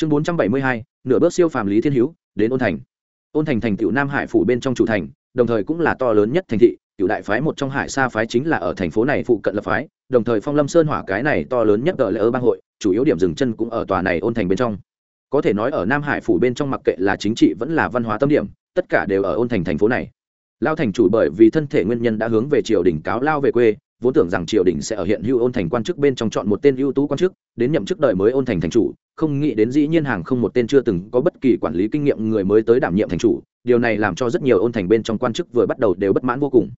chương bốn trăm bảy mươi hai, nửa bước siêu phàm lý thiên hữu, đến ôn thành. Ôn thành thành tựu nam hải phủ bên trong chủ thành, đồng thời cũng là to lớn nhất thành thị cựu đại phái một trong hải sa phái chính là ở thành phố này phụ cận lập phái, đồng thời phong lâm sơn hỏa cái này to lớn nhất ở lễ ơ bang hội, chủ yếu điểm dừng chân cũng ở tòa này ôn thành bên trong. Có thể nói ở nam hải phủ bên trong mặc kệ là chính trị vẫn là văn hóa tâm điểm, tất cả đều ở ôn thành thành phố này. Lao thành chủ bởi vì thân thể nguyên nhân đã hướng về triều đình cáo lao về quê vốn tưởng rằng triều đình sẽ ở hiện hữu ôn thành quan chức bên trong chọn một tên ưu tú quan chức, đến nhậm chức đời mới ôn thành thành chủ, không nghĩ đến dĩ nhiên hàng không một tên chưa từng có bất kỳ quản lý kinh nghiệm người mới tới đảm nhiệm thành chủ, điều này làm cho rất nhiều ôn thành bên trong quan chức vừa bắt đầu đều bất mãn vô cùng.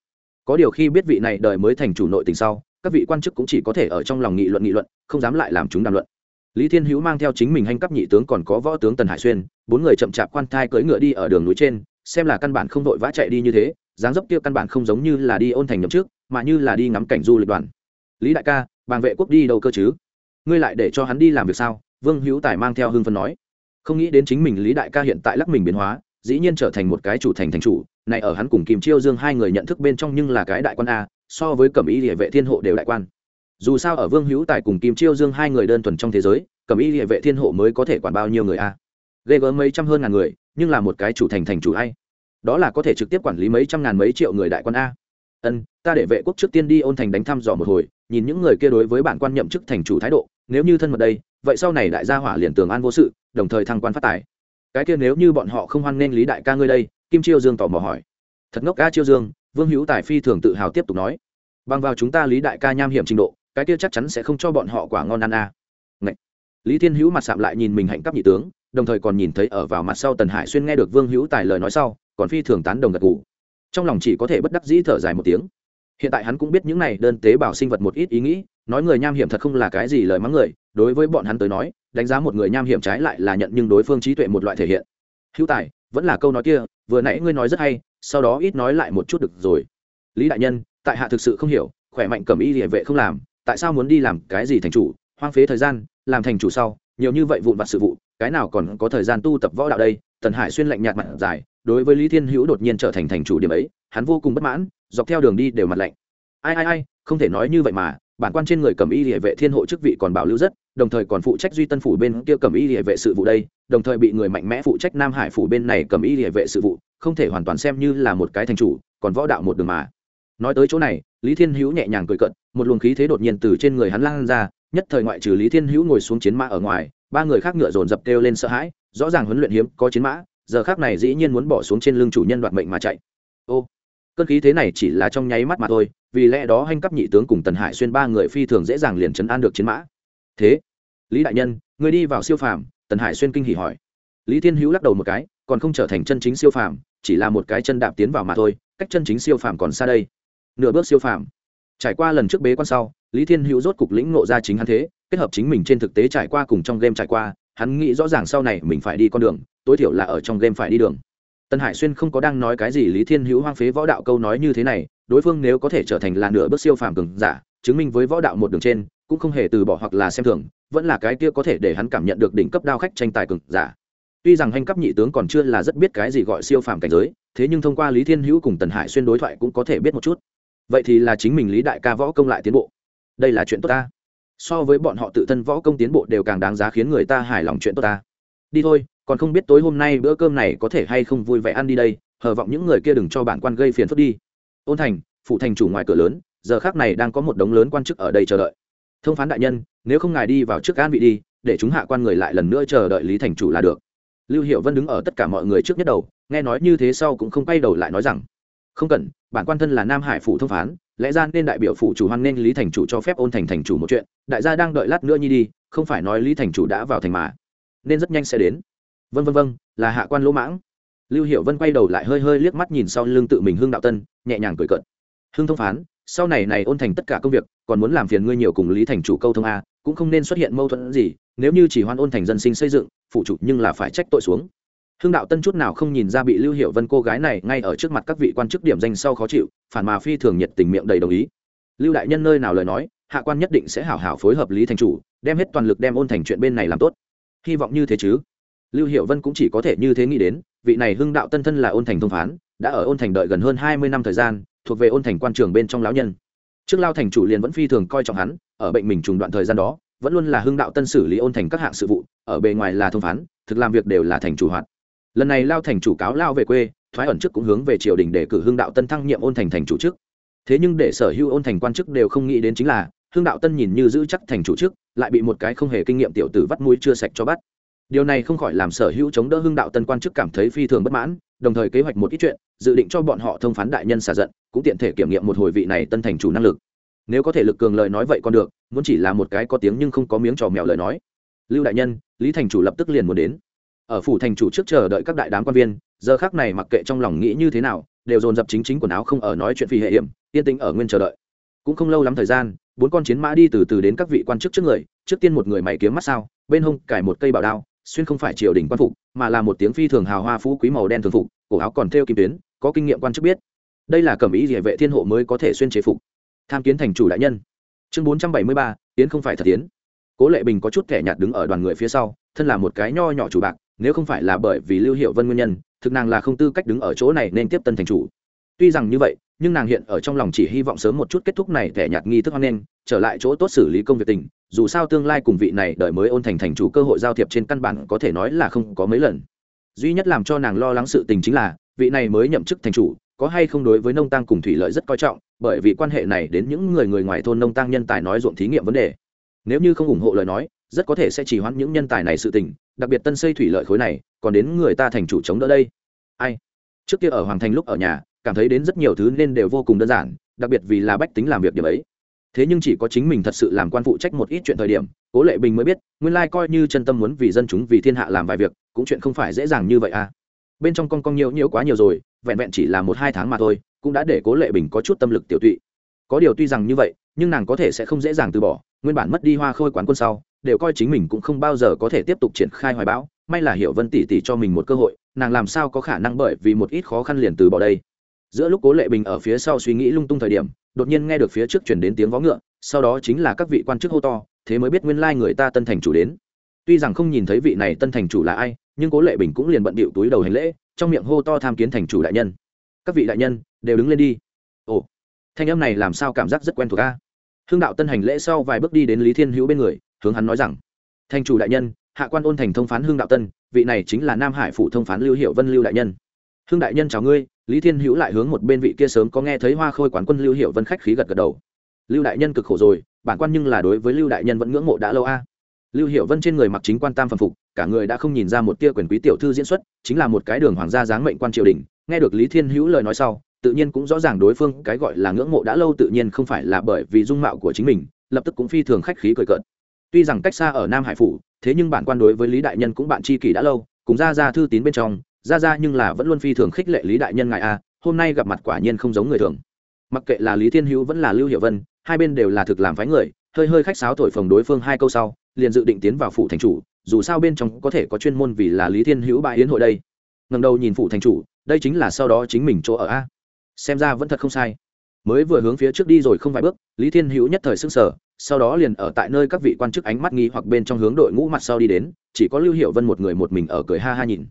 Có điều khi biết vị này đời mới thành chủ nội tình sau, các vị quan chức cũng chỉ có thể ở trong lòng nghị luận nghị luận, không dám lại làm chúng đàm luận. Lý thiên hữu mang theo chính mình hành cấp nhị tướng còn có võ tướng tần hải xuyên, bốn người chậm chạp quan thai cưỡi ngựa đi ở đường núi trên, xem là căn bản không vội vã chạy đi như thế dáng dấp kia căn bản không giống như là đi ôn thành nhậm trước mà như là đi ngắm cảnh du lịch đoàn. Lý đại ca, bàng vệ quốc đi đâu cơ chứ? Ngươi lại để cho hắn đi làm việc sao? Vương hữu tài mang theo hưng phân nói. Không nghĩ đến chính mình lý đại ca hiện tại lắc mình biến hóa, dĩ nhiên trở thành một cái chủ thành thành chủ, này ở hắn cùng kim chiêu dương hai người nhận thức bên trong nhưng là cái đại quan a, so với cẩm y địa vệ thiên hộ đều đại quan. Dù sao ở vương hữu tài cùng kim chiêu dương hai người đơn thuần trong thế giới, cẩm y địa vệ thiên hộ mới có thể quản bao nhiêu người a. Ghê gớm mấy trăm hơn ngàn người, nhưng là một cái chủ thành thành chủ hay đó là có thể trực tiếp quản lý mấy trăm ngàn mấy triệu người đại quan a. Ân, ta để vệ quốc trước tiên đi ôn thành đánh thăm dò một hồi, nhìn những người kia đối với bản quan nhậm chức thành chủ thái độ, nếu như thân mật đây, vậy sau này đại gia hỏa liền tường an vô sự, đồng thời thăng quan phát tài. Cái kia nếu như bọn họ không hoan nghênh lý đại ca ngươi đây, kim chiêu dương tò mò hỏi. Thật ngốc ca chiêu dương, vương hữu tài phi thường tự hào tiếp tục nói. Bằng vào chúng ta lý đại ca nham hiểm trình độ, cái kia chắc chắn sẽ không cho bọn họ quả ngon ăn a. À. lý thiên hữu mặt sạm lại nhìn mình hạnh cấp nhị tướng, đồng thời còn nhìn thấy ở vào mặt sau tần hải xuyên nghe được vương hữu tài lời nói sau còn phi thường tán đồng gật gù. Trong lòng chỉ có thể bất đắc dĩ thở dài một tiếng. Hiện tại hắn cũng biết những này đơn tế bào sinh vật một ít ý nghĩ, nói người nham hiểm thật không là cái gì lời mắng người, đối với bọn hắn tới nói, đánh giá một người nham hiểm trái lại là nhận nhưng đối phương trí tuệ một loại thể hiện. Hữu tài, vẫn là câu nói kia, vừa nãy ngươi nói rất hay, sau đó ít nói lại một chút được rồi. Lý đại nhân, tại hạ thực sự không hiểu, khỏe mạnh cầm y địa vệ không làm, tại sao muốn đi làm cái gì thành chủ, hoang phế thời gian, làm thành chủ sau, nhiều như vậy vụn vặt sự vụ, cái nào còn có thời gian tu tập võ đạo đây? Tần hải xuyên lạnh nhạt mặt dài đối với lý thiên hữu đột nhiên trở thành thành chủ điểm ấy, hắn vô cùng bất mãn, dọc theo đường đi đều mặt lạnh. Ai ai ai, không thể nói như vậy mà, bản quan trên người cầm y địa vệ thiên hộ chức vị còn bảo lưu rất, đồng thời còn phụ trách duy tân phủ bên kia cầm y địa vệ sự vụ đây, đồng thời bị người mạnh mẽ phụ trách nam hải phủ bên này cầm y địa vệ sự vụ, không thể hoàn toàn xem như là một cái thành chủ, còn võ đạo một đường mà. Nói tới chỗ này, lý thiên hữu nhẹ nhàng cười cận một luồng khí thế đột nhiên từ trên người hắn lan ra, nhất thời ngoại trừ lý thiên hữu ngồi xuống chiến mã ở ngoài, ba người khác ngựa dồn dập kêu lên sợ hãi, rõ ràng huấn luyện hiếm có chiến mã giờ khác này dĩ nhiên muốn bỏ xuống trên lưng chủ nhân đoạt mệnh mà chạy. Ô, cơn khí thế này chỉ là trong nháy mắt mà thôi, vì lẽ đó hành cấp nhị tướng cùng tần hải xuyên ba người phi thường dễ dàng liền chấn an được chiến mã. Thế, lý đại nhân, người đi vào siêu phàm, tần hải xuyên kinh hỉ hỏi. Lý thiên hữu lắc đầu một cái, còn không trở thành chân chính siêu phàm, chỉ là một cái chân đạp tiến vào mà thôi, cách chân chính siêu phàm còn xa đây. Nửa bước siêu phàm. Trải qua lần trước bế quan sau, lý thiên hữu rốt cục lĩnh ngộ ra chính hắn thế, kết hợp chính mình trên thực tế trải qua cùng trong game trải qua hắn nghĩ rõ ràng sau này mình phải đi con đường, tối thiểu là ở trong game phải đi đường. Tân hải xuyên không có đang nói cái gì, lý thiên hữu hoang phế võ đạo câu nói như thế này, đối phương nếu có thể trở thành là nửa bước siêu phàm cường giả, chứng minh với võ đạo một đường trên, cũng không hề từ bỏ hoặc là xem thường, vẫn là cái kia có thể để hắn cảm nhận được đỉnh cấp đao khách tranh tài cường giả. Tuy rằng hành cấp nhị tướng còn chưa là rất biết cái gì gọi siêu phàm cảnh giới, thế nhưng thông qua lý thiên hữu cùng tần hải xuyên đối thoại cũng có thể biết một chút. Vậy thì là chính mình lý đại ca võ công lại tiến bộ. Đây là chuyện tốt ta so với bọn họ tự thân võ công tiến bộ đều càng đáng giá khiến người ta hài lòng chuyện tốt ta. Đi thôi, còn không biết tối hôm nay bữa cơm này có thể hay không vui vẻ ăn đi đây, hờ vọng những người kia đừng cho bản quan gây phiền phức đi. Ôn thành, phụ thành chủ ngoài cửa lớn, giờ khác này đang có một đống lớn quan chức ở đây chờ đợi. Thông phán đại nhân, nếu không ngài đi vào trước an vị đi, để chúng hạ quan người lại lần nữa chờ đợi lý thành chủ là được. Lưu hiệu vân đứng ở tất cả mọi người trước nhất đầu, nghe nói như thế sau cũng không quay đầu lại nói rằng không cần, bản quan thân là nam hải phủ thông phán, lẽ ra nên đại biểu phủ chủ hoan nên lý thành chủ cho phép ôn thành thành chủ một chuyện, đại gia đang đợi lát nữa nhi đi, không phải nói lý thành chủ đã vào thành mà, nên rất nhanh sẽ đến. Vân vân vân là hạ quan lỗ mãng. Lưu hiệu vân quay đầu lại hơi hơi liếc mắt nhìn sau lưng tự mình hương đạo tân, nhẹ nhàng cười cợt. hương thông phán, sau này này ôn thành tất cả công việc, còn muốn làm phiền ngươi nhiều cùng lý thành chủ câu thông a, cũng không nên xuất hiện mâu thuẫn gì, nếu như chỉ hoan ôn thành dân sinh xây dựng phụ chủ nhưng là phải trách tội xuống hương đạo tân chút nào không nhìn ra bị lưu hiệu vân cô gái này ngay ở trước mặt các vị quan chức điểm danh sau khó chịu, phản mà phi thường nhiệt tình miệng đầy đồng ý. Lưu đại nhân nơi nào lời nói, hạ quan nhất định sẽ hảo hảo phối hợp lý thành chủ, đem hết toàn lực đem ôn thành chuyện bên này làm tốt. Hy vọng như thế chứ? Lưu hiệu vân cũng chỉ có thể như thế nghĩ đến, vị này hưng đạo tân thân là ôn thành thông phán, đã ở ôn thành đợi gần hơn hai mươi năm thời gian, thuộc về ôn thành quan trường bên trong lão nhân. Trước lao thành chủ liền vẫn phi thường coi trọng hắn, ở bệnh mình trùng đoạn thời gian đó, vẫn luôn là hưng đạo tân xử lý ôn thành các hạng sự vụ, ở bề ngoài là thông phán, thực làm việc đều là thành chủ hoạt lần này lao thành chủ cáo lao về quê, thoái ẩn chức cũng hướng về triều đình để cử hưng đạo tân thăng nhiệm ôn thành thành chủ chức. Thế nhưng để sở hữu ôn thành quan chức đều không nghĩ đến chính là, hưng đạo tân nhìn như giữ chắc thành chủ chức, lại bị một cái không hề kinh nghiệm tiểu tử vắt mũi chưa sạch cho bắt. Điều này không khỏi làm sở hữu chống đỡ hưng đạo tân quan chức cảm thấy phi thường bất mãn, đồng thời kế hoạch một ít chuyện, dự định cho bọn họ thông phán đại nhân xả giận, cũng tiện thể kiểm nghiệm một hồi vị này tân thành chủ năng lực. Nếu có thể lực cường lời nói vậy còn được, muốn chỉ là một cái có tiếng nhưng không có miếng trò mèo lời nói. Lưu đại nhân, lý thành chủ lập tức liền muốn đến ở phủ thành chủ trước chờ đợi các đại đám quan viên, giờ khác này mặc kệ trong lòng nghĩ như thế nào, đều dồn dập chính chính quần áo không ở nói chuyện phi hệ hiểm, yên tĩnh ở nguyên chờ đợi. Cũng không lâu lắm thời gian, bốn con chiến mã đi từ từ đến các vị quan chức trước người, trước tiên một người mày kiếm mắt sao, bên hông cải một cây bảo đao, xuyên không phải triều đình quan phục, mà là một tiếng phi thường hào hoa phú quý màu đen thường phục, cổ áo còn theo kim tuyến, có kinh nghiệm quan chức biết. Đây là cẩm ý địa vệ thiên hộ mới có thể xuyên chế phục. Tham kiến thành chủ đại nhân. Chương bốn trăm bảy mươi ba, tiến không phải thật tiến. Cố lệ bình có chút kẻ nhạt đứng ở đoàn người phía sau, thân là một cái nho nhỏ chủ bạc nếu không phải là bởi vì lưu hiệu vân nguyên nhân, thực nàng là không tư cách đứng ở chỗ này nên tiếp tân thành chủ. Tuy rằng như vậy, nhưng nàng hiện ở trong lòng chỉ hy vọng sớm một chút kết thúc này kẻ nhạt nghi thức hoan nghênh, trở lại chỗ tốt xử lý công việc tình, dù sao tương lai cùng vị này đợi mới ôn thành thành chủ cơ hội giao thiệp trên căn bản có thể nói là không có mấy lần. Duy nhất làm cho nàng lo lắng sự tình chính là, vị này mới nhậm chức thành chủ, có hay không đối với nông tăng cùng thủy lợi rất coi trọng, bởi vì quan hệ này đến những người người ngoài thôn nông tăng nhân tài nói ruộng thí nghiệm vấn đề. Nếu như không ủng hộ lời nói rất có thể sẽ chỉ hoãn những nhân tài này sự tình, đặc biệt tân xây thủy lợi khối này, còn đến người ta thành chủ chống đỡ đây. Ai? Trước kia ở hoàng thành lúc ở nhà, cảm thấy đến rất nhiều thứ nên đều vô cùng đơn giản, đặc biệt vì là bách tính làm việc điểm ấy. Thế nhưng chỉ có chính mình thật sự làm quan phụ trách một ít chuyện thời điểm, cố lệ bình mới biết, nguyên lai coi như chân tâm muốn vì dân chúng, vì thiên hạ làm vài việc, cũng chuyện không phải dễ dàng như vậy à. Bên trong con con nhiều nhiều quá nhiều rồi, vẹn vẹn chỉ là một hai tháng mà thôi, cũng đã để cố lệ bình có chút tâm lực tiểu tụy. Có điều tuy rằng như vậy, nhưng nàng có thể sẽ không dễ dàng từ bỏ, nguyên bản mất đi hoa khôi quán quân sau đều coi chính mình cũng không bao giờ có thể tiếp tục triển khai hoài bão, may là hiểu vân tỷ tỷ cho mình một cơ hội, nàng làm sao có khả năng bởi vì một ít khó khăn liền từ bỏ đây. Giữa lúc cố lệ bình ở phía sau suy nghĩ lung tung thời điểm, đột nhiên nghe được phía trước chuyển đến tiếng vó ngựa, sau đó chính là các vị quan chức hô to, thế mới biết nguyên lai người ta tân thành chủ đến. Tuy rằng không nhìn thấy vị này tân thành chủ là ai, nhưng cố lệ bình cũng liền bận bịu túi đầu hành lễ, trong miệng hô to tham kiến thành chủ đại nhân. Các vị đại nhân, đều đứng lên đi. Ồ, thanh âm này làm sao cảm giác rất quen thuộc a? Hương đạo tân hành lễ sau vài bước đi đến lý thiên hữu bên người hướng hắn nói rằng thành chủ đại nhân, hạ quan ôn thành thông phán hương đạo tân, vị này chính là nam hải phủ thông phán lưu hiệu vân lưu đại nhân. Hương đại nhân chào ngươi. Lý thiên hữu lại hướng một bên vị kia sớm có nghe thấy hoa khôi quán quân lưu hiệu vân khách khí gật gật đầu. Lưu đại nhân cực khổ rồi, bản quan nhưng là đối với lưu đại nhân vẫn ngưỡng mộ đã lâu a. Lưu hiệu vân trên người mặc chính quan tam phẩm phục, cả người đã không nhìn ra một tia quyền quý tiểu thư diễn xuất, chính là một cái đường hoàng gia dáng mệnh quan triều đình. Nghe được lý thiên hữu lời nói sau, tự nhiên cũng rõ ràng đối phương cái gọi là ngưỡng mộ đã lâu tự nhiên không phải là bởi vì dung mạo của chính mình, lập tức cũng phi thường khách khí cười cợt tuy rằng cách xa ở nam hải phủ, thế nhưng bản quan đối với lý đại nhân cũng bạn tri kỷ đã lâu, cùng ra ra thư tín bên trong ra ra nhưng là vẫn luôn phi thường khích lệ lý đại nhân ngài a, hôm nay gặp mặt quả nhiên không giống người thường. Mặc kệ là lý thiên hữu vẫn là lưu hiệu vân, hai bên đều là thực làm phái người, hơi hơi khách sáo thổi phồng đối phương hai câu sau, liền dự định tiến vào phủ thành chủ, dù sao bên trong có thể có chuyên môn vì là lý thiên hữu bãi yến hội đây. Ngầm đầu nhìn phủ thành chủ, đây chính là sau đó chính mình chỗ ở a. Xem ra vẫn thật không sai. Mới vừa hướng phía trước đi rồi không vài bước, lý thiên hữu nhất thời s ư n g sở sau đó liền ở tại nơi các vị quan chức ánh mắt nghi hoặc bên trong hướng đội ngũ mặt sau đi đến, chỉ có lưu hiệu vân một người một mình ở cười ha ha nhìn.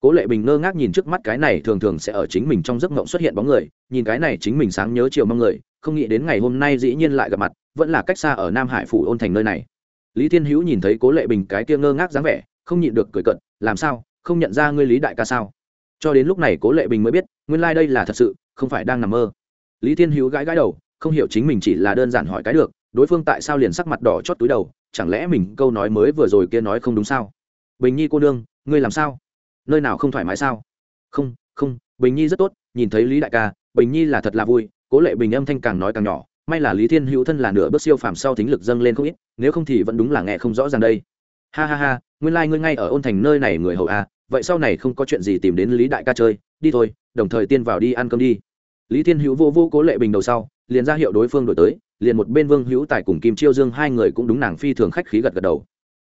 Cố lệ bình ngơ ngác nhìn trước mắt cái này thường thường sẽ ở chính mình trong giấc mộng xuất hiện bóng người, nhìn cái này chính mình sáng nhớ chiều mong người, không nghĩ đến ngày hôm nay dĩ nhiên lại gặp mặt, vẫn là cách xa ở nam hải phủ ôn thành nơi này. Lý thiên hữu nhìn thấy cố lệ bình cái kia ngơ ngác dáng vẻ, không nhịn được cười cận làm sao? Không nhận ra ngươi lý đại ca sao? Cho đến lúc này cố lệ bình mới biết, nguyên lai、like、đây là thật sự, không phải đang nằm mơ. Lý thiên hữu gãi gãi đầu, không hiểu chính mình chỉ là đơn giản hỏi cái được đối phương tại sao liền sắc mặt đỏ chót túi đầu, chẳng lẽ mình câu nói mới vừa rồi kia nói không đúng sao? Bình nhi cô nương, ngươi làm sao? Nơi nào không thoải mái sao? Không không, bình nhi rất tốt, nhìn thấy lý đại ca, bình nhi là thật là vui, cố lệ bình âm thanh càng nói càng nhỏ, may là lý thiên hữu thân là nửa bước siêu phàm sau thính lực dâng lên không ít, nếu không thì vẫn đúng là nghe không rõ ràng đây. Ha ha ha, nguyên lai、like、ngươi ngay ở ôn thành nơi này người hầu à vậy sau này không có chuyện gì tìm đến lý đại ca chơi, đi thôi, đồng thời tiên vào đi ăn cơm đi. Lý thiên hữu vô vô cố lệ bình đầu sau, liền ra hiệu đối phương đổi tới liền một bên vương hữu tài cùng kim chiêu dương hai người cũng đúng nàng phi thường khách khí gật gật đầu.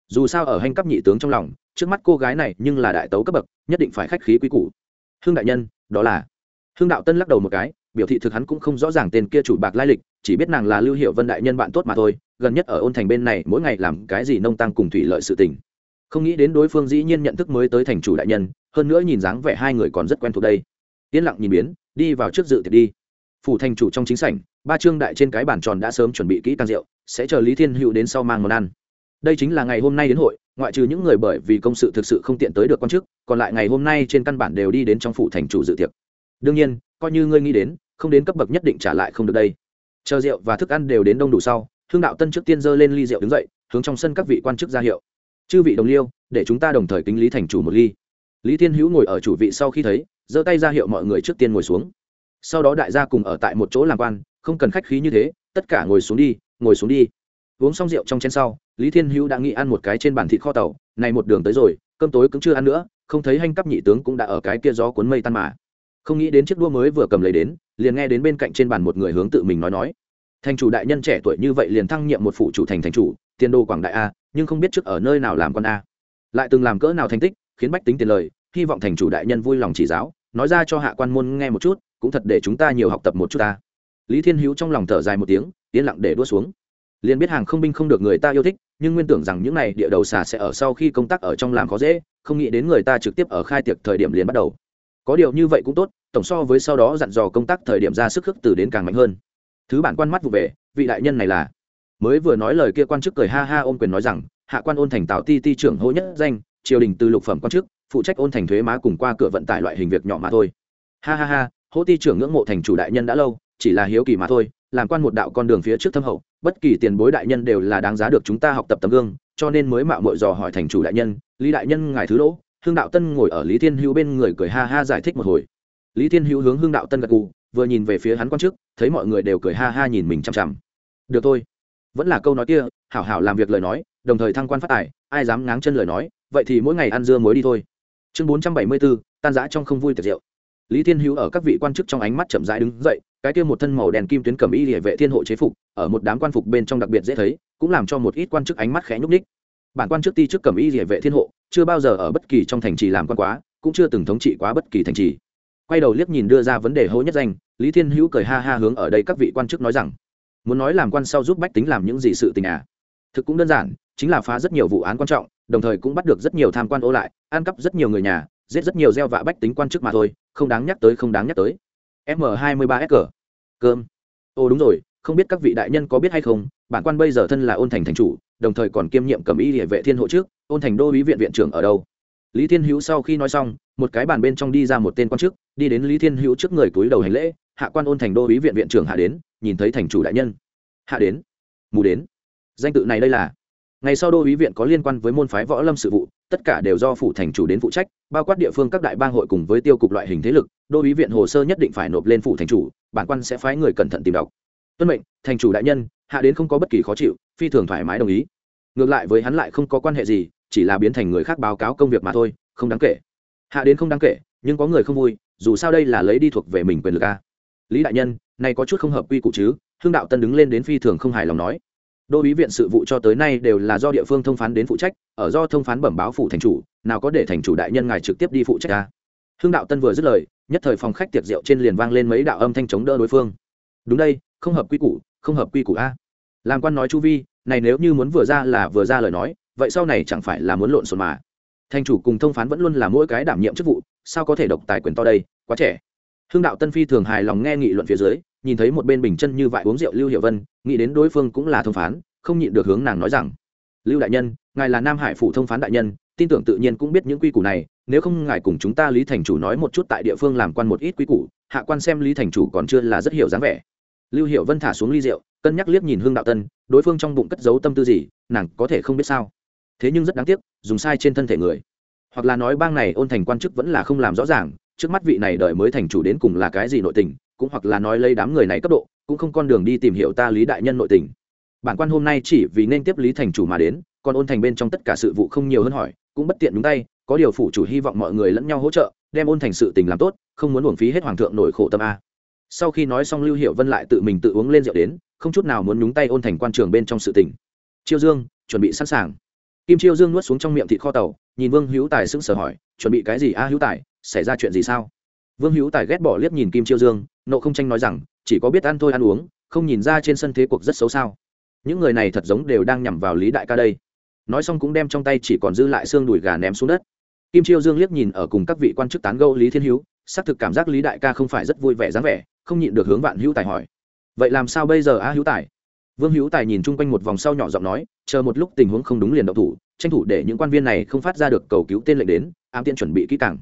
Dù sao ở hành cấp nhị tướng trong lòng, trước mắt cô gái này nhưng là đại tấu cấp bậc, nhất định phải khách khí quý củ. Hương đại nhân, đó là. Hương đạo tân lắc đầu một cái, biểu thị thực hắn cũng không rõ ràng tên kia chủ bạc lai lịch, chỉ biết nàng là lưu hiệu vân đại nhân bạn tốt mà thôi, gần nhất ở ôn thành bên này mỗi ngày làm cái gì nông tăng cùng thủy lợi sự tình. Không nghĩ đến đối phương dĩ nhiên nhận thức mới tới thành chủ đại nhân, hơn nữa nhìn dáng vẻ hai người còn rất quen thuộc đây. Yên lặng nhìn biến, đi vào trước dự tiệc đi. Phủ thành chủ trong chính sảnh ba trương đại trên cái bàn tròn đã sớm chuẩn bị kỹ càng rượu, sẽ chờ lý thiên hữu đến sau mang món ăn. Đây chính là ngày hôm nay đến hội, ngoại trừ những người bởi vì công sự thực sự không tiện tới được quan chức, còn lại ngày hôm nay trên căn bản đều đi đến trong phủ thành chủ dự tiệc. Đương nhiên, coi như ngươi nghĩ đến, không đến cấp bậc nhất định trả lại không được đây. Chờ rượu và thức ăn đều đến đông đủ sau, hương đạo tân trước tiên dơ lên ly rượu đứng dậy, hướng trong sân các vị quan chức ra hiệu. Chư vị đồng liêu, để chúng ta đồng thời kính lý thành chủ một ly. Lý thiên hữu ngồi ở chủ vị sau khi thấy, giơ tay ra hiệu mọi người trước tiên ngồi xuống. Sau đó đại gia cùng ở tại một chỗ làm quan không cần khách khí như thế, tất cả ngồi xuống đi, ngồi xuống đi. Uống xong rượu trong chén sau, lý thiên hữu đã nghĩ ăn một cái trên bàn thịt kho tàu, này một đường tới rồi, cơm tối cũng chưa ăn nữa, không thấy hanh cấp nhị tướng cũng đã ở cái kia gió cuốn mây tan mà. Không nghĩ đến chiếc đua mới vừa cầm lấy đến, liền nghe đến bên cạnh trên bàn một người hướng tự mình nói nói. Thành chủ đại nhân trẻ tuổi như vậy liền thăng nhiệm một phụ chủ thành thành chủ, tiền đô quảng đại a, nhưng không biết trước ở nơi nào làm con a. Lại từng làm cỡ nào thành tích, khiến bách tính tiền lời, hy vọng thành chủ đại nhân vui lòng chỉ giáo, nói ra cho hạ quan môn nghe một chút, cũng thật để chúng ta nhiều học tập một chút ta lý thiên hữu trong lòng thở dài một tiếng, yên lặng để đua xuống. Liền biết hàng không binh không được người ta yêu thích, nhưng nguyên tưởng rằng những này địa đầu xà sẽ ở sau khi công tác ở trong làm khó dễ, không nghĩ đến người ta trực tiếp ở khai tiệc thời điểm liền bắt đầu. Có điều như vậy cũng tốt, tổng so với sau đó dặn dò công tác thời điểm ra sức khước từ đến càng mạnh hơn. Thứ bản quan mắt vụ về, vị đại nhân này là. Mới vừa nói lời kia quan chức cười ha ha ôm quyền nói rằng, hạ quan ôn thành tạo ti ti trưởng hô nhất danh, triều đình từ lục phẩm quan chức, phụ trách ôn thành thuế má cùng qua cửa vận tải loại hình việc nhỏ mà thôi. Ha ha ha hô ti trưởng ngưỡng mộ thành chủ đại nhân đã lâu chỉ là hiếu kỳ mà thôi, làm quan một đạo con đường phía trước thâm hậu, bất kỳ tiền bối đại nhân đều là đáng giá được chúng ta học tập tấm gương, cho nên mới mạo mội dò hỏi thành chủ đại nhân, lý đại nhân ngài thứ lỗ? Hương đạo tân ngồi ở lý thiên hữu bên người cười ha ha giải thích một hồi. Lý thiên hữu hướng hương đạo tân gật gù, vừa nhìn về phía hắn quan chức, thấy mọi người đều cười ha ha nhìn mình chằm chằm. Được thôi. Vẫn là câu nói kia, hảo hảo làm việc lời nói, đồng thời thăng quan phát tài, ai dám ngáng chân lời nói, vậy thì mỗi ngày ăn dưa muối đi thôi. Chương bốn trăm bảy mươi bốn tan giã trong không vui tiệc rượu lý thiên hữu ở các vị quan chức trong ánh mắt chậm rãi đứng dậy cái kia một thân màu đen kim tuyến cầm y địa vệ thiên hộ chế phục, ở một đám quan phục bên trong đặc biệt dễ thấy, cũng làm cho một ít quan chức ánh mắt khẽ nhúc ních bản quan chức ti trước cầm y địa vệ thiên hộ, chưa bao giờ ở bất kỳ trong thành trì làm quan quá, cũng chưa từng thống trị quá bất kỳ thành trì. Quay đầu liếc nhìn đưa ra vấn đề hô nhất danh, lý thiên hữu cười ha ha hướng ở đây các vị quan chức nói rằng, muốn nói làm quan sau giúp bách tính làm những gì sự tình à? Thực cũng đơn giản, chính là phá rất nhiều vụ án quan trọng, đồng thời cũng bắt được rất nhiều tham quan ô lại, ăn cắp rất nhiều người nhà, giết rất nhiều gieo vạ bách tính quan chức mà thôi, không đáng nhắc tới, không đáng nhắc tới m hai mươi ba s cờ. Cơm. Ô đúng rồi, không biết các vị đại nhân có biết hay không, bản quan bây giờ thân là ôn thành thành chủ, đồng thời còn kiêm nhiệm cầm y địa vệ thiên hộ trước, ôn thành đô ý viện viện trưởng ở đâu? Lý thiên hữu sau khi nói xong, một cái bàn bên trong đi ra một tên quan chức, đi đến lý thiên hữu trước người cúi đầu hành lễ, hạ quan ôn thành đô ý viện viện trưởng hạ đến, nhìn thấy thành chủ đại nhân. Hạ đến. Mù đến. Danh tự này đây là ngày sau đô ý viện có liên quan với môn phái võ lâm sự vụ, tất cả đều do phủ thành chủ đến phụ trách, bao quát địa phương các đại bang hội cùng với tiêu cục loại hình thế lực, đô ý viện hồ sơ nhất định phải nộp lên phủ thành chủ, bản quan sẽ phái người cẩn thận tìm đọc. Tuân mệnh, thành chủ đại nhân, hạ đến không có bất kỳ khó chịu, phi thường thoải mái đồng ý. Ngược lại với hắn lại không có quan hệ gì, chỉ là biến thành người khác báo cáo công việc mà thôi, không đáng kể. Hạ đến không đáng kể, nhưng có người không vui, dù sao đây là lấy đi thuộc về mình quyền lực a. Lý đại nhân, này có chút không hợp quy củ chứ, hương đạo tân đứng lên đến phi thường không hài lòng nói đô ý viện sự vụ cho tới nay đều là do địa phương thông phán đến phụ trách, ở do thông phán bẩm báo phủ thành chủ, nào có để thành chủ đại nhân ngài trực tiếp đi phụ trách ta hưng đạo tân vừa dứt lời, nhất thời phòng khách tiệc rượu trên liền vang lên mấy đạo âm thanh chống đỡ đối phương. Đúng đây, không hợp quy củ, không hợp quy củ a. Làm quan nói chu vi, này nếu như muốn vừa ra là vừa ra lời nói, vậy sau này chẳng phải là muốn lộn xộn mà. Thành chủ cùng thông phán vẫn luôn là mỗi cái đảm nhiệm chức vụ, sao có thể độc tài quyền to đây, quá trẻ hương đạo tân phi thường hài lòng nghe nghị luận phía dưới, nhìn thấy một bên bình chân như vại uống rượu lưu hiệu vân, nghĩ đến đối phương cũng là thông phán, không nhịn được hướng nàng nói rằng, lưu đại nhân, ngài là nam hải phủ thông phán đại nhân, tin tưởng tự nhiên cũng biết những quy củ này, nếu không ngài cùng chúng ta lý thành chủ nói một chút tại địa phương làm quan một ít quy củ, hạ quan xem lý thành chủ còn chưa là rất hiểu dáng vẻ. Lưu hiệu vân thả xuống ly rượu, cân nhắc liếc nhìn hương đạo tân, đối phương trong bụng cất giấu tâm tư gì, nàng có thể không biết sao. Thế nhưng rất đáng tiếc, dùng sai trên thân thể người. Hoặc là nói bang này ôn thành quan chức vẫn là không làm rõ ràng trước mắt vị này đợi mới thành chủ đến cùng là cái gì nội tình, cũng hoặc là nói lấy đám người này cấp độ, cũng không con đường đi tìm hiểu ta lý đại nhân nội tình. Bản quan hôm nay chỉ vì nên tiếp lý thành chủ mà đến, còn ôn thành bên trong tất cả sự vụ không nhiều hơn hỏi, cũng bất tiện nhúng tay, có điều phủ chủ hy vọng mọi người lẫn nhau hỗ trợ, đem ôn thành sự tình làm tốt, không muốn uổng phí hết hoàng thượng nổi khổ tâm a. Sau khi nói xong lưu hiệu vân lại tự mình tự uống lên rượu đến, không chút nào muốn nhúng tay ôn thành quan trường bên trong sự tình. Chiêu dương, chuẩn bị sẵn sàng. Kim chiêu dương nuốt xuống trong miệng thịt kho tàu, nhìn vương hữu tài sững sờ hỏi, chuẩn bị cái gì a hữu tài? Xảy ra chuyện gì sao? Vương hữu tài ghét bỏ liếc nhìn kim chiêu dương, nộ không tranh nói rằng, chỉ có biết ăn thôi ăn uống, không nhìn ra trên sân thế cuộc rất xấu sao. Những người này thật giống đều đang nhằm vào lý đại ca đây. Nói xong cũng đem trong tay chỉ còn dư lại xương đùi gà ném xuống đất. Kim chiêu dương liếc nhìn ở cùng các vị quan chức tán gâu lý thiên hữu, xác thực cảm giác lý đại ca không phải rất vui vẻ dáng vẻ, không nhịn được hướng vạn hữu tài hỏi. Vậy làm sao bây giờ a hữu tài? Vương hữu tài nhìn chung quanh một vòng sau nhỏ giọng nói, chờ một lúc tình huống không đúng liền động thủ, tranh thủ để những quan viên này không phát ra được cầu cứu tên lệnh đến, ám tiện chuẩn bị kỹ càng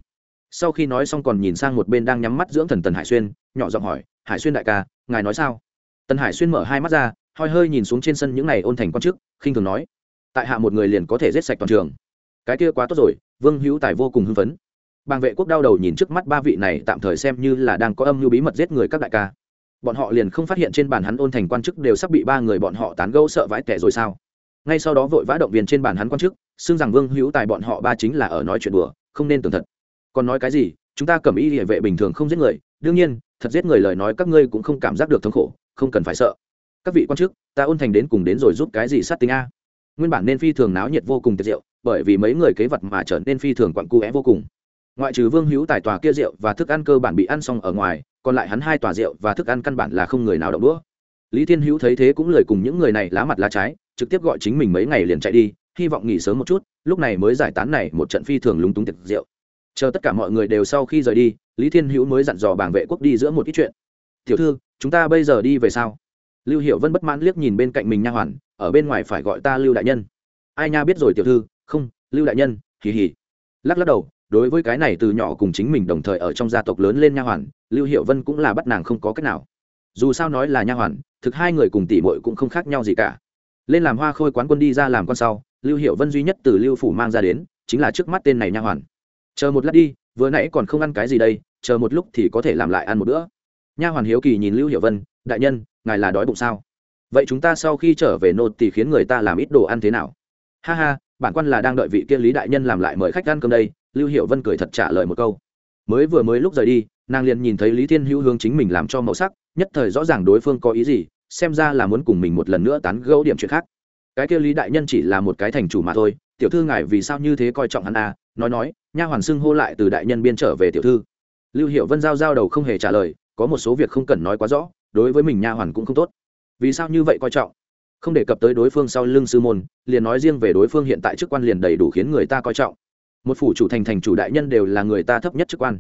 sau khi nói xong còn nhìn sang một bên đang nhắm mắt dưỡng thần tần hải xuyên, nhỏ giọng hỏi, hải xuyên đại ca, ngài nói sao? Tần hải xuyên mở hai mắt ra, hoi hơi nhìn xuống trên sân những n à y ôn thành quan chức, khinh thường nói, tại hạ một người liền có thể giết sạch toàn trường. Cái kia quá tốt rồi, vương hữu tài vô cùng hưng phấn. Bàng vệ quốc đau đầu nhìn trước mắt ba vị này, tạm thời xem như là đang có âm mưu bí mật giết người các đại ca. Bọn họ liền không phát hiện trên bàn hắn ôn thành quan chức đều sắp bị ba người bọn họ tán gẫu sợ vãi tẻ rồi sao? Ngay sau đó vội vã động viên trên bàn hắn quan chức, xưng rằng vương hữu tài bọn họ ba chính là ở nói chuyện đùa, không nên tưởng thật còn nói cái gì, chúng ta cầm y địa vệ bình thường không giết người, đương nhiên, thật giết người lời nói các ngươi cũng không cảm giác được thống khổ, không cần phải sợ. Các vị quan chức, ta ôn thành đến cùng đến rồi giúp cái gì sát tính a? Nguyên bản nên phi thường náo nhiệt vô cùng tiệt diệu, bởi vì mấy người kế vật mà trở nên phi thường quặn cu é vô cùng. Ngoại trừ vương hữu tài tòa kia rượu và thức ăn cơ bản bị ăn xong ở ngoài, còn lại hắn hai tòa rượu và thức ăn căn bản là không người nào động đũa. Lý thiên hữu thấy thế cũng lời cùng những người này lá mặt lá trái, trực tiếp gọi chính mình mấy ngày liền chạy đi, hy vọng nghỉ sớm một chút, lúc này mới giải tán này một trận phi thường lúng túng tiệc rượu chờ tất cả mọi người đều sau khi rời đi, lý thiên hữu mới dặn dò bảng vệ quốc đi giữa một ít chuyện. Tiểu thư, chúng ta bây giờ đi về sao? Lưu hiệu vân bất mãn liếc nhìn bên cạnh mình nha hoàn, ở bên ngoài phải gọi ta lưu đại nhân. Ai nha biết rồi, tiểu thư. Không, lưu đại nhân, hì hì. Lắc lắc đầu, đối với cái này từ nhỏ cùng chính mình đồng thời ở trong gia tộc lớn lên nha hoàn, lưu hiệu vân cũng là bắt nàng không có cách nào. Dù sao nói là nha hoàn, thực hai người cùng tỷ muội cũng không khác nhau gì cả. Lên làm hoa khôi quán quân đi ra làm con sau, lưu hiệu vân duy nhất từ lưu phủ mang ra đến, chính là trước mắt tên này nha hoàn chờ một lát đi, vừa nãy còn không ăn cái gì đây, chờ một lúc thì có thể làm lại ăn một bữa. Nha hoàn hiếu kỳ nhìn lưu hiệu vân, đại nhân, ngài là đói bụng sao? Vậy chúng ta sau khi trở về nô thì khiến người ta làm ít đồ ăn thế nào? Ha ha, bản quan là đang đợi vị kia lý đại nhân làm lại mời khách ăn cơm đây. Lưu hiệu vân cười thật trả lời một câu. Mới vừa mới lúc rời đi, nàng liền nhìn thấy lý thiên hữu hướng chính mình làm cho màu sắc, nhất thời rõ ràng đối phương có ý gì, xem ra là muốn cùng mình một lần nữa tán gẫu điểm chuyện khác. Cái kia lý đại nhân chỉ là một cái thành chủ mà thôi, tiểu thư ngài vì sao như thế coi trọng hắn à? Nói nói, nha hoàn xưng hô lại từ đại nhân biên trở về tiểu thư. Lưu hiệu vân giao giao đầu không hề trả lời, có một số việc không cần nói quá rõ, đối với mình nha hoàn cũng không tốt. Vì sao như vậy coi trọng? Không đề cập tới đối phương sau lưng sư môn, liền nói riêng về đối phương hiện tại chức quan liền đầy đủ khiến người ta coi trọng. Một phủ chủ thành thành chủ đại nhân đều là người ta thấp nhất chức quan.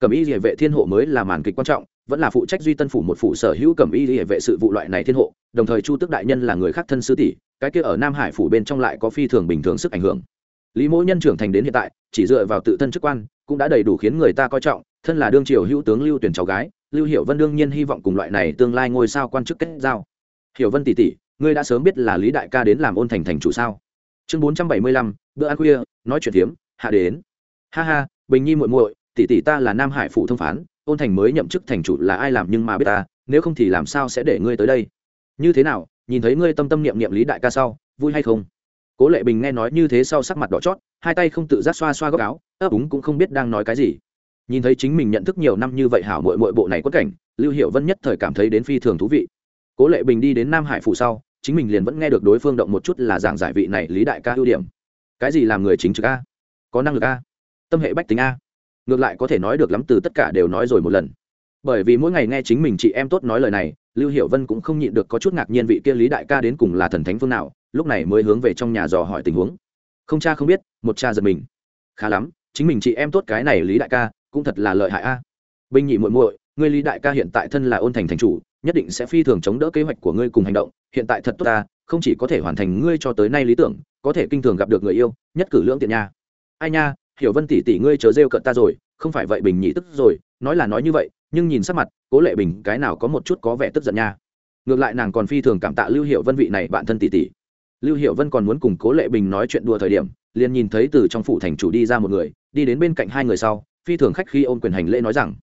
Cẩm y địa vệ thiên hộ mới là màn kịch quan trọng, vẫn là phụ trách duy tân phủ một phủ sở hữu cẩm y địa vệ sự vụ loại này thiên hộ, đồng thời chu tước đại nhân là người khác thân sư tỷ, cái kia ở nam hải phủ bên trong lại có phi thường bình thường sức ảnh hưởng lý mỗ nhân trưởng thành đến hiện tại, chỉ dựa vào tự thân chức quan, cũng đã đầy đủ khiến người ta coi trọng, thân là đương triều hữu tướng lưu tuyển cháu gái, lưu hiệu vân đương nhiên hy vọng cùng loại này tương lai ngôi sao quan chức kết giao. Hiểu vân tỷ tỷ, ngươi đã sớm biết là lý đại ca đến làm ôn thành thành chủ sao? Chương bốn trăm bảy mươi lăm, bữa ăn khuya, nói chuyện hiếm hạ đến. Ha ha, bình nhi muội muội, tỷ tỷ ta là nam hải phụ thông phán, ôn thành mới nhậm chức thành chủ là ai làm nhưng mà biết ta, nếu không thì làm sao sẽ để ngươi tới đây? Như thế nào, nhìn thấy ngươi tâm tâm niệm niệm lý đại ca sau, vui hay không? Cố lệ bình nghe nói như thế sau sắc mặt đỏ chót, hai tay không tự giác xoa xoa góc áo, ấp úng cũng không biết đang nói cái gì. Nhìn thấy chính mình nhận thức nhiều năm như vậy hảo mội mội bộ này quất cảnh, lưu hiệu vân nhất thời cảm thấy đến phi thường thú vị. Cố lệ bình đi đến nam hải phủ sau, chính mình liền vẫn nghe được đối phương động một chút là giảng giải vị này lý đại ca ưu điểm. Cái gì làm người chính trực a? Có năng lực a? Tâm hệ bách tính a? Ngược lại có thể nói được lắm từ tất cả đều nói rồi một lần. Bởi vì mỗi ngày nghe chính mình chị em tốt nói lời này, lưu hiệu vân cũng không nhịn được có chút ngạc nhiên vị kia lý đại ca đến cùng là thần thánh phương nào lúc này mới hướng về trong nhà dò hỏi tình huống. Không cha không biết, một cha giật mình. Khá lắm, chính mình chị em tốt cái này lý đại ca, cũng thật là lợi hại a. Binh nhị muội muội, ngươi lý đại ca hiện tại thân là ôn thành thành chủ, nhất định sẽ phi thường chống đỡ kế hoạch của ngươi cùng hành động. Hiện tại thật tốt ta, không chỉ có thể hoàn thành ngươi cho tới nay lý tưởng, có thể kinh thường gặp được người yêu, nhất cử lưỡng tiện nha. Ai nha, hiểu vân tỷ tỷ ngươi chớ rêu cận ta rồi, không phải vậy bình nhị tức rồi, nói là nói như vậy, nhưng nhìn sắc mặt, cố lệ bình cái nào có một chút có vẻ tức giận nha. Ngược lại nàng còn phi thường cảm tạ lưu hiệu vân vị này bạn thân tỷ tỷ lưu hiệu vân còn muốn cùng cố lệ bình nói chuyện đùa thời điểm, liền nhìn thấy từ trong phủ thành chủ đi ra một người, đi đến bên cạnh hai người sau, phi thường khách khi ôm quyền hành lễ nói rằng,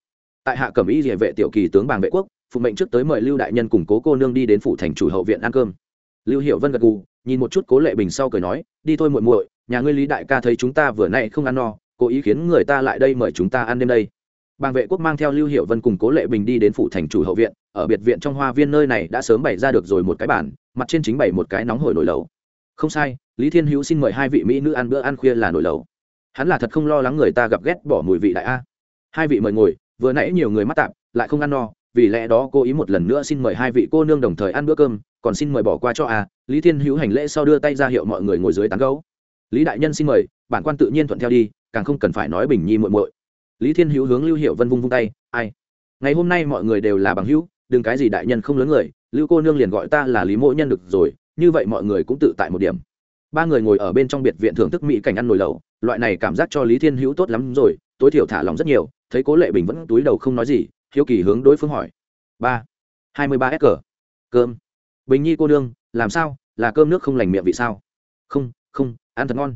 tại hạ cẩm ý địa vệ tiểu kỳ tướng bàng vệ quốc, phụ mệnh trước tới mời lưu đại nhân cùng cố cô nương đi đến phủ thành chủ hậu viện ăn cơm. Lưu hiệu vân gật gù, nhìn một chút cố lệ bình sau cười nói, đi thôi muội muội, nhà ngươi lý đại ca thấy chúng ta vừa nay không ăn no, cố ý khiến người ta lại đây mời chúng ta ăn đêm đây bàng vệ quốc mang theo lưu hiệu vân cùng cố lệ bình đi đến phủ thành chủ hậu viện, ở biệt viện trong hoa viên nơi này đã sớm bày ra được rồi một cái bàn, mặt trên chính bày một cái nóng hổi nồi lẩu. Không sai, lý thiên hữu xin mời hai vị mỹ nữ ăn bữa ăn khuya là nồi lẩu. Hắn là thật không lo lắng người ta gặp ghét bỏ mùi vị đại a. Hai vị mời ngồi, vừa nãy nhiều người mắc tạm lại không ăn no, vì lẽ đó cô ý một lần nữa xin mời hai vị cô nương đồng thời ăn bữa cơm, còn xin mời bỏ qua cho a. Lý thiên hữu hành lễ sau đưa tay ra hiệu mọi người ngồi dưới tán gấu lý đại nhân xin mời, bản quan tự nhiên thuận theo đi, càng không cần phải nói bình nhi muội muội lý thiên hữu hướng lưu hiệu vân vung vung tay, ai? Ngày hôm nay mọi người đều là bằng hữu, đừng cái gì đại nhân không lớn người, lưu cô nương liền gọi ta là lý mỗ nhân được rồi, như vậy mọi người cũng tự tại một điểm. Ba người ngồi ở bên trong biệt viện thưởng thức mỹ cảnh ăn nồi lẩu, loại này cảm giác cho lý thiên hữu tốt lắm rồi, tối thiểu thả lòng rất nhiều, thấy cố lệ bình vẫn túi đầu không nói gì, hiếu kỳ hướng đối phương hỏi. Ba, hai mươi ba s cờ. Cơm. Bình nhi cô nương, làm sao? Là cơm nước không lành miệng vị sao? Không không, ăn thật ngon.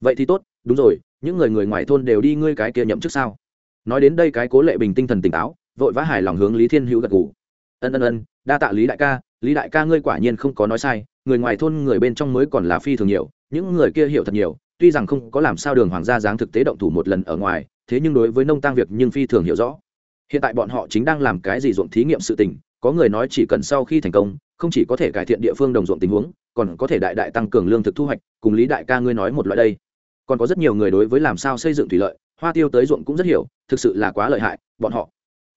Vậy thì tốt, đúng rồi, những người người ngoài thôn đều đi ngươi cái kia nhậm trước sao? Nói đến đây cái cố lệ bình tinh thần tỉnh táo, vội vã hài lòng hướng lý thiên hữu gật ngủ ân ân ân, đa tạ lý đại ca, lý đại ca ngươi quả nhiên không có nói sai, người ngoài thôn người bên trong mới còn là phi thường nhiều, những người kia hiểu thật nhiều, tuy rằng không có làm sao đường hoàng gia giáng thực tế động thủ một lần ở ngoài, thế nhưng đối với nông tăng việc nhưng phi thường hiểu rõ. Hiện tại bọn họ chính đang làm cái gì ruộng thí nghiệm sự tình, có người nói chỉ cần sau khi thành công, không chỉ có thể cải thiện địa phương đồng ruộng tình huống, còn có thể đại đại tăng cường lương thực thu hoạch, cùng lý đại ca ngươi nói một loại đây. Còn có rất nhiều người đối với làm sao xây dựng thủy lợi hoa tiêu tới ruộng cũng rất hiểu, thực sự là quá lợi hại, bọn họ.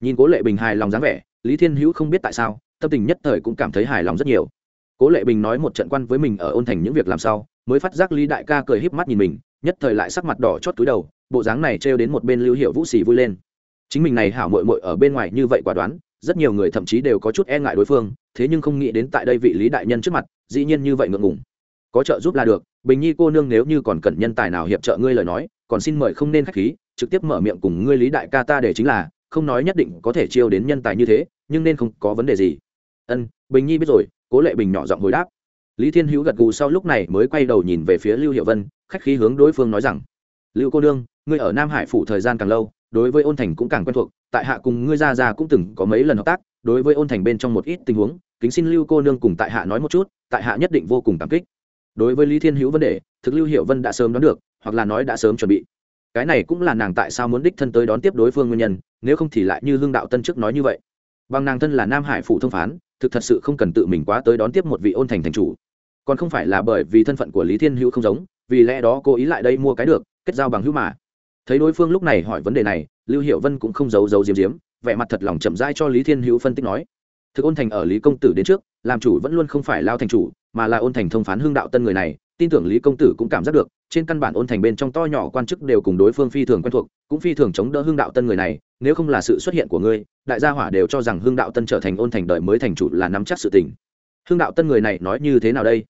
Nhìn cố lệ bình hài lòng dáng vẻ, lý thiên hữu không biết tại sao, tâm tình nhất thời cũng cảm thấy hài lòng rất nhiều. Cố lệ bình nói một trận quan với mình ở ôn thành những việc làm sao mới phát giác lý đại ca cười híp mắt nhìn mình, nhất thời lại sắc mặt đỏ chót túi đầu, bộ dáng này trêu đến một bên lưu hiệu vũ xì vui lên. Chính mình này hảo mội mội ở bên ngoài như vậy quả đoán, rất nhiều người thậm chí đều có chút e ngại đối phương, thế nhưng không nghĩ đến tại đây vị lý đại nhân trước mặt, dĩ nhiên như vậy ngượng ngùng. Có trợ giúp là được, bình nhi cô nương nếu như còn cần nhân tài nào hiệp trợ ngươi lời nói còn xin mời không nên khách khí, trực tiếp mở miệng cùng ngươi lý đại ca ta để chính là, không nói nhất định có thể chiêu đến nhân tài như thế, nhưng nên không có vấn đề gì. Ân, bình nhi biết rồi, cố lệ bình nhỏ giọng hồi đáp. Lý thiên hữu gật gù sau lúc này mới quay đầu nhìn về phía lưu hiệu vân, khách khí hướng đối phương nói rằng, lưu cô nương, ngươi ở nam hải phủ thời gian càng lâu, đối với ôn thành cũng càng quen thuộc, tại hạ cùng ngươi ra ra cũng từng có mấy lần hợp tác, đối với ôn thành bên trong một ít tình huống, kính xin lưu cô nương cùng tại hạ nói một chút, tại hạ nhất định vô cùng cảm kích. Đối với lý thiên hữu vấn đề, thực lưu hiệu vân đã sớm đoán được hoặc là nói đã sớm chuẩn bị. Cái này cũng là nàng tại sao muốn đích thân tới đón tiếp đối phương nguyên nhân, nếu không thì lại như hương đạo tân trước nói như vậy. Bằng nàng thân là nam hải phủ thông phán, thực thật sự không cần tự mình quá tới đón tiếp một vị ôn thành thành chủ. Còn không phải là bởi vì thân phận của lý thiên hữu không giống, vì lẽ đó cô ý lại đây mua cái được, kết giao bằng hữu mà. Thấy đối phương lúc này hỏi vấn đề này, lưu hiệu vân cũng không giấu giấu diếm diếm vẻ mặt thật lòng chậm rãi cho lý thiên hữu phân tích nói. Thực ôn thành ở lý công tử đến trước, làm chủ vẫn luôn không phải lao thành chủ, mà là ôn thành thông phán hương đạo tân người này tin tưởng lý công tử cũng cảm giác được, trên căn bản ôn thành bên trong to nhỏ quan chức đều cùng đối phương phi thường quen thuộc, cũng phi thường chống đỡ hương đạo tân người này, nếu không là sự xuất hiện của ngươi, đại gia hỏa đều cho rằng hương đạo tân trở thành ôn thành đời mới thành chủ là nắm chắc sự tình. Hương đạo tân người này nói như thế nào đây?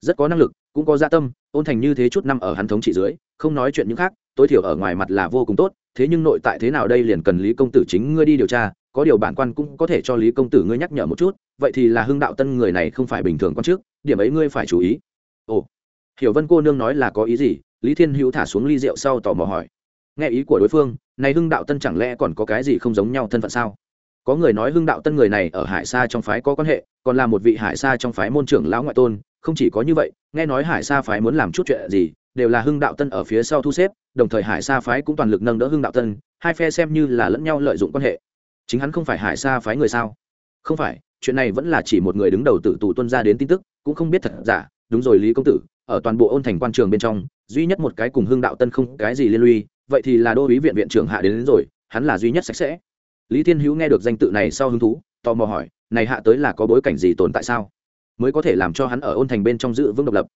Rất có năng lực, cũng có gia tâm, ôn thành như thế chút năm ở hắn thống trị dưới, không nói chuyện những khác, tối thiểu ở ngoài mặt là vô cùng tốt, thế nhưng nội tại thế nào đây liền cần lý công tử chính ngươi đi điều tra, có điều bản quan cũng có thể cho lý công tử ngươi nhắc nhở một chút, vậy thì là hưng đạo tân người này không phải bình thường con trước điểm ấy ngươi phải chú ý. Ồ hiểu vân cô nương nói là có ý gì? Lý thiên hữu thả xuống ly rượu sau tò mò hỏi. Nghe ý của đối phương, này hưng đạo tân chẳng lẽ còn có cái gì không giống nhau thân phận sao? Có người nói hưng đạo tân người này ở hải sa trong phái có quan hệ, còn là một vị hải sa trong phái môn trưởng lão ngoại tôn, không chỉ có như vậy, nghe nói hải sa phái muốn làm chút chuyện gì, đều là hưng đạo tân ở phía sau thu xếp, đồng thời hải sa phái cũng toàn lực nâng đỡ hưng đạo tân, hai phe xem như là lẫn nhau lợi dụng quan hệ. Chính hắn không phải hải sa phái người sao? Không phải, chuyện này vẫn là chỉ một người đứng đầu tự tù tuân ra đến tin tức, cũng không biết thật giả, đúng rồi lý công tử ở toàn bộ ôn thành quan trường bên trong duy nhất một cái cùng hưng đạo tân không cái gì liên lụy vậy thì là đô ý viện viện trưởng hạ đến, đến rồi hắn là duy nhất sạch sẽ. Lý thiên hữu nghe được danh tự này sau hứng thú tò mò hỏi này hạ tới là có bối cảnh gì tồn tại sao? Mới có thể làm cho hắn ở ôn thành bên trong giữ vững độc lập.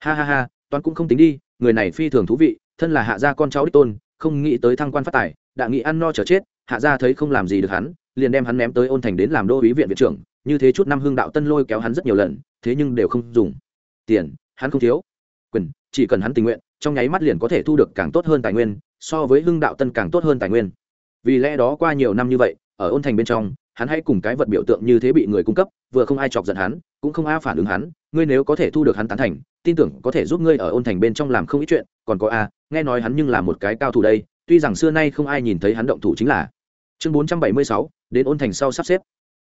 Ha ha ha toán cũng không tính đi người này phi thường thú vị thân là hạ gia con cháu đích tôn không nghĩ tới thăng quan phát tài đã nghĩ ăn no chờ chết hạ gia thấy không làm gì được hắn liền đem hắn ném tới ôn thành đến làm đô ý viện viện trưởng như thế chút năm hương đạo tân lôi kéo hắn rất nhiều lần thế nhưng đều không dùng. Tiền hắn không thiếu. Quyền, chỉ cần hắn tình nguyện, trong nháy mắt liền có thể thu được càng tốt hơn tài nguyên, so với hưng đạo tân càng tốt hơn tài nguyên. Vì lẽ đó qua nhiều năm như vậy, ở ôn thành bên trong, hắn hãy cùng cái vật biểu tượng như thế bị người cung cấp, vừa không ai chọc giận hắn, cũng không ai phản ứng hắn, ngươi nếu có thể thu được hắn tán thành, tin tưởng có thể giúp ngươi ở ôn thành bên trong làm không ít chuyện, còn có a, nghe nói hắn nhưng là một cái cao thủ đây, tuy rằng xưa nay không ai nhìn thấy hắn động thủ chính là. Chương bốn trăm bảy mươi sáu, đến ôn thành sau sắp xếp.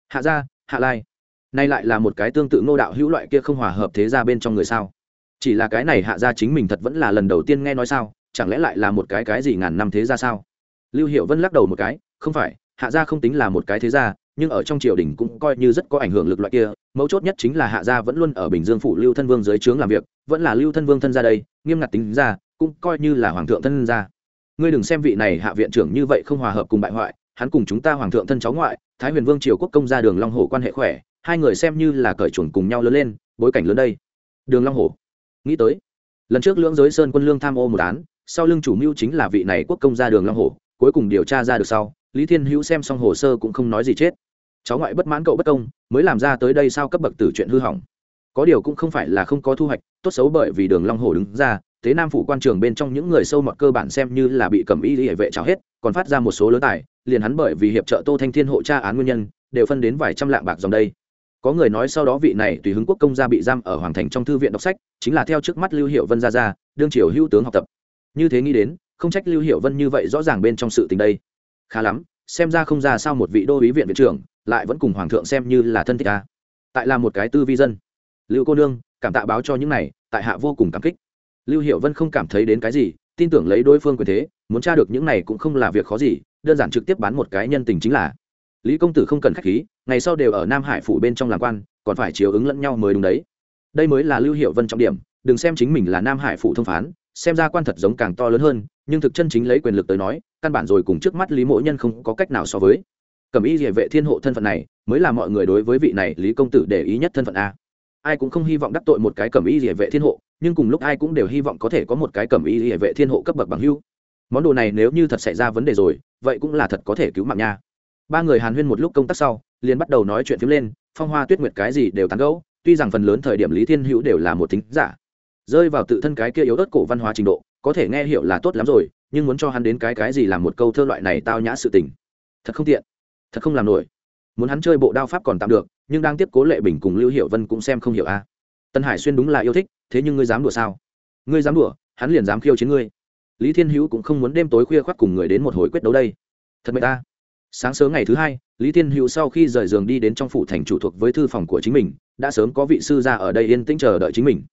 Hạ gia, hạ lai. Nay lại là một cái tương tự ngô đạo hữu loại kia không hòa hợp thế ra bên trong người sao? Chỉ là cái này hạ gia chính mình thật vẫn là lần đầu tiên nghe nói sao, chẳng lẽ lại là một cái cái gì ngàn năm thế ra sao? Lưu hiệu vân lắc đầu một cái, không phải, hạ gia không tính là một cái thế gia, nhưng ở trong triều đình cũng coi như rất có ảnh hưởng lực loại kia, mấu chốt nhất chính là hạ gia vẫn luôn ở bình dương phủ lưu thân vương dưới trướng làm việc, vẫn là lưu thân vương thân ra đây, nghiêm ngặt tính ra, cũng coi như là hoàng thượng thân ra ngươi đừng xem vị này hạ viện trưởng như vậy không hòa hợp cùng bại hoại, hắn cùng chúng ta hoàng thượng thân cháu ngoại, thái huyền vương triều quốc công ra đường long hồ quan hệ khỏe, hai người xem như là cởi chuồn cùng nhau lớn lên, bối cảnh lớn đây. Đường long hồ nghĩ tới, lần trước lưỡng giới sơn quân lương tham ô một án, sau lưng chủ mưu chính là vị này quốc công ra đường long hồ cuối cùng điều tra ra được sau, lý thiên hữu xem xong hồ sơ cũng không nói gì chết. Cháu ngoại bất mãn cậu bất công, mới làm ra tới đây sao cấp bậc tử chuyện hư hỏng. Có điều cũng không phải là không có thu hoạch, tốt xấu bởi vì đường long hồ đứng ra, thế nam phủ quan trường bên trong những người sâu mọt cơ bản xem như là bị cầm y hệ vệ trào hết, còn phát ra một số lớn tài, liền hắn bởi vì hiệp trợ tô thanh thiên hộ tra án nguyên nhân, đều phân đến vài trăm lạng bạc dòng đây có người nói sau đó vị này tùy hứng quốc công gia bị giam ở hoàng thành trong thư viện đọc sách, chính là theo trước mắt lưu hiệu vân ra ra, đương triều hữu tướng học tập. Như thế nghĩ đến, không trách lưu hiệu vân như vậy rõ ràng bên trong sự tình đây. Khá lắm, xem ra không ra sao một vị đô ý viện viện trưởng lại vẫn cùng hoàng thượng xem như là thân thích ta. Tại là một cái tư vi dân. Lưu cô nương, cảm tạ báo cho những này, tại hạ vô cùng cảm kích. Lưu hiệu vân không cảm thấy đến cái gì, tin tưởng lấy đối phương quyền thế, muốn tra được những này cũng không là việc khó gì, đơn giản trực tiếp bán một cái nhân tình chính là lý công tử không cần khách khí, ngày sau đều ở nam hải phủ bên trong làm quan, còn phải chiếu ứng lẫn nhau mới đúng đấy. Đây mới là lưu hiệu vân trọng điểm, đừng xem chính mình là nam hải phủ thông phán, xem ra quan thật giống càng to lớn hơn, nhưng thực chân chính lấy quyền lực tới nói, căn bản rồi cùng trước mắt lý mỗ nhân không có cách nào so với. Cẩm y địa vệ thiên hộ thân phận này, mới là mọi người đối với vị này lý công tử để ý nhất thân phận a. Ai cũng không hy vọng đắc tội một cái cẩm y địa vệ thiên hộ, nhưng cùng lúc ai cũng đều hy vọng có thể có một cái cẩm y địa vệ thiên hộ cấp bậc bằng hưu món đồ này nếu như thật xảy ra vấn đề rồi, vậy cũng là thật có thể cứu mạng nha ba người hàn huyên một lúc công tác sau, liền bắt đầu nói chuyện phiếm lên, phong hoa tuyết nguyệt cái gì đều tán gẫu, tuy rằng phần lớn thời điểm lý thiên hữu đều là một thính giả. Rơi vào tự thân cái kia yếu ớt cổ văn hóa trình độ, có thể nghe hiểu là tốt lắm rồi, nhưng muốn cho hắn đến cái cái gì làm một câu thơ loại này tao nhã sự tình. Thật không tiện, thật không làm nổi. Muốn hắn chơi bộ đao pháp còn tạm được, nhưng đang tiếp cố lệ bình cùng lưu hiệu vân cũng xem không hiểu a. Tân hải xuyên đúng là yêu thích, thế nhưng ngươi dám đùa sao? Ngươi dám đùa, hắn liền dám khiêu chiến ngươi. Lý thiên hữu cũng không muốn đêm tối khuya khoác cùng người đến một hồi quyết đấu đây. Thật mệt ta sáng sớm ngày thứ hai, lý thiên hữu sau khi rời giường đi đến trong phủ thành chủ thuộc với thư phòng của chính mình, đã sớm có vị sư gia ở đây yên tĩnh chờ đợi chính mình.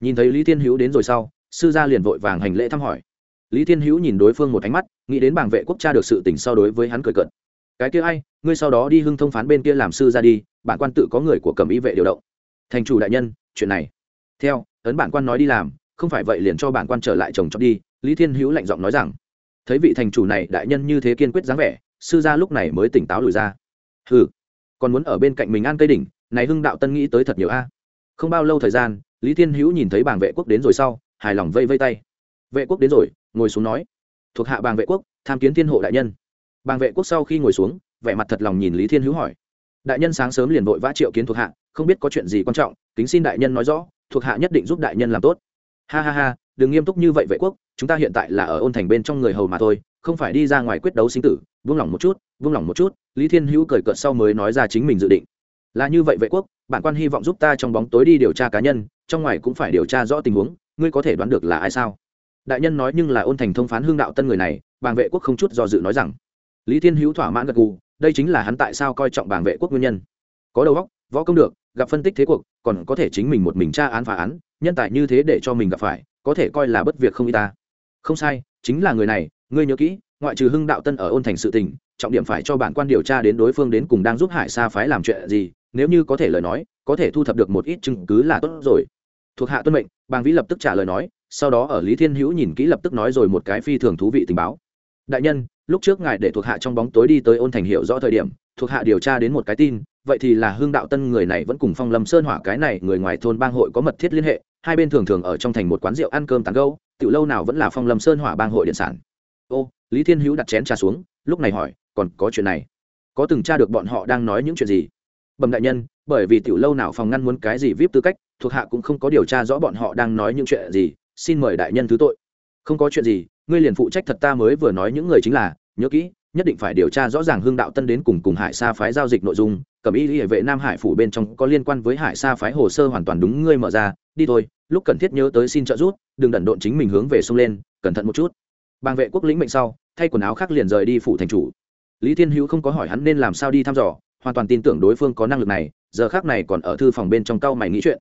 Nhìn thấy lý thiên hữu đến rồi sau, sư gia liền vội vàng hành lễ thăm hỏi. Lý thiên hữu nhìn đối phương một ánh mắt, nghĩ đến bảng vệ quốc cha được sự tỉnh so đối với hắn cười cận cái kia ai, ngươi sau đó đi hưng thông phán bên kia làm sư ra đi, bản quan tự có người của cầm ý vệ điều động. Thành chủ đại nhân, chuyện này. Theo, ấn bản quan nói đi làm, không phải vậy liền cho bản quan trở lại chồng chọn đi, lý thiên hữu lạnh giọng nói rằng. Thấy vị thành chủ này đại nhân như thế kiên quyết dáng vẻ sư gia lúc này mới tỉnh táo lùi ra. Hừ, còn muốn ở bên cạnh mình an cây đỉnh, này hưng đạo tân nghĩ tới thật nhiều a. Không bao lâu thời gian, lý thiên hữu nhìn thấy bảng vệ quốc đến rồi sau, hài lòng vây vây tay. Vệ quốc đến rồi, ngồi xuống nói. Thuộc hạ bàng vệ quốc, tham kiến thiên hộ đại nhân. Bàng vệ quốc sau khi ngồi xuống, vẻ mặt thật lòng nhìn lý thiên hữu hỏi. Đại nhân sáng sớm liền vội vã triệu kiến thuộc hạ, không biết có chuyện gì quan trọng, kính xin đại nhân nói rõ, thuộc hạ nhất định giúp đại nhân làm tốt. Ha ha ha, đừng nghiêm túc như vậy vệ quốc, chúng ta hiện tại là ở ôn thành bên trong người hầu mà thôi không phải đi ra ngoài quyết đấu sinh tử, vung lòng một chút, vung lòng một chút, lý thiên hữu cười cợt sau mới nói ra chính mình dự định. Là như vậy vệ quốc, bản quan hy vọng giúp ta trong bóng tối đi điều tra cá nhân, trong ngoài cũng phải điều tra rõ tình huống, ngươi có thể đoán được là ai sao? Đại nhân nói nhưng là ôn thành thông phán hương đạo tân người này, bàng vệ quốc không chút do dự nói rằng. Lý thiên hữu thỏa mãn gật gù, đây chính là hắn tại sao coi trọng bàng vệ quốc nguyên nhân. Có đầu óc, võ công được, gặp phân tích thế cuộc, còn có thể chính mình một mình tra án phá án, nhân tài như thế để cho mình gặp phải, có thể coi là bất việc không y ta. Không sai, chính là người này ngươi nhớ kỹ, ngoại trừ hưng đạo tân ở ôn thành sự tình, trọng điểm phải cho bản quan điều tra đến đối phương đến cùng đang giúp hải sa phái làm chuyện gì, nếu như có thể lời nói, có thể thu thập được một ít chứng cứ là tốt rồi. Thuộc hạ tuân mệnh, bàng vĩ lập tức trả lời nói, sau đó ở lý thiên hữu nhìn kỹ lập tức nói rồi một cái phi thường thú vị tình báo. Đại nhân, lúc trước ngài để thuộc hạ trong bóng tối đi tới ôn thành hiệu rõ thời điểm, thuộc hạ điều tra đến một cái tin, vậy thì là hương đạo tân người này vẫn cùng phong lâm sơn hỏa cái này người ngoài thôn bang hội có mật thiết liên hệ, hai bên thường thường ở trong thành một quán rượu ăn cơm tán gâu tiểu lâu nào vẫn là phong lâm sơn hỏa bang hội điện sản ô, lý thiên hữu đặt chén trà xuống, lúc này hỏi, còn có chuyện này? Có từng tra được bọn họ đang nói những chuyện gì? Bẩm đại nhân, bởi vì tiểu lâu nào phòng ngăn muốn cái gì vip tư cách, thuộc hạ cũng không có điều tra rõ bọn họ đang nói những chuyện gì, xin mời đại nhân thứ tội. Không có chuyện gì, ngươi liền phụ trách thật ta mới vừa nói những người chính là, nhớ kỹ, nhất định phải điều tra rõ ràng hương đạo tân đến cùng cùng hải sa phái giao dịch nội dung cẩm y hệ vệ nam hải phủ bên trong có liên quan với hải sa phái hồ sơ hoàn toàn đúng ngươi mở ra, đi thôi, lúc cần thiết nhớ tới xin trợ giúp, đừng đẩn độn chính mình hướng về sông lên, cẩn thận một chút bàng vệ quốc lĩnh mệnh sau, thay quần áo khác liền rời đi phủ thành chủ. Lý thiên hữu không có hỏi hắn nên làm sao đi thăm dò, hoàn toàn tin tưởng đối phương có năng lực này, giờ khác này còn ở thư phòng bên trong cao mày nghĩ chuyện.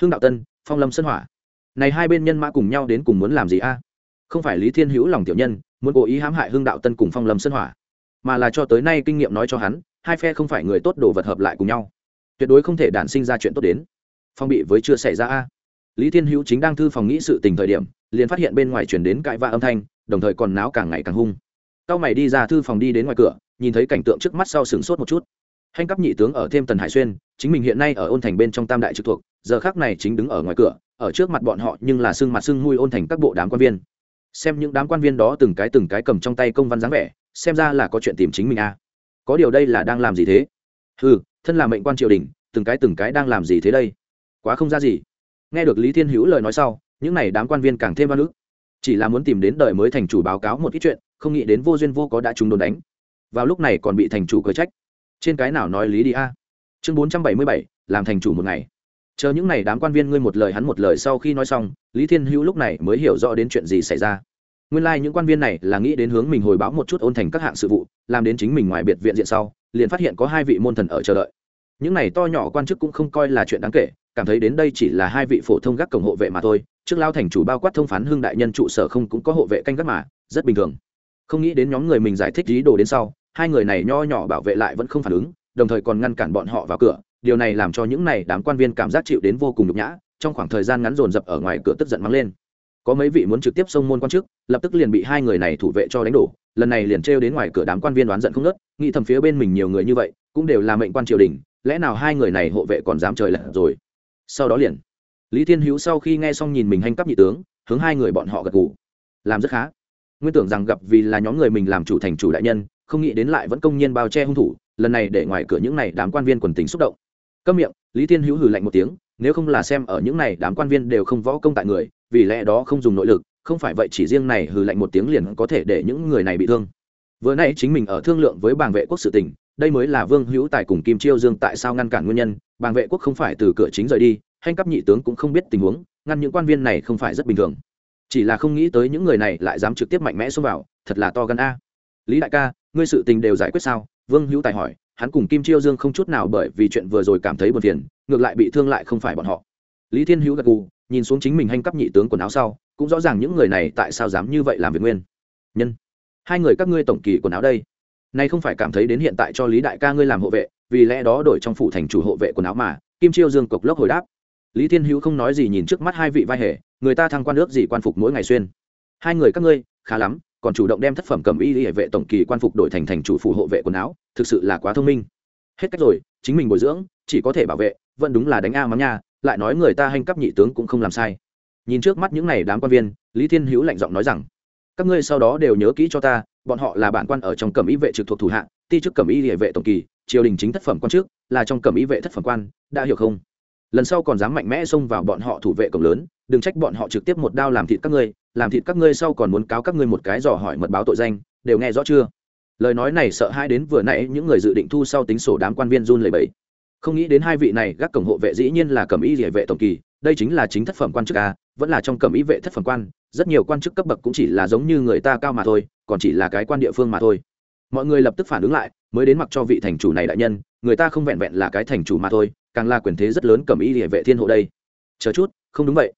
Hương đạo tân, phong lâm sân hỏa. Này hai bên nhân mã cùng nhau đến cùng muốn làm gì a? Không phải lý thiên hữu lòng tiểu nhân, muốn cố ý hãm hại Hương đạo tân cùng phong lâm sơn hỏa, mà là cho tới nay kinh nghiệm nói cho hắn, hai phe không phải người tốt đồ vật hợp lại cùng nhau. Tuyệt đối không thể đản sinh ra chuyện tốt đến. Phong bị với chưa xảy ra a? Lý thiên hữu chính đang thư phòng nghĩ sự tình thời điểm, liền phát hiện bên ngoài chuyển đến cãi vã âm thanh đồng thời còn náo càng ngày càng hung. Cao mày đi ra thư phòng đi đến ngoài cửa, nhìn thấy cảnh tượng trước mắt sau sửng sốt một chút. Hành cấp nhị tướng ở thêm tần hải xuyên, chính mình hiện nay ở ôn thành bên trong tam đại trực thuộc, giờ khác này chính đứng ở ngoài cửa, ở trước mặt bọn họ nhưng là sưng mặt sưng mùi ôn thành các bộ đám quan viên. Xem những đám quan viên đó từng cái từng cái cầm trong tay công văn dáng vẻ, xem ra là có chuyện tìm chính mình a. À. có điều đây là đang làm gì thế? Ừ thân là mệnh quan triều đình, từng cái từng cái đang làm gì thế đây? Quá không ra gì. Nghe được lý thiên hữu lời nói sau, những này đám quan viên càng thêm văn ức chỉ là muốn tìm đến đời mới thành chủ báo cáo một ít chuyện, không nghĩ đến vô duyên vô có đã chúng đồn đánh. Vào lúc này còn bị thành chủ cờ trách. Trên cái nào nói lý đi a? Chương bốn trăm bảy mươi bảy, làm thành chủ một ngày. Chờ những n à y đám quan viên ngươi một lời hắn một lời sau khi nói xong, lý thiên hữu lúc này mới hiểu rõ đến chuyện gì xảy ra. Nguyên lai、like、những quan viên này là nghĩ đến hướng mình hồi báo một chút ôn thành các hạng sự vụ, làm đến chính mình ngoài biệt viện diện sau, liền phát hiện có hai vị môn thần ở chờ đợi. Những này to nhỏ quan chức cũng không coi là chuyện đáng kể cảm thấy đến đây chỉ là hai vị phổ thông gác cổng hộ vệ mà thôi, trước lao thành chủ bao quát thông phán hưng đại nhân trụ sở không cũng có hộ vệ canh gác mà, rất bình thường. Không nghĩ đến nhóm người mình giải thích ý đồ đến sau, hai người này nho nhỏ bảo vệ lại vẫn không phản ứng, đồng thời còn ngăn cản bọn họ vào cửa, điều này làm cho những này đám quan viên cảm giác chịu đến vô cùng nhục nhã, trong khoảng thời gian ngắn dồn dập ở ngoài cửa tức giận mắng lên. Có mấy vị muốn trực tiếp xông môn quan chức lập tức liền bị hai người này thủ vệ cho đánh đổ, lần này liền trêu đến ngoài cửa đám quan viên đoán giận không ngớt, nghĩ thầm phía bên mình nhiều người như vậy, cũng đều là mệnh quan triều đình, lẽ nào hai người này hộ vệ còn dám trời lật rồi? Sau đó liền. Lý thiên hữu sau khi nghe xong nhìn mình hành cấp nhị tướng, hướng hai người bọn họ gật gù. Làm rất khá. Nguyên tưởng rằng gặp vì là nhóm người mình làm chủ thành chủ đại nhân, không nghĩ đến lại vẫn công nhiên bao che hung thủ, lần này để ngoài cửa những này đám quan viên quần tính xúc động. Câm miệng, lý thiên hữu hừ lạnh một tiếng, nếu không là xem ở những này đám quan viên đều không võ công tại người, vì lẽ đó không dùng nội lực, không phải vậy chỉ riêng này hừ lạnh một tiếng liền có thể để những người này bị thương. Vừa nay chính mình ở thương lượng với bàng vệ quốc sự tỉnh đây mới là vương hữu tài cùng kim chiêu dương tại sao ngăn cản nguyên nhân, bàng vệ quốc không phải từ cửa chính rời đi hành cấp nhị tướng cũng không biết tình huống, ngăn những quan viên này không phải rất bình thường. Chỉ là không nghĩ tới những người này lại dám trực tiếp mạnh mẽ xông vào, thật là to gan a. Lý đại ca, ngươi sự tình đều giải quyết sao? Vương hữu tài hỏi, hắn cùng kim chiêu dương không chút nào bởi vì chuyện vừa rồi cảm thấy buồn phiền, ngược lại bị thương lại không phải bọn họ. Lý thiên hữu gật gù, nhìn xuống chính mình hành cấp nhị tướng quần áo sau, cũng rõ ràng những người này tại sao dám như vậy làm việc nguyên. Nhân, hai người các ngươi tổng kỳ quần áo đây nay không phải cảm thấy đến hiện tại cho lý đại ca ngươi làm hộ vệ, vì lẽ đó đổi trong phủ thành chủ hộ vệ quần áo mà, kim chiêu dương cộc lốc hồi đáp. Lý thiên hữu không nói gì nhìn trước mắt hai vị vai hề, người ta thăng quan nước gì quan phục mỗi ngày xuyên. Hai người các ngươi, khá lắm, còn chủ động đem thất phẩm cầm y hệ vệ tổng kỳ quan phục đổi thành thành chủ phủ hộ vệ quần áo, thực sự là quá thông minh. Hết cách rồi, chính mình bồi dưỡng, chỉ có thể bảo vệ, vẫn đúng là đánh a mắm nha, lại nói người ta hành cấp nhị tướng cũng không làm sai. Nhìn trước mắt những này đám quan viên, lý thiên hữu lạnh giọng nói rằng các ngươi sau đó đều nhớ kỹ cho ta, bọn họ là bản quan ở trong cẩm y vệ trực thuộc thủ hạ ti chức cẩm y địa vệ tổng kỳ, triều đình chính thất phẩm quan trước là trong cẩm y vệ thất phẩm quan, đã hiểu không? Lần sau còn dám mạnh mẽ xông vào bọn họ thủ vệ cổng lớn, đừng trách bọn họ trực tiếp một đao làm thịt các ngươi, làm thịt các ngươi sau còn muốn cáo các ngươi một cái dò hỏi mật báo tội danh, đều nghe rõ chưa? Lời nói này sợ hai đến vừa nãy những người dự định thu sau tính sổ đám quan viên run lẩy bẩy. Không nghĩ đến hai vị này, gác cổng hộ vệ dĩ nhiên là cẩm y địa vệ tổng kỳ, đây chính là chính thất phẩm quan chức a, vẫn là trong cẩm y vệ thất phẩm quan rất nhiều quan chức cấp bậc cũng chỉ là giống như người ta cao mà thôi, còn chỉ là cái quan địa phương mà thôi. Mọi người lập tức phản ứng lại, mới đến mặc cho vị thành chủ này đại nhân, người ta không vẹn vẹn là cái thành chủ mà thôi, càng là quyền thế rất lớn cẩm y địa vệ thiên hộ đây. Chờ chút, không đúng vậy.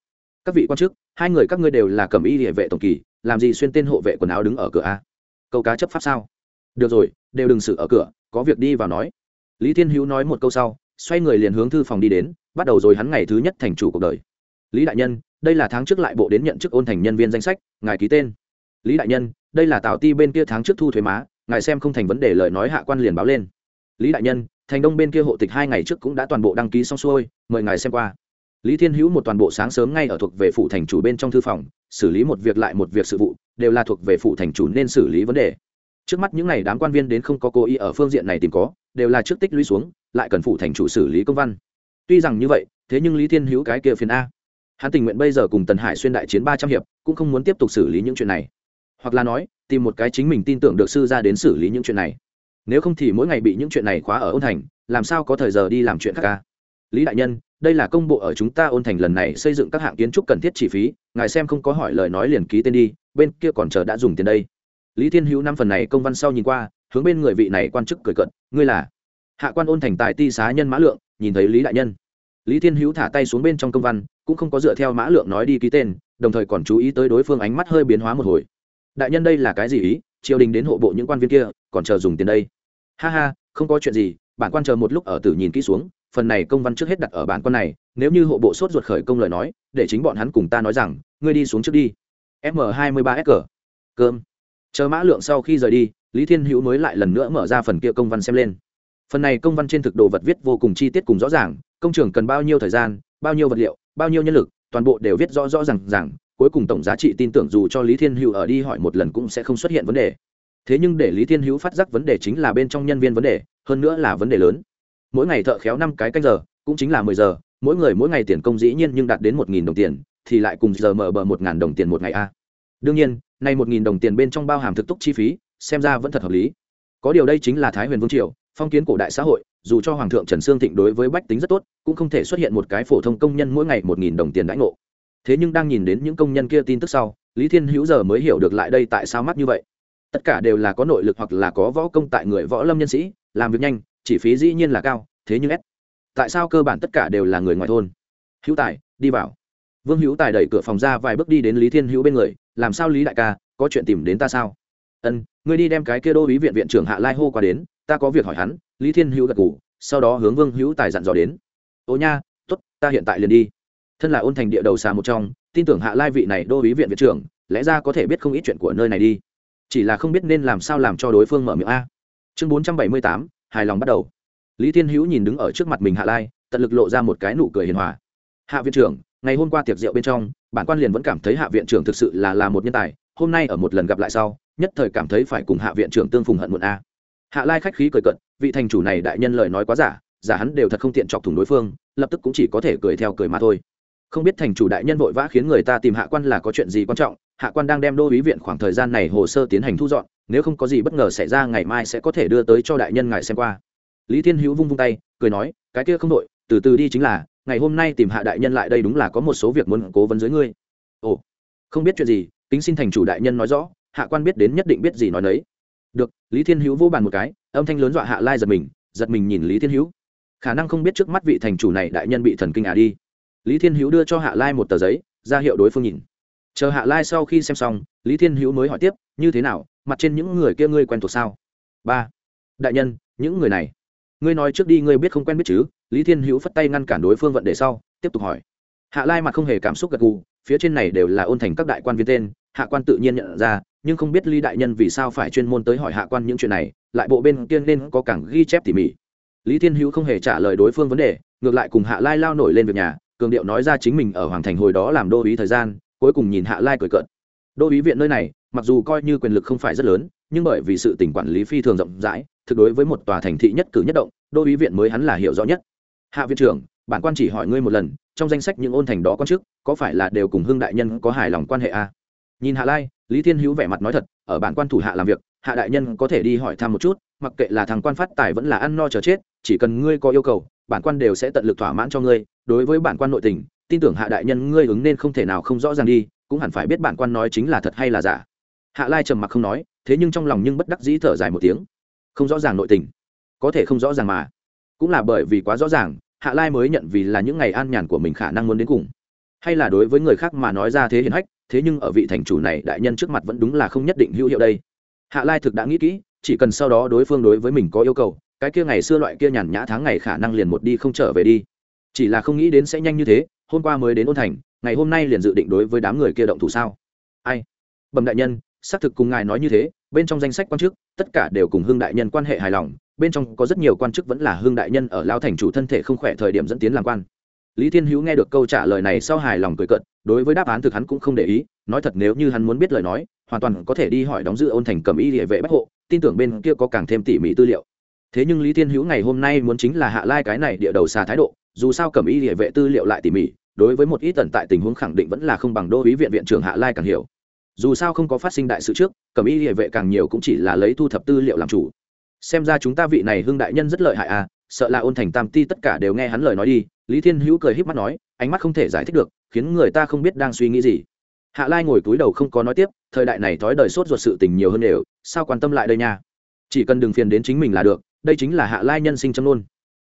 Các vị quan chức, hai người các ngươi đều là cẩm y địa vệ tổng kỳ, làm gì xuyên tên hộ vệ quần áo đứng ở cửa a? Câu cá chấp pháp sao? Được rồi, đều đừng xử ở cửa, có việc đi vào nói. Lý thiên hữu nói một câu sau, xoay người liền hướng thư phòng đi đến, bắt đầu rồi hắn ngày thứ nhất thành chủ cuộc đời. Lý đại nhân đây là tháng trước lại bộ đến nhận chức ôn thành nhân viên danh sách, ngài ký tên. Lý đại nhân, đây là tào ti bên kia tháng trước thu thuế má, ngài xem không thành vấn đề lời nói hạ quan liền báo lên. Lý đại nhân, thành đông bên kia hộ tịch hai ngày trước cũng đã toàn bộ đăng ký xong xuôi, mời ngài xem qua. Lý thiên hữu một toàn bộ sáng sớm ngay ở thuộc về phủ thành chủ bên trong thư phòng, xử lý một việc lại một việc sự vụ, đều là thuộc về phủ thành chủ nên xử lý vấn đề. Trước mắt những n à y đám quan viên đến không có cố ý ở phương diện này tìm có, đều là trước tích lũy xuống, lại cần phủ thành chủ xử lý công văn. Tuy rằng như vậy, thế nhưng lý thiên hữu cái kia phiền a hắn tình nguyện bây giờ cùng tần hải xuyên đại chiến ba trăm hiệp, cũng không muốn tiếp tục xử lý những chuyện này. Hoặc là nói, tìm một cái chính mình tin tưởng được sư ra đến xử lý những chuyện này. Nếu không thì mỗi ngày bị những chuyện này khóa ở ôn thành, làm sao có thời giờ đi làm chuyện khác ca lý đại nhân, đây là công bộ ở chúng ta ôn thành lần này xây dựng các hạng kiến trúc cần thiết chi phí, ngài xem không có hỏi lời nói liền ký tên đi, bên kia còn chờ đã dùng tiền đây. Lý thiên hữu năm phần này công văn sau nhìn qua, hướng bên người vị này quan chức cười cận ngươi là? Hạ quan ôn thành tài ti xá nhân mã lượng, nhìn thấy lý đại nhân lý thiên hữu thả tay xuống bên trong công văn, cũng không có dựa theo mã lượng nói đi ký tên, đồng thời còn chú ý tới đối phương ánh mắt hơi biến hóa một hồi. Đại nhân đây là cái gì ý? Triều đình đến hộ bộ những quan viên kia, còn chờ dùng tiền đây. Ha ha, không có chuyện gì, bản quan chờ một lúc ở tử nhìn kỹ xuống, phần này công văn trước hết đặt ở bản quan này, nếu như hộ bộ sốt ruột khởi công lời nói, để chính bọn hắn cùng ta nói rằng, ngươi đi xuống trước đi. M hai mươi ba s cơm. Chờ mã lượng sau khi rời đi, lý thiên hữu mới lại lần nữa mở ra phần kia công văn xem lên. Phần này công văn trên thực đồ vật viết vô cùng chi tiết cùng rõ ràng công trường cần bao nhiêu thời gian, bao nhiêu vật liệu, bao nhiêu nhân lực, toàn bộ đều viết rõ rõ r à n g rằng cuối cùng tổng giá trị tin tưởng dù cho lý thiên hữu ở đi hỏi một lần cũng sẽ không xuất hiện vấn đề. Thế nhưng để lý thiên hữu phát giác vấn đề chính là bên trong nhân viên vấn đề, hơn nữa là vấn đề lớn. Mỗi ngày thợ khéo năm cái canh giờ, cũng chính là mười giờ, mỗi người mỗi ngày tiền công dĩ nhiên nhưng đạt đến một nghìn đồng tiền, thì lại cùng giờ mở bờ một ngàn đồng tiền một ngày a. Đương nhiên, nay một nghìn đồng tiền bên trong bao hàm thực túc chi phí, xem ra vẫn thật hợp lý. Có điều đây chính là thái huyền vương triều, phong kiến cổ đại xã hội dù cho hoàng thượng trần sương thịnh đối với bách tính rất tốt, cũng không thể xuất hiện một cái phổ thông công nhân mỗi ngày một nghìn đồng tiền đãi ngộ. Thế nhưng đang nhìn đến những công nhân kia tin tức sau, lý thiên hữu giờ mới hiểu được lại đây tại sao mắc như vậy. Tất cả đều là có nội lực hoặc là có võ công tại người võ lâm nhân sĩ, làm việc nhanh, chỉ phí dĩ nhiên là cao, thế nhưng s tại sao cơ bản tất cả đều là người ngoài thôn? Hữu tài, đi vào. Vương hữu tài đẩy cửa phòng ra vài bước đi đến lý thiên hữu bên người, làm sao lý đại ca, có chuyện tìm đến ta sao? Ân, ngươi đi đem cái kia đô ý viện viện trưởng hạ lai hô qua đến, ta có việc hỏi hắn lý thiên hữu gật ngủ sau đó hướng vương hữu tài dặn dò đến. Ô nha t ố t ta hiện tại liền đi. Thân là ôn thành địa đầu xà một trong, tin tưởng hạ lai vị này đô ý viện viện trưởng, lẽ ra có thể biết không ít chuyện của nơi này đi. Chỉ là không biết nên làm sao làm cho đối phương mở miệng a. Chương bốn trăm bảy mươi tám, hài lòng bắt đầu. Lý thiên hữu nhìn đứng ở trước mặt mình hạ lai, tận lực lộ ra một cái nụ cười hiền hòa. Hạ viện trưởng, ngày hôm qua tiệc rượu bên trong, bản quan liền vẫn cảm thấy hạ viện trưởng thực sự là là một nhân tài, hôm nay ở một lần gặp lại sau, nhất thời cảm thấy phải cùng hạ viện trưởng tương phùng hận muộn a hạ lai khách khí cười cận vị thành chủ này đại nhân lời nói quá giả giả hắn đều thật không tiện chọc thủng đối phương, lập tức cũng chỉ có thể cười theo cười mà thôi. Không biết thành chủ đại nhân vội vã khiến người ta tìm hạ quan là có chuyện gì quan trọng, hạ quan đang đem đô ý viện khoảng thời gian này hồ sơ tiến hành thu dọn, nếu không có gì bất ngờ xảy ra ngày mai sẽ có thể đưa tới cho đại nhân ngài xem qua. Lý thiên hữu vung vung tay, cười nói, cái kia không đội từ từ đi chính là, ngày hôm nay tìm hạ đại nhân lại đây đúng là có một số việc muốn cố vấn dưới ngươi. Ồ, không biết chuyện gì, kính xin thành chủ đại nhân nói rõ, hạ quan biết đến nhất định biết gì nói nấy được, lý thiên hữu vô bàn một cái, âm thanh lớn dọa hạ lai giật mình giật mình nhìn lý thiên hữu. Khả năng không biết trước mắt vị thành chủ này đại nhân bị thần kinh à đi. Lý thiên hữu đưa cho hạ lai một tờ giấy, ra hiệu đối phương nhìn. Chờ hạ lai sau khi xem xong, lý thiên hữu mới hỏi tiếp, như thế nào? Mặt trên những người kia ngươi quen thuộc sao? Ba. Đại nhân, những người này. Ngươi nói trước đi, ngươi biết không quen biết chứ? Lý thiên hữu phất tay ngăn cản đối phương vận đề sau, tiếp tục hỏi. Hạ lai mặt không hề cảm xúc gật gù, phía trên này đều là ôn thành các đại quan viên tên hạ quan tự nhiên nhận ra nhưng không biết lý đại nhân vì sao phải chuyên môn tới hỏi hạ quan những chuyện này lại bộ bên kia nên có cảng ghi chép tỉ mỉ. Lý thiên hữu không hề trả lời đối phương vấn đề ngược lại cùng hạ lai lao nổi lên việc nhà cường điệu nói ra chính mình ở hoàng thành hồi đó làm đô ý thời gian cuối cùng nhìn hạ lai cười cợt. Đô ý viện nơi này mặc dù coi như quyền lực không phải rất lớn nhưng bởi vì sự tỉnh quản lý phi thường rộng rãi thực đối với một tòa thành thị nhất cử nhất động đô ý viện mới hắn là hiểu rõ nhất. Hạ viện trưởng bản quan chỉ hỏi ngươi một lần trong danh sách những ôn thành đó con chức, có phải là đều cùng hưng đại nhân có hài lòng quan hệ a? à? Nhìn hạ lai, lý thiên hữu vẻ mặt nói thật, ở bản quan thủ hạ làm việc, hạ đại nhân có thể đi hỏi thăm một chút, mặc kệ là thằng quan phát tài vẫn là ăn no chờ chết, chỉ cần ngươi có yêu cầu, bản quan đều sẽ tận lực thỏa mãn cho ngươi. Đối với bản quan nội tình, tin tưởng hạ đại nhân ngươi ứng nên không thể nào không rõ ràng đi, cũng hẳn phải biết bản quan nói chính là thật hay là giả. Hạ lai trầm mặc không nói, thế nhưng trong lòng nhưng bất đắc dĩ thở dài một tiếng. Không rõ ràng nội tình. Có thể không rõ ràng mà. Cũng là bởi vì quá rõ ràng, hạ lai mới nhận vì là những ngày an nhàn của mình khả năng muốn đến cùng. Hay là đối với người khác mà nói ra thế hiển hách thế nhưng ở vị thành chủ này đại nhân trước mặt vẫn đúng là không nhất định hữu hiệu đây. Hạ lai thực đã nghĩ kỹ, chỉ cần sau đó đối phương đối với mình có yêu cầu, cái kia ngày xưa loại kia nhàn nhã tháng ngày khả năng liền một đi không trở về đi. Chỉ là không nghĩ đến sẽ nhanh như thế, hôm qua mới đến ôn thành, ngày hôm nay liền dự định đối với đám người kia động thủ sao? Ai? Bẩm đại nhân, xác thực cùng ngài nói như thế, bên trong danh sách quan chức, tất cả đều cùng hương đại nhân quan hệ hài lòng, bên trong có rất nhiều quan chức vẫn là hương đại nhân ở lao thành chủ thân thể không khỏe thời điểm dẫn tiến làm quan lý thiên hữu nghe được câu trả lời này sau hài lòng cười cận đối với đáp án thực hắn cũng không để ý, nói thật nếu như hắn muốn biết lời nói, hoàn toàn có thể đi hỏi đóng giữ ôn thành cầm y địa vệ bách hộ, tin tưởng bên kia có càng thêm tỉ mỉ tư liệu. Thế nhưng lý thiên hữu ngày hôm nay muốn chính là hạ lai cái này địa đầu xà thái độ, dù sao cầm y địa vệ tư liệu lại tỉ mỉ, đối với một ít tận tại tình huống khẳng định vẫn là không bằng đô ý viện viện trưởng hạ lai càng hiểu. Dù sao không có phát sinh đại sự trước, cầm y địa vệ càng nhiều cũng chỉ là lấy thu thập tư liệu làm chủ. Xem ra chúng ta vị này hưng đại nhân rất lợi hại à sợ là ôn thành tam ti tất cả đều nghe hắn lời nói đi lý thiên hữu cười híp mắt nói, ánh mắt không thể giải thích được, khiến người ta không biết đang suy nghĩ gì. Hạ lai ngồi túi đầu không có nói tiếp, thời đại này thói đời sốt ruột sự tình nhiều hơn đều, sao quan tâm lại đây nha? Chỉ cần đừng phiền đến chính mình là được, đây chính là hạ lai nhân sinh châm luôn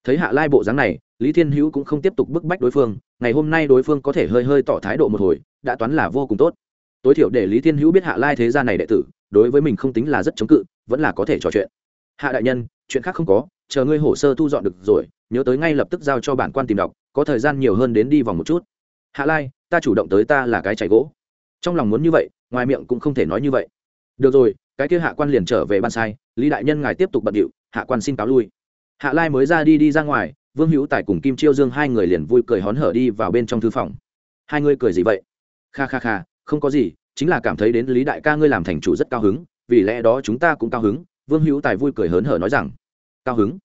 thấy hạ lai bộ dáng này, lý thiên hữu cũng không tiếp tục bức bách đối phương, ngày hôm nay đối phương có thể hơi hơi tỏ thái độ một hồi, đã toán là vô cùng tốt. Tối thiểu để lý thiên hữu biết hạ lai thế gia này đệ tử, đối với mình không tính là rất chống cự, vẫn là có thể trò chuyện. Hạ đại nhân, chuyện khác không có chờ ngươi hồ sơ thu dọn được rồi, nhớ tới ngay lập tức giao cho bản quan tìm đọc, có thời gian nhiều hơn đến đi vòng một chút. Hạ lai, ta chủ động tới ta là cái chảy gỗ. Trong lòng muốn như vậy, ngoài miệng cũng không thể nói như vậy. Được rồi, cái kia hạ quan liền trở về ban sai, lý đại nhân ngài tiếp tục bận điệu, hạ quan xin cáo lui. Hạ lai mới ra đi đi ra ngoài, vương hữu tài cùng kim chiêu dương hai người liền vui cười hón hở đi vào bên trong thư phòng. Hai người cười gì vậy? Kha kha kha, không có gì, chính là cảm thấy đến lý đại ca ngươi làm thành chủ rất cao hứng, vì lẽ đó chúng ta cũng cao hứng, vương hữu tài vui cười hớn hở nói rằng cao hứng.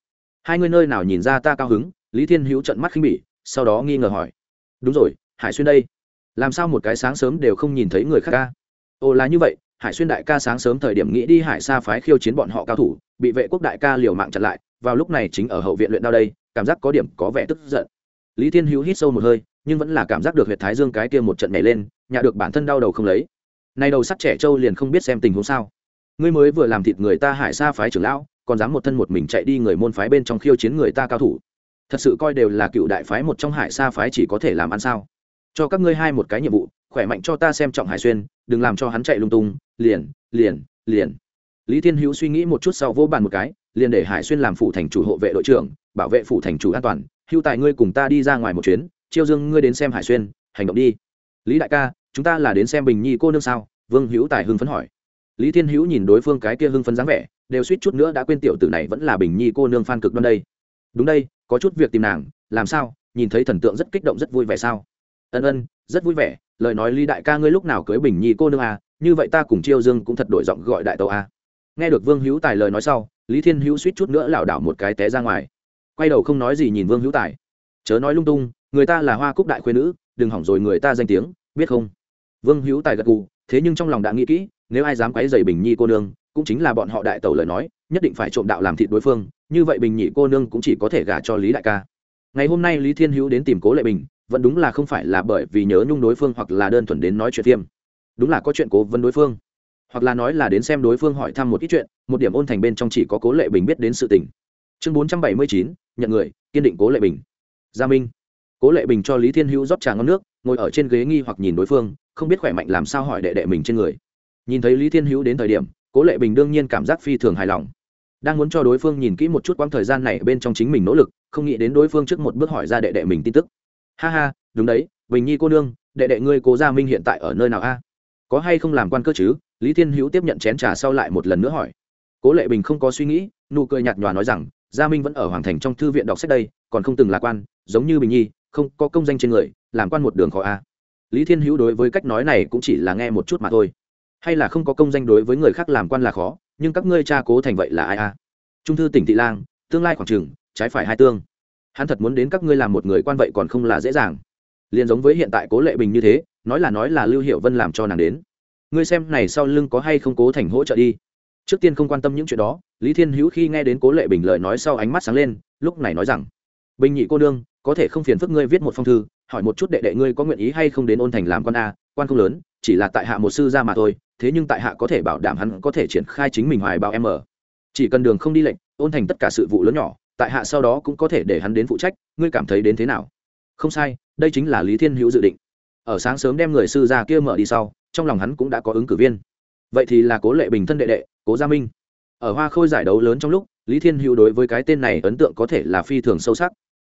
Hai người nơi nào nhìn ra ta cao hứng? Lý thiên hữu trận mắt khinh bỉ, sau đó nghi ngờ hỏi. Đúng rồi, hải xuyên đây. Làm sao một cái sáng sớm đều không nhìn thấy người khác ca? Ồ, là như vậy, hải xuyên đại ca sáng sớm thời điểm nghĩ đi hải sa phái khiêu chiến bọn họ cao thủ, bị vệ quốc đại ca liều mạng chặn lại, vào lúc này chính ở hậu viện luyện đao đây, cảm giác có điểm có vẻ tức giận. Lý thiên hữu hít sâu một hơi, nhưng vẫn là cảm giác được huyệt thái dương cái kia một trận nhảy lên nhà được bản thân đau đầu không lấy. Nay đầu sắt trẻ trâu liền không biết xem tình huống sao. Ngươi mới vừa làm thịt người ta hải sa phái trưởng lão còn dám một thân một mình chạy đi người môn phái bên trong khiêu chiến người ta cao thủ. Thật sự coi đều là cựu đại phái một trong hải sa phái chỉ có thể làm ăn sao? Cho các ngươi hai một cái nhiệm vụ, khỏe mạnh cho ta xem trọng hải xuyên, đừng làm cho hắn chạy lung tung, liền liền liền. Lý thiên hữu suy nghĩ một chút sau vô bàn một cái, liền để hải xuyên làm phủ thành chủ hộ vệ đội trưởng, bảo vệ phủ thành chủ an toàn. Hưu tài ngươi cùng ta đi ra ngoài một chuyến, chiêu dương ngươi đến xem hải xuyên, hành động đi. Lý đại ca, chúng ta là đến xem bình nhi cô nương sao? Vương hữu tài hưng phấn hỏi lý thiên hữu nhìn đối phương cái kia hưng phấn dáng vẻ, đều suýt chút nữa đã quên tiểu tử này vẫn là bình nhi cô nương phan cực đoan đây. Đúng đây, có chút việc tìm nàng, làm sao, nhìn thấy thần tượng rất kích động rất vui vẻ sao? Ân ân, rất vui vẻ, lời nói lý đại ca ngươi lúc nào cưới bình nhi cô nương à như vậy ta cùng chiêu dương cũng thật đổi giọng gọi đại tàu à. Nghe được vương hữu tài lời nói sau, lý thiên hữu suýt chút nữa lảo đảo một cái té ra ngoài. Quay đầu không nói gì nhìn vương hữu tài. Chớ nói lung tung, người ta là hoa cúc đại khuyên nữ, đừng hỏng rồi người ta danh tiếng, biết không? Vương hữu tài gật gù thế nhưng trong lòng đã nghĩ kỹ, nếu ai dám quấy dày bình nhi cô nương, cũng chính là bọn họ đại tẩu lời nói, nhất định phải trộm đạo làm thịt đối phương, như vậy bình nhị cô nương cũng chỉ có thể gả cho lý đại ca. Ngày hôm nay lý thiên hữu đến tìm cố lệ bình, vẫn đúng là không phải là bởi vì nhớ nhung đối phương hoặc là đơn thuần đến nói chuyện tiêm đúng là có chuyện cố vấn đối phương, hoặc là nói là đến xem đối phương hỏi thăm một ít chuyện, một điểm ôn thành bên trong chỉ có cố lệ bình biết đến sự tình. Chương bốn trăm bảy mươi chín, nhận người, kiên định cố lệ bình. Gia minh. Cố lệ bình cho lý thiên hữu rót trà ngon nước, ngồi ở trên ghế nghi hoặc nhìn đối phương không biết khỏe mạnh làm sao hỏi đệ đệ mình trên người. Nhìn thấy lý thiên hữu đến thời điểm, cố lệ bình đương nhiên cảm giác phi thường hài lòng. Đang muốn cho đối phương nhìn kỹ một chút quãng thời gian này bên trong chính mình nỗ lực, không nghĩ đến đối phương trước một bước hỏi ra đệ đệ mình tin tức. Ha ha, đúng đấy, bình nhi cô nương, đệ đệ ngươi cố gia minh hiện tại ở nơi nào a? Có hay không làm quan cơ chứ? Lý thiên hữu tiếp nhận chén trà sau lại một lần nữa hỏi. Cố lệ bình không có suy nghĩ, nụ cười nhạt nhòa nói rằng, gia minh vẫn ở hoàng thành trong thư viện đọc sách đây, còn không từng là quan, giống như bình nhi, không có công danh trên người, làm quan một đường khó a lý thiên hữu đối với cách nói này cũng chỉ là nghe một chút mà thôi. Hay là không có công danh đối với người khác làm quan là khó, nhưng các ngươi cha cố thành vậy là ai a trung thư tỉnh thị lang, tương lai khoảng trừng trái phải hai tương. Hắn thật muốn đến các ngươi làm một người quan vậy còn không là dễ dàng. Liền giống với hiện tại cố lệ bình như thế, nói là nói là lưu hiệu vân làm cho nàng đến. Ngươi xem này sau lưng có hay không cố thành hỗ trợ đi. Trước tiên không quan tâm những chuyện đó, lý thiên hữu khi nghe đến cố lệ bình lời nói sau ánh mắt sáng lên, lúc này nói rằng, bình nhị cô nương, có thể không phiền phức ngươi viết một phong thư hỏi một chút đệ đệ ngươi có nguyện ý hay không đến ôn thành làm con a, quan không lớn, chỉ là tại hạ một sư ra mà thôi, thế nhưng tại hạ có thể bảo đảm hắn có thể triển khai chính mình hoài bảo ở chỉ cần đường không đi lệnh, ôn thành tất cả sự vụ lớn nhỏ, tại hạ sau đó cũng có thể để hắn đến phụ trách, ngươi cảm thấy đến thế nào? Không sai, đây chính là lý thiên hữu dự định. Ở sáng sớm đem người sư ra kia mở đi sau, trong lòng hắn cũng đã có ứng cử viên. Vậy thì là cố lệ bình thân đệ đệ, cố gia minh. Ở hoa khôi giải đấu lớn trong lúc, lý thiên hữu đối với cái tên này ấn tượng có thể là phi thường sâu sắc.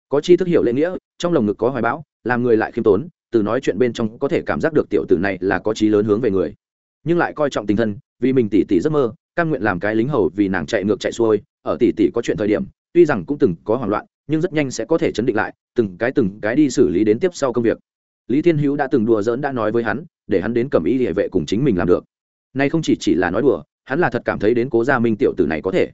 Có chi thức hiểu lễ nghĩa trong lồng ngực có hoài bão, làm người lại khiêm tốn, từ nói chuyện bên trong có thể cảm giác được tiểu tử này là có trí lớn hướng về người. Nhưng lại coi trọng tình thân, vì mình tỉ tỉ giấc mơ căn nguyện làm cái lính hầu vì nàng chạy ngược chạy xuôi, ở tỉ tỉ có chuyện thời điểm, tuy rằng cũng từng có hoảng loạn, nhưng rất nhanh sẽ có thể chấn định lại, từng cái từng cái đi xử lý đến tiếp sau công việc. Lý thiên hữu đã từng đùa giỡn đã nói với hắn, để hắn đến cầm ý địa vệ cùng chính mình làm được. Nay không chỉ chỉ là nói đùa, hắn là thật cảm thấy đến cố gia minh tiểu tử này có thể.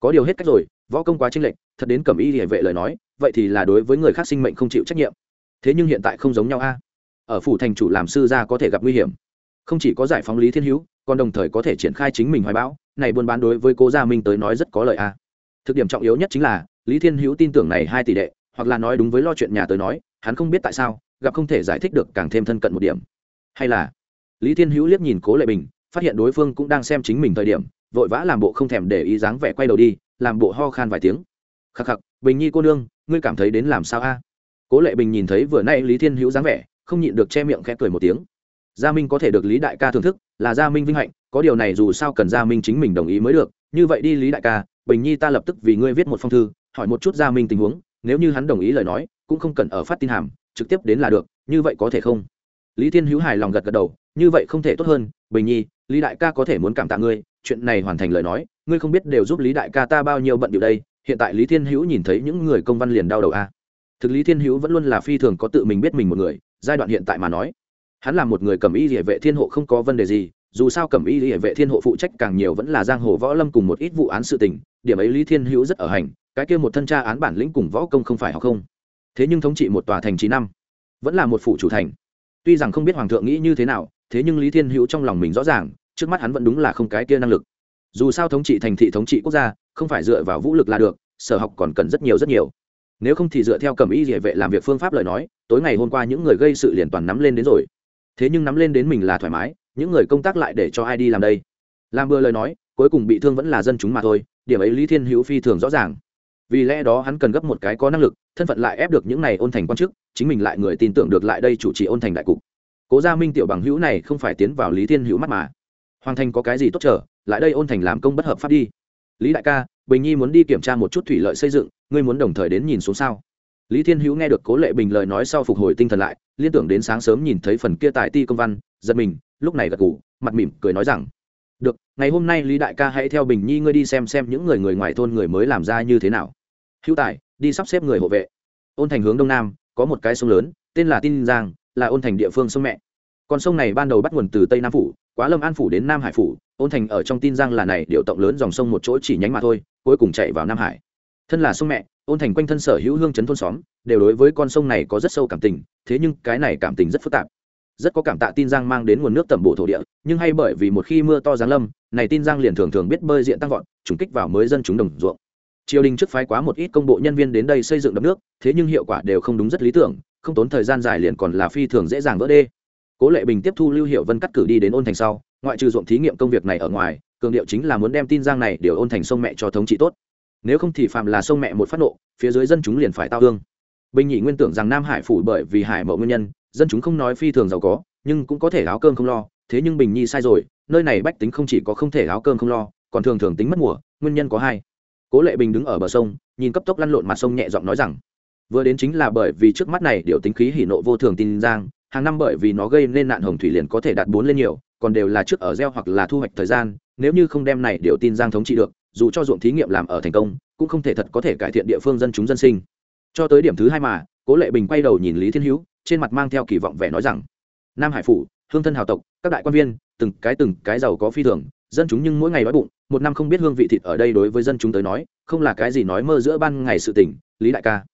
Có điều hết cách rồi, võ công quá tranh lệch, thật đến cầm ý địa vệ lời nói vậy thì là đối với người khác sinh mệnh không chịu trách nhiệm. Thế nhưng hiện tại không giống nhau a. Ở phủ thành chủ làm sư gia có thể gặp nguy hiểm. Không chỉ có giải phóng lý thiên hữu, còn đồng thời có thể triển khai chính mình hoài bão, này buôn bán đối với cố gia minh tới nói rất có lợi a. Thực điểm trọng yếu nhất chính là, lý thiên hữu tin tưởng này hai tỷ đệ, hoặc là nói đúng với lo chuyện nhà tới nói, hắn không biết tại sao, gặp không thể giải thích được càng thêm thân cận một điểm. Hay là, lý thiên hữu liếc nhìn cố lệ bình, phát hiện đối phương cũng đang xem chính mình thời điểm, vội vã làm bộ không thèm để ý dáng vẻ quay đầu đi, làm bộ ho khan vài tiếng. Khắc khắc, bình nhi cô nương ngươi cảm thấy đến làm sao a? Cố lệ bình nhìn thấy vừa nay lý thiên hữu dáng vẻ, không nhịn được che miệng khẽ cười một tiếng. Gia minh có thể được lý đại ca thưởng thức, là gia minh vinh hạnh, có điều này dù sao cần gia minh chính mình đồng ý mới được, như vậy đi lý đại ca, bình nhi ta lập tức vì ngươi viết một phong thư, hỏi một chút gia minh tình huống, nếu như hắn đồng ý lời nói, cũng không cần ở phát tin hàm, trực tiếp đến là được, như vậy có thể không? Lý thiên hữu hài lòng gật gật đầu, như vậy không thể tốt hơn, bình nhi, lý đại ca có thể muốn cảm tạ ngươi, chuyện này hoàn thành lời nói, ngươi không biết đều giúp lý đại ca ta bao nhiêu bận điều đây hiện tại lý thiên hữu nhìn thấy những người công văn liền đau đầu a. Thực lý thiên hữu vẫn luôn là phi thường có tự mình biết mình một người, giai đoạn hiện tại mà nói, hắn là một người cầm y địa vệ thiên hộ không có vấn đề gì, dù sao cầm y địa vệ thiên hộ phụ trách càng nhiều vẫn là giang hồ võ lâm cùng một ít vụ án sự tình, điểm ấy lý thiên hữu rất ở hành, cái kia một thân tra án bản lĩnh cùng võ công không phải học không. Thế nhưng thống trị một tòa thành trí năm, vẫn là một phủ chủ thành. Tuy rằng không biết hoàng thượng nghĩ như thế nào, thế nhưng lý thiên hữu trong lòng mình rõ ràng, trước mắt hắn vẫn đúng là không cái kia năng lực. Dù sao thống trị thành thị thống trị quốc gia không phải dựa vào vũ lực là được, sở học còn cần rất nhiều rất nhiều. Nếu không thì dựa theo cầm y địa vệ làm việc phương pháp lời nói, tối ngày hôm qua những người gây sự liền toàn nắm lên đến rồi. Thế nhưng nắm lên đến mình là thoải mái, những người công tác lại để cho ai đi làm đây? Làm bừa lời nói, cuối cùng bị thương vẫn là dân chúng mà thôi, điểm ấy lý thiên hữu phi thường rõ ràng. Vì lẽ đó hắn cần gấp một cái có năng lực, thân phận lại ép được những này ôn thành quan chức, chính mình lại người tin tưởng được lại đây chủ trì ôn thành đại cục. Cố gia minh tiểu bằng hữu này không phải tiến vào lý thiên hữu mắt mà. Hoàng thành có cái gì tốt trở lại đây ôn thành làm công bất hợp pháp đi lý đại ca, bình nhi muốn đi kiểm tra một chút thủy lợi xây dựng, ngươi muốn đồng thời đến nhìn xuống sao? Lý thiên hữu nghe được cố lệ bình lời nói sau phục hồi tinh thần lại, liên tưởng đến sáng sớm nhìn thấy phần kia tại ti công văn, giật mình, lúc này gật ngủ mặt mỉm cười nói rằng, được, ngày hôm nay lý đại ca hãy theo bình nhi ngươi đi xem xem những người người ngoài thôn người mới làm ra như thế nào. Hữu tài, đi sắp xếp người hộ vệ. Ôn thành hướng đông nam, có một cái sông lớn, tên là tin giang, là ôn thành địa phương sông mẹ con sông này ban đầu bắt nguồn từ tây nam phủ, quá lâm an phủ đến nam hải phủ, ôn thành ở trong tin giang là này điệu tổng lớn dòng sông một chỗ chỉ nhánh mà thôi, cuối cùng chạy vào nam hải. Thân là sông mẹ, ôn thành quanh thân sở hữu hương chấn thôn xóm, đều đối với con sông này có rất sâu cảm tình, thế nhưng cái này cảm tình rất phức tạp. Rất có cảm tạ tin giang mang đến nguồn nước tẩm bổ thổ địa, nhưng hay bởi vì một khi mưa to giáng lâm, này tin giang liền thường thường biết bơi diện tăng vọt, trùng kích vào mới dân chúng đồng ruộng. Triều đình trước phái quá một ít công bộ nhân viên đến đây xây dựng đập nước, thế nhưng hiệu quả đều không đúng rất lý tưởng, không tốn thời gian dài liền còn là phi thường dễ dàng vỡ đê cố lệ bình tiếp thu lưu hiệu vân cắt cử đi đến ôn thành sau, ngoại trừ ruộng thí nghiệm công việc này ở ngoài, cường điệu chính là muốn đem tin giang này điều ôn thành sông mẹ cho thống trị tốt. Nếu không thì phạm là sông mẹ một phát nộ, phía dưới dân chúng liền phải tao hương bình nhị nguyên tưởng rằng nam hải phủ bởi vì hải mậu nguyên nhân, dân chúng không nói phi thường giàu có, nhưng cũng có thể áo cơm không lo, thế nhưng bình nhi sai rồi, nơi này bách tính không chỉ có không thể áo cơm không lo, còn thường thường tính mất mùa, nguyên nhân có hai. Cố lệ bình đứng ở bờ sông, nhìn cấp tốc lăn lộn mặt sông nhẹ giọng nói rằng, vừa đến chính là bởi vì trước mắt này điều tính khí hỉ nộ vô thường tin giang hàng năm bởi vì nó gây nên nạn hồng thủy liền có thể đạt bốn lên nhiều, còn đều là trước ở gieo hoặc là thu hoạch thời gian, nếu như không đem này điều tin giang thống trị được, dù cho ruộng thí nghiệm làm ở thành công, cũng không thể thật có thể cải thiện địa phương dân chúng dân sinh. Cho tới điểm thứ hai mà, cố lệ bình quay đầu nhìn lý thiên hữu, trên mặt mang theo kỳ vọng vẻ nói rằng, nam hải phủ, hương thân hào tộc, các đại quan viên, từng cái từng cái giàu có phi thường, dân chúng nhưng mỗi ngày đói bụng, một năm không biết hương vị thịt ở đây đối với dân chúng tới nói, không là cái gì nói mơ giữa ban ngày sự tỉnh lý đại ca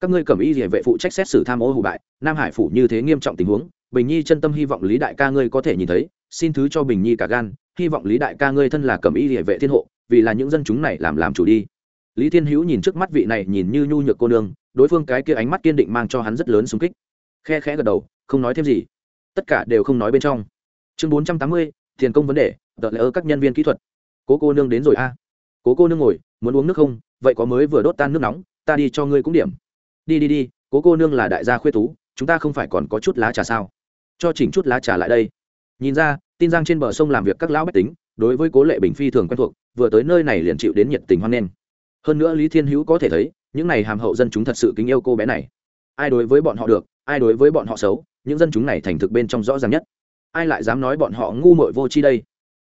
các ngươi cầm y địa vệ phụ trách xét xử tham ô hủ bại, nam hải phủ như thế nghiêm trọng tình huống, bình nhi chân tâm hy vọng lý đại ca ngươi có thể nhìn thấy, xin thứ cho bình nhi cả gan, hy vọng lý đại ca ngươi thân là cầm y địa vệ thiên hộ, vì là những dân chúng này làm làm chủ đi. Lý thiên hữu nhìn trước mắt vị này nhìn như nhu nhược cô nương, đối phương cái kia ánh mắt kiên định mang cho hắn rất lớn xung kích. Khe khẽ gật đầu, không nói thêm gì. Tất cả đều không nói bên trong. Chương bốn trăm tám mươi, tiền công vấn đề đợt lỡ các nhân viên kỹ thuật. Cố cô nương đến rồi a. Cố cô nương ngồi, muốn uống nước không? Vậy có mới vừa đốt tan nước nóng, ta đi cho ngươi cũng điểm đi đi đi, cố cô nương là đại gia khuê tú, chúng ta không phải còn có chút lá trà sao? Cho chỉnh chút lá trà lại đây. Nhìn ra, tin giang trên bờ sông làm việc các lão bách tính, đối với cố lệ bình phi thường quen thuộc, vừa tới nơi này liền chịu đến nhiệt tình hoan nghênh. Hơn nữa lý thiên hữu có thể thấy, những này hàm hậu dân chúng thật sự kính yêu cô bé này. Ai đối với bọn họ được, ai đối với bọn họ xấu, những dân chúng này thành thực bên trong rõ ràng nhất. Ai lại dám nói bọn họ ngu muội vô chi đây?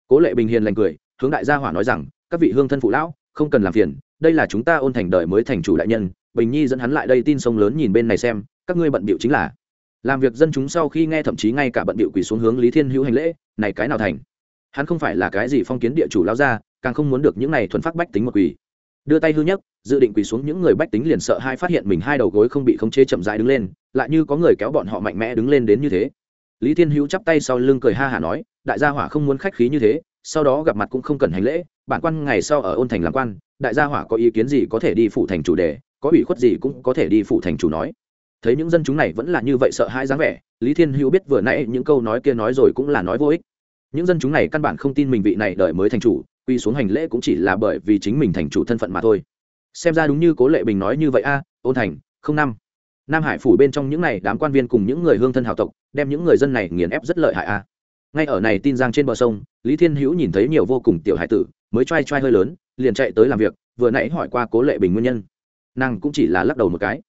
Cố lệ bình hiền lành cười, hướng đại gia hỏa nói rằng, các vị hương thân phụ lão, không cần làm phiền, đây là chúng ta ôn thành đời mới thành chủ đại nhân bình nhi dẫn hắn lại đây tin sông lớn nhìn bên này xem, các ngươi bận bịu chính là. Làm việc dân chúng sau khi nghe thậm chí ngay cả bận bịu quỳ xuống hướng lý thiên hữu hành lễ, này cái nào thành? Hắn không phải là cái gì phong kiến địa chủ lao ra càng không muốn được những này thuần phát bách tính một quỳ. Đưa tay hư nhất dự định quỳ xuống những người bách tính liền sợ hai phát hiện mình hai đầu gối không bị khống chế chậm rãi đứng lên, lại như có người kéo bọn họ mạnh mẽ đứng lên đến như thế. Lý thiên hữu chắp tay sau lưng cười ha hả nói, đại gia hỏa không muốn khách khí như thế, sau đó gặp mặt cũng không cần hành lễ, bản quan ngày sau ở ôn thành làm quan, đại gia hỏa có ý kiến gì có thể đi phủ thành chủ đề có ủy khuất gì cũng có thể đi phụ thành chủ nói. Thấy những dân chúng này vẫn là như vậy sợ hãi dáng vẻ, lý thiên hữu biết vừa nãy những câu nói kia nói rồi cũng là nói vô ích. Những dân chúng này căn bản không tin mình vị này đợi mới thành chủ, quy xuống hành lễ cũng chỉ là bởi vì chính mình thành chủ thân phận mà thôi. Xem ra đúng như cố lệ bình nói như vậy a, ôn thành, không năm. Nam hải phủ bên trong những này đám quan viên cùng những người hương thân hào tộc, đem những người dân này nghiền ép rất lợi hại a. Ngay ở này tin giang trên bờ sông, lý thiên hữu nhìn thấy nhiều vô cùng tiểu hải tử, mới t r a i t r a i hơi lớn, liền chạy tới làm việc, vừa nãy hỏi qua cố lệ bình nguyên nhân nàng cũng chỉ là lắc đầu một cái.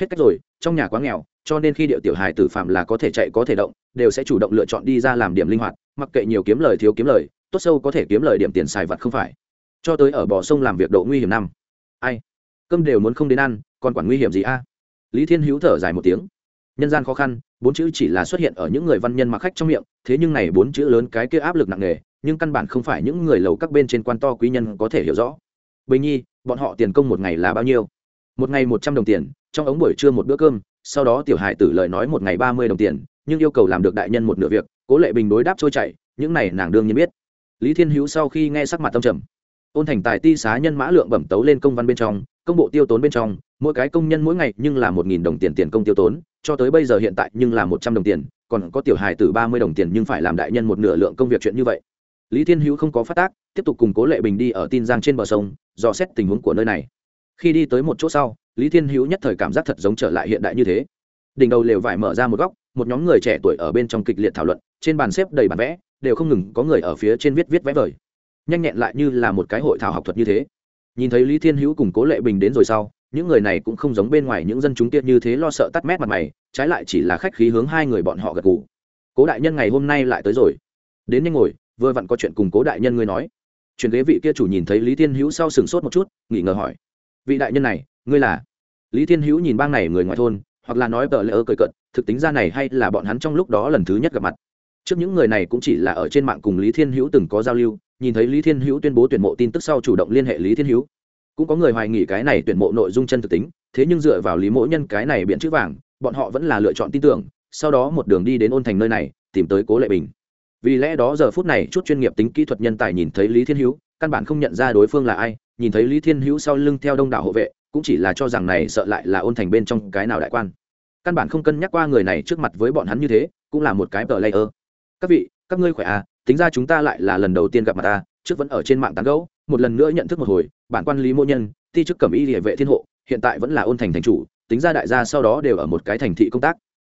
Hết cách rồi, trong nhà quá nghèo, cho nên khi điệu tiểu hài tử phạm là có thể chạy có thể động, đều sẽ chủ động lựa chọn đi ra làm điểm linh hoạt, mặc kệ nhiều kiếm lời thiếu kiếm lời, tốt sâu có thể kiếm lời điểm tiền xài vặt không phải. Cho tới ở bờ sông làm việc độ nguy hiểm năm. Ai? Cơm đều muốn không đến ăn, còn quản nguy hiểm gì a? Lý thiên hữu thở dài một tiếng. Nhân gian khó khăn, bốn chữ chỉ là xuất hiện ở những người văn nhân mặc khách trong miệng, thế nhưng này bốn chữ lớn cái kia áp lực nặng nề, nhưng căn bản không phải những người lầu các bên trên quan to quý nhân có thể hiểu rõ. Bình nhi, bọn họ tiền công một ngày là bao nhiêu? Một ngày một trăm đồng tiền, trong ống buổi trưa một bữa cơm, sau đó tiểu hải tử lời nói một ngày ba mươi đồng tiền, nhưng yêu cầu làm được đại nhân một nửa việc, cố lệ bình đối đáp trôi chảy, những này nàng đương nhiên biết. Lý thiên hữu sau khi nghe sắc mặt tâm trầm, ôn thành tài ti xá nhân mã lượng bẩm tấu lên công văn bên trong, công bộ tiêu tốn bên trong, mỗi cái công nhân mỗi ngày nhưng là một nghìn đồng tiền tiền công tiêu tốn, cho tới bây giờ hiện tại nhưng là một trăm đồng tiền, còn có tiểu hài từ ba mươi đồng tiền nhưng phải làm đại nhân một nửa lượng công việc chuyện như vậy. Lý thiên hữu không có phát tác, tiếp tục cùng cố lệ bình đi ở tin giang trên bờ sông, dò xét tình huống của nơi này khi đi tới một chỗ sau, lý thiên hữu nhất thời cảm giác thật giống trở lại hiện đại như thế. Đỉnh đầu lều vải mở ra một góc, một nhóm người trẻ tuổi ở bên trong kịch liệt thảo luận, trên bàn xếp đầy bản vẽ, đều không ngừng có người ở phía trên viết viết vẽ vời. Nhanh nhẹn lại như là một cái hội thảo học thuật như thế. Nhìn thấy lý thiên hữu cùng cố lệ bình đến rồi sau, những người này cũng không giống bên ngoài những dân chúng tiết như thế lo sợ tắt mét mặt mày, trái lại chỉ là khách khí hướng hai người bọn họ gật gù. Cố đại nhân ngày hôm nay lại tới rồi. Đến nhanh ngồi, vừa vặn có chuyện cùng cố đại nhân ngươi nói. Chuyện ghế vị kia chủ nhìn thấy lý thiên hữu sau sừng sốt một chút nghỉ ngờ hỏi vị đại nhân này, ngươi là? Lý thiên hữu nhìn bang này người ngoài thôn, hoặc là nói tờ lỡ cười cận thực tính ra này hay là bọn hắn trong lúc đó lần thứ nhất gặp mặt? Trước những người này cũng chỉ là ở trên mạng cùng lý thiên hữu từng có giao lưu, nhìn thấy lý thiên hữu tuyên bố tuyển mộ tin tức sau chủ động liên hệ lý thiên hữu. Cũng có người hoài nghỉ cái này tuyển mộ nội dung chân thực tính, thế nhưng dựa vào lý mỗi nhân cái này biện chữ vàng, bọn họ vẫn là lựa chọn tin tưởng, sau đó một đường đi đến ôn thành nơi này, tìm tới cố lệ bình. Vì lẽ đó giờ phút này chút chuyên nghiệp tính kỹ thuật nhân tài nhìn thấy lý thiên hữu, căn bản không nhận ra đối phương là ai nhìn thấy lý thiên hữu sau lưng theo đông đảo hộ vệ, cũng chỉ là cho rằng này sợ lại là ôn thành bên trong cái nào đại quan. Căn bản không cân nhắc qua người này trước mặt với bọn hắn như thế, cũng là một cái tờ layer. Các vị, các ngươi khỏe à? Tính ra chúng ta lại là lần đầu tiên gặp mặt ta, trước vẫn ở trên mạng tán gẫu, một lần nữa nhận thức một hồi, bản quan lý mô nhân thi chức cẩm y địa vệ thiên hộ, hiện tại vẫn là ôn thành thành chủ, tính ra đại gia sau đó đều ở một cái thành thị công tác.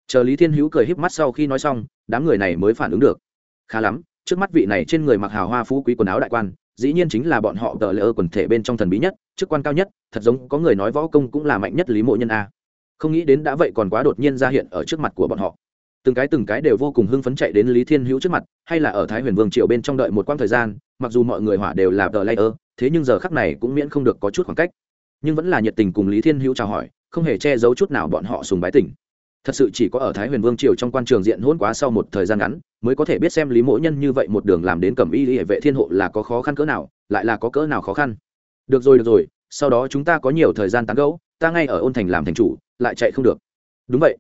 Chờ lý thiên hữu cười híp mắt sau khi nói xong, đám người này mới phản ứng được. Khá lắm, trước mắt vị này trên người mặc hào hoa phú quý quần áo đại quan dĩ nhiên chính là bọn họ tờ lỡ quần thể bên trong thần bí nhất, chức quan cao nhất, thật giống có người nói võ công cũng là mạnh nhất lý mộ nhân a. Không nghĩ đến đã vậy còn quá đột nhiên ra hiện ở trước mặt của bọn họ. Từng cái từng cái đều vô cùng hưng phấn chạy đến lý thiên hữu trước mặt, hay là ở thái huyền vương triều bên trong đợi một quãng thời gian, mặc dù mọi người hỏa đều là tờ layer thế nhưng giờ khắc này cũng miễn không được có chút khoảng cách. Nhưng vẫn là nhiệt tình cùng lý thiên hữu chào hỏi, không hề che giấu chút nào bọn họ sùng bái tỉnh thật sự chỉ có ở thái huyền vương triều trong quan trường diện hôn quá sau một thời gian ngắn mới có thể biết xem lý mỗ nhân như vậy một đường làm đến cầm y hệ vệ thiên hộ là có khó khăn cỡ nào, lại là có cỡ nào khó khăn. Được rồi được rồi, sau đó chúng ta có nhiều thời gian tán gẫu, ta ngay ở ôn thành làm thành chủ, lại chạy không được. Đúng vậy.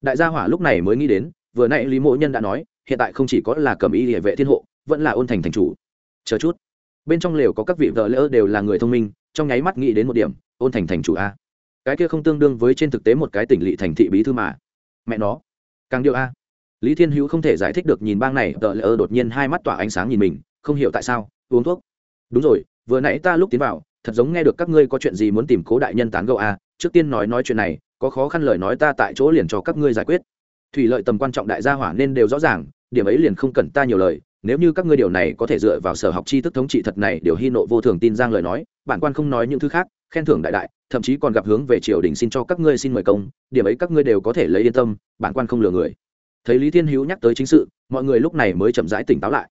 Đại gia hỏa lúc này mới nghĩ đến, vừa nãy lý mỗ nhân đã nói, hiện tại không chỉ có là cầm y hệ vệ thiên hộ, vẫn là ôn thành thành chủ. Chờ chút. Bên trong lều có các vị vợ lỡ đều là người thông minh, trong nháy mắt nghĩ đến một điểm, ôn thành thành chủ a. Cái kia không tương đương với trên thực tế một cái tỉnh lỵ thành thị bí thư mà. Mẹ nó. Càng điệu a lý thiên hữu không thể giải thích được nhìn bang này, tờ lỡ đột nhiên hai mắt tỏa ánh sáng nhìn mình, không hiểu tại sao, uống thuốc đúng rồi, vừa nãy ta lúc tiến vào, thật giống nghe được các ngươi có chuyện gì muốn tìm cố đại nhân tán gẫu à? trước tiên nói nói chuyện này, có khó khăn lời nói ta tại chỗ liền cho các ngươi giải quyết thủy lợi tầm quan trọng đại gia hỏa nên đều rõ ràng, điểm ấy liền không cần ta nhiều lời, nếu như các ngươi điều này có thể dựa vào sở học tri thức thống trị thật này, điều hy nộ vô thường tin giang lời nói, bản quan không nói những thứ khác, khen thưởng đại đại, thậm chí còn gặp hướng về triều đình xin cho các ngươi xin mời công, điểm ấy các ngươi đều có thể lấy yên tâm, bản quan không lừa người thấy lý thiên hữu nhắc tới chính sự mọi người lúc này mới chậm rãi tỉnh táo lại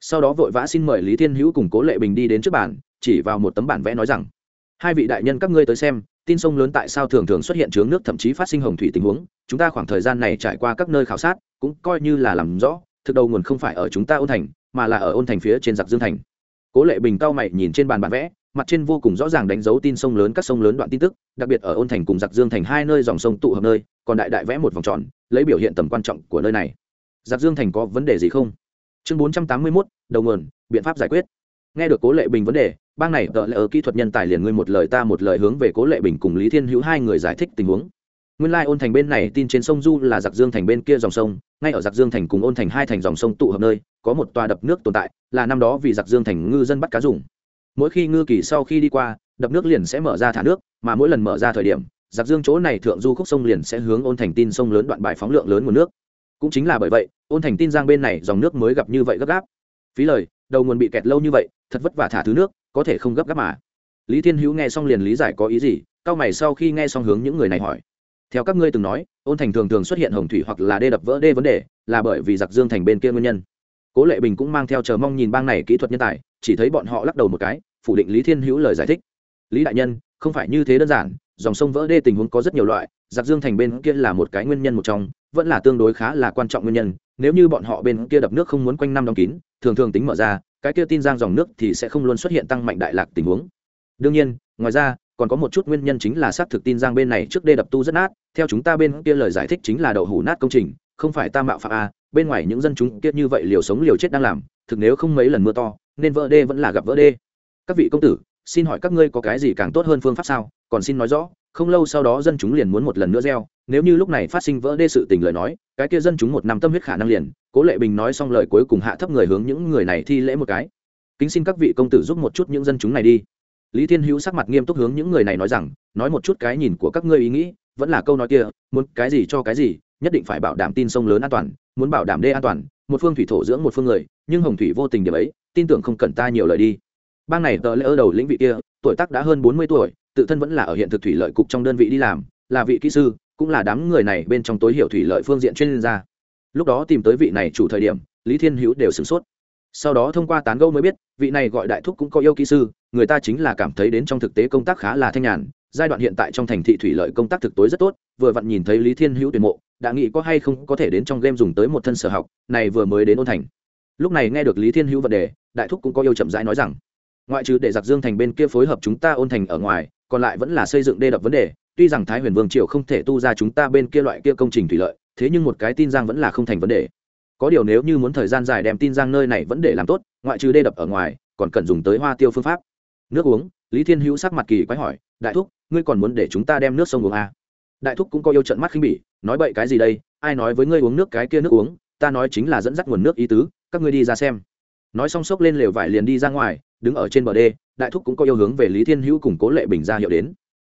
sau đó vội vã xin mời lý thiên hữu cùng cố lệ bình đi đến trước bàn chỉ vào một tấm bản vẽ nói rằng hai vị đại nhân các ngươi tới xem tin sông lớn tại sao thường thường xuất hiện chướng nước thậm chí phát sinh hồng thủy tình huống chúng ta khoảng thời gian này trải qua các nơi khảo sát cũng coi như là làm rõ thực đầu nguồn không phải ở chúng ta ôn thành mà là ở ôn thành phía trên giặc dương thành cố lệ bình cao mày nhìn trên bàn bản vẽ mặt trên vô cùng rõ ràng đánh dấu tin sông lớn các sông lớn đoạn tin tức, đặc biệt ở ôn thành cùng giặc dương thành hai nơi dòng sông tụ hợp nơi, còn đại đại vẽ một vòng tròn, lấy biểu hiện tầm quan trọng của nơi này. Giặc dương thành có vấn đề gì không? Chương bốn trăm tám mươi mốt, đầu nguồn, biện pháp giải quyết. Nghe được cố lệ bình vấn đề, bang này tợ lệ ở kỹ thuật nhân tài liền ngươi một lời ta một lời hướng về cố lệ bình cùng lý thiên hữu hai người giải thích tình huống. Nguyên lai ôn thành bên này tin trên sông du là giặc dương thành bên kia dòng sông, ngay ở giặc dương thành cùng ôn thành hai thành dòng sông tụ hợp nơi, có một tòa đập nước tồn tại, là năm đó vì giặc dương thành ngư dân bắt cá dùng mỗi khi ngư kỳ sau khi đi qua, đập nước liền sẽ mở ra thả nước, mà mỗi lần mở ra thời điểm, giặc dương chỗ này thượng du khúc sông liền sẽ hướng ôn thành tin sông lớn đoạn bài phóng lượng lớn nguồn nước. Cũng chính là bởi vậy, ôn thành tin giang bên này dòng nước mới gặp như vậy gấp gáp. Phí lời, đầu nguồn bị kẹt lâu như vậy, thật vất vả thả thứ nước, có thể không gấp gáp mà. Lý thiên hữu nghe xong liền lý giải có ý gì, cao mày sau khi nghe xong hướng những người này hỏi. Theo các ngươi từng nói, ôn thành thường thường xuất hiện hồng thủy hoặc là đê đập vỡ đê vấn đề, là bởi vì giặc dương thành bên kia nguyên nhân. Cố lệ bình cũng mang theo chờ mong nhìn bang này kỹ thuật nhân tài chỉ thấy bọn họ lắc đầu một cái, phủ định lý thiên hữu lời giải thích. Lý đại nhân, không phải như thế đơn giản, dòng sông vỡ đê tình huống có rất nhiều loại, giặc dương thành bên kia là một cái nguyên nhân một trong, vẫn là tương đối khá là quan trọng nguyên nhân, nếu như bọn họ bên kia đập nước không muốn quanh năm đóng kín, thường thường tính mở ra, cái kia tin giang dòng nước thì sẽ không luôn xuất hiện tăng mạnh đại lạc tình huống. Đương nhiên, ngoài ra, còn có một chút nguyên nhân chính là xác thực tin giang bên này trước đê đập tu rất nát, theo chúng ta bên kia lời giải thích chính là đậu hủ nát công trình, không phải ta mạo phạm a, bên ngoài những dân chúng kia như vậy liều sống liều chết đang làm thực nếu không mấy lần mưa to, nên vỡ đê vẫn là gặp vỡ đê. Các vị công tử, xin hỏi các ngươi có cái gì càng tốt hơn phương pháp sao? Còn xin nói rõ, không lâu sau đó dân chúng liền muốn một lần nữa gieo. Nếu như lúc này phát sinh vỡ đê sự tình lời nói, cái kia dân chúng một năm tâm huyết khả năng liền. Cố lệ bình nói xong lời cuối cùng hạ thấp người hướng những người này thi lễ một cái. Kính xin các vị công tử giúp một chút những dân chúng này đi. Lý thiên hữu sắc mặt nghiêm túc hướng những người này nói rằng, nói một chút cái nhìn của các ngươi ý nghĩ, vẫn là câu nói kia, muốn cái gì cho cái gì, nhất định phải bảo đảm tin sông lớn an toàn, muốn bảo đảm đê an toàn một phương thủy thổ dưỡng một phương người, nhưng hồng thủy vô tình điểm ấy, tin tưởng không cần ta nhiều lời đi. Bang này tờ lễ ở đầu lĩnh vị kia, tuổi tác đã hơn bốn mươi tuổi, tự thân vẫn là ở hiện thực thủy lợi cục trong đơn vị đi làm, là vị kỹ sư, cũng là đám người này bên trong tối hiểu thủy lợi phương diện chuyên gia. Lúc đó tìm tới vị này chủ thời điểm, lý thiên hữu đều sửng sốt. Sau đó thông qua tán gẫu mới biết, vị này gọi đại thúc cũng có yêu kỹ sư, người ta chính là cảm thấy đến trong thực tế công tác khá là thanh nhàn giai đoạn hiện tại trong thành thị thủy lợi công tác thực tối rất tốt, vừa vặn nhìn thấy lý thiên hữu tuyển mộ, đã nghĩ có hay không có thể đến trong game dùng tới một thân sở học, này vừa mới đến ôn thành. Lúc này nghe được lý thiên hữu vấn đề, đại thúc cũng có yêu chậm rãi nói rằng, ngoại trừ để giặc dương thành bên kia phối hợp chúng ta ôn thành ở ngoài, còn lại vẫn là xây dựng đê đập vấn đề, tuy rằng thái huyền vương triều không thể tu ra chúng ta bên kia loại kia công trình thủy lợi, thế nhưng một cái tin giang vẫn là không thành vấn đề. Có điều nếu như muốn thời gian dài đem tin giang nơi này vẫn để làm tốt, ngoại trừ đê đập ở ngoài, còn cần dùng tới hoa tiêu phương pháp. Nước uống, lý thiên hữu sắc mặt kỳ quái hỏi, đại thúc ngươi còn muốn để chúng ta đem nước sông uống à? đại thúc cũng có yêu trận mắt khinh bỉ, nói bậy cái gì đây? Ai nói với ngươi uống nước cái kia nước uống? Ta nói chính là dẫn dắt nguồn nước ý tứ, các ngươi đi ra xem. Nói xong sốc lên lều vải liền đi ra ngoài, đứng ở trên bờ đê, đại thúc cũng có yêu hướng về lý thiên hữu cùng cố lệ bình ra hiệu đến.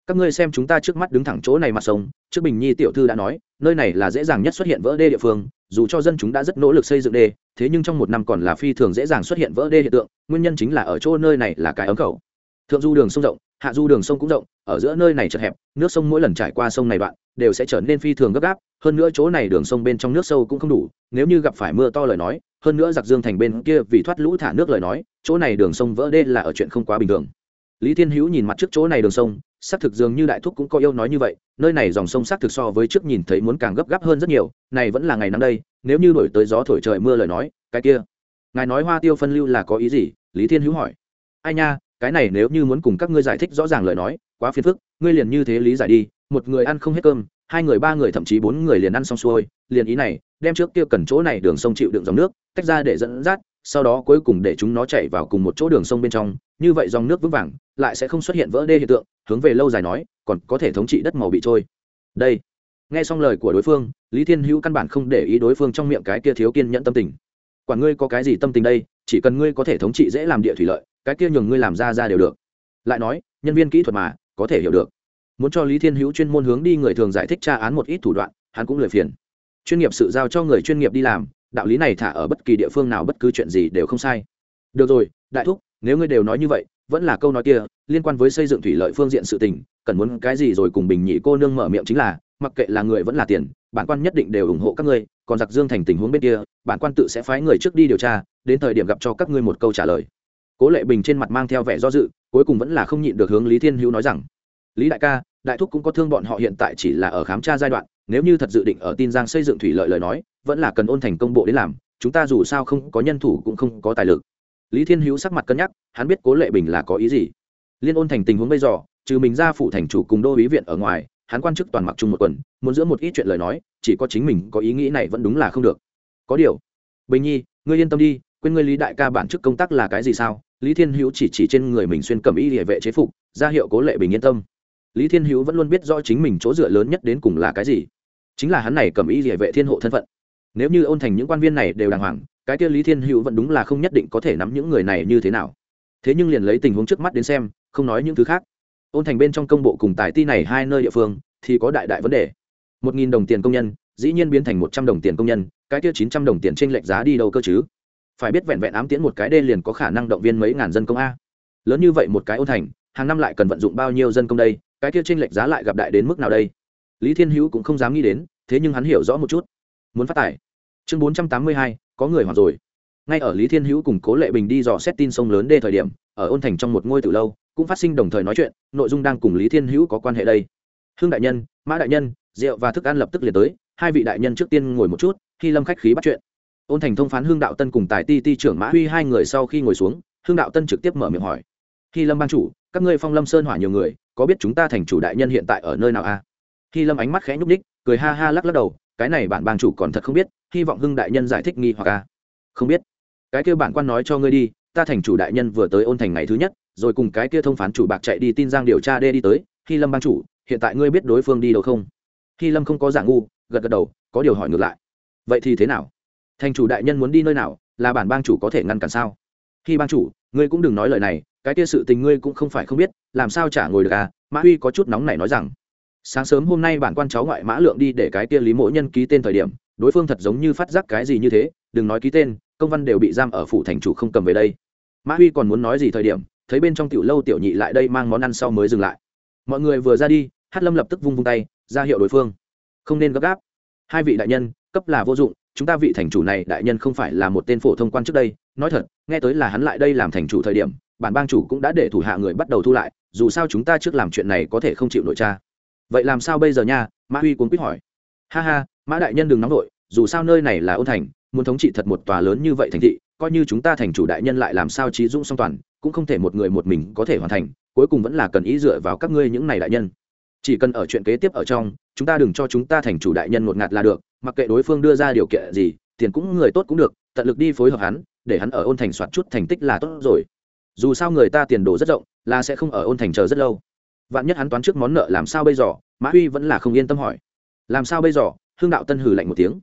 Các ngươi xem chúng ta trước mắt đứng thẳng chỗ này mặt sông, trước bình nhi tiểu thư đã nói, nơi này là dễ dàng nhất xuất hiện vỡ đê địa phương, dù cho dân chúng đã rất nỗ lực xây dựng đê, thế nhưng trong một năm còn là phi thường dễ dàng xuất hiện vỡ đê hiện tượng, nguyên nhân chính là ở chỗ nơi này là cái ấm khẩu thượng du đường sông rộng, hạ du đường sông cũng rộng, ở giữa nơi này chật hẹp, nước sông mỗi lần trải qua sông này đoạn, đều sẽ trở nên phi thường gấp gáp, hơn nữa chỗ này đường sông bên trong nước sâu cũng không đủ, nếu như gặp phải mưa to lời nói, hơn nữa giặc dương thành bên kia vì thoát lũ thả nước lời nói, chỗ này đường sông vỡ đê là ở chuyện không quá bình thường. Lý thiên hữu nhìn mặt trước chỗ này đường sông, xác thực dường như đại thúc cũng có yêu nói như vậy, nơi này dòng sông xác thực so với trước nhìn thấy muốn càng gấp gáp hơn rất nhiều, này vẫn là ngày năm đây, nếu như đổi tới gió thổi trời mưa lời nói, cái kia. Ngài nói hoa tiêu phân lưu là có ý gì? Lý thiên hữu hỏi. Ai nha cái này nếu như muốn cùng các ngươi giải thích rõ ràng lời nói, quá phiền phức, ngươi liền như thế lý giải đi, một người ăn không hết cơm, hai người ba người thậm chí bốn người liền ăn xong xuôi, liền ý này, đem trước kia cần chỗ này đường sông chịu đựng dòng nước, tách ra để dẫn dắt, sau đó cuối cùng để chúng nó chạy vào cùng một chỗ đường sông bên trong, như vậy dòng nước vững vàng, lại sẽ không xuất hiện vỡ đê hiện tượng, hướng về lâu dài nói, còn có thể thống trị đất màu bị trôi. Đây, nghe xong lời của đối phương, lý thiên hữu căn bản không để ý đối phương trong miệng cái kia thiếu kiên nhẫn tâm tình. Quản ngươi có cái gì tâm tình đây, chỉ cần ngươi có thể thống trị dễ làm địa thủy lợi cái kia nhường ngươi làm ra ra đều được. Lại nói, nhân viên kỹ thuật mà, có thể hiểu được. Muốn cho lý thiên hữu chuyên môn hướng đi người thường giải thích tra án một ít thủ đoạn, hắn cũng lười phiền. Chuyên nghiệp sự giao cho người chuyên nghiệp đi làm, đạo lý này thả ở bất kỳ địa phương nào bất cứ chuyện gì đều không sai. Được rồi, đại thúc, nếu ngươi đều nói như vậy, vẫn là câu nói kia, liên quan với xây dựng thủy lợi phương diện sự tình, cần muốn cái gì rồi cùng bình nhị cô nương mở miệng chính là, mặc kệ là người vẫn là tiền, bản quan nhất định đều ủng hộ các ngươi, còn giặc dương thành tình huống bên kia, bản quan tự sẽ phái người trước đi điều tra, đến thời điểm gặp cho các ngươi một câu trả lời cố lệ bình trên mặt mang theo vẻ do dự cuối cùng vẫn là không nhịn được hướng lý thiên hữu nói rằng lý đại ca đại thúc cũng có thương bọn họ hiện tại chỉ là ở khám tra giai đoạn nếu như thật dự định ở tin giang xây dựng thủy lợi lời nói vẫn là cần ôn thành công bộ đến làm chúng ta dù sao không có nhân thủ cũng không có tài lực lý thiên hữu sắc mặt cân nhắc hắn biết cố lệ bình là có ý gì liên ôn thành tình huống bây giờ trừ mình ra phụ thành chủ cùng đô ý viện ở ngoài hắn quan chức toàn mặc chung một quần muốn giữa một ít chuyện lời nói chỉ có chính mình có ý nghĩ này vẫn đúng là không được có điều bình nhi ngươi yên tâm đi quên ngươi lý đại ca bản chức công tác là cái gì sao lý thiên hữu chỉ chỉ trên người mình xuyên cầm y địa vệ chế phục, ra hiệu cố lệ bình yên tâm. Lý thiên hữu vẫn luôn biết rõ chính mình chỗ dựa lớn nhất đến cùng là cái gì. Chính là hắn này cầm y địa vệ thiên hộ thân phận. Nếu như ôn thành những quan viên này đều đàng hoàng, cái kia lý thiên hữu vẫn đúng là không nhất định có thể nắm những người này như thế nào. Thế nhưng liền lấy tình huống trước mắt đến xem, không nói những thứ khác. Ôn thành bên trong công bộ cùng tài ti này hai nơi địa phương, thì có đại đại vấn đề. Một nghìn đồng tiền công nhân, dĩ nhiên biến thành một trăm đồng tiền công nhân, cái kia chín trăm đồng tiền trên lệch giá đi đâu cơ chứ? Phải biết vẹn vẹn ám tiễn một cái đê liền có khả năng động viên mấy ngàn dân công a. Lớn như vậy một cái ôn thành, hàng năm lại cần vận dụng bao nhiêu dân công đây, cái kia tranh lệch giá lại gặp đại đến mức nào đây? Lý thiên hữu cũng không dám nghĩ đến, thế nhưng hắn hiểu rõ một chút. Muốn phát tải chương bốn trăm tám mươi hai, có người hoặc rồi. Ngay ở lý thiên hữu cùng cố lệ bình đi dò xét tin sông lớn đê thời điểm, ở ôn thành trong một ngôi từ lâu, cũng phát sinh đồng thời nói chuyện, nội dung đang cùng lý thiên hữu có quan hệ đây. Hương đại nhân, mã đại nhân, rượu và thức ăn lập tức liền tới, hai vị đại nhân trước tiên ngồi một chút, khi lâm khách khí bắt chuyện ôn thành thông phán hương đạo tân cùng tài ti ti trưởng mã huy hai người sau khi ngồi xuống, hương đạo tân trực tiếp mở miệng hỏi. Khi lâm ban chủ, các ngươi phong lâm sơn hỏa nhiều người, có biết chúng ta thành chủ đại nhân hiện tại ở nơi nào a à? hy lâm ánh mắt khẽ nhúc ních cười ha ha lắc lắc đầu, cái này bản bang chủ còn thật không biết, hy vọng hưng đại nhân giải thích nghi hoặc a không biết. Cái kia bản quan nói cho ngươi đi, ta thành chủ đại nhân vừa tới ôn thành ngày thứ nhất, rồi cùng cái kia thông phán chủ bạc chạy đi tin giang điều tra đê đi tới, khi lâm bang chủ, hiện tại ngươi biết đối phương đi đâu không? Khi lâm không có giả ngu, gật gật đầu, có điều hỏi ngược lại. Vậy thì thế nào? Thành chủ đại nhân muốn đi nơi nào, là bản bang chủ có thể ngăn cản sao? Khi bang chủ, ngươi cũng đừng nói lời này, cái kia sự tình ngươi cũng không phải không biết, làm sao trả ngồi được à? Mã huy có chút nóng này nói rằng. Sáng sớm hôm nay bản quan cháu ngoại mã lượng đi để cái kia lý mỗ nhân ký tên thời điểm, đối phương thật giống như phát giác cái gì như thế, đừng nói ký tên, công văn đều bị giam ở phủ thành chủ không cầm về đây. Mã huy còn muốn nói gì thời điểm, thấy bên trong tiểu lâu tiểu nhị lại đây mang món ăn sau mới dừng lại. Mọi người vừa ra đi, hát lâm lập tức vung vung tay, ra hiệu đối phương. Không nên gấp gáp. Hai vị đại nhân, cấp là vô dụng chúng ta vị thành chủ này đại nhân không phải là một tên phổ thông quan trước đây, nói thật, nghe tới là hắn lại đây làm thành chủ thời điểm, bản bang chủ cũng đã để thủ hạ người bắt đầu thu lại, dù sao chúng ta trước làm chuyện này có thể không chịu nội tra vậy làm sao bây giờ nha? Mã huy cuốn quýt hỏi. Ha ha, mã đại nhân đừng nóng vội, dù sao nơi này là ôn thành, muốn thống trị thật một tòa lớn như vậy thành thị, coi như chúng ta thành chủ đại nhân lại làm sao trí dũng song toàn, cũng không thể một người một mình có thể hoàn thành, cuối cùng vẫn là cần ý dựa vào các ngươi những này đại nhân. Chỉ cần ở chuyện kế tiếp ở trong, chúng ta đừng cho chúng ta thành chủ đại nhân ngột ngạt là được mặc kệ đối phương đưa ra điều kiện gì, tiền cũng người tốt cũng được, tận lực đi phối hợp hắn, để hắn ở ôn thành soạt chút thành tích là tốt rồi. Dù sao người ta tiền đồ rất rộng, là sẽ không ở ôn thành chờ rất lâu. Vạn nhất hắn toán trước món nợ làm sao bây giờ, mã huy vẫn là không yên tâm hỏi. Làm sao bây giờ? Hương đạo tân hử lạnh một tiếng.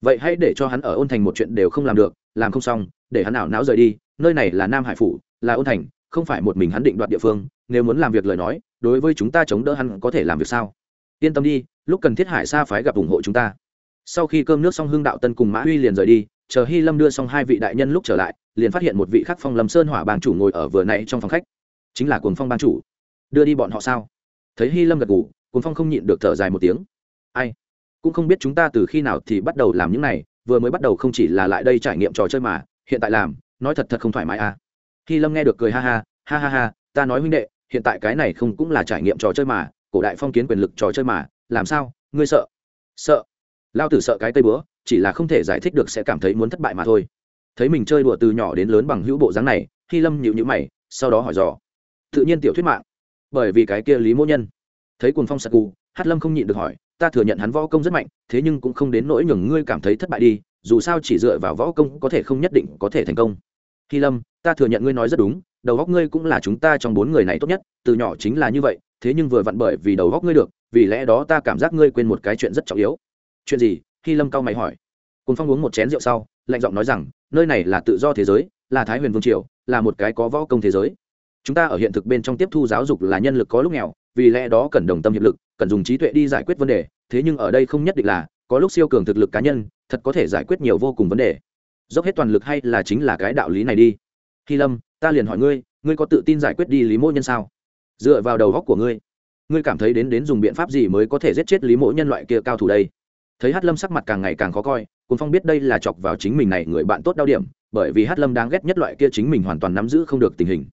Vậy hãy để cho hắn ở ôn thành một chuyện đều không làm được, làm không xong, để hắn ảo não rời đi, nơi này là nam hải phủ, là ôn thành, không phải một mình hắn định đoạt địa phương, nếu muốn làm việc lời nói, đối với chúng ta chống đỡ hắn có thể làm việc sao? Yên tâm đi, lúc cần thiết hải sa phái gặp ủng hộ chúng ta sau khi cơm nước xong hương đạo tân cùng mã huy liền rời đi, chờ hy lâm đưa xong hai vị đại nhân lúc trở lại, liền phát hiện một vị khắc phong lâm sơn hỏa bang chủ ngồi ở vừa nãy trong phòng khách. Chính là cuồng phong bang chủ. Đưa đi bọn họ sao? Thấy hy lâm gật ngủ cuồng phong không nhịn được thở dài một tiếng. Ai? Cũng không biết chúng ta từ khi nào thì bắt đầu làm những này, vừa mới bắt đầu không chỉ là lại đây trải nghiệm trò chơi mà, hiện tại làm, nói thật thật không thoải mái à. Hy lâm nghe được cười ha ha ha ha ha, ta nói huynh đệ, hiện tại cái này không cũng là trải nghiệm trò chơi mà, cổ đại phong kiến quyền lực trò chơi mà, làm sao? Ngươi sợ? Sợ lao tử sợ cái cây búa, chỉ là không thể giải thích được sẽ cảm thấy muốn thất bại mà thôi. Thấy mình chơi đùa từ nhỏ đến lớn bằng hữu bộ dáng này khi lâm nhịu nhữ mày, sau đó hỏi dò. Tự nhiên tiểu thuyết mạng. Bởi vì cái kia lý mỗ nhân. Thấy cuồng phong sạc cù, hát lâm không nhịn được hỏi, ta thừa nhận hắn võ công rất mạnh, thế nhưng cũng không đến nỗi nhường ngươi cảm thấy thất bại đi, dù sao chỉ dựa vào võ công có thể không nhất định có thể thành công. Khi lâm, ta thừa nhận ngươi nói rất đúng, đầu góc ngươi cũng là chúng ta trong bốn người này tốt nhất, từ nhỏ chính là như vậy, thế nhưng vừa vặn bởi vì đầu góc ngươi được, vì lẽ đó ta cảm giác ngươi quên một cái chuyện rất trọng yếu chuyện gì? Khi lâm cao mày hỏi. Cùng phong uống một chén rượu sau, lạnh giọng nói rằng, nơi này là tự do thế giới, là thái huyền vương triều, là một cái có võ công thế giới. Chúng ta ở hiện thực bên trong tiếp thu giáo dục là nhân lực có lúc nghèo, vì lẽ đó cần đồng tâm hiệp lực, cần dùng trí tuệ đi giải quyết vấn đề. Thế nhưng ở đây không nhất định là, có lúc siêu cường thực lực cá nhân, thật có thể giải quyết nhiều vô cùng vấn đề. Dốc hết toàn lực hay là chính là cái đạo lý này đi. Khi lâm, ta liền hỏi ngươi ngươi có tự tin giải quyết đi lý mỗ nhân sao? Dựa vào đầu góc của ngươi. Ngươi cảm thấy đến đến dùng biện pháp gì mới có thể giết chết lý mỗ nhân loại kia cao thủ đây? Thấy hát lâm sắc mặt càng ngày càng khó coi cuốn phong biết đây là chọc vào chính mình này người bạn tốt đau điểm bởi vì hát lâm đáng ghét nhất loại kia chính mình hoàn toàn nắm giữ không được tình hình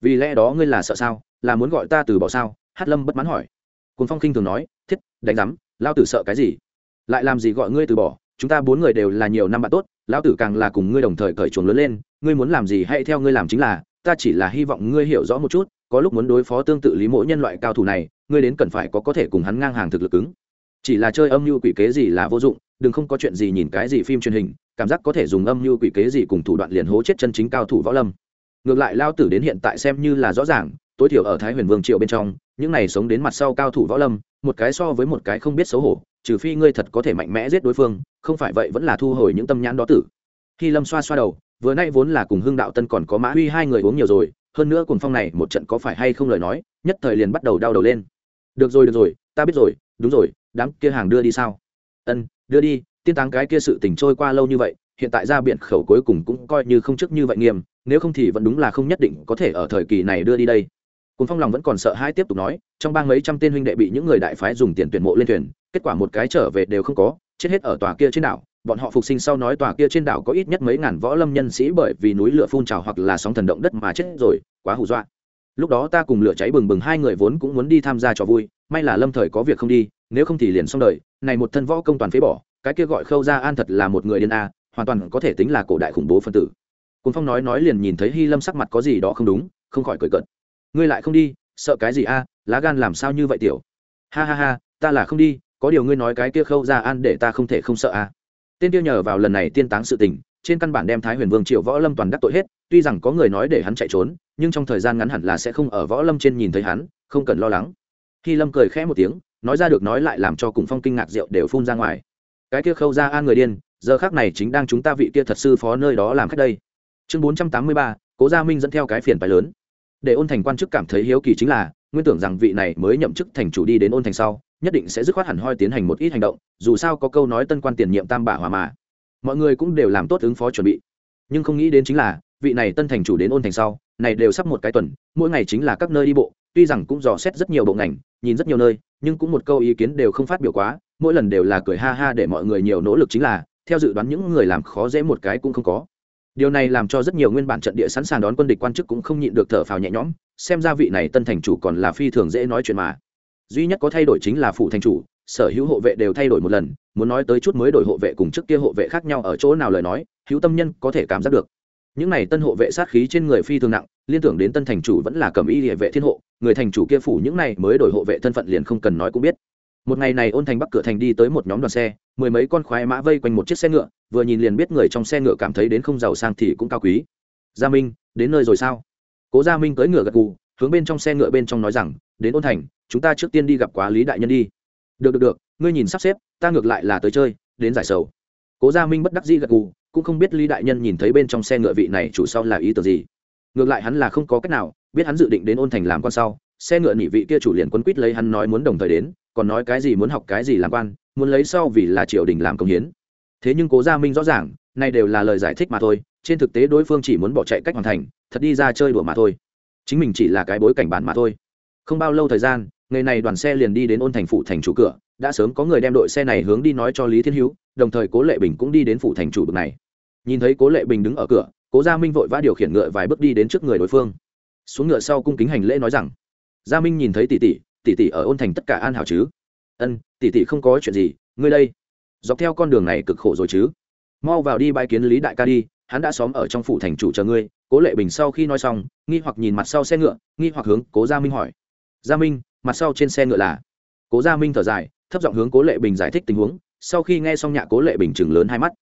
vì lẽ đó ngươi là sợ sao là muốn gọi ta từ bỏ sao hát lâm bất mãn hỏi cuốn phong khinh thường nói thiết đánh rắm lao tử sợ cái gì lại làm gì gọi ngươi từ bỏ chúng ta bốn người đều là nhiều năm bạn tốt lão tử càng là cùng ngươi đồng thời cởi chuồng lớn lên ngươi muốn làm gì hãy theo ngươi làm chính là ta chỉ là hy vọng ngươi hiểu rõ một chút có lúc muốn đối phó tương tự lý mỗi nhân loại cao thủ này ngươi đến cần phải có có thể cùng hắn ngang hàng thực lực cứng chỉ là chơi âm mưu quỷ kế gì là vô dụng, đừng không có chuyện gì nhìn cái gì phim truyền hình, cảm giác có thể dùng âm mưu quỷ kế gì cùng thủ đoạn liền hố chết chân chính cao thủ võ lâm. Ngược lại lao tử đến hiện tại xem như là rõ ràng, tối thiểu ở thái huyền vương triệu bên trong, những này sống đến mặt sau cao thủ võ lâm, một cái so với một cái không biết xấu hổ, trừ phi ngươi thật có thể mạnh mẽ giết đối phương, không phải vậy vẫn là thu hồi những tâm nhãn đó tử. Khi lâm xoa xoa đầu, vừa nay vốn là cùng hưng đạo tân còn có mã huy hai người uống nhiều rồi, hơn nữa cùng phong này một trận có phải hay không lời nói, nhất thời liền bắt đầu đau đầu lên. Được rồi được rồi, ta biết rồi, đúng rồi đám kia hàng đưa đi sao? Ân, đưa đi, tiên táng cái kia sự tình trôi qua lâu như vậy, hiện tại ra biển khẩu cuối cùng cũng coi như không trước như vậy nghiêm, nếu không thì vẫn đúng là không nhất định có thể ở thời kỳ này đưa đi đây. Cùng phong lòng vẫn còn sợ hai tiếp tục nói, trong bang mấy trăm tên huynh đệ bị những người đại phái dùng tiền tuyển mộ lên thuyền, kết quả một cái trở về đều không có, chết hết ở tòa kia trên đảo. Bọn họ phục sinh sau nói tòa kia trên đảo có ít nhất mấy ngàn võ lâm nhân sĩ bởi vì núi lửa phun trào hoặc là sóng thần động đất mà chết rồi, quá hù dọa. Lúc đó ta cùng lửa cháy bừng bừng, hai người vốn cũng muốn đi tham gia trò vui, may là lâm thời có việc không đi nếu không thì liền xong đời, này một thân võ công toàn phế bỏ, cái kia gọi khâu ra an thật là một người điên a, hoàn toàn có thể tính là cổ đại khủng bố phân tử. Cùng phong nói nói liền nhìn thấy hy lâm sắc mặt có gì đó không đúng, không khỏi cười cợt. Ngươi lại không đi, sợ cái gì a, lá gan làm sao như vậy tiểu? Ha ha ha, ta là không đi, có điều ngươi nói cái kia khâu ra an để ta không thể không sợ a. Tên kia nhờ vào lần này tiên táng sự tình, trên căn bản đem thái huyền vương triệu võ lâm toàn đắc tội hết, tuy rằng có người nói để hắn chạy trốn, nhưng trong thời gian ngắn hẳn là sẽ không ở võ lâm trên nhìn thấy hắn, không cần lo lắng. Khi lâm cười khẽ một tiếng nói ra được nói lại làm cho cùng phong kinh ngạc rượu đều phun ra ngoài. Cái kia khâu ra an người điên, giờ khác này chính đang chúng ta vị kia thật sư phó nơi đó làm khách đây. Chương bốn trăm tám mươi ba, cố gia minh dẫn theo cái phiền phái lớn. Để ôn thành quan chức cảm thấy hiếu kỳ chính là, nguyên tưởng rằng vị này mới nhậm chức thành chủ đi đến ôn thành sau, nhất định sẽ dứt khoát hẳn hoi tiến hành một ít hành động, dù sao có câu nói tân quan tiền nhiệm tam bả hòa mà. Mọi người cũng đều làm tốt ứng phó chuẩn bị. Nhưng không nghĩ đến chính là, vị này tân thành chủ đến ôn thành sau, này đều sắp một cái tuần, mỗi ngày chính là các nơi đi bộ, tuy rằng cũng dò xét rất nhiều bộ ngành nhìn rất nhiều nơi, nhưng cũng một câu ý kiến đều không phát biểu quá, mỗi lần đều là cười ha ha để mọi người nhiều nỗ lực chính là, theo dự đoán những người làm khó dễ một cái cũng không có. Điều này làm cho rất nhiều nguyên bản trận địa sẵn sàng đón quân địch quan chức cũng không nhịn được thở phào nhẹ nhõm, xem ra vị này tân thành chủ còn là phi thường dễ nói chuyện mà. Duy nhất có thay đổi chính là phụ thành chủ, sở hữu hộ vệ đều thay đổi một lần, muốn nói tới chút mới đổi hộ vệ cùng trước kia hộ vệ khác nhau ở chỗ nào lời nói, hữu tâm nhân có thể cảm giác được. Những này tân hộ vệ sát khí trên người phi thường nặng, liên tưởng đến tân thành chủ vẫn là cầm y địa vệ thiên hộ người thành chủ kia phủ những này mới đổi hộ vệ thân phận liền không cần nói cũng biết. Một ngày này ôn thành bắc cửa thành đi tới một nhóm đoàn xe, mười mấy con khoái mã vây quanh một chiếc xe ngựa, vừa nhìn liền biết người trong xe ngựa cảm thấy đến không giàu sang thì cũng cao quý. Gia minh, đến nơi rồi sao? Cố gia minh cưỡi ngựa gật gù, hướng bên trong xe ngựa bên trong nói rằng, đến ôn thành, chúng ta trước tiên đi gặp quá lý đại nhân đi. Được được được, ngươi nhìn sắp xếp, ta ngược lại là tới chơi, đến giải sầu. Cố gia minh bất đắc dĩ gật gù, cũng không biết lý đại nhân nhìn thấy bên trong xe ngựa vị này chủ sau là ý tưởng gì ngược lại hắn là không có cách nào, biết hắn dự định đến ôn thành làm quan sau, xe ngựa nhị vị kia chủ liền quấn quýt lấy hắn nói muốn đồng thời đến, còn nói cái gì muốn học cái gì làm quan, muốn lấy sau vì là triều đình làm công hiến. Thế nhưng cố gia minh rõ ràng, nay đều là lời giải thích mà thôi, trên thực tế đối phương chỉ muốn bỏ chạy cách hoàn thành, thật đi ra chơi đùa mà thôi. Chính mình chỉ là cái bối cảnh bản mà thôi. Không bao lâu thời gian, ngày này đoàn xe liền đi đến ôn thành phủ thành chủ cửa, đã sớm có người đem đội xe này hướng đi nói cho lý thiên hữu, đồng thời cố lệ bình cũng đi đến phủ thành chủ bực này. Nhìn thấy cố lệ bình đứng ở cửa cố gia minh vội vã điều khiển ngựa vài bước đi đến trước người đối phương. Xuống ngựa sau cung kính hành lễ nói rằng, gia minh nhìn thấy tỷ tỷ tỷ tỷ ở ôn thành tất cả an hảo chứ? Ân, tỷ tỷ không có chuyện gì, ngươi đây. Dọc theo con đường này cực khổ rồi chứ. Mau vào đi bãi kiến lý đại ca đi, hắn đã xóm ở trong phủ thành chủ chờ ngươi. Cố lệ bình sau khi nói xong, nghi hoặc nhìn mặt sau xe ngựa, nghi hoặc hướng cố gia minh hỏi, gia minh, mặt sau trên xe ngựa là? Cố gia minh thở dài, thấp giọng hướng cố lệ bình giải thích tình huống, sau khi nghe xong nhạ cố lệ bình chừng lớn hai mắt.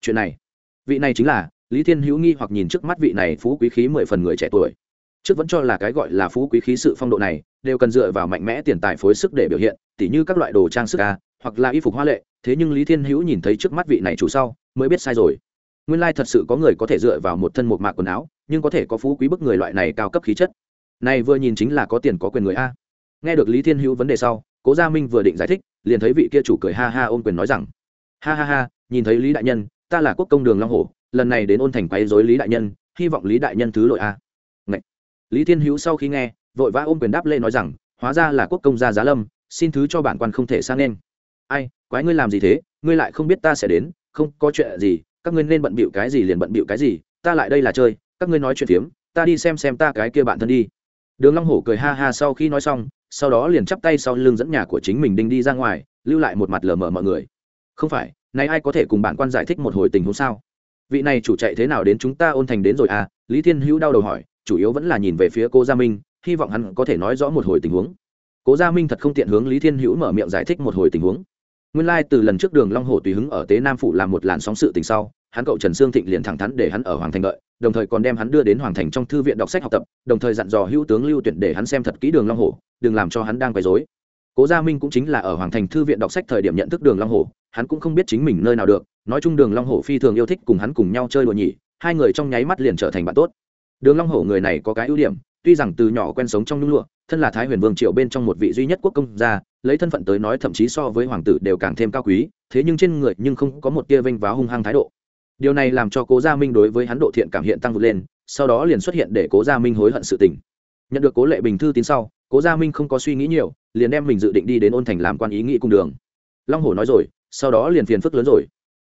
Chuyện này, vị này chính là lý thiên hữu nghi hoặc nhìn trước mắt vị này phú quý khí mười phần người trẻ tuổi. Trước vẫn cho là cái gọi là phú quý khí sự phong độ này, đều cần dựa vào mạnh mẽ tiền tài phối sức để biểu hiện, tỉ như các loại đồ trang sức ca hoặc là y phục hoa lệ, thế nhưng lý thiên hữu nhìn thấy trước mắt vị này chủ sau, mới biết sai rồi. Nguyên lai thật sự có người có thể dựa vào một thân một mạc quần áo, nhưng có thể có phú quý bức người loại này cao cấp khí chất. Này vừa nhìn chính là có tiền có quyền người a. Nghe được lý thiên hữu vấn đề sau, cố gia minh vừa định giải thích, liền thấy vị kia chủ cười ha ha ôm quyền nói rằng, ha ha ha, nhìn thấy lý đại nhân, ta là quốc công đường long hổ lần này đến ôn thành quấy dối lý đại nhân, hy vọng lý đại nhân thứ lỗi a. Ngậy. lý thiên hữu sau khi nghe, vội vã ôm quyền đáp lê nói rằng, hóa ra là quốc công gia giá lâm, xin thứ cho bản quan không thể sang nên. Ai, quái ngươi làm gì thế? Ngươi lại không biết ta sẽ đến, không có chuyện gì, các ngươi nên bận bịu cái gì liền bận bịu cái gì, ta lại đây là chơi, các ngươi nói chuyện phiếm, ta đi xem xem ta cái kia bạn thân đi. Đường long hổ cười ha ha sau khi nói xong, sau đó liền chắp tay sau lưng dẫn nhà của chính mình đinh đi ra ngoài, lưu lại một mặt lờ mờ mọi người. Không phải, nay ai có thể cùng bản quan giải thích một hồi tình huống sao? Vị này chủ chạy thế nào đến chúng ta ôn thành đến rồi à? Lý thiên hữu đau đầu hỏi, chủ yếu vẫn là nhìn về phía cô gia minh, hy vọng hắn có thể nói rõ một hồi tình huống. Cố gia minh thật không tiện hướng lý thiên hữu mở miệng giải thích một hồi tình huống. Nguyên lai、like、từ lần trước đường long hồ tùy hứng ở tế nam phủ làm một làn sóng sự tình sau, hắn cậu trần sương thịnh liền thẳng thắn để hắn ở hoàng thành đợi, đồng thời còn đem hắn đưa đến hoàng thành trong thư viện đọc sách học tập, đồng thời dặn dò hữu tướng lưu tuyển để hắn xem thật kỹ đường long hồ đừng làm cho hắn đang quấy dối cố gia minh cũng chính là ở hoàng thành thư viện đọc sách thời điểm nhận thức đường long hồ hắn cũng không biết chính mình nơi nào được nói chung đường long hổ phi thường yêu thích cùng hắn cùng nhau chơi đùa nhỉ, hai người trong nháy mắt liền trở thành bạn tốt. Đường long hổ người này có cái ưu điểm, tuy rằng từ nhỏ quen sống trong nhung lụa, thân là thái huyền vương triều bên trong một vị duy nhất quốc công gia, lấy thân phận tới nói thậm chí so với hoàng tử đều càng thêm cao quý, thế nhưng trên người nhưng không có một tia vênh váo hung hăng thái độ. Điều này làm cho cố gia minh đối với hắn độ thiện cảm hiện tăng vượt lên, sau đó liền xuất hiện để cố gia minh hối hận sự tình. Nhận được cố lệ bình thư tín sau, cố gia minh không có suy nghĩ nhiều, liền đem mình dự định đi đến ôn thành làm quan ý nghĩ cung đường. Long hổ nói rồi, sau đó liền phiền phức lớn rồi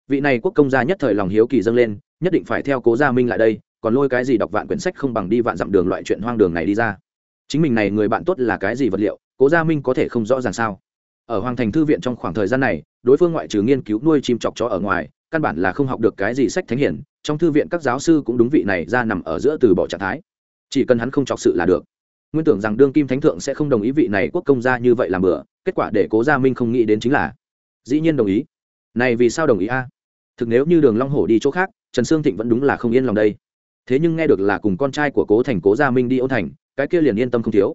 vị này quốc công gia nhất thời lòng hiếu kỳ dâng lên, nhất định phải theo cố gia minh lại đây, còn lôi cái gì đọc vạn quyển sách không bằng đi vạn dặm đường loại chuyện hoang đường này đi ra. Chính mình này người bạn tốt là cái gì vật liệu, cố gia minh có thể không rõ ràng sao? Ở hoàng thành thư viện trong khoảng thời gian này, đối phương ngoại trừ nghiên cứu nuôi chim chọc chó ở ngoài, căn bản là không học được cái gì sách thánh hiển, trong thư viện các giáo sư cũng đúng vị này ra nằm ở giữa từ bỏ trạng thái. Chỉ cần hắn không chọc sự là được. Nguyên tưởng rằng đương kim thánh thượng sẽ không đồng ý vị này quốc công gia như vậy làm bừa, kết quả để cố gia minh không nghĩ đến chính là. Dĩ nhiên đồng ý. Này vì sao đồng ý a? Thực nếu như đường long hổ đi chỗ khác, trần sương thịnh vẫn đúng là không yên lòng đây. Thế nhưng nghe được là cùng con trai của cố thành, cố gia minh đi ôn thành, cái kia liền yên tâm không thiếu.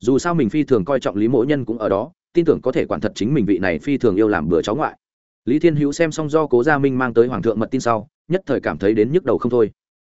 Dù sao mình phi thường coi trọng lý mỗ nhân cũng ở đó, tin tưởng có thể quản thật chính mình vị này phi thường yêu làm bữa cháu ngoại. Lý thiên hữu xem xong do cố gia minh mang tới hoàng thượng mật tin sau, nhất thời cảm thấy đến nhức đầu không thôi.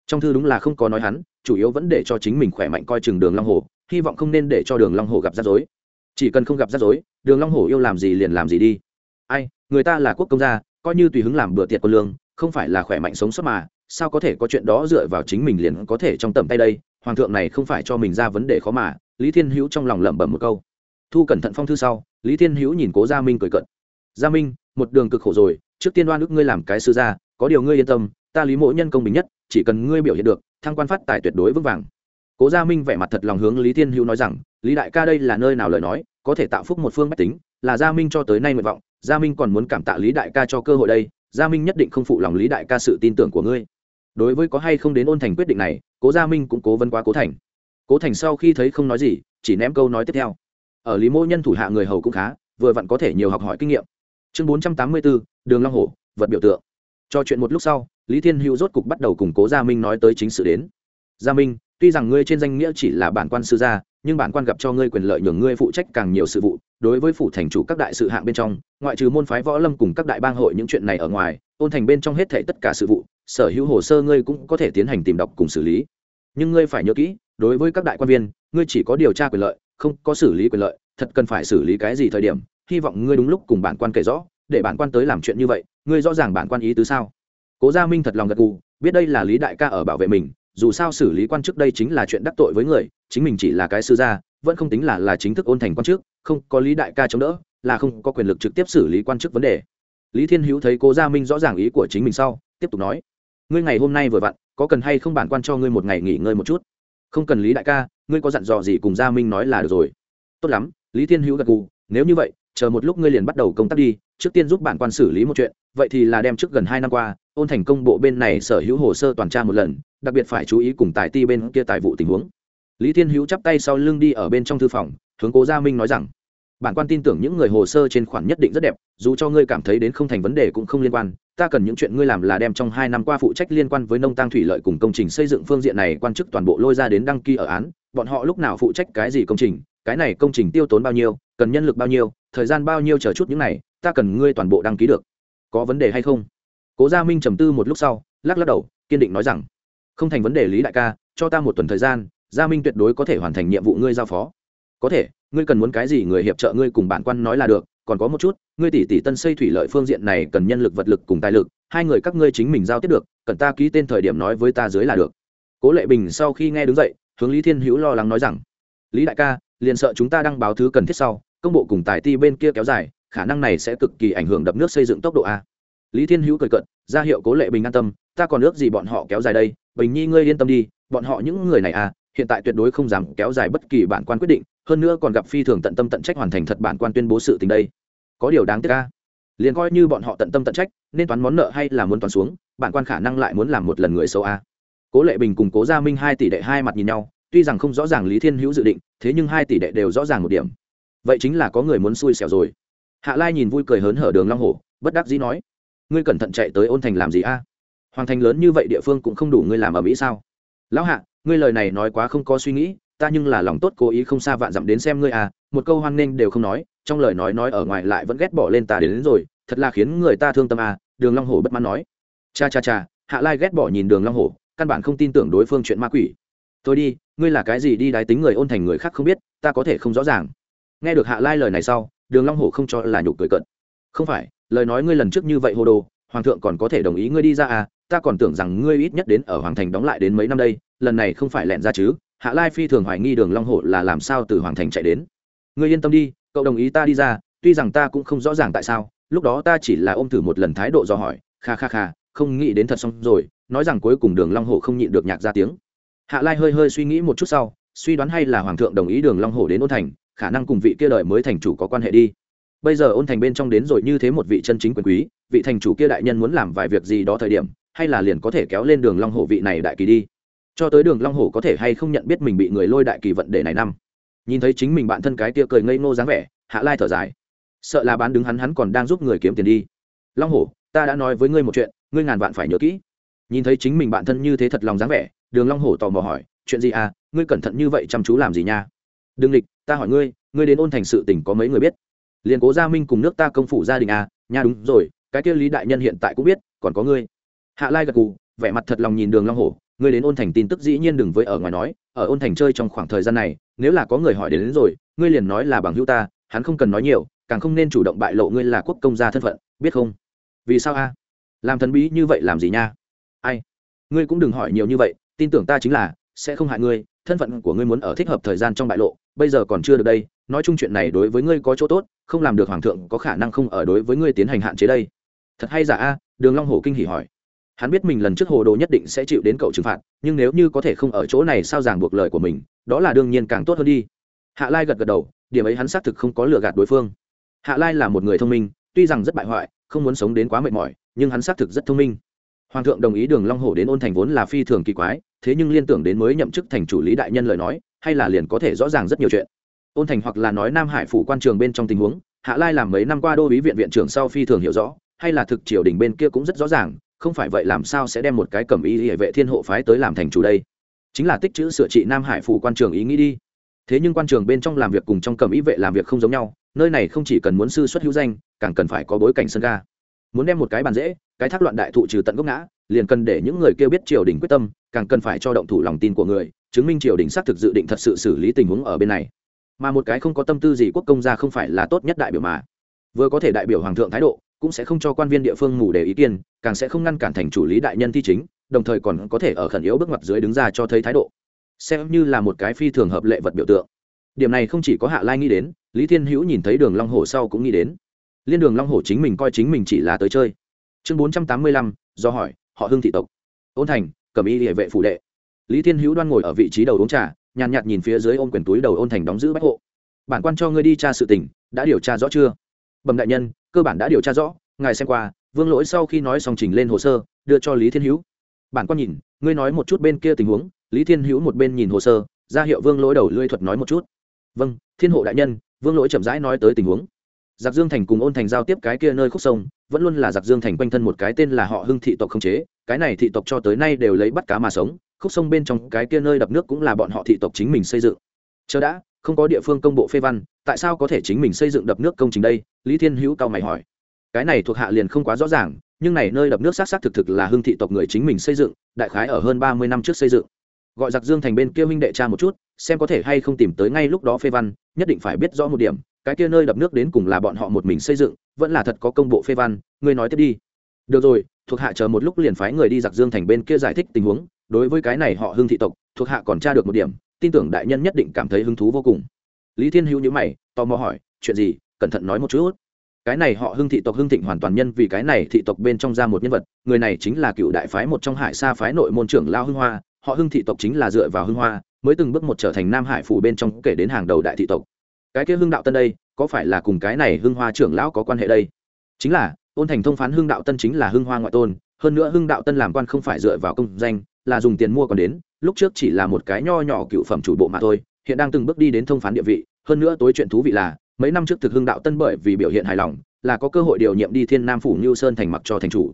Trong thư đúng là không có nói hắn, chủ yếu vẫn để cho chính mình khỏe mạnh coi chừng đường long hồ hy vọng không nên để cho đường long hồ gặp rắc rối. Chỉ cần không gặp rắc rối, đường long hồ yêu làm gì liền làm gì đi. Ai, người ta là quốc công gia coi như tùy hứng làm bữa tiệc quân lương, không phải là khỏe mạnh sống sót mà, sao có thể có chuyện đó dựa vào chính mình liền có thể trong tầm tay đây? Hoàng thượng này không phải cho mình ra vấn đề khó mà, lý thiên hữu trong lòng lẩm bẩm một câu. Thu cẩn thận phong thư sau, lý thiên hữu nhìn cố gia minh cười cận gia minh, một đường cực khổ rồi, trước tiên đoan ước ngươi làm cái sư gia, có điều ngươi yên tâm, ta lý mộ nhân công bình nhất, chỉ cần ngươi biểu hiện được, thăng quan phát tài tuyệt đối vững vàng. Cố gia minh vẻ mặt thật lòng hướng lý thiên hữu nói rằng, lý đại ca đây là nơi nào lời nói, có thể tạo phúc một phương bách tính, là gia minh cho tới nay nguyện vọng gia minh còn muốn cảm tạ lý đại ca cho cơ hội đây, gia minh nhất định không phụ lòng lý đại ca sự tin tưởng của ngươi. Đối với có hay không đến ôn thành quyết định này, cố gia minh cũng cố vấn quá cố thành. Cố thành sau khi thấy không nói gì, chỉ ném câu nói tiếp theo. Ở lý mô nhân thủ hạ người hầu cũng khá, vừa vặn có thể nhiều học hỏi kinh nghiệm. Chương bốn trăm tám mươi bốn đường long hổ, vật biểu tượng. Cho chuyện một lúc sau, lý thiên hữu rốt cục bắt đầu củng cố gia minh nói tới chính sự đến. Gia minh tuy rằng ngươi trên danh nghĩa chỉ là bản quan sư gia, nhưng bản quan gặp cho ngươi quyền lợi nhường ngươi phụ trách càng nhiều sự vụ. Đối với phủ thành chủ các đại sự hạng bên trong, ngoại trừ môn phái võ lâm cùng các đại bang hội những chuyện này ở ngoài, ôn thành bên trong hết thảy tất cả sự vụ, sở hữu hồ sơ ngươi cũng có thể tiến hành tìm đọc cùng xử lý. Nhưng ngươi phải nhớ kỹ, đối với các đại quan viên, ngươi chỉ có điều tra quyền lợi, không có xử lý quyền lợi, thật cần phải xử lý cái gì thời điểm, hy vọng ngươi đúng lúc cùng bản quan kể rõ, để bản quan tới làm chuyện như vậy, ngươi rõ ràng bản quan ý tứ sao? Cố gia minh thật lòng gật gù, biết đây là lý đại ca ở bảo vệ mình dù sao xử lý quan chức đây chính là chuyện đắc tội với người, chính mình chỉ là cái sư gia, vẫn không tính là là chính thức ôn thành quan chức, không có lý đại ca chống đỡ, là không có quyền lực trực tiếp xử lý quan chức vấn đề. Lý thiên hữu thấy cố gia minh rõ ràng ý của chính mình sau, tiếp tục nói, ngươi ngày hôm nay vừa vặn, có cần hay không bản quan cho ngươi một ngày nghỉ ngơi một chút? Không cần lý đại ca, ngươi có dặn dò gì cùng gia minh nói là được rồi. Tốt lắm, lý thiên hữu gật gù, nếu như vậy, chờ một lúc ngươi liền bắt đầu công tác đi, trước tiên giúp bản quan xử lý một chuyện, vậy thì là đem trước gần hai năm qua, ôn thành công bộ bên này sở hữu hồ sơ toàn tra một lần đặc biệt phải chú ý cùng tài ti bên kia tài vụ tình huống. Lý thiên hữu chắp tay sau lưng đi ở bên trong thư phòng, hướng cố gia minh nói rằng, bản quan tin tưởng những người hồ sơ trên khoản nhất định rất đẹp, dù cho ngươi cảm thấy đến không thành vấn đề cũng không liên quan, ta cần những chuyện ngươi làm là đem trong hai năm qua phụ trách liên quan với nông tăng thủy lợi cùng công trình xây dựng phương diện này quan chức toàn bộ lôi ra đến đăng ký ở án, bọn họ lúc nào phụ trách cái gì công trình, cái này công trình tiêu tốn bao nhiêu, cần nhân lực bao nhiêu, thời gian bao nhiêu chờ chút những này, ta cần ngươi toàn bộ đăng ký được. Có vấn đề hay không? Cố gia minh trầm tư một lúc sau, lắc lắc đầu, kiên định nói rằng không thành vấn đề lý đại ca, cho ta một tuần thời gian, gia minh tuyệt đối có thể hoàn thành nhiệm vụ ngươi giao phó. Có thể, ngươi cần muốn cái gì người hiệp trợ ngươi cùng bản quan nói là được, còn có một chút, ngươi tỷ tỷ tân xây thủy lợi phương diện này cần nhân lực vật lực cùng tài lực, hai người các ngươi chính mình giao tiếp được, cần ta ký tên thời điểm nói với ta dưới là được. Cố lệ bình sau khi nghe đứng dậy, hướng lý thiên hữu lo lắng nói rằng, lý đại ca, liền sợ chúng ta đăng báo thứ cần thiết sau, công bộ cùng tài ti bên kia kéo dài, khả năng này sẽ cực kỳ ảnh hưởng đập nước xây dựng tốc độ a. Lý thiên hữu cười cận ra hiệu cố lệ bình an tâm ta còn ước gì bọn họ kéo dài đây, bình nhi ngươi yên tâm đi, bọn họ những người này à hiện tại tuyệt đối không dám kéo dài bất kỳ bản quan quyết định, hơn nữa còn gặp phi thường tận tâm tận trách hoàn thành thật bản quan tuyên bố sự tình đây. Có điều đáng tiếc ca liền coi như bọn họ tận tâm tận trách, nên toán món nợ hay là muốn toán xuống, bản quan khả năng lại muốn làm một lần người xấu a. Cố lệ bình cùng cố gia minh hai tỷ đệ hai mặt nhìn nhau, tuy rằng không rõ ràng lý thiên hữu dự định, thế nhưng hai tỷ đệ đều rõ ràng một điểm. Vậy chính là có người muốn xui xẻo rồi. Hạ lai nhìn vui cười hớn hở đường long hổ, bất đắc dĩ nói, ngươi cẩn thận chạy tới ôn thành làm gì a? Hoàng thành lớn như vậy địa phương cũng không đủ ngươi làm ở mỹ sao? Lão hạ ngươi lời này nói quá không có suy nghĩ ta nhưng là lòng tốt cố ý không xa vạn dặm đến xem ngươi à một câu hoan nghênh đều không nói trong lời nói nói ở ngoài lại vẫn ghét bỏ lên ta đến, đến rồi thật là khiến người ta thương tâm à đường long hổ bất mãn nói. Cha cha cha hạ lai ghét bỏ nhìn đường long hổ căn bản không tin tưởng đối phương chuyện ma quỷ. Tôi đi ngươi là cái gì đi đái tính người ôn thành người khác không biết ta có thể không rõ ràng. Nghe được hạ lai lời này sau đường long hổ không cho là nhục cười cận không phải lời nói ngươi lần trước như vậy hồ đồ hoàng thượng còn có thể đồng ý ngươi đi ra à ta còn tưởng rằng ngươi ít nhất đến ở hoàng thành đóng lại đến mấy năm đây, lần này không phải lẹn ra chứ, hạ lai phi thường hoài nghi đường long hổ là làm sao từ hoàng thành chạy đến. Ngươi yên tâm đi, cậu đồng ý ta đi ra, tuy rằng ta cũng không rõ ràng tại sao, lúc đó ta chỉ là ôm thử một lần thái độ do hỏi, kha kha kha, không nghĩ đến thật xong rồi, nói rằng cuối cùng đường long hổ không nhịn được nhạc ra tiếng. Hạ lai hơi hơi suy nghĩ một chút sau, suy đoán hay là hoàng thượng đồng ý đường long hổ đến ôn thành, khả năng cùng vị kia đời mới thành chủ có quan hệ đi bây giờ ôn thành bên trong đến rồi như thế một vị chân chính quyền quý, vị thành chủ kia đại nhân muốn làm vài việc gì đó thời điểm, hay là liền có thể kéo lên đường long hổ vị này đại kỳ đi. Cho tới đường long hổ có thể hay không nhận biết mình bị người lôi đại kỳ vận để này năm. Nhìn thấy chính mình bạn thân cái tia cười ngây ngô dáng vẻ, hạ lai thở dài. Sợ là bán đứng hắn hắn còn đang giúp người kiếm tiền đi. Long hổ, ta đã nói với ngươi một chuyện, ngươi ngàn vạn phải nhớ kỹ. Nhìn thấy chính mình bạn thân như thế thật lòng dáng vẻ, đường long hổ tò mò hỏi, chuyện gì à? Ngươi cẩn thận như vậy chăm chú làm gì nha? Đừng lịch, ta hỏi ngươi ngươi đến ôn thành sự tình có mấy người biết? Liền cố gia minh cùng nước ta công phủ gia đình à nha đúng rồi cái kia lý đại nhân hiện tại cũng biết còn có ngươi. Hạ lai gật gù vẻ mặt thật lòng nhìn đường long hổ ngươi đến ôn thành tin tức dĩ nhiên đừng với ở ngoài nói ở ôn thành chơi trong khoảng thời gian này nếu là có người hỏi đến, đến rồi ngươi liền nói là bằng hữu ta hắn không cần nói nhiều càng không nên chủ động bại lộ ngươi là quốc công gia thân phận biết không? Vì sao a? Làm thần bí như vậy làm gì nha? Ai? Ngươi cũng đừng hỏi nhiều như vậy tin tưởng ta chính là sẽ không hại ngươi thân phận của ngươi muốn ở thích hợp thời gian trong bại lộ bây giờ còn chưa được đây, nói chung chuyện này đối với ngươi có chỗ tốt, không làm được hoàng thượng có khả năng không ở đối với ngươi tiến hành hạn chế đây. Thật hay giả a? Đường long hổ kinh hỉ hỏi. Hắn biết mình lần trước hồ đồ nhất định sẽ chịu đến cậu trừng phạt, nhưng nếu như có thể không ở chỗ này sao ràng buộc lời của mình, đó là đương nhiên càng tốt hơn đi. Hạ lai gật gật đầu, điểm ấy hắn xác thực không có lừa gạt đối phương. Hạ lai là một người thông minh, tuy rằng rất bại hoại, không muốn sống đến quá mệt mỏi, nhưng hắn xác thực rất thông minh. Hoàng thượng đồng ý đường long hổ đến ôn thành vốn là phi thường kỳ quái, thế nhưng liên tưởng đến mới nhậm chức thành chủ lý đại nhân lời nói hay là liền có thể rõ ràng rất nhiều chuyện. Ôn thành hoặc là nói nam hải phủ quan trường bên trong tình huống, hạ lai làm mấy năm qua đô ý viện viện trưởng sau phi thường hiểu rõ, hay là thực triều đình bên kia cũng rất rõ ràng, không phải vậy làm sao sẽ đem một cái cẩm y hệ vệ thiên hộ phái tới làm thành chủ đây? Chính là tích chữ sửa trị nam hải phủ quan trường ý nghĩ đi. Thế nhưng quan trường bên trong làm việc cùng trong cẩm y vệ làm việc không giống nhau, nơi này không chỉ cần muốn sư xuất hữu danh, càng cần phải có bối cảnh sân ga. Muốn đem một cái bàn dễ, cái thác loạn đại thụ trừ tận gốc ngã, liền cần để những người kêu biết triều đình quyết tâm, càng cần phải cho động thủ lòng tin của người chứng minh triều đình xác thực dự định thật sự xử lý tình huống ở bên này. Mà một cái không có tâm tư gì quốc công ra không phải là tốt nhất đại biểu mà. Vừa có thể đại biểu hoàng thượng thái độ, cũng sẽ không cho quan viên địa phương ngủ để ý kiến, càng sẽ không ngăn cản thành chủ lý đại nhân thi chính, đồng thời còn có thể ở khẩn yếu bước ngoặt dưới đứng ra cho thấy thái độ. Xem như là một cái phi thường hợp lệ vật biểu tượng. Điểm này không chỉ có hạ lai nghĩ đến, lý thiên hữu nhìn thấy đường long hồ sau cũng nghĩ đến. Liên đường long hồ chính mình coi chính mình chỉ là tới chơi. Chương bốn trăm tám mươi lăm, do hỏi, họ hưng thị tộc. Ôn thành cẩm y địa vệ phủ đệ lý thiên hữu đoan ngồi ở vị trí đầu uống trà, nhàn nhạt nhìn phía dưới ôm quyển túi đầu ôn thành đóng giữ bách hộ. Bản quan cho ngươi đi tra sự tình, đã điều tra rõ chưa? Bẩm đại nhân, cơ bản đã điều tra rõ, ngài xem qua, vương lỗi sau khi nói xong trình lên hồ sơ, đưa cho lý thiên hữu. Bản quan nhìn, ngươi nói một chút bên kia tình huống. Lý thiên hữu một bên nhìn hồ sơ, ra hiệu vương lỗi đầu lưỡi thuật nói một chút. Vâng thiên hộ đại nhân, vương lỗi chậm rãi nói tới tình huống. Giặc dương thành cùng ôn thành giao tiếp cái kia nơi khúc sông, vẫn luôn là giặc dương thành quanh thân một cái tên là họ hưng thị tộc không chế, cái này thị tộc cho tới nay đều lấy bắt cá mà sống khúc sông bên trong cái kia nơi đập nước cũng là bọn họ thị tộc chính mình xây dựng. Chờ đã, không có địa phương công bộ phê văn, tại sao có thể chính mình xây dựng đập nước công trình đây? Lý thiên hữu cao mày hỏi. Cái này thuộc hạ liền không quá rõ ràng, nhưng này nơi đập nước xác xác thực thực là hưng thị tộc người chính mình xây dựng, đại khái ở hơn ba mươi năm trước xây dựng. Gọi giặc dương thành bên kia huynh đệ cha một chút, xem có thể hay không tìm tới ngay lúc đó phê văn, nhất định phải biết rõ một điểm, cái kia nơi đập nước đến cùng là bọn họ một mình xây dựng, vẫn là thật có công bộ phê văn, ngươi nói tiếp đi. Được rồi, thuộc hạ chờ một lúc liền phái người đi giặc dương thành bên kia giải thích tình huống đối với cái này họ hưng thị tộc, thuộc hạ còn tra được một điểm, tin tưởng đại nhân nhất định cảm thấy hứng thú vô cùng. Lý thiên hữu nhữ mày, tò mò hỏi, chuyện gì? Cẩn thận nói một chút. Cái này họ hưng thị tộc hưng thịnh hoàn toàn nhân vì cái này thị tộc bên trong ra một nhân vật, người này chính là cựu đại phái một trong hải sa phái nội môn trưởng lao hưng hoa, họ hưng thị tộc chính là dựa vào hưng hoa, mới từng bước một trở thành nam hải phủ bên trong kể đến hàng đầu đại thị tộc. Cái kia hưng đạo tân đây, có phải là cùng cái này hưng hoa trưởng lão có quan hệ đây? Chính là, ôn thành thông phán hưng đạo tân chính là hưng hoa ngoại tôn, hơn nữa hưng đạo tân làm quan không phải dựa vào công danh là dùng tiền mua còn đến, lúc trước chỉ là một cái nho nhỏ cựu phẩm chủ bộ mà thôi, hiện đang từng bước đi đến thông phán địa vị. Hơn nữa tối chuyện thú vị là, mấy năm trước thực hưng đạo tân bởi vì biểu hiện hài lòng, là có cơ hội điều nhiệm đi thiên nam phủ như sơn thành mặc cho thành chủ.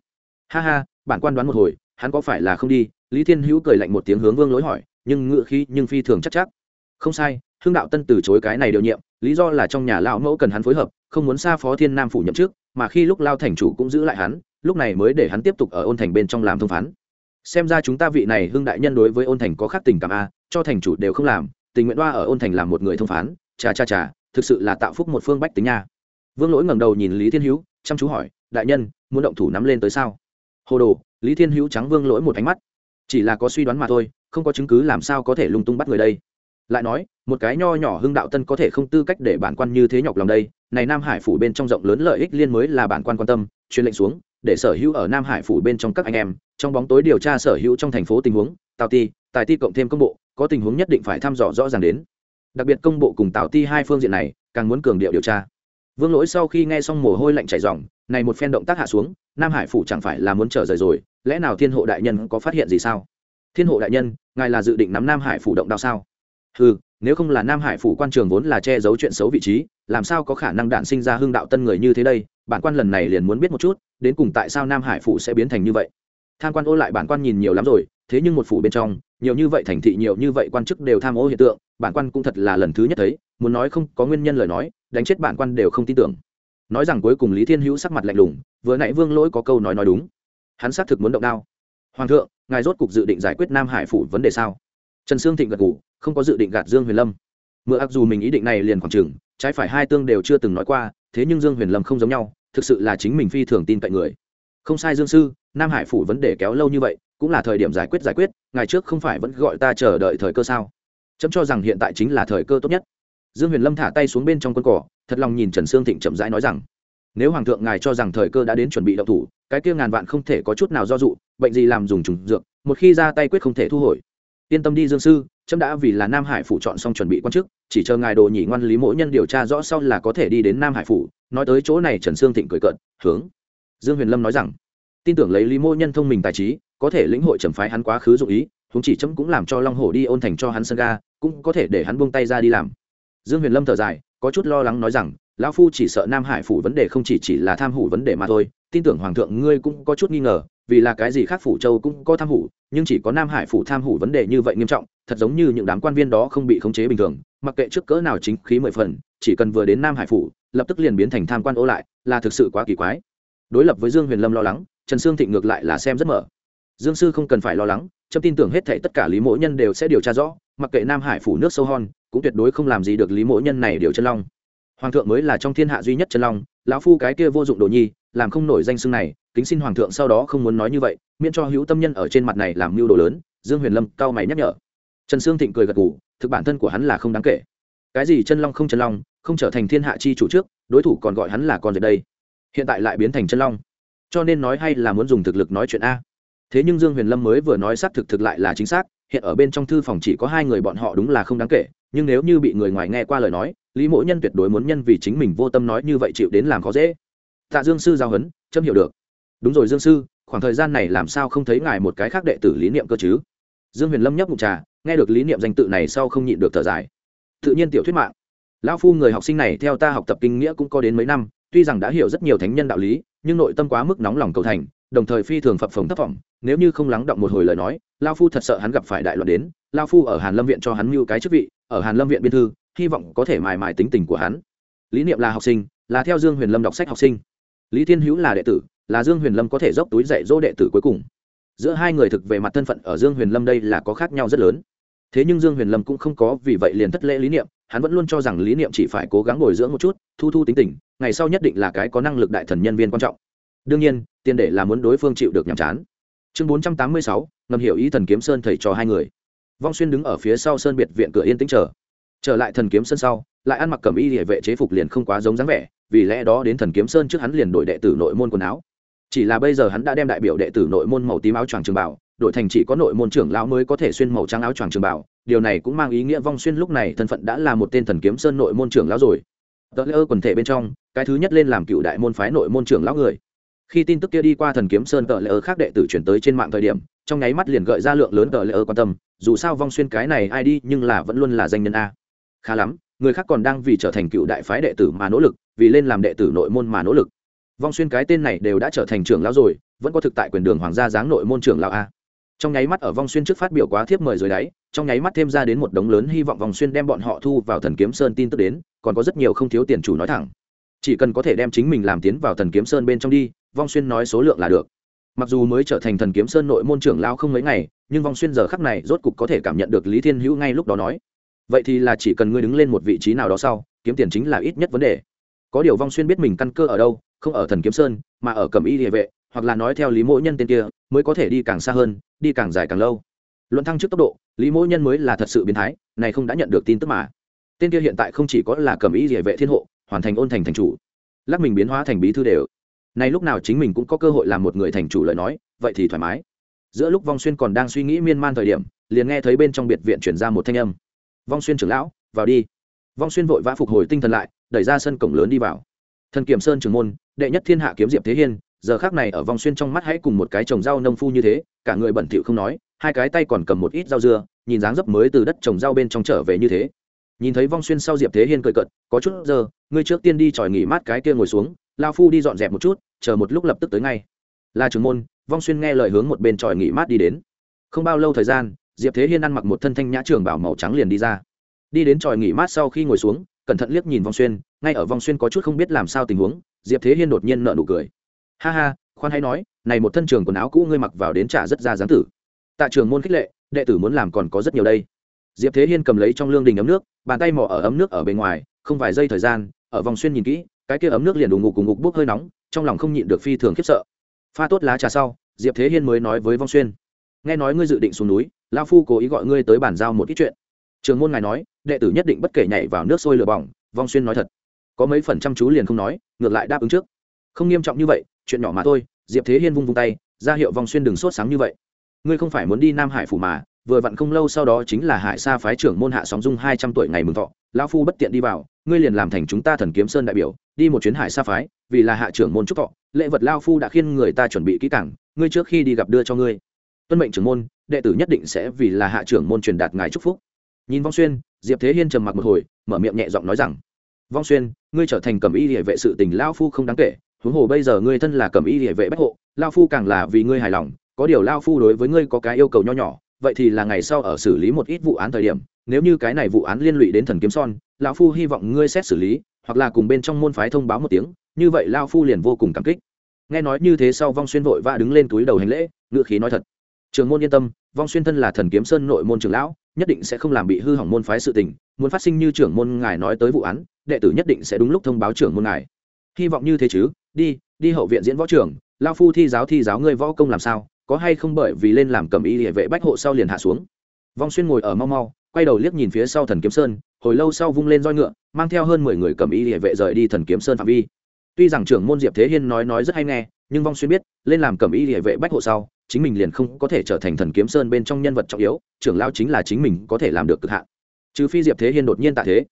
Ha ha, bản quan đoán một hồi, hắn có phải là không đi? Lý thiên hữu cười lạnh một tiếng hướng vương lối hỏi, nhưng ngựa khí nhưng phi thường chắc chắc. Không sai, hưng đạo tân từ chối cái này điều nhiệm, lý do là trong nhà lão mẫu cần hắn phối hợp, không muốn xa phó thiên nam phủ nhậm chức, mà khi lúc lao thành chủ cũng giữ lại hắn, lúc này mới để hắn tiếp tục ở ôn thành bên trong làm thông phán xem ra chúng ta vị này hưng đại nhân đối với ôn thành có khác tình cảm a, cho thành chủ đều không làm, tình nguyện đoa ở ôn thành làm một người thông phán, chà chà chà, thực sự là tạo phúc một phương bách tính nha. Vương lỗi ngẩng đầu nhìn lý thiên hữu, chăm chú hỏi, đại nhân, muốn động thủ nắm lên tới sao? Hồ đồ. Lý thiên hữu trắng vương lỗi một ánh mắt. Chỉ là có suy đoán mà thôi, không có chứng cứ làm sao có thể lung tung bắt người đây? Lại nói, một cái nho nhỏ hưng đạo tân có thể không tư cách để bản quan như thế nhọc lòng đây, này nam hải phủ bên trong rộng lớn lợi ích liên mới là bản quan quan tâm, truyền lệnh xuống, để sở hữu ở nam hải phủ bên trong các anh em trong bóng tối điều tra sở hữu trong thành phố tình huống, tào ti, tài ti cộng thêm công bộ, có tình huống nhất định phải thăm dò rõ ràng đến. Đặc biệt công bộ cùng tào ti hai phương diện này, càng muốn cường điệu điều tra. Vương lỗi sau khi nghe xong mồ hôi lạnh chảy dòng này một phen động tác hạ xuống, nam hải phủ chẳng phải là muốn trở rời rồi, lẽ nào thiên hộ đại nhân có phát hiện gì sao? Thiên hộ đại nhân, ngài là dự định nắm nam hải phủ động đao sao? Ừ nếu không là nam hải phủ quan trường vốn là che giấu chuyện xấu vị trí, làm sao có khả năng đạn sinh ra hương đạo tân người như thế đây? Bản quan lần này liền muốn biết một chút, đến cùng tại sao nam hải phủ sẽ biến thành như vậy? Tham quan ô lại bản quan nhìn nhiều lắm rồi, thế nhưng một phủ bên trong, nhiều như vậy thành thị, nhiều như vậy quan chức đều tham ô hiện tượng, bản quan cũng thật là lần thứ nhất thấy, muốn nói không có nguyên nhân lời nói, đánh chết bản quan đều không tin tưởng. Nói rằng cuối cùng lý thiên hữu sắc mặt lạnh lùng, vừa nãy vương lỗi có câu nói nói đúng. Hắn xác thực muốn động đao. Hoàng thượng, ngài rốt cục dự định giải quyết nam hải phủ vấn đề sao? Trần sương thịnh gật ngủ không có dự định gạt dương huyền lâm. Mượn ặc dù mình ý định này liền khoảng chừng, trái phải hai tương đều chưa từng nói qua, thế nhưng dương huyền lâm không giống nhau, thực sự là chính mình phi thường tin cậy người. Không sai dương sư nam hải phủ vấn đề kéo lâu như vậy, cũng là thời điểm giải quyết giải quyết, ngày trước không phải vẫn gọi ta chờ đợi thời cơ sao? Chấm cho rằng hiện tại chính là thời cơ tốt nhất. Dương huyền lâm thả tay xuống bên trong quân cỏ, thật lòng nhìn trần sương thịnh chậm rãi nói rằng, nếu hoàng thượng ngài cho rằng thời cơ đã đến chuẩn bị động thủ, cái kia ngàn vạn không thể có chút nào do dụ bệnh gì làm dùng trùng dược, một khi ra tay quyết không thể thu hồi. Yên tâm đi, dương sư trâm đã vì là nam hải phủ chọn xong chuẩn bị quan chức, chỉ chờ ngài đồ nhị ngoan lý mỗi nhân điều tra rõ sau là có thể đi đến nam hải phủ. Nói tới chỗ này, trần sương thịnh cười cợt, hướng. Dương huyền lâm nói rằng tin tưởng lấy lý mô nhân thông minh tài trí, có thể lĩnh hội trầm phái hắn quá khứ dụng ý húng chỉ chấm cũng làm cho long hổ đi ôn thành cho hắn sân ga, cũng có thể để hắn buông tay ra đi làm. Dương huyền lâm thở dài, có chút lo lắng nói rằng, lão phu chỉ sợ nam hải phủ vấn đề không chỉ chỉ là tham hủ vấn đề mà thôi, tin tưởng hoàng thượng ngươi cũng có chút nghi ngờ, vì là cái gì khác phủ châu cũng có tham hủ, nhưng chỉ có nam hải phủ tham hủ vấn đề như vậy nghiêm trọng, thật giống như những đám quan viên đó không bị khống chế bình thường, mặc kệ trước cỡ nào chính khí mười phần, chỉ cần vừa đến nam hải phủ, lập tức liền biến thành tham quan ô lại, là thực sự quá kỳ quái. Đối lập với dương huyền lâm lo lắng trần sương thịnh ngược lại là xem rất mở. Dương sư không cần phải lo lắng trâm tin tưởng hết thảy tất cả lý mỗ nhân đều sẽ điều tra rõ, mặc kệ nam hải phủ nước sâu hon, cũng tuyệt đối không làm gì được lý mỗ nhân này điều chân long. Hoàng thượng mới là trong thiên hạ duy nhất chân long, lão phu cái kia vô dụng đồ nhi, làm không nổi danh xưng này, kính xin hoàng thượng sau đó không muốn nói như vậy, miễn cho hữu tâm nhân ở trên mặt này làm mưu đồ lớn, dương huyền lâm cao mày nhắc nhở. Trần sương thịnh cười gật gù, thực bản thân của hắn là không đáng kể. Cái gì chân long không chân long, không trở thành thiên hạ chi chủ trước, đối thủ còn gọi hắn là con rể đây. Hiện tại lại biến thành chân long cho nên nói hay là muốn dùng thực lực nói chuyện a. Thế nhưng dương huyền lâm mới vừa nói xác thực thực lại là chính xác, hiện ở bên trong thư phòng chỉ có hai người bọn họ đúng là không đáng kể, nhưng nếu như bị người ngoài nghe qua lời nói, lý mỗ nhân tuyệt đối muốn nhân vì chính mình vô tâm nói như vậy chịu đến làm khó dễ. Tạ dương sư giao hấn, chấm hiểu được. Đúng rồi dương sư, khoảng thời gian này làm sao không thấy ngài một cái khác đệ tử lý niệm cơ chứ? Dương huyền lâm nhấp mục trà, nghe được lý niệm danh tự này sau không nhịn được thở dài. Tự nhiên tiểu thuyết mạng. Lão phu người học sinh này theo ta học tập kinh nghĩa cũng có đến mấy năm, tuy rằng đã hiểu rất nhiều thánh nhân đạo lý nhưng nội tâm quá mức nóng lòng cầu thành, đồng thời phi thường phập phồng thất vọng. Nếu như không lắng động một hồi lời nói, lao phu thật sợ hắn gặp phải đại loạn đến. Lao phu ở hàn lâm viện cho hắn mưu cái chức vị, ở hàn lâm viện biên thư, hy vọng có thể mài mài tính tình của hắn. Lý niệm là học sinh, là theo dương huyền lâm đọc sách học sinh. Lý thiên hữu là đệ tử, là dương huyền lâm có thể dốc túi dạy dỗ đệ tử cuối cùng. Giữa hai người thực về mặt thân phận ở dương huyền lâm đây là có khác nhau rất lớn thế nhưng dương huyền lâm cũng không có vì vậy liền thất lễ lý niệm, hắn vẫn luôn cho rằng lý niệm chỉ phải cố gắng bồi dưỡng một chút, thu thu tính tình, ngày sau nhất định là cái có năng lực đại thần nhân viên quan trọng. Đương nhiên, tiền để là muốn đối phương chịu được nhàm chán. Chương bốn trăm tám mươi sáu, ngầm hiểu ý thần kiếm sơn thầy trò hai người. Vong xuyên đứng ở phía sau sơn biệt viện cửa yên tĩnh chờ. Trở lại thần kiếm sơn sau, lại ăn mặc cầm y địa vệ chế phục liền không quá giống dáng vẻ, vì lẽ đó đến thần kiếm sơn trước hắn liền đổi đệ tử nội môn quần áo. Chỉ là bây giờ hắn đã đem đại biểu đệ tử nội môn màu tím áo choàng trường bảo đổi thành chỉ có nội môn trưởng lão mới có thể xuyên màu trắng áo choàng trường bảo. Điều này cũng mang ý nghĩa vong xuyên lúc này thân phận đã là một tên thần kiếm sơn nội môn trưởng lão rồi. Tờ lễ quần thể bên trong, cái thứ nhất lên làm cựu đại môn phái nội môn trưởng lão người. Khi tin tức kia đi qua thần kiếm sơn tờ lễ khác đệ tử chuyển tới trên mạng thời điểm, trong nháy mắt liền gợi ra lượng lớn tờ lễ quan tâm. Dù sao vong xuyên cái này ai đi, nhưng là vẫn luôn là danh nhân a. Khá lắm, người khác còn đang vì trở thành cựu đại phái đệ tử mà nỗ lực, vì lên làm đệ tử nội môn mà nỗ lực. Vong xuyên cái tên này đều đã trở thành trưởng lão rồi, vẫn có thực tại quyền đường hoàng gia giáng nội môn trưởng lão a trong nháy mắt ở vong xuyên trước phát biểu quá thiếp mời dưới đáy, trong nháy mắt thêm ra đến một đống lớn hy vọng vòng xuyên đem bọn họ thu vào thần kiếm sơn tin tức đến, còn có rất nhiều không thiếu tiền chủ nói thẳng. Chỉ cần có thể đem chính mình làm tiến vào thần kiếm sơn bên trong đi, vong xuyên nói số lượng là được. Mặc dù mới trở thành thần kiếm sơn nội môn trưởng lao không mấy ngày, nhưng vong xuyên giờ khắc này rốt cục có thể cảm nhận được lý thiên hữu ngay lúc đó nói. Vậy thì là chỉ cần ngươi đứng lên một vị trí nào đó sau, kiếm tiền chính là ít nhất vấn đề. Có điều vong xuyên biết mình căn cơ ở đâu, không ở thần kiếm sơn, mà ở cẩm y địa vệ hoặc là nói theo lý mỗi nhân tên kia, mới có thể đi càng xa hơn, đi càng dài càng lâu. Luận thăng trước tốc độ, lý mỗi nhân mới là thật sự biến thái, này không đã nhận được tin tức mà. Tên kia hiện tại không chỉ có là cầm ý địa vệ thiên hộ, hoàn thành ôn thành thành chủ. Lắc mình biến hóa thành bí thư đều. Này lúc nào chính mình cũng có cơ hội làm một người thành chủ lời nói, vậy thì thoải mái. Giữa lúc vong xuyên còn đang suy nghĩ miên man thời điểm, liền nghe thấy bên trong biệt viện chuyển ra một thanh âm. Vong xuyên trưởng lão, vào đi. Vong xuyên vội vã phục hồi tinh thần lại, đẩy ra sân cổng lớn đi vào. Thần kiểm sơn trưởng môn, đệ nhất thiên hạ kiếm diệp thế hiên giờ khác này ở vong xuyên trong mắt hãy cùng một cái trồng rau nông phu như thế, cả người bẩn thỉu không nói, hai cái tay còn cầm một ít rau dưa, nhìn dáng dấp mới từ đất trồng rau bên trong trở về như thế. Nhìn thấy vong xuyên sau diệp thế hiên cười cận có chút giờ, ngươi trước tiên đi tròi nghỉ mát cái kia ngồi xuống, lao phu đi dọn dẹp một chút, chờ một lúc lập tức tới ngay. Là trưởng môn vong xuyên nghe lời hướng một bên tròi nghỉ mát đi đến. Không bao lâu thời gian, diệp thế hiên ăn mặc một thân thanh nhã trường bảo màu trắng liền đi ra. Đi đến tròi nghỉ mát sau khi ngồi xuống, cẩn thận liếc nhìn vong xuyên, ngay ở vong xuyên có chút không biết làm sao tình huống, diệp thế hiên đột nhiên nợ nụ cười ha ha, khoan hay nói, này một thân trường quần áo cũ ngươi mặc vào đến trả rất ra dáng tử. Tạ trường môn khích lệ, đệ tử muốn làm còn có rất nhiều đây. Diệp thế hiên cầm lấy trong lương đình ấm nước, bàn tay mò ở ấm nước ở bên ngoài, không vài giây thời gian, ở vòng xuyên nhìn kỹ, cái kia ấm nước liền đủ ngục cùng ngục bốc hơi nóng, trong lòng không nhịn được phi thường khiếp sợ. Pha tốt lá trà sau, diệp thế hiên mới nói với vong xuyên. Nghe nói ngươi dự định xuống núi lao phu cố ý gọi ngươi tới bàn giao một ít chuyện. Trường môn ngài nói, đệ tử nhất định bất kể nhảy vào nước sôi lửa bỏng, vong xuyên nói thật. Có mấy phần trăm chú liền không nói, ngược lại đáp ứng trước. Không nghiêm trọng như vậy chuyện nhỏ mà thôi, diệp thế hiên vung vung tay, ra hiệu vong xuyên đừng sốt sáng như vậy. Ngươi không phải muốn đi nam hải phủ mà, vừa vặn không lâu sau đó chính là hải sa phái trưởng môn hạ sóng dung hai trăm tuổi ngày mừng thọ, lão phu bất tiện đi vào, ngươi liền làm thành chúng ta thần kiếm sơn đại biểu, đi một chuyến hải sa phái, vì là hạ trưởng môn trúc thọ, lễ vật lao phu đã khiên người ta chuẩn bị kỹ càng, ngươi trước khi đi gặp đưa cho ngươi. Tuân mệnh trưởng môn, đệ tử nhất định sẽ vì là hạ trưởng môn truyền đạt ngài chúc phúc. Nhìn vong xuyên, diệp thế hiên trầm mặc một hồi, mở miệng nhẹ giọng nói rằng vong xuyên, ngươi trở thành cầm y địa vệ sự tình lao phu không đáng kể huống hồ bây giờ ngươi thân là cầm y địa vệ bách hộ, lao phu càng là vì ngươi hài lòng, có điều lao phu đối với ngươi có cái yêu cầu nho nhỏ, vậy thì là ngày sau ở xử lý một ít vụ án thời điểm, nếu như cái này vụ án liên lụy đến thần kiếm son lão phu hy vọng ngươi xét xử lý, hoặc là cùng bên trong môn phái thông báo một tiếng, như vậy lao phu liền vô cùng cảm kích. Nghe nói như thế sau vong xuyên vội vã đứng lên túi đầu hành lễ ngự khí nói thật. Trường môn yên tâm, vong xuyên thân là thần kiếm sơn nội môn trường lão, nhất định sẽ không làm bị hư hỏng môn phái sự tình, muốn phát sinh như trưởng môn ngài nói tới vụ án, đệ tử nhất định sẽ đúng lúc thông báo trưởng môn ngài hy vọng như thế chứ, đi đi hậu viện diễn võ trưởng lao phu thi giáo thi giáo ngươi võ công làm sao, có hay không bởi vì lên làm cầm y địa vệ bách hộ sau liền hạ xuống. Vong xuyên ngồi ở mau mau, quay đầu liếc nhìn phía sau thần kiếm sơn, hồi lâu sau vung lên roi ngựa, mang theo hơn mười người cầm y địa vệ rời đi thần kiếm sơn phạm vi. Tuy rằng trưởng môn diệp thế hiên nói nói rất hay nghe, nhưng vong xuyên biết, lên làm cầm y địa vệ bách hộ sau, chính mình liền không có thể trở thành thần kiếm sơn bên trong nhân vật trọng yếu, trưởng lao chính là chính mình có thể làm được cực hạn. Trừ phi diệp thế hiên đột nhiên tại thế.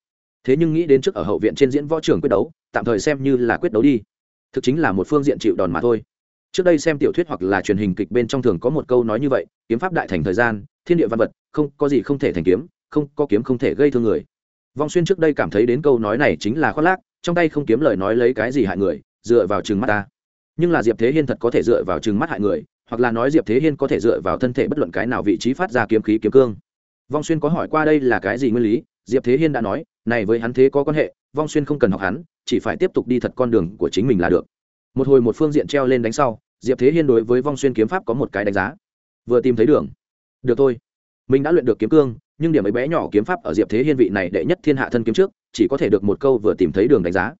Thế nhưng nghĩ đến trước ở hậu viện trên diễn võ trường quyết đấu tạm thời xem như là quyết đấu đi. Thực chính là một phương diện chịu đòn mà thôi. Trước đây xem tiểu thuyết hoặc là truyền hình kịch bên trong thường có một câu nói như vậy, kiếm pháp đại thành thời gian, thiên địa văn vật, không có gì không thể thành kiếm, không có kiếm không thể gây thương người. Vong xuyên trước đây cảm thấy đến câu nói này chính là khoác lác, trong tay không kiếm lời nói lấy cái gì hại người, dựa vào chừng mắt ta. Nhưng là diệp thế hiên thật có thể dựa vào chừng mắt hại người, hoặc là nói diệp thế hiên có thể dựa vào thân thể bất luận cái nào vị trí phát ra kiếm khí kiếm cương. Vong xuyên có hỏi qua đây là cái gì nguyên lý? Diệp thế hiên đã nói, này với hắn thế có quan hệ, vong xuyên không cần học hắn chỉ phải tiếp tục đi thật con đường của chính mình là được. Một hồi một phương diện treo lên đánh sau, diệp thế hiên đối với vong xuyên kiếm pháp có một cái đánh giá. Vừa tìm thấy đường. Được thôi. Mình đã luyện được kiếm cương, nhưng điểm ấy bé nhỏ kiếm pháp ở diệp thế hiên vị này đệ nhất thiên hạ thân kiếm trước, chỉ có thể được một câu vừa tìm thấy đường đánh giá.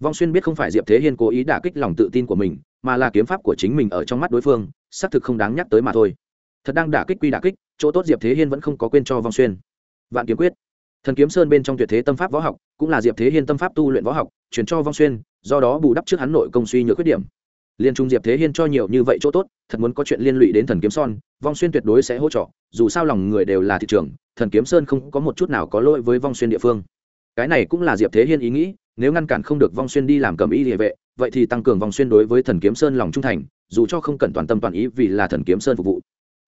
Vong xuyên biết không phải diệp thế hiên cố ý đả kích lòng tự tin của mình, mà là kiếm pháp của chính mình ở trong mắt đối phương, xác thực không đáng nhắc tới mà thôi. Thật đang đả kích quy đả kích, chỗ tốt diệp thế hiên vẫn không có quên cho vong xuyên. Vạn kiếm quyết thần kiếm sơn bên trong tuyệt thế tâm pháp võ học, cũng là diệp thế hiên tâm pháp tu luyện võ học chuyển cho vong xuyên, do đó bù đắp trước hắn nội công suy nhược khuyết điểm. Liên trung diệp thế hiên cho nhiều như vậy chỗ tốt, thật muốn có chuyện liên lụy đến thần kiếm son, vong xuyên tuyệt đối sẽ hỗ trợ, dù sao lòng người đều là thị trường, thần kiếm sơn không có một chút nào có lỗi với vong xuyên địa phương. Cái này cũng là diệp thế hiên ý nghĩ, nếu ngăn cản không được vong xuyên đi làm cầm y địa vệ, vậy thì tăng cường vong xuyên đối với thần kiếm sơn lòng trung thành, dù cho không cần toàn tâm toàn ý vì là thần kiếm sơn phục vụ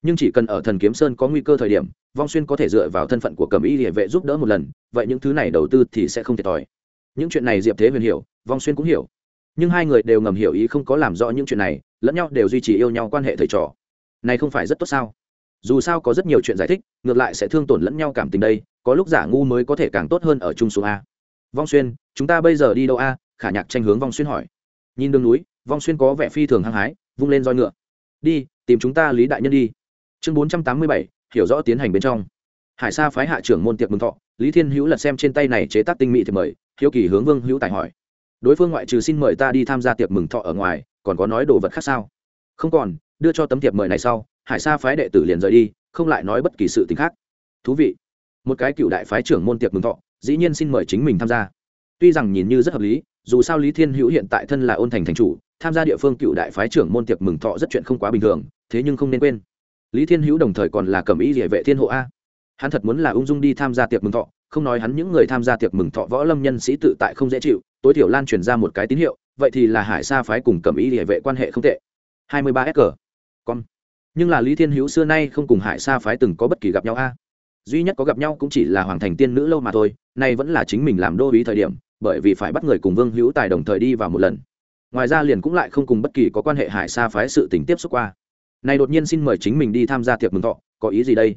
nhưng chỉ cần ở thần kiếm sơn có nguy cơ thời điểm, vong xuyên có thể dựa vào thân phận của cầm y địa vệ giúp đỡ một lần, vậy những thứ này đầu tư thì sẽ không thiệt thòi. Những chuyện này diệp thế huyền hiểu, vong xuyên cũng hiểu. Nhưng hai người đều ngầm hiểu ý không có làm rõ những chuyện này, lẫn nhau đều duy trì yêu nhau quan hệ thầy trò. Này không phải rất tốt sao? Dù sao có rất nhiều chuyện giải thích, ngược lại sẽ thương tổn lẫn nhau cảm tình đây, có lúc giả ngu mới có thể càng tốt hơn ở chung xuống a. Vong xuyên, chúng ta bây giờ đi đâu a? Khả nhạc tranh hướng vong xuyên hỏi. Nhìn đường núi, vong xuyên có vẻ phi thường hăng hái, vung lên roi ngựa. Đi, tìm chúng ta lý đại nhân đi chương bốn trăm tám mươi bảy, hiểu rõ tiến hành bên trong. Hải sa phái hạ trưởng môn tiệc mừng thọ, lý thiên hữu lật xem trên tay này chế tác tinh mỹ thì mời, hiếu kỳ hướng vương hữu tài hỏi. Đối phương ngoại trừ xin mời ta đi tham gia tiệc mừng thọ ở ngoài, còn có nói đồ vật khác sao? Không còn, đưa cho tấm tiệp mời này sau, hải sa phái đệ tử liền rời đi, không lại nói bất kỳ sự t ì n h khác. Thú vị. Một cái cựu đại phái trưởng môn tiệc mừng thọ, dĩ nhiên xin mời chính mình tham gia. Tuy rằng nhìn như rất hợp lý, dù sao lý thiên hữu hiện tại thân là ôn thành thành chủ, tham gia địa phương cựu đại phái trưởng môn tiệc mừng thọ rất chuyện không quá bình thường, thế nhưng không nên quên lý thiên hữu đồng thời còn là cầm ý địa vệ thiên hộ a. Hắn thật muốn là ung dung đi tham gia tiệc mừng thọ, không nói hắn những người tham gia tiệc mừng thọ võ lâm nhân sĩ tự tại không dễ chịu, tối thiểu lan truyền ra một cái tín hiệu, vậy thì là hải sa phái cùng cẩm y địa vệ quan hệ không tệ. Hai mươi ba s cờ con nhưng là lý thiên hữu xưa nay không cùng hải sa phái từng có bất kỳ gặp nhau a. Duy nhất có gặp nhau cũng chỉ là hoàng thành tiên nữ lâu mà thôi, nay vẫn là chính mình làm đô ý thời điểm, bởi vì phải bắt người cùng vương hữu tài đồng thời đi vào một lần. Ngoài ra liền cũng lại không cùng bất kỳ có quan hệ hải sa phái sự tình tiếp xúc qua này đột nhiên xin mời chính mình đi tham gia tiệc mừng thọ, có ý gì đây?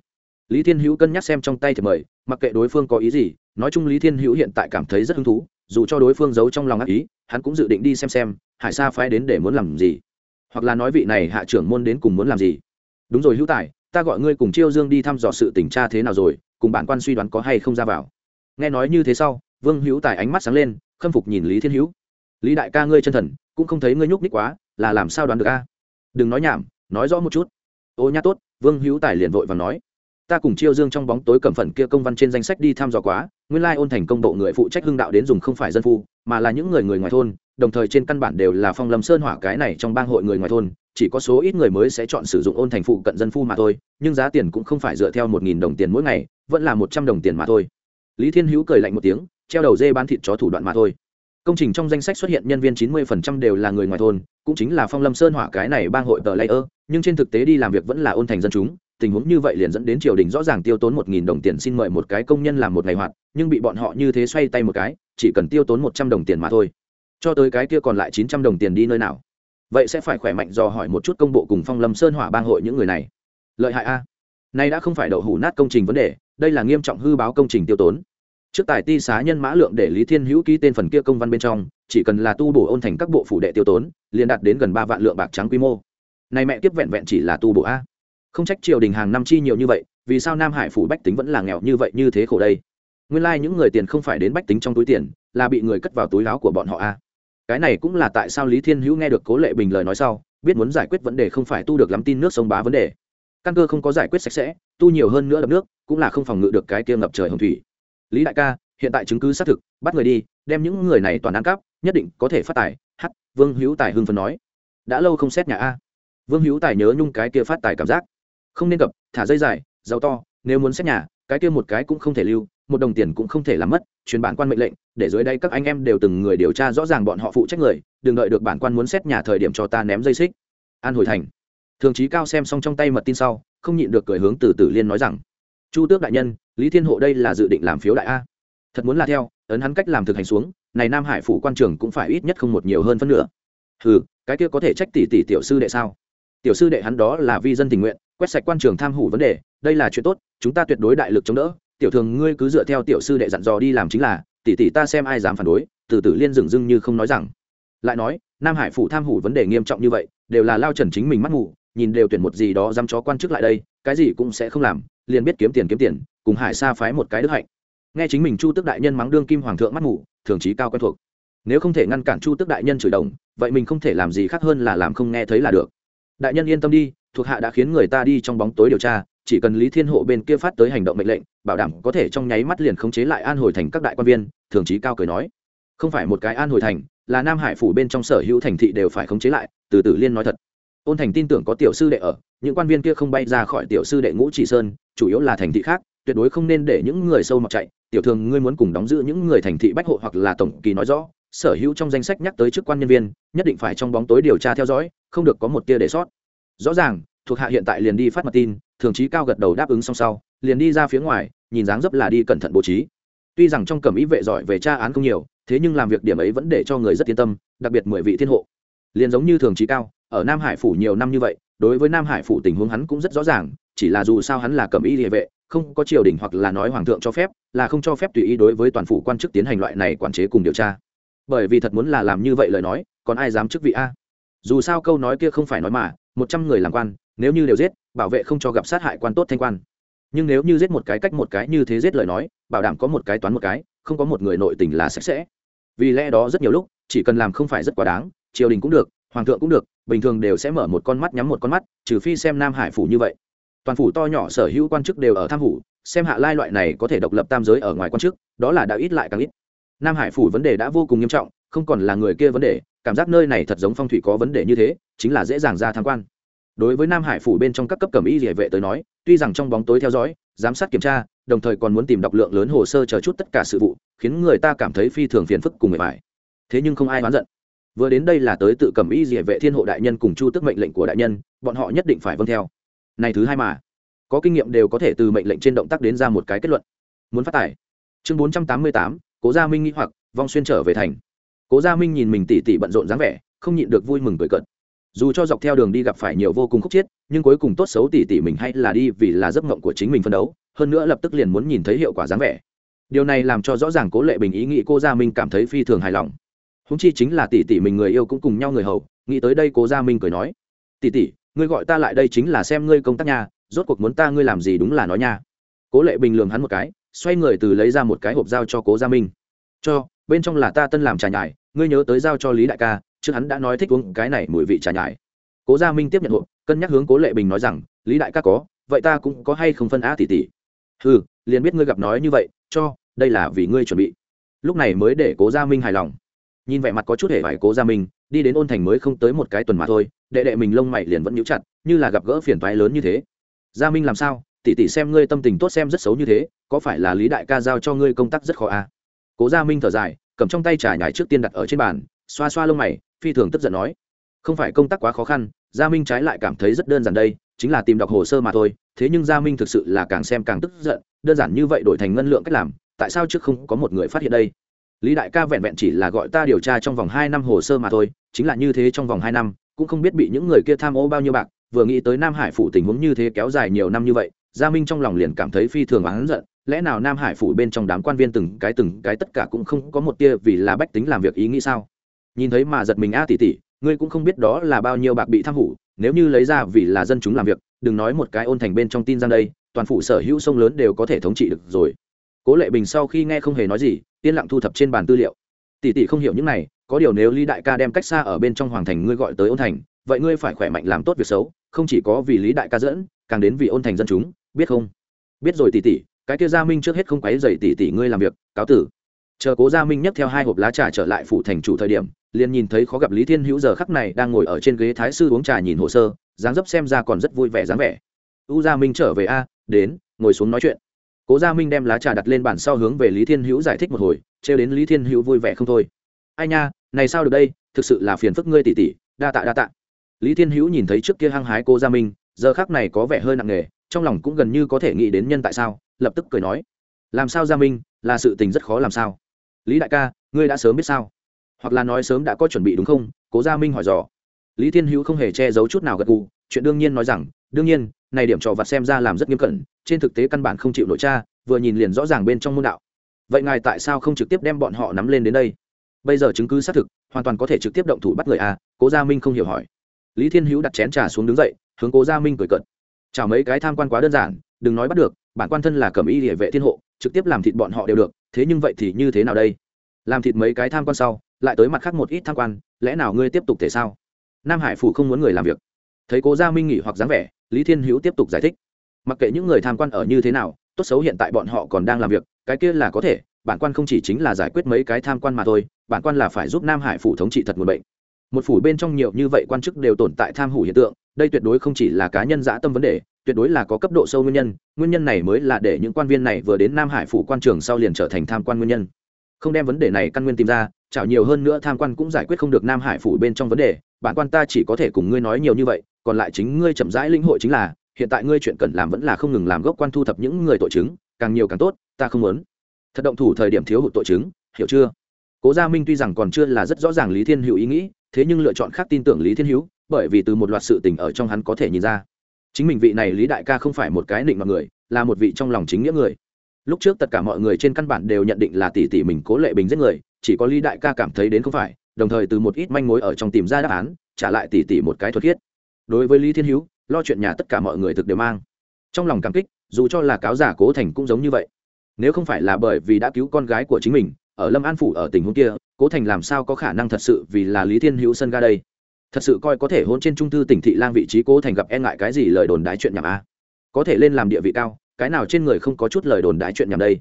Lý thiên hữu cân nhắc xem trong tay thì mời, mặc kệ đối phương có ý gì, nói chung lý thiên hữu hiện tại cảm thấy rất hứng thú, dù cho đối phương giấu trong lòng ác ý, hắn cũng dự định đi xem xem, hải sa phái đến để muốn làm gì. Hoặc là nói vị này hạ trưởng môn đến cùng muốn làm gì. Đúng rồi hữu tài, ta gọi ngươi cùng chiêu dương đi thăm dò sự tình tra thế nào rồi, cùng bản quan suy đoán có hay không ra vào. Nghe nói như thế sau, vương hữu tài ánh mắt sáng lên, khâm phục nhìn lý thiên hữu. Lý đại ca ngươi chân thần, cũng không thấy ngươi nhúc ních quá, là làm sao đoán được a? Đừng nói nhảm nói rõ một chút. Ô nhá tốt, vương hữu tài liền vội và nói, ta cùng chiêu dương trong bóng tối cầm phần kia công văn trên danh sách đi thăm dò quá, nguyên lai ôn thành công bộ người phụ trách hưng đạo đến dùng không phải dân phu, mà là những người người ngoài thôn, đồng thời trên căn bản đều là phong lâm sơn hỏa cái này trong bang hội người ngoài thôn, chỉ có số ít người mới sẽ chọn sử dụng ôn thành phụ cận dân phu mà thôi, nhưng giá tiền cũng không phải dựa theo một nghìn đồng tiền mỗi ngày, vẫn là một trăm đồng tiền mà thôi. Lý thiên hữu cười lạnh một tiếng, treo đầu dê bán thịt chó thủ đoạn mà thôi công trình trong danh sách xuất hiện nhân viên chín mươi phần trăm đều là người ngoài thôn, cũng chính là phong lâm sơn hỏa cái này bang hội tờ layer, nhưng trên thực tế đi làm việc vẫn là ôn thành dân chúng, tình huống như vậy liền dẫn đến triều đình rõ ràng tiêu tốn một nghìn đồng tiền xin mời một cái công nhân làm một ngày hoạt, nhưng bị bọn họ như thế xoay tay một cái, chỉ cần tiêu tốn một trăm đồng tiền mà thôi. Cho tới cái kia còn lại chín trăm đồng tiền đi nơi nào? Vậy sẽ phải khỏe mạnh dò hỏi một chút công bộ cùng phong lâm sơn hỏa bang hội những người này. Lợi hại a. Nay đã không phải đậu hủ nát công trình vấn đề, đây là nghiêm trọng hư báo công trình tiêu tốn trước tài ti xá nhân mã lượng để lý thiên hữu ký tên phần kia công văn bên trong, chỉ cần là tu bổ ôn thành các bộ phủ đệ tiêu tốn, liền đạt đến gần ba vạn lượng bạc trắng quy mô. Này mẹ tiếp vẹn vẹn chỉ là tu bổ a. Không trách triều đình hàng năm chi nhiều như vậy, vì sao nam hải phủ bách tính vẫn là nghèo như vậy như thế khổ đây? Nguyên lai、like、những người tiền không phải đến bách tính trong túi tiền, là bị người cất vào túi láo của bọn họ a. Cái này cũng là tại sao lý thiên hữu nghe được cố lệ bình lời nói sau, biết muốn giải quyết vấn đề không phải tu được lắm tin nước sông bá vấn đề. Căn cơ không có giải quyết sạch sẽ, tu nhiều hơn nữa đập nước, cũng là không phòng ngự được cái kia ngập trời hồng thủy lý đại ca, hiện tại chứng cứ xác thực, bắt người đi, đem những người này toàn ăn cắp, nhất định có thể phát tài. H vương hữu tài hưng phấn nói. Đã lâu không xét nhà a. Vương hữu tài nhớ nhung cái kia phát tài cảm giác. Không nên cập thả dây dài, giàu to, nếu muốn xét nhà, cái kia một cái cũng không thể lưu, một đồng tiền cũng không thể làm mất, truyền bản quan mệnh lệnh, để dưới đây các anh em đều từng người điều tra rõ ràng bọn họ phụ trách người, đừng đợi được bản quan muốn xét nhà thời điểm cho ta ném dây xích. An hồi thành. Thường trí cao xem xong trong tay mật tin sau, không nhịn được cười hướng từ tử liên nói rằng chu tước đại nhân, lý thiên hộ đây là dự định làm phiếu đại a. Thật muốn là theo, ấn hắn cách làm thực hành xuống, này nam hải phủ quan trường cũng phải ít nhất không một nhiều hơn phân nửa. Ừ cái kia có thể trách tỷ tỷ tiểu sư đệ sao? Tiểu sư đệ hắn đó là vi dân tình nguyện, quét sạch quan trường tham hủ vấn đề, đây là chuyện tốt, chúng ta tuyệt đối đại lực chống đỡ. Tiểu thường ngươi cứ dựa theo tiểu sư đệ dặn dò đi làm chính là, tỷ tỷ ta xem ai dám phản đối, từ tử liên dừng dưng như không nói rằng. Lại nói, nam hải phủ tham hủ vấn đề nghiêm trọng như vậy, đều là lao trần chính mình mắt ngủ nhìn đều tuyển một gì đó dám chó quan chức lại đây, cái gì cũng sẽ không làm liền biết kiếm tiền kiếm tiền, cùng hải sa phái một cái đức hạnh. Nghe chính mình chu tức đại nhân mắng đương kim hoàng thượng mắt ngủ thường trí cao quen thuộc. Nếu không thể ngăn cản chu tức đại nhân chửi đồng, vậy mình không thể làm gì khác hơn là làm không nghe thấy là được. Đại nhân yên tâm đi, thuộc hạ đã khiến người ta đi trong bóng tối điều tra, chỉ cần lý thiên hộ bên kia phát tới hành động mệnh lệnh, bảo đảm có thể trong nháy mắt liền khống chế lại an hồi thành các đại quan viên, thường trí cao cười nói. Không phải một cái an hồi thành, là nam hải phủ bên trong sở hữu thành thị đều phải khống chế lại, từ từ liên nói thật ôn thành tin tưởng có tiểu sư đệ ở, những quan viên kia không bay ra khỏi tiểu sư đệ ngũ chỉ sơn, chủ yếu là thành thị khác, tuyệt đối không nên để những người sâu mọt chạy. Tiểu thường, ngươi muốn cùng đóng giữ những người thành thị bách hộ hoặc là tổng kỳ nói rõ, sở hữu trong danh sách nhắc tới chức quan nhân viên, nhất định phải trong bóng tối điều tra theo dõi, không được có một tia để sót. Rõ ràng, thuộc hạ hiện tại liền đi phát mật tin, thường trí cao gật đầu đáp ứng xong sau, liền đi ra phía ngoài, nhìn dáng dấp là đi cẩn thận bố trí. Tuy rằng trong cẩm ý vệ giỏi về tra án không nhiều, thế nhưng làm việc điểm ấy vẫn để cho người rất yên tâm, đặc biệt mười vị thiên hộ. Liền giống như thường trí cao ở nam hải phủ nhiều năm như vậy, đối với nam hải phủ tình huống hắn cũng rất rõ ràng, chỉ là dù sao hắn là cẩm ý địa vệ, không có triều đình hoặc là nói hoàng thượng cho phép, là không cho phép tùy ý đối với toàn phủ quan chức tiến hành loại này quản chế cùng điều tra. Bởi vì thật muốn là làm như vậy lời nói, còn ai dám chức vị a? Dù sao câu nói kia không phải nói mà, một trăm người làm quan, nếu như đều giết, bảo vệ không cho gặp sát hại quan tốt thanh quan. Nhưng nếu như giết một cái cách một cái như thế giết lời nói, bảo đảm có một cái toán một cái, không có một người nội tình là sạch sẽ. Vì lẽ đó rất nhiều lúc, chỉ cần làm không phải rất quá đáng, triều đình cũng được, hoàng thượng cũng được bình thường đều sẽ mở một con mắt nhắm một con mắt, trừ phi xem nam hải phủ như vậy. Toàn phủ to nhỏ sở hữu quan chức đều ở tham phủ, xem hạ lai loại này có thể độc lập tam giới ở ngoài quan chức, đó là đã ít lại càng ít. Nam hải phủ vấn đề đã vô cùng nghiêm trọng, không còn là người kia vấn đề, cảm giác nơi này thật giống phong thủy có vấn đề như thế, chính là dễ dàng ra tham quan. Đối với nam hải phủ bên trong các cấp cẩm y địa vệ tới nói, tuy rằng trong bóng tối theo dõi, giám sát kiểm tra, đồng thời còn muốn tìm đọc lượng lớn hồ sơ chờ chút tất cả sự vụ, khiến người ta cảm thấy phi thường phiền phức cùng người phải thế nhưng không ai oán giận vừa đến đây là tới tự cầm y dỉa vệ thiên hộ đại nhân cùng chu tức mệnh lệnh của đại nhân, bọn họ nhất định phải vâng theo. Này thứ hai mà, có kinh nghiệm đều có thể từ mệnh lệnh trên động tác đến ra một cái kết luận. Muốn phát tải. Chương bốn trăm tám mươi tám, cố gia minh nghĩ hoặc, vong xuyên trở về thành. Cố gia minh nhìn mình tỉ tỉ bận rộn dáng vẻ, không nhịn được vui mừng cười cợt. Dù cho dọc theo đường đi gặp phải nhiều vô cùng khúc chiết, nhưng cuối cùng tốt xấu tỉ tỉ mình hay là đi vì là giấc mộng của chính mình phân đấu, hơn nữa lập tức liền muốn nhìn thấy hiệu quả dáng vẻ. Điều này làm cho rõ ràng cố lệ bình ý nghĩ cô gia minh cảm thấy phi thường hài lòng húng chi chính là tỷ tỷ mình người yêu cũng cùng nhau người hầu, nghĩ tới đây cố gia minh cười nói, tỷ tỷ, ngươi gọi ta lại đây chính là xem ngươi công tác nhà rốt cuộc muốn ta ngươi làm gì đúng là nói nha. Cố lệ bình lường hắn một cái, xoay người từ lấy ra một cái hộp dao cho cố gia minh. Cho, bên trong là ta tân làm trà nhải, ngươi nhớ tới giao cho lý đại ca, chứ hắn đã nói thích uống cái này mùi vị trà nhải. Cố gia minh tiếp nhận hộp, cân nhắc hướng cố lệ bình nói rằng, lý đại ca có, vậy ta cũng có hay không phân á tỷ tỷ? Ừ liền biết ngươi gặp nói như vậy, cho, đây là vì ngươi chuẩn bị. Lúc này mới để cố gia minh hài lòng nhìn vẻ mặt có chút hề vải cố gia minh đi đến ôn thành mới không tới một cái tuần mà thôi, đệ đệ mình lông mày liền vẫn nhíu chặt, như là gặp gỡ phiền toái lớn như thế. Gia minh làm sao? Tỷ tỷ xem ngươi tâm tình tốt xem rất xấu như thế, có phải là lý đại ca giao cho ngươi công tác rất khó à? cố gia minh thở dài, cầm trong tay trà nhải trước tiên đặt ở trên bàn, xoa xoa lông mày, phi thường tức giận nói. Không phải công tác quá khó khăn, gia minh trái lại cảm thấy rất đơn giản đây, chính là tìm đọc hồ sơ mà thôi, thế nhưng gia minh thực sự là càng xem càng tức giận, đơn giản như vậy đổi thành ngân lượng cách làm, tại sao trước không có một người phát hiện đây? Lý đại ca vẹn vẹn chỉ là gọi ta điều tra trong vòng hai năm hồ sơ mà thôi, chính là như thế trong vòng hai năm, cũng không biết bị những người kia tham ô bao nhiêu bạc, vừa nghĩ tới nam hải phủ tình huống như thế kéo dài nhiều năm như vậy, gia minh trong lòng liền cảm thấy phi thường oán giận, lẽ nào nam hải phủ bên trong đám quan viên từng cái từng cái tất cả cũng không có một tia vì là bách tính làm việc ý nghĩ sao? Nhìn thấy mà giật mình a tỷ tỷ, ngươi cũng không biết đó là bao nhiêu bạc bị tham hủ, nếu như lấy ra vì là dân chúng làm việc, đừng nói một cái ôn thành bên trong tin ra đây, toàn phủ sở hữu sông lớn đều có thể thống trị được rồi. Cố lệ bình sau khi nghe không hề nói gì yên lặng thu thập trên bàn tư liệu. Tỷ tỷ không hiểu những này, có điều nếu lý đại ca đem cách xa ở bên trong hoàng thành ngươi gọi tới ôn thành, vậy ngươi phải khỏe mạnh làm tốt việc xấu, không chỉ có vì lý đại ca dẫn, càng đến vì ôn thành dân chúng, biết không? Biết rồi tỷ tỷ, cái kia gia minh trước hết không quấy dậy tỷ tỷ ngươi làm việc, cáo tử. Chờ cố gia minh nhấc theo hai hộp lá trà trở lại phủ thành chủ thời điểm, liền nhìn thấy khó gặp lý thiên hữu giờ khắc này đang ngồi ở trên ghế thái sư uống trà nhìn hồ sơ, dáng dấp xem ra còn rất vui vẻ dáng vẻ. U gia minh trở về a, đến, ngồi xuống nói chuyện cố gia minh đem lá trà đặt lên bàn sau hướng về lý thiên hữu giải thích một hồi, trêu đến lý thiên hữu vui vẻ không thôi. Ai nha, này sao được đây, thực sự là phiền phức ngươi tỷ tỷ đa tạ đa tạ. Lý thiên hữu nhìn thấy trước kia hăng hái cô gia minh, giờ khác này có vẻ hơi nặng nề, trong lòng cũng gần như có thể nghĩ đến nhân tại sao, lập tức cười nói, làm sao gia minh, là sự tình rất khó làm sao? Lý đại ca, ngươi đã sớm biết sao? Hoặc là nói sớm đã có chuẩn bị đúng không? Cố gia minh hỏi dò. Lý thiên hữu không hề che giấu chút nào gật gù, chuyện đương nhiên nói rằng, đương nhiên này điểm trò vặt xem ra làm rất nghiêm cẩn, trên thực tế căn bản không chịu nội tra vừa nhìn liền rõ ràng bên trong môn đạo. Vậy ngài tại sao không trực tiếp đem bọn họ nắm lên đến đây? Bây giờ chứng cứ xác thực, hoàn toàn có thể trực tiếp động thủ bắt người à cố gia minh không hiểu hỏi. Lý thiên hữu đặt chén trà xuống đứng dậy, hướng cố gia minh cười cợt. Chào mấy cái tham quan quá đơn giản, đừng nói bắt được, bản quan thân là cẩm y địa vệ thiên hộ, trực tiếp làm thịt bọn họ đều được, thế nhưng vậy thì như thế nào đây? Làm thịt mấy cái tham quan sau, lại tới mặt khác một ít tham quan, lẽ nào ngươi tiếp tục thể sao? Nam hải phủ không muốn người làm việc. Thấy cố gia minh nghỉ hoặc dáng vẻ lý thiên hữu tiếp tục giải thích. Mặc kệ những người tham quan ở như thế nào, tốt xấu hiện tại bọn họ còn đang làm việc, cái kia là có thể, bản quan không chỉ chính là giải quyết mấy cái tham quan mà thôi, bản quan là phải giúp nam hải phủ thống trị thật nguồn bệnh. Một phủ bên trong nhiều như vậy quan chức đều tồn tại tham hủ hiện tượng, đây tuyệt đối không chỉ là cá nhân dã tâm vấn đề, tuyệt đối là có cấp độ sâu nguyên nhân nguyên nhân này mới là để những quan viên này vừa đến nam hải phủ quan trường sau liền trở thành tham quan nguyên nhân. Không đem vấn đề này căn nguyên tìm ra chảo nhiều hơn nữa tham quan cũng giải quyết không được nam hải phủ bên trong vấn đề. Bản quan ta chỉ có thể cùng ngươi nói nhiều như vậy, còn lại chính ngươi chậm rãi lĩnh hội chính là, hiện tại ngươi chuyện cần làm vẫn là không ngừng làm gốc quan thu thập những người tội chứng, càng nhiều càng tốt, ta không muốn. Thật động thủ thời điểm thiếu hụt tội chứng, hiểu chưa? Cố gia minh tuy rằng còn chưa là rất rõ ràng lý thiên hữu ý nghĩ, thế nhưng lựa chọn khác tin tưởng lý thiên hữu, bởi vì từ một loạt sự tình ở trong hắn có thể nhìn ra. Chính mình vị này lý đại ca không phải một cái định mọi người, là một vị trong lòng chính nghĩa người. Lúc trước tất cả mọi người trên căn bản đều nhận định là tỷ tỷ mình cố lệ bình giết người chỉ có lý đại ca cảm thấy đến không phải, đồng thời từ một ít manh mối ở trong tìm ra đáp án, trả lại tỷ tỷ một cái thuật thiết đối với lý thiên hữu, lo chuyện nhà tất cả mọi người thực đều mang. Trong lòng cảm kích, dù cho là cáo giả cố thành cũng giống như vậy. Nếu không phải là bởi vì đã cứu con gái của chính mình, ở lâm an phủ ở tình huống kia, cố thành làm sao có khả năng thật sự vì là lý thiên hữu sân ga đây? Thật sự coi có thể hôn trên trung thư tỉnh thị lang vị trí cố thành gặp e ngại cái gì lời đồn đái chuyện nhảm a? Có thể lên làm địa vị cao, cái nào trên người không có chút lời đồn đái chuyện nhảm đây?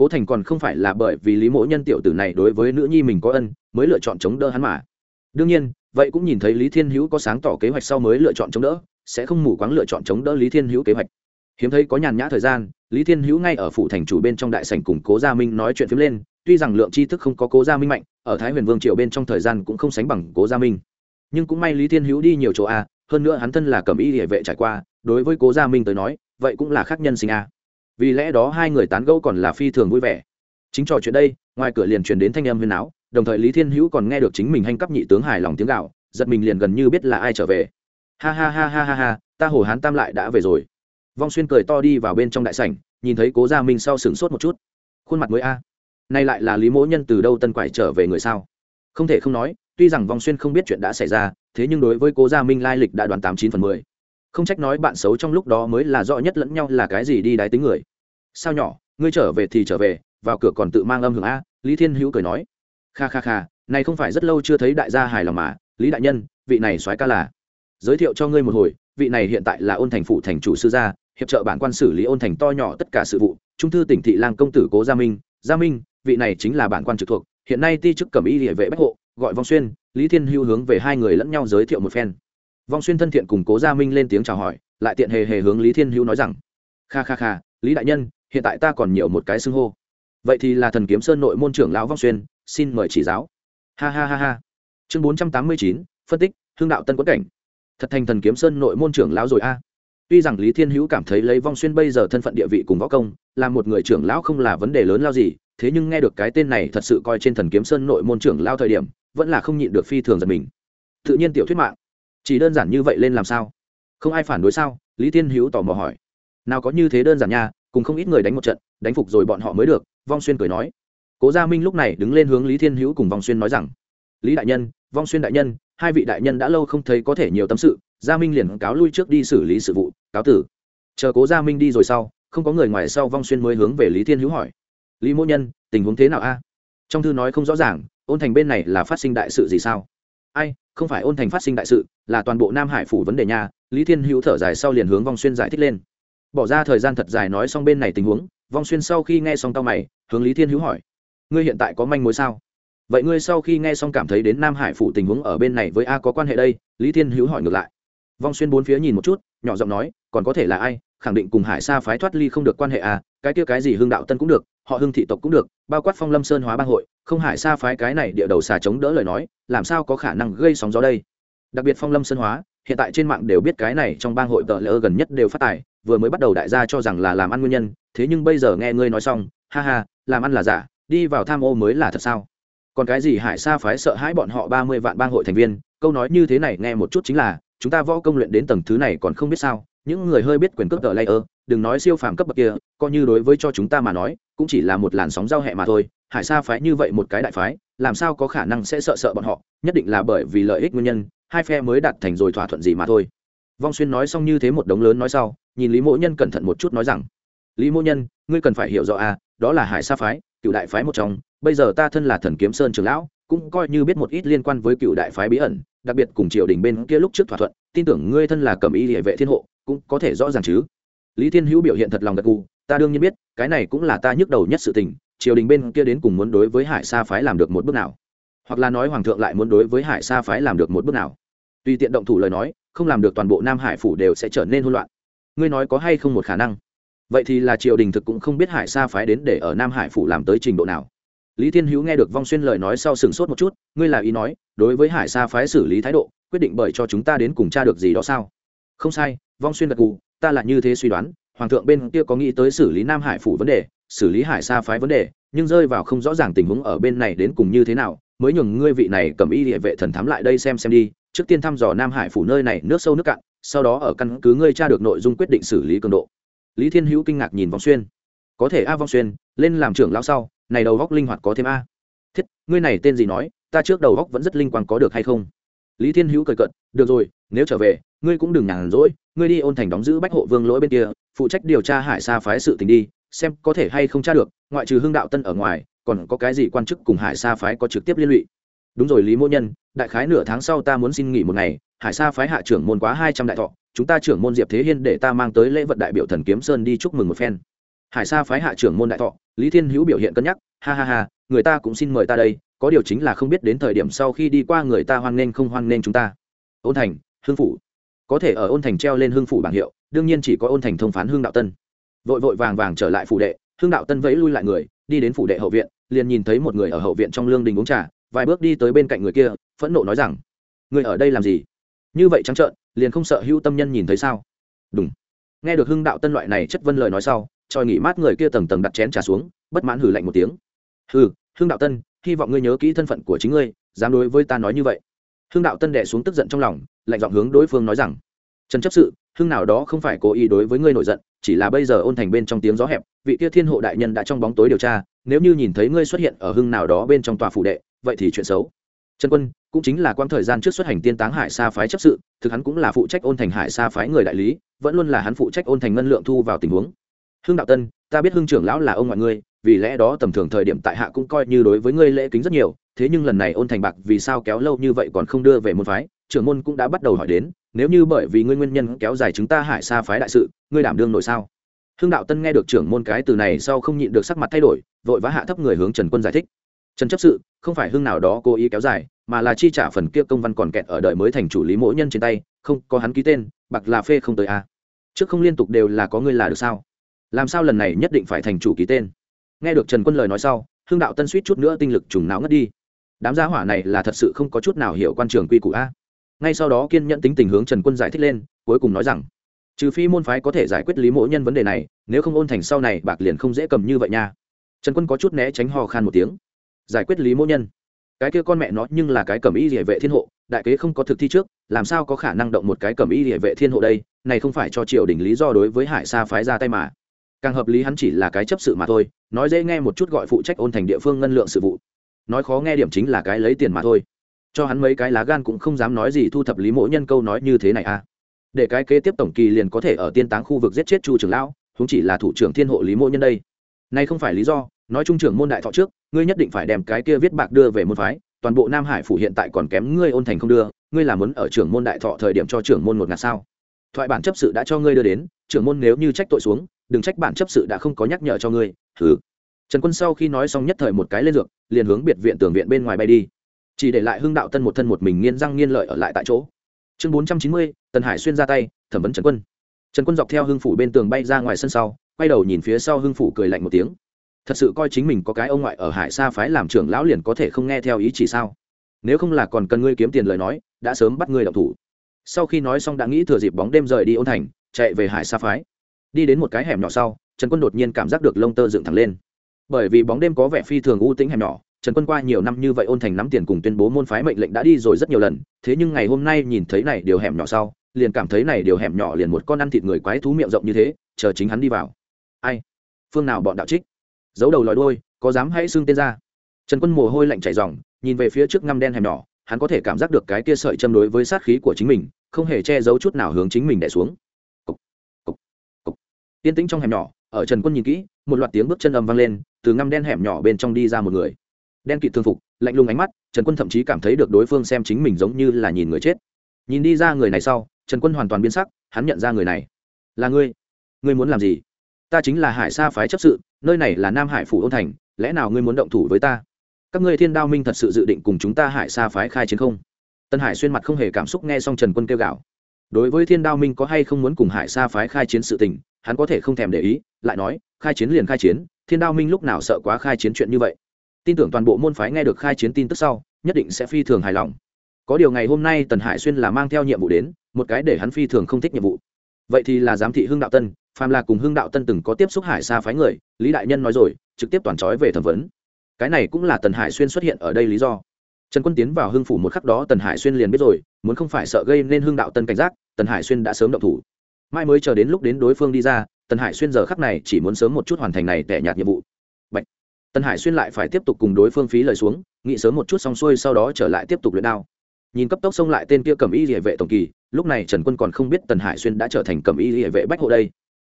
Cố thành còn không phải là bởi vì lý mỗ nhân tiểu tử này đối với nữ nhi mình có ân, mới lựa chọn chống đỡ hắn mà. Đương nhiên, vậy cũng nhìn thấy lý thiên hữu có sáng tỏ kế hoạch sau mới lựa chọn chống đỡ, sẽ không mù quáng lựa chọn chống đỡ lý thiên hữu kế hoạch. Hiếm thấy có nhàn nhã thời gian, lý thiên hữu ngay ở phủ thành chủ bên trong đại sảnh cùng cố gia minh nói chuyện phím lên, tuy rằng lượng tri thức không có cố gia minh mạnh, ở thái huyền vương triều bên trong thời gian cũng không sánh bằng cố gia minh. Nhưng cũng may lý thiên hữu đi nhiều chỗ a, hơn nữa hắn thân là cẩm y địa vệ trải qua, đối với cố gia minh tới nói, vậy cũng là khác nhân sinh a vì lẽ đó hai người tán gẫu còn là phi thường vui vẻ. Chính trò chuyện đây, ngoài cửa liền truyền đến thanh âm huyền áo, đồng thời lý thiên hữu còn nghe được chính mình hành cấp nhị tướng hài lòng tiếng gạo giật mình liền gần như biết là ai trở về. Ha ha ha ha ha ha, ta hồ hán tam lại đã về rồi. Vong xuyên cười to đi vào bên trong đại sảnh, nhìn thấy cố gia minh sau sửng sốt một chút. Khuôn mặt mới a. Nay lại là lý mỗ nhân từ đâu tân quải trở về người sao? Không thể không nói, tuy rằng vong xuyên không biết chuyện đã xảy ra, thế nhưng đối với cố gia minh lai lịch đã đoán tám chín phần mười không trách nói bạn xấu trong lúc đó mới là rõ nhất lẫn nhau là cái gì đi đái tính người. Sao nhỏ, ngươi trở về thì trở về, vào cửa còn tự mang âm hưởng a, lý thiên hữu cười nói. Kha kha kha, này không phải rất lâu chưa thấy đại gia hài lòng mà, lý đại nhân, vị này soái ca là. Giới thiệu cho ngươi một hồi, vị này hiện tại là ôn thành phụ thành chủ sư gia, hiệp trợ bản quan xử lý ôn thành to nhỏ tất cả sự vụ, trung thư tỉnh thị lang công tử cố gia minh. Gia minh, vị này chính là bản quan trực thuộc, hiện nay ti chức cẩm y địa vệ bách hộ, gọi vong xuyên, lý thiên hưu hướng về hai người lẫn nhau giới thiệu một phen vong xuyên thân thiện cùng cố gia minh lên tiếng chào hỏi, lại tiện hề hề hướng lý thiên hưu nói rằng, kha kha kha, lý đại nhân, hiện tại ta còn nhiều một cái xưng hô. Vậy thì là thần kiếm sơn nội môn trưởng lão vong xuyên, xin mời chỉ giáo. Ha ha ha ha. Chương bốn trăm tám mươi chín, phân tích hương đạo tân quất cảnh. Thật thành thần kiếm sơn nội môn trưởng lão rồi a. Tuy rằng lý thiên hữu cảm thấy lấy vong xuyên bây giờ thân phận địa vị cùng võ công, là một người trưởng lão không là vấn đề lớn lao gì, thế nhưng nghe được cái tên này thật sự coi trên thần kiếm sơn nội môn trưởng lao thời điểm, vẫn là không nhịn được phi thường giật mình. Tự nhiên tiểu thuyết mạng chỉ đơn giản như vậy lên làm sao? Không ai phản đối sao? Lý thiên hữu tò mò hỏi. Nào có như thế đơn giản nha, cùng không ít người đánh một trận, đánh phục rồi bọn họ mới được, vong xuyên cười nói. Cố gia minh lúc này đứng lên hướng lý thiên hữu cùng vong xuyên nói rằng, lý đại nhân, vong xuyên đại nhân, hai vị đại nhân đã lâu không thấy có thể nhiều tâm sự, gia minh liền cáo lui trước đi xử lý sự vụ, cáo tử. Chờ cố gia minh đi rồi sau, không có người ngoài sau vong xuyên mới hướng về lý thiên hữu hỏi, lý mỗ nhân, tình huống thế nào a? Trong thư nói không rõ ràng, ôn thành bên này là phát sinh đại sự gì sao? Ai không phải ôn thành phát sinh đại sự, là toàn bộ nam hải phủ vấn đề nhà lý thiên hữu thở dài sau liền hướng vong xuyên giải thích lên. Bỏ ra thời gian thật dài nói xong bên này tình huống, vong xuyên sau khi nghe xong tao mày, hướng lý thiên hữu hỏi, ngươi hiện tại có manh mối sao? Vậy ngươi sau khi nghe xong cảm thấy đến nam hải phủ tình huống ở bên này với a có quan hệ đây? Lý thiên hữu hỏi ngược lại. Vong xuyên bốn phía nhìn một chút, nhỏ giọng nói, còn có thể là ai? Khẳng định cùng hải sa phái thoát ly không được quan hệ à cái kia cái gì hương đạo tân cũng được họ hưng thị tộc cũng được, bao quát phong lâm sơn hóa bang hội, không hải sa phái cái này địa đầu xà chống đỡ lời nói, làm sao có khả năng gây sóng gió đây? Đặc biệt phong lâm sơn hóa, hiện tại trên mạng đều biết cái này trong bang hội tờ lỡ gần nhất đều phát tài, vừa mới bắt đầu đại gia cho rằng là làm ăn nguyên nhân, thế nhưng bây giờ nghe ngươi nói xong, ha ha, làm ăn là giả, đi vào tham ô mới là thật sao? Còn cái gì hải sa phái sợ hãi bọn họ ba mươi vạn bang hội thành viên, câu nói như thế này nghe một chút chính là, chúng ta võ công luyện đến tầng thứ này còn không biết sao? Những người hơi biết quyền cướp tờ layer, đừng nói siêu phàm cấp bậc kia, coi như đối với cho chúng ta mà nói, cũng chỉ là một làn sóng giao hẹ mà thôi. Hải sa phái như vậy một cái đại phái, làm sao có khả năng sẽ sợ sợ bọn họ? Nhất định là bởi vì lợi ích nguyên nhân, hai phe mới đạt thành rồi thỏa thuận gì mà thôi. Vong xuyên nói xong như thế một đống lớn nói sau, nhìn lý mỗ nhân cẩn thận một chút nói rằng, lý mỗ nhân, ngươi cần phải hiểu rõ à đó là hải sa phái, cựu đại phái một trong. Bây giờ ta thân là thần kiếm sơn trường lão, cũng coi như biết một ít liên quan với cựu đại phái bí ẩn, đặc biệt cùng triều đình bên kia lúc trước thỏa thuận. Tin tưởng ngươi thân là cầm y địa vệ thiên hộ cũng có thể rõ ràng chứ. Lý thiên hữu biểu hiện thật lòng gật gù, ta đương nhiên biết, cái này cũng là ta nhức đầu nhất sự tình, triều đình bên kia đến cùng muốn đối với hải sa phái làm được một bước nào? Hoặc là nói hoàng thượng lại muốn đối với hải sa phái làm được một bước nào? Tùy tiện động thủ lời nói, không làm được toàn bộ nam hải phủ đều sẽ trở nên hỗn loạn. Ngươi nói có hay không một khả năng? Vậy thì là triều đình thực cũng không biết hải sa phái đến để ở nam hải phủ làm tới trình độ nào. Lý thiên hữu nghe được vong xuyên lời nói sau sừng sốt một chút, ngươi là ý nói, đối với hải sa phái xử lý thái độ, quyết định bởi cho chúng ta đến cùng tra được gì đó sao? Không sai vong xuyên gật cù ta là như thế suy đoán, hoàng thượng bên kia có nghĩ tới xử lý nam hải phủ vấn đề, xử lý hải sa phái vấn đề, nhưng rơi vào không rõ ràng tình huống ở bên này đến cùng như thế nào, mới nhường ngươi vị này cầm y địa vệ thần thám lại đây xem xem đi, trước tiên thăm dò nam hải phủ nơi này, nước sâu nước cạn, sau đó ở căn cứ ngươi tra được nội dung quyết định xử lý cường độ. Lý thiên hữu kinh ngạc nhìn vong xuyên. Có thể a vong xuyên, lên làm trưởng lão sau, này đầu góc linh hoạt có thêm a. Thiết, ngươi này tên gì nói, ta trước đầu góc vẫn rất linh quang có được hay không? Lý thiên hữu cười cận được rồi, nếu trở về ngươi cũng đừng nhàn rỗi, ngươi đi ôn thành đóng giữ bách hộ vương lỗi bên kia, phụ trách điều tra hải sa phái sự tình đi, xem có thể hay không tra được, ngoại trừ hương đạo tân ở ngoài, còn có cái gì quan chức cùng hải sa phái có trực tiếp liên lụy. Đúng rồi lý mỗ nhân, đại khái nửa tháng sau ta muốn xin nghỉ một ngày, hải sa phái hạ trưởng môn quá hai trăm đại thọ, chúng ta trưởng môn diệp thế hiên để ta mang tới lễ vật đại biểu thần kiếm sơn đi chúc mừng một phen. Hải sa phái hạ trưởng môn đại thọ, lý thiên hữu biểu hiện cân nhắc, ha ha ha, người ta cũng xin mời ta đây, có điều chính là không biết đến thời điểm sau khi đi qua người ta hoan nghênh không hoan nghênh chúng ta. Ôn thành hương phủ có thể ở ôn thành treo lên Hương phủ bảng hiệu, đương nhiên chỉ có ôn thành thông phán Hương đạo tân. Vội vội vàng vàng trở lại phủ đệ Hương đạo tân vẫy lui lại người, đi đến phủ đệ hậu viện, liền nhìn thấy một người ở hậu viện trong lương đình uống trà, vài bước đi tới bên cạnh người kia, phẫn nộ nói rằng, người ở đây làm gì? Như vậy trắng trợn, liền không sợ hưu tâm nhân nhìn thấy sao? Đúng nghe được hưng đạo tân loại này chất vân lời nói sau, tròi nghỉ mát người kia tầng tầng đặt chén trà xuống, bất mãn hử lạnh một tiếng. Hừ, hưng đạo tân, hy vọng ngươi nhớ kỹ thân phận của chính ngươi, dám đối với ta nói như vậy. Hưng đạo tân đẻ xuống tức giận trong lòng lạnh giọng hướng đối phương nói rằng, trần chấp sự, hưng nào đó không phải cố ý đối với ngươi nổi giận, chỉ là bây giờ ôn thành bên trong tiếng gió hẹp, vị kia thiên hộ đại nhân đã trong bóng tối điều tra, nếu như nhìn thấy ngươi xuất hiện ở hưng nào đó bên trong tòa phủ đệ, vậy thì chuyện xấu. Trần quân cũng chính là quãng thời gian trước xuất hành tiên táng hải sa phái chấp sự, thực hắn cũng là phụ trách ôn thành hải sa phái người đại lý, vẫn luôn là hắn phụ trách ôn thành ngân lượng thu vào tình huống. Hưng đạo tân, ta biết hưng trưởng lão là ông ngoại ngươi, vì lẽ đó tầm thường thời điểm tại hạ cũng coi như đối với ngươi lễ kính rất nhiều, thế nhưng lần này ôn thành bạc vì sao kéo lâu như vậy còn không đưa về môn phái? Trưởng môn cũng đã bắt đầu hỏi đến, nếu như bởi vì ngươi nguyên nhân kéo dài chúng ta hải xa phái đại sự, ngươi đảm đương nổi sao? Hương đạo tân nghe được trưởng môn cái từ này sau không nhịn được sắc mặt thay đổi, vội vã hạ thấp người hướng trần quân giải thích. Trần chấp sự, không phải hương nào đó cố ý kéo dài, mà là chi trả phần kia công văn còn kẹt ở đời mới thành chủ lý mỗi nhân trên tay, không, có hắn ký tên, bạc là phê không tới a à. trước không liên tục đều là có ngươi là được sao? Làm sao lần này nhất định phải thành chủ ký tên? Nghe được trần quân lời nói sau hương đạo tân suýt chút nữa tinh lực trùng não ngất đi. Đám gia hỏa này là thật sự không có chút nào hiểu quan trường quy củ a ngay sau đó kiên nhẫn tính tình hướng trần quân giải thích lên, cuối cùng nói rằng, trừ phi môn phái có thể giải quyết lý mỗ nhân vấn đề này, nếu không ôn thành sau này, bạc liền không dễ cầm như vậy nha. Trần quân có chút né tránh ho khan một tiếng. Giải quyết lý mỗ nhân? Cái kia con mẹ nó nhưng là cái cầm y địa vệ thiên hộ, đại kế không có thực thi trước, làm sao có khả năng động một cái cầm y địa vệ thiên hộ đây? Này không phải cho triều đình lý do đối với hải sa phái ra tay mà. Càng hợp lý hắn chỉ là cái chấp sự mà thôi, nói dễ nghe một chút gọi phụ trách ôn thành địa phương ngân lượng sự vụ. Nói khó nghe điểm chính là cái lấy tiền mà thôi cho hắn mấy cái lá gan cũng không dám nói gì thu thập lý mỗ nhân câu nói như thế này à. Để cái kế tiếp tổng kỳ liền có thể ở tiên táng khu vực giết chết chu trưởng lão cũng chỉ là thủ trưởng thiên hộ lý mỗ nhân đây. Nay không phải lý do, nói trung trưởng môn đại thọ trước, ngươi nhất định phải đem cái kia viết bạc đưa về môn phái, toàn bộ nam hải phủ hiện tại còn kém ngươi ôn thành không đưa, ngươi là muốn ở trưởng môn đại thọ thời điểm cho trưởng môn một ngạt sao. Thoại bản chấp sự đã cho ngươi đưa đến, trưởng môn nếu như trách tội xuống, đừng trách bản chấp sự đã không có nhắc nhở cho ngươi thứ trần quân sau khi nói xong nhất thời một cái lên dược, liền hướng biệt viện tường viện bên ngoài bay đi chỉ để lại hưng đạo tân một thân một mình nghiên răng nghiên lợi ở lại tại chỗ. Chương bốn trăm chín mươi, tần hải xuyên ra tay, thẩm vấn trần quân. Trần quân dọc theo hưng phủ bên tường bay ra ngoài sân sau, quay đầu nhìn phía sau hưng phủ cười lạnh một tiếng. Thật sự coi chính mình có cái ông ngoại ở hải xa phái làm trưởng lão liền có thể không nghe theo ý chỉ sao? Nếu không là còn cần ngươi kiếm tiền lời nói, đã sớm bắt ngươi đọc thủ. Sau khi nói xong đã nghĩ thừa dịp bóng đêm rời đi ôn thành, chạy về hải xa phái. Đi đến một cái hẻm nhỏ sau, trần quân đột nhiên cảm giác được lông tơ dựng thẳng lên. Bởi vì bóng đêm có vẻ phi thường u tĩnh hẻm nhỏ trần quân qua nhiều năm như vậy ôn thành nắm tiền cùng tuyên bố môn phái mệnh lệnh đã đi rồi rất nhiều lần thế nhưng ngày hôm nay nhìn thấy này điều hẻm nhỏ sau liền cảm thấy này điều hẻm nhỏ liền một con ăn thịt người quái thú miệng rộng như thế chờ chính hắn đi vào. Ai? Phương nào bọn đạo trích? Giấu đầu lòi đôi có dám hãy xưng tên ra? Trần quân mồ hôi lạnh chảy ròng, nhìn về phía trước ngăm đen hẻm nhỏ hắn có thể cảm giác được cái kia sợi châm đối với sát khí của chính mình không hề che giấu chút nào hướng chính mình đẻ xuống. Cục, cục, cục. tiên tĩnh trong hẻm nhỏ ở trần quân nhìn kỹ một loạt tiếng bước chân ầm vang lên từ ngăm đen hẻm nhỏ bên trong đi ra một người đen kịt thương phục, lạnh lùng ánh mắt, trần quân thậm chí cảm thấy được đối phương xem chính mình giống như là nhìn người chết. Nhìn đi ra người này sau, trần quân hoàn toàn biến sắc, hắn nhận ra người này là ngươi. Ngươi muốn làm gì? Ta chính là hải sa phái chấp sự, nơi này là nam hải phủ ôn thành, lẽ nào ngươi muốn động thủ với ta? Các ngươi thiên đao minh thật sự dự định cùng chúng ta hải sa phái khai chiến không? Tân hải xuyên mặt không hề cảm xúc nghe xong trần quân kêu gạo đối với thiên đao minh có hay không muốn cùng hải sa phái khai chiến sự tình, hắn có thể không thèm để ý, lại nói, khai chiến liền khai chiến, thiên đao minh lúc nào sợ quá khai chiến chuyện như vậy? Tin tưởng toàn bộ môn phái nghe được khai chiến tin tức sau, nhất định sẽ phi thường hài lòng. Có điều ngày hôm nay tần hải xuyên là mang theo nhiệm vụ đến, một cái để hắn phi thường không thích nhiệm vụ. Vậy thì là giám thị hưng đạo tân, phàm là cùng hưng đạo tân từng có tiếp xúc hải xa phái người, lý đại nhân nói rồi, trực tiếp toàn trói về thẩm vấn. Cái này cũng là tần hải xuyên xuất hiện ở đây lý do. Trần quân tiến vào hưng phủ một khắc đó tần hải xuyên liền biết rồi, muốn không phải sợ gây nên hưng đạo tân cảnh giác, tần hải xuyên đã sớm động thủ. Mai mới chờ đến lúc đến đối phương đi ra, tần hải xuyên giờ khắc này chỉ muốn sớm một chút hoàn thành này tẻ nhạt nhiệm vụ. Tân hải xuyên lại phải tiếp tục cùng đối phương phí lời xuống nghĩ sớm một chút xong xuôi sau đó trở lại tiếp tục luyện đao. Nhìn cấp tốc xông lại tên kia cầm y địa vệ tổng kỳ, lúc này trần quân còn không biết tần hải xuyên đã trở thành cầm y địa vệ bách hộ đây.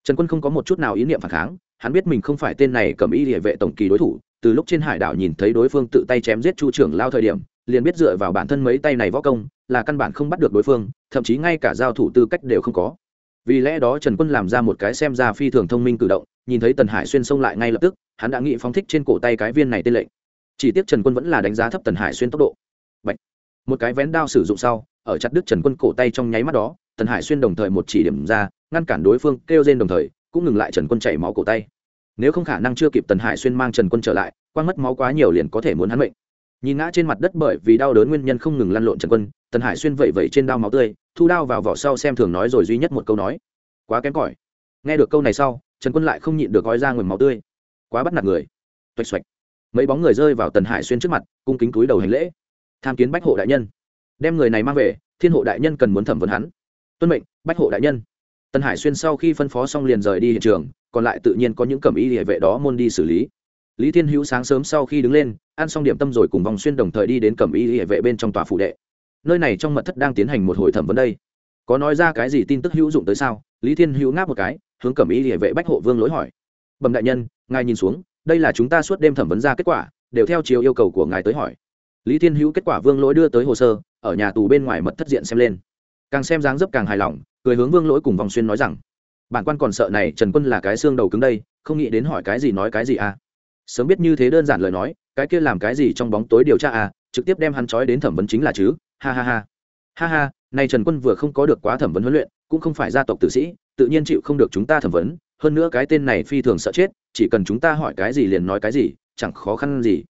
Trần quân không có một chút nào ý niệm phản kháng, hắn biết mình không phải tên này cầm y địa vệ tổng kỳ đối thủ, từ lúc trên hải đảo nhìn thấy đối phương tự tay chém giết chu trưởng lao thời điểm, liền biết dựa vào bản thân mấy tay này võ công, là căn bản không bắt được đối phương, thậm chí ngay cả giao thủ tư cách đều không có. Vì lẽ đó trần quân làm ra một cái xem ra phi thường thông minh cử động nhìn thấy tần hải xuyên xông lại ngay lập tức, hắn đã nghĩ phóng thích trên cổ tay cái viên này tên lệnh. Chỉ tiếc trần quân vẫn là đánh giá thấp tần hải xuyên tốc độ. Bạch. một cái vén đao sử dụng sau, ở chặt đứt trần quân cổ tay trong nháy mắt đó, tần hải xuyên đồng thời một chỉ điểm ra, ngăn cản đối phương, kêu trên đồng thời, cũng ngừng lại trần quân chảy máu cổ tay. Nếu không khả năng chưa kịp tần hải xuyên mang trần quân trở lại, quang mất máu quá nhiều liền có thể muốn hắn mệnh. Nhìn ngã trên mặt đất bởi vì đau đớn nguyên nhân không ngừng lăn lộn trần quân, tần hải xuyên vẩy vẩy trên đao máu tươi, thu đao vào vỏ sau xem thường nói rồi duy nhất một câu nói. Quá kém cỏi. Nghe được câu này sau trần quân lại không nhịn được gói ra nguồn máu tươi. Quá bắt nạt người. Toạch xoạch. Mấy bóng người rơi vào tần hải xuyên trước mặt, cung kính túi đầu hành lễ. Tham kiến bách hộ đại nhân. Đem người này mang về, thiên hộ đại nhân cần muốn thẩm vấn hắn. Tuân mệnh, bách hộ đại nhân. Tần hải xuyên sau khi phân phó xong liền rời đi hiện trường, còn lại tự nhiên có những cẩm y địa vệ đó môn đi xử lý. Lý thiên hữu sáng sớm sau khi đứng lên, ăn xong điểm tâm rồi cùng vòng xuyên đồng thời đi đến cẩm y địa vệ bên trong tòa phủ đệ. Nơi này trong mật thất đang tiến hành một hồi thẩm vấn đây. Có nói ra cái gì tin tức hữu dụng tới sao? Lý thiên hữu ngáp một cái hướng cẩm y địa vệ bách hộ vương lối hỏi. Bẩm đại nhân, ngài nhìn xuống, đây là chúng ta suốt đêm thẩm vấn ra kết quả, đều theo chiều yêu cầu của ngài tới hỏi. Lý thiên hữu kết quả vương lỗi đưa tới hồ sơ, ở nhà tù bên ngoài mật thất diện xem lên. Càng xem dáng dấp càng hài lòng, cười hướng vương lỗi cùng vòng xuyên nói rằng, bản quan còn sợ này trần quân là cái xương đầu cứng đây, không nghĩ đến hỏi cái gì nói cái gì à. Sớm biết như thế đơn giản lời nói, cái kia làm cái gì trong bóng tối điều tra à trực tiếp đem hắn trói đến thẩm vấn chính là chứ, ha ha ha. Ha ha này trần quân vừa không có được quá thẩm vấn huấn luyện, cũng không phải gia tộc tử sĩ tự nhiên chịu không được chúng ta thẩm vấn, hơn nữa cái tên này phi thường sợ chết, chỉ cần chúng ta hỏi cái gì liền nói cái gì, chẳng khó khăn gì.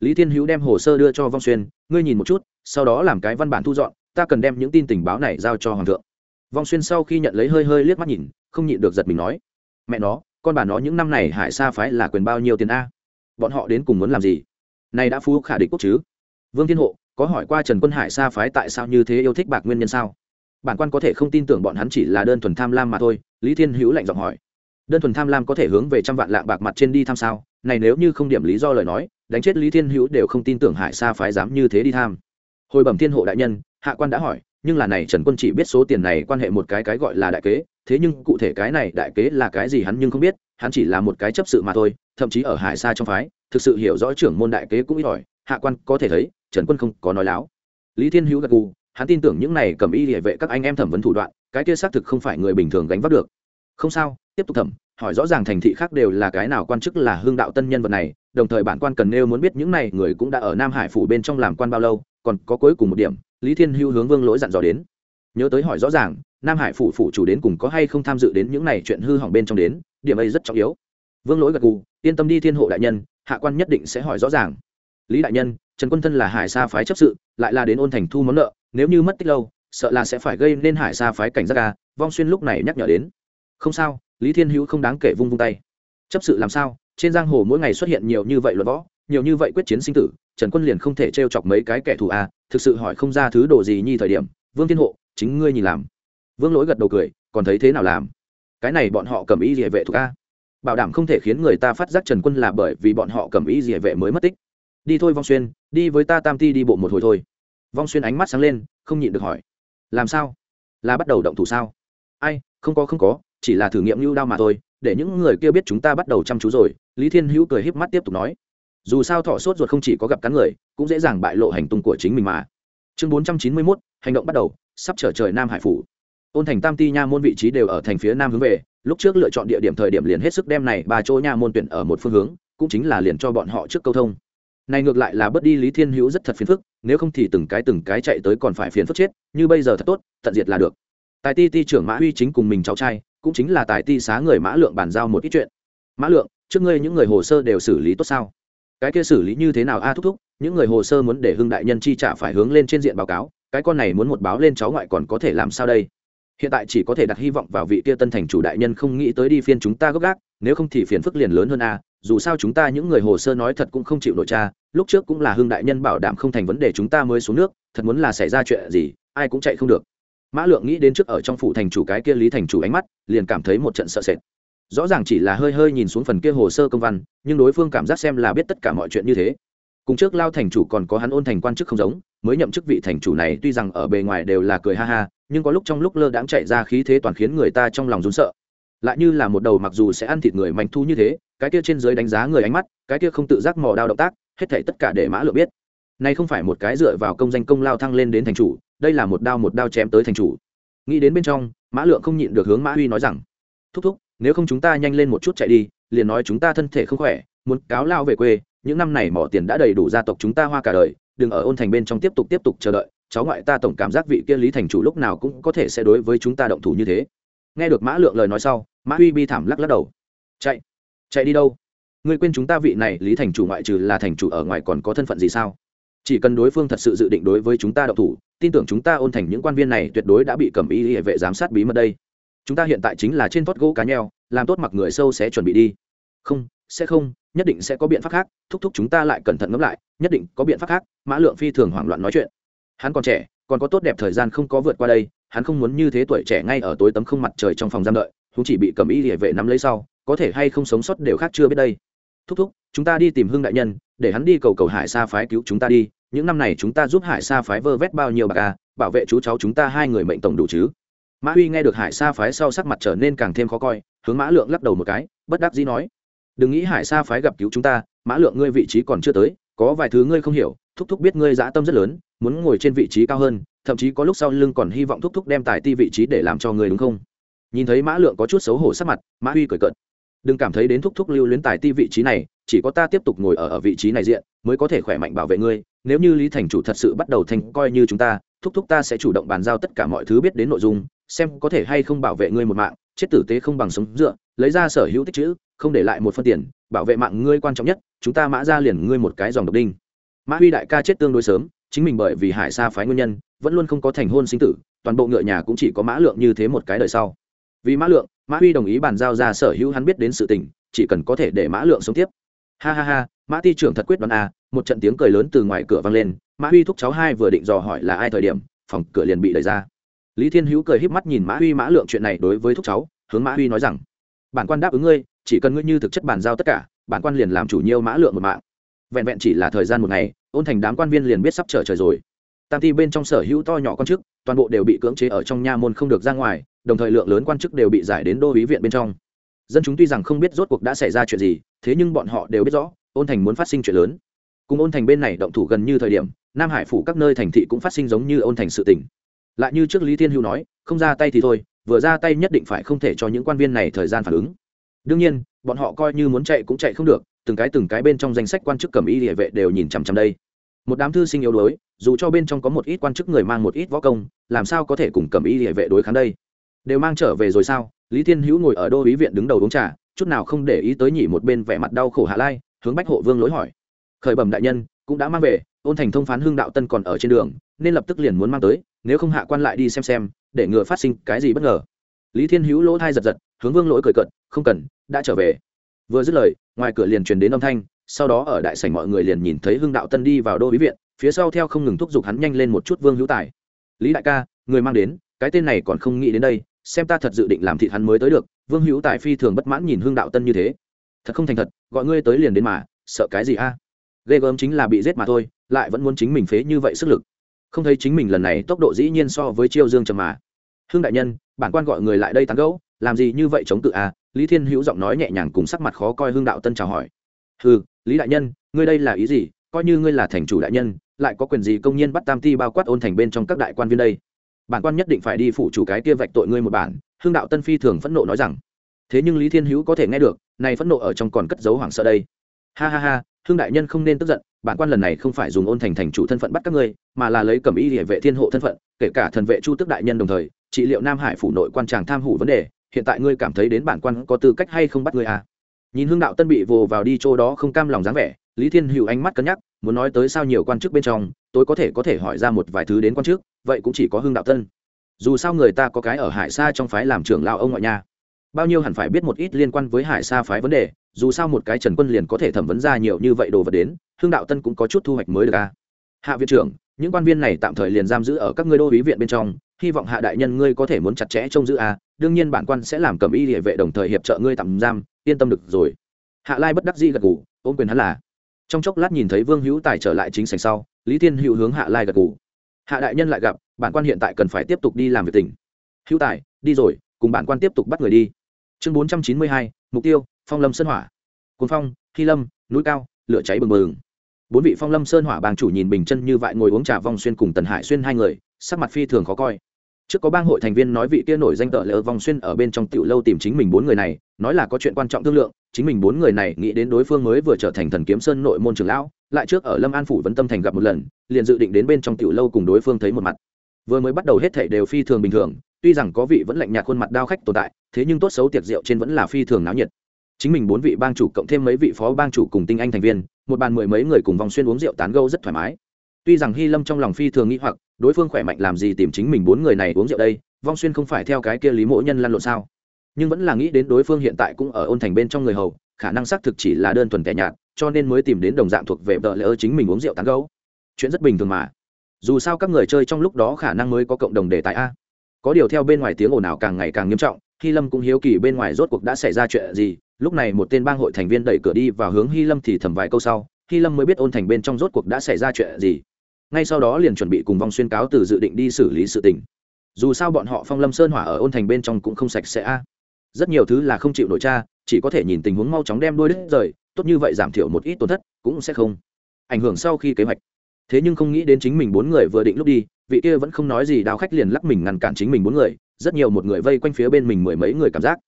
Lý thiên hữu đem hồ sơ đưa cho vong xuyên, ngươi nhìn một chút, sau đó làm cái văn bản thu dọn, ta cần đem những tin tình báo này giao cho hoàng thượng. Vong xuyên sau khi nhận lấy hơi hơi liếc mắt nhìn, không nhịn được giật mình nói, mẹ nó, con bà nó những năm này hải sa phái là quyền bao nhiêu tiền a? Bọn họ đến cùng muốn làm gì? Này đã phú khả địch quốc chứ? Vương thiên hộ, có hỏi qua trần quân hải sa phái tại sao như thế yêu thích bạc nguyên nhân sao? Bản quan có thể không tin tưởng bọn hắn chỉ là đơn thuần tham lam mà thôi, lý thiên hữu lạnh giọng hỏi. Đơn thuần tham lam có thể hướng về trăm vạn lạng bạc mặt trên đi tham sao? Này nếu như không điểm lý do lời nói, đánh chết lý thiên hữu đều không tin tưởng hải sa phái dám như thế đi tham. Hồi bẩm thiên hộ đại nhân, hạ quan đã hỏi, nhưng là này trần quân chỉ biết số tiền này quan hệ một cái cái gọi là đại kế, thế nhưng cụ thể cái này đại kế là cái gì hắn nhưng không biết, hắn chỉ là một cái chấp sự mà thôi, thậm chí ở hải sa trong phái, thực sự hiểu rõ trưởng môn đại kế cũng ít ỏi, hạ quan có thể thấy, trần quân không có nói láo. Lý thiên hữu gật gù hắn tin tưởng những này cầm y địa vệ các anh em thẩm vấn thủ đoạn, cái kia xác thực không phải người bình thường gánh vác được. Không sao, tiếp tục thẩm, hỏi rõ ràng thành thị khác đều là cái nào quan chức là hương đạo tân nhân vật này, đồng thời bản quan cần nêu muốn biết những này người cũng đã ở nam hải phủ bên trong làm quan bao lâu, còn có cuối cùng một điểm, lý thiên Hưu hướng vương lỗi dặn dò đến. Nhớ tới hỏi rõ ràng, nam hải phủ phủ chủ đến cùng có hay không tham dự đến những này chuyện hư hỏng bên trong đến, điểm ấy rất trọng yếu. Vương lỗi gật gù, yên tâm đi thiên hộ đại nhân, hạ quan nhất định sẽ hỏi rõ ràng lý đại nhân, trần quân thân là hải sa phái chấp sự, lại là đến ôn thành thu món nợ, nếu như mất tích lâu, sợ là sẽ phải gây nên hải sa phái cảnh giác ca vong xuyên lúc này nhắc nhở đến. Không sao, lý thiên hữu không đáng kể vung vung tay. Chấp sự làm sao? Trên giang hồ mỗi ngày xuất hiện nhiều như vậy luật võ, nhiều như vậy quyết chiến sinh tử, trần quân liền không thể t r e o chọc mấy cái kẻ thù à thực sự hỏi không ra thứ đồ gì nhi thời điểm. Vương thiên hộ, chính ngươi nhìn làm. Vương lỗi gật đầu cười, còn thấy thế nào làm? Cái này bọn họ cầm ý địa vệ thuộc a? Bảo đảm không thể khiến người ta phát giác trần quân là bởi vì bọn họ cầm ý địa vệ mới mất tích đi thôi vong xuyên, đi với ta tam ti đi bộ một hồi thôi. Vong xuyên ánh mắt sáng lên, không nhịn được hỏi. Làm sao? Là bắt đầu động thủ sao? Ai, không có không có, chỉ là thử nghiệm lưu đao mà thôi, để những người kia biết chúng ta bắt đầu chăm chú rồi, lý thiên hữu cười híp mắt tiếp tục nói. Dù sao thọ sốt ruột không chỉ có gặp cắn người, cũng dễ dàng bại lộ hành tung của chính mình mà. Chương bốn trăm chín mươi mốt, hành động bắt đầu, sắp trở trời nam hải phủ. Ôn thành tam ti nha môn vị trí đều ở thành phía nam hướng về, lúc trước lựa chọn địa điểm thời điểm liền hết sức đem này ba chỗ nha môn tuyển ở một phương hướng, cũng chính là liền cho bọn họ trước câu thông này ngược lại là bớt đi lý thiên hữu rất thật phiền phức, nếu không thì từng cái từng cái chạy tới còn phải phiền phức chết, như bây giờ thật tốt, tận diệt là được. Tài ti ti trưởng mã huy chính cùng mình cháu trai, cũng chính là tài ti xá người mã lượng bàn giao một ít chuyện. Mã lượng, trước ngươi những người hồ sơ đều xử lý tốt sao? Cái kia xử lý như thế nào a thúc thúc, những người hồ sơ muốn để hưng đại nhân chi trả phải hướng lên trên diện báo cáo, cái con này muốn một báo lên cháu ngoại còn có thể làm sao đây? Hiện tại chỉ có thể đặt hy vọng vào vị kia tân thành chủ đại nhân không nghĩ tới đi phiên chúng ta gấp gác, nếu không thì phiền phức liền lớn hơn a dù sao chúng ta những người hồ sơ nói thật cũng không chịu nội tra, lúc trước cũng là hưng đại nhân bảo đảm không thành vấn đề chúng ta mới xuống nước, thật muốn là xảy ra chuyện gì, ai cũng chạy không được. Mã lượng nghĩ đến trước ở trong phủ thành chủ cái kia lý thành chủ ánh mắt, liền cảm thấy một trận sợ sệt. Rõ ràng chỉ là hơi hơi nhìn xuống phần kia hồ sơ công văn, nhưng đối phương cảm giác xem là biết tất cả mọi chuyện như thế. Cùng trước lao thành chủ còn có hắn ôn thành quan chức không giống, mới nhậm chức vị thành chủ này tuy rằng ở bề ngoài đều là cười ha ha nhưng có lúc trong lúc lơ đãng chạy ra khí thế toàn khiến người ta trong lòng rún sợ. Lại như là một đầu mặc dù sẽ ăn thịt người mạnh thu như thế, cái kia trên dưới đánh giá người ánh mắt, cái kia không tự giác mò đao động tác, hết thảy tất cả để mã lượng biết. Nay không phải một cái dựa vào công danh công lao thăng lên đến thành chủ, đây là một đao một đao chém tới thành chủ. Nghĩ đến bên trong, mã lượng không nhịn được hướng mã huy nói rằng, thúc thúc, nếu không chúng ta nhanh lên một chút chạy đi, liền nói chúng ta thân thể không khỏe, muốn cáo lao về quê, những năm này mỏ tiền đã đầy đủ gia tộc chúng ta hoa cả đời, đừng ở ôn thành bên trong tiếp tục tiếp tục chờ đợi cháu ngoại ta tổng cảm giác vị kia lý thành chủ lúc nào cũng có thể sẽ đối với chúng ta động thủ như thế. Nghe được mã lượng lời nói sau, mã huy bi thảm lắc lắc đầu. Chạy chạy đi đâu? Ngươi quên chúng ta vị này, lý thành chủ ngoại trừ là thành chủ ở ngoài còn có thân phận gì sao? Chỉ cần đối phương thật sự dự định đối với chúng ta động thủ, tin tưởng chúng ta ôn thành những quan viên này tuyệt đối đã bị cầm y hệ vệ giám sát bí mật đây. Chúng ta hiện tại chính là trên vót gỗ cá nheo, làm tốt mặc người sâu sẽ chuẩn bị đi. Không, sẽ không, nhất định sẽ có biện pháp khác. Thúc thúc chúng ta lại cẩn thận ngẫm lại, nhất định có biện pháp khác. Mã lượng phi thường hoảng loạn nói chuyện hắn còn trẻ, còn có tốt đẹp thời gian không có vượt qua đây, hắn không muốn như thế tuổi trẻ ngay ở tối tấm không mặt trời trong phòng giam đợi chúng chỉ bị cầm y địa vệ nắm lấy sau, có thể hay không sống sót đều khác chưa biết đây. Thúc thúc, chúng ta đi tìm hương đại nhân, để hắn đi cầu cầu hải sa phái cứu chúng ta đi, những năm này chúng ta giúp hải sa phái vơ vét bao nhiêu bạc à bảo vệ chú cháu chúng ta hai người mệnh tổng đủ chứ. Mã huy nghe được hải sa phái sau sắc mặt trở nên càng thêm khó coi, hướng mã lượng lắc đầu một cái, bất đắc dĩ nói, đừng nghĩ hải sa phái gặp cứu chúng ta, mã lượng ngươi vị trí còn chưa tới, có vài thứ ngươi không hiểu thúc thúc biết ngươi dã tâm rất lớn muốn ngồi trên vị trí cao hơn thậm chí có lúc sau lưng còn hy vọng thúc thúc đem tài ti vị trí để làm cho ngươi đúng không? Nhìn thấy mã lượng có chút xấu hổ sắc mặt mã huy cười cợt. Đừng cảm thấy đến thúc thúc lưu luyến tài ti vị trí này chỉ có ta tiếp tục ngồi ở, ở vị trí này diện mới có thể khỏe mạnh bảo vệ ngươi. Nếu như lý thành chủ thật sự bắt đầu thành coi như chúng ta thúc thúc ta sẽ chủ động bàn giao tất cả mọi thứ biết đến nội dung xem có thể hay không bảo vệ ngươi một mạng. Chết tử tế không bằng sống dựa lấy ra sở hữu tích chữ không để lại một phân tiền bảo vệ mạng ngươi quan trọng nhất chúng ta mã ra liền ngươi một cái dòng độc đinh mã huy đại ca chết tương đối sớm, chính mình bởi vì hải sa phái nguyên nhân, vẫn luôn không có thành hôn sinh tử, toàn bộ ngựa nhà cũng chỉ có mã lượng như thế một cái đời sau. Vì mã lượng, mã huy đồng ý bàn giao ra sở hữu hắn biết đến sự tình, chỉ cần có thể để mã lượng sống tiếp. Ha ha ha, mã ti trưởng thật quyết đoán a một trận tiếng cười lớn từ ngoài cửa vang lên, mã huy thúc cháu hai vừa định dò hỏi là ai thời điểm, phòng cửa liền bị đẩy ra. Lý thiên hữu cười híp mắt nhìn mã huy mã lượng chuyện này đối với thúc cháu, hướng mã huy nói rằng, bản quan đáp ứng ngươi, chỉ cần ngươi như thực chất bàn giao tất cả, bản quan liền làm chủ nhiêu mã lượng một mạng. Vẹn vẹn chỉ là thời gian một ngày ôn thành đám quan viên liền biết sắp trở trời rồi. Tam thi bên trong sở hữu to nhỏ quan chức, toàn bộ đều bị cưỡng chế ở trong nha môn không được ra ngoài, đồng thời lượng lớn quan chức đều bị giải đến đô ý viện bên trong. Dân chúng tuy rằng không biết rốt cuộc đã xảy ra chuyện gì, thế nhưng bọn họ đều biết rõ, ôn thành muốn phát sinh chuyện lớn. Cùng ôn thành bên này động thủ gần như thời điểm, nam hải phủ các nơi thành thị cũng phát sinh giống như ôn thành sự tỉnh lại như trước lý thiên hữu nói, không ra tay thì thôi, vừa ra tay nhất định phải không thể cho những quan viên này thời gian phản ứng. Đương nhiên bọn họ coi như muốn chạy cũng chạy không được, từng cái từng cái bên trong danh sách quan chức cầm y địa vệ đều nhìn chằm chằm đây. Một đám thư sinh yếu đuối, dù cho bên trong có một ít quan chức người mang một ít võ công, làm sao có thể cùng cầm y địa vệ đối kháng đây? Đều mang trở về rồi sao? Lý thiên hữu ngồi ở đô ý viện đứng đầu uống trà, chút nào không để ý tới nhỉ một bên vẻ mặt đau khổ hạ lai, hướng bách hộ vương lối hỏi. Khởi bẩm đại nhân, cũng đã mang về, ôn thành thông phán hương đạo tân còn ở trên đường, nên lập tức liền muốn mang tới, nếu không hạ quan lại đi xem xem, để ngừa phát sinh cái gì bất ngờ. Lý thiên hữu lỗ thai giật giật, hướng vương lỗi cười cận không cần đã trở về. Vừa dứt lời, ngoài cửa liền truyền đến âm thanh, sau đó ở đại sảnh mọi người liền nhìn thấy hưng đạo tân đi vào đô bí viện, phía sau theo không ngừng thúc giục hắn nhanh lên một chút vương hữu tài. Lý đại ca, người mang đến, cái tên này còn không nghĩ đến đây, xem ta thật dự định làm thịt hắn mới tới được, vương hữu tài phi thường bất mãn nhìn hưng đạo tân như thế. Thật không thành thật, gọi ngươi tới liền đến mà, sợ cái gì a? Ghê gớm chính là bị giết mà thôi, lại vẫn muốn chính mình phế như vậy sức lực. Không thấy chính mình lần này tốc độ dĩ nhiên so với chiêu dương trầm mà. Hưng đại nhân, bản quan gọi người lại đây tán gẫu, làm gì như vậy chống cự a? Lý thiên hữu giọng nói nhẹ nhàng cùng sắc mặt khó coi hương đạo tân chào hỏi. Ừ lý đại nhân, ngươi đây là ý gì? Coi như ngươi là thành chủ đại nhân, lại có quyền gì công nhiên bắt tam ti bao quát ôn thành bên trong các đại quan viên đây? Bản quan nhất định phải đi phụ chủ cái kia vạch tội ngươi một bản. Hương đạo tân phi thường phẫn nộ nói rằng. Thế nhưng lý thiên hữu có thể nghe được, này phẫn nộ ở trong còn cất giấu hoảng sợ đây. Ha ha ha, hương đại nhân không nên tức giận, bản quan lần này không phải dùng ôn thành thành chủ thân phận bắt các ngươi, mà là lấy cẩm y địa vệ thiên hộ thân phận, kể cả thần vệ chu tức đại nhân đồng thời, trị liệu nam hải phủ nội quan tràng tham hủ vấn đề hiện tại ngươi cảm thấy đến bản quan có tư cách hay không bắt ngươi à? Nhìn hưng đạo tân bị vồ vào đi chỗ đó không cam lòng dáng vẻ, lý thiên hữu ánh mắt cân nhắc, muốn nói tới sao nhiều quan chức bên trong, tôi có thể có thể hỏi ra một vài thứ đến quan chức, vậy cũng chỉ có hưng đạo tân. Dù sao người ta có cái ở hải sa trong phái làm trưởng lao ông ngoại nha. Bao nhiêu hẳn phải biết một ít liên quan với hải sa phái vấn đề, dù sao một cái trần quân liền có thể thẩm vấn ra nhiều như vậy đồ vật đến, hưng đạo tân cũng có chút thu hoạch mới được a hạ viện trưởng, những quan viên này tạm thời liền giam giữ ở các ngươi đô ý viện bên trong, hy vọng hạ đại nhân ngươi có thể muốn chặt chẽ trông giữ a đương nhiên bản quan sẽ làm cầm y địa vệ đồng thời hiệp trợ ngươi tạm giam, yên tâm được rồi. Hạ lai bất đắc dĩ gật gù, ôm quyền hắn là. Trong chốc lát nhìn thấy vương hữu tài trở lại chính sành sau, lý thiên hữu hướng hạ lai gật gù. Hạ đại nhân lại gặp, bản quan hiện tại cần phải tiếp tục đi làm việc tỉnh. Hữu tài, đi rồi, cùng bản quan tiếp tục bắt người đi. Chương bốn trăm chín mươi hai, mục tiêu, phong lâm sơn hỏa. Cồn phong, hy lâm, núi cao, lửa cháy bừng bừng. Bốn vị phong lâm sơn hỏa bang chủ nhìn bình chân như vậy ngồi uống trà vong xuyên cùng tần hải xuyên hai người, sắc mặt phi thường khó coi trước có bang hội thành viên nói vị kia nổi danh tợ lỡ vòng xuyên ở bên trong tiểu lâu tìm chính mình bốn người này, nói là có chuyện quan trọng thương lượng, chính mình bốn người này nghĩ đến đối phương mới vừa trở thành thần kiếm sơn nội môn trường lão, lại trước ở lâm an phủ vấn tâm thành gặp một lần, liền dự định đến bên trong tiểu lâu cùng đối phương thấy một mặt. Vừa mới bắt đầu hết thảy đều phi thường bình thường, tuy rằng có vị vẫn lạnh nhạt khuôn mặt đao khách tồn tại, thế nhưng tốt xấu tiệc rượu trên vẫn là phi thường náo nhiệt. Chính mình bốn vị bang chủ cộng thêm mấy vị phó bang chủ cùng tinh anh thành viên, một bàn mười mấy người cùng vòng xuyên uống rượu tán gâu rất thoải mái. Tuy rằng hy lâm trong lòng phi thường nghĩ hoặc đối phương khỏe mạnh làm gì tìm chính mình bốn người này uống rượu đây, vong xuyên không phải theo cái kia lý mỗ nhân lăn lộn sao? Nhưng vẫn là nghĩ đến đối phương hiện tại cũng ở ôn thành bên trong người hầu, khả năng xác thực chỉ là đơn thuần kẻ nhạt, cho nên mới tìm đến đồng dạng thuộc về vợ lỡ chính mình uống rượu tán gấu. Chuyện rất bình thường mà. Dù sao các người chơi trong lúc đó khả năng mới có cộng đồng đề tài a. Có điều theo bên ngoài tiếng ồn ào càng ngày càng nghiêm trọng hy lâm cũng hiếu kỳ bên ngoài rốt cuộc đã xảy ra chuyện gì. Lúc này một tên bang hội thành viên đẩy cửa đi và hướng hy lâm thì thầm vài câu sau hy lâm mới biết ôn thành bên trong rốt cuộc đã xảy ra chuyện gì ngay sau đó liền chuẩn bị cùng vong xuyên cáo từ dự định đi xử lý sự tình. Dù sao bọn họ phong lâm sơn hỏa ở ôn thành bên trong cũng không sạch sẽ a. Rất nhiều thứ là không chịu nổi cha, chỉ có thể nhìn tình huống mau chóng đem đôi đứt rời, tốt như vậy giảm thiểu một ít tổn thất, cũng sẽ không ảnh hưởng sau khi kế hoạch. Thế nhưng không nghĩ đến chính mình bốn người vừa định lúc đi, vị kia vẫn không nói gì đào khách liền lắc mình ngăn cản chính mình bốn người, rất nhiều một người vây quanh phía bên mình mười mấy người cảm giác.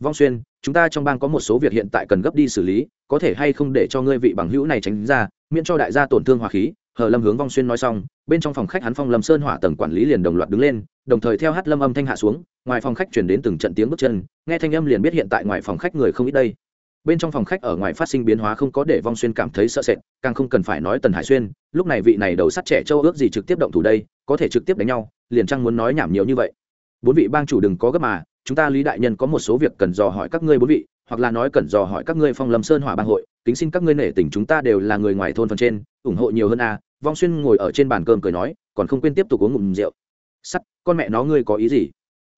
Vong xuyên, chúng ta trong bang có một số việc hiện tại cần gấp đi xử lý, có thể hay không để cho ngươi vị bằng hữu này tránh ra, miễn cho đại gia tổn thương hòa khí hờ lâm hướng vong xuyên nói xong, bên trong phòng khách hắn phong lâm sơn hỏa tầng quản lý liền đồng loạt đứng lên, đồng thời theo hát lâm âm thanh hạ xuống, ngoài phòng khách chuyển đến từng trận tiếng bước chân, nghe thanh âm liền biết hiện tại ngoài phòng khách người không ít đây. Bên trong phòng khách ở ngoài phát sinh biến hóa không có để vong xuyên cảm thấy sợ sệt, càng không cần phải nói tần hải xuyên, lúc này vị này đầu sắt trẻ châu ước gì trực tiếp động thủ đây, có thể trực tiếp đánh nhau, liền chăng muốn nói nhảm nhiều như vậy. Bốn vị bang chủ đừng có gấp mà, chúng ta lý đại nhân có một số việc cần dò hỏi các ngươi bốn vị, hoặc là nói cần dò hỏi các ngươi phong lâm sơn hỏa bang hội kính xin các ngươi nể tình chúng ta đều là người ngoài thôn phần trên, ủng hộ nhiều hơn a vong xuyên ngồi ở trên bàn cơm cười nói, còn không quên tiếp tục uống ngụm rượu. Sắt, con mẹ nó ngươi có ý gì?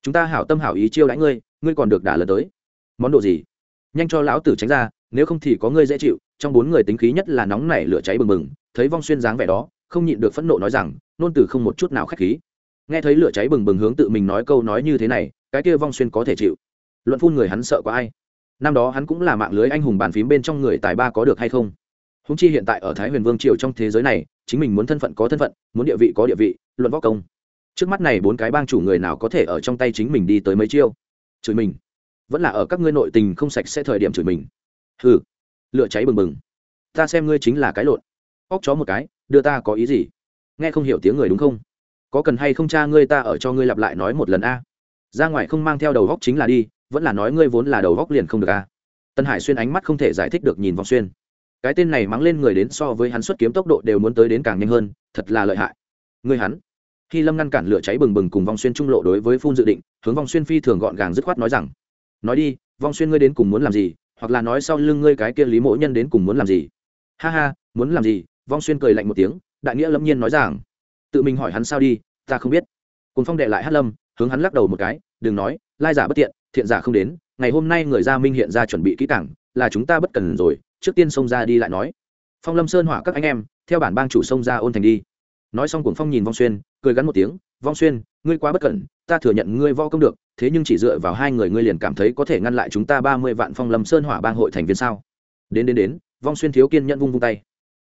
Chúng ta hảo tâm hảo ý chiêu đãi ngươi ngươi còn được đả lần tới. Món đồ gì? Nhanh cho lão tử tránh ra, nếu không thì có ngươi dễ chịu. Trong bốn người tính khí nhất là nóng nảy lửa cháy bừng bừng, thấy vong xuyên dáng vẻ đó, không nhịn được phẫn nộ nói rằng, nôn từ không một chút nào khách khí. Nghe thấy lửa cháy bừng bừng hướng tự mình nói câu nói như thế này, cái kia vong xuyên có thể chịu. Luận phun người hắn sợ có ai năm đó hắn cũng là mạng lưới anh hùng bàn phím bên trong người tài ba có được hay không? Húng chi hiện tại ở thái huyền vương triều trong thế giới này, chính mình muốn thân phận có thân phận, muốn địa vị có địa vị, luận võ công. Trước mắt này bốn cái bang chủ người nào có thể ở trong tay chính mình đi tới mấy chiêu? Chửi mình. Vẫn là ở các ngươi nội tình không sạch sẽ thời điểm chửi mình. Hừ. Lửa cháy bừng bừng. Ta xem ngươi chính là cái lộn. Óc chó một cái, đưa ta có ý gì? Nghe không hiểu tiếng người đúng không? Có cần hay không cha ngươi ta ở cho ngươi lặp lại nói một lần a? Ra ngoài không mang theo đầu góc chính là đi vẫn là nói ngươi vốn là đầu góc liền không được a tân hải xuyên ánh mắt không thể giải thích được nhìn vòng xuyên. Cái tên này mắng lên người đến so với hắn xuất kiếm tốc độ đều muốn tới đến càng nhanh hơn, thật là lợi hại. Ngươi hắn. Khi lâm ngăn cản lửa cháy bừng bừng cùng vòng xuyên trung lộ đối với phun dự định, hướng vòng xuyên phi thường gọn gàng dứt khoát nói rằng, nói đi vong xuyên ngươi đến cùng muốn làm gì, hoặc là nói sau lưng ngươi cái kia lý mỗ nhân đến cùng muốn làm gì? Ha ha, muốn làm gì? Vong xuyên cười lạnh một tiếng, đại nghĩa lâm nhiên nói rằng, tự mình hỏi hắn sao đi, ta không biết. Cùng phong đệ lại hát lâm, hướng hắn lắc đầu một cái, đừng nói, lai giả bất tiện thiện giả không đến, ngày hôm nay người gia minh hiện ra chuẩn bị kỹ cảng là chúng ta bất cần rồi, trước tiên xông ra đi lại nói. Phong lâm sơn hỏa các anh em, theo bản bang chủ xông ra ôn thành đi. Nói xong cuồng phong nhìn vong xuyên, cười gắn một tiếng, vong xuyên, ngươi quá bất cẩn, ta thừa nhận ngươi vo công được, thế nhưng chỉ dựa vào hai người ngươi liền cảm thấy có thể ngăn lại chúng ta ba mươi vạn phong lâm sơn hỏa bang hội thành viên sao? Đến đến đến, vong xuyên thiếu kiên nhận vung vung tay.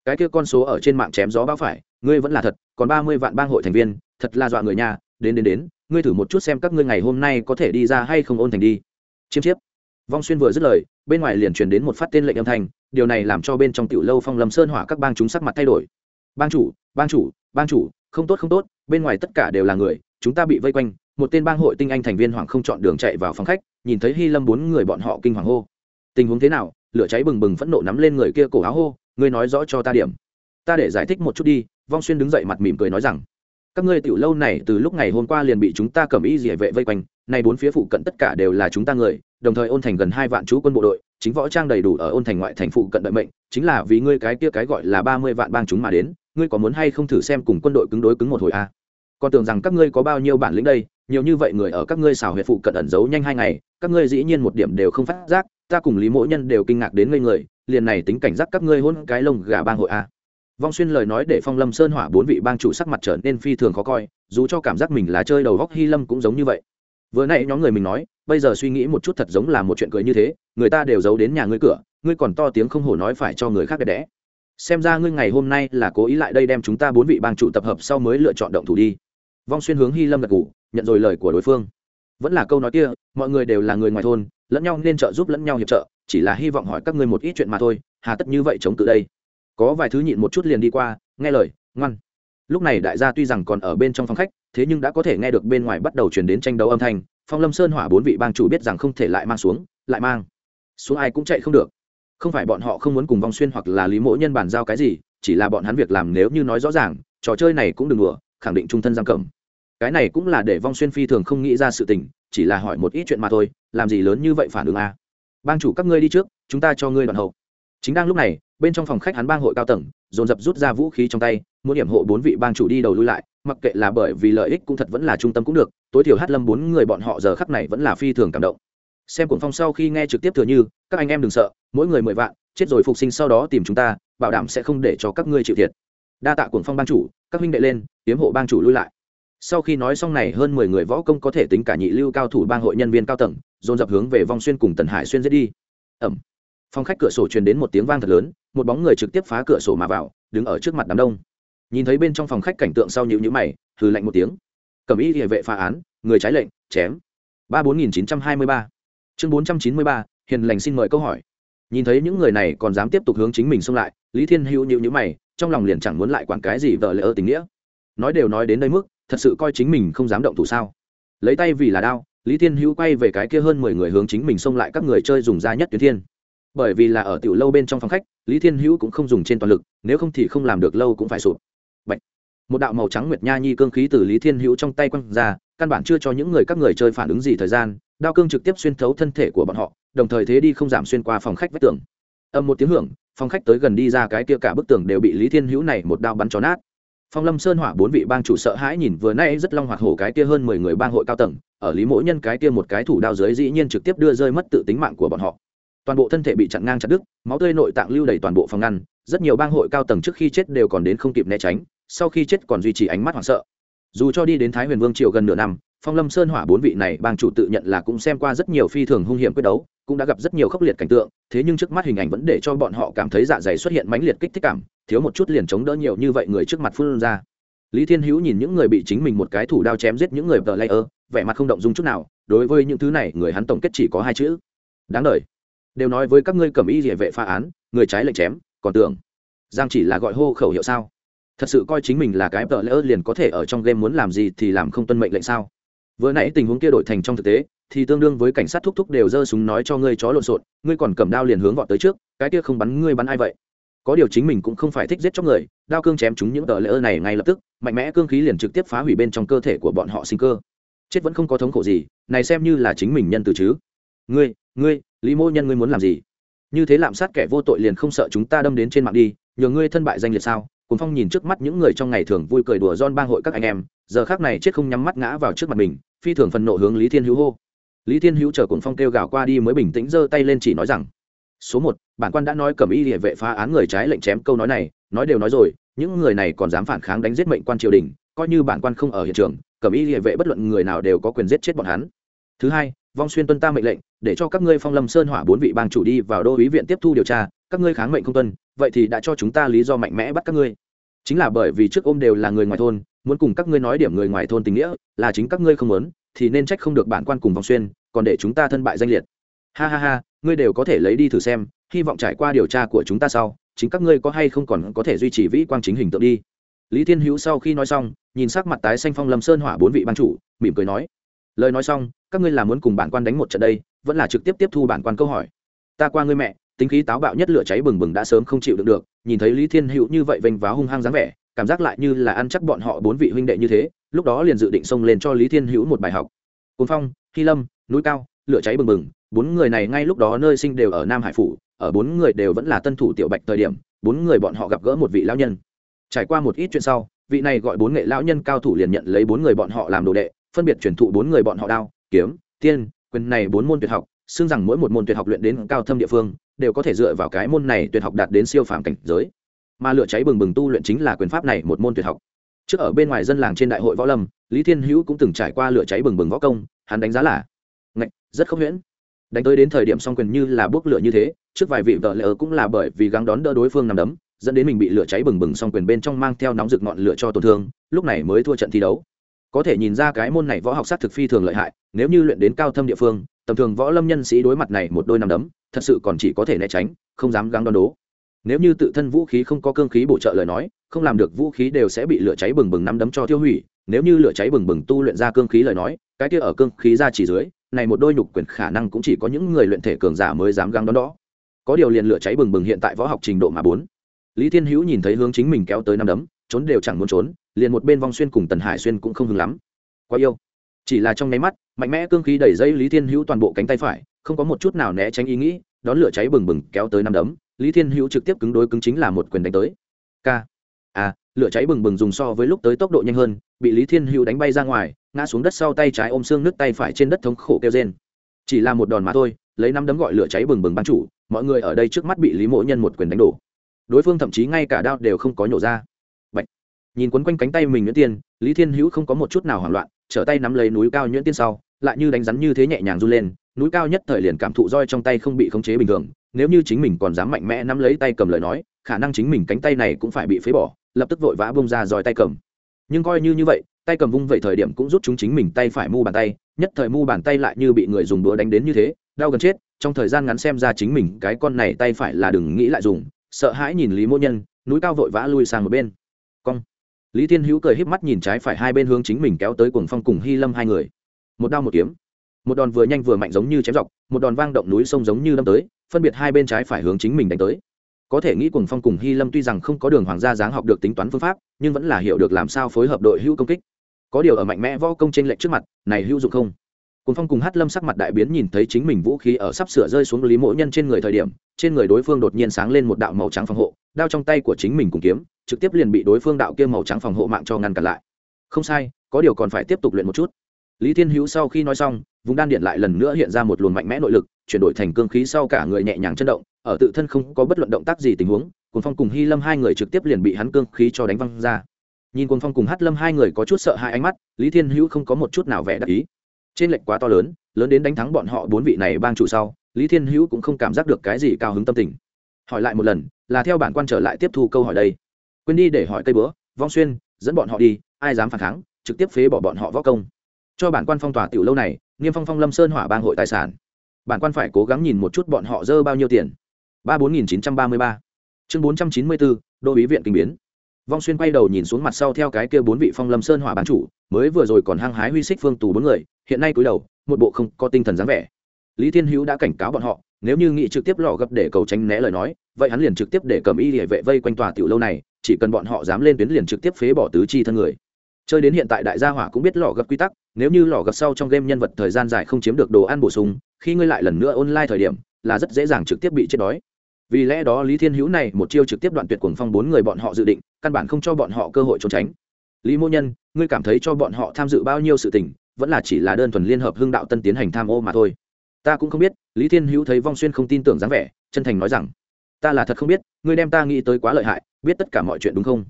Cái kia con số ở trên mạng chém gió bao phải, ngươi vẫn là thật, còn ba mươi vạn bang hội thành viên, thật là dọa người nhà đến đến đến, ngươi thử một chút xem các ngươi ngày hôm nay có thể đi ra hay không ôn thành đi. Chiêm chiếp. Vong xuyên vừa dứt lời, bên ngoài liền truyền đến một phát tên lệnh âm thanh, điều này làm cho bên trong tiểu lâu phong lâm sơn hỏa các bang chúng sắc mặt thay đổi. Bang chủ bang chủ bang chủ, không tốt không tốt, bên ngoài tất cả đều là người, chúng ta bị vây quanh, một tên bang hội tinh anh thành viên hoàng không chọn đường chạy vào phòng khách, nhìn thấy hy lâm bốn người bọn họ kinh hoàng hô. Tình huống thế nào? Lửa cháy bừng bừng phẫn nộ nắm lên người kia cổ áo hô, ngươi nói rõ cho ta điểm. Ta để giải thích một chút đi, vong xuyên đứng dậy mặt mỉm cười nói rằng các ngươi tiểu lâu này từ lúc ngày hôm qua liền bị chúng ta cầm y dỉa vệ vây quanh, nay bốn phía phụ cận tất cả đều là chúng ta người, đồng thời ôn thành gần hai vạn chú quân bộ đội, chính võ trang đầy đủ ở ôn thành ngoại thành phụ cận đợi mệnh, chính là vì ngươi cái kia cái gọi là ba mươi vạn bang chúng mà đến, ngươi có muốn hay không thử xem cùng quân đội cứng đối cứng một hồi a à? còn tưởng rằng các ngươi có bao nhiêu bản lĩnh đây, nhiều như vậy người ở các ngươi xào huyệt phụ cận ẩn giấu nhanh hai ngày, các ngươi dĩ nhiên một điểm đều không phát giác, ta cùng lý mỗi nhân đều kinh ngạc đến ngây người, liền này tính cảnh giác các ngươi hôn cái lông gà bang hội a vong xuyên lời nói để phong lâm sơn hỏa bốn vị bang chủ sắc mặt trở nên phi thường khó coi, dù cho cảm giác mình là chơi đầu góc hy lâm cũng giống như vậy. Vừa nãy nhóm người mình nói, bây giờ suy nghĩ một chút thật giống là một chuyện cười như thế, người ta đều giấu đến nhà ngươi cửa, ngươi còn to tiếng không hổ nói phải cho người khác đẹp đẽ. Xem ra ngươi ngày hôm nay là cố ý lại đây đem chúng ta bốn vị bang chủ tập hợp sau mới lựa chọn động thủ đi. Vong xuyên hướng hy lâm gật ngủ nhận rồi lời của đối phương. Vẫn là câu nói kia, mọi người đều là người ngoài thôn, lẫn nhau nên trợ giúp lẫn nhau hiệp trợ, chỉ là hy vọng hỏi các ngươi một ít chuyện mà thôi, hà tất như vậy chống tự đây có vài thứ nhịn một chút liền đi qua, nghe lời, ngoan. Lúc này đại gia tuy rằng còn ở bên trong phòng khách, thế nhưng đã có thể nghe được bên ngoài bắt đầu chuyển đến tranh đấu âm thanh, phong lâm sơn hỏa bốn vị bang chủ biết rằng không thể lại mang xuống, lại mang. Xuống ai cũng chạy không được. Không phải bọn họ không muốn cùng vong xuyên hoặc là lý mỗ nhân bàn giao cái gì, chỉ là bọn hắn việc làm nếu như nói rõ ràng, trò chơi này cũng đừng đùa, khẳng định trung thân giam cầm. Cái này cũng là để vong xuyên phi thường không nghĩ ra sự tình, chỉ là hỏi một ít chuyện mà thôi, làm gì lớn như vậy phản ứng a? À? bang chủ các ngươi đi trước, chúng ta cho ngươi đoạn hậu chính đang lúc này, bên trong phòng khách hắn bang hội cao tầng, dồn dập rút ra vũ khí trong tay, muốn điểm hộ bốn vị bang chủ đi đầu lui lại, mặc kệ là bởi vì lợi ích cũng thật vẫn là trung tâm cũng được, tối thiểu hát lâm bốn người bọn họ giờ khắc này vẫn là phi thường cảm động. Xem cuồng phong sau khi nghe trực tiếp thừa như, các anh em đừng sợ, mỗi người mười vạn, chết rồi phục sinh sau đó tìm chúng ta, bảo đảm sẽ không để cho các ngươi chịu thiệt. Đa tạ cuồng phong bang chủ, các huynh đệ lên tiếm hộ bang chủ lui lại. Sau khi nói xong này, hơn mười người võ công có thể tính cả nhị lưu cao thủ bang hội nhân viên cao tầng, dồn dập hướng về vong xuyên cùng tần hải xuyên giết đi. Ẩm phòng khách cửa sổ truyền đến một tiếng vang thật lớn, một bóng người trực tiếp phá cửa sổ mà vào, đứng ở trước mặt đám đông. Nhìn thấy bên trong phòng khách cảnh tượng sau nhịu nhữ mày, hừ lạnh một tiếng. Cầm ý địa vệ phá án, người trái lệnh, chém. Ba bốn nghìn chín trăm hai mươi ba. Chương bốn trăm chín mươi ba, hiền lành xin mời câu hỏi. Nhìn thấy những người này còn dám tiếp tục hướng chính mình xông lại, lý thiên hữu nhịu nhữ mày, trong lòng liền chẳng muốn lại quản cái gì vợ lỡ tình nghĩa. Nói đều nói đến đây mức, thật sự coi chính mình không dám động thủ sao? Lấy tay vì là đao, lý thiên hữu quay về cái kia hơn mười người hướng chính mình xông lại các người chơi dùng ra nhất tuyến thiên bởi vì là ở tiểu lâu bên trong phòng khách, lý thiên hữu cũng không dùng trên toàn lực, nếu không thì không làm được lâu cũng phải sụp. Bạch. một đạo màu trắng nguyệt nha nhi cương khí từ lý thiên hữu trong tay quăng ra, căn bản chưa cho những người các người chơi phản ứng gì thời gian, đao cương trực tiếp xuyên thấu thân thể của bọn họ, đồng thời thế đi không giảm xuyên qua phòng khách vách tường. Âm một tiếng hưởng, phòng khách tới gần đi ra cái kia cả bức tường đều bị lý thiên hữu này một đao bắn cho nát. Phong lâm sơn hỏa bốn vị bang chủ sợ hãi nhìn vừa nay rất long hoạt hổ cái kia hơn mười người bang hội cao tầng, ở lý mỗi nhân cái kia một cái thủ đao dưới dĩ nhiên trực tiếp đưa rơi mất tự tính mạng của bọn họ toàn bộ thân thể bị chặn ngang chặt đứt máu tươi nội tạng lưu đầy toàn bộ phòng ngăn rất nhiều bang hội cao tầng trước khi chết đều còn đến không kịp né tránh sau khi chết còn duy trì ánh mắt hoảng sợ. Dù cho đi đến thái huyền vương triều gần nửa năm phong lâm sơn hỏa bốn vị này bang chủ tự nhận là cũng xem qua rất nhiều phi thường hung hiểm quyết đấu cũng đã gặp rất nhiều khốc liệt cảnh tượng thế nhưng trước mắt hình ảnh vẫn để cho bọn họ cảm thấy dạ dày xuất hiện mãnh liệt kích thích cảm thiếu một chút liền chống đỡ nhiều như vậy người trước mặt phun ra. Lý thiên hữu nhìn những người bị chính mình một cái thủ đao chém giết những người tờ layer, ơ vẻ mặt không động dung chút nào đối với những thứ này người hắn tổng kết chỉ có hai chữ. Đáng đ đều nói với các ngươi cầm y địa vệ phá án, người trái lệnh chém, còn tưởng giang chỉ là gọi hô khẩu hiệu sao? Thật sự coi chính mình là cái vợ lỡ liền có thể ở trong game muốn làm gì thì làm không tuân mệnh lệnh sao? Vừa nãy tình huống kia đổi thành trong thực tế, thì tương đương với cảnh sát thúc thúc đều giơ súng nói cho ngươi chó lộn xộn, ngươi còn cầm đao liền hướng vọt tới trước, cái kia không bắn ngươi bắn ai vậy? Có điều chính mình cũng không phải thích giết chóc người, đao cương chém chúng những tờ lỡ này ngay lập tức, mạnh mẽ cương khí liền trực tiếp phá hủy bên trong cơ thể của bọn họ sinh cơ. Chết vẫn không có thống khổ gì, này xem như là chính mình nhân từ chứ. Ngươi ngươi lý mô nhân ngươi muốn làm gì? Như thế lạm sát kẻ vô tội liền không sợ chúng ta đâm đến trên mạng đi, nhờ ngươi thân bại danh liệt sao? Cùng phong nhìn trước mắt những người trong ngày thường vui cười đùa don bang hội các anh em, giờ khác này chết không nhắm mắt ngã vào trước mặt mình, phi thường phần nộ hướng lý thiên hữu hô. Lý thiên hữu chờ cùng phong kêu gào qua đi mới bình tĩnh giơ tay lên chỉ nói rằng, số một, bản quan đã nói cầm y địa vệ phá án người trái lệnh chém câu nói này, nói đều nói rồi, những người này còn dám phản kháng đánh giết mệnh quan triều đình, coi như bản quan không ở hiện trường, cầm y địa vệ bất luận người nào đều có quyền giết chết bọn hắn. Thứ hai vong xuyên tuân ta mệnh lệnh, để cho các ngươi phong lâm sơn hỏa bốn vị bang chủ đi vào đô ý viện tiếp thu điều tra, các ngươi kháng mệnh không tuân, vậy thì đã cho chúng ta lý do mạnh mẽ bắt các ngươi. Chính là bởi vì trước ôm đều là người ngoài thôn, muốn cùng các ngươi nói điểm người ngoài thôn tình nghĩa, là chính các ngươi không muốn, thì nên trách không được bản quan cùng vong xuyên, còn để chúng ta thân bại danh liệt. Ha ha ha, ngươi đều có thể lấy đi thử xem, hy vọng trải qua điều tra của chúng ta sau, chính các ngươi có hay không còn có thể duy trì vĩ quang chính hình tượng đi. Lý thiên hữu sau khi nói xong, nhìn sắc mặt tái xanh phong lâm sơn hỏa bốn vị ban chủ, mỉm cười nói lời nói xong, các ngươi là muốn cùng bản quan đánh một trận đây, vẫn là trực tiếp tiếp thu bản quan câu hỏi. Ta qua ngươi mẹ, tính khí táo bạo nhất lửa cháy bừng bừng đã sớm không chịu được được, nhìn thấy lý thiên hữu như vậy vênh váo hung hăng dáng vẻ, cảm giác lại như là ăn chắc bọn họ bốn vị huynh đệ như thế, lúc đó liền dự định xông lên cho lý thiên hữu một bài học. Cồn phong, hy lâm, núi cao, lửa cháy bừng bừng, bốn người này ngay lúc đó nơi sinh đều ở nam hải phủ, ở bốn người đều vẫn là tân thủ tiểu bạch thời điểm, bốn người bọn họ gặp gỡ một vị lão nhân. Trải qua một ít chuyện sau, vị này gọi bốn nghệ lão nhân cao thủ liền nhận lấy bốn người bọn họ làm đồ đệ phân biệt truyền thụ bốn người bọn họ đao, kiếm, tiên, quyền này bốn môn tuyệt học, xưng rằng mỗi một môn tuyệt học luyện đến cao thâm địa phương, đều có thể dựa vào cái môn này tuyệt học đạt đến siêu phàm cảnh giới. Mà lửa cháy bừng bừng tu luyện chính là quyền pháp này một môn tuyệt học. Trước ở bên ngoài dân làng trên đại hội võ lâm, lý thiên hữu cũng từng trải qua lửa cháy bừng bừng võ công, hắn đánh giá là ngạch, rất không huyễn. Đánh tới đến thời điểm song quyền như là bước lửa như thế, trước vài vị vợ lỡ cũng là bởi vì gắng đón đỡ đối phương nằm đấm, dẫn đến mình bị lửa cháy bừng bừng song quyền bên trong mang theo nóng rực ngọn lửa cho tổn thương, lúc này mới thua trận thi đấu có thể nhìn ra cái môn này võ học sát thực phi thường lợi hại, nếu như luyện đến cao thâm địa phương, tầm thường võ lâm nhân sĩ đối mặt này một đôi nằm đấm, thật sự còn chỉ có thể né tránh, không dám gắng đón đố. Nếu như tự thân vũ khí không có cương khí bổ trợ lời nói, không làm được vũ khí đều sẽ bị lửa cháy bừng bừng nắm đấm cho tiêu hủy. Nếu như lửa cháy bừng bừng tu luyện ra cương khí lời nói, cái kia ở cương khí ra chỉ dưới, này một đôi nhục quyền khả năng cũng chỉ có những người luyện thể cường giả mới dám găng đón đó có điều liền lửa cháy bừng bừng hiện tại võ học trình độ mà bốn. Lý thiên hữu nhìn thấy hướng chính mình kéo tới năm đấm trốn đều chẳng muốn trốn, liền một bên vong xuyên cùng tần hải xuyên cũng không hứng lắm. Quá yêu. Chỉ là trong nháy mắt, mạnh mẽ cương khí đẩy dây lý thiên hữu toàn bộ cánh tay phải, không có một chút nào né tránh ý nghĩ, đón lửa cháy bừng bừng kéo tới năm đấm. Lý thiên hữu trực tiếp cứng đối cứng chính là một quyền đánh tới. K à lửa cháy bừng bừng dùng so với lúc tới tốc độ nhanh hơn, bị lý thiên hữu đánh bay ra ngoài, ngã xuống đất sau tay trái ôm xương nước tay phải trên đất thống khổ kêu trên chỉ là một đòn mà thôi, lấy năm đấm gọi lửa cháy bừng bừng ban chủ, mọi người ở đây trước mắt bị lý mỗ nhân một quyền đánh đổ. Đối phương thậm chí ngay cả đao đều không có nhổ ra nhìn quấn quanh cánh tay mình nhuyễn tiên, lý thiên hữu không có một chút nào hoảng loạn, trở tay nắm lấy núi cao nhuyễn tiên sau, lại như đánh rắn như thế nhẹ nhàng run lên, núi cao nhất thời liền cảm thụ roi trong tay không bị khống chế bình thường, nếu như chính mình còn dám mạnh mẽ nắm lấy tay cầm lời nói, khả năng chính mình cánh tay này cũng phải bị phế bỏ, lập tức vội vã bông ra roi tay cầm. Nhưng coi như như vậy, tay cầm vung vậy thời điểm cũng rút chúng chính mình tay phải mu bàn tay, nhất thời mu bàn tay lại như bị người dùng đũa đánh đến như thế, đau gần chết, trong thời gian ngắn xem ra chính mình cái con này tay phải là đừng nghĩ lại dùng, sợ hãi nhìn lý mỗ nhân, núi cao vội vã lui sang một bên. Cong lý thiên hữu cười híp mắt nhìn trái phải hai bên hướng chính mình kéo tới cuồng phong cùng hy lâm hai người. Một đao một kiếm. Một đòn vừa nhanh vừa mạnh giống như chém dọc, một đòn vang động núi sông giống như lâm tới, phân biệt hai bên trái phải hướng chính mình đánh tới. Có thể nghĩ cuồng phong cùng hy lâm tuy rằng không có đường hoàng gia dáng học được tính toán phương pháp, nhưng vẫn là hiểu được làm sao phối hợp đội hữu công kích. Có điều ở mạnh mẽ võ công trên lệnh trước mặt, này hữu dụng không? Cuồng phong cùng hát lâm sắc mặt đại biến nhìn thấy chính mình vũ khí ở sắp sửa rơi xuống lý mỗ nhân trên người thời điểm, trên người đối phương đột nhiên sáng lên một đạo màu trắng phòng hộ đao trong tay của chính mình cùng kiếm, trực tiếp liền bị đối phương đạo kia màu trắng phòng hộ mạng cho ngăn cản lại. Không sai, có điều còn phải tiếp tục luyện một chút. Lý thiên hữu sau khi nói xong, vùng đan điện lại lần nữa hiện ra một luồng mạnh mẽ nội lực, chuyển đổi thành cương khí sau cả người nhẹ nhàng chân động, ở tự thân không có bất luận động tác gì tình huống cùng phong cùng hy lâm hai người trực tiếp liền bị hắn cương khí cho đánh văng ra. Nhìn cùng phong cùng hát lâm hai người có chút sợ hai ánh mắt, lý thiên hữu không có một chút nào vẻ đắc ý. Trên lệnh quá to lớn lớn đến đánh thắng bọn họ bốn vị này bang chủ sau, lý thiên hữu cũng không cảm giác được cái gì cao hứng tâm tình. Hỏi lại một lần là theo bản quan trở lại tiếp thu câu hỏi đây. Quên đi để hỏi cây bữa, vong xuyên, dẫn bọn họ đi, ai dám phản kháng, trực tiếp phế bỏ bọn họ võ công. Cho bản quan phong tỏa tiểu lâu này niêm phong phong lâm sơn hỏa bang hội tài sản. Bản quan phải cố gắng nhìn một chút bọn họ dơ bao nhiêu tiền. Ba bốn nghìn chín trăm ba mươi ba. Chương bốn trăm chín mươi bốn, đô ý viện kinh biến. Vong xuyên quay đầu nhìn xuống mặt sau theo cái kia bốn vị phong lâm sơn hỏa bán chủ, mới vừa rồi còn hăng hái huy xích phương tù bốn người, hiện nay cúi đầu, một bộ không có tinh thần dáng vẻ. Lý thiên hữu đã cảnh cáo bọn họ nếu như nghị trực tiếp lò gấp để cầu tránh né lời nói, vậy hắn liền trực tiếp để cầm y địa vệ vây quanh tòa tiểu lâu này, chỉ cần bọn họ dám lên tuyến liền trực tiếp phế bỏ tứ chi thân người. Chơi đến hiện tại đại gia hỏa cũng biết lò gấp quy tắc, nếu như lò gấp sau trong game nhân vật thời gian dài không chiếm được đồ ăn bổ sung, khi ngươi lại lần nữa online thời điểm, là rất dễ dàng trực tiếp bị chết đói. Vì lẽ đó lý thiên hữu này một chiêu trực tiếp đoạn tuyệt cuồng phong bốn người bọn họ dự định, căn bản không cho bọn họ cơ hội trốn tránh. Lý mô nhân, ngươi cảm thấy cho bọn họ tham dự bao nhiêu sự tình, vẫn là chỉ là đơn thuần liên hợp hưng đạo tân tiến hành tham ô mà thôi ta cũng không biết, lý thiên hữu thấy vong xuyên không tin tưởng dáng vẻ, chân thành nói rằng, ta là thật không biết, ngươi đem ta nghĩ tới quá lợi hại, biết tất cả mọi chuyện đúng không?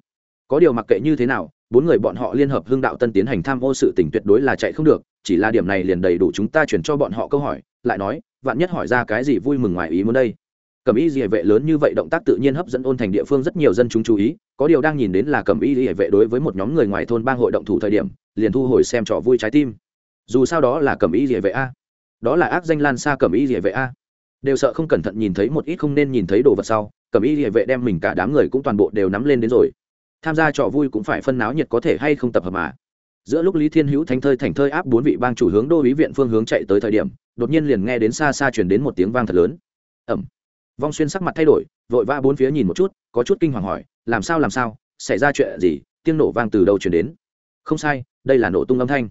Có điều mặc kệ như thế nào, bốn người bọn họ liên hợp hưng đạo tân tiến hành tham ô sự tình tuyệt đối là chạy không được, chỉ là điểm này liền đầy đủ chúng ta chuyển cho bọn họ câu hỏi, lại nói, vạn nhất hỏi ra cái gì vui mừng ngoài ý muốn đây? Cẩm y địa vệ lớn như vậy động tác tự nhiên hấp dẫn ôn thành địa phương rất nhiều dân chúng chú ý, có điều đang nhìn đến là cẩm y địa vệ đối với một nhóm người ngoài thôn bang hội động thủ thời điểm, liền thu hồi xem trò vui trái tim. Dù sao đó là cẩm y địa vệ a đó là ác danh lan xa cẩm y địa vệ a. Đều sợ không cẩn thận nhìn thấy một ít không nên nhìn thấy đồ vật sau, cẩm y địa vệ đem mình cả đám người cũng toàn bộ đều nắm lên đến rồi. Tham gia trò vui cũng phải phân náo nhiệt có thể hay không tập hợp mà. Giữa lúc lý thiên hữu thánh thơi thành thơi áp bốn vị bang chủ hướng đô ý viện phương hướng chạy tới thời điểm, đột nhiên liền nghe đến xa xa chuyển đến một tiếng vang thật lớn. Ẩm. Vong xuyên sắc mặt thay đổi, vội vã bốn phía nhìn một chút, có chút kinh hoàng hỏi, làm sao làm sao? Xảy ra chuyện gì? Tiếng nổ vang từ đâu chuyển đến? Không sai, đây là nổ tung âm thanh.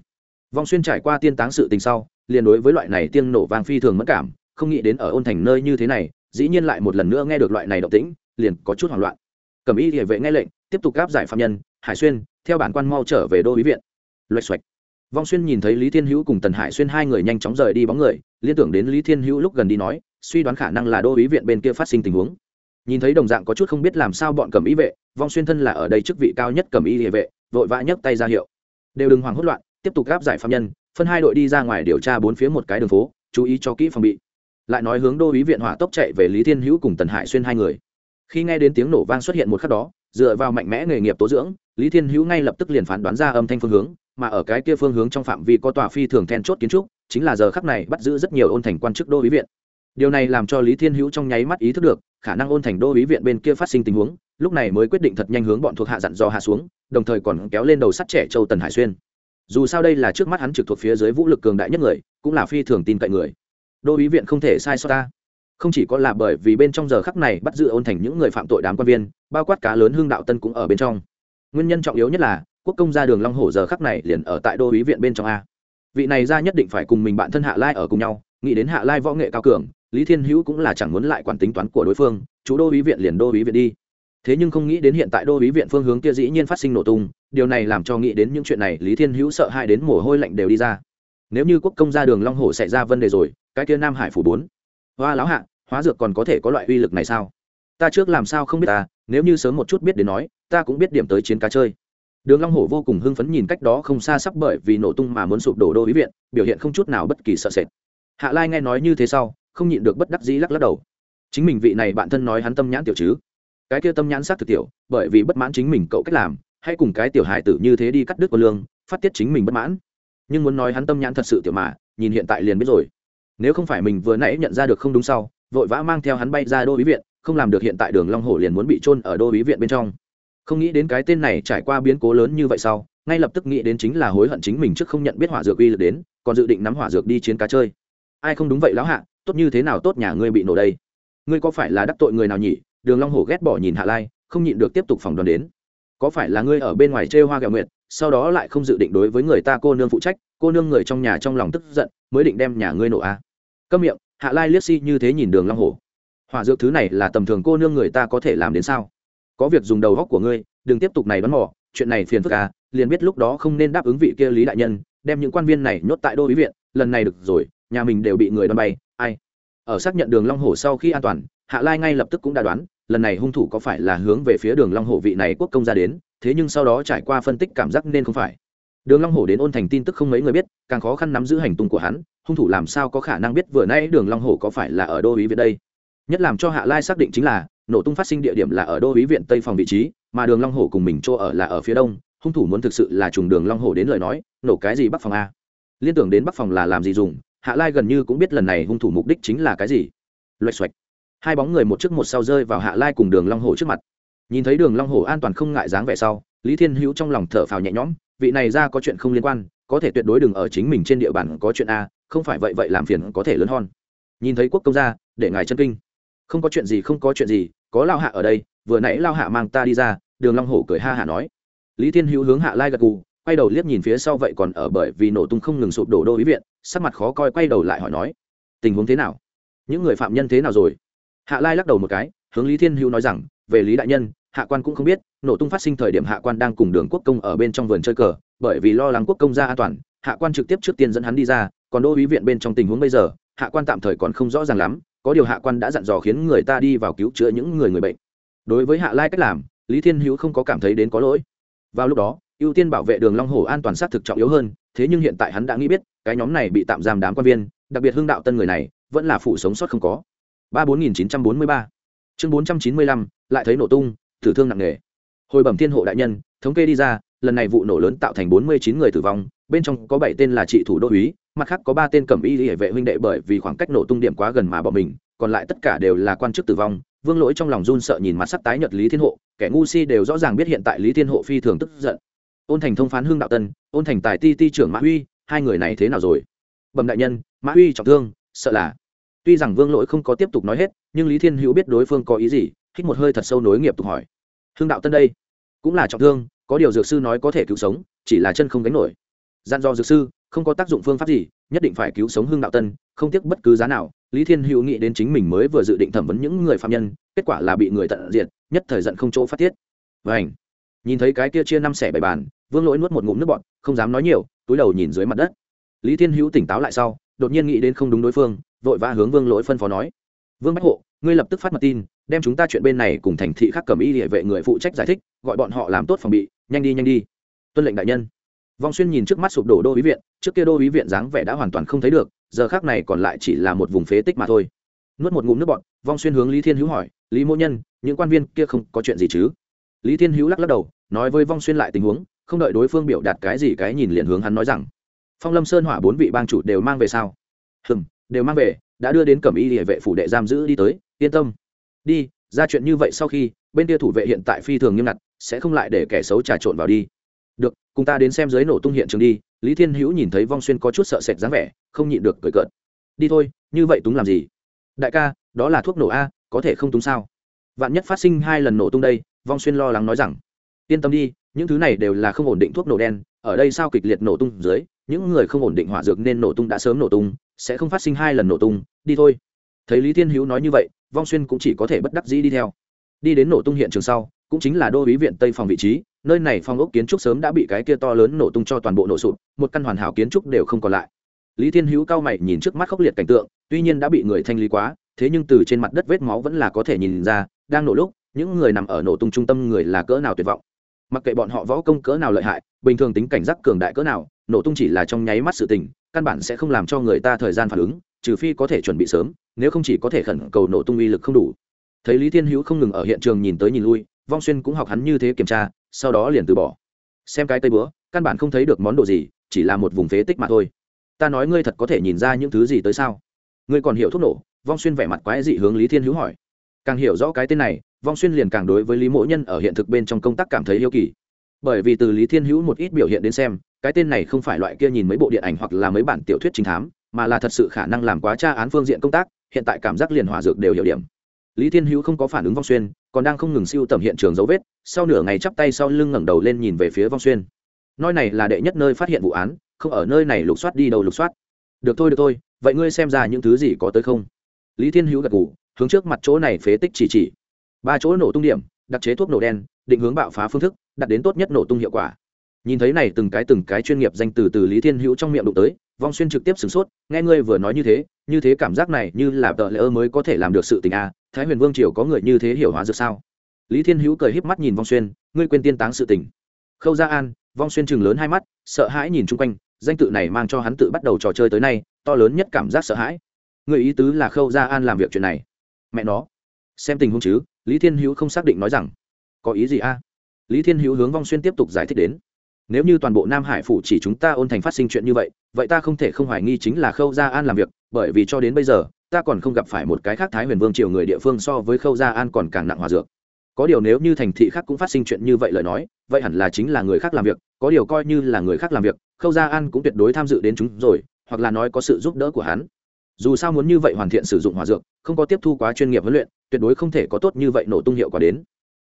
Vong xuyên trải qua tiên táng sự tình sau liền đối với loại này tiếng nổ vang phi thường mất cảm, không nghĩ đến ở ôn thành nơi như thế này, dĩ nhiên lại một lần nữa nghe được loại này động tĩnh, liền có chút hoảng loạn. Cầm y địa vệ nghe lệnh, tiếp tục gáp giải phạm nhân, hải xuyên, theo bản quan mau trở về đô ý viện. Loạch xoạch. Vong xuyên nhìn thấy lý thiên hữu cùng tần hải xuyên hai người nhanh chóng rời đi bóng người, liên tưởng đến lý thiên hữu lúc gần đi nói, suy đoán khả năng là đô ý viện bên kia phát sinh tình huống. Nhìn thấy đồng dạng có chút không biết làm sao bọn cầm y vệ, vong xuyên thân là ở đây chức vị cao nhất cầm y địa vệ, vội vã nhấc tay ra hiệu. Đều đừng hoảng hốt loạn, tiếp tục gáp giải phạm nhân phân hai đội đi ra ngoài điều tra bốn phía một cái đường phố, chú ý cho kỹ phòng bị. Lại nói hướng đô ý viện hỏa tốc chạy về lý thiên hữu cùng tần hải xuyên hai người. Khi nghe đến tiếng nổ vang xuất hiện một khắc đó, dựa vào mạnh mẽ nghề nghiệp tố dưỡng, lý thiên hữu ngay lập tức liền phán đoán ra âm thanh phương hướng, mà ở cái kia phương hướng trong phạm vi có tòa phi thường then chốt kiến trúc, chính là giờ khắc này bắt giữ rất nhiều ôn thành quan chức đô ý viện. Điều này làm cho lý thiên hữu trong nháy mắt ý thức được, khả năng ôn thành đô ý viện bên kia phát sinh tình huống, lúc này mới quyết định thật nhanh hướng bọn thuộc hạ dặn dò hạ xuống, đồng thời còn kéo lên đầu sắt trẻ châu tần hải xuyên dù sao đây là trước mắt hắn trực thuộc phía dưới vũ lực cường đại nhất người, cũng là phi thường tin cậy người. Đô ý viện không thể sai so ta. Không chỉ có là bởi vì bên trong giờ khắc này bắt giữ ôn thành những người phạm tội đám quan viên, bao quát cá lớn hương đạo tân cũng ở bên trong. Nguyên nhân trọng yếu nhất là, quốc công ra đường long hổ giờ khắc này liền ở tại đô ý viện bên trong a. Vị này ra nhất định phải cùng mình bạn thân hạ lai ở cùng nhau, nghĩ đến hạ lai võ nghệ cao cường, lý thiên hữu cũng là chẳng muốn lại quản tính toán của đối phương, chú đô ý viện liền đô ý viện đi thế nhưng không nghĩ đến hiện tại đô ý viện phương hướng kia dĩ nhiên phát sinh nổ tung, điều này làm cho nghĩ đến những chuyện này, lý thiên hữu sợ hãi đến mồ hôi lạnh đều đi ra. Nếu như quốc công ra đường long hổ xảy ra vấn đề rồi, cái kia nam hải phủ bốn, hoa láo hạ, hóa dược còn có thể có loại uy lực này sao? Ta trước làm sao không biết ta, nếu như sớm một chút biết đến nói, ta cũng biết điểm tới chiến cá chơi. Đường long hổ vô cùng hưng phấn nhìn cách đó không xa sắp bởi vì nổ tung mà muốn sụp đổ đô ý viện, biểu hiện không chút nào bất kỳ sợ sệt. Hạ lai nghe nói như thế sau, không nhịn được bất đắc dĩ lắc lắc đầu. Chính mình vị này bạn thân nói hắn tâm nhãn tiểu chứ cái kia tâm nhãn sát thực tiểu, bởi vì bất mãn chính mình cậu cách làm, hay cùng cái tiểu hài tử như thế đi cắt đứt con lương, phát tiết chính mình bất mãn. Nhưng muốn nói hắn tâm nhãn thật sự tiểu mà, nhìn hiện tại liền biết rồi. Nếu không phải mình vừa nãy nhận ra được không đúng sau, vội vã mang theo hắn bay ra đô ý viện, không làm được hiện tại đường long hổ liền muốn bị trôn ở đô ý viện bên trong. Không nghĩ đến cái tên này trải qua biến cố lớn như vậy sau, ngay lập tức nghĩ đến chính là hối hận chính mình trước không nhận biết hỏa dược uy lực đến, còn dự định nắm hỏa dược đi chiến cá chơi. Ai không đúng vậy lão hạ, tốt như thế nào tốt nhà ngươi bị nổ đây? Ngươi có phải là đắc tội người nào nhỉ? Đường long hổ ghét bỏ nhìn hạ lai, không nhịn được tiếp tục phỏng đoán đến. Có phải là ngươi ở bên ngoài trêu hoa gạo nguyệt, sau đó lại không dự định đối với người ta cô nương phụ trách, cô nương người trong nhà trong lòng tức giận, mới định đem nhà ngươi nổ à. câm miệng, hạ lai liếc si như thế nhìn đường long hổ. Hỏa dược thứ này là tầm thường cô nương người ta có thể làm đến sao? Có việc dùng đầu góc của ngươi, đừng tiếp tục này đoán mò, chuyện này phiền phức à liền biết lúc đó không nên đáp ứng vị kia lý đại nhân, đem những quan viên này nhốt tại đô ý viện, lần này được rồi, nhà mình đều bị người đâm bay, ai? Ở xác nhận đường long hổ sau khi an toàn, hạ lai ngay lập tức cũng đã đoán lần này hung thủ có phải là hướng về phía đường long hổ vị này quốc công ra đến, thế nhưng sau đó trải qua phân tích cảm giác nên không phải. Đường long hổ đến ôn thành tin tức không mấy người biết, càng khó khăn nắm giữ hành tung của hắn, hung thủ làm sao có khả năng biết vừa nay đường long hổ có phải là ở đô ý viện đây? Nhất làm cho hạ lai xác định chính là, nổ tung phát sinh địa điểm là ở đô ý viện tây phòng vị trí, mà đường long hổ cùng mình chỗ ở là ở phía đông, hung thủ muốn thực sự là trùng đường long hổ đến lời nói, nổ cái gì bắc phòng a? Liên tưởng đến bắc phòng là làm gì dùng, hạ lai gần như cũng biết lần này hung thủ mục đích chính là cái gì. Loạch xoạch hai bóng người một trước một sau rơi vào hạ lai cùng đường long hổ trước mặt. Nhìn thấy đường long hổ an toàn không ngại dáng vẻ sau, lý thiên hữu trong lòng thở phào nhẹ nhõm, vị này ra có chuyện không liên quan, có thể tuyệt đối đừng ở chính mình trên địa bàn có chuyện a, không phải vậy vậy làm phiền có thể lớn hơn nhìn thấy quốc công gia, để ngài chân kinh. Không có chuyện gì, không có chuyện gì, có lao hạ ở đây, vừa nãy lao hạ mang ta đi ra, đường long hổ cười ha hạ nói. Lý thiên hữu hướng hạ lai gật gù, quay đầu liếc nhìn phía sau vậy còn ở bởi vì nổ tung không ngừng sụp đổ đô ý viện, sắc mặt khó coi quay đầu lại hỏi nói, tình huống thế nào? Những người phạm nhân thế nào rồi? Hạ lai lắc đầu một cái, hướng lý thiên hữu nói rằng, về lý đại nhân, hạ quan cũng không biết, nổ tung phát sinh thời điểm hạ quan đang cùng đường quốc công ở bên trong vườn chơi cờ, bởi vì lo lắng quốc công ra an toàn, hạ quan trực tiếp trước tiên dẫn hắn đi ra, còn đô ý viện bên trong tình huống bây giờ, hạ quan tạm thời còn không rõ ràng lắm, có điều hạ quan đã dặn dò khiến người ta đi vào cứu chữa những người người bệnh. Đối với hạ lai cách làm, lý thiên hữu không có cảm thấy đến có lỗi. Vào lúc đó, ưu tiên bảo vệ đường long hồ an toàn sát thực trọng yếu hơn, thế nhưng hiện tại hắn đã nghĩ biết, cái nhóm này bị tạm giam đám quan viên, đặc biệt hưng đạo tân người này, vẫn là phụ sống sót không có ba bốn nghìn chín trăm bốn mươi ba. Chương bốn trăm chín mươi lăm, lại thấy nổ tung tử thương nặng nề. Hồi bẩm thiên hộ đại nhân, thống kê đi ra, lần này vụ nổ lớn tạo thành bốn mươi chín người tử vong, bên trong có bảy tên là trị thủ đô úy, mặt khác có ba tên cẩm y hệ vệ huynh đệ bởi vì khoảng cách nổ tung điểm quá gần mà bỏ mình, còn lại tất cả đều là quan chức tử vong. Vương lỗi trong lòng run sợ nhìn mặt sắc tái nhật lý thiên hộ, kẻ ngu si đều rõ ràng biết hiện tại lý thiên hộ phi thường tức giận. Ôn thành thông phán hương đạo tân, ôn thành tài ti ti trưởng mã huy, hai người này thế nào rồi? Bẩm đại nhân, mã huy trọng thương, sợ là tuy rằng vương lỗi không có tiếp tục nói hết nhưng lý thiên hữu biết đối phương có ý gì hít một hơi thật sâu nối nghiệp tục hỏi. Hương đạo tân đây cũng là trọng thương có điều dược sư nói có thể cứu sống chỉ là chân không gánh nổi. Gian do dược sư không có tác dụng phương pháp gì nhất định phải cứu sống hương đạo tân không tiếc bất cứ giá nào. Lý thiên hữu nghĩ đến chính mình mới vừa dự định thẩm vấn những người phạm nhân kết quả là bị người tận diệt nhất thời giận không chỗ phát tiết. Vảnh nhìn thấy cái kia chia năm xẻ bảy bàn vương lỗi nuốt một ngụm nước bọt, không dám nói nhiều túi đầu nhìn dưới mặt đất. Lý thiên hữu tỉnh táo lại sau đột nhiên nghĩ đến không đúng đối phương vội vã hướng vương lỗi phân phó nói. Vương bách hộ, ngươi lập tức phát mật tin, đem chúng ta chuyện bên này cùng thành thị khác cầm y địa vệ người phụ trách giải thích, gọi bọn họ làm tốt phòng bị, nhanh đi nhanh đi. Tuân lệnh đại nhân. Vong xuyên nhìn trước mắt sụp đổ đô ý viện, trước kia đô ý viện dáng vẻ đã hoàn toàn không thấy được, giờ khác này còn lại chỉ là một vùng phế tích mà thôi. Nuốt một ngụm nước bọn vong xuyên hướng lý thiên hữu hỏi, lý mỗ nhân, những quan viên kia không có chuyện gì chứ? Lý thiên hữu lắc lắc đầu, nói với vong xuyên lại tình huống, không đợi đối phương biểu đạt cái gì cái nhìn liền hướng hắn nói rằng, phong lâm sơn hỏa bốn vị bang chủ đều mang về sao? Hừm đều mang về, đã đưa đến cẩm y địa vệ phủ đệ giam giữ đi tới, yên tâm. Đi, ra chuyện như vậy sau khi, bên kia thủ vệ hiện tại phi thường nghiêm ngặt, sẽ không lại để kẻ xấu trà trộn vào đi. Được, cùng ta đến xem dưới nổ tung hiện trường đi, lý thiên hữu nhìn thấy vong xuyên có chút sợ sệt dáng vẻ, không nhịn được cười cợt. Đi thôi, như vậy túng làm gì? Đại ca, đó là thuốc nổ a, có thể không túng sao? Vạn nhất phát sinh hai lần nổ tung đây, vong xuyên lo lắng nói rằng, yên tâm đi, những thứ này đều là không ổn định thuốc nổ đen, ở đây sao kịch liệt nổ tung dưới, những người không ổn định hỏa dược nên nổ tung đã sớm nổ tung sẽ không phát sinh hai lần nổ tung, đi thôi. Thấy lý thiên hữu nói như vậy, vong xuyên cũng chỉ có thể bất đắc dĩ đi theo. Đi đến nổ tung hiện trường sau, cũng chính là đô ý viện tây phòng vị trí, nơi này phong ốc kiến trúc sớm đã bị cái kia to lớn nổ tung cho toàn bộ nổ sụp, một căn hoàn hảo kiến trúc đều không còn lại. Lý thiên hữu cao mày nhìn trước mắt khốc liệt cảnh tượng, tuy nhiên đã bị người thanh lý quá, thế nhưng từ trên mặt đất vết máu vẫn là có thể nhìn ra, đang nổ lúc, những người nằm ở nổ tung trung tâm người là cỡ nào tuyệt vọng. Mặc kệ bọn họ võ công cỡ nào lợi hại, bình thường tính cảnh giác cường đại cỡ nào, nổ tung chỉ là trong nháy mắt sự tình căn bản sẽ không làm cho người ta thời gian phản ứng, trừ phi có thể chuẩn bị sớm, nếu không chỉ có thể khẩn cầu nổ tung uy lực không đủ. Thấy lý thiên hữu không ngừng ở hiện trường nhìn tới nhìn lui, vong xuyên cũng học hắn như thế kiểm tra, sau đó liền từ bỏ. Xem cái tây bữa, căn bản không thấy được món đồ gì, chỉ là một vùng phế tích mà thôi. Ta nói ngươi thật có thể nhìn ra những thứ gì tới sao? Ngươi còn hiểu thuốc nổ? Vong xuyên vẻ mặt quái dị hướng lý thiên hữu hỏi. Càng hiểu rõ cái tên này, vong xuyên liền càng đối với lý mỗ nhân ở hiện thực bên trong công tác cảm thấy yêu kỳ bởi vì từ lý thiên hữu một ít biểu hiện đến xem, cái tên này không phải loại kia nhìn mấy bộ điện ảnh hoặc là mấy bản tiểu thuyết trinh thám, mà là thật sự khả năng làm quá tra án phương diện công tác, hiện tại cảm giác liền hỏa dược đều hiểu điểm. Lý thiên hữu không có phản ứng vong xuyên, còn đang không ngừng siêu tầm hiện trường dấu vết, sau nửa ngày chắp tay sau lưng ngẩng đầu lên nhìn về phía vong xuyên. Nơi này là đệ nhất nơi phát hiện vụ án, không ở nơi này lục soát đi đâu lục soát. Được thôi được thôi, vậy ngươi xem ra những thứ gì có tới không? Lý thiên hữu gật g ủ hướng trước mặt chỗ này phế tích chỉ chỉ. Ba chỗ nổ tung điểm đặc chế thuốc nổ đen, định hướng bạo phá phương thức đặt đến tốt nhất nổ tung hiệu quả. Nhìn thấy này từng cái từng cái chuyên nghiệp danh từ từ lý thiên hữu trong miệng đụng tới, vong xuyên trực tiếp sửng sốt, nghe ngươi vừa nói như thế như thế cảm giác này như là tờ lễ ơ mới có thể làm được sự tình a thái huyền vương triều có người như thế hiểu hóa dược sao? Lý thiên hữu cười híp mắt nhìn vong xuyên, ngươi quên tiên táng sự tình. Khâu gia an, vong xuyên chừng lớn hai mắt, sợ hãi nhìn chung quanh, danh tự này mang cho hắn tự bắt đầu trò chơi tới nay, to lớn nhất cảm giác sợ hãi. Người ý tứ là khâu gia an làm việc chuyện này. Mẹ nó. Xem tình huống chứ lý thiên hữu không xác định nói rằng, có ý gì a? Lý thiên hữu hướng vong xuyên tiếp tục giải thích đến, nếu như toàn bộ nam hải phủ chỉ chúng ta ôn thành phát sinh chuyện như vậy vậy ta không thể không hoài nghi chính là khâu gia an làm việc, bởi vì cho đến bây giờ, ta còn không gặp phải một cái khác thái huyền vương triều người địa phương so với khâu gia an còn càng nặng hòa dược. Có điều nếu như thành thị khác cũng phát sinh chuyện như vậy lời nói, vậy hẳn là chính là người khác làm việc, có điều coi như là người khác làm việc, khâu gia an cũng tuyệt đối tham dự đến chúng rồi, hoặc là nói có sự giúp đỡ của hắn. Dù sao muốn như vậy hoàn thiện sử dụng hòa dược, không có tiếp thu quá chuyên nghiệp huấn luyện tuyệt đối không thể có tốt như vậy nổ tung hiệu quả đến.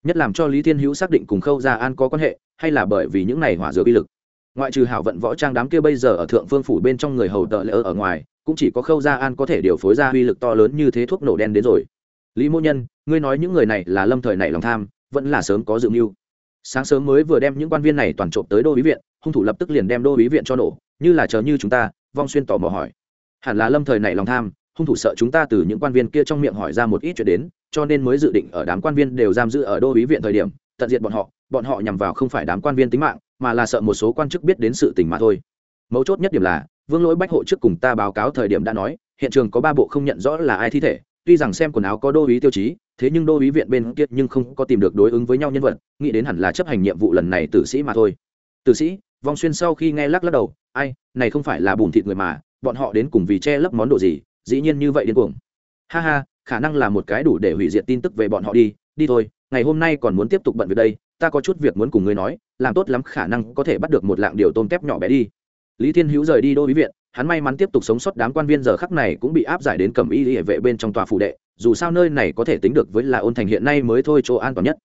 Nhất làm cho lý thiên hữu xác định cùng khâu gia an có quan hệ, hay là bởi vì những này hỏa dược uy lực. Ngoại trừ hảo vận võ trang đám kia bây giờ ở thượng phương phủ bên trong người hầu tợ lỡ ở ngoài, cũng chỉ có khâu gia an có thể điều phối ra uy lực to lớn như thế thuốc nổ đen đến rồi. Lý mô nhân, ngươi nói những người này là lâm thời này lòng tham, vẫn là sớm có dự mưu. Sáng sớm mới vừa đem những quan viên này toàn trộm tới đô ý viện, hung thủ lập tức liền đem đô ý viện cho nổ, như là chờ như chúng ta, vong xuyên tỏ mò hỏi. Hẳn là lâm thời này lòng tham hung thủ sợ chúng ta từ những quan viên kia trong miệng hỏi ra một ít chuyện đến, cho nên mới dự định ở đám quan viên đều giam giữ ở đô ý viện thời điểm, tận diệt bọn họ bọn họ nhằm vào không phải đám quan viên tính mạng, mà là sợ một số quan chức biết đến sự tình mà thôi. Mấu chốt nhất điểm là, vương lỗi bách hộ trước cùng ta báo cáo thời điểm đã nói, hiện trường có ba bộ không nhận rõ là ai thi thể, tuy rằng xem quần áo có đô ý tiêu chí, thế nhưng đô ý viện bên kia nhưng không có tìm được đối ứng với nhau nhân vật, nghĩ đến hẳn là chấp hành nhiệm vụ lần này tử sĩ mà thôi. Tử sĩ, vong xuyên sau khi nghe lắc lắc đầu, ai, này không phải là bùn thịt người mà, bọn họ đến cùng vì che lấp món đồ gì dĩ nhiên như vậy điên cuồng. Ha ha, khả năng là một cái đủ để hủy diệt tin tức về bọn họ đi đi thôi, ngày hôm nay còn muốn tiếp tục bận việc đây, ta có chút việc muốn cùng ngươi nói, làm tốt lắm khả năng có thể bắt được một lạng điều tôm tép nhỏ bé đi. Lý thiên hữu rời đi đô bí viện, hắn may mắn tiếp tục sống sót đám quan viên giờ khắc này cũng bị áp giải đến cầm y hệ vệ bên trong tòa phủ đệ, dù sao nơi này có thể tính được với là ôn thành hiện nay mới thôi chỗ an toàn nhất.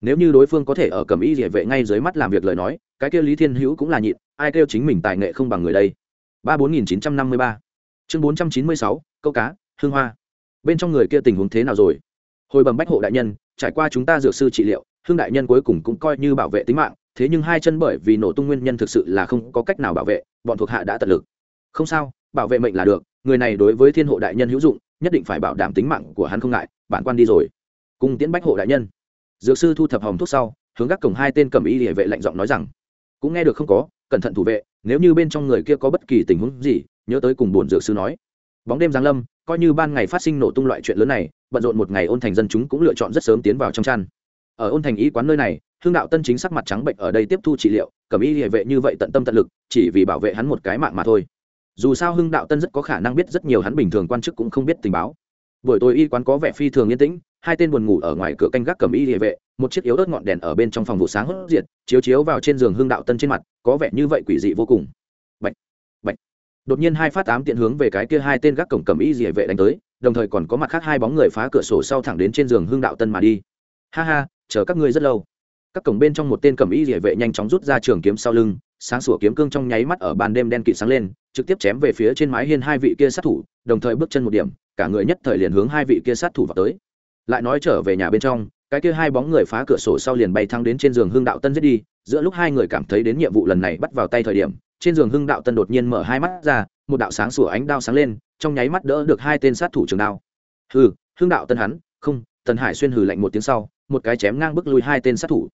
Nếu như đối phương có thể ở cầm y hệ vệ ngay dưới mắt làm việc lời nói, cái kêu lý thiên hữu cũng là nhịn, ai kêu chính mình tài nghệ không bằng người đây. Ba bốn nghìn chín trăm năm mươi ba chương bốn trăm chín mươi sáu, câu cá, hương hoa. Bên trong người kia tình huống thế nào rồi? Hồi bẩm bách hộ đại nhân, trải qua chúng ta dược sư trị liệu, hương đại nhân cuối cùng cũng coi như bảo vệ tính mạng, thế nhưng hai chân bởi vì nổ tung nguyên nhân thực sự là không có cách nào bảo vệ, bọn thuộc hạ đã tận lực. Không sao, bảo vệ mệnh là được, người này đối với thiên hộ đại nhân hữu dụng, nhất định phải bảo đảm tính mạng của hắn không ngại bản quan đi rồi. Cùng tiễn bách hộ đại nhân. Dược sư thu thập hồng thuốc sau, hướng gác cổng hai tên cầm y địa vệ lạnh giọng nói rằng, cũng nghe được không có, cẩn thận thủ vệ, nếu như bên trong người kia có bất kỳ tình huống gì nhớ tới cùng bổn dược sư nói. Bóng đêm giáng lâm, coi như ban ngày phát sinh nổ tung loại chuyện lớn này, bận rộn một ngày ôn thành dân chúng cũng lựa chọn rất sớm tiến vào trong chăn. Ở ôn thành y quán nơi này, hương đạo tân chính sắc mặt trắng bệnh ở đây tiếp thu trị liệu, cầm y hệ vệ như vậy tận tâm tận lực, chỉ vì bảo vệ hắn một cái mạng mà thôi. Dù sao hưng đạo tân rất có khả năng biết rất nhiều hắn bình thường quan chức cũng không biết tình báo. Buổi tối y quán có vẻ phi thường yên tĩnh, hai tên buồn ngủ ở ngoài cửa canh gác cầm y địa vệ, một chiếc yếu ớt ngọn đèn ở bên trong phòng vụ sáng hớt diệt, chiếu chiếu vào trên giường hưng đạo tân trên mặt, có vẻ như vậy quỷ dị vô cùng đột nhiên hai phát tám tiện hướng về cái kia hai tên gác cổng cầm y dỉa vệ đánh tới, đồng thời còn có mặt khác hai bóng người phá cửa sổ sau thẳng đến trên giường hương đạo tân mà đi. Ha ha, chờ các ngươi rất lâu. Các cổng bên trong một tên cầm y dỉa vệ nhanh chóng rút ra trường kiếm sau lưng, sáng sủa kiếm cương trong nháy mắt ở ban đêm đen kịt sáng lên, trực tiếp chém về phía trên mái hiên hai vị kia sát thủ, đồng thời bước chân một điểm, cả người nhất thời liền hướng hai vị kia sát thủ vào tới. Lại nói trở về nhà bên trong, cái kia hai bóng người phá cửa sổ sau liền bay thăng đến trên giường hương đạo tân giết đi, giữa lúc hai người cảm thấy đến nhiệm vụ lần này bắt vào tay thời điểm trên giường hưng đạo tân đột nhiên mở hai mắt ra, một đạo sáng sủa ánh đao sáng lên, trong nháy mắt đỡ được hai tên sát thủ trường đao. Hừ, hưng đạo tân hắn, không, tần hải xuyên hừ lạnh một tiếng sau, một cái chém ngang bức lui hai tên sát thủ.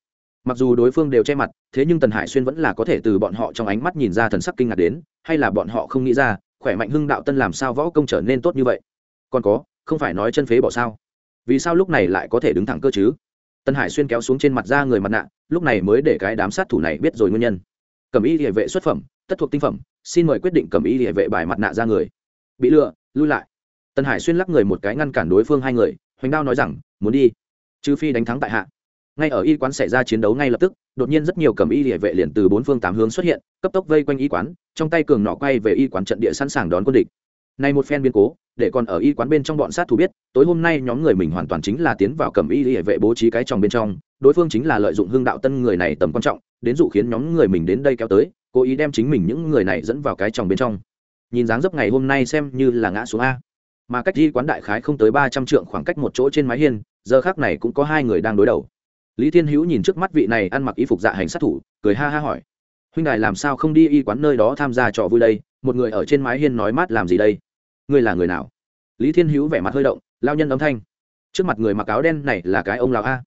Mặc dù đối phương đều che mặt, thế nhưng tần hải xuyên vẫn là có thể từ bọn họ trong ánh mắt nhìn ra thần sắc kinh ngạc đến, hay là bọn họ không nghĩ ra, khỏe mạnh hưng đạo tân làm sao võ công trở nên tốt như vậy? Còn có, không phải nói chân phế bỏ sao? Vì sao lúc này lại có thể đứng thẳng cơ chứ? Tân hải xuyên kéo xuống trên mặt ra người mặt nạ, lúc này mới để cái đám sát thủ này biết rồi nguyên nhân. Cầm y địa vệ xuất phẩm tất thuộc tinh phẩm, xin mời quyết định cầm y địa vệ bài mặt nạ ra người. Bị lừa, lui lại. Tân hải xuyên lắc người một cái ngăn cản đối phương hai người, hoành đao nói rằng, muốn đi. Trừ phi đánh thắng tại hạ. Ngay ở y quán xảy ra chiến đấu ngay lập tức, đột nhiên rất nhiều cầm y địa vệ liền từ bốn phương tám hướng xuất hiện, cấp tốc vây quanh y quán, trong tay cường nọ quay về y quán trận địa sẵn sàng đón quân địch. Này một phen biến cố, để còn ở y quán bên trong bọn sát thủ biết, tối hôm nay nhóm người mình hoàn toàn chính là tiến vào cầm y địa vệ bố trí cái tròng bên trong, đối phương chính là lợi dụng hương đạo tân người này tầm quan trọng, đến dụ khiến nhóm người mình đến đây kéo tới cố ý đem chính mình những người này dẫn vào cái tròng bên trong. Nhìn dáng dấp ngày hôm nay xem như là ngã xuống a. Mà cách y quán đại khái không tới ba trăm trượng khoảng cách một chỗ trên mái hiên, giờ khác này cũng có hai người đang đối đầu. Lý thiên hữu nhìn trước mắt vị này ăn mặc y phục dạ hành sát thủ, cười ha ha hỏi. Huynh đài làm sao không đi y quán nơi đó tham gia trò vui đây? Một người ở trên mái hiên nói mát làm gì đây? Ngươi là người nào? Lý thiên hữu vẻ mặt hơi động, lao nhân âm thanh. Trước mặt người mặc áo đen này là cái ông lão a.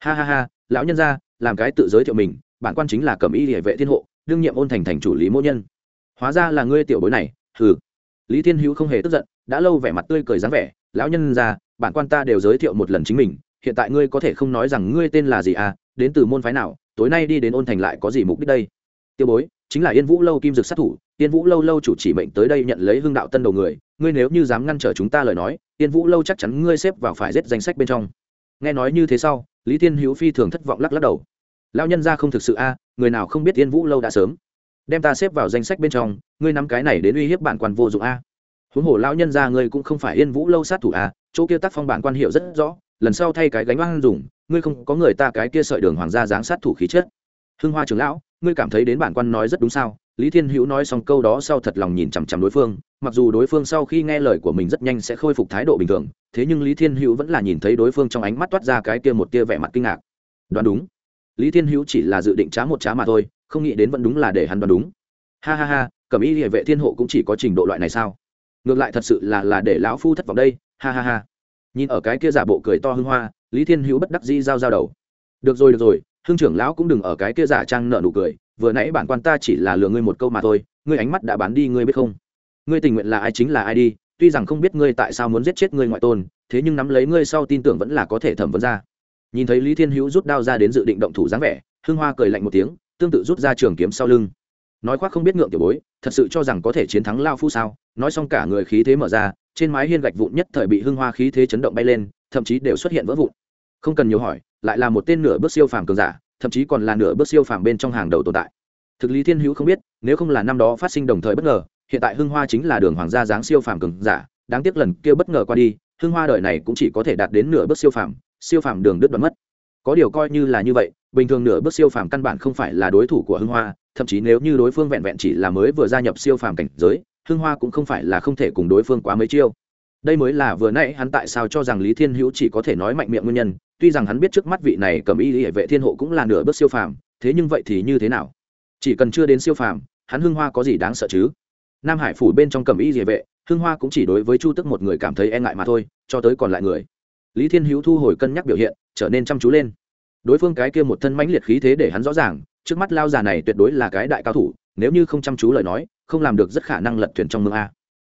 Ha ha ha, lão nhân ra, làm cái tự giới thiệu mình, bản quan chính là cầm y địa vệ thiên hộ đương nhiệm ôn thành thành chủ lý mỗ nhân. Hóa ra là ngươi tiểu bối này, hừ. Lý thiên hữu không hề tức giận, đã lâu vẻ mặt tươi cười dáng vẻ, lão nhân ra, bản quan ta đều giới thiệu một lần chính mình, hiện tại ngươi có thể không nói rằng ngươi tên là gì à đến từ môn phái nào, tối nay đi đến ôn thành lại có gì mục đích đây? Tiêu bối, chính là yên vũ lâu kim dược sát thủ, yên vũ lâu lâu chủ chỉ mệnh tới đây nhận lấy hương đạo tân đầu người, ngươi nếu như dám ngăn trở chúng ta lời nói, yên vũ lâu chắc chắn ngươi xếp vào phải rết danh sách bên trong. Nghe nói như thế sau, lý thiên hữu phi thường thất vọng lắc lắc đầu lão nhân ra không thực sự a, người nào không biết yên vũ lâu đã sớm. Đem ta xếp vào danh sách bên trong, ngươi nắm cái này đến uy hiếp bản quan vô dụng a. Huống hồ lão nhân ra ngươi cũng không phải yên vũ lâu sát thủ a, chỗ kia tác phong bản quan hiệu rất rõ, lần sau thay cái gánh oan dùng, ngươi không có người ta cái kia sợi đường hoàng gia dáng sát thủ khí chết hưng hoa trưởng lão, ngươi cảm thấy đến bản quan nói rất đúng sao? Lý thiên hữu nói xong câu đó sau thật lòng nhìn chằm chằm đối phương, mặc dù đối phương sau khi nghe lời của mình rất nhanh sẽ khôi phục thái độ bình thường, thế nhưng lý thiên hữu vẫn là nhìn thấy đối phương trong ánh mắt toát ra cái kia một tia vẻ mặt kinh ngạc. Đoán đúng lý thiên hữu chỉ là dự định trá một trá mà thôi, không nghĩ đến vẫn đúng là để hắn đoán đúng. Ha ha ha, cẩm y địa vệ thiên hộ cũng chỉ có trình độ loại này sao? Ngược lại thật sự là là để lão phu thất vọng đây, ha ha ha. Nhìn ở cái kia giả bộ cười to hưng hoa, lý thiên hữu bất đắc dĩ giao giao đầu. Được rồi được rồi hương trưởng lão cũng đừng ở cái kia giả trang nợ nụ cười, vừa nãy bản quan ta chỉ là lừa ngươi một câu mà thôi, ngươi ánh mắt đã bán đi ngươi biết không? Ngươi tình nguyện là ai chính là ai đi, tuy rằng không biết ngươi tại sao muốn giết chết ngươi ngoại tôn, thế nhưng nắm lấy ngươi sau tin tưởng vẫn là có thể thẩm vấn ra nhìn thấy lý thiên hữu rút đao ra đến dự định động thủ dáng vẻ, hưng hoa cười lạnh một tiếng, tương tự rút ra trường kiếm sau lưng. Nói khoác không biết ngượng tiểu bối, thật sự cho rằng có thể chiến thắng lao phu sao? Nói xong cả người khí thế mở ra, trên mái hiên gạch vụn nhất thời bị hưng hoa khí thế chấn động bay lên, thậm chí đều xuất hiện vỡ vụn. Không cần nhiều hỏi, lại là một tên nửa bước siêu phàm cường giả, thậm chí còn là nửa bước siêu phàm bên trong hàng đầu tồn tại. Thực lý thiên hữu không biết, nếu không là năm đó phát sinh đồng thời bất ngờ, hiện tại hưng hoa chính là đường hoàng gia dáng siêu phàm cường giả, đáng tiếc lần kia bất ngờ qua đi, hưng hoa đời này cũng chỉ có thể đạt đến nửa bước siêu phàm siêu phàm đường đứt đoạn mất. Có điều coi như là như vậy, bình thường nửa bước siêu phàm căn bản không phải là đối thủ của hưng hoa, thậm chí nếu như đối phương vẹn vẹn chỉ là mới vừa gia nhập siêu phàm cảnh giới, hưng hoa cũng không phải là không thể cùng đối phương quá mấy chiêu. Đây mới là vừa nãy hắn tại sao cho rằng lý thiên hữu chỉ có thể nói mạnh miệng nguyên nhân, tuy rằng hắn biết trước mắt vị này cầm y hệ vệ thiên hộ cũng là nửa bước siêu phàm, thế nhưng vậy thì như thế nào? Chỉ cần chưa đến siêu phàm, hắn hưng hoa có gì đáng sợ chứ? Nam hải phủ bên trong cầm y địa vệ, hưng hoa cũng chỉ đối với chu tức một người cảm thấy e ngại mà thôi, cho tới còn lại người lý thiên hữu thu hồi cân nhắc biểu hiện, trở nên chăm chú lên. Đối phương cái kia một thân mãnh liệt khí thế để hắn rõ ràng, trước mắt lao già này tuyệt đối là cái đại cao thủ, nếu như không chăm chú lời nói, không làm được rất khả năng lật thuyền trong mương a.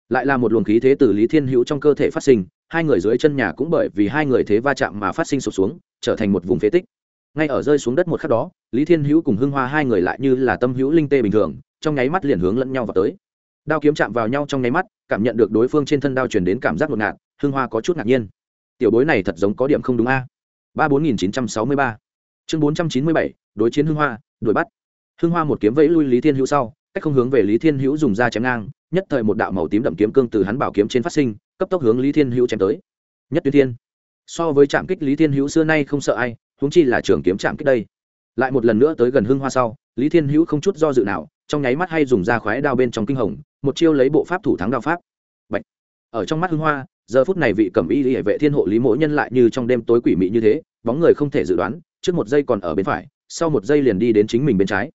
Lại là một luồng khí thế từ lý thiên hữu trong cơ thể phát sinh, hai người dưới chân nhà cũng bởi vì hai người thế va chạm mà phát sinh sụp xuống, trở thành một vùng phế tích. Ngay ở rơi xuống đất một khắc đó, lý thiên hữu cùng hưng hoa hai người lại như là tâm hữu linh tê bình thường, trong nháy mắt liền hướng lẫn nhau vào tới. Đao kiếm chạm vào nhau trong nháy mắt, cảm nhận được đối phương trên thân đao chuyển đến cảm giác ngột ngạt, hưng hoa có chút ngạc nhiên tiểu bối này thật giống có điểm không đúng a. Ba bốn nghìn chín trăm sáu mươi ba. Chương bốn trăm chín mươi bảy, đối chiến hưng hoa, đuổi bắt. Hưng hoa một kiếm vẫy lui lý thiên hữu sau, cách không hướng về lý thiên hữu dùng ra chém ngang, nhất thời một đạo màu tím đậm kiếm cương từ hắn bảo kiếm trên phát sinh, cấp tốc hướng lý thiên hữu chém tới. Nhất tuyến thiên. So với trạm kích lý thiên hữu xưa nay không sợ ai, huống chi là trường kiếm trạm kích đây. Lại một lần nữa tới gần hưng hoa sau, lý thiên hữu không chút do dự nào, trong nháy mắt hay dùng ra khoái đao bên trong kinh hồng, một chiêu lấy bộ pháp thủ thắng đao pháp. Bạch. ở trong mắt hưng hoa giờ phút này vị cẩm y hệ vệ thiên hộ lý mỗi nhân lại như trong đêm tối quỷ mị như thế, bóng người không thể dự đoán, trước một giây còn ở bên phải, sau một giây liền đi đến chính mình bên trái.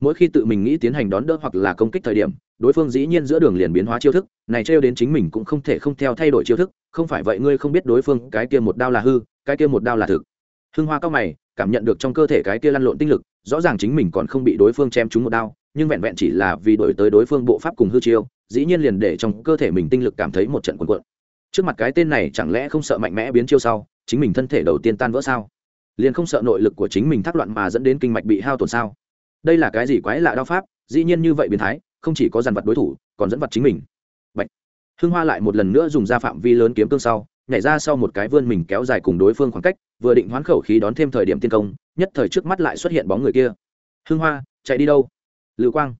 Mỗi khi tự mình nghĩ tiến hành đón đỡ hoặc là công kích thời điểm, đối phương dĩ nhiên giữa đường liền biến hóa chiêu thức, này trêu đến chính mình cũng không thể không theo thay đổi chiêu thức, không phải vậy ngươi không biết đối phương, cái kia một đao là hư, cái kia một đao là thực. Hưng hoa cao mày, cảm nhận được trong cơ thể cái kia lăn lộn tinh lực, rõ ràng chính mình còn không bị đối phương chém trúng một đao, nhưng vẹn vẹn chỉ là vì đổi tới đối phương bộ pháp cùng hư chiêu, dĩ nhiên liền để trong cơ thể mình tinh lực cảm thấy một trận cuộn cuộn trước mặt cái tên này chẳng lẽ không sợ mạnh mẽ biến chiêu sau, chính mình thân thể đầu tiên tan vỡ sao? Liền không sợ nội lực của chính mình thác loạn mà dẫn đến kinh mạch bị hao tổn sao? Đây là cái gì quái lạ đao pháp? Dĩ nhiên như vậy biến thái, không chỉ có dàn vật đối thủ, còn dẫn vật chính mình. Bạch. hưng hoa lại một lần nữa dùng ra phạm vi lớn kiếm cương sau, nhảy ra sau một cái vươn mình kéo dài cùng đối phương khoảng cách, vừa định hoán khẩu khí đón thêm thời điểm tiên công, nhất thời trước mắt lại xuất hiện bóng người kia. Hưng hoa, chạy đi đâu? Lưu quang.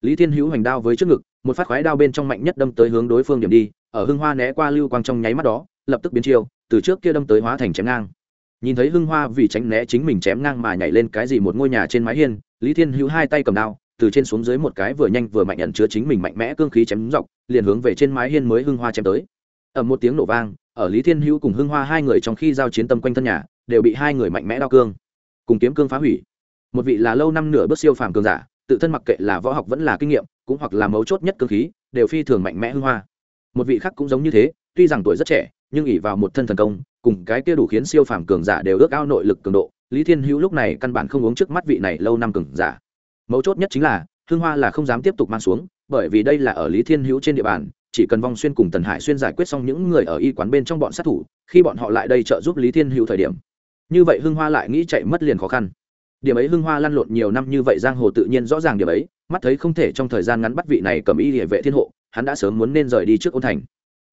Lý thiên hữu hành đao với trước ngực, một phát khoái đao bên trong mạnh nhất đâm tới hướng đối phương điểm đi ở hưng hoa né qua lưu quang trong nháy mắt đó, lập tức biến chiêu, từ trước kia đâm tới hóa thành chém ngang. Nhìn thấy hưng hoa vì tránh né chính mình chém ngang mà nhảy lên cái gì một ngôi nhà trên mái hiên, lý thiên hữu hai tay cầm đao, từ trên xuống dưới một cái vừa nhanh vừa mạnh nhận chứa chính mình mạnh mẽ cương khí chém dọc, liền hướng về trên mái hiên mới hưng hoa chém tới. Ở một tiếng nổ vang, ở lý thiên hữu cùng hưng hoa hai người trong khi giao chiến tâm quanh thân nhà, đều bị hai người mạnh mẽ đao cương, cùng kiếm cương phá hủy. Một vị là lâu năm nửa bước siêu phàm cường giả, tự thân mặc kệ là võ học vẫn là kinh nghiệm, cũng hoặc là mấu chốt nhất cương khí, đều phi thường mạnh mẽ hưng hoa một vị khác cũng giống như thế, tuy rằng tuổi rất trẻ, nhưng ỉ vào một thân thần công, cùng cái kia đủ khiến siêu phàm cường giả đều ước ao nội lực cường độ, lý thiên hữu lúc này căn bản không uống trước mắt vị này lâu năm cường giả. Mấu chốt nhất chính là, hương hoa là không dám tiếp tục mang xuống, bởi vì đây là ở lý thiên hữu trên địa bàn, chỉ cần vong xuyên cùng tần hải xuyên giải quyết xong những người ở y quán bên trong bọn sát thủ, khi bọn họ lại đây trợ giúp lý thiên hữu thời điểm. Như vậy hưng hoa lại nghĩ chạy mất liền khó khăn. Điểm ấy hưng hoa lăn lộn nhiều năm như vậy giang hồ tự nhiên rõ ràng điểm ấy, mắt thấy không thể trong thời gian ngắn bắt vị này cầm y địa vệ thiên hộ hắn đã sớm muốn nên rời đi trước ôn thành.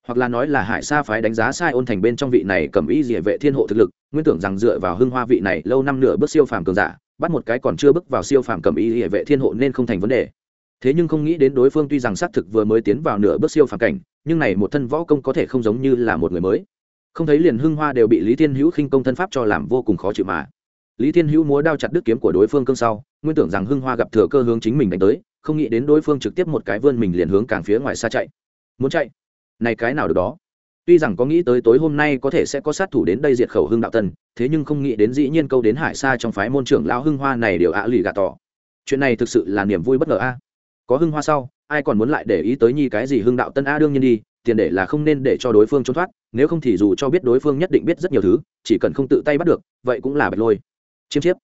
Hoặc là nói là hải sa phái đánh giá sai ôn thành bên trong vị này cầm y địa vệ thiên hộ thực lực, nguyên tưởng rằng dựa vào hưng hoa vị này lâu năm nửa bước siêu phàm cường giả, bắt một cái còn chưa bước vào siêu phàm cầm y địa vệ thiên hộ nên không thành vấn đề. Thế nhưng không nghĩ đến đối phương tuy rằng xác thực vừa mới tiến vào nửa bước siêu phàm cảnh, nhưng này một thân võ công có thể không giống như là một người mới. Không thấy liền hưng hoa đều bị lý thiên hữu khinh công thân pháp cho làm vô cùng khó chịu mà lý thiên hữu múa đao chặt đứt kiếm của đối phương cương sau, nguyên tưởng rằng hưng hoa gặp thừa cơ hướng chính mình đánh tới, không nghĩ đến đối phương trực tiếp một cái vươn mình liền hướng càng phía ngoài xa chạy. Muốn chạy? Này cái nào được đó? Tuy rằng có nghĩ tới tối hôm nay có thể sẽ có sát thủ đến đây diệt khẩu hưng đạo tân thế nhưng không nghĩ đến dĩ nhiên câu đến hải xa trong phái môn trưởng lão hưng hoa này đều ạ lì gà tỏ. Chuyện này thực sự là niềm vui bất ngờ a. Có hưng hoa sau, ai còn muốn lại để ý tới nhi cái gì hưng đạo tân a? Đương nhiên đi, tiền để là không nên để cho đối phương trốn thoát, nếu không thì dù cho biết đối phương nhất định biết rất nhiều thứ, chỉ cần không tự tay bắt được, vậy cũng là bạch lôi chiêm chiếp.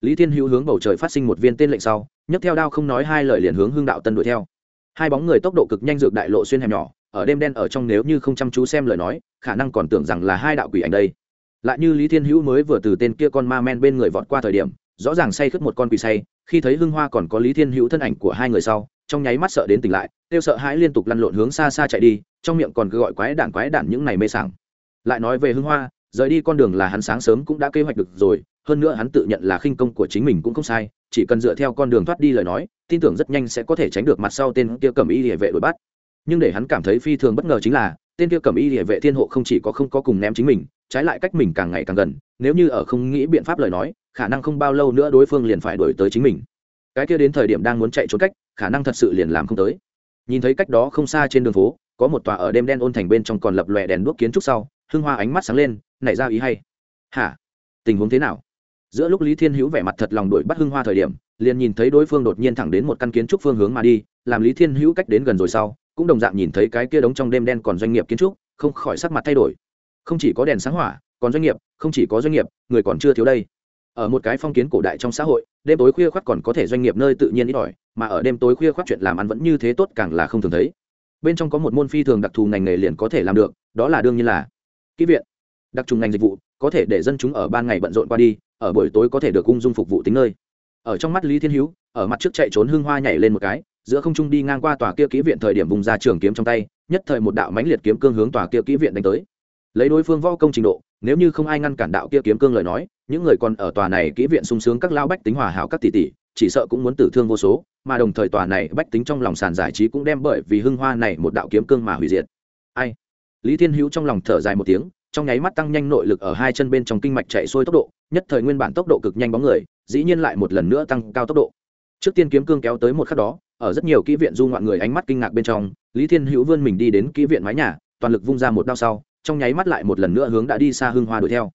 Lý thiên hữu hướng bầu trời phát sinh một viên tên lệnh sau, nhấc theo đao không nói hai lời liền hướng hưng đạo tân đuổi theo. Hai bóng người tốc độ cực nhanh dược đại lộ xuyên hẻm nhỏ, ở đêm đen ở trong nếu như không chăm chú xem lời nói, khả năng còn tưởng rằng là hai đạo quỷ ảnh đây. Lại như lý thiên hữu mới vừa từ tên kia con ma men bên người vọt qua thời điểm, rõ ràng say khướt một con quỷ say, khi thấy hưng hoa còn có lý thiên hữu thân ảnh của hai người sau, trong nháy mắt sợ đến tỉnh lại, kêu sợ hãi liên tục lăn lộn hướng xa xa chạy đi, trong miệng còn cứ gọi quái đản quái đản những này mê sảng. Lại nói về hưng hoa rời đi con đường là hắn sáng sớm cũng đã kế hoạch được rồi, hơn nữa hắn tự nhận là khinh công của chính mình cũng không sai, chỉ cần dựa theo con đường thoát đi lời nói, tin tưởng rất nhanh sẽ có thể tránh được mặt sau tên kia cầm y địa vệ đuổi bắt. Nhưng để hắn cảm thấy phi thường bất ngờ chính là, tên kia cầm y địa vệ thiên hộ không chỉ có không có cùng ném chính mình, trái lại cách mình càng ngày càng gần, nếu như ở không nghĩ biện pháp lời nói, khả năng không bao lâu nữa đối phương liền phải đuổi tới chính mình. Cái kia đến thời điểm đang muốn chạy trốn cách, khả năng thật sự liền làm không tới. Nhìn thấy cách đó không xa trên đường phố, có một tòa ở đêm đen ôn thành bên trong còn lập lòe đèn đuốc kiến trúc sau hưng hoa ánh mắt sáng lên, nảy ra ý hay. Hả? Tình huống thế nào? Giữa lúc lý thiên hữu vẻ mặt thật lòng đuổi bắt hưng hoa thời điểm, liền nhìn thấy đối phương đột nhiên thẳng đến một căn kiến trúc phương hướng mà đi, làm lý thiên hữu cách đến gần rồi sau, cũng đồng dạng nhìn thấy cái kia đống trong đêm đen còn doanh nghiệp kiến trúc, không khỏi sắc mặt thay đổi. Không chỉ có đèn sáng hỏa, còn doanh nghiệp, không chỉ có doanh nghiệp, người còn chưa thiếu đây. Ở một cái phong kiến cổ đại trong xã hội, đêm tối khuya khoác còn có thể doanh nghiệp nơi tự nhiên ít ỏi, mà ở đêm tối khuya khoác chuyện làm ăn vẫn như thế tốt càng là không thường thấy. Bên trong có một môn phi thường đặc thù ngành nghề liền có thể làm được, đó là đương nhiên là kỹ viện. Đặc trùng ngành dịch vụ, có thể để dân chúng ở ban ngày bận rộn qua đi, ở buổi tối có thể được cung dung phục vụ tính nơi. Ở trong mắt lý thiên hữu, ở mặt trước chạy trốn hương hoa nhảy lên một cái, giữa không trung đi ngang qua tòa kia kỹ viện thời điểm vùng ra trường kiếm trong tay, nhất thời một đạo mãnh liệt kiếm cương hướng tòa kia kỹ viện đánh tới. Lấy đối phương võ công trình độ, nếu như không ai ngăn cản đạo kia kiếm cương lời nói, những người còn ở tòa này kỹ viện sung sướng các lao bách tính hòa hảo các tỷ tỷ, chỉ sợ cũng muốn tử thương vô số, mà đồng thời tòa này bách tính trong lòng sàn giải trí cũng đem bởi vì hưng hoa này một đạo kiếm cương mà hủy diệt. Ai? Lý thiên hữu trong lòng thở dài một tiếng, trong nháy mắt tăng nhanh nội lực ở hai chân bên trong kinh mạch chạy xuôi tốc độ, nhất thời nguyên bản tốc độ cực nhanh bóng người, dĩ nhiên lại một lần nữa tăng cao tốc độ. Trước tiên kiếm cương kéo tới một khắc đó, ở rất nhiều kỹ viện du ngoạn người ánh mắt kinh ngạc bên trong, lý thiên hữu vươn mình đi đến kỹ viện mái nhà, toàn lực vung ra một đao sau, trong nháy mắt lại một lần nữa hướng đã đi xa hưng hoa đuổi theo.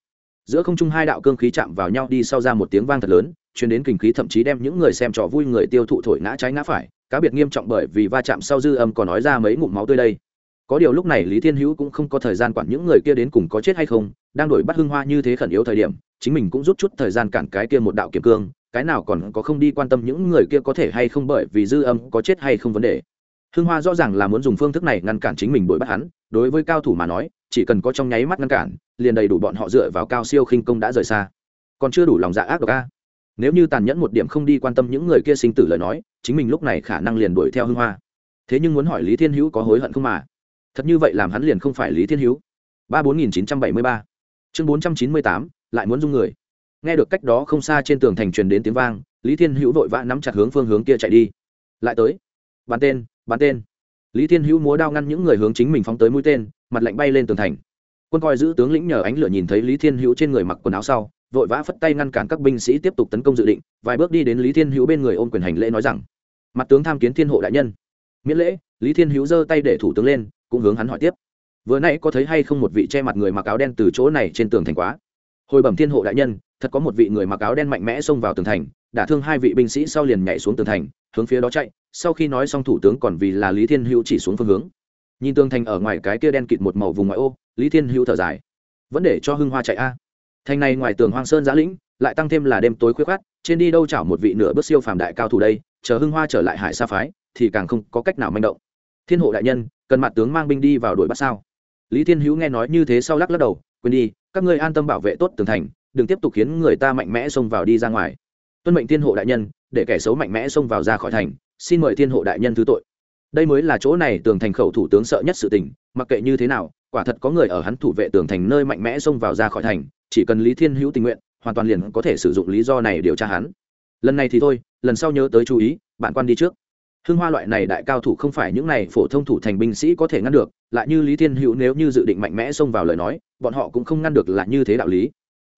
Giữa không trung hai đạo cương khí chạm vào nhau đi sau ra một tiếng vang thật lớn chuyển đến kinh khí thậm chí đem những người xem trò vui người tiêu thụ thổi ngã trái ngã phải, cá biệt nghiêm trọng bởi vì va chạm sau dư âm còn nói ra mấy ngụm máu tươi đây có điều lúc này lý thiên hữu cũng không có thời gian quản những người kia đến cùng có chết hay không, đang đổi bắt hưng hoa như thế khẩn yếu thời điểm, chính mình cũng rút chút thời gian cản cái kia một đạo kiểm cương, cái nào còn có không đi quan tâm những người kia có thể hay không bởi vì dư âm có chết hay không vấn đề. Hưng hoa rõ ràng là muốn dùng phương thức này ngăn cản chính mình đuổi bắt hắn, đối với cao thủ mà nói, chỉ cần có trong nháy mắt ngăn cản, liền đầy đủ bọn họ dựa vào cao siêu khinh công đã rời xa. Còn chưa đủ lòng dạ ác độc a. Nếu như tàn nhẫn một điểm không đi quan tâm những người kia sinh tử lời nói, chính mình lúc này khả năng liền đuổi theo hưng hoa. Thế nhưng muốn hỏi lý thiên hữu có hối hận không mà? Thật như vậy làm hắn liền không phải lý thiên hữu ba bốn nghìn chín trăm bảy mươi ba. Chương bốn trăm chín mươi tám, lại muốn dung người. Nghe được cách đó không xa trên tường thành truyền đến tiếng vang, lý thiên hữu vội vã nắm chặt hướng phương hướng kia chạy đi. Lại tới. Bắn tên bắn tên. Lý thiên hữu múa đao ngăn những người hướng chính mình phóng tới mũi tên, mặt lạnh bay lên tường thành. Quân coi giữ tướng lĩnh nhờ ánh lửa nhìn thấy lý thiên hữu trên người mặc quần áo sau, vội vã phất tay ngăn cản các binh sĩ tiếp tục tấn công dự định, vài bước đi đến lý thiên hữu bên người ôm quyền hành lễ nói rằng, mặt tướng tham kiến thiên hộ đại nhân. Miễn lễ, lý thiên hữu giơ tay để thủ tướng lên cũng hướng hắn hỏi tiếp. Vừa nãy có thấy hay không một vị che mặt người mặc áo đen từ chỗ này trên tường thành quá? Hồi bẩm thiên hộ đại nhân, thật có một vị người mặc áo đen mạnh mẽ xông vào tường thành đả thương hai vị binh sĩ sau liền nhảy xuống tường thành, hướng phía đó chạy, sau khi nói xong thủ tướng còn vì là lý thiên hữu chỉ xuống phương hướng. Nhìn tường thành ở ngoài cái kia đen kịt một màu vùng ngoại ô, lý thiên hữu thở dài. Vẫn để cho hưng hoa chạy a. Thành này ngoài tường hoang sơn giã lĩnh, lại tăng thêm là đêm tối khuya khát trên đi đâu chảo một vị nửa bước siêu phàm đại cao thủ đây, chờ hưng hoa trở lại hải sa phái, thì càng không có cách nào manh động thiên hộ đại nhân, cần mặt tướng mang binh đi vào đuổi bắt sao? Lý thiên hữu nghe nói như thế sau lắc lắc đầu, quên đi, các ngươi an tâm bảo vệ tốt tường thành, đừng tiếp tục khiến người ta mạnh mẽ xông vào đi ra ngoài. Tuân mệnh thiên hộ đại nhân, để kẻ xấu mạnh mẽ xông vào ra khỏi thành, xin mời thiên hộ đại nhân thứ tội. Đây mới là chỗ này tường thành khẩu thủ tướng sợ nhất sự tình, mặc kệ như thế nào, quả thật có người ở hắn thủ vệ tường thành nơi mạnh mẽ xông vào ra khỏi thành, chỉ cần lý thiên hữu tình nguyện, hoàn toàn liền có thể sử dụng lý do này điều tra hắn. Lần này thì thôi, lần sau nhớ tới chú ý, bạn quan đi trước hưng hoa loại này đại cao thủ không phải những này phổ thông thủ thành binh sĩ có thể ngăn được, lại như lý thiên hữu nếu như dự định mạnh mẽ xông vào lời nói, bọn họ cũng không ngăn được là như thế đạo lý.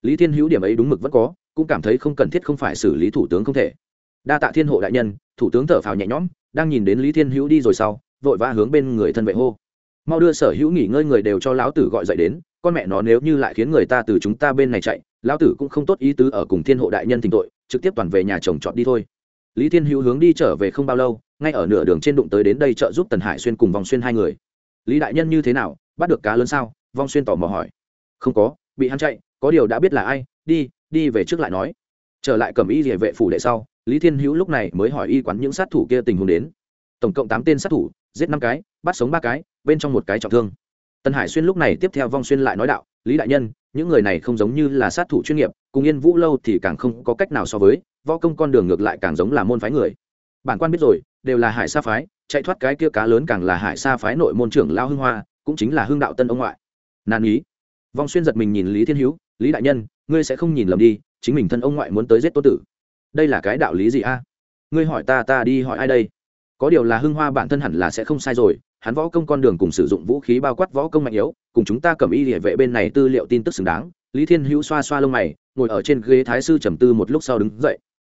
Lý thiên hữu điểm ấy đúng mực vẫn có, cũng cảm thấy không cần thiết không phải xử lý thủ tướng không thể. Đa tạ thiên hộ đại nhân, thủ tướng thở phào nhẹ nhõm, đang nhìn đến lý thiên hữu đi rồi sau, vội vã hướng bên người thân vệ hô. Mau đưa sở hữu nghỉ ngơi người đều cho lão tử gọi dậy đến, con mẹ nó nếu như lại khiến người ta từ chúng ta bên này chạy, lão tử cũng không tốt ý tứ ở cùng thiên hộ đại nhân tình tội, trực tiếp toàn về nhà chồng chọn đi thôi lý thiên hữu hướng đi trở về không bao lâu, ngay ở nửa đường trên đụng tới đến đây trợ giúp tần hải xuyên cùng vòng xuyên hai người. Lý đại nhân như thế nào, bắt được cá lớn sao? Vong xuyên tỏ mò hỏi. Không có, bị hắn chạy, có điều đã biết là ai, đi đi về trước lại nói. Trở lại cầm y địa vệ phủ đệ sau, lý thiên hữu lúc này mới hỏi y quán những sát thủ kia tình huống đến. Tổng cộng tám tên sát thủ, giết năm cái, bắt sống ba cái, bên trong một cái trọng thương. Tần hải xuyên lúc này tiếp theo vong xuyên lại nói đạo lý đại nhân, những người này không giống như là sát thủ chuyên nghiệp, cùng yên vũ lâu thì càng không có cách nào so với, võ công con đường ngược lại càng giống là môn phái người. Bản quan biết rồi, đều là hải sa phái, chạy thoát cái kia cá lớn càng là hải sa phái nội môn trưởng lao hưng hoa, cũng chính là hưng đạo tân ông ngoại. Nan ý. Vong xuyên giật mình nhìn lý thiên hữu, lý đại nhân, ngươi sẽ không nhìn lầm đi, chính mình thân ông ngoại muốn tới giết tô tử. Đây là cái đạo lý gì a? Ngươi hỏi ta ta đi hỏi ai đây? Có điều là hưng hoa bản thân hẳn là sẽ không sai rồi, hắn võ công con đường cùng sử dụng vũ khí bao quát võ công mạnh yếu cùng chúng ta cầm y địa vệ bên này tư liệu tin tức xứng đáng. Lý thiên hữu xoa xoa lông mày, ngồi ở trên ghế thái sư trầm tư một lúc sau đứng dậy.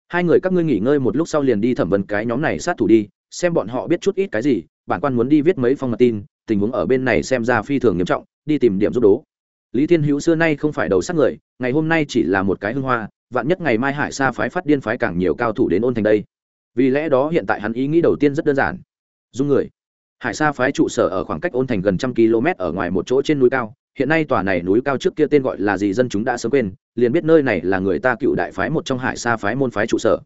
Hai người các ngươi nghỉ ngơi một lúc sau liền đi thẩm vấn cái nhóm này sát thủ đi, xem bọn họ biết chút ít cái gì, bản quan muốn đi viết mấy phong mật tin, tình huống ở bên này xem ra phi thường nghiêm trọng, đi tìm điểm giúp đố. Lý thiên hữu xưa nay không phải đầu sát người, ngày hôm nay chỉ là một cái hưng hoa, vạn nhất ngày mai hải sa phái phát điên phái càng nhiều cao thủ đến ôn thành đây. Vì lẽ đó hiện tại hắn ý nghĩ đầu tiên rất đơn giản. Dung người hải sa phái trụ sở ở khoảng cách ôn thành gần trăm km ở ngoài một chỗ trên núi cao. Hiện nay tòa này núi cao trước kia tên gọi là gì dân chúng đã sớm quên, liền biết nơi này là người ta cựu đại phái một trong hải sa phái môn phái trụ sở.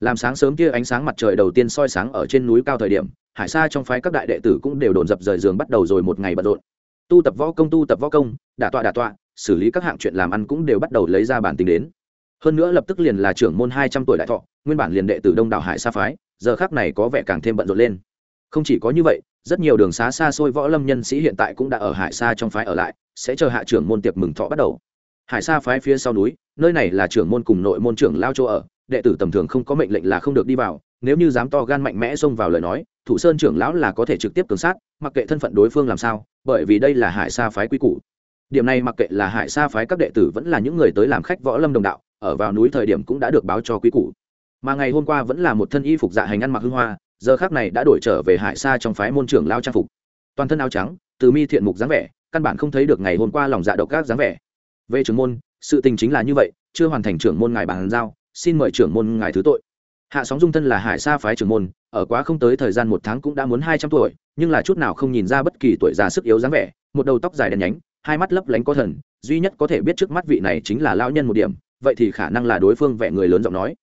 Làm sáng sớm kia ánh sáng mặt trời đầu tiên soi sáng ở trên núi cao thời điểm, hải sa trong phái các đại đệ tử cũng đều đồn dập rời giường bắt đầu rồi một ngày bận rộn. Tu tập võ công, tu tập võ công, đả tọa đả tọa, xử lý các hạng chuyện làm ăn cũng đều bắt đầu lấy ra bản tính đến. Hơn nữa lập tức liền là trưởng môn hai trăm tuổi đại thọ, nguyên bản liền đệ tử đông đảo hải sa phái, giờ khác này có vẻ càng thêm bận rộn lên không chỉ có như vậy, rất nhiều đường xá xa xôi võ lâm nhân sĩ hiện tại cũng đã ở hải sa trong phái ở lại, sẽ chờ hạ trưởng môn tiệc mừng thọ bắt đầu. Hải sa phái phía sau núi, nơi này là trưởng môn cùng nội môn trưởng lao chỗ ở, đệ tử tầm thường không có mệnh lệnh là không được đi vào, nếu như dám to gan mạnh mẽ xông vào lời nói, thủ sơn trưởng lão là có thể trực tiếp cường sát, mặc kệ thân phận đối phương làm sao, bởi vì đây là hải sa phái quy củ. Điểm này mặc kệ là hải sa phái các đệ tử vẫn là những người tới làm khách võ lâm đồng đạo, ở vào núi thời điểm cũng đã được báo cho quý củ. Mà ngày hôm qua vẫn là một thân y phục dạ hành ăn mặc hưng hoa giờ khác này đã đổi trở về hải xa trong phái môn trưởng lao trang phục. Toàn thân áo trắng, từ mi thiện mục dáng vẻ, căn bản không thấy được ngày hôm qua lòng dạ độc các dáng vẻ. Về trưởng môn, sự tình chính là như vậy, chưa hoàn thành trưởng môn ngài bàn giao, xin mời trưởng môn ngài thứ tội. Hạ sóng dung thân là hải xa phái trưởng môn, ở quá không tới thời gian một tháng cũng đã muốn hai trăm tuổi, nhưng là chút nào không nhìn ra bất kỳ tuổi già sức yếu dáng vẻ, một đầu tóc dài đen nhánh, hai mắt lấp lánh có thần, duy nhất có thể biết trước mắt vị này chính là lão nhân một điểm, vậy thì khả năng là đối phương vẻ người lớn giọng nói.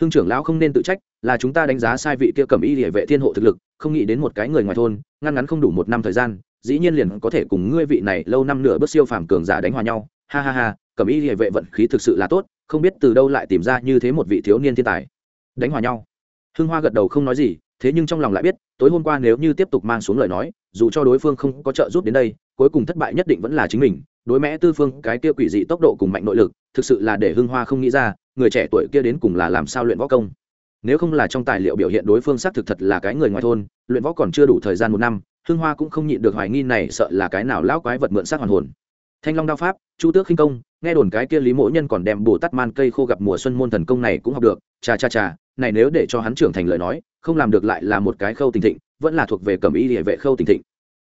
Hưng trưởng lão không nên tự trách là chúng ta đánh giá sai vị kia cầm y địa vệ thiên hộ thực lực, không nghĩ đến một cái người ngoài thôn, ngăn ngắn không đủ một năm thời gian, dĩ nhiên liền có thể cùng ngươi vị này lâu năm nửa bước siêu phàm cường giả đánh hòa nhau. Ha ha ha cầm y địa vệ vận khí thực sự là tốt, không biết từ đâu lại tìm ra như thế một vị thiếu niên thiên tài. Đánh hòa nhau. Hưng hoa gật đầu không nói gì, thế nhưng trong lòng lại biết, tối hôm qua nếu như tiếp tục mang xuống lời nói, dù cho đối phương không có trợ giúp đến đây, cuối cùng thất bại nhất định vẫn là chính mình. Đối mẽ tư phương, cái kia quỷ dị tốc độ cùng mạnh nội lực, thực sự là để hưng hoa không nghĩ ra, người trẻ tuổi kia đến cùng là làm sao luyện võ công nếu không là trong tài liệu biểu hiện đối phương xác thực thật là cái người ngoài thôn, luyện võ còn chưa đủ thời gian một năm hương hoa cũng không nhịn được hoài nghi này sợ là cái nào lão quái vật mượn xác hoàn hồn. Thanh long đao pháp, chu tước khinh công, nghe đồn cái kia lý mỗ nhân còn đem bồ tát man cây khô gặp mùa xuân môn thần công này cũng học được. Cha cha cha, này nếu để cho hắn trưởng thành lời nói, không làm được lại là một cái khâu tình thịnh, vẫn là thuộc về cẩm y địa vệ khâu tình thịnh.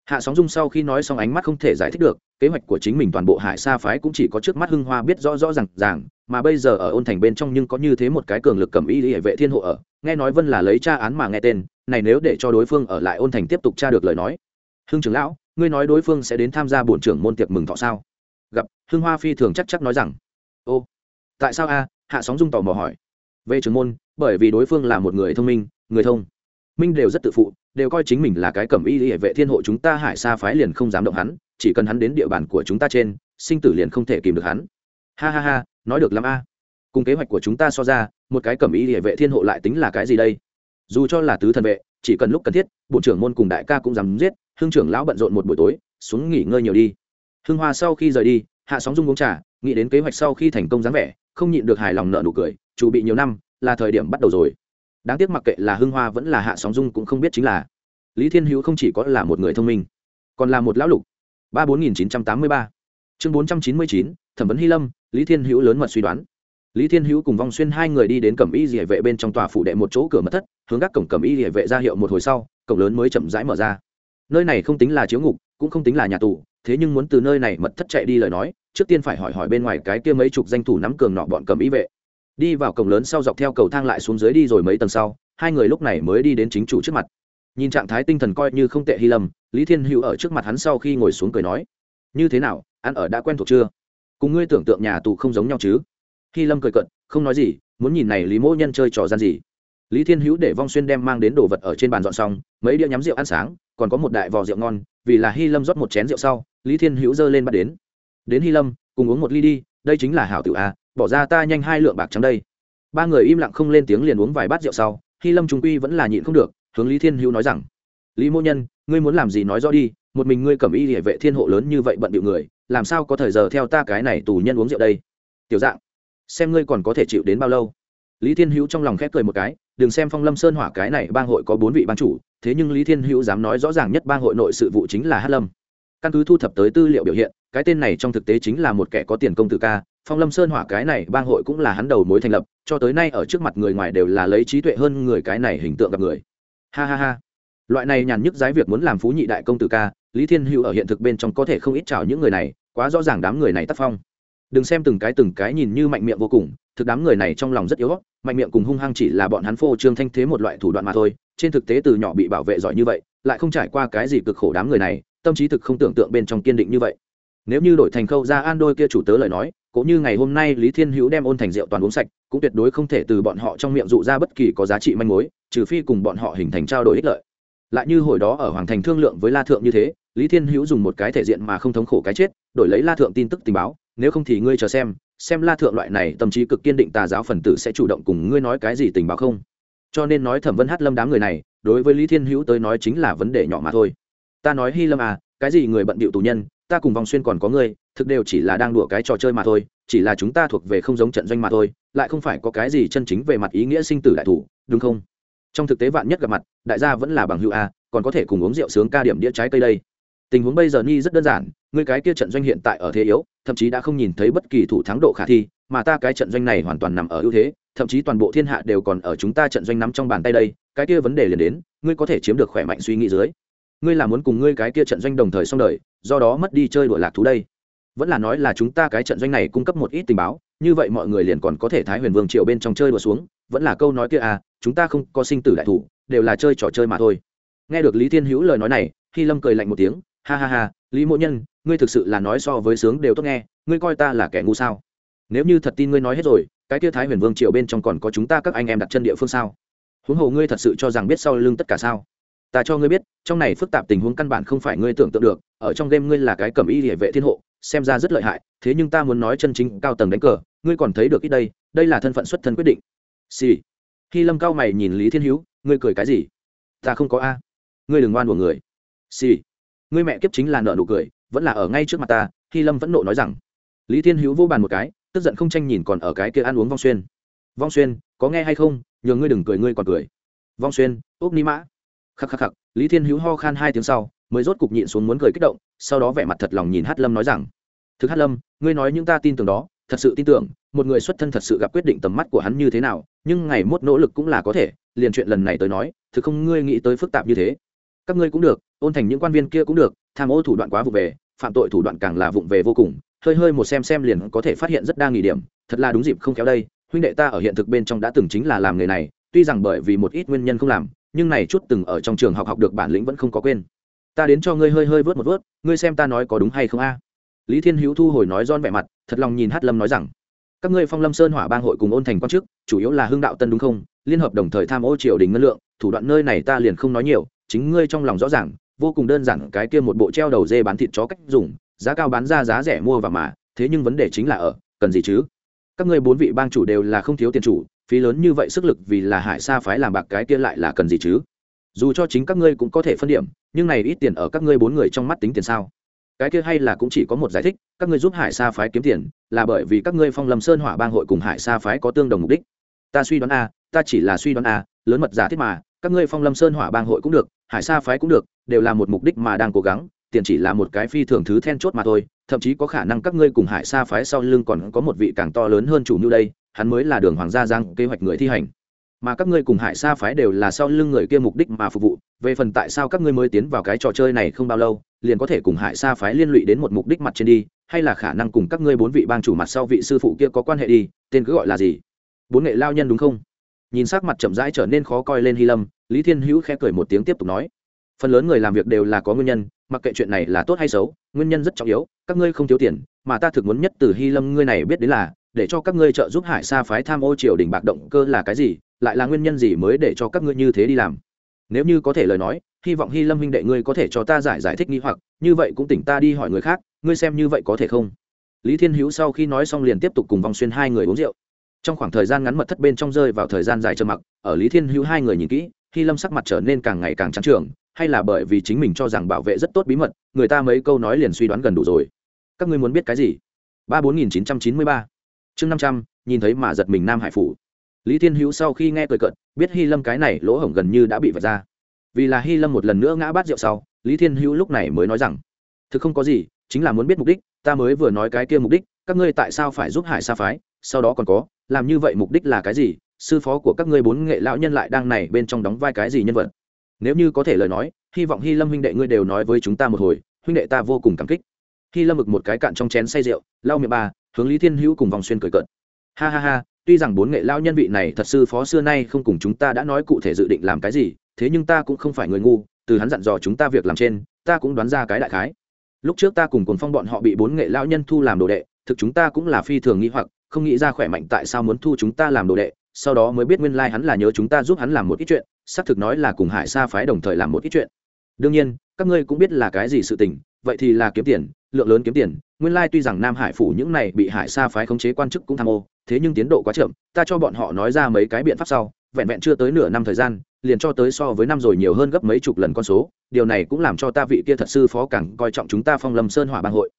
Hạ sóng dung sau khi nói xong ánh mắt không thể giải thích được, kế hoạch của chính mình toàn bộ hải sa phái cũng chỉ có trước mắt hưng hoa biết rõ rõ r à n g ràng mà bây giờ ở ôn thành bên trong nhưng có như thế một cái cường lực cẩm y hệ vệ thiên hộ ở. Nghe nói vân là lấy tra án mà nghe tên, này nếu để cho đối phương ở lại ôn thành tiếp tục tra được lời nói. Hưng trưởng lão, ngươi nói đối phương sẽ đến tham gia bổn trưởng môn tiệc mừng thọ sao? Gặp, hưng hoa phi thường chắc chắc nói rằng, ô, tại sao a? Hạ sóng dung tò mò hỏi. Về trưởng môn, bởi vì đối phương là một người thông minh, người thông minh đều rất tự phụ, đều coi chính mình là cái cẩm y hệ vệ thiên hộ chúng ta hải xa phái liền không dám động hắn, chỉ cần hắn đến địa bàn của chúng ta trên, sinh tử liền không thể kìm được hắn. Ha ha ha nói được lắm a. Cùng kế hoạch của chúng ta so ra, một cái cẩm y địa vệ thiên hộ lại tính là cái gì đây? Dù cho là tứ thần vệ, chỉ cần lúc cần thiết, bộ trưởng môn cùng đại ca cũng dám giết hương trưởng lão bận rộn một buổi tối, xuống nghỉ ngơi nhiều đi. Hương hoa sau khi rời đi, hạ sóng dung uống trà, nghĩ đến kế hoạch sau khi thành công dáng vẻ, không nhịn được hài lòng nợ nụ cười, chủ bị nhiều năm, là thời điểm bắt đầu rồi. Đáng tiếc mặc kệ là Hương hoa vẫn là hạ sóng dung cũng không biết chính là lý thiên hữu không chỉ có là một người thông minh, còn là một lão lục. Ba bốn nghìn chín trăm tám mươi ba. Chương bốn trăm chín mươi chín thẩm vấn hy lâm, lý thiên hữu lớn mật suy đoán. Lý thiên hữu cùng vong xuyên hai người đi đến cẩm y địa vệ bên trong tòa phủ đệ một chỗ cửa mật thất, hướng các cổng cẩm y địa vệ ra hiệu một hồi sau, cổng lớn mới chậm rãi mở ra. Nơi này không tính là chiếu ngục, cũng không tính là nhà tù, thế nhưng muốn từ nơi này mật thất chạy đi lời nói, trước tiên phải hỏi hỏi bên ngoài cái kia mấy chục danh thủ nắm cường nọ bọn cẩm y vệ. Đi vào cổng lớn sau dọc theo cầu thang lại xuống dưới đi rồi mấy tầng sau, hai người lúc này mới đi đến chính chủ trước mặt. Nhìn trạng thái tinh thần coi như không tệ hy lâm, lý thiên hữu ở trước mặt hắn sau khi ngồi xuống cười nói, như thế nào, ăn ở đã quen thuộc chưa? Cùng ngươi tưởng tượng nhà tù không giống nhau chứ? Khi lâm cười cận không nói gì, muốn nhìn này lý mỗ nhân chơi trò gian gì. Lý thiên hữu để vong xuyên đem mang đến đồ vật ở trên bàn dọn xong, mấy đĩa nhắm rượu ăn sáng, còn có một đại vò rượu ngon, vì là hy lâm rót một chén rượu sau, lý thiên hữu giơ lên bắt đến. Đến hy lâm, cùng uống một ly đi, đây chính là hảo tự a, bỏ ra ta nhanh hai lượng bạc trắng đây. Ba người im lặng không lên tiếng liền uống vài bát rượu sau hy lâm trung quy vẫn là nhịn không được, hướng lý thiên hữu nói rằng, lý mô nhân, ngươi muốn làm gì nói rõ đi một mình ngươi cầm y địa vệ thiên hộ lớn như vậy bận điệu người, làm sao có thời giờ theo ta cái này tù nhân uống rượu đây? Tiểu dạng, xem ngươi còn có thể chịu đến bao lâu. Lý thiên hữu trong lòng khép cười một cái, đừng xem phong lâm sơn hỏa cái này bang hội có bốn vị bang chủ, thế nhưng lý thiên hữu dám nói rõ ràng nhất bang hội nội sự vụ chính là hát lâm. Căn cứ thu thập tới tư liệu biểu hiện, cái tên này trong thực tế chính là một kẻ có tiền công tử ca, phong lâm sơn hỏa cái này bang hội cũng là hắn đầu mối thành lập, cho tới nay ở trước mặt người ngoài đều là lấy trí tuệ hơn người cái này hình tượng gặp người. Ha ha ha. Loại này nhàn nhức giái việc muốn làm phú nhị đại công tử ca lý thiên hữu ở hiện thực bên trong có thể không ít chào những người này, quá rõ ràng đám người này tác phong. Đừng xem từng cái từng cái nhìn như mạnh miệng vô cùng, thực đám người này trong lòng rất yếu mạnh miệng cùng hung hăng chỉ là bọn hắn phô trương thanh thế một loại thủ đoạn mà thôi, trên thực tế từ nhỏ bị bảo vệ giỏi như vậy, lại không trải qua cái gì cực khổ đám người này, tâm trí thực không tưởng tượng bên trong kiên định như vậy. Nếu như đổi thành khâu ra an đôi kia chủ tớ lời nói, cũng như ngày hôm nay lý thiên hữu đem ôn thành rượu toàn uống sạch, cũng tuyệt đối không thể từ bọn họ trong miệng dụ ra bất kỳ có giá trị manh mối, trừ phi cùng bọn họ hình thành trao đổi ích lợi. Lại như hồi đó ở hoàng thành thương lượng với la thượng như thế lý thiên hữu dùng một cái thể diện mà không thống khổ cái chết, đổi lấy la thượng tin tức tình báo, nếu không thì ngươi chờ xem xem la thượng loại này tâm trí cực kiên định tà giáo phần tử sẽ chủ động cùng ngươi nói cái gì tình báo không. Cho nên nói thẩm vân hát lâm đám người này, đối với lý thiên hữu tới nói chính là vấn đề nhỏ mà thôi. Ta nói hy lâm à cái gì người bận bịu tù nhân, ta cùng vòng xuyên còn có ngươi, thực đều chỉ là đang đùa cái trò chơi mà thôi, chỉ là chúng ta thuộc về không giống trận doanh mà thôi, lại không phải có cái gì chân chính về mặt ý nghĩa sinh tử đại thủ, đúng không? Trong thực tế vạn nhất gặp mặt, đại gia vẫn là bằng hữu a còn có thể cùng uống rượu sướng ca điểm đĩa trái cây đây tình huống bây giờ ni rất đơn giản, ngươi cái kia trận doanh hiện tại ở thế yếu, thậm chí đã không nhìn thấy bất kỳ thủ thắng độ khả thi, mà ta cái trận doanh này hoàn toàn nằm ở ưu thế, thậm chí toàn bộ thiên hạ đều còn ở chúng ta trận doanh nắm trong bàn tay đây, cái kia vấn đề liền đến, ngươi có thể chiếm được khỏe mạnh suy nghĩ dưới. Ngươi là muốn cùng ngươi cái kia trận doanh đồng thời xong đời, do đó mất đi chơi đuổi lạc thú đây. Vẫn là nói là chúng ta cái trận doanh này cung cấp một ít tình báo, như vậy mọi người liền còn có thể thái huyền vương triều bên trong chơi đùa xuống, vẫn là câu nói kia à chúng ta không có sinh tử đại thủ, đều là chơi trò chơi mà thôi. Nghe được lý thiên hữu lời nói này khi lâm cười lạnh một tiếng ha ha ha, lý Mộ nhân, ngươi thực sự là nói so với sướng đều tốt nghe, ngươi coi ta là kẻ ngu sao? Nếu như thật tin ngươi nói hết rồi, cái kia thái huyền vương triều bên trong còn có chúng ta các anh em đặt chân địa phương sao? Huống hồ ngươi thật sự cho rằng biết sau lưng tất cả sao? Ta cho ngươi biết, trong này phức tạp tình huống căn bản không phải ngươi tưởng tượng được, ở trong đêm ngươi là cái cầm y địa vệ thiên hộ, xem ra rất lợi hại, thế nhưng ta muốn nói chân chính cao tầng đánh cờ, ngươi còn thấy được ít đây đây là thân phận xuất thân quyết định. Xì、sì. khi lâm cao mày nhìn lý thiên hữu ngươi cười cái gì? Ta không có a. Ngươi đừng ngoan của người. Xì、sì ngươi mẹ kiếp chính là nợ nụ cười, vẫn là ở ngay trước mặt ta khi lâm vẫn nộ nói rằng. Lý thiên hữu vô bàn một cái, tức giận không tranh nhìn còn ở cái kia ăn uống vong xuyên. Vong xuyên, có nghe hay không? Nhờ ngươi đừng cười, ngươi còn cười. Vong xuyên, úp ni mã. Khắc khắc khắc, lý thiên hữu ho khan hai tiếng sau, mới rốt cục nhịn xuống muốn cười kích động, sau đó vẻ mặt thật lòng nhìn hát lâm nói rằng. Thực hát lâm, ngươi nói những ta tin tưởng đó, thật sự tin tưởng, một người xuất thân thật sự gặp quyết định tầm mắt của hắn như thế nào, nhưng ngày mốt nỗ lực cũng là có thể, liền chuyện lần này tới nói, thực không ngươi nghĩ tới phức tạp như thế các ngươi cũng được, ôn thành những quan viên kia cũng được, tham ô thủ đoạn quá vụ về, phạm tội thủ đoạn càng là vụng về vô cùng. Hơi hơi một xem xem liền có thể phát hiện rất đa nghỉ điểm, thật là đúng dịp không kéo đây, huynh đệ ta ở hiện thực bên trong đã từng chính là làm nghề này, tuy rằng bởi vì một ít nguyên nhân không làm, nhưng này chút từng ở trong trường học học được bản lĩnh vẫn không có quên. Ta đến cho ngươi hơi hơi vớt một vớt, ngươi xem ta nói có đúng hay không a? Lý thiên hữu thu hồi nói ron vẻ mặt, thật lòng nhìn hát lâm nói rằng, các ngươi phong lâm sơn hỏa bang hội cùng ôn thành quan chức, chủ yếu là hưng đạo tân đúng không? Liên hợp đồng thời tham ô triều đình ngân lượng, thủ đoạn nơi này ta liền không nói nhiều chính ngươi trong lòng rõ ràng, vô cùng đơn giản, cái kia một bộ treo đầu dê bán thịt chó cách dùng, giá cao bán ra, giá rẻ mua và mà, thế nhưng vấn đề chính là ở, cần gì chứ? Các ngươi bốn vị bang chủ đều là không thiếu tiền chủ, phí lớn như vậy sức lực vì là hải sa phái làm bạc cái kia lại là cần gì chứ? Dù cho chính các ngươi cũng có thể phân điểm, nhưng này ít tiền ở các ngươi bốn người trong mắt tính tiền sao? Cái kia hay là cũng chỉ có một giải thích, các ngươi giúp hải sa phái kiếm tiền, là bởi vì các ngươi phong lâm sơn hỏa bang hội cùng hải sa phái có tương đồng mục đích. Ta suy đoán a, ta chỉ là suy đoán a, lớn mật giả thiết mà các ngươi phong lâm sơn hỏa bang hội cũng được, hải sa phái cũng được, đều là một mục đích mà đang cố gắng, tiền chỉ là một cái phi thường thứ then chốt mà thôi, thậm chí có khả năng các ngươi cùng hải sa phái sau lưng còn có một vị càng to lớn hơn chủ như đây, hắn mới là đường hoàng gia giang kế hoạch người thi hành. Mà các ngươi cùng hải sa phái đều là sau lưng người kia mục đích mà phục vụ, về phần tại sao các ngươi mới tiến vào cái trò chơi này không bao lâu, liền có thể cùng hải sa phái liên lụy đến một mục đích mặt trên đi, hay là khả năng cùng các ngươi bốn vị bang chủ mặt sau vị sư phụ kia có quan hệ đi, tên cứ gọi là gì? Bốn nghệ lao nhân đúng không? Nhìn sắc mặt chậm rãi trở nên khó coi lên hy lâm, lý thiên hữu khẽ cười một tiếng tiếp tục nói, phần lớn người làm việc đều là có nguyên nhân, mặc kệ chuyện này là tốt hay xấu, nguyên nhân rất trọng yếu, các ngươi không thiếu tiền, mà ta thực muốn nhất từ hy lâm ngươi này biết đến là, để cho các ngươi trợ giúp hải sa phái tham ô triều đình bạc động cơ là cái gì, lại là nguyên nhân gì mới để cho các ngươi như thế đi làm? Nếu như có thể lời nói, hy vọng hy lâm huynh đệ ngươi có thể cho ta giải giải thích nghi hoặc, như vậy cũng tỉnh ta đi hỏi người khác, ngươi xem như vậy có thể không? Lý thiên hữu sau khi nói xong liền tiếp tục cùng vòng xuyên hai người uống rượu trong khoảng thời gian ngắn mật thất bên trong rơi vào thời gian dài trầm mặc, ở lý thiên hữu hai người nhìn kỹ hy lâm sắc mặt trở nên càng ngày càng trắng trường hay là bởi vì chính mình cho rằng bảo vệ rất tốt bí mật, người ta mấy câu nói liền suy đoán gần đủ rồi. Các ngươi muốn biết cái gì? Ba bốn nghìn chín trăm chín mươi ba. Chương năm trăm, nhìn thấy mà giật mình nam hải phủ. Lý thiên hữu sau khi nghe cười cợt, biết hy lâm cái này lỗ hổng gần như đã bị vạch ra. Vì là hy lâm một lần nữa ngã bát rượu sau, lý thiên hữu lúc này mới nói rằng, thực không có gì, chính là muốn biết mục đích, ta mới vừa nói cái kia mục đích, các ngươi tại sao phải giúp hải sa phái, sau đó còn có làm như vậy mục đích là cái gì? Sư phó của các ngươi bốn nghệ lão nhân lại đang này bên trong đóng vai cái gì nhân vật? Nếu như có thể lời nói, hy vọng hy lâm huynh đệ ngươi đều nói với chúng ta một hồi, huynh đệ ta vô cùng cảm kích. Hy lâm ực một cái cạn trong chén say rượu, lau miệng ba hướng lý thiên hữu cùng vòng xuyên cười cợt. Ha ha ha, tuy rằng bốn nghệ lão nhân vị này thật sư phó xưa nay không cùng chúng ta đã nói cụ thể dự định làm cái gì, thế nhưng ta cũng không phải người ngu, từ hắn dặn dò chúng ta việc làm trên, ta cũng đoán ra cái đại khái. Lúc trước ta cùng cồn phong bọn họ bị bốn nghệ lão nhân thu làm đồ đệ, thực chúng ta cũng là phi thường nghĩ hoặc không nghĩ ra khỏe mạnh tại sao muốn thu chúng ta làm đồ đệ, sau đó mới biết nguyên lai、like、hắn là nhớ chúng ta giúp hắn làm một ít chuyện, xác thực nói là cùng hải sa phái đồng thời làm một ít chuyện. Đương nhiên, các ngươi cũng biết là cái gì sự tình, vậy thì là kiếm tiền, lượng lớn kiếm tiền, nguyên lai tuy rằng nam hải phủ những này bị hải sa phái khống chế quan chức cũng tham ô, thế nhưng tiến độ quá chậm, ta cho bọn họ nói ra mấy cái biện pháp sau, vẹn vẹn chưa tới nửa năm thời gian, liền cho tới so với năm rồi nhiều hơn gấp mấy chục lần con số, điều này cũng làm cho ta vị kia thật sư phó càng coi trọng chúng ta phong lâm sơn hỏa bang hội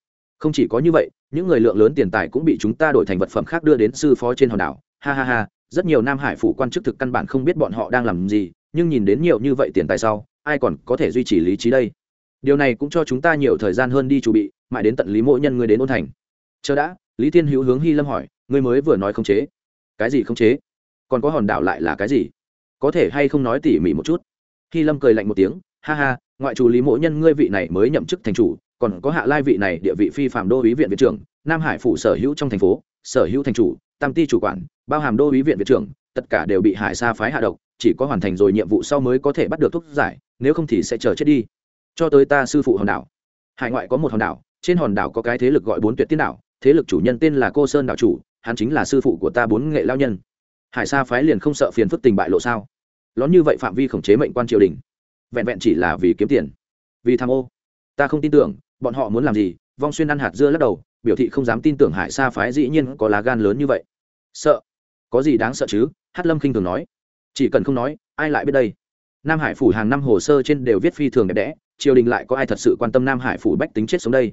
không chỉ có như vậy, những người lượng lớn tiền tài cũng bị chúng ta đổi thành vật phẩm khác đưa đến sư phó trên hòn đảo. Ha ha ha, rất nhiều nam hải phủ quan chức thực căn bản không biết bọn họ đang làm gì, nhưng nhìn đến nhiều như vậy tiền tài sau, ai còn có thể duy trì lý trí đây? Điều này cũng cho chúng ta nhiều thời gian hơn đi chuẩn bị, mãi đến tận lý mỗi nhân người đến ôn thành. Chờ đã, lý thiên hữu hướng hy lâm hỏi, ngươi mới vừa nói không chế. Cái gì không chế? Còn có hòn đảo lại là cái gì? Có thể hay không nói tỉ mỉ một chút? Hy lâm cười lạnh một tiếng, ha ha, ngoại trù lý mỗi nhân ngươi vị này mới nhậm chức thành chủ còn có hạ lai vị này địa vị phi phạm đô ý viện viện trưởng, nam hải phủ sở hữu trong thành phố, sở hữu thành chủ, tam ti chủ quản, bao hàm đô ý viện viện trưởng, tất cả đều bị hải sa phái hạ độc, chỉ có hoàn thành rồi nhiệm vụ sau mới có thể bắt được thuốc giải, nếu không thì sẽ chờ chết đi. Cho tới ta sư phụ hòn đảo. Hải ngoại có một hòn đảo, trên hòn đảo có cái thế lực gọi bốn tuyệt tiên đảo, thế lực chủ nhân tên là cô sơn đảo chủ, hắn chính là sư phụ của ta bốn nghệ lao nhân. Hải sa phái liền không sợ phiền phức tình bại lộ sao? Lón như vậy phạm vi khống chế mệnh quan triều đình, vẹn vẹn chỉ là vì kiếm tiền. Vì tham ô. Ta không tin tưởng bọn họ muốn làm gì? Vong xuyên ăn hạt dưa lắc đầu, biểu thị không dám tin tưởng hải sa phái dĩ nhiên có lá gan lớn như vậy. Sợ? Có gì đáng sợ chứ? Hát lâm khinh thường nói. Chỉ cần không nói, ai lại biết đây? Nam hải phủ hàng năm hồ sơ trên đều viết phi thường đẹp đẽ, triều đình lại có ai thật sự quan tâm nam hải phủ bách tính chết sống đây?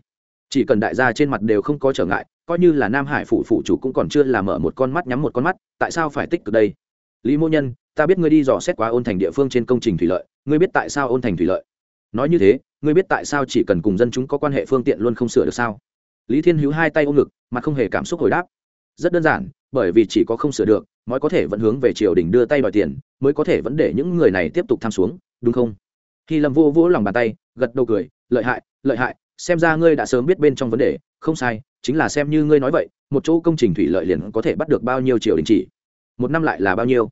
Chỉ cần đại gia trên mặt đều không có trở ngại, coi như là nam hải phủ phủ chủ cũng còn chưa làm mở một con mắt nhắm một con mắt, tại sao phải tích cực đây? Lý mô nhân, ta biết ngươi đi dò xét qua ôn thành địa phương trên công trình thủy lợi, ngươi biết tại sao ôn thành thủy lợi? Nói như thế, ngươi biết tại sao chỉ cần cùng dân chúng có quan hệ phương tiện luôn không sửa được sao? Lý thiên hữu hai tay ôm ngực mà không hề cảm xúc hồi đáp. Rất đơn giản, bởi vì chỉ có không sửa được, mới có thể vẫn hướng về triều đình đưa tay đòi tiền, mới có thể vẫn để những người này tiếp tục tham xuống, đúng không? Khi lâm vô vỗ lòng bàn tay, gật đầu cười, lợi hại lợi hại, xem ra ngươi đã sớm biết bên trong vấn đề, không sai, chính là xem như ngươi nói vậy, một chỗ công trình thủy lợi liền có thể bắt được bao nhiêu triều đình chỉ. Một năm lại là bao nhiêu?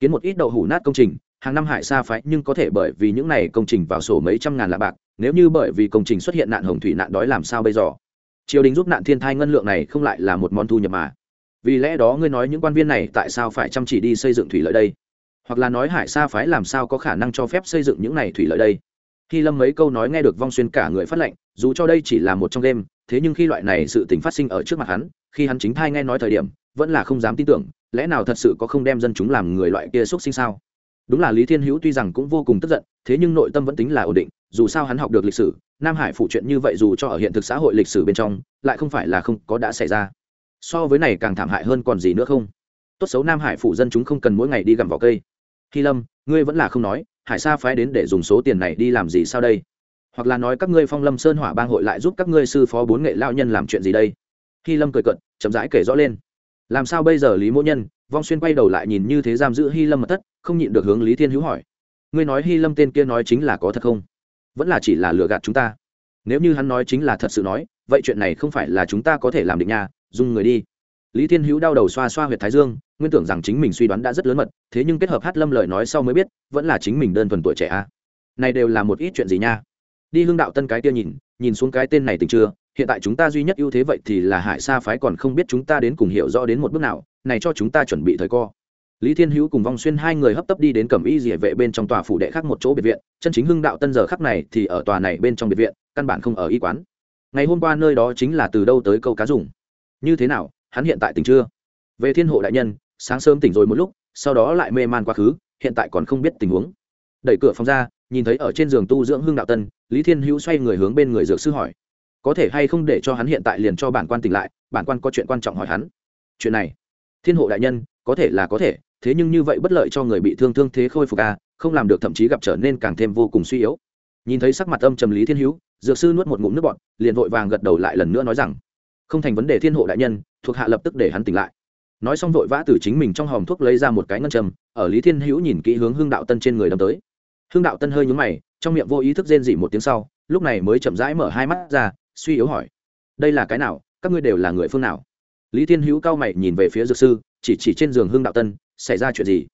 Kiến một ít đậu hủ nát công trình hàng năm hải xa phái nhưng có thể bởi vì những này công trình vào sổ mấy trăm ngàn lạ bạc, nếu như bởi vì công trình xuất hiện nạn hồng thủy nạn đói làm sao bây giờ? Triều đình giúp nạn thiên thai ngân lượng này không lại là một món thu nhập mà. Vì lẽ đó ngươi nói những quan viên này tại sao phải chăm chỉ đi xây dựng thủy lợi đây? Hoặc là nói hải sa phái làm sao có khả năng cho phép xây dựng những này thủy lợi đây? Khi lâm mấy câu nói nghe được vong xuyên cả người phát lệnh, dù cho đây chỉ là một trong đêm, thế nhưng khi loại này sự tình phát sinh ở trước mặt hắn, khi hắn chính thai nghe nói thời điểm, vẫn là không dám tin tưởng, lẽ nào thật sự có không đem dân chúng làm người loại kia xúc sinh sao? Đúng là lý thiên hữu tuy rằng cũng vô cùng tức giận, thế nhưng nội tâm vẫn tính là ổn định, dù sao hắn học được lịch sử, nam hải phụ chuyện như vậy dù cho ở hiện thực xã hội lịch sử bên trong, lại không phải là không có đã xảy ra. So với này càng thảm hại hơn còn gì nữa không? Tốt xấu nam hải phụ dân chúng không cần mỗi ngày đi gặm vào cây. Khi lâm, ngươi vẫn là không nói, hải sa phái đến để dùng số tiền này đi làm gì sao đây? Hoặc là nói các ngươi phong lâm sơn hỏa bang hội lại giúp các ngươi sư phó bốn nghệ lao nhân làm chuyện gì đây? Khi lâm cười cận chậm rãi kể rõ lên. Làm sao bây giờ lý mỗ nhân vong xuyên quay đầu lại nhìn như thế giam giữ hy lâm mật thất, không nhịn được hướng lý thiên hữu hỏi. Ngươi nói hy lâm tên kia nói chính là có thật không? Vẫn là chỉ là lừa gạt chúng ta. Nếu như hắn nói chính là thật sự nói, vậy chuyện này không phải là chúng ta có thể làm định nhà dùng người đi. Lý thiên hữu đau đầu xoa xoa h u y ệ t thái dương, nguyên tưởng rằng chính mình suy đoán đã rất lớn mật, thế nhưng kết hợp hát lâm lời nói sau mới biết, vẫn là chính mình đơn thuần tuổi trẻ a. Này đều là một ít chuyện gì nha? Đi hương đạo tân cái kia nhìn nhìn xuống cái tên này tình chưa? Hiện tại chúng ta duy nhất ưu thế vậy thì là hải sa phái còn không biết chúng ta đến cùng hiểu rõ đến một bước nào này cho chúng ta chuẩn bị thời co. Lý thiên hữu cùng vong xuyên hai người hấp tấp đi đến cẩm y dỉa vệ bên trong tòa phủ đệ khác một chỗ biệt viện, chân chính hưng đạo tân giờ khắc này thì ở tòa này bên trong biệt viện, căn bản không ở y quán. Ngày hôm qua nơi đó chính là từ đâu tới câu cá dùng. Như thế nào, hắn hiện tại tỉnh chưa? Về thiên hộ đại nhân, sáng sớm tỉnh rồi một lúc, sau đó lại mê man quá khứ, hiện tại còn không biết tình huống. Đẩy cửa phòng ra, nhìn thấy ở trên giường tu dưỡng hưng đạo tân, lý thiên hữu xoay người hướng bên người dược sư hỏi. Có thể hay không để cho hắn hiện tại liền cho bản quan tỉnh lại, bản quan có chuyện quan trọng hỏi hắn. Chuyện này thiên hộ đại nhân có thể là có thể thế nhưng như vậy bất lợi cho người bị thương thương thế khôi phục a à, không làm được thậm chí gặp trở nên càng thêm vô cùng suy yếu. Nhìn thấy sắc mặt âm trầm lý thiên hữu dược sư nuốt một ngụm nước bọt liền vội vàng gật đầu lại lần nữa nói rằng không thành vấn đề thiên hộ đại nhân thuộc hạ lập tức để hắn tỉnh lại. Nói xong vội vã từ chính mình trong hòm thuốc lấy ra một cái ngân trầm ở lý thiên hữu nhìn kỹ hướng Hương đạo tân trên người đâm tới. Hương đạo tân hơi nhúng mày trong miệng vô ý thức rên dỉ một tiếng sau lúc này mới chậm rãi mở hai mắt ra suy yếu hỏi đây là cái nào? Các ngươi đều là người phương nào? Lý thiên hữu cao mày nhìn về phía dược sư, chỉ chỉ trên giường hưng đạo tân, xảy ra chuyện gì?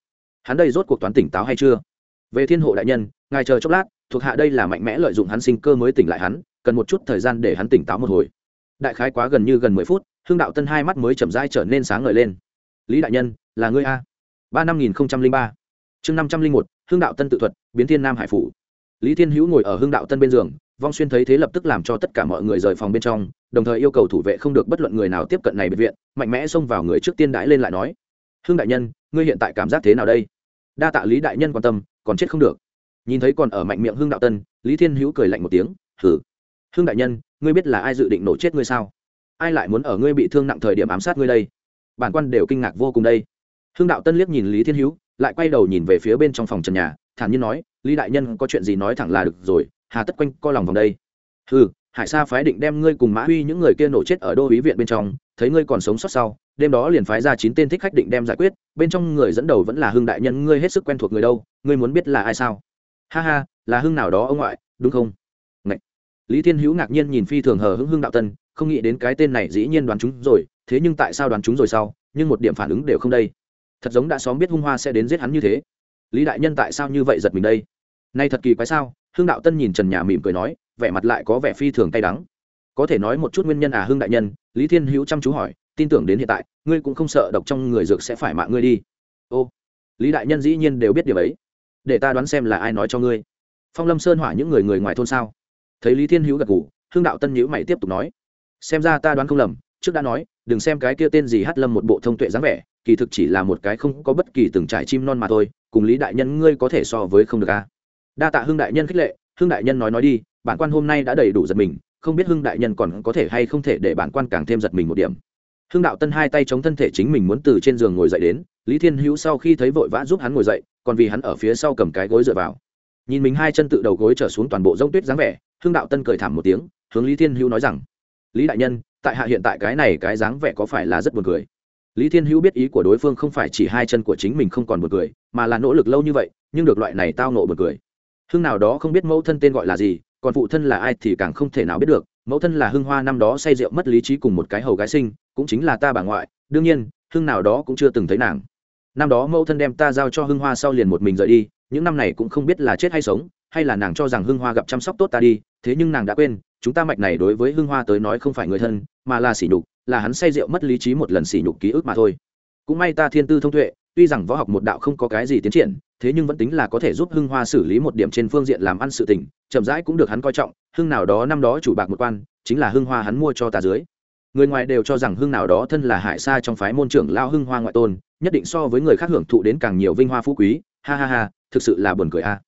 Hắn đây rốt cuộc toán tỉnh táo hay chưa? Về thiên hộ đại nhân, ngài chờ chốc lát, thuộc hạ đây là mạnh mẽ lợi dụng hắn sinh cơ mới tỉnh lại hắn, cần một chút thời gian để hắn tỉnh táo một hồi. Đại khái quá gần như gần mười phút, hưng đạo tân hai mắt mới chậm rãi trở nên sáng ngời lên. Lý đại nhân, là ngươi a? Ba năm nghìn không trăm linh ba. Chương năm trăm linh một, hưng đạo tân tự thuật, biến thiên nam hải phủ. Lý thiên hữu ngồi ở hưng đạo tân bên giường vong xuyên thấy thế lập tức làm cho tất cả mọi người rời phòng bên trong, đồng thời yêu cầu thủ vệ không được bất luận người nào tiếp cận này biệt viện, mạnh mẽ xông vào người trước tiên đãi lên lại nói hương đại nhân, ngươi hiện tại cảm giác thế nào đây? Đa tạ lý đại nhân quan tâm, còn chết không được. Nhìn thấy còn ở mạnh miệng hương đạo tân, lý thiên hữu cười lạnh một tiếng hử hương đại nhân, ngươi biết là ai dự định nổ chết ngươi sao? Ai lại muốn ở ngươi bị thương nặng thời điểm ám sát ngươi đây? Bản quan đều kinh ngạc vô cùng đây. Hương đạo tân liếc nhìn lý thiên hữu, lại quay đầu nhìn về phía bên trong phòng trần nhà, thản nhiên nói, lý đại nhân có chuyện gì nói thẳng là được rồi hà tất quanh co lòng vòng đây. Ừ hải sa phái định đem ngươi cùng mã huy những người kia nổ chết ở đô ý viện bên trong, thấy ngươi còn sống sót sau, đêm đó liền phái ra chín tên thích khách định đem giải quyết, bên trong người dẫn đầu vẫn là hưng đại nhân, ngươi hết sức quen thuộc người đâu, ngươi muốn biết là ai sao? Ha ha, là hưng nào đó ông ngoại, đúng không? Ngậy. lý thiên hữu ngạc nhiên nhìn phi thường hờ hưng hưng đạo tân, không nghĩ đến cái tên này dĩ nhiên đoán chúng rồi, thế nhưng tại sao đoán chúng rồi sau, nhưng một điểm phản ứng đều không đây. Thật giống đã xóm biết hung hoa sẽ đến giết hắn như thế. Lý đại nhân tại sao như vậy giật mình đây? Nay thật kỳ quái sao hương đạo tân nhìn trần nhà mỉm cười nói, vẻ mặt lại có vẻ phi thường cay đắng. Có thể nói một chút nguyên nhân à hương đại nhân, lý thiên hữu chăm chú hỏi, tin tưởng đến hiện tại, ngươi cũng không sợ độc trong người dược sẽ phải mạng ngươi đi. Ô, lý đại nhân dĩ nhiên đều biết điều ấy. Để ta đoán xem là ai nói cho ngươi. Phong lâm sơn hỏa những người người ngoài thôn sao? Thấy lý thiên hữu gật ngủ hương đạo tân nhữ mày tiếp tục nói, xem ra ta đoán không lầm, trước đã nói, đừng xem cái kia tên gì hát lâm một bộ thông tuệ dáng vẻ, kỳ thực chỉ là một cái không có bất kỳ từng trải chim non mà thôi, cùng lý đại nhân ngươi có thể so với không được a đa tạ hưng đại nhân khích lệ, hưng đại nhân nói nói đi, bản quan hôm nay đã đầy đủ giật mình, không biết hưng đại nhân còn có thể hay không thể để bản quan càng thêm giật mình một điểm. Hưng đạo tân hai tay chống thân thể chính mình muốn từ trên giường ngồi dậy đến, lý thiên hữu sau khi thấy vội vã giúp hắn ngồi dậy, còn vì hắn ở phía sau cầm cái gối dựa vào. Nhìn mình hai chân tự đầu gối trở xuống toàn bộ rông tuyết dáng vẻ, hưng đạo tân cười thảm một tiếng, hướng lý thiên hữu nói rằng, lý đại nhân, tại hạ hiện tại cái này cái dáng vẻ có phải là rất buồn cười? Lý thiên hữu biết ý của đối phương không phải chỉ hai chân của chính mình không còn buồn cười, mà là nỗ lực lâu như vậy, nhưng được loại này tao nộ buồn cười hưng nào đó không biết mẫu thân tên gọi là gì, còn phụ thân là ai thì càng không thể nào biết được. Mẫu thân là hưng hoa năm đó say rượu mất lý trí cùng một cái hầu gái sinh cũng chính là ta bà ngoại. Đương nhiên, hưng nào đó cũng chưa từng thấy nàng. Năm đó mẫu thân đem ta giao cho hưng hoa sau liền một mình rời đi. Những năm này cũng không biết là chết hay sống, hay là nàng cho rằng hưng hoa gặp chăm sóc tốt ta đi. Thế nhưng nàng đã quên, chúng ta mạch này đối với hưng hoa tới nói không phải người thân, mà là sỉ nhục, là hắn say rượu mất lý trí một lần sỉ nhục ký ức mà thôi. Cũng may ta thiên tư thông tuệ, tuy rằng võ học một đạo không có cái gì tiến triển thế nhưng vẫn tính là có thể giúp hưng hoa xử lý một điểm trên phương diện làm ăn sự tình, chậm rãi cũng được hắn coi trọng, hưng nào đó năm đó chủ bạc một quan, chính là hưng hoa hắn mua cho ta dưới. Người ngoài đều cho rằng hưng nào đó thân là hải sa trong phái môn trưởng lao hưng hoa ngoại tôn, nhất định so với người khác hưởng thụ đến càng nhiều vinh hoa phú quý, ha ha ha, thực sự là buồn cười a.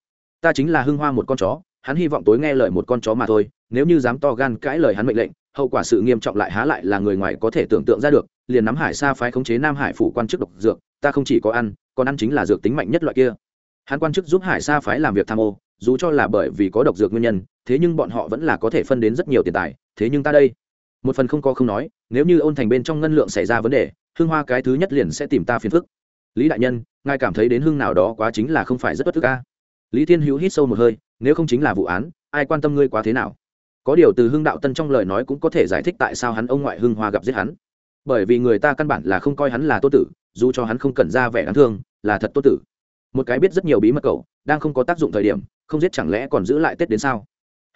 Ta chính là hưng hoa một con chó, hắn hy vọng tối nghe lời một con chó mà thôi, nếu như dám to gan cãi lời hắn mệnh lệnh, hậu quả sự nghiêm trọng lại há lại là người ngoài có thể tưởng tượng ra được, liền nắm hải sa phái khống chế nam hải phủ quan chức độc dược, ta không chỉ có ăn còn ăn chính là dược tính mạnh nhất loại kia. Hắn quan chức giúp hải sa phái làm việc tham ô, dù cho là bởi vì có độc dược nguyên nhân, thế nhưng bọn họ vẫn là có thể phân đến rất nhiều tiền tài, thế nhưng ta đây. Một phần không có không nói, nếu như ôn thành bên trong ngân lượng xảy ra vấn đề, hương hoa cái thứ nhất liền sẽ tìm ta phiền phức. Lý đại nhân, ngài cảm thấy đến hương nào đó quá chính là không phải rất bất thức ca lý thiên hữu hít sâu một hơi, nếu không chính là vụ án, ai quan tâm ngươi quá thế nào? Có điều từ hưng đạo tân trong lời nói cũng có thể giải thích tại sao hắn ông ngoại hưng hoa gặp giết hắn. Bởi vì người ta căn bản là không coi hắn là tốt tử dù cho hắn không cần ra vẻ đáng thương, là thật tốt tử. Một cái biết rất nhiều bí mật cậu, đang không có tác dụng thời điểm, không giết chẳng lẽ còn giữ lại tết đến sao?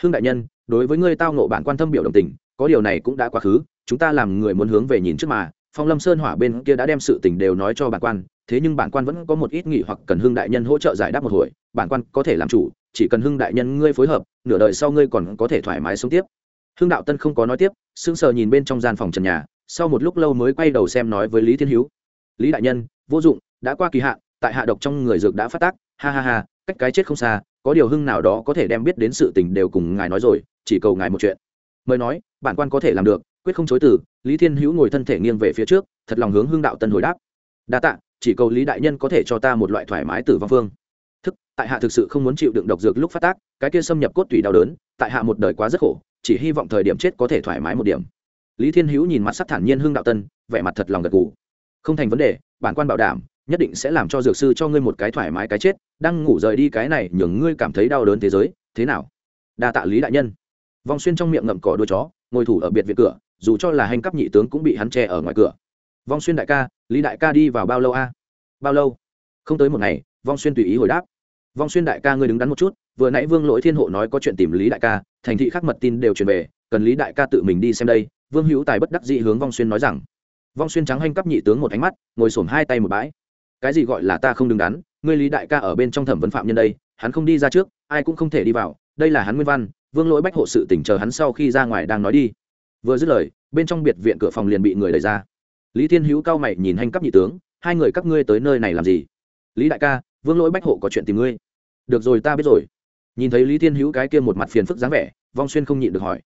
Hương đại nhân, đối với ngươi tao nộ bản quan thâm biểu đồng tình, có điều này cũng đã quá khứ, chúng ta làm người muốn hướng về nhìn trước mà, phong lâm sơn hỏa bên kia đã đem sự tình đều nói cho bản quan, thế nhưng bản quan vẫn có một ít nghỉ hoặc cần hưng đại nhân hỗ trợ giải đáp một hồi, bản quan có thể làm chủ, chỉ cần hưng đại nhân ngươi phối hợp, nửa đời sau ngươi còn có thể thoải mái sống tiếp. Hưng đạo tân không có nói tiếp, sững sờ nhìn bên trong gian phòng trần nhà, sau một lúc lâu mới quay đầu xem nói với lý thiên hữu lý đại nhân, vô dụng, đã qua kỳ hạn, tại hạ độc trong người dược đã phát tác, ha ha ha, cách cái chết không xa, có điều hưng nào đó có thể đem biết đến sự tình đều cùng ngài nói rồi, chỉ cầu ngài một chuyện. Mời nói, bản quan có thể làm được, quyết không chối từ, lý thiên hữu ngồi thân thể nghiêng về phía trước, thật lòng hướng hưng đạo tân hồi đáp. Đa tạ, chỉ cầu lý đại nhân có thể cho ta một loại thoải mái tử vong phương. Thức, tại hạ thực sự không muốn chịu đựng độc dược lúc phát tác, cái kia xâm nhập cốt tủy đau đớn, tại hạ một đời quá rất khổ, chỉ hy vọng thời điểm chết có thể thoải mái một điểm. Lý thiên hữu nhìn mặt sắc thản nhiên hưng đạo tân, vẻ mặt thật lòng gật gù không thành vấn đề, bản quan bảo đảm, nhất định sẽ làm cho dược sư cho ngươi một cái thoải mái cái chết, đang ngủ rời đi cái này nhường ngươi cảm thấy đau đớn thế giới, thế nào? Đa tạ lý đại nhân. Vong xuyên trong miệng ngậm cỏ đuôi chó, ngồi thủ ở biệt viện cửa, dù cho là hành cấp nhị tướng cũng bị hắn che ở ngoài cửa. Vong xuyên đại ca, lý đại ca đi vào bao lâu a? Bao lâu? Không tới một ngày, vong xuyên tùy ý hồi đáp. Vong xuyên đại ca ngươi đứng đắn một chút, vừa nãy vương lỗi thiên hộ nói có chuyện tìm lý đại ca, thành thị khắc mật tin đều truyền về, cần lý đại ca tự mình đi xem đây, vương hữu tài bất đắc dị hướng vong xuyên nói rằng vong xuyên trắng hanh cấp nhị tướng một ánh mắt, ngồi xổm hai tay một bãi. Cái gì gọi là ta không đứng đắn, ngươi lý đại ca ở bên trong thẩm vấn phạm nhân đây, hắn không đi ra trước, ai cũng không thể đi vào, đây là hắn nguyên văn, vương lỗi bách hộ sự tỉnh chờ hắn sau khi ra ngoài đang nói đi. Vừa dứt lời, bên trong biệt viện cửa phòng liền bị người đẩy ra. Lý thiên hữu cao mày nhìn hành cấp nhị tướng, hai người các ngươi tới nơi này làm gì? Lý đại ca, vương lỗi bách hộ có chuyện tìm ngươi. Được rồi ta biết rồi. Nhìn thấy lý thiên hữu cái kia một mặt phiền phức dáng vẻ, vong xuyên không nhịn được hỏi.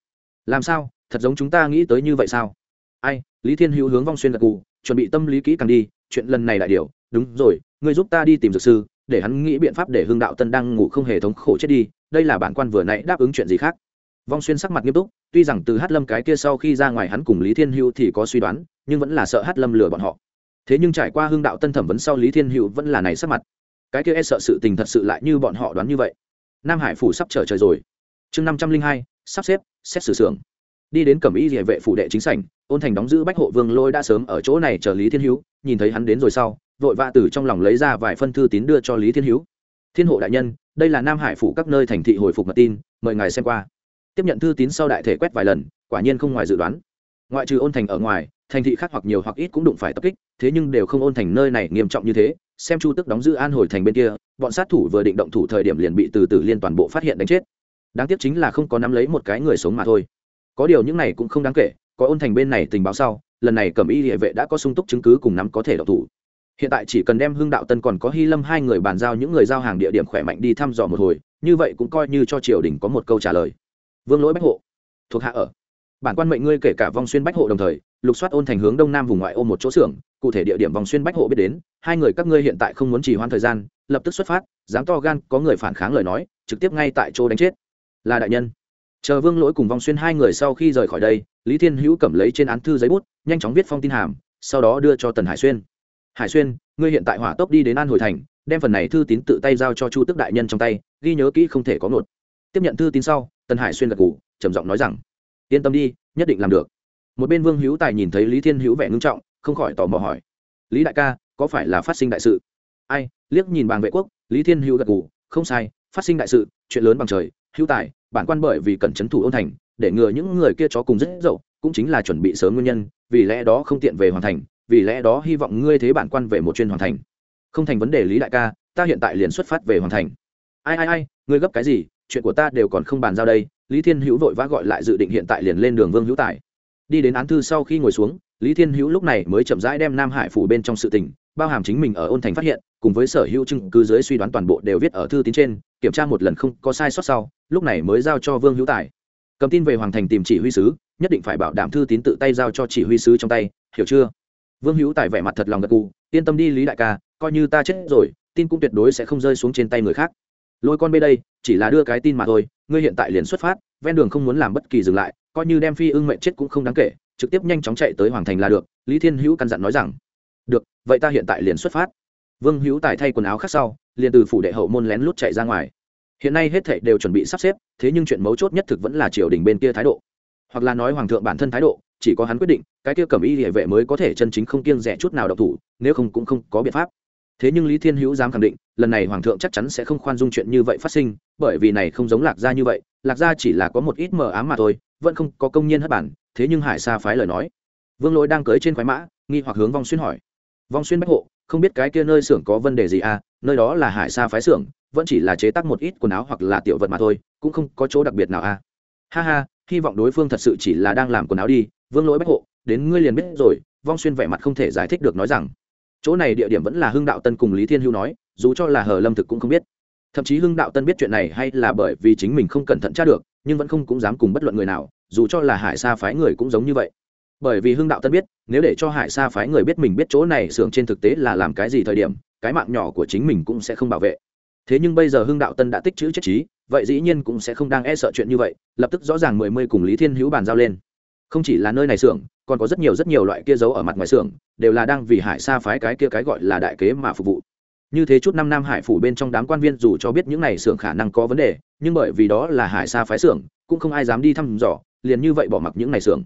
Làm sao? Thật giống chúng ta nghĩ tới như vậy sao? Ai lý thiên hữu hướng vong xuyên gật gù, chuẩn bị tâm lý kỹ càng đi chuyện lần này đại điều. Đúng rồi ngươi giúp ta đi tìm dược sư để hắn nghĩ biện pháp để hương đạo tân đang ngủ không hề thống khổ chết đi. Đây là bản quan vừa nãy đáp ứng chuyện gì khác. Vong xuyên sắc mặt nghiêm túc tuy rằng từ hát lâm cái kia sau khi ra ngoài hắn cùng lý thiên hữu thì có suy đoán nhưng vẫn là sợ hát lâm lừa bọn họ. Thế nhưng trải qua hương đạo tân thẩm vấn sau lý thiên hữu vẫn là này sắc mặt. Cái kia e sợ sự tình thật sự lại như bọn họ đoán như vậy. Nam hải phủ sắp trở trời rồi. Chương năm trăm linh hai sắp xếp xét xử xưởng đi đến cẩm y địa vệ phủ đệ chính sảnh, ôn thành đóng giữ bách hộ vương lôi đã sớm ở chỗ này chờ lý thiên hữu, nhìn thấy hắn đến rồi sau, vội vã từ trong lòng lấy ra vài phân thư tín đưa cho lý thiên hữu. Thiên hộ đại nhân, đây là nam hải phủ các nơi thành thị hồi phục mật tin, mời ngài xem qua. Tiếp nhận thư tín sau đại thể quét vài lần, quả nhiên không ngoài dự đoán. Ngoại trừ ôn thành ở ngoài, thành thị khác hoặc nhiều hoặc ít cũng đụng phải tập kích, thế nhưng đều không ôn thành nơi này nghiêm trọng như thế, xem chu tức đóng giữ an hồi thành bên kia, bọn sát thủ vừa định động thủ thời điểm liền bị từ từ liên toàn bộ phát hiện đánh chết. Đáng tiếc chính là không có nắm lấy một cái người sống mà thôi có điều những này cũng không đáng kể, có ôn thành bên này tình báo sau, lần này cẩm y địa vệ đã có sung túc chứng cứ cùng nắm có thể độc thủ. Hiện tại chỉ cần đem hưng đạo tân còn có hy lâm hai người bàn giao những người giao hàng địa điểm khỏe mạnh đi thăm dò một hồi, như vậy cũng coi như cho triều đình có một câu trả lời. Vương lỗi bách hộ, thuộc hạ ở. Bản quan mệnh ngươi kể cả vong xuyên bách hộ đồng thời, lục soát ôn thành hướng đông nam vùng ngoại ô một chỗ xưởng, cụ thể địa điểm vòng xuyên bách hộ biết đến, hai người các ngươi hiện tại không muốn trì hoãn thời gian, lập tức xuất phát, dám to gan, có người phản kháng lời nói, trực tiếp ngay tại chỗ đánh chết. Là đại nhân chờ vương lỗi cùng vong xuyên hai người sau khi rời khỏi đây, lý thiên hữu cầm lấy trên án thư giấy bút, nhanh chóng viết phong tin hàm, sau đó đưa cho tần hải xuyên. Hải xuyên, ngươi hiện tại hỏa tốc đi đến an hồi thành, đem phần này thư tín tự tay giao cho chu tức đại nhân trong tay, ghi nhớ kỹ không thể có ngột. Tiếp nhận thư tín sau, tần hải xuyên gật g ủ trầm giọng nói rằng, yên tâm đi, nhất định làm được. Một bên vương hữu tài nhìn thấy lý thiên hữu vẻ ngưng trọng, không khỏi tò mò hỏi, lý đại ca, có phải là phát sinh đại sự? Ai? Liếc nhìn bàng vệ quốc, lý thiên hữu gật g ủ không sai, phát sinh đại sự, chuyện lớn bằng trời, hữu tài bản quan bởi vì cần c h ấ n thủ ôn thành, để ngừa những người kia chó cùng rất dậu, cũng chính là chuẩn bị sớm nguyên nhân, vì lẽ đó không tiện về hoàn thành, vì lẽ đó hy vọng ngươi thế bản quan về một chuyên hoàn thành. Không thành vấn đề lý đại ca, ta hiện tại liền xuất phát về hoàn thành. Ai ai ai, ngươi gấp cái gì, chuyện của ta đều còn không bàn giao đây, lý thiên hữu vội vã gọi lại dự định hiện tại liền lên đường vương hữu tài. Đi đến án thư sau khi ngồi xuống, lý thiên hữu lúc này mới chậm rãi đem nam hải phủ bên trong sự tình bao hàm chính mình ở ôn thành phát hiện, cùng với sở hữu chứng cứ dưới suy đoán toàn bộ đều viết ở thư tín trên, kiểm tra một lần không có sai sót sau, lúc này mới giao cho vương hữu tài. Cầm tin về hoàng thành tìm chỉ huy sứ, nhất định phải bảo đảm thư tín tự tay giao cho chỉ huy sứ trong tay, hiểu chưa? Vương hữu tài vẻ mặt thật lòng gật cù yên tâm đi lý đại ca, coi như ta chết rồi, tin cũng tuyệt đối sẽ không rơi xuống trên tay người khác. Lôi con bê đây, chỉ là đưa cái tin mà thôi, ngươi hiện tại liền xuất phát, ven đường không muốn làm bất kỳ dừng lại, coi như đem phi ưng mệnh chết cũng không đáng kể, trực tiếp nhanh chóng chạy tới hoàng thành là được, lý thiên hữu căn dặn nói rằng được, vậy ta hiện tại liền xuất phát. Vương hữu tài thay quần áo khác sau, liền từ phủ đệ hậu môn lén lút chạy ra ngoài. Hiện nay hết thảy đều chuẩn bị sắp xếp, thế nhưng chuyện mấu chốt nhất thực vẫn là triều đình bên kia thái độ. Hoặc là nói hoàng thượng bản thân thái độ, chỉ có hắn quyết định, cái kia cầm y địa vệ mới có thể chân chính không kiêng rẻ chút nào độc thủ, nếu không cũng không có biện pháp. Thế nhưng lý thiên hữu dám khẳng định, lần này hoàng thượng chắc chắn sẽ không khoan dung chuyện như vậy phát sinh, bởi vì này không giống lạc gia như vậy, lạc gia chỉ là có một ít mờ ám mà thôi, vẫn không có công nhân hất bản, thế nhưng hải sa phái lời nói. Vương lỗi đang cưới trên khoái mã, nghi hoặc hướng vong xuyên hỏi vong xuyên bách hộ, không biết cái kia nơi xưởng có vấn đề gì à nơi đó là hải sa phái xưởng, vẫn chỉ là chế tác một ít quần áo hoặc là tiểu vật mà thôi, cũng không có chỗ đặc biệt nào à. Ha ha, hy vọng đối phương thật sự chỉ là đang làm quần áo đi, vương lỗi bách hộ, đến ngươi liền biết rồi, vong xuyên vẻ mặt không thể giải thích được nói rằng. Chỗ này địa điểm vẫn là hưng đạo tân cùng lý thiên hữu nói, dù cho là hờ lâm thực cũng không biết. Thậm chí hưng đạo tân biết chuyện này hay là bởi vì chính mình không cẩn thận tra được, nhưng vẫn không cũng dám cùng bất luận người nào, dù cho là hải sa phái người cũng giống như vậy bởi vì hưng đạo tân biết, nếu để cho hải sa phái người biết mình biết chỗ này xưởng trên thực tế là làm cái gì thời điểm, cái mạng nhỏ của chính mình cũng sẽ không bảo vệ. Thế nhưng bây giờ hưng đạo tân đã tích chữ chất trí, vậy dĩ nhiên cũng sẽ không đang e sợ chuyện như vậy, lập tức rõ ràng mười mươi cùng lý thiên hữu bàn giao lên. Không chỉ là nơi này xưởng, còn có rất nhiều rất nhiều loại kia giấu ở mặt ngoài xưởng, đều là đang vì hải sa phái cái kia cái gọi là đại kế mà phục vụ. Như thế chút năm nam hải phủ bên trong đám quan viên dù cho biết những này xưởng khả năng có vấn đề, nhưng bởi vì đó là hải sa phái xưởng, cũng không ai dám đi thăm dò, liền như vậy bỏ mặc những này xưởng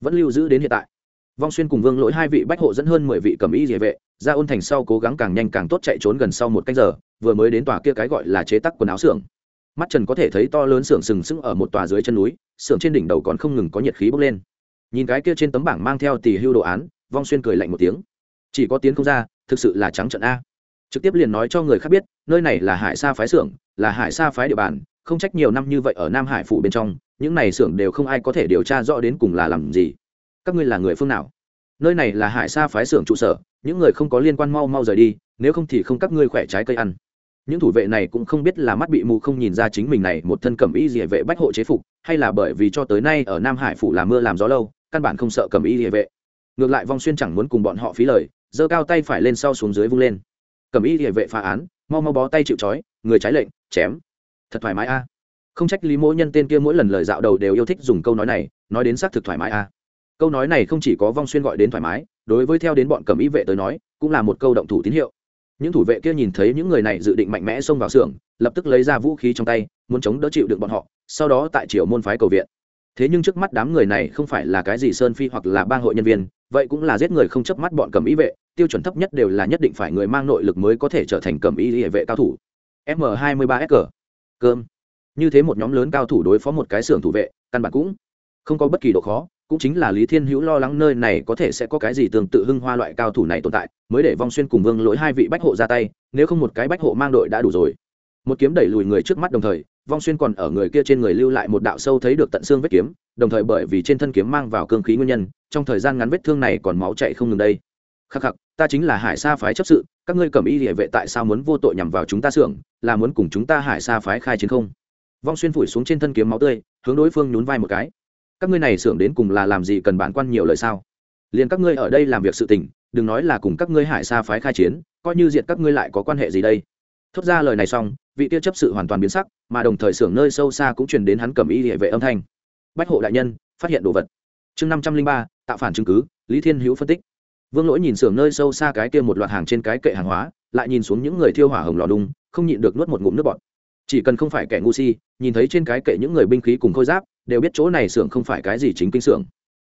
vẫn lưu giữ đến hiện tại. Vong xuyên cùng vương lỗi hai vị bách hộ dẫn hơn mười vị cầm y địa vệ, ra ôn thành sau cố gắng càng nhanh càng tốt chạy trốn gần sau một canh giờ, vừa mới đến tòa kia cái gọi là chế tác quần áo xưởng. Mắt trần có thể thấy to lớn xưởng sừng sững ở một tòa dưới chân núi, xưởng trên đỉnh đầu còn không ngừng có nhiệt khí bốc lên. Nhìn cái kia trên tấm bảng mang theo tỷ hưu đồ án, vong xuyên cười lạnh một tiếng. Chỉ có tiến không ra, thực sự là trắng trận a. Trực tiếp liền nói cho người khác biết, nơi này là hải sa phái xưởng, là hải sa phái địa bàn, không trách nhiều năm như vậy ở nam hải phủ bên trong những này xưởng đều không ai có thể điều tra rõ đến cùng là làm gì. Các ngươi là người phương nào? Nơi này là hải sa phái xưởng trụ sở, những người không có liên quan mau mau rời đi, nếu không thì không các ngươi khỏe trái cây ăn. Những thủ vệ này cũng không biết là mắt bị mù không nhìn ra chính mình này một thân cẩm y địa vệ bách hộ chế phục, hay là bởi vì cho tới nay ở nam hải phủ làm mưa làm gió lâu, căn bản không sợ cẩm y địa vệ. Ngược lại vong xuyên chẳng muốn cùng bọn họ phí lời, giơ cao tay phải lên sau xuống dưới vung lên. Cẩm y địa vệ phá án, mau mau bó tay chịu trói, người trái lệnh, chém. Thật thoải mái a không trách lý mỗi nhân tên kia mỗi lần lời dạo đầu đều yêu thích dùng câu nói này, nói đến xác thực thoải mái a câu nói này không chỉ có vong xuyên gọi đến thoải mái, đối với theo đến bọn cẩm y vệ tới nói, cũng là một câu động thủ tín hiệu. Những thủ vệ kia nhìn thấy những người này dự định mạnh mẽ xông vào xưởng, lập tức lấy ra vũ khí trong tay, muốn chống đỡ chịu được bọn họ, sau đó tại triều môn phái cầu viện. Thế nhưng trước mắt đám người này không phải là cái gì sơn phi hoặc là bang hội nhân viên, vậy cũng là giết người không chấp mắt bọn cầm ý vệ, tiêu chuẩn thấp nhất đều là nhất định phải người mang nội lực mới có thể trở thành cầm ý hệ vệ cao thủ. M 2 3 s cơm như thế một nhóm lớn cao thủ đối phó một cái xưởng thủ vệ, căn bản cũng không có bất kỳ độ khó, cũng chính là lý thiên hữu lo lắng nơi này có thể sẽ có cái gì tương tự hưng hoa loại cao thủ này tồn tại, mới để vong xuyên cùng vương lỗi hai vị bách hộ ra tay, nếu không một cái bách hộ mang đội đã đủ rồi. Một kiếm đẩy lùi người trước mắt đồng thời, vong xuyên còn ở người kia trên người lưu lại một đạo sâu thấy được tận xương vết kiếm, đồng thời bởi vì trên thân kiếm mang vào cương khí nguyên nhân, trong thời gian ngắn vết thương này còn máu chạy không ngừng đây. Khắc khắc, ta chính là hải sa phái chấp sự, các ngươi cầm y địa vệ tại sao muốn vô tội nhằm vào chúng ta xưởng, là muốn cùng chúng ta hải sa phái khai chiến không? Vong xuyên phủi xuống trên thân kiếm máu tươi, hướng đối phương nhún vai một cái. Các ngươi này xưởng đến cùng là làm gì cần bản quan nhiều lời sao? Liền các ngươi ở đây làm việc sự tình, đừng nói là cùng các ngươi hải xa phái khai chiến, coi như diện các ngươi lại có quan hệ gì đây? Thốt ra lời này xong, vị tiêu chấp sự hoàn toàn biến sắc, mà đồng thời xưởng nơi sâu xa cũng truyền đến hắn cầm y địa vệ âm thanh. Bách hộ đại nhân, phát hiện đồ vật. Chương năm trăm linh ba, tạo phản chứng cứ, lý thiên hữu phân tích. Vương lỗi nhìn xưởng nơi sâu xa cái kia một loạt hàng trên cái kệ hàng hóa, lại nhìn xuống những người thiêu hỏa hồng lò đung, không nhịn được nuốt một ngụm nước bọt chỉ cần không phải kẻ ngu si, nhìn thấy trên cái kệ những người binh khí cùng khôi giáp, đều biết chỗ này xưởng không phải cái gì chính kinh xưởng.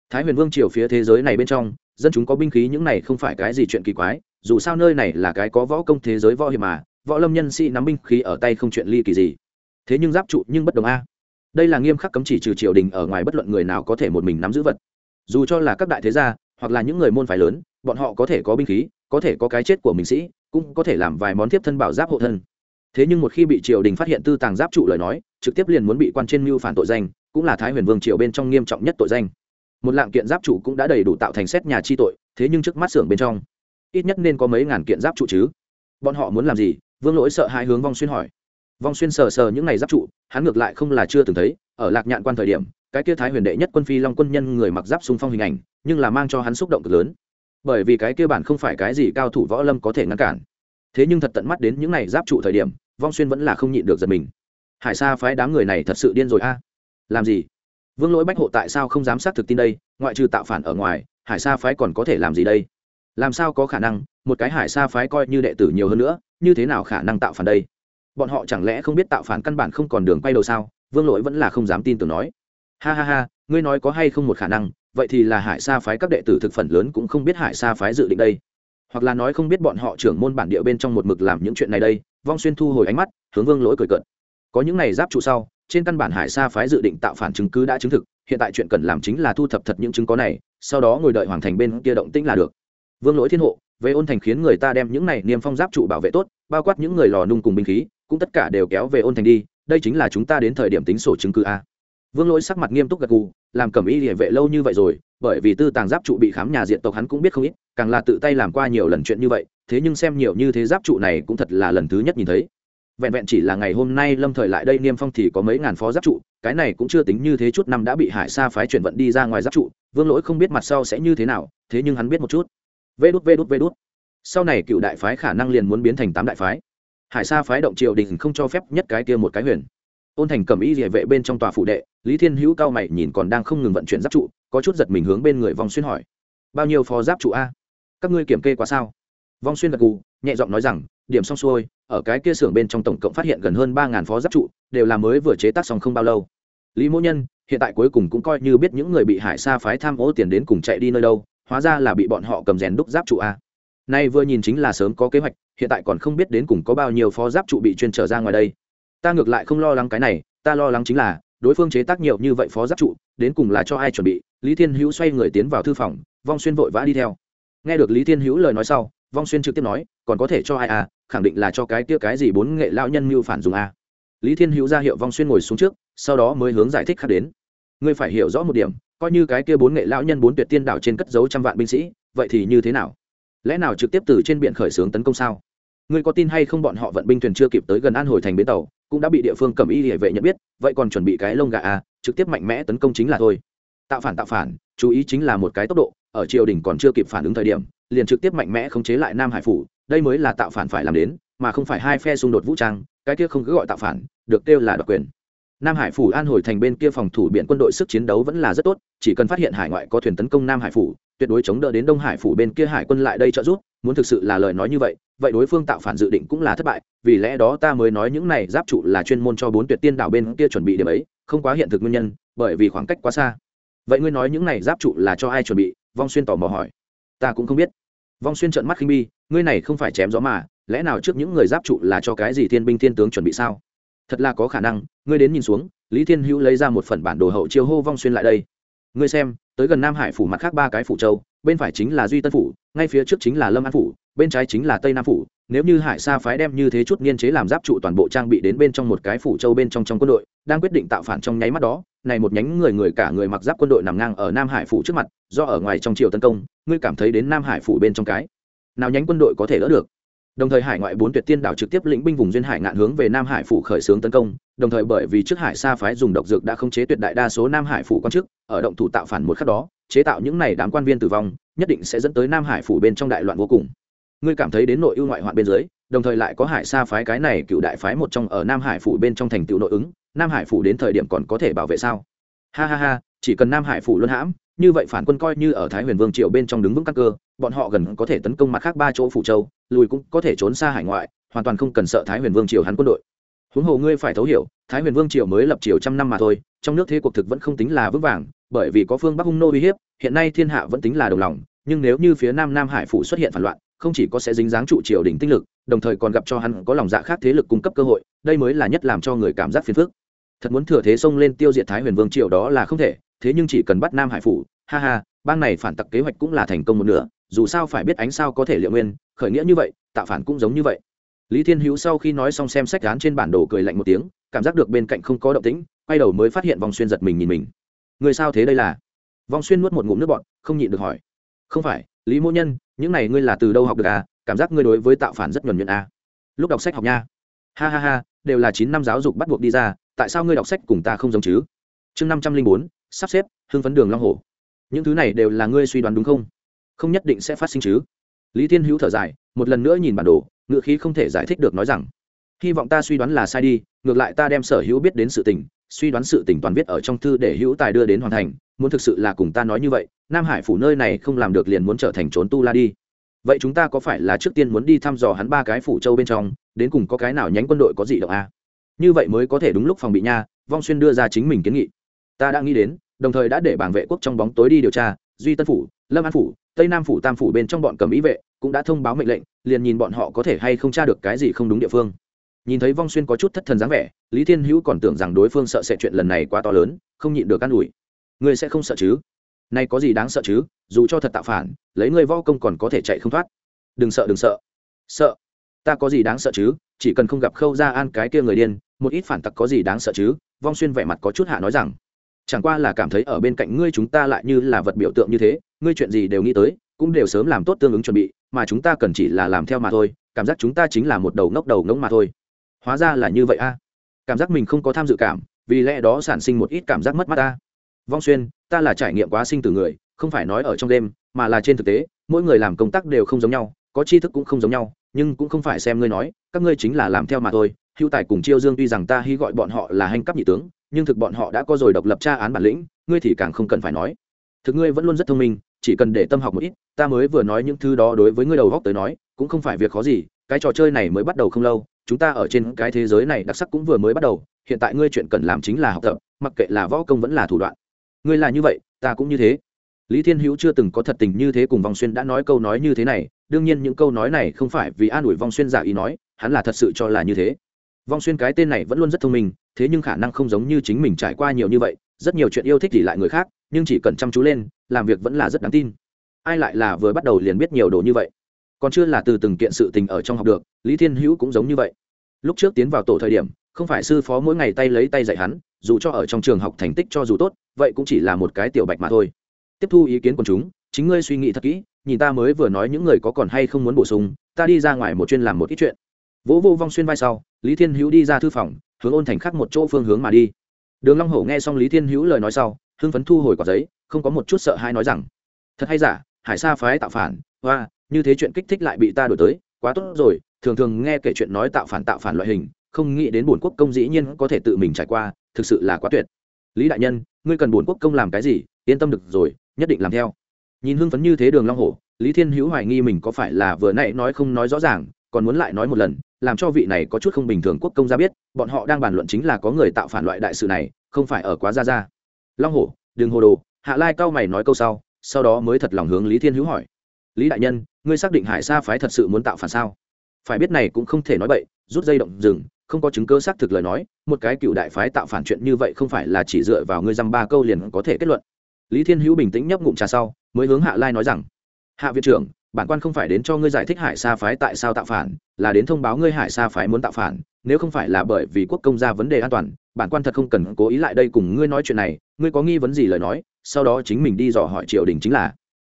Thái huyền vương triều phía thế giới này bên trong, dân chúng có binh khí những này không phải cái gì chuyện kỳ quái, dù sao nơi này là cái có võ công thế giới võ hiệp mà, võ lâm nhân sĩ nắm binh khí ở tay không chuyện ly kỳ gì. Thế nhưng giáp trụ nhưng bất đồng a. Đây là nghiêm khắc cấm chỉ trừ triều đình ở ngoài bất luận người nào có thể một mình nắm giữ vật. Dù cho là các đại thế gia, hoặc là những người môn phái lớn, bọn họ có thể có binh khí, có thể có cái chết của mình sĩ, cũng có thể làm vài món tiếp thân bảo giáp hộ thân thế nhưng một khi bị triều đình phát hiện tư tàng giáp trụ lời nói, trực tiếp liền muốn bị quan trên mưu phản tội danh, cũng là thái huyền vương triều bên trong nghiêm trọng nhất tội danh. Một lạng kiện giáp trụ cũng đã đầy đủ tạo thành xét nhà chi tội, thế nhưng trước mắt xưởng bên trong, ít nhất nên có mấy ngàn kiện giáp trụ chứ. Bọn họ muốn làm gì? Vương lỗi sợ hai hướng vong xuyên hỏi. Vong xuyên sờ sờ những ngày giáp trụ, hắn ngược lại không là chưa từng thấy, ở lạc nhạn quan thời điểm, cái kia thái huyền đệ nhất quân phi long quân nhân người mặc giáp xung phong hình ảnh, nhưng là mang cho hắn xúc động cực lớn. Bởi vì cái kia bản không phải cái gì cao thủ võ lâm có thể ngăn cản thế nhưng thật tận mắt đến những ngày giáp trụ thời điểm, vong xuyên vẫn là không nhịn được giật mình. Hải sa phái đám người này thật sự điên rồi a. Làm gì? Vương lỗi bách hộ tại sao không dám xác thực tin đây, ngoại trừ tạo phản ở ngoài, hải sa phái còn có thể làm gì đây? Làm sao có khả năng, một cái hải sa phái coi như đệ tử nhiều hơn nữa, như thế nào khả năng tạo phản đây? Bọn họ chẳng lẽ không biết tạo phản căn bản không còn đường quay đầu sao? Vương lỗi vẫn là không dám tin tưởng nói. Ha ha ha, ngươi nói có hay không một khả năng, vậy thì là hải sa phái các đệ tử thực phần lớn cũng không biết hải sa phái dự định đây hoặc là nói không biết bọn họ trưởng môn bản địa bên trong một mực làm những chuyện này đây, vong xuyên thu hồi ánh mắt, hướng vương lỗi cười cợt. Có những này giáp trụ sau, trên căn bản hải sa phái dự định tạo phản chứng cứ đã chứng thực, hiện tại chuyện cần làm chính là thu thập thật những chứng có này, sau đó ngồi đợi hoàng thành bên kia động tĩnh là được. Vương lỗi thiên hộ, về ôn thành khiến người ta đem những này niêm phong giáp trụ bảo vệ tốt, bao quát những người lò nung cùng binh khí, cũng tất cả đều kéo về ôn thành đi, đây chính là chúng ta đến thời điểm tính sổ chứng cứ a. Vương lỗi sắc mặt nghiêm túc gật gù, làm cẩm y địa vệ lâu như vậy rồi bởi vì tư tàng giáp trụ bị khám nhà diện tộc hắn cũng biết không ít, càng là tự tay làm qua nhiều lần chuyện như vậy, thế nhưng xem nhiều như thế giáp trụ này cũng thật là lần thứ nhất nhìn thấy. Vẹn vẹn chỉ là ngày hôm nay lâm thời lại đây niêm phong thì có mấy ngàn phó giáp trụ, cái này cũng chưa tính như thế chút năm đã bị hải sa phái chuyển vận đi ra ngoài giáp trụ, vương lỗi không biết mặt sau sẽ như thế nào, thế nhưng hắn biết một chút. Vê đút vê đút vê đút. Sau này cựu đại phái khả năng liền muốn biến thành tám đại phái. Hải sa phái động triều đình không cho phép nhất cái kia một cái huyền. Ôn thành cầm ý địa vệ bên trong tòa phụ đệ, lý thiên hữu cao mày nhìn còn đang không ngừng vận chuyển giáp trụ có chút giật mình hướng bên người vong xuyên hỏi. Bao nhiêu phó giáp trụ a? Các ngươi kiểm kê quá sao? Vong xuyên gật gù, nhẹ giọng nói rằng, điểm xong xuôi, ở cái kia xưởng bên trong tổng cộng phát hiện gần hơn ba ngàn phó giáp trụ, đều là mới vừa chế tác xong không bao lâu. Lý mỗ nhân, hiện tại cuối cùng cũng coi như biết những người bị hải sa phái tham ô tiền đến cùng chạy đi nơi đâu, hóa ra là bị bọn họ cầm rèn đúc giáp trụ a. Nay vừa nhìn chính là sớm có kế hoạch, hiện tại còn không biết đến cùng có bao nhiêu phó giáp trụ bị chuyên trở ra ngoài đây. Ta ngược lại không lo lắng cái này, ta lo lắng chính là đối phương chế tác nhiều như vậy phó giáp trụ, đến cùng là cho ai chuẩn bị? Lý thiên hữu xoay người tiến vào thư phòng, vong xuyên vội vã đi theo. Nghe được lý thiên hữu lời nói sau, vong xuyên trực tiếp nói, còn có thể cho ai à? Khẳng định là cho cái kia cái gì bốn nghệ lão nhân mưu phản dùng à? Lý thiên hữu ra hiệu vong xuyên ngồi xuống trước, sau đó mới hướng giải thích khác đến. Ngươi phải hiểu rõ một điểm, coi như cái kia bốn nghệ lão nhân bốn tuyệt tiên đảo trên cất dấu trăm vạn binh sĩ, vậy thì như thế nào? Lẽ nào trực tiếp từ trên biển khởi xướng tấn công sao? Ngươi có tin hay không bọn họ vận binh thuyền chưa kịp tới gần an hồi thành bến tàu, cũng đã bị địa phương cầm y địa vệ nhận biết, vậy còn chuẩn bị cái lông gà à trực tiếp mạnh mẽ tấn công chính là thôi. Tạo phản tạo phản, chú ý chính là một cái tốc độ, ở triều đình còn chưa kịp phản ứng thời điểm, liền trực tiếp mạnh mẽ khống chế lại nam hải phủ, đây mới là tạo phản phải làm đến, mà không phải hai phe xung đột vũ trang, cái kia không cứ gọi tạo phản, được kêu là đoạt quyền nam hải phủ an hồi thành bên kia phòng thủ biển quân đội sức chiến đấu vẫn là rất tốt, chỉ cần phát hiện hải ngoại có thuyền tấn công nam hải phủ, tuyệt đối chống đỡ đến đông hải phủ bên kia hải quân lại đây trợ giúp, muốn thực sự là lời nói như vậy vậy đối phương tạo phản dự định cũng là thất bại, vì lẽ đó ta mới nói những này giáp trụ là chuyên môn cho bốn tuyệt tiên đảo bên kia chuẩn bị điểm ấy, không quá hiện thực nguyên nhân, bởi vì khoảng cách quá xa. Vậy ngươi nói những này giáp trụ là cho ai chuẩn bị? Vong xuyên tò mò hỏi. Ta cũng không biết. Vong xuyên trợn mắt khinh bi, ngươi này không phải chém gió mà, lẽ nào trước những người giáp trụ là cho cái gì thiên binh thiên tướng chuẩn bị sao? Thật là có khả năng, ngươi đến nhìn xuống, lý thiên hữu lấy ra một phần bản đồ hậu chiêu hô vong xuyên lại đây. Ngươi xem, tới gần nam hải phủ mặt khác ba cái phủ châu, bên phải chính là duy tân phủ, ngay phía trước chính là lâm an phủ, bên trái chính là tây nam phủ. Nếu như hải sa phái đem như thế chút niên chế làm giáp trụ toàn bộ trang bị đến bên trong một cái phủ châu bên trong trong quân đội, đang quyết định tạo phản trong nháy mắt đó, này một nhánh người người cả người mặc giáp quân đội nằm ngang ở nam hải phủ trước mặt, do ở ngoài trong triều tấn công, ngươi cảm thấy đến nam hải phủ bên trong cái nào nhánh quân đội có thể đỡ được? Đồng thời hải ngoại bốn tuyệt tiên đảo trực tiếp lĩnh binh vùng duyên hải ngạn hướng về nam hải phủ khởi xướng tấn công, đồng thời bởi vì trước hải sa phái dùng độc dược đã không chế tuyệt đại đa số nam hải phủ quan chức, ở động thủ tạo phản một khắc đó, chế tạo những này đám quan viên tử vong, nhất định sẽ dẫn tới nam hải phủ bên trong đại loạn vô cùng. Ngươi cảm thấy đến nội ưu ngoại hoạn bên dưới, đồng thời lại có hải sa phái cái này cựu đại phái một trong ở nam hải phủ bên trong thành tựu nội ứng, nam hải phủ đến thời điểm còn có thể bảo vệ sao? Ha ha ha, chỉ cần nam hải phủ luân hãm, như vậy phản quân coi như ở thái huyền vương triều bên trong đứng vững các cơ, bọn họ gần có thể tấn công mặt khác ba chỗ phủ châu lùi cũng có thể trốn xa hải ngoại, hoàn toàn không cần sợ thái huyền vương triều hắn quân đội. Huống hồ ngươi phải thấu hiểu, thái huyền vương triều mới lập triều trăm năm mà thôi, trong nước thế cuộc thực vẫn không tính là vững vàng, bởi vì có phương bắc hung nô uy hiếp, hiện nay thiên hạ vẫn tính là đồng lòng, nhưng nếu như phía nam nam hải phủ xuất hiện phản loạn, không chỉ có sẽ dính dáng trụ triều đỉnh tinh lực, đồng thời còn gặp cho hắn có lòng dạ khác thế lực cung cấp cơ hội, đây mới là nhất làm cho người cảm giác phiền phức. Thật muốn thừa thế xông lên tiêu diệt thái huyền vương triều đó là không thể, thế nhưng chỉ cần bắt nam hải phủ, ha ha, bang này phản tặc kế hoạch cũng là thành công một nửa, dù sao phải biết ánh sao có thể liệu nguyên khởi nghĩa như vậy, tạo phản cũng giống như vậy. Lý thiên hữu sau khi nói xong xem sách gán trên bản đồ cười lạnh một tiếng, cảm giác được bên cạnh không có động tĩnh, quay đầu mới phát hiện vong xuyên giật mình nhìn mình. Người sao thế đây là? Vong xuyên nuốt một ngụm nước bọt, không nhịn được hỏi. Không phải, lý mô nhân, những này ngươi là từ đâu học được à? Cảm giác ngươi đối với tạo phản rất nhuẩn nhuận à? Lúc đọc sách học nha. Ha ha ha, đều là chín năm giáo dục bắt buộc đi ra, tại sao ngươi đọc sách cùng ta không giống chứ? Chương năm trăm linh bốn, sắp xếp, hưng phấn đường long hồ những thứ này đều là ngươi suy đoán đúng không? Không nhất định sẽ phát sinh chứ lý thiên hữu thở dài, một lần nữa nhìn bản đồ ngựa khí không thể giải thích được nói rằng, hy vọng ta suy đoán là sai đi, ngược lại ta đem sở hữu biết đến sự tình, suy đoán sự tình toàn viết ở trong thư để hữu tài đưa đến hoàn thành, muốn thực sự là cùng ta nói như vậy, nam hải phủ nơi này không làm được liền muốn trở thành trốn tu la đi vậy chúng ta có phải là trước tiên muốn đi thăm dò hắn ba cái phủ châu bên trong, đến cùng có cái nào nhánh quân đội có gì động a à? như vậy mới có thể đúng lúc phòng bị nha, vong xuyên đưa ra chính mình kiến nghị ta đã nghĩ đến, đồng thời đã để bảng vệ quốc trong bóng tối đi điều tra, duy tân phủ lâm an phủ, tây nam phủ, tam phủ bên trong bọn cầm ý vệ cũng đã thông báo mệnh lệnh, liền nhìn bọn họ có thể hay không tra được cái gì không đúng địa phương. Nhìn thấy vong xuyên có chút thất thần dáng vẻ, lý thiên hữu còn tưởng rằng đối phương sợ sẽ chuyện lần này quá to lớn, không nhịn được an ủi. Ngươi sẽ không sợ chứ? Nay có gì đáng sợ chứ? Dù cho thật tạo phản, lấy ngươi vo công còn có thể chạy không thoát. Đừng sợ đừng sợ. Sợ? Ta có gì đáng sợ chứ? Chỉ cần không gặp khâu ra an cái kia người điên, một ít phản tặc có gì đáng sợ chứ? Vong xuyên vẻ mặt có chút hạ nói rằng chẳng qua là cảm thấy ở bên cạnh ngươi chúng ta lại như là vật biểu tượng như thế, ngươi chuyện gì đều nghĩ tới, cũng đều sớm làm tốt tương ứng chuẩn bị, mà chúng ta cần chỉ là làm theo mà thôi, cảm giác chúng ta chính là một đầu ngốc đầu ngốc mà thôi. Hóa ra là như vậy a. Cảm giác mình không có tham dự cảm, vì lẽ đó sản sinh một ít cảm giác mất mát ta vong xuyên, ta là trải nghiệm quá sinh từ người, không phải nói ở trong đêm, mà là trên thực tế, mỗi người làm công tác đều không giống nhau, có tri thức cũng không giống nhau, nhưng cũng không phải xem ngươi nói, các ngươi chính là làm theo mà thôi. Hưu tài cùng chiêu dương tuy rằng ta hy gọi bọn họ là hành cấp nhị tướng nhưng thực bọn họ đã có rồi độc lập tra án bản lĩnh, ngươi thì càng không cần phải nói. Thực ngươi vẫn luôn rất thông minh, chỉ cần để tâm học một ít, ta mới vừa nói những thứ đó đối với ngươi đầu góc tới nói, cũng không phải việc khó gì, cái trò chơi này mới bắt đầu không lâu, chúng ta ở trên cái thế giới này đặc sắc cũng vừa mới bắt đầu, hiện tại ngươi chuyện cần làm chính là học tập, mặc kệ là võ công vẫn là thủ đoạn. Ngươi là như vậy, ta cũng như thế. Lý thiên hữu chưa từng có thật tình như thế cùng vong xuyên đã nói câu nói như thế này, đương nhiên những câu nói này không phải vì an ủi vong xuyên giả ý nói, hắn là thật sự cho là như thế. Vong xuyên cái tên này vẫn luôn rất thông minh thế nhưng khả năng không giống như chính mình trải qua nhiều như vậy, rất nhiều chuyện yêu thích thì lại người khác, nhưng chỉ cần chăm chú lên, làm việc vẫn là rất đáng tin. Ai lại là vừa bắt đầu liền biết nhiều đồ như vậy? Còn chưa là từ từng kiện sự tình ở trong học được, lý thiên hữu cũng giống như vậy. Lúc trước tiến vào tổ thời điểm, không phải sư phó mỗi ngày tay lấy tay dạy hắn, dù cho ở trong trường học thành tích cho dù tốt, vậy cũng chỉ là một cái tiểu bạch mà thôi. Tiếp thu ý kiến của chúng, chính ngươi suy nghĩ thật kỹ, nhìn ta mới vừa nói những người có còn hay không muốn bổ sung, ta đi ra ngoài một chuyên làm một ít chuyện. Vỗ vô vong xuyên vai sau, lý thiên hữu đi ra thư phòng hướng ôn thành khắc một chỗ phương hướng mà đi. Đường long hổ nghe xong lý thiên hữu lời nói sau, hưng phấn thu hồi quả giấy, không có một chút sợ hãi nói rằng, thật hay giả, hải sa phái tạo phản hoa như thế chuyện kích thích lại bị ta đổi tới, quá tốt rồi, thường thường nghe kể chuyện nói tạo phản tạo phản loại hình, không nghĩ đến bổn quốc công dĩ nhiên có thể tự mình trải qua, thực sự là quá tuyệt. Lý đại nhân, ngươi cần bổn quốc công làm cái gì, yên tâm được rồi, nhất định làm theo. Nhìn hưng phấn như thế đường long hổ, lý thiên hữu hoài nghi mình có phải là vừa nãy nói không nói rõ ràng còn muốn lại nói một lần, làm cho vị này có chút không bình thường quốc công ra biết, bọn họ đang bàn luận chính là có người tạo phản loại đại sự này, không phải ở quá ra ra long hổ, đừng hồ đồ, hạ lai cao mày nói câu sau sau đó mới thật lòng hướng lý thiên hữu hỏi. Lý đại nhân, ngươi xác định hải sa phái thật sự muốn tạo phản sao? Phải biết này cũng không thể nói bậy, rút dây động rừng, không có chứng cơ xác thực lời nói, một cái cựu đại phái tạo phản chuyện như vậy không phải là chỉ dựa vào ngươi dăm ba câu liền có thể kết luận. Lý thiên hữu bình tĩnh nhấp ngụm trà sau, mới hướng hạ lai nói rằng, hạ viện trưởng bản quan không phải đến cho ngươi giải thích hải sa phái tại sao tạo phản, là đến thông báo ngươi hải sa phái muốn tạo phản, nếu không phải là bởi vì quốc công ra vấn đề an toàn, bản quan thật không cần cố ý lại đây cùng ngươi nói chuyện này, ngươi có nghi vấn gì lời nói, sau đó chính mình đi dò hỏi triều đình chính là.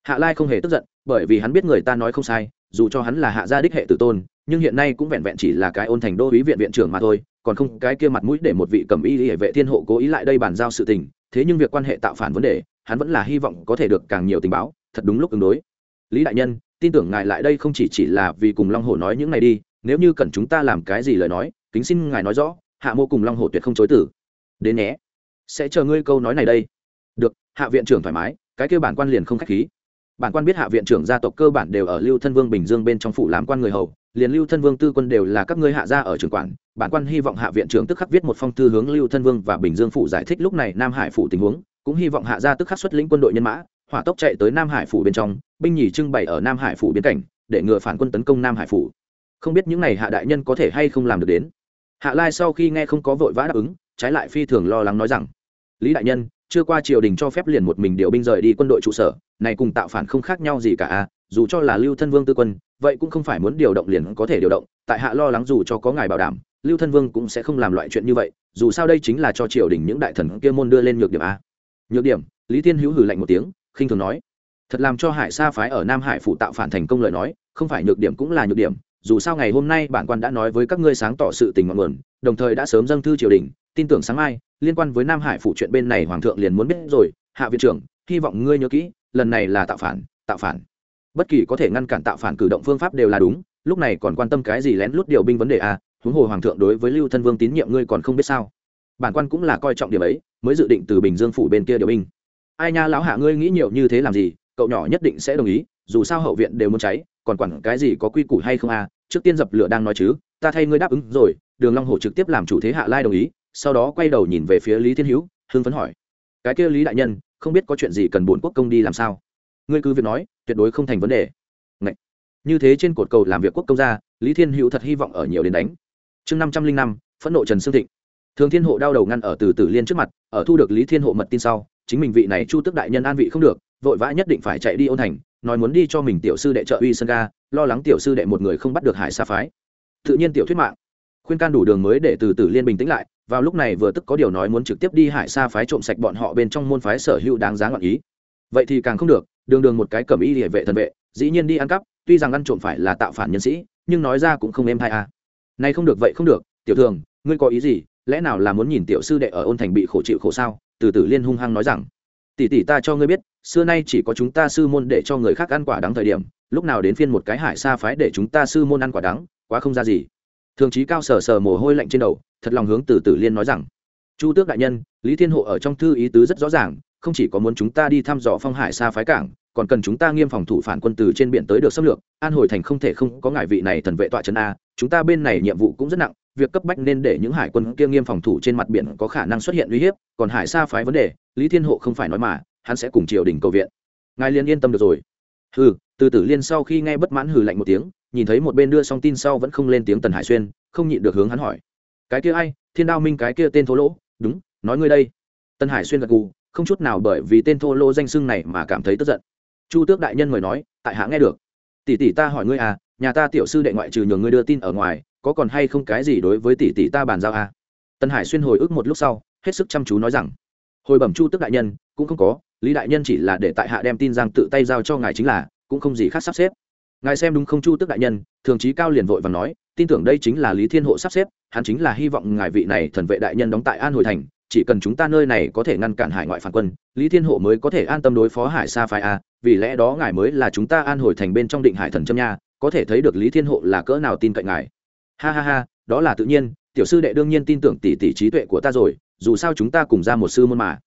Hạ lai không hề tức giận, bởi vì hắn biết người ta nói không sai, dù cho hắn là hạ gia đích hệ tử tôn, nhưng hiện nay cũng vẹn vẹn chỉ là cái ôn thành đô ý viện viện trưởng mà thôi, còn không cái kia mặt mũi để một vị cầm y hệ vệ thiên hộ cố ý lại đây bàn giao sự tình, thế nhưng việc quan hệ tạo phản vấn đề, hắn vẫn là hy vọng có thể được càng nhiều tình báo, thật đúng lúc ứng đối lý đại nhân, tin tưởng ngài lại đây không chỉ chỉ là vì cùng long hồ nói những này đi, nếu như cần chúng ta làm cái gì lời nói, kính xin ngài nói rõ, hạ mô cùng long hồ tuyệt không chối tử. Đến nhé. Sẽ chờ ngươi câu nói này đây. Được, hạ viện trưởng thoải mái, cái kêu bản quan liền không k h á c h khí. Bản quan biết hạ viện trưởng gia tộc cơ bản đều ở lưu thân vương bình dương bên trong phủ làm quan người hầu, liền lưu thân vương tư quân đều là các ngươi hạ gia ở trường quản. Bản quan hy vọng hạ viện trưởng tức khắc viết một phong thư hướng lưu thân vương và bình dương phủ giải thích lúc này nam hải phủ tình huống, cũng hy vọng hạ gia tức khắc xuất lĩnh quân đội nhân mã, hỏa tốc chạy tới nam hải phủ bên trong binh nhì trưng bày ở nam hải phủ biên cảnh, để ngừa phản quân tấn công nam hải phủ. Không biết những n à y hạ đại nhân có thể hay không làm được đến. Hạ lai sau khi nghe không có vội vã đáp ứng, trái lại phi thường lo lắng nói rằng, lý đại nhân, chưa qua triều đình cho phép liền một mình điều binh rời đi quân đội trụ sở, này cùng tạo phản không khác nhau gì cả à dù cho là lưu thân vương tư quân, vậy cũng không phải muốn điều động liền có thể điều động, tại hạ lo lắng dù cho có ngài bảo đảm, lưu thân vương cũng sẽ không làm loại chuyện như vậy, dù sao đây chính là cho triều đình những đại thần kia môn đưa lên nhược điểm a. Nhược điểm? Lý thiên hữu hử lạnh một tiếng, khinh thường nói thật làm cho hải sa phái ở nam hải phụ tạo phản thành công lời nói, không phải nhược điểm cũng là nhược điểm, dù sao ngày hôm nay bản quan đã nói với các ngươi sáng tỏ sự tình ngọn nguồn, đồng thời đã sớm dâng thư triều đình, tin tưởng sáng mai, liên quan với nam hải phụ chuyện bên này hoàng thượng liền muốn biết rồi, hạ viện trưởng, hy vọng ngươi nhớ kỹ, lần này là tạo phản tạo phản. Bất kỳ có thể ngăn cản tạo phản cử động phương pháp đều là đúng, lúc này còn quan tâm cái gì lén lút điều binh vấn đề à huống hồ hoàng thượng đối với lưu thân vương tín nhiệm ngươi còn không biết sao. Bản quan cũng là coi trọng điểm ấy, mới dự định từ bình dương phủ bên kia điều binh. Ai nha lão hạ, ngươi nghĩ nhiều như thế làm gì? Cậu nhỏ nhất định sẽ đồng ý, dù sao hậu viện đều muốn cháy, còn quản cái gì có quy củ hay không à? Trước tiên dập lửa đang nói chứ, ta thay ngươi đáp ứng rồi. Đường long hổ trực tiếp làm chủ thế hạ lai đồng ý, sau đó quay đầu nhìn về phía lý thiên hữu, hưng phấn hỏi. Cái kia lý đại nhân, không biết có chuyện gì cần bổn quốc công đi làm sao? Ngươi cứ việc nói, tuyệt đối không thành vấn đề. Ngậy. như thế trên cột cầu làm việc quốc công gia, lý thiên hữu thật hy vọng ở nhiều đến đánh. Chương năm trăm linh năm, phẫn nộ trần sương thịnh. Thường thiên hộ đau đầu ngăn ở từ tử liên trước mặt, ở thu được lý thiên hộ mật tin sau, chính mình vị này chu tức đại nhân an vị không được vội vã nhất định phải chạy đi ôn thành nói muốn đi cho mình tiểu sư đệ trợ uy sân ga, lo lắng tiểu sư đệ một người không bắt được hải sa phái. Tự nhiên tiểu thuyết mạng. Khuyên can đủ đường mới để từ từ liên bình tĩnh lại, vào lúc này vừa tức có điều nói muốn trực tiếp đi hải sa phái trộm sạch bọn họ bên trong môn phái sở hữu đáng giá ngọn ý. Vậy thì càng không được, đường đường một cái cầm y địa vệ thần vệ, dĩ nhiên đi ăn cắp, tuy rằng ăn trộm phải là tạo phản nhân sĩ, nhưng nói ra cũng không êm hay à. Nay không được, vậy không được, tiểu thường, ngươi có ý gì, lẽ nào là muốn nhìn tiểu sư đệ ở ôn thành bị khổ chịu khổ sao? Từ từ liên hung hăng nói rằng, tỷ tỷ ta cho ngươi biết xưa nay chỉ có chúng ta sư môn để cho người khác ăn quả đắng thời điểm, lúc nào đến phiên một cái hải xa phái để chúng ta sư môn ăn quả đắng, quá không ra gì. Thường trí cao sờ sờ mồ hôi lạnh trên đầu, thật lòng hướng từ tử liên nói rằng, chu tước đại nhân, lý thiên hộ ở trong thư ý tứ rất rõ ràng, không chỉ có muốn chúng ta đi thăm dò phong hải xa phái cảng, còn cần chúng ta nghiêm phòng thủ phản quân từ trên biển tới được xâm lược, an hồi thành không thể không có ngại vị này thần vệ tọa trấn a, chúng ta bên này nhiệm vụ cũng rất nặng, việc cấp bách nên để những hải quân kia nghiêm phòng thủ trên mặt biển có khả năng xuất hiện uy hiếp, còn hải xa phái vấn đề, lý thiên hộ không phải nói mà hắn sẽ cùng triều đình cầu viện. Ngài liên yên tâm được rồi. Hừ, từ tử liên sau khi nghe bất mãn hừ lạnh một tiếng, nhìn thấy một bên đưa xong tin sau vẫn không lên tiếng tần hải xuyên, không nhịn được hướng hắn hỏi. Cái kia ai? Thiên đao minh cái kia tên thô lỗ. Đúng, nói ngươi đây. Tân hải xuyên gật gù, không chút nào bởi vì tên thô lỗ danh xưng này mà cảm thấy tức giận. Chu tước đại nhân mời nói, tại hạ nghe được. Tỷ tỷ ta hỏi ngươi à nhà ta tiểu sư đệ ngoại trừ nhường ngươi đưa tin ở ngoài, có còn hay không cái gì đối với tỷ tỷ ta bàn giao à? Tân hải xuyên hồi ức một lúc sau, hết sức chăm chú nói rằng. Hồi bẩm chu tước đại nhân, cũng không có lý đại nhân chỉ là để tại hạ đem tin giang tự tay giao cho ngài chính là, cũng không gì khác sắp xếp. Ngài xem đúng không, chu tức đại nhân, thường trí cao liền vội và nói, tin tưởng đây chính là lý thiên hộ sắp xếp, hắn chính là hy vọng ngài vị này thần vệ đại nhân đóng tại an hồi thành, chỉ cần chúng ta nơi này có thể ngăn cản hải ngoại phản quân, lý thiên hộ mới có thể an tâm đối phó hải sa phái a, vì lẽ đó ngài mới là chúng ta an hồi thành bên trong định hải thần trâm nha, có thể thấy được lý thiên hộ là cỡ nào tin cậy ngài. Ha ha ha, đó là tự nhiên, tiểu sư đệ đương nhiên tin tưởng tỷ tỷ trí tuệ của ta rồi, dù sao chúng ta cùng ra một sư môn mà.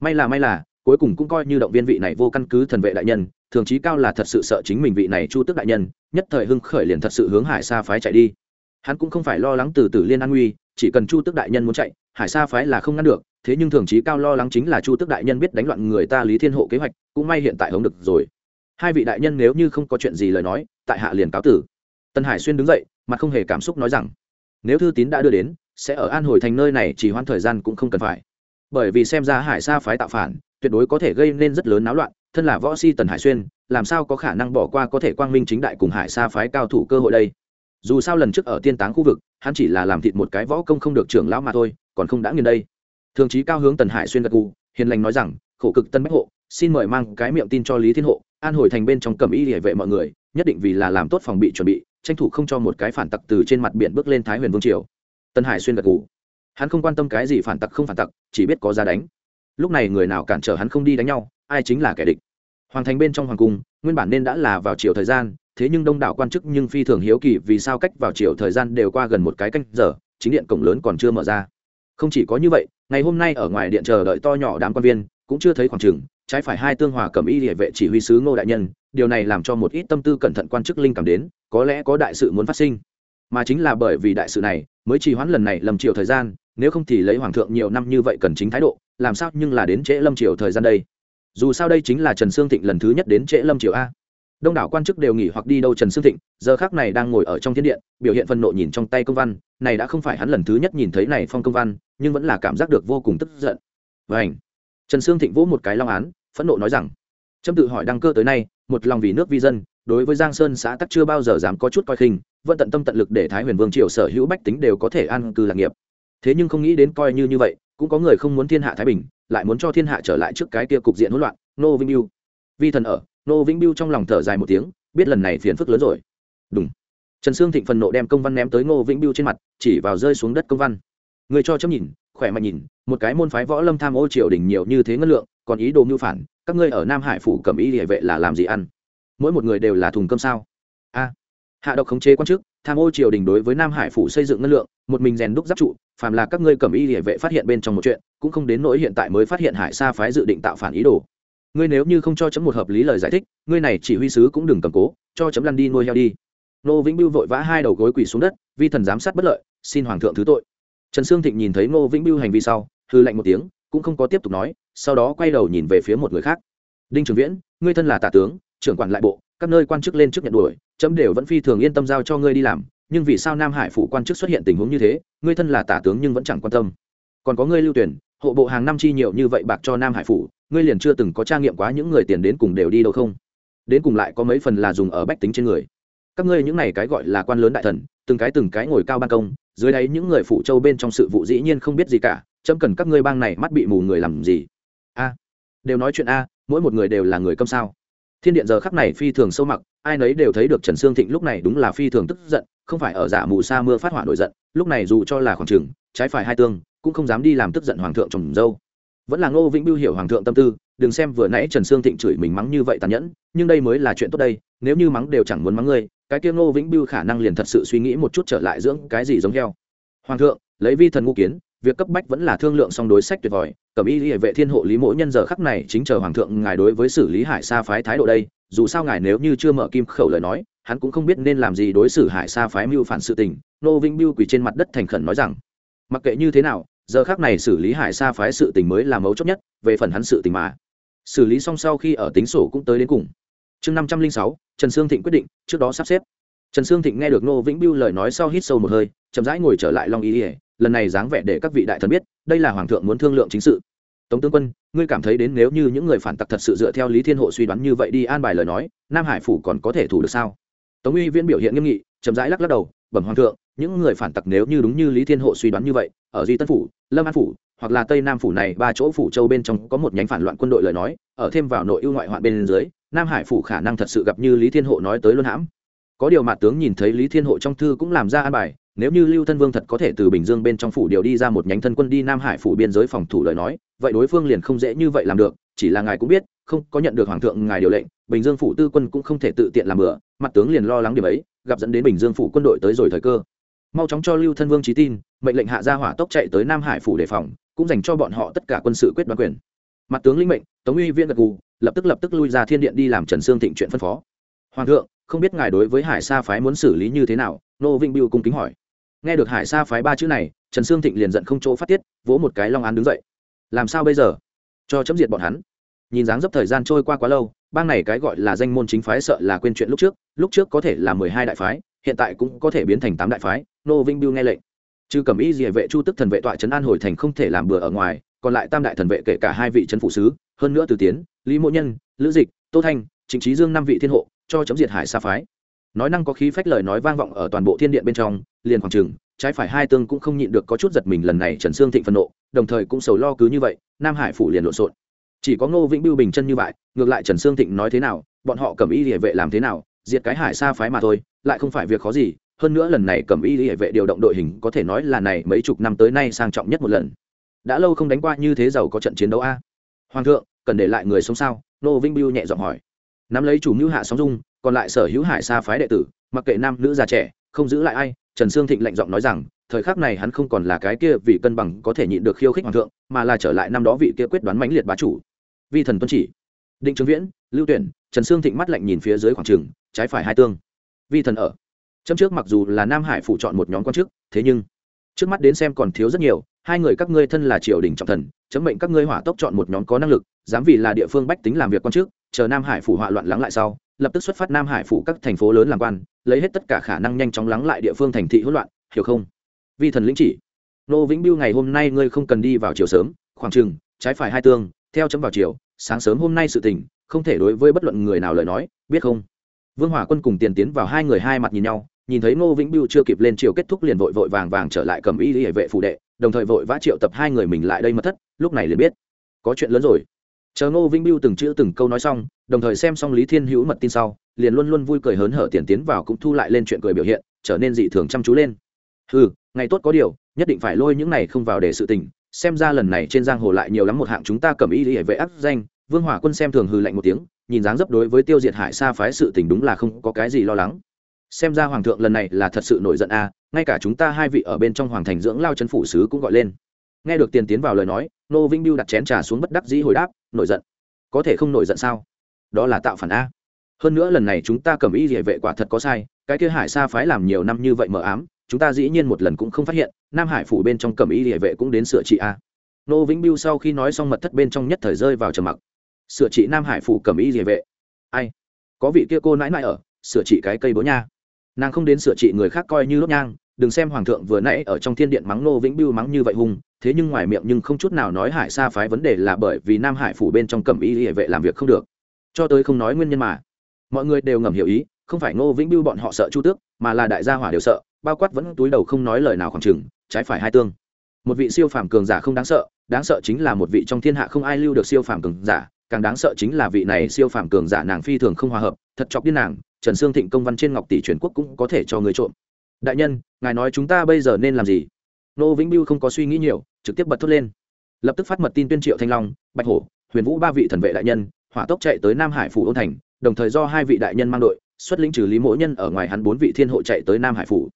May là may là cuối cùng cũng coi như động viên vị này vô căn cứ thần vệ đại nhân, thường trí cao là thật sự sợ chính mình vị này chu tước đại nhân, nhất thời hưng khởi liền thật sự hướng hải sa phái chạy đi. Hắn cũng không phải lo lắng từ từ liên an nguy, chỉ cần chu tước đại nhân muốn chạy, hải sa phái là không ngăn được, thế nhưng thường trí cao lo lắng chính là chu tước đại nhân biết đánh loạn người ta lý thiên hộ kế hoạch, cũng may hiện tại hống được rồi. Hai vị đại nhân nếu như không có chuyện gì lời nói, tại hạ liền cáo tử. Tân hải xuyên đứng dậy mà không hề cảm xúc nói rằng, nếu thư tín đã đưa đến, sẽ ở an hồi thành nơi này chỉ hoãn thời gian cũng không cần phải. Bởi vì xem ra hải sa phái tạo phản tuyệt đối có thể gây nên rất lớn náo loạn, thân là võ si tần hải xuyên, làm sao có khả năng bỏ qua có thể quang minh chính đại cùng hải xa phái cao thủ cơ hội đây? Dù sao lần trước ở tiên táng khu vực, hắn chỉ là làm thịt một cái võ công không được trưởng lão mà thôi, còn không đã nghiền đây. Thường chí cao hướng tần hải xuyên gật gù, hiền lành nói rằng, khổ cực tân bách hộ, xin mời mang cái miệng tin cho lý thiên hộ, an hồi thành bên trong cầm y hệ vệ mọi người, nhất định vì là làm tốt phòng bị chuẩn bị, tranh thủ không cho một cái phản tặc từ trên mặt biển bước lên thái huyền vương triều. Tân hải xuyên gật gù. Hắn không quan tâm cái gì phản tặc không phản tặc, chỉ biết có ra đánh lúc này người nào cản trở hắn không đi đánh nhau, ai chính là kẻ địch. Hoàng thành bên trong hoàng cung, nguyên bản nên đã là vào chiều thời gian, thế nhưng đông đảo quan chức nhưng phi thường hiếu kỳ vì sao cách vào chiều thời gian đều qua gần một cái canh giờ, chính điện cổng lớn còn chưa mở ra. Không chỉ có như vậy, ngày hôm nay ở ngoài điện chờ đợi to nhỏ đám quan viên, cũng chưa thấy khoảng trừng trái phải hai tương hòa cầm y địa vệ chỉ huy sứ ngô đại nhân, điều này làm cho một ít tâm tư cẩn thận quan chức linh cảm đến, có lẽ có đại sự muốn phát sinh. Mà chính là bởi vì đại sự này, mới trì hoãn lần này lầm chiều thời gian, nếu không thì lấy hoàng thượng nhiều năm như vậy cần chính thái độ làm sao nhưng là đến trễ lâm triều thời gian đây? Dù sao đây chính là trần sương thịnh lần thứ nhất đến trễ lâm triều a. Đông đảo quan chức đều nghỉ hoặc đi đâu trần sương thịnh, giờ khác này đang ngồi ở trong thiên điện, biểu hiện phân nộ nhìn trong tay công văn. Này đã không phải hắn lần thứ nhất nhìn thấy này phong công văn, nhưng vẫn là cảm giác được vô cùng tức giận. Vảnh trần sương thịnh vỗ một cái long án, phẫn nộ nói rằng, trâm tự hỏi đăng cơ tới nay, một lòng vì nước vi dân, đối với giang sơn xã tắc chưa bao giờ dám có chút coi khinh, vẫn tận tâm tận lực để thái huyền vương triều sở hữu bách tính đều có thể an cư lạc nghiệp thế nhưng không nghĩ đến coi như như vậy, cũng có người không muốn thiên hạ thái bình, lại muốn cho thiên hạ trở lại trước cái kia cục diện hỗn loạn nô vinh biêu vi thần ở nô vĩnh biêu trong lòng thở dài một tiếng, biết lần này phiền phức lớn rồi. Đúng trần sương thịnh phần nộ đem công văn ném tới ngô vĩnh biêu trên mặt, chỉ vào rơi xuống đất công văn. Người cho chấm nhìn, khỏe mạnh nhìn, một cái môn phái võ lâm tham ô triều đình nhiều như thế ngân lượng, còn ý đồ mưu phản, các ngươi ở nam hải phủ cầm ý địa vệ là làm gì ăn? Mỗi một người đều là thùng cơm sao? A. Hạ độc khống chế quan chức tham ô triều đình đối với nam hải phủ xây dựng ngân lượng, một mình rèn đúc giáp trụ, phàm là các ngươi cầm ý địa vệ phát hiện bên trong một chuyện, cũng không đến nỗi hiện tại mới phát hiện hải sa phái dự định tạo phản ý đồ. Ngươi nếu như không cho chấm một hợp lý lời giải thích, ngươi này chỉ huy sứ cũng đừng cầm cố, cho chấm lăn đi nuôi heo đi. Nô vĩnh biêu vội vã hai đầu gối quỳ xuống đất, vi thần giám sát bất lợi, xin hoàng thượng thứ tội. Trần sương thịnh nhìn thấy ngô vĩnh biêu hành vi sau hư lạnh một tiếng, cũng không có tiếp tục nói, sau đó quay đầu nhìn về phía một người khác. Đinh trường viễn, ngươi thân là tả tướng, trưởng quản lại bộ các nơi quan chức lên chức nhận đuổi, chấm đều vẫn phi thường yên tâm giao cho ngươi đi làm, nhưng vì sao nam hải phủ quan chức xuất hiện tình huống như thế, ngươi thân là tả tướng nhưng vẫn chẳng quan tâm. Còn có ngươi lưu tuyển, hộ bộ hàng năm chi nhiều như vậy bạc cho nam hải phủ, ngươi liền chưa từng có tra nghiệm quá những người tiền đến cùng đều đi đâu không? Đến cùng lại có mấy phần là dùng ở bách tính trên người. Các ngươi những này cái gọi là quan lớn đại thần, từng cái từng cái ngồi cao ban công, dưới đáy những người phụ châu bên trong sự vụ dĩ nhiên không biết gì cả, chấm cần các ngươi bang này mắt bị mù người làm gì? A, đều nói chuyện a, mỗi một người đều là người câm sao? Thiên điện giờ khắc này phi thường sâu mặc, ai nấy đều thấy được trần sương thịnh lúc này đúng là phi thường tức giận, không phải ở giả mù sa mưa phát hỏa nổi giận, lúc này dù cho là khoảng trừng trái phải hai tương cũng không dám đi làm tức giận hoàng thượng trồng dâu. Vẫn là ngô vĩnh biêu hiểu hoàng thượng tâm tư, đừng xem vừa nãy trần sương thịnh chửi mình mắng như vậy tàn nhẫn, nhưng đây mới là chuyện tốt đây, nếu như mắng đều chẳng muốn mắng ngươi, cái kia ngô vĩnh biêu khả năng liền thật sự suy nghĩ một chút trở lại dưỡng cái gì giống heo. Hoàng thượng, lấy vi thần ngô kiến việc cấp bách vẫn là thương lượng song đối sách tuyệt vời, cẩm y hệ vệ thiên hộ lý mỗi nhân giờ khắc này chính chờ hoàng thượng ngài đối với xử lý hải sa phái thái độ đây, dù sao ngài nếu như chưa mở kim khẩu lời nói, hắn cũng không biết nên làm gì đối xử hải sa phái mưu phản sự tình, nô vĩnh biêu quỳ trên mặt đất thành khẩn nói rằng, mặc kệ như thế nào, giờ khác này xử lý hải sa phái sự tình mới là mấu chốt nhất, về phần hắn sự tình mà. Xử lý xong sau khi ở tính sổ cũng tới đến cùng. Chương năm trăm linh sáu, trần sương thịnh quyết định, trước đó sắp xếp. Trần sương thịnh nghe được nô vĩnh biêu lời nói sau hít sâu một hơi, chậm rãi ngồi trở lại long ý ỉa lần này dáng vẻ để các vị đại thần biết, đây là hoàng thượng muốn thương lượng chính sự. Tống tướng quân, ngươi cảm thấy đến nếu như những người phản tặc thật sự dựa theo lý thiên hộ suy đoán như vậy đi an bài lời nói, nam hải phủ còn có thể thủ được sao? Tống uy viễn biểu hiện nghiêm nghị, chậm rãi lắc lắc đầu, bẩm hoàng thượng, những người phản tặc nếu như đúng như lý thiên hộ suy đoán như vậy, ở duy tân phủ, lâm an phủ, hoặc là tây nam phủ này, ba chỗ phủ châu bên trong có một nhánh phản loạn quân đội lời nói, ở thêm vào nội ưu ngoại hoạn bên dưới, nam hải phủ khả năng thật sự gặp như lý thiên hộ nói tới luân hãm. Có điều mà tướng nhìn thấy lý thiên hộ trong thư cũng làm ra an bài nếu như lưu thân vương thật có thể từ bình dương bên trong phủ điều đi ra một nhánh thân quân đi nam hải phủ biên giới phòng thủ lời nói, vậy đối phương liền không dễ như vậy làm được, chỉ là ngài cũng biết, không có nhận được hoàng thượng ngài điều lệnh, bình dương phủ tư quân cũng không thể tự tiện làm bừa, mặt tướng liền lo lắng điểm ấy, gặp dẫn đến bình dương phủ quân đội tới rồi thời cơ. Mau chóng cho lưu thân vương trí tin, mệnh lệnh hạ gia hỏa tốc chạy tới nam hải phủ đề phòng, cũng dành cho bọn họ tất cả quân sự quyết đoán quyền. Mặt tướng linh mệnh, tống uy viên gật gù, lập tức lập tức lui ra thiên điện đi làm trần sương thịnh chuyện phân phó. Hoàng thượng, không biết ngài đối với hải sa phái muốn xử lý như thế nào? Nô vinh biêu cung kính hỏi nghe được hải sa phái ba chữ này, trần sương thịnh liền giận không chỗ phát tiết, vỗ một cái long án đứng dậy. Làm sao bây giờ? Cho chấm diệt bọn hắn. Nhìn dáng dấp thời gian trôi qua quá lâu, bang này cái gọi là danh môn chính phái sợ là quên chuyện lúc trước lúc trước có thể là mười hai đại phái, hiện tại cũng có thể biến thành tám đại phái, nô vinh biêu nghe lệnh. Trừ cầm y địa vệ chu tức thần vệ tọa trấn an hồi thành không thể làm bừa ở ngoài, còn lại tam đại thần vệ kể cả hai vị trấn phụ sứ, hơn nữa từ tiến, lý mộ nhân, lữ dịch, tô thanh chính trí dương năm vị thiên hộ, cho chấm diệt hải sa phái nói năng có khí phách lời nói vang vọng ở toàn bộ thiên điện bên trong, liền khoảng trừng trái phải hai tương cũng không nhịn được có chút giật mình lần này trần sương thịnh phân nộ, đồng thời cũng sầu lo cứ như vậy, nam hải phủ liền lộn xộn. Chỉ có ngô vĩnh biêu bình chân như vậy, ngược lại trần sương thịnh nói thế nào, bọn họ cầm y địa vệ làm thế nào, diệt cái hải sa phái mà thôi, lại không phải việc khó gì, hơn nữa lần này cầm y địa vệ điều động đội hình có thể nói là này mấy chục năm tới nay sang trọng nhất một lần. Đã lâu không đánh qua như thế giàu có trận chiến đấu a. Hoàng thượng, cần để lại người sống sao? Nô vĩnh biêu nhẹ giọng hỏi. Nắm lấy chủ mưu hạ sóng dung còn lại sở hữu hải sa phái đệ tử, mặc kệ nam nữ già trẻ, không giữ lại ai, trần sương thịnh lạnh giọng nói rằng, thời khắc này hắn không còn là cái kia vì cân bằng có thể nhịn được khiêu khích hoàng thượng, mà là trở lại năm đó vị kia quyết đoán mãnh liệt bá chủ. Vi thần tuân chỉ. Định trương viễn, lưu tuyển, trần sương thịnh mắt lạnh nhìn phía dưới khoảng trường, trái phải hai tương. Vi thần ở. Chấm trước mặc dù là nam hải phủ chọn một nhóm quan chức, thế nhưng, trước mắt đến xem còn thiếu rất nhiều, hai người các ngươi thân là triều đình trọng thần, chấm mệnh các ngươi hỏa tốc chọn một nhóm có năng lực, dám vì là địa phương bách tính làm việc quan chức, chờ nam hải phủ họa loạn lắng lại sau lập tức xuất phát nam hải phủ các thành phố lớn làm quan, lấy hết tất cả khả năng nhanh chóng lắng lại địa phương thành thị hỗn loạn, hiểu không? Vi thần lĩnh chỉ. Nô vĩnh biêu ngày hôm nay ngươi không cần đi vào chiều sớm, khoảng chừng, trái phải hai tương theo chấm vào chiều, sáng sớm hôm nay sự tình, không thể đối với bất luận người nào lời nói, biết không? Vương hỏa quân cùng tiền tiến vào hai người hai mặt nhìn nhau, nhìn thấy ngô vĩnh biêu chưa kịp lên chiều kết thúc liền vội vội vàng vàng trở lại cầm y hệ vệ phụ đệ, đồng thời vội vã triệu tập hai người mình lại đây mất thất, lúc này liền biết, có chuyện lớn rồi. Chờ ngô vĩnh biêu từng chữ từng câu nói xong đồng thời xem xong lý thiên hữu mật tin sau, liền luôn luôn vui cười hớn hở tiền tiến vào cũng thu lại lên chuyện cười biểu hiện, trở nên dị thường chăm chú lên. Ừ ngày tốt có điều, nhất định phải lôi những này không vào để sự tình, xem ra lần này trên giang hồ lại nhiều lắm một hạng chúng ta cầm y hệ vệ áp danh. Vương hỏa quân xem thường hư lạnh một tiếng, nhìn dáng dấp đối với tiêu diệt hải xa phái sự tình đúng là không có cái gì lo lắng. Xem ra hoàng thượng lần này là thật sự nổi giận a, ngay cả chúng ta hai vị ở bên trong hoàng thành dưỡng lao chân phủ sứ cũng gọi lên. Nghe được tiền tiến vào lời nói, nô vinh biêu đặt chén trà xuống bất đắc dĩ hồi đáp, nổi giận? Có thể không nổi giận sao? Đó là tạo phản a. Hơn nữa lần này chúng ta cầm ý địa vệ quả thật có sai, cái kia hải sa phái làm nhiều năm như vậy mờ ám, chúng ta dĩ nhiên một lần cũng không phát hiện, nam hải phủ bên trong cầm ý địa vệ cũng đến sửa trị a. Nô vĩnh biêu sau khi nói xong mật thất bên trong nhất thời rơi vào trầm mặc. Sửa trị nam hải phủ cầm ý địa vệ. Ai? Có vị kia cô nãi nãi ở, sửa trị cái cây bố nha. Nàng không đến sửa trị người khác coi như lốt nhang, đừng xem hoàng thượng vừa nãy ở trong thiên điện mắng nô vĩnh biêu mắng như vậy hùng thế nhưng ngoài miệng nhưng không chút nào nói hải sa phái vấn đề là bởi vì nam hải phủ bên trong cẩm y địa vệ làm việc không được cho tới không nói nguyên nhân mà. Mọi người đều ngầm hiểu ý, không phải Ngô vĩnh biêu bọn họ sợ chu tước, mà là đại gia hỏa đều sợ, bao quát vẫn túi đầu không nói lời nào khoảng chừng, trái phải hai tương. Một vị siêu phàm cường giả không đáng sợ đáng sợ chính là một vị trong thiên hạ không ai lưu được siêu phàm cường giả, càng đáng sợ chính là vị này siêu phàm cường giả nàng phi thường không hòa hợp, thật chọc điên nàng, trần sương thịnh công văn trên ngọc tỷ truyền quốc cũng có thể cho người trộm. Đại nhân, ngài nói chúng ta bây giờ nên làm gì? Nô vĩnh biêu không có suy nghĩ nhiều, trực tiếp bật thốt lên. Lập tức phát mật tin tuyên triệu thanh long, bạch hổ, huyền vũ ba vị thần vệ đại nhân hỏa tốc chạy tới nam hải phủ ôn thành, đồng thời do hai vị đại nhân mang đội, xuất lĩnh trừ lý mỗi nhân ở ngoài hắn bốn vị thiên hộ chạy tới nam hải phủ.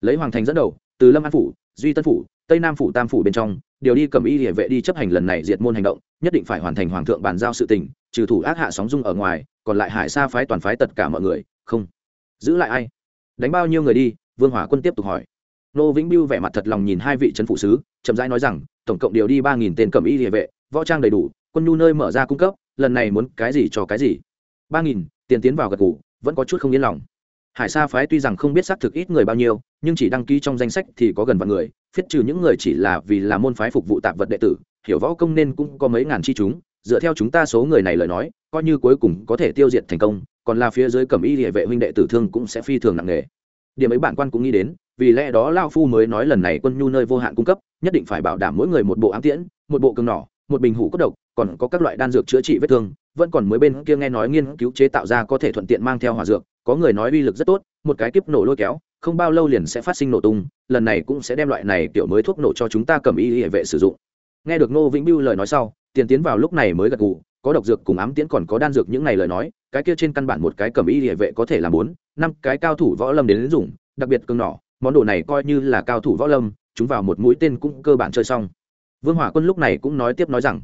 Lấy hoàng thành dẫn đầu, từ lâm an phủ, duy tân phủ, tây nam phủ, tam phủ bên trong, điều đi cầm y địa vệ đi chấp hành lần này diệt môn hành động, nhất định phải hoàn thành hoàng thượng bàn giao sự tình, trừ thủ ác hạ sóng dung ở ngoài, còn lại hải xa phái toàn phái tất cả mọi người, không giữ lại ai? Đánh bao nhiêu người đi? Vương hỏa quân tiếp tục hỏi. Nô vĩnh biêu vẻ mặt thật lòng nhìn hai vị trấn phụ sứ, chậm rãi nói rằng, tổng cộng điều đi ba nghìn tên cầm y địa vệ, võ trang đầy đủ, quân nhu nơi mở ra cung cấp lần này muốn cái gì cho cái gì. Ba nghìn, tiền tiến vào gật ngủ vẫn có chút không yên lòng. Hải sa phái tuy rằng không biết xác thực ít người bao nhiêu, nhưng chỉ đăng ký trong danh sách thì có gần vạn người phiết trừ những người chỉ là vì là môn phái phục vụ tạp vật đệ tử, hiểu võ công nên cũng có mấy ngàn chi chúng, dựa theo chúng ta số người này lời nói, coi như cuối cùng có thể tiêu diệt thành công, còn là phía dưới cẩm y địa vệ huynh đệ tử thương cũng sẽ phi thường nặng nề. Điểm ấy bản quan cũng nghĩ đến, vì lẽ đó lao phu mới nói lần này quân nhu nơi vô hạn cung cấp, nhất định phải bảo đảm mỗi người một bộ ám tiễn, một bộ cường nỏ một bình hủ cốt độc, còn có các loại đan dược chữa trị vết thương, vẫn còn mới bên kia nghe nói nghiên cứu chế tạo ra có thể thuận tiện mang theo hỏa dược, có người nói uy lực rất tốt, một cái kiếp nổ lôi kéo, không bao lâu liền sẽ phát sinh nổ tung, lần này cũng sẽ đem loại này kiểu mới thuốc nổ cho chúng ta cầm y hệ vệ sử dụng. Nghe được ngô vĩnh biêu lời nói sau, tiền tiến vào lúc này mới gật gù, có độc dược cùng ám tiễn còn có đan dược những này lời nói, cái kia trên căn bản một cái cầm y hệ vệ có thể là bốn, năm cái cao thủ võ lâm đến dùng đặc biệt cường nỏ món đồ này coi như là cao thủ võ lâm, chúng vào một mũi tên cũng cơ bản chơi xong vương hỏa quân lúc này cũng nói tiếp nói rằng,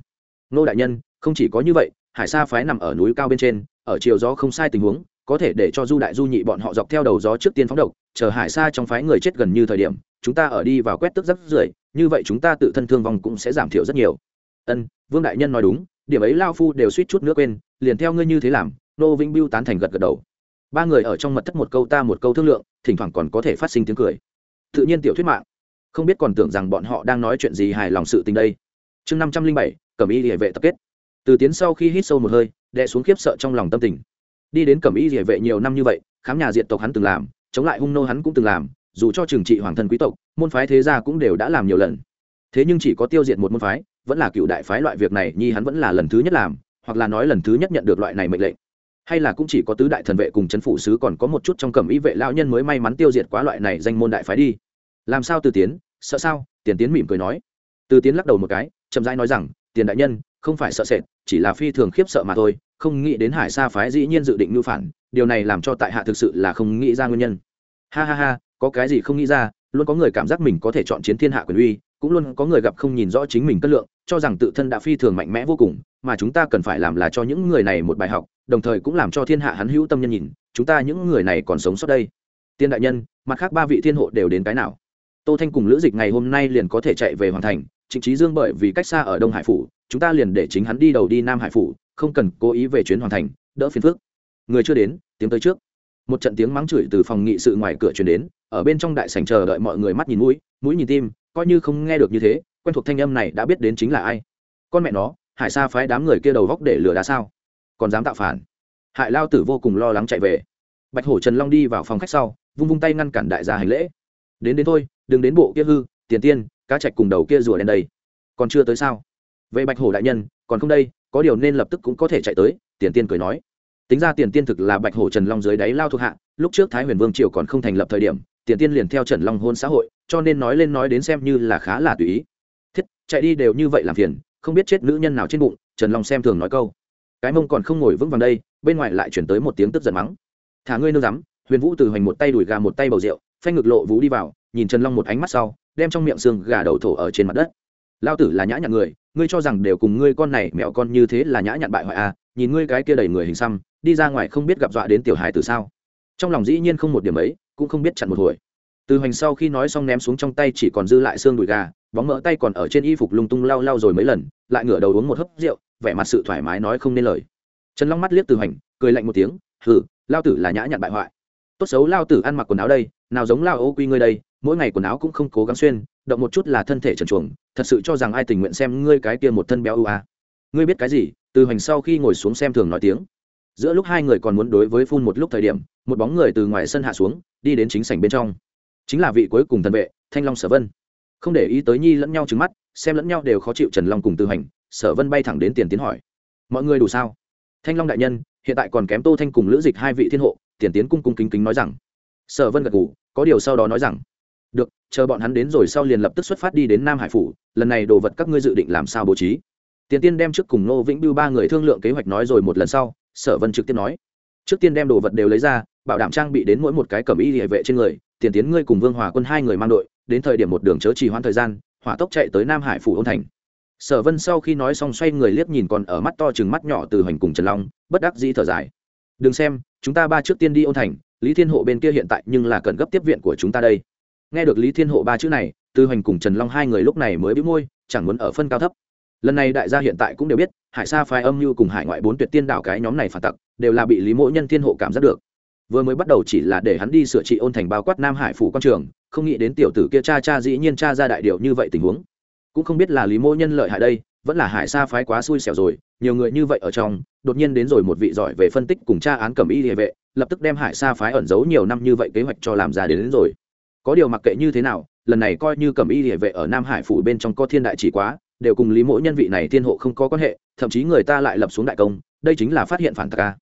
nô đại nhân, không chỉ có như vậy, hải sa phái nằm ở núi cao bên trên, ở chiều gió không sai tình huống, có thể để cho du đại du nhị bọn họ dọc theo đầu gió trước tiên phóng độc, chờ hải sa trong phái người chết gần như thời điểm, chúng ta ở đi vào quét tức rất rưởi, như vậy chúng ta tự thân thương vong cũng sẽ giảm thiểu rất nhiều. Ân, vương đại nhân nói đúng, điểm ấy lao phu đều suýt chút nữa quên, liền theo ngươi như thế làm. Nô vĩnh biêu tán thành gật gật đầu. Ba người ở trong mật thất một câu ta một câu thương lượng, thỉnh thoảng còn có thể phát sinh tiếng cười. Tự nhiên tiểu thuyết mạng không biết còn tưởng rằng bọn họ đang nói chuyện gì hài lòng sự tình đây. Chương năm trăm linh bảy, cẩm y địa vệ tập kết. Từ tiến sau khi hít sâu một hơi, đè xuống khiếp sợ trong lòng tâm tình. Đi đến cẩm y địa vệ nhiều năm như vậy, khám nhà diện tộc hắn từng làm, chống lại hung nô hắn cũng từng làm, dù cho trừng trị hoàng thân quý tộc, môn phái thế gia cũng đều đã làm nhiều lần. Thế nhưng chỉ có tiêu diệt một môn phái, vẫn là cựu đại phái loại việc này, nhi hắn vẫn là lần thứ nhất làm, hoặc là nói lần thứ nhất nhận được loại này mệnh lệnh. Hay là cũng chỉ có tứ đại thần vệ cùng chấn phủ sứ còn có một chút trong cẩm y vệ lão nhân mới may mắn tiêu diệt quá loại này danh môn đại phái đi làm sao từ tiến? Sợ sao? Tiền tiến mỉm cười nói. Từ tiến lắc đầu một cái, chậm rãi nói rằng, tiền đại nhân, không phải sợ sệt, chỉ là phi thường khiếp sợ mà thôi, không nghĩ đến hải sa phái dĩ nhiên dự định mưu phản, điều này làm cho tại hạ thực sự là không nghĩ ra nguyên nhân. Ha ha ha, có cái gì không nghĩ ra, luôn có người cảm giác mình có thể chọn chiến thiên hạ quyền uy, cũng luôn có người gặp không nhìn rõ chính mình cân lượng, cho rằng tự thân đã phi thường mạnh mẽ vô cùng, mà chúng ta cần phải làm là cho những người này một bài học, đồng thời cũng làm cho thiên hạ hắn hữu tâm nhân nhìn, chúng ta những người này còn sống sót đây. Tiên đại nhân, mặt khác ba vị thiên hộ đều đến cái nào? Tô thanh cùng lữ dịch ngày hôm nay liền có thể chạy về hoàn thành trịnh trí dương bởi vì cách xa ở đông hải phủ chúng ta liền để chính hắn đi đầu đi nam hải phủ không cần cố ý về chuyến hoàn thành đỡ phiền Phước, người chưa đến tiếng tới trước. Một trận tiếng mắng chửi từ phòng nghị sự ngoài cửa truyền đến ở bên trong đại sảnh chờ đợi mọi người mắt nhìn mũi mũi nhìn tim coi như không nghe được như thế quen thuộc thanh âm này đã biết đến chính là ai. Con mẹ nó hải sa phái đám người kia đầu góc để lừa đá sao? Còn dám tạo phản? Hại lao tử vô cùng lo lắng chạy về. Bạch hổ trần long đi vào phòng khách sau vung vung tay ngăn cản đại gia hành lễ. Đến đến thôi đừng đến bộ kia hư, tiền tiên, cá chạch cùng đầu kia rùa đen đây. Còn chưa tới sao? Vậy bạch hổ đại nhân, còn không đây, có điều nên lập tức cũng có thể chạy tới, tiền tiên cười nói. Tính ra tiền tiên thực là bạch hổ trần long dưới đáy lao thuộc hạ, lúc trước thái huyền vương triều còn không thành lập thời điểm, tiền tiên liền theo trần long hôn xã hội, cho nên nói lên nói đến xem như là khá là tùy ý. Thiết, chạy đi đều như vậy làm phiền, không biết chết nữ nhân nào trên bụng, trần long xem thường nói câu. Cái mông còn không ngồi vững vàng đây, bên ngoài lại chuyển tới một tiếng tức giận mắng. Thả ngươi nương rắm, huyền vũ từ hoành một tay đùi gà một tay bầu rượu, phanh ngực lộ vũ đi vào nhìn trần long một ánh mắt sau, đem trong miệng xương gà đầu thổ ở trên mặt đất. Lao tử là nhã nhặn người, ngươi cho rằng đều cùng ngươi con này mẹo con như thế là nhã nhặn bại hoại à nhìn ngươi cái kia đầy người hình xăm, đi ra ngoài không biết gặp dọa đến tiểu hài từ sao? Trong lòng dĩ nhiên không một điểm ấy, cũng không biết chặn một hồi. Từ hoành sau khi nói xong ném xuống trong tay chỉ còn dư lại xương đùi gà, bóng mỡ tay còn ở trên y phục lung tung lau lau rồi mấy lần, lại ngửa đầu uống một hớp rượu, vẻ mặt sự thoải mái nói không nên lời. Trần long mắt liếc từ hoành, cười lạnh một tiếng, hừ, lao tử là nhã nhặn bại hoại. Tốt xấu lao tử ăn mặc quần áo đây, nào giống lao ô quy ngươi đây mỗi ngày quần áo cũng không cố gắng xuyên, động một chút là thân thể trần chuồng thật sự cho rằng ai tình nguyện xem ngươi cái kia một thân béo ưu à. ngươi biết cái gì? Từ hoành sau khi ngồi xuống xem thường nói tiếng. Giữa lúc hai người còn muốn đối với phun một lúc thời điểm, một bóng người từ ngoài sân hạ xuống, đi đến chính sảnh bên trong. Chính là vị cuối cùng thần vệ, thanh long sở vân. Không để ý tới nhi lẫn nhau trứng mắt, xem lẫn nhau đều khó chịu trần long cùng từ hành sở vân bay thẳng đến tiền tiến hỏi. Mọi người đủ sao? Thanh long đại nhân, hiện tại còn kém tô thanh cùng lữ dịch hai vị thiên hộ, tiền tiến cung cung kính kính nói rằng. Sở vân gật ngủ có điều sau đó nói rằng chờ bọn hắn đến rồi sau liền lập tức xuất phát đi đến nam hải phủ, lần này đồ vật các ngươi dự định làm sao bố trí? Tiền tiên đem trước cùng nô vĩnh biêu ba người thương lượng kế hoạch nói rồi một lần sau, sở vân trực tiếp nói, trước tiên đem đồ vật đều lấy ra, bảo đảm trang bị đến mỗi một cái cẩm y địa vệ trên người, tiền tiến ngươi cùng vương hòa quân hai người mang đội, đến thời điểm một đường chớ trì hoãn thời gian, hỏa tốc chạy tới nam hải phủ ôn thành. Sở vân sau khi nói xong xoay người liếc nhìn còn ở mắt to chừng mắt nhỏ từ hoành cùng trần long, bất đắc dĩ thở dài, đừng xem, chúng ta ba trước tiên đi ôn thành, lý thiên hộ bên kia hiện tại nhưng là cần gấp tiếp viện của chúng ta đây nghe được lý thiên hộ ba chữ này Tư hoành cùng trần long hai người lúc này mới bị môi chẳng muốn ở phân cao thấp. Lần này đại gia hiện tại cũng đều biết hải sa phái âm như cùng hải ngoại bốn tuyệt tiên đảo cái nhóm này phản tặc đều là bị lý mỗ nhân thiên hộ cảm giác được. Vừa mới bắt đầu chỉ là để hắn đi sửa trị ôn thành bao quát nam hải phủ quan trường không nghĩ đến tiểu tử kia cha cha dĩ nhiên cha ra đại điệu như vậy tình huống. Cũng không biết là lý mỗ nhân lợi hại đây vẫn là hải sa phái quá xui xẻo rồi nhiều người như vậy ở trong đột nhiên đến rồi một vị giỏi về phân tích cùng tra án cầm y địa vệ lập tức đem hải sa phái ẩn giấu nhiều năm như vậy kế hoạch cho làm ra đến, đến rồi có điều mặc kệ như thế nào, lần này coi như cầm y địa vệ ở nam hải phủ bên trong có thiên đại chỉ quá, đều cùng lý mỗi nhân vị này thiên hộ không có quan hệ, thậm chí người ta lại lập xuống đại công, đây chính là phát hiện phản tạc ca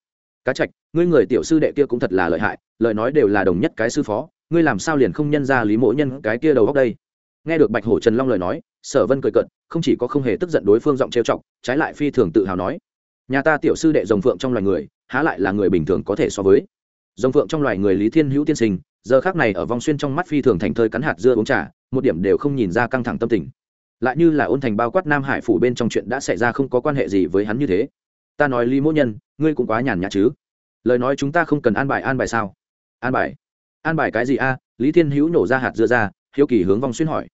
cá trạch ngươi người tiểu sư đệ kia cũng thật là lợi hại, lời nói đều là đồng nhất cái sư phó, ngươi làm sao liền không nhân ra lý mỗi nhân cái kia đầu góc đây? Nghe được bạch hổ trần long lời nói, sở vân cười cận không chỉ có không hề tức giận đối phương giọng trêu chọc, trái lại phi thường tự hào nói, nhà ta tiểu sư đệ rồng phượng trong loài người, há lại là người bình thường có thể so với. Rồng phượng trong loài người lý thiên hữu tiên sinh giờ khác này ở vòng xuyên trong mắt phi thường thành thơi cắn hạt dưa uống trà, một điểm đều không nhìn ra căng thẳng tâm tình. Lại như là ôn thành bao quát nam hải phủ bên trong chuyện đã xảy ra không có quan hệ gì với hắn như thế. Ta nói lý mỗ nhân, ngươi cũng quá nhàn nhã chứ? Lời nói chúng ta không cần an bài an bài sao? An bài? An bài cái gì a? Lý thiên hữu nổ ra hạt dưa ra, hiếu kỳ hướng vong xuyên hỏi.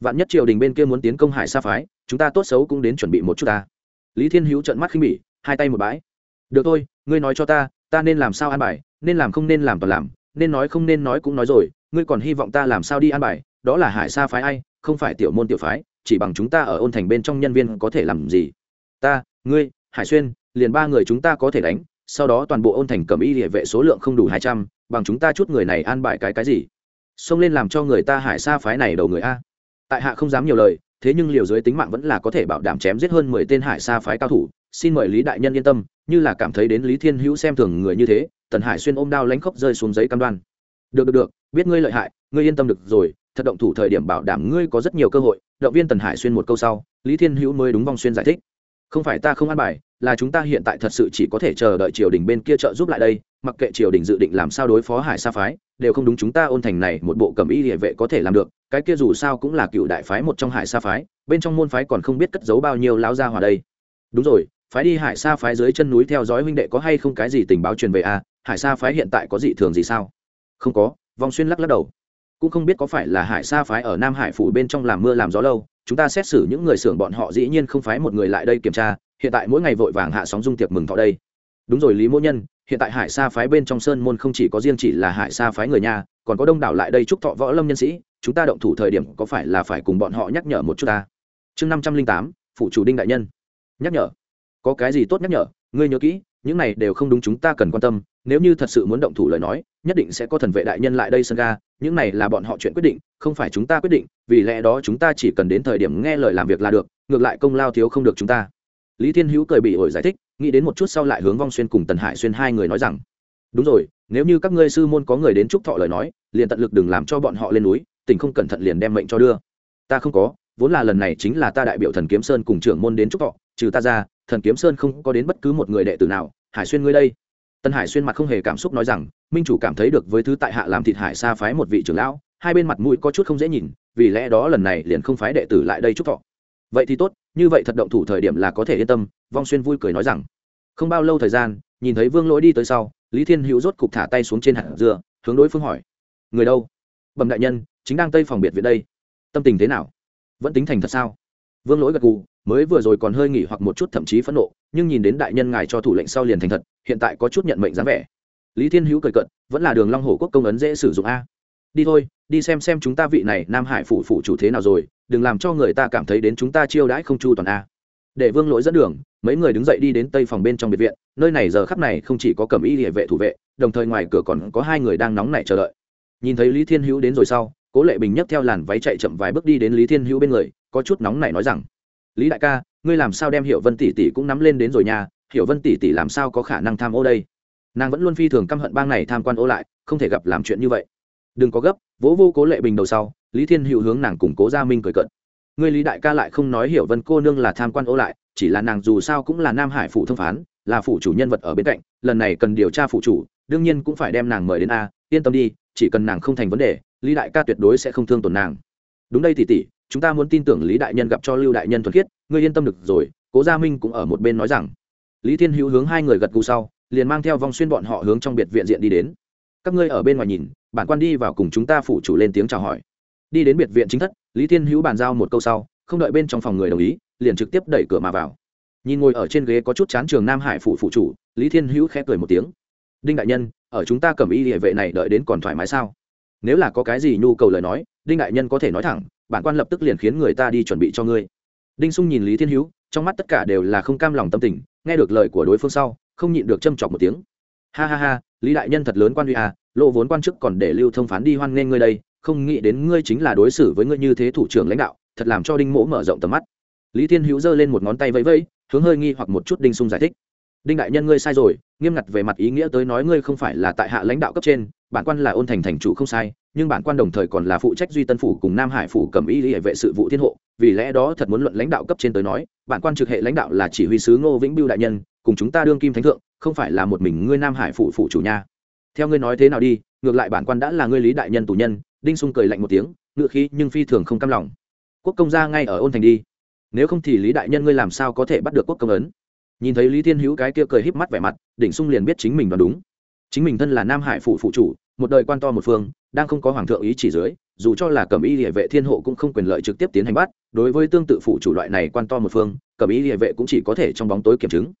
Vạn nhất triều đình bên kia muốn tiến công hải sa phái, chúng ta tốt xấu cũng đến chuẩn bị một chút ta. Lý thiên hữu trợn mắt khinh bỉ, hai tay một bãi. Được thôi, ngươi nói cho ta ta nên làm sao an bài, nên làm không nên làm toàn làm nên nói không nên nói cũng nói rồi, ngươi còn hy vọng ta làm sao đi an bài, đó là hải sa phái ai, không phải tiểu môn tiểu phái, chỉ bằng chúng ta ở ôn thành bên trong nhân viên có thể làm gì. Ta, ngươi, hải xuyên, liền ba người chúng ta có thể đánh, sau đó toàn bộ ôn thành cầm y địa vệ số lượng không đủ hai trăm, bằng chúng ta chút người này an bài cái cái gì? Xông lên làm cho người ta hải sa phái này đầu người a. Tại hạ không dám nhiều lời, thế nhưng liều dưới tính mạng vẫn là có thể bảo đảm chém giết hơn mười tên hải sa phái cao thủ. Xin mời lý đại nhân yên tâm, như là cảm thấy đến lý thiên hữu xem thường người như thế tần hải xuyên ôm đao lánh khóc rơi xuống giấy cam đoan. Được được được, biết ngươi lợi hại, ngươi yên tâm được rồi, thật động thủ thời điểm bảo đảm ngươi có rất nhiều cơ hội. Động viên tần hải xuyên một câu sau, lý thiên hữu mới đúng vong xuyên giải thích. Không phải ta không an bài, là chúng ta hiện tại thật sự chỉ có thể chờ đợi triều đình bên kia trợ giúp lại đây, mặc kệ triều đình dự định làm sao đối phó hải sa phái, đều không đúng chúng ta ôn thành này một bộ cầm y địa vệ có thể làm được, cái kia dù sao cũng là cựu đại phái một trong hải sa phái, bên trong môn phái còn không biết cất giấu bao nhiêu lão gia hòa đây. Đúng rồi, phái đi hải sa phái dưới chân núi theo dõi huynh đệ có hay không cái gì tình báo truyền về à hải sa phái hiện tại có dị thường gì sao? Không có, vong xuyên lắc lắc đầu. Cũng không biết có phải là hải sa phái ở nam hải phủ bên trong làm mưa làm gió lâu, chúng ta xét xử những người xưởng bọn họ dĩ nhiên không phái một người lại đây kiểm tra, hiện tại mỗi ngày vội vàng hạ sóng dung tiệc mừng thọ đây. Đúng rồi lý mỗ nhân, hiện tại hải sa phái bên trong sơn môn không chỉ có riêng chỉ là hải sa phái người nhà, còn có đông đảo lại đây chúc thọ võ lâm nhân sĩ, chúng ta động thủ thời điểm có phải là phải cùng bọn họ nhắc nhở một chút ta? Chương năm trăm linh tám phụ chủ đinh đại nhân. Nhắc nhở. Có cái gì tốt nhắc nhở? Ngươi nhớ kỹ những này đều không đúng chúng ta cần quan tâm, nếu như thật sự muốn động thủ lời nói, nhất định sẽ có thần vệ đại nhân lại đây sân ga, những này là bọn họ chuyện quyết định, không phải chúng ta quyết định, vì lẽ đó chúng ta chỉ cần đến thời điểm nghe lời làm việc là được, ngược lại công lao thiếu không được chúng ta. Lý thiên hữu cười bị ổi giải thích, nghĩ đến một chút sau lại hướng vong xuyên cùng tần hải xuyên hai người nói rằng, đúng rồi, nếu như các ngươi sư môn có người đến chúc thọ lời nói, liền tận lực đừng làm cho bọn họ lên núi, tình không cẩn thận liền đem mệnh cho đưa. Ta không có, vốn là lần này chính là ta đại biểu thần kiếm sơn cùng trưởng môn đến chúc thọ, trừ ta ra thần kiếm sơn không có đến bất cứ một người đệ tử nào, hải xuyên ngươi đây. Tân hải xuyên mặt không hề cảm xúc nói rằng, minh chủ cảm thấy được với thứ tại hạ làm thịt hải xa phái một vị trưởng lão, hai bên mặt mũi có chút không dễ nhìn, vì lẽ đó lần này liền không phái đệ tử lại đây chúc thọ. Vậy thì tốt, như vậy thật động thủ thời điểm là có thể yên tâm, vong xuyên vui cười nói rằng. Không bao lâu thời gian, nhìn thấy vương lỗi đi tới sau, lý thiên hữu rốt cục thả tay xuống trên hạt dưa, hướng đối phương hỏi. Người đâu? Bẩm đại nhân, chính đang tây phòng biệt viện đây. Tâm tình thế nào? Vẫn tính thành thật sao? Vương lỗi gật gù, mới vừa rồi còn hơi nghỉ hoặc một chút thậm chí phẫn nộ, nhưng nhìn đến đại nhân ngài cho thủ lệnh sau liền thành thật, hiện tại có chút nhận mệnh dáng vẻ. Lý thiên hữu cười cận vẫn là đường long hồ quốc công ấn dễ sử dụng a. Đi thôi, đi xem xem chúng ta vị này nam hải phủ phủ chủ thế nào rồi, đừng làm cho người ta cảm thấy đến chúng ta chiêu đãi không chu toàn a. Để vương lỗi dẫn đường, mấy người đứng dậy đi đến tây phòng bên trong biệt viện, nơi này giờ khắp này không chỉ có cẩm y địa vệ thủ vệ, đồng thời ngoài cửa còn có hai người đang nóng nảy chờ đợi. Nhìn thấy lý thiên hữu đến rồi sau cố lệ bình nhấc theo làn váy chạy chậm vài bước đi đến lý thiên hữu bên người, có chút nóng nảy nói rằng, lý đại ca, ngươi làm sao đem hiệu vân tỷ tỷ cũng nắm lên đến rồi nha hiệu vân tỷ tỷ làm sao có khả năng tham ô đây? Nàng vẫn luôn phi thường căm hận bang này tham quan ô lại, không thể gặp làm chuyện như vậy. Đừng có gấp, vỗ vô cố lệ bình đầu sau, lý thiên hữu hướng nàng củng cố gia minh cười cận ngươi lý đại ca lại không nói hiểu vân cô nương là tham quan ô lại, chỉ là nàng dù sao cũng là nam hải phủ thông phán, là phủ chủ nhân vật ở bên cạnh, lần này cần điều tra phủ chủ, đương nhiên cũng phải đem nàng mời đến a, yên tâm đi, chỉ cần nàng không thành vấn đề lý đại ca tuyệt đối sẽ không thương tổn nàng. Đúng đây tỷ tỷ chúng ta muốn tin tưởng lý đại nhân gặp cho lưu đại nhân thuần khiết, ngươi yên tâm được rồi, cố gia minh cũng ở một bên nói rằng. Lý thiên hữu hướng hai người gật gù sau, liền mang theo Vong xuyên bọn họ hướng trong biệt viện diện đi đến. Các ngươi ở bên ngoài nhìn, bản quan đi vào cùng chúng ta phủ chủ lên tiếng chào hỏi. Đi đến biệt viện chính thất, lý thiên hữu bàn giao một câu sau, không đợi bên trong phòng người đồng ý, liền trực tiếp đẩy cửa mà vào. Nhìn ngồi ở trên ghế có chút chán trường nam hải phủ phụ chủ, lý thiên hữu khẽ cười một tiếng. Đinh đại nhân, ở chúng ta cầm y địa vệ này đợi đến còn thoải mái sao? Nếu là có cái gì nhu cầu lời nói, đinh đại nhân có thể nói thẳng, bản quan lập tức liền khiến người ta đi chuẩn bị cho ngươi. Đinh sung nhìn lý thiên hữu, trong mắt tất cả đều là không cam lòng tâm tình, nghe được lời của đối phương sau, không nhịn được châm chọc một tiếng. Ha ha ha, lý đại nhân thật lớn quan huy à lộ vốn quan chức còn để lưu thông phán đi hoan nghênh ngươi đây, không nghĩ đến ngươi chính là đối xử với ngươi như thế thủ trưởng lãnh đạo, thật làm cho đinh mỗ mở rộng tầm mắt. Lý thiên hữu giơ lên một ngón tay vẫy vẫy, hướng hơi nghi hoặc một chút đinh sung giải thích. Đinh đại nhân ngươi sai rồi, nghiêm ngặt về mặt ý nghĩa tới nói ngươi không phải là tại hạ lãnh đạo cấp trên bản quan là ôn thành thành chủ không sai, nhưng bản quan đồng thời còn là phụ trách duy tân phủ cùng nam hải phủ cầm y hệ vệ sự vụ thiên hộ, vì lẽ đó thật muốn luận lãnh đạo cấp trên tới nói, bản quan trực hệ lãnh đạo là chỉ huy sứ ngô vĩnh biêu đại nhân, cùng chúng ta đương kim thánh thượng, không phải là một mình ngươi nam hải phủ phụ chủ nha. Theo ngươi nói thế nào đi, ngược lại bản quan đã là ngươi lý đại nhân tù nhân, đinh sung cười lạnh một tiếng ngựa khí nhưng phi thường không cam lòng. Quốc công ra ngay ở ôn thành đi. Nếu không thì lý đại nhân ngươi làm sao có thể bắt được quốc công ấn? Nhìn thấy lý thiên hữu cái kia cười híp mắt vẻ mặt, đỉnh sung liền biết chính mình đoán đúng chính mình thân là nam hải phủ phụ chủ, một đời quan to một phương, đang không có hoàng thượng ý chỉ dưới, dù cho là cẩm y địa vệ thiên hộ cũng không quyền lợi trực tiếp tiến hành bắt, đối với tương tự phụ chủ loại này quan to một phương, cẩm y địa vệ cũng chỉ có thể trong bóng tối kiểm chứng.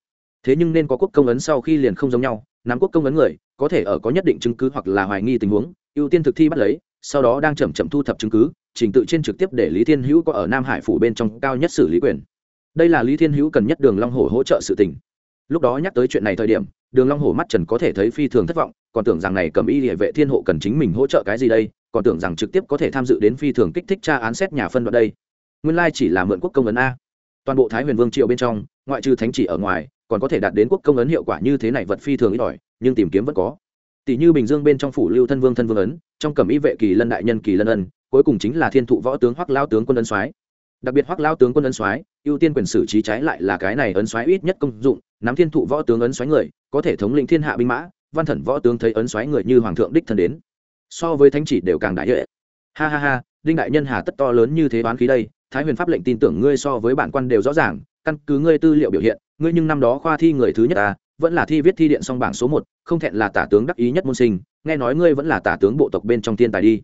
Thế nhưng nên có quốc công ấn sau khi liền không giống nhau, nắm quốc công ấn người, có thể ở có nhất định chứng cứ hoặc là hoài nghi tình huống, ưu tiên thực thi bắt lấy, sau đó đang chậm chậm thu thập chứng cứ, trình tự trên trực tiếp để lý thiên hữu có ở nam hải phủ bên trong cao nhất xử lý quyền. Đây là lý thiên hữu cần nhất đường long hồ hỗ trợ sự tình. Lúc đó nhắc tới chuyện này thời điểm đường long hổ mắt trần có thể thấy phi thường thất vọng, còn tưởng rằng này cầm y địa vệ thiên hộ cần chính mình hỗ trợ cái gì đây, còn tưởng rằng trực tiếp có thể tham dự đến phi thường kích thích tra án xét nhà phân đoạn đây. Nguyên lai chỉ là mượn quốc công ấn a. Toàn bộ thái huyền vương triều bên trong, ngoại trừ thánh chỉ ở ngoài, còn có thể đạt đến quốc công ấn hiệu quả như thế này vật phi thường ít ỏi, nhưng tìm kiếm vẫn có. Tỷ như bình dương bên trong phủ lưu thân vương thân vương ấn, trong cẩm y vệ kỳ lân đại nhân kỳ lân ân, cuối cùng chính là thiên thụ võ tướng hoắc lao tướng quân ân soái đặc biệt hoắc lao tướng quân ấn soái, ưu tiên quyền xử trí trái lại là cái này ấn soái ít nhất công dụng, nắm thiên thụ võ tướng ấn soái người, có thể thống lĩnh thiên hạ binh mã, văn thần võ tướng thấy ấn soái người như hoàng thượng đích thân đến. So với thánh chỉ đều càng đại hệ. Ha ha ha, đinh đại nhân hà tất to lớn như thế bán khí đây, thái huyền pháp lệnh tin tưởng ngươi so với bản quan đều rõ ràng, căn cứ ngươi tư liệu biểu hiện, ngươi nhưng năm đó khoa thi người thứ nhất ta vẫn là thi viết thi điện song bảng số một, không thẹn là tả tướng đắc ý nhất môn sinh, nghe nói ngươi vẫn là tả tướng bộ tộc bên trong thiên tài đi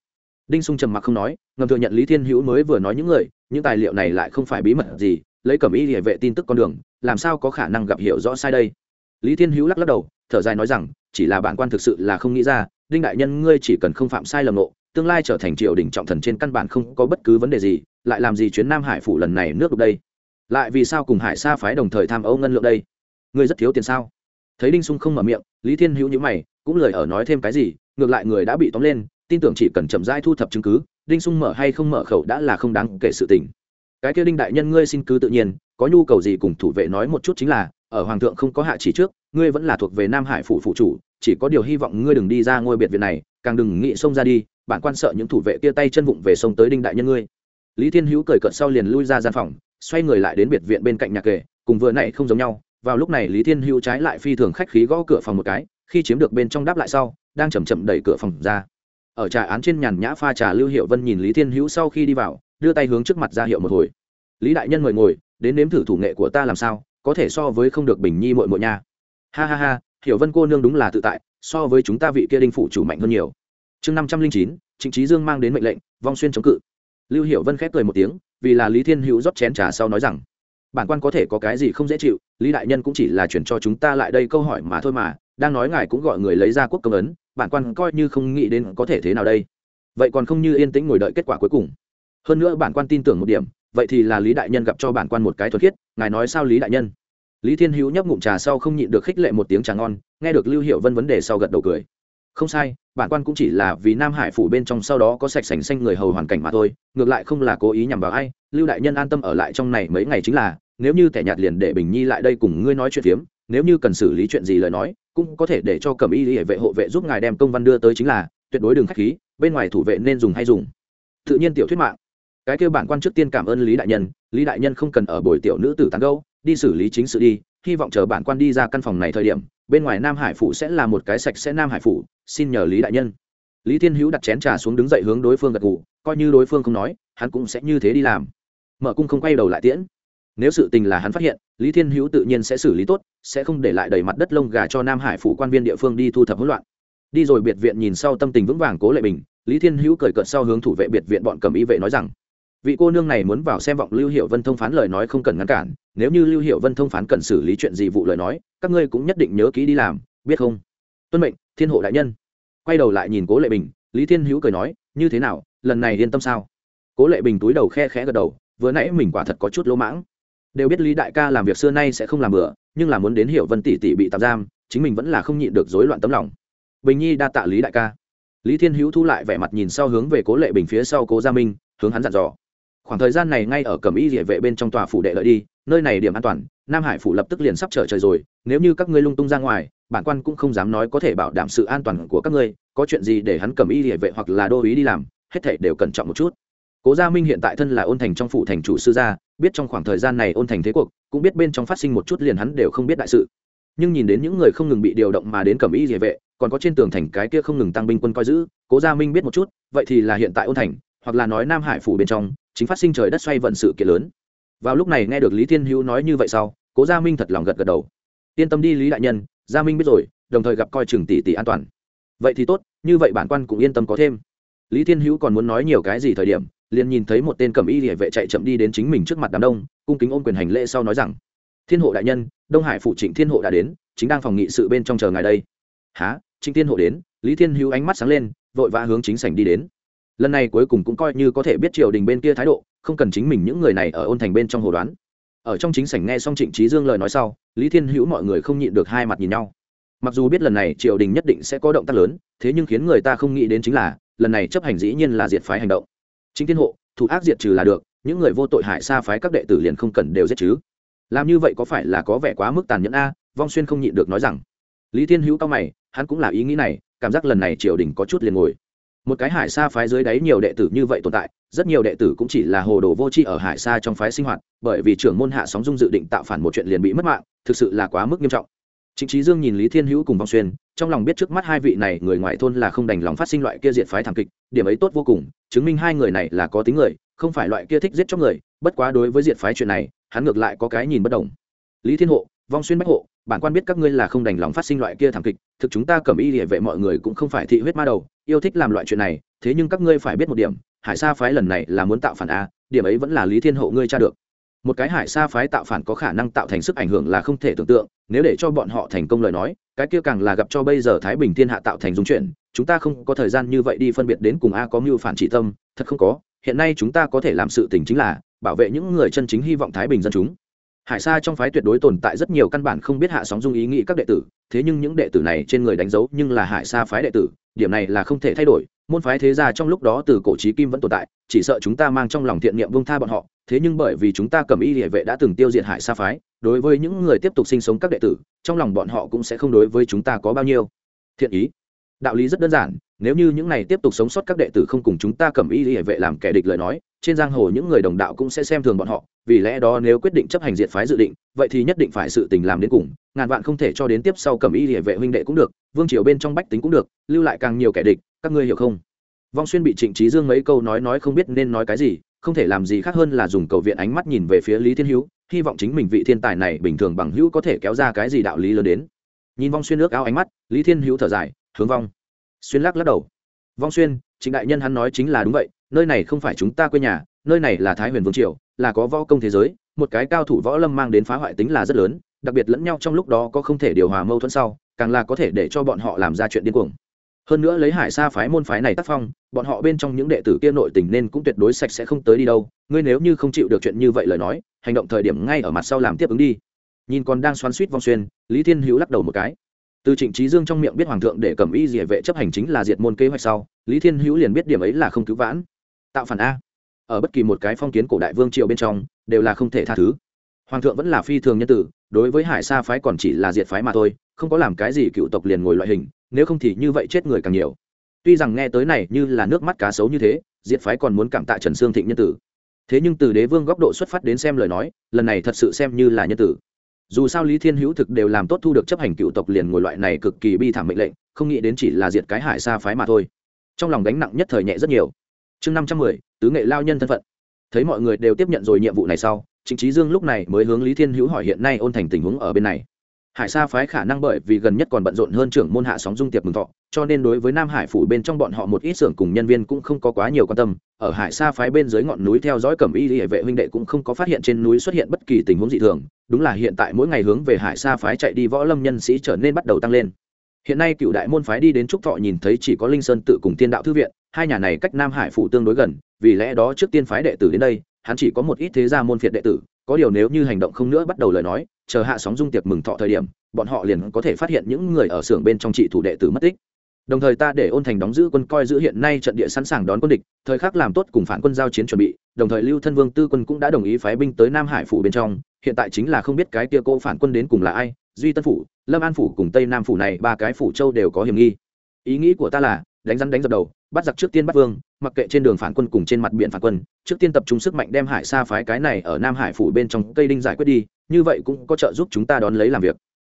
đinh sung trầm mặc không nói, ngầm thừa nhận lý thiên hữu mới vừa nói những người những tài liệu này lại không phải bí mật gì, lấy cẩm y địa vệ tin tức con đường, làm sao có khả năng gặp hiểu rõ sai đây? Lý thiên hữu lắc lắc đầu, thở dài nói rằng, chỉ là bản quan thực sự là không nghĩ ra, đinh đại nhân ngươi chỉ cần không phạm sai lầm nộ tương lai trở thành triều đình trọng thần trên căn bản không có bất cứ vấn đề gì, lại làm gì chuyến nam hải phủ lần này nước đục đây? Lại vì sao cùng hải sa phái đồng thời tham âu ngân lượng đây? Ngươi rất thiếu tiền sao? Thấy đinh sung không mở miệng, lý thiên hữu nhữ mày, cũng lời ở nói thêm cái gì, ngược lại người đã bị tóm lên tin tưởng chỉ cần chậm rãi thu thập chứng cứ, đinh sung mở hay không mở khẩu đã là không đáng kể sự tình. Cái kia đinh đại nhân ngươi xin cứ tự nhiên, có nhu cầu gì cùng thủ vệ nói một chút chính là, ở hoàng thượng không có hạ chỉ trước, ngươi vẫn là thuộc về nam hải phủ phụ chủ, chỉ có điều hy vọng ngươi đừng đi ra ngôi biệt viện này, càng đừng nghĩ xông ra đi, bản quan sợ những thủ vệ kia tay chân vụng về sông tới đinh đại nhân ngươi. Lý thiên hữu cười cợt sau liền lui ra gian phòng, xoay người lại đến biệt viện bên cạnh nhà kề, cùng vừa nãy không giống nhau, vào lúc này lý thiên hữu trái lại phi thường khách khí gõ cửa phòng một cái, khi chiếm được bên trong đáp lại sau, đang chầm chậm đẩy cửa phòng ra ở trà án trên nhàn nhã pha trà lưu hiệu vân nhìn lý thiên hữu sau khi đi vào, đưa tay hướng trước mặt ra hiệu một hồi. Lý đại nhân mời ngồi, đến nếm thử thủ nghệ của ta làm sao, có thể so với không được bình nhi mội mội nha. Ha ha ha hiểu vân cô nương đúng là tự tại, so với chúng ta vị kia đinh phủ chủ mạnh hơn nhiều. Chương năm trăm linh chín, trịnh trí dương mang đến mệnh lệnh, vong xuyên chống cự. Lưu hiểu vân khép cười một tiếng, vì là lý thiên hữu rót chén trà sau nói rằng, bản quan có thể có cái gì không dễ chịu, lý đại nhân cũng chỉ là chuyển cho chúng ta lại đây câu hỏi mà thôi mà đang nói ngài cũng gọi người lấy ra quốc công ấn, bản quan coi như không nghĩ đến có thể thế nào đây. Vậy còn không như yên tĩnh ngồi đợi kết quả cuối cùng. Hơn nữa bản quan tin tưởng một điểm, vậy thì là lý đại nhân gặp cho bản quan một cái thuật khiết, ngài nói sao lý đại nhân? Lý thiên hữu nhấp ngụm trà sau không nhịn được khích lệ một tiếng trà ngon, nghe được lưu hiệu vân vấn đề sau gật đầu cười. Không sai, bản quan cũng chỉ là vì nam hải phủ bên trong sau đó có sạch sành xanh người hầu hoàn cảnh mà thôi, ngược lại không là cố ý nhằm vào ai, lưu đại nhân an tâm ở lại trong này mấy ngày chính là, nếu như kẻ nhạt liền để bình nhi lại đây cùng ngươi nói chuyện phiếm, nếu như cần xử lý chuyện gì lời nói cũng có thể để cho cẩm y hệ vệ hộ vệ giúp ngài đem công văn đưa tới chính là, tuyệt đối đừng khách khí, bên ngoài thủ vệ nên dùng hay dùng. Tự nhiên tiểu thuyết mạng. Cái kêu bản quan trước tiên cảm ơn lý đại nhân, lý đại nhân không cần ở buổi tiểu nữ tử tán gâu đi xử lý chính sự đi, hy vọng chờ bản quan đi ra căn phòng này thời điểm, bên ngoài nam hải phủ sẽ là một cái sạch sẽ nam hải phủ, xin nhờ lý đại nhân. Lý thiên hữu đặt chén trà xuống đứng dậy hướng đối phương gật ngủ coi như đối phương không nói, hắn cũng sẽ như thế đi làm. Mở cung không quay đầu lại tiễn. Nếu sự tình là hắn phát hiện lý thiên hữu tự nhiên sẽ xử lý tốt, sẽ không để lại đầy mặt đất lông gà cho nam hải phủ quan viên địa phương đi thu thập hỗn loạn. Đi rồi biệt viện nhìn sau tâm tình vững vàng cố lệ bình, lý thiên hữu cởi cợt sau hướng thủ vệ biệt viện bọn cầm y vệ nói rằng, vị cô nương này muốn vào xem vọng lưu hiệu vân thông phán lời nói không cần ngăn cản, nếu như lưu hiệu vân thông phán cần xử lý chuyện gì vụ lời nói, các ngươi cũng nhất định nhớ kỹ đi làm, biết không? Tuân mệnh, thiên hộ đại nhân. Quay đầu lại nhìn cố lệ bình, lý thiên hữu cười nói, như thế nào, lần này yên tâm sao? Cố lệ bình túi đầu khe khẽ gật đầu, vừa nãy mình quả thật có chút lỗ mãng đều biết lý đại ca làm việc xưa nay sẽ không làm bừa, nhưng là muốn đến hiểu vân tỷ tỷ bị tạm giam, chính mình vẫn là không nhịn được rối loạn tấm lòng. Bình nhi đa tạ lý đại ca. Lý thiên hữu thu lại vẻ mặt nhìn sau hướng về cố lệ bình phía sau cố gia minh, hướng hắn dặn dò. Khoảng thời gian này ngay ở cẩm y địa vệ bên trong tòa phủ đệ lợi đi, nơi này điểm an toàn, nam hải phủ lập tức liền sắp trở trời rồi, nếu như các ngươi lung tung ra ngoài, bản quan cũng không dám nói có thể bảo đảm sự an toàn của các ngươi, có chuyện gì để hắn cầm y địa vệ hoặc là đô ý đi làm, hết thảy đều cẩn trọng một chút. Cố gia minh hiện tại thân là ôn thành trong phủ thành chủ sư gia biết trong khoảng thời gian này ôn thành thế cuộc, cũng biết bên trong phát sinh một chút liền hắn đều không biết đại sự. Nhưng nhìn đến những người không ngừng bị điều động mà đến cầm y địa vệ, còn có trên tường thành cái kia không ngừng tăng binh quân coi giữ, cố gia minh biết một chút, vậy thì là hiện tại ôn thành, hoặc là nói nam hải phủ bên trong, chính phát sinh trời đất xoay vận sự kiện lớn. Vào lúc này nghe được lý thiên hữu nói như vậy sau, cố gia minh thật lòng gật gật đầu. Yên tâm đi lý đại nhân, gia minh biết rồi, đồng thời gặp coi trường tỷ tỷ an toàn. Vậy thì tốt, như vậy bản quan cũng yên tâm có thêm. Lý thiên hữu còn muốn nói nhiều cái gì thời điểm liền nhìn thấy một tên cầm y địa vệ chạy chậm đi đến chính mình trước mặt đám đông, cung kính ôm quyền hành lễ sau nói rằng, thiên hộ đại nhân, đông hải phụ trịnh thiên hộ đã đến, chính đang phòng nghị sự bên trong chờ ngài đây. Há trịnh thiên hộ đến? Lý thiên hữu ánh mắt sáng lên, vội vã hướng chính sảnh đi đến. Lần này cuối cùng cũng coi như có thể biết triều đình bên kia thái độ, không cần chính mình những người này ở ôn thành bên trong hồ đoán. Ở trong chính sảnh nghe xong trịnh trí dương lời nói sau, lý thiên hữu mọi người không nhịn được hai mặt nhìn nhau. Mặc dù biết lần này triều đình nhất định sẽ có động tác lớn, thế nhưng khiến người ta không nghĩ đến chính là, lần này chấp hành dĩ nhiên là diệt phái hành động chính thiên hộ, thủ ác diệt trừ là được, những người vô tội hại xa phái các đệ tử liền không cần đều giết chứ. Làm như vậy có phải là có vẻ quá mức tàn nhẫn a? Vong xuyên không nhịn được nói rằng. Lý thiên hữu cao mày, hắn cũng là ý nghĩ này, cảm giác lần này triều đình có chút liền ngồi. Một cái hải sa phái dưới đáy nhiều đệ tử như vậy tồn tại, rất nhiều đệ tử cũng chỉ là hồ đồ vô tri ở hải sa trong phái sinh hoạt, bởi vì trưởng môn hạ sóng dung dự định tạo phản một chuyện liền bị mất mạng, thực sự là quá mức nghiêm trọng. Trịnh Chí Dương nhìn Lý Thiên Hữu cùng Vong Xuyên, trong lòng biết trước mắt hai vị này người ngoại thôn là không đành lòng phát sinh loại kia diệt phái thảm kịch, điểm ấy tốt vô cùng, chứng minh hai người này là có tính người, không phải loại kia thích giết chóc người, bất quá đối với diệt phái chuyện này, hắn ngược lại có cái nhìn bất đồng. Lý Thiên Hộ, Vong Xuyên Bách Hộ, bản quan biết các ngươi là không đành lòng phát sinh loại kia thảm kịch, thực chúng ta cầm y liễu vệ mọi người cũng không phải thị huyết ma đầu, yêu thích làm loại chuyện này, thế nhưng các ngươi phải biết một điểm, Hải Sa phái lần này là muốn tạo phản a, điểm ấy vẫn là Lý Thiên Hộ ngươi tra được một cái hải sa phái tạo phản có khả năng tạo thành sức ảnh hưởng là không thể tưởng tượng, nếu để cho bọn họ thành công lời nói, cái kia càng là gặp cho bây giờ thái bình thiên hạ tạo thành dung chuyển, chúng ta không có thời gian như vậy đi phân biệt đến cùng a có mưu phản trị tâm, thật không có, hiện nay chúng ta có thể làm sự tình chính là bảo vệ những người chân chính hy vọng thái bình dân chúng. Hải sa trong phái tuyệt đối tồn tại rất nhiều căn bản không biết hạ sóng dung ý nghĩ các đệ tử, thế nhưng những đệ tử này trên người đánh dấu nhưng là hải sa phái đệ tử, điểm này là không thể thay đổi môn phái thế gia trong lúc đó từ cổ trí kim vẫn tồn tại, chỉ sợ chúng ta mang trong lòng thiện niệm vương tha bọn họ, thế nhưng bởi vì chúng ta cầm y địa vệ đã từng tiêu diệt hải sa phái, đối với những người tiếp tục sinh sống các đệ tử, trong lòng bọn họ cũng sẽ không đối với chúng ta có bao nhiêu thiện ý. Đạo lý rất đơn giản, nếu như những này tiếp tục sống sót các đệ tử không cùng chúng ta cầm y địa vệ làm kẻ địch lời nói, trên giang hồ những người đồng đạo cũng sẽ xem thường bọn họ, vì lẽ đó nếu quyết định chấp hành diệt phái dự định, vậy thì nhất định phải sự tình làm đến cùng, ngàn vạn không thể cho đến tiếp sau cầm y địa vệ huynh đệ cũng được, vương triều bên trong bách tính cũng được, lưu lại càng nhiều kẻ địch các ngươi hiểu không? Vong xuyên bị trịnh trí dương mấy câu nói nói không biết nên nói cái gì, không thể làm gì khác hơn là dùng cầu viện ánh mắt nhìn về phía lý thiên hữu, hy vọng chính mình vị thiên tài này bình thường bằng hữu có thể kéo ra cái gì đạo lý lớn đến. Nhìn vong xuyên nước áo ánh mắt, lý thiên hữu thở dài, hướng vong. Xuyên lắc lắc đầu. Vong xuyên chính đại nhân hắn nói chính là đúng vậy, nơi này không phải chúng ta quê nhà, nơi này là thái huyền vương triều, là có võ công thế giới, một cái cao thủ võ lâm mang đến phá hoại tính là rất lớn, đặc biệt lẫn nhau trong lúc đó có không thể điều hòa mâu thuẫn sau, càng là có thể để cho bọn họ làm ra chuyện điên cuồng hơn nữa lấy hải sa phái môn phái này tác phong, bọn họ bên trong những đệ tử kia nội tình nên cũng tuyệt đối sạch sẽ không tới đi đâu. Ngươi nếu như không chịu được chuyện như vậy lời nói, hành động thời điểm ngay ở mặt sau làm tiếp ứng đi. Nhìn còn đang xoắn suýt vong xuyên, lý thiên hữu lắc đầu một cái. Từ trịnh trí dương trong miệng biết hoàng thượng để cầm y diệ vệ chấp hành chính là diệt môn kế hoạch sau, lý thiên hữu liền biết điểm ấy là không cứu vãn. Tạo phản a. Ở bất kỳ một cái phong kiến cổ đại vương triều bên trong, đều là không thể tha thứ. Hoàng thượng vẫn là phi thường nhân tử, đối với hải sa phái còn chỉ là diệt phái mà thôi, không có làm cái gì cựu tộc liền ngồi loại hình nếu không thì như vậy chết người càng nhiều. Tuy rằng nghe tới này như là nước mắt cá sấu như thế, diệt phái còn muốn cảm tạ trần sương thịnh nhân tử. Thế nhưng từ đế vương góc độ xuất phát đến xem lời nói, lần này thật sự xem như là nhân tử. Dù sao lý thiên hữu thực đều làm tốt thu được chấp hành cựu tộc liền ngồi loại này cực kỳ bi thảm mệnh lệnh, không nghĩ đến chỉ là diệt cái hải xa phái mà thôi. Trong lòng gánh nặng nhất thời nhẹ rất nhiều. Chương năm trăm mười, tứ nghệ lao nhân thân phận. Thấy mọi người đều tiếp nhận rồi nhiệm vụ này sau, trịnh trí dương lúc này mới hướng lý thiên hữu hỏi hiện nay ôn thành tình huống ở bên này hải sa phái khả năng bởi vì gần nhất còn bận rộn hơn trưởng môn hạ sóng dung tiệp mừng thọ, cho nên đối với nam hải phủ bên trong bọn họ một ít xưởng cùng nhân viên cũng không có quá nhiều quan tâm. Ở hải sa phái bên dưới ngọn núi theo dõi cẩm y hệ vệ huynh đệ cũng không có phát hiện trên núi xuất hiện bất kỳ tình huống dị thường. Đúng là hiện tại mỗi ngày hướng về hải sa phái chạy đi võ lâm nhân sĩ trở nên bắt đầu tăng lên. Hiện nay cựu đại môn phái đi đến trúc thọ nhìn thấy chỉ có linh sơn tự cùng tiên đạo thư viện, hai nhà này cách nam hải phủ tương đối gần, vì lẽ đó trước tiên phái đệ tử đến đây, hắn chỉ có một ít thế gia môn phiệt đệ tử có điều nếu như hành động không nữa bắt đầu lời nói, chờ hạ sóng dung tiệc mừng thọ thời điểm, bọn họ liền có thể phát hiện những người ở xưởng bên trong trị thủ đệ tử mất tích. Đồng thời ta để ôn thành đóng giữ quân coi giữ hiện nay trận địa sẵn sàng đón quân địch, thời khắc làm tốt cùng phản quân giao chiến chuẩn bị, đồng thời lưu thân vương tư quân cũng đã đồng ý phái binh tới nam hải phủ bên trong, hiện tại chính là không biết cái kia cô phản quân đến cùng là ai, duy tân phủ, lâm an phủ cùng tây nam phủ này ba cái phủ châu đều có hiểm nghi. Ý nghĩ của ta là, đánh rắn đánh dập đầu, bắt giặc trước tiên bắt vương mặc kệ trên đường phản quân cùng trên mặt biển phản quân, trước tiên tập trung sức mạnh đem hải xa phái cái này ở nam hải phủ bên trong cây đinh giải quyết đi, như vậy cũng có trợ giúp chúng ta đón lấy làm việc.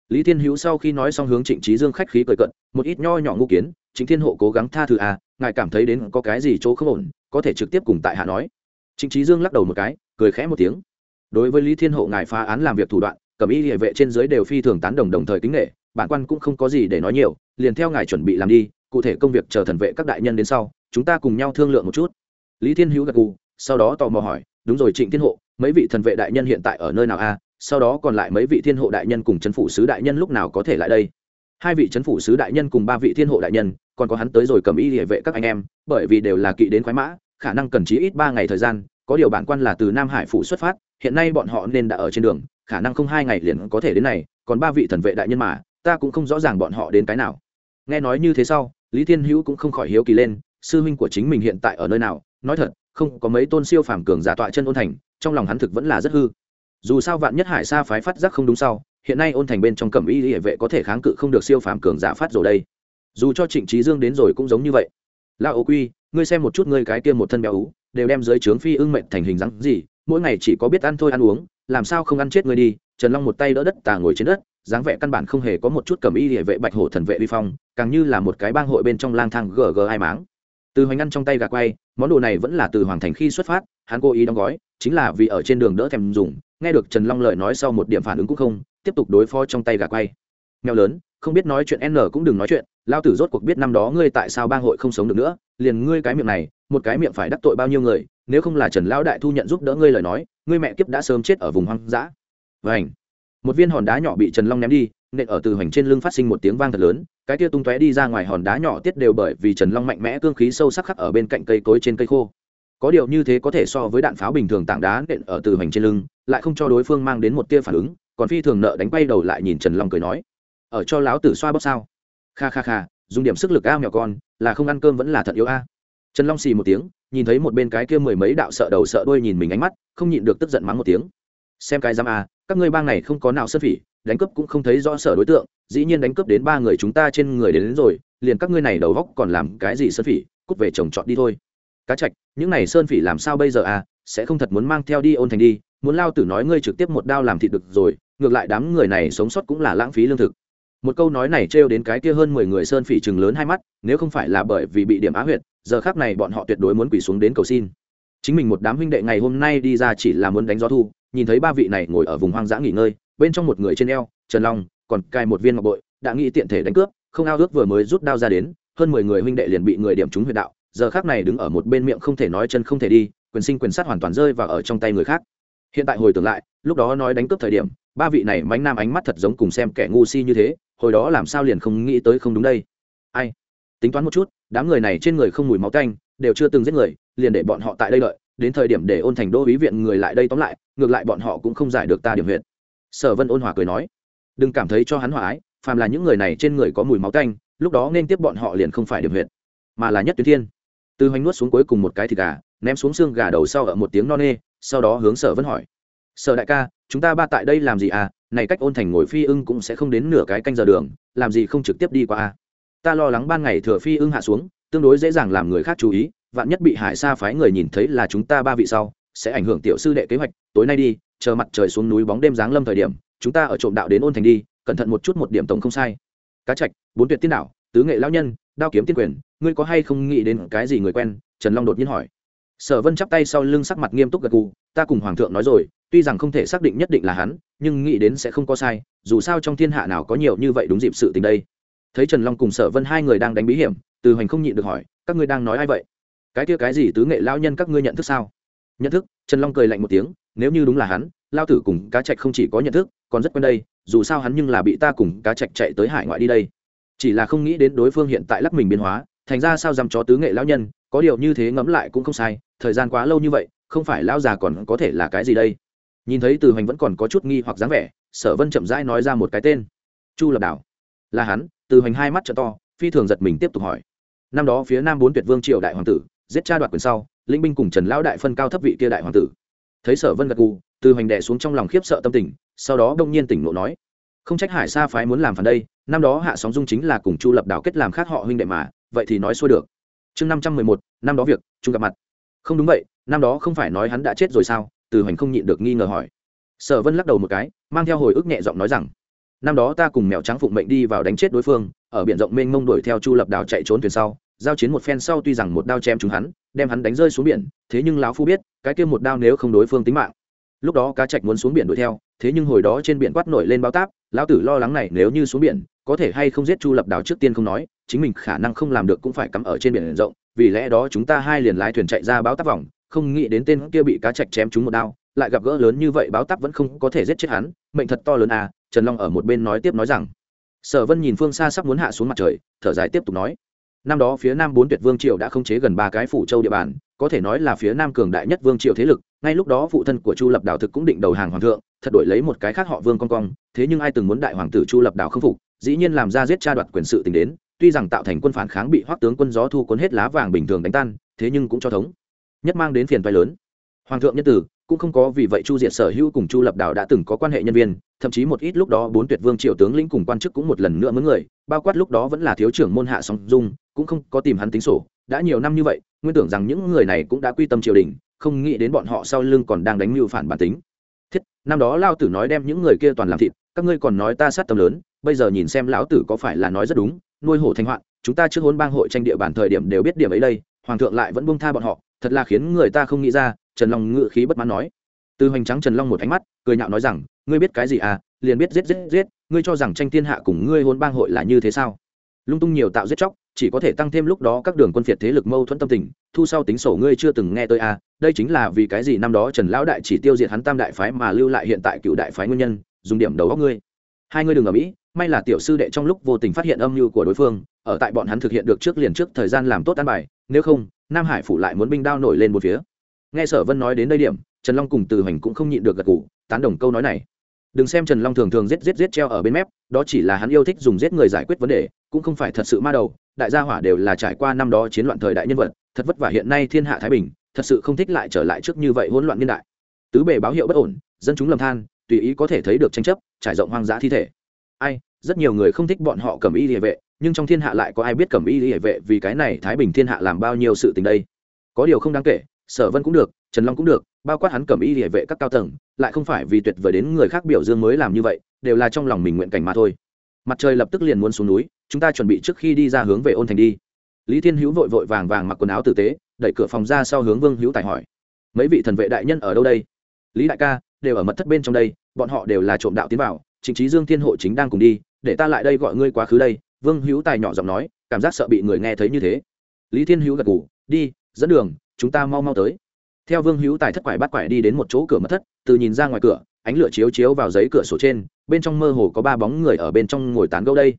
Lý thiên hữu sau khi nói xong hướng trịnh trí dương khách khí cười cận một ít nho nhỏ ngũ kiến chính thiên hộ cố gắng tha thứ à ngài cảm thấy đến có cái gì chỗ không ổn, có thể trực tiếp cùng tại hạ nói. Trịnh trí dương lắc đầu một cái, cười khẽ một tiếng. Đối với lý thiên hộ ngài phá án làm việc thủ đoạn cẩm y địa vệ trên dưới đều phi thường tán đồng đồng thời kính nghệ bản quan cũng không có gì để nói nhiều, liền theo ngài chuẩn bị làm đi, cụ thể công việc chờ thần vệ các đại nhân đến sau chúng ta cùng nhau thương lượng một chút. Lý thiên hữu gật gù, sau đó tò mò hỏi, đúng rồi, trịnh thiên hộ, mấy vị thần vệ đại nhân hiện tại ở nơi nào a? Sau đó còn lại mấy vị thiên hộ đại nhân cùng chấn phủ sứ đại nhân lúc nào có thể lại đây? Hai vị chấn phủ sứ đại nhân cùng ba vị thiên hộ đại nhân, còn có hắn tới rồi cầm y địa vệ các anh em, bởi vì đều là kỵ đến khoái mã, khả năng cần trí ít ba ngày thời gian, có điều bản quan là từ nam hải phủ xuất phát, hiện nay bọn họ nên đã ở trên đường, khả năng không hai ngày liền có thể đến này, còn ba vị thần vệ đại nhân mà, ta cũng không rõ ràng bọn họ đến cái nào. Nghe nói như thế sau, lý thiên hữu cũng không khỏi hiếu kỳ lên sư huynh của chính mình hiện tại ở nơi nào? Nói thật, không có mấy tôn siêu phàm cường giả tọa chân ôn thành, trong lòng hắn thực vẫn là rất hư. Dù sao vạn nhất hải sa phái phát giác không đúng sau, hiện nay ôn thành bên trong cẩm y hệ vệ có thể kháng cự không được siêu phàm cường giả phát rồi đây. Dù cho trịnh trí dương đến rồi cũng giống như vậy. La ô quy, ngươi xem một chút ngươi cái kia một thân béo ú, đều đem dưới trướng phi ưng mệnh thành hình dáng gì, mỗi ngày chỉ có biết ăn thôi ăn uống, làm sao không ăn chết ngươi đi? Trần long một tay đỡ đất tà ngồi trên đất, dáng vẻ căn bản không hề có một chút cầm y địa vệ bạch hổ thần vệ vi phong, càng như là một cái bang hội bên trong lang thang gg ai máng từ hoành ngăn trong tay gà quay, món đồ này vẫn là từ hoàng thành khi xuất phát, hắn cố ý đóng gói, chính là vì ở trên đường đỡ thèm dùng, nghe được trần long lời nói sau một điểm phản ứng cũng không, tiếp tục đối phó trong tay gà quay. Mèo lớn, không biết nói chuyện n cũng đừng nói chuyện, lao tử rốt cuộc biết năm đó ngươi tại sao bang hội không sống được nữa, liền ngươi cái miệng này, một cái miệng phải đắc tội bao nhiêu người, nếu không là trần lão đại thu nhận giúp đỡ ngươi lời nói, ngươi mẹ kiếp đã sớm chết ở vùng hoang dã. Vảnh một viên hòn đá nhỏ bị trần long ném đi nện ở từ hoành trên lưng phát sinh một tiếng vang thật lớn, cái kia tung tóe đi ra ngoài hòn đá nhỏ tiết đều bởi vì trần long mạnh mẽ cương khí sâu sắc khắc ở bên cạnh cây cối trên cây khô. Có điều như thế có thể so với đạn pháo bình thường tảng đá nện ở từ hoành trên lưng, lại không cho đối phương mang đến một tia phản ứng, còn phi thường nợ đánh bay đầu lại nhìn trần long cười nói, ở cho láo tử xoa bóp sao? Kha kha kha, dùng điểm sức lực a mèo con, là không ăn cơm vẫn là thật yếu a. Trần long xì một tiếng, nhìn thấy một bên cái kia mười mấy đạo sợ đầu sợ đuôi nhìn mình ánh mắt, không nhịn được tức giận mắng một tiếng. Xem cái giam a, các ngươi bang này không có nào sơn phỉ đánh cướp cũng không thấy rõ sở đối tượng dĩ nhiên đánh cướp đến ba người chúng ta trên người đến, đến rồi liền các ngươi này đầu góc còn làm cái gì sơn phỉ cút về trồng trọt đi thôi. Cá trạch những này sơn phỉ làm sao bây giờ à? Sẽ không thật muốn mang theo đi ôn thành đi muốn lao tử nói ngươi trực tiếp một đao làm thịt được rồi ngược lại đám người này sống sót cũng là lãng phí lương thực. Một câu nói này trêu đến cái kia hơn mười người sơn phỉ chừng lớn hai mắt nếu không phải là bởi vì bị điểm á huyệt giờ khác này bọn họ tuyệt đối muốn quỳ xuống đến cầu xin. Chính mình một đám huynh đệ ngày hôm nay đi ra chỉ là muốn đánh gió thu nhìn thấy ba vị này ngồi ở vùng hoang dã nghỉ ngơi bên trong một người trên eo, trần long, còn cài một viên ngọc bội, đã nghĩ tiện thể đánh cướp, không ao ước vừa mới rút đao ra đến, hơn mười người huynh đệ liền bị người điểm trúng huyệt đạo, giờ khác này đứng ở một bên miệng không thể nói chân không thể đi, quyền sinh quyền sát hoàn toàn rơi vào ở trong tay người khác. Hiện tại hồi tưởng lại, lúc đó nói đánh cướp thời điểm, ba vị này mánh nam ánh mắt thật giống cùng xem kẻ ngu si như thế, hồi đó làm sao liền không nghĩ tới không đúng đây. Ai? Tính toán một chút, đám người này trên người không mùi máu canh đều chưa từng giết người, liền để bọn họ tại đây đợi, đến thời điểm để ôn thành đô ý viện người lại đây tóm lại, ngược lại bọn họ cũng không giải được ta điểm huyện sở vân ôn hòa cười nói, đừng cảm thấy cho hắn hòa ái, phàm là những người này trên người có mùi máu canh lúc đó nên tiếp bọn họ liền không phải điểm huyện mà là nhất tuyến thiên. Từ hoành nuốt xuống cuối cùng một cái thịt gà, ném xuống xương gà đầu sau ở một tiếng no nê, sau đó hướng sở vân hỏi, sở đại ca, chúng ta ba tại đây làm gì à? Này cách ôn thành ngồi phi ưng cũng sẽ không đến nửa cái canh giờ đường, làm gì không trực tiếp đi qua à? Ta lo lắng ban ngày thừa phi ưng hạ xuống, tương đối dễ dàng làm người khác chú ý, vạn nhất bị hải sa phái người nhìn thấy là chúng ta ba vị sau, sẽ ảnh hưởng tiểu sư đệ kế hoạch, tối nay đi chờ mặt trời xuống núi bóng đêm giáng lâm thời điểm, chúng ta ở trộm đạo đến ôn thành đi, cẩn thận một chút một điểm tổng không sai. Cá trạch, bốn tuyệt tiên đạo, tứ nghệ lão nhân, đao kiếm tiên quyền, ngươi có hay không nghĩ đến cái gì người quen? Trần long đột nhiên hỏi. Sở vân chắp tay sau lưng sắc mặt nghiêm túc gật gù, ta cùng hoàng thượng nói rồi, tuy rằng không thể xác định nhất định là hắn, nhưng nghĩ đến sẽ không có sai, dù sao trong thiên hạ nào có nhiều như vậy đúng dịp sự tình đây. Thấy trần long cùng sở vân hai người đang đánh bí hiểm, từ hoành không nhịn được hỏi, các ngươi đang nói ai vậy? Cái kia cái gì tứ nghệ lão nhân các ngươi nhận thức sao? Nhận thức, trần long cười lạnh một tiếng nếu như đúng là hắn, lao tử cùng cá trạch không chỉ có nhận thức, còn rất quen đây, dù sao hắn nhưng là bị ta cùng cá trạch chạy tới hải ngoại đi đây. Chỉ là không nghĩ đến đối phương hiện tại lắc mình biến hóa, thành ra sao dám chó tứ nghệ lão nhân, có điều như thế ngẫm lại cũng không sai, thời gian quá lâu như vậy, không phải lão già còn có thể là cái gì đây? Nhìn thấy từ hoành vẫn còn có chút nghi hoặc dáng vẻ, sở vân chậm rãi nói ra một cái tên. Chu lập đảo. Là hắn, từ hoành hai mắt t to, phi thường giật mình tiếp tục hỏi. Năm đó phía nam bốn tuyệt vương triều đại hoàng tử, giết cha đoạt quyền sau linh binh cùng trần lão đại phân cao thấp vị kia đại hoàng tử thấy sở vân gật gù, từ hoành đệ xuống trong lòng khiếp sợ tâm tình, sau đó đông nhiên tỉnh ngộ nói, không trách hải sa phái muốn làm phản đây, năm đó hạ sóng dung chính là cùng chu lập đảo kết làm khác họ huynh đệ mà, vậy thì nói xuôi được. Chương năm trăm mười một, năm đó việc chung gặp mặt. Không đúng vậy, năm đó không phải nói hắn đã chết rồi sao? Từ hoành không nhịn được nghi ngờ hỏi. Sở vân lắc đầu một cái, mang theo hồi ức nhẹ giọng nói rằng, năm đó ta cùng mèo trắng phụng mệnh đi vào đánh chết đối phương, ở biển rộng mênh mông đuổi theo chu lập đảo chạy trốn thuyền sau giao chiến một phen sau tuy rằng một đao chém chúng hắn, đem hắn đánh rơi xuống biển, thế nhưng lão phu biết, cái kia một đao nếu không đối phương tính mạng. Lúc đó cá trạch muốn xuống biển đuổi theo, thế nhưng hồi đó trên biển quát nổi lên báo táp, lão tử lo lắng này nếu như xuống biển, có thể hay không giết chu lập đảo trước tiên không nói, chính mình khả năng không làm được cũng phải cắm ở trên biển rộng, vì lẽ đó chúng ta hai liền lái thuyền chạy ra báo táp vòng, không nghĩ đến tên kia bị cá trạch chém trúng một đao, lại gặp gỡ lớn như vậy báo táp vẫn không có thể giết chết hắn, mệnh thật to lớn à trần long ở một bên nói tiếp nói rằng. Sở vân nhìn phương xa sắp muốn hạ xuống mặt trời, thở dài tiếp tục nói năm đó phía nam bốn tuyệt vương triều đã không chế gần ba cái phủ châu địa bàn, có thể nói là phía nam cường đại nhất vương triều thế lực, ngay lúc đó phụ thân của chu lập đảo thực cũng định đầu hàng hoàng thượng, thật đổi lấy một cái khác họ vương con cong, thế nhưng ai từng muốn đại hoàng tử chu lập đảo không phục, dĩ nhiên làm ra giết cha đoạt quyền sự tình đến, tuy rằng tạo thành quân phản kháng bị hoắc tướng quân gió thu cuốn hết lá vàng bình thường đánh tan, thế nhưng cũng cho thống. Nhất mang đến phiền toái lớn. Hoàng thượng nhân tử, cũng không có vì vậy chu diệt sở hữu cùng chu lập đảo đã từng có quan hệ nhân viên, thậm chí một ít lúc đó bốn tuyệt vương triều tướng lĩnh cùng quan chức cũng một lần nữa mướn người, bao quát lúc đó vẫn là thiếu trưởng môn hạ song dung cũng không có tìm hắn tính sổ, đã nhiều năm như vậy, nguyên tưởng rằng những người này cũng đã quy tâm triều đình, không nghĩ đến bọn họ sau lưng còn đang đánh mưu phản bản tính. Thiết, năm đó lao tử nói đem những người kia toàn làm thịt, các ngươi còn nói ta sát tâm lớn, bây giờ nhìn xem lão tử có phải là nói rất đúng, nuôi hổ thanh hoạn, chúng ta trước hôn bang hội tranh địa bàn thời điểm đều biết điểm ấy đây, hoàng thượng lại vẫn buông tha bọn họ, thật là khiến người ta không nghĩ ra, trần long ngự khí bất mãn nói. Từ hoành trắng trần long một ánh mắt, cười nhạo nói rằng, ngươi biết cái gì à liền biết giết giết giết, ngươi cho rằng tranh thiên hạ cùng ngươi hôn bang hội là như thế sao? Lung tung nhiều tạo giết chóc chỉ có thể tăng thêm lúc đó các đường quân phiệt thế lực mâu thuẫn tâm tình, thu sau tính sổ ngươi chưa từng nghe tôi à đây chính là vì cái gì năm đó trần lão đại chỉ tiêu diệt hắn tam đại phái mà lưu lại hiện tại cựu đại phái nguyên nhân, dùng điểm đầu góc ngươi. Hai ngươi đừng ở mỹ, may là tiểu sư đệ trong lúc vô tình phát hiện âm mưu của đối phương, ở tại bọn hắn thực hiện được trước liền trước thời gian làm tốt an bài, nếu không, nam hải phủ lại muốn binh đao nổi lên một phía. Nghe sở vân nói đến đây điểm, trần long cùng từ hoành cũng không nhịn được gật gù, tán đồng câu nói này. Đừng xem trần long thường thường giết giết giết treo ở bên mép, đó chỉ là hắn yêu thích dùng giết người giải quyết vấn đề, cũng không phải thật sự ma đầu đại gia hỏa đều là trải qua năm đó chiến loạn thời đại nhân vật, thật vất vả hiện nay thiên hạ thái bình, thật sự không thích lại trở lại trước như vậy hỗn loạn niên đại. Tứ bề báo hiệu bất ổn, dân chúng lầm than, tùy ý có thể thấy được tranh chấp, trải rộng hoang dã thi thể. Ai, rất nhiều người không thích bọn họ cầm y địa vệ, nhưng trong thiên hạ lại có ai biết cầm y địa vệ vì cái này thái bình thiên hạ làm bao nhiêu sự tình đây? Có điều không đáng kể, sở vân cũng được, trần long cũng được, bao quát hắn cầm y địa vệ các cao tầng, lại không phải vì tuyệt vời đến người khác biểu dương mới làm như vậy, đều là trong lòng mình nguyện cảnh mà thôi mặt trời lập tức liền muốn xuống núi, chúng ta chuẩn bị trước khi đi ra hướng về ôn thành đi. Lý thiên hữu vội vội vàng vàng mặc quần áo tử tế, đẩy cửa phòng ra sau hướng vương hữu tài hỏi, mấy vị thần vệ đại nhân ở đâu đây? Lý đại ca, đều ở mật thất bên trong đây, bọn họ đều là trộm đạo tiến vào chính trí dương thiên hộ chính đang cùng đi, để ta lại đây gọi ngươi quá khứ đây. Vương hữu tài nhỏ giọng nói, cảm giác sợ bị người nghe thấy như thế. Lý thiên hữu gật g ủ đi, dẫn đường, chúng ta mau mau tới. Theo vương hữu tài thất quải bắt quải đi đến một chỗ cửa mật thất, từ nhìn ra ngoài cửa ánh lửa chiếu chiếu vào giấy cửa sổ trên, bên trong mơ hồ có ba bóng người ở bên trong ngồi tán gẫu đây.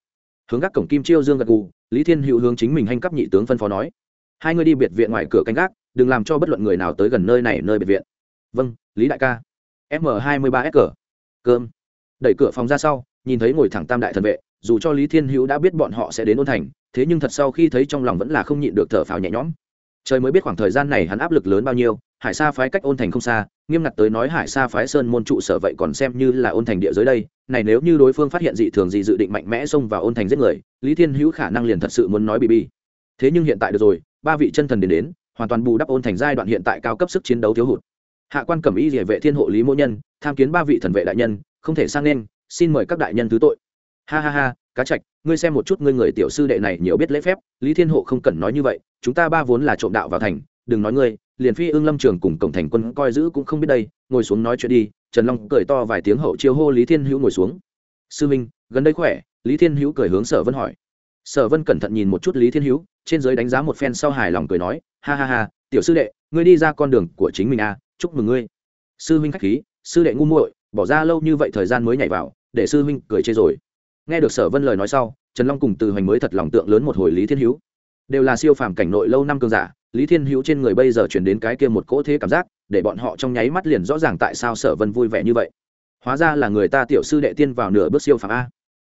Hướng gác cổng kim chiêu dương gật gù, lý thiên hữu hướng chính mình hành cấp nhị tướng phân phó nói. Hai người đi biệt viện ngoài cửa canh gác, đừng làm cho bất luận người nào tới gần nơi này, nơi biệt viện. Vâng lý đại ca. M hai mươi ba s cờ cơm. Đẩy cửa phòng ra sau, nhìn thấy ngồi thẳng tam đại thần vệ, dù cho lý thiên hữu đã biết bọn họ sẽ đến ôn thành, thế nhưng thật sau khi thấy trong lòng vẫn là không nhịn được thở phào nhẹ nhõm. Trời mới biết khoảng thời gian này hắn áp lực lớn bao nhiêu hải sa phái cách ôn thành không xa, nghiêm ngặt tới nói hải sa phái sơn môn trụ sở vậy còn xem như là ôn thành địa giới đây. Này nếu như đối phương phát hiện dị thường gì dự định mạnh mẽ xông vào ôn thành giết người, lý thiên hữu khả năng liền thật sự muốn nói bị bi thế nhưng hiện tại được rồi, ba vị chân thần đến đến, hoàn toàn bù đắp ôn thành giai đoạn hiện tại cao cấp sức chiến đấu thiếu hụt. Hạ quan cẩm y địa vệ thiên hộ lý mỗ nhân, tham kiến ba vị thần vệ đại nhân, không thể sang nên, xin mời các đại nhân thứ tội. Ha ha ha, cá trạch ngươi xem một chút ngươi người tiểu sư đệ này nhiều biết lễ phép, lý thiên hộ không cần nói như vậy, chúng ta ba vốn là trộm đạo vào thành đừng nói ngươi, liền phi ương lâm trường cùng cổng thành quân coi giữ cũng không biết đây, ngồi xuống nói chuyện đi. Trần long cười to vài tiếng hậu chiêu hô lý thiên hữu ngồi xuống. Sư minh, gần đây khỏe? Lý thiên hữu cười hướng sở vân hỏi. Sở vân cẩn thận nhìn một chút lý thiên hữu, trên giới đánh giá một phen sau hài lòng cười nói, ha ha ha, tiểu sư đệ, ngươi đi ra con đường của chính mình à chúc mừng ngươi. Sư huynh khách khí, sư đệ ngu muội, bỏ ra lâu như vậy thời gian mới nhảy vào, để sư huynh cười chê rồi. Nghe được sở vân lời nói sau, trần long cùng từ hoành mới thật lòng tượng lớn một hồi lý thiên hữu đều là siêu phàm cảnh nội lâu năm cường giả, lý thiên hữu trên người bây giờ chuyển đến cái kia một cỗ thế cảm giác, để bọn họ trong nháy mắt liền rõ ràng tại sao sở vân vui vẻ như vậy. Hóa ra là người ta tiểu sư đệ tiên vào nửa bước siêu phàm a.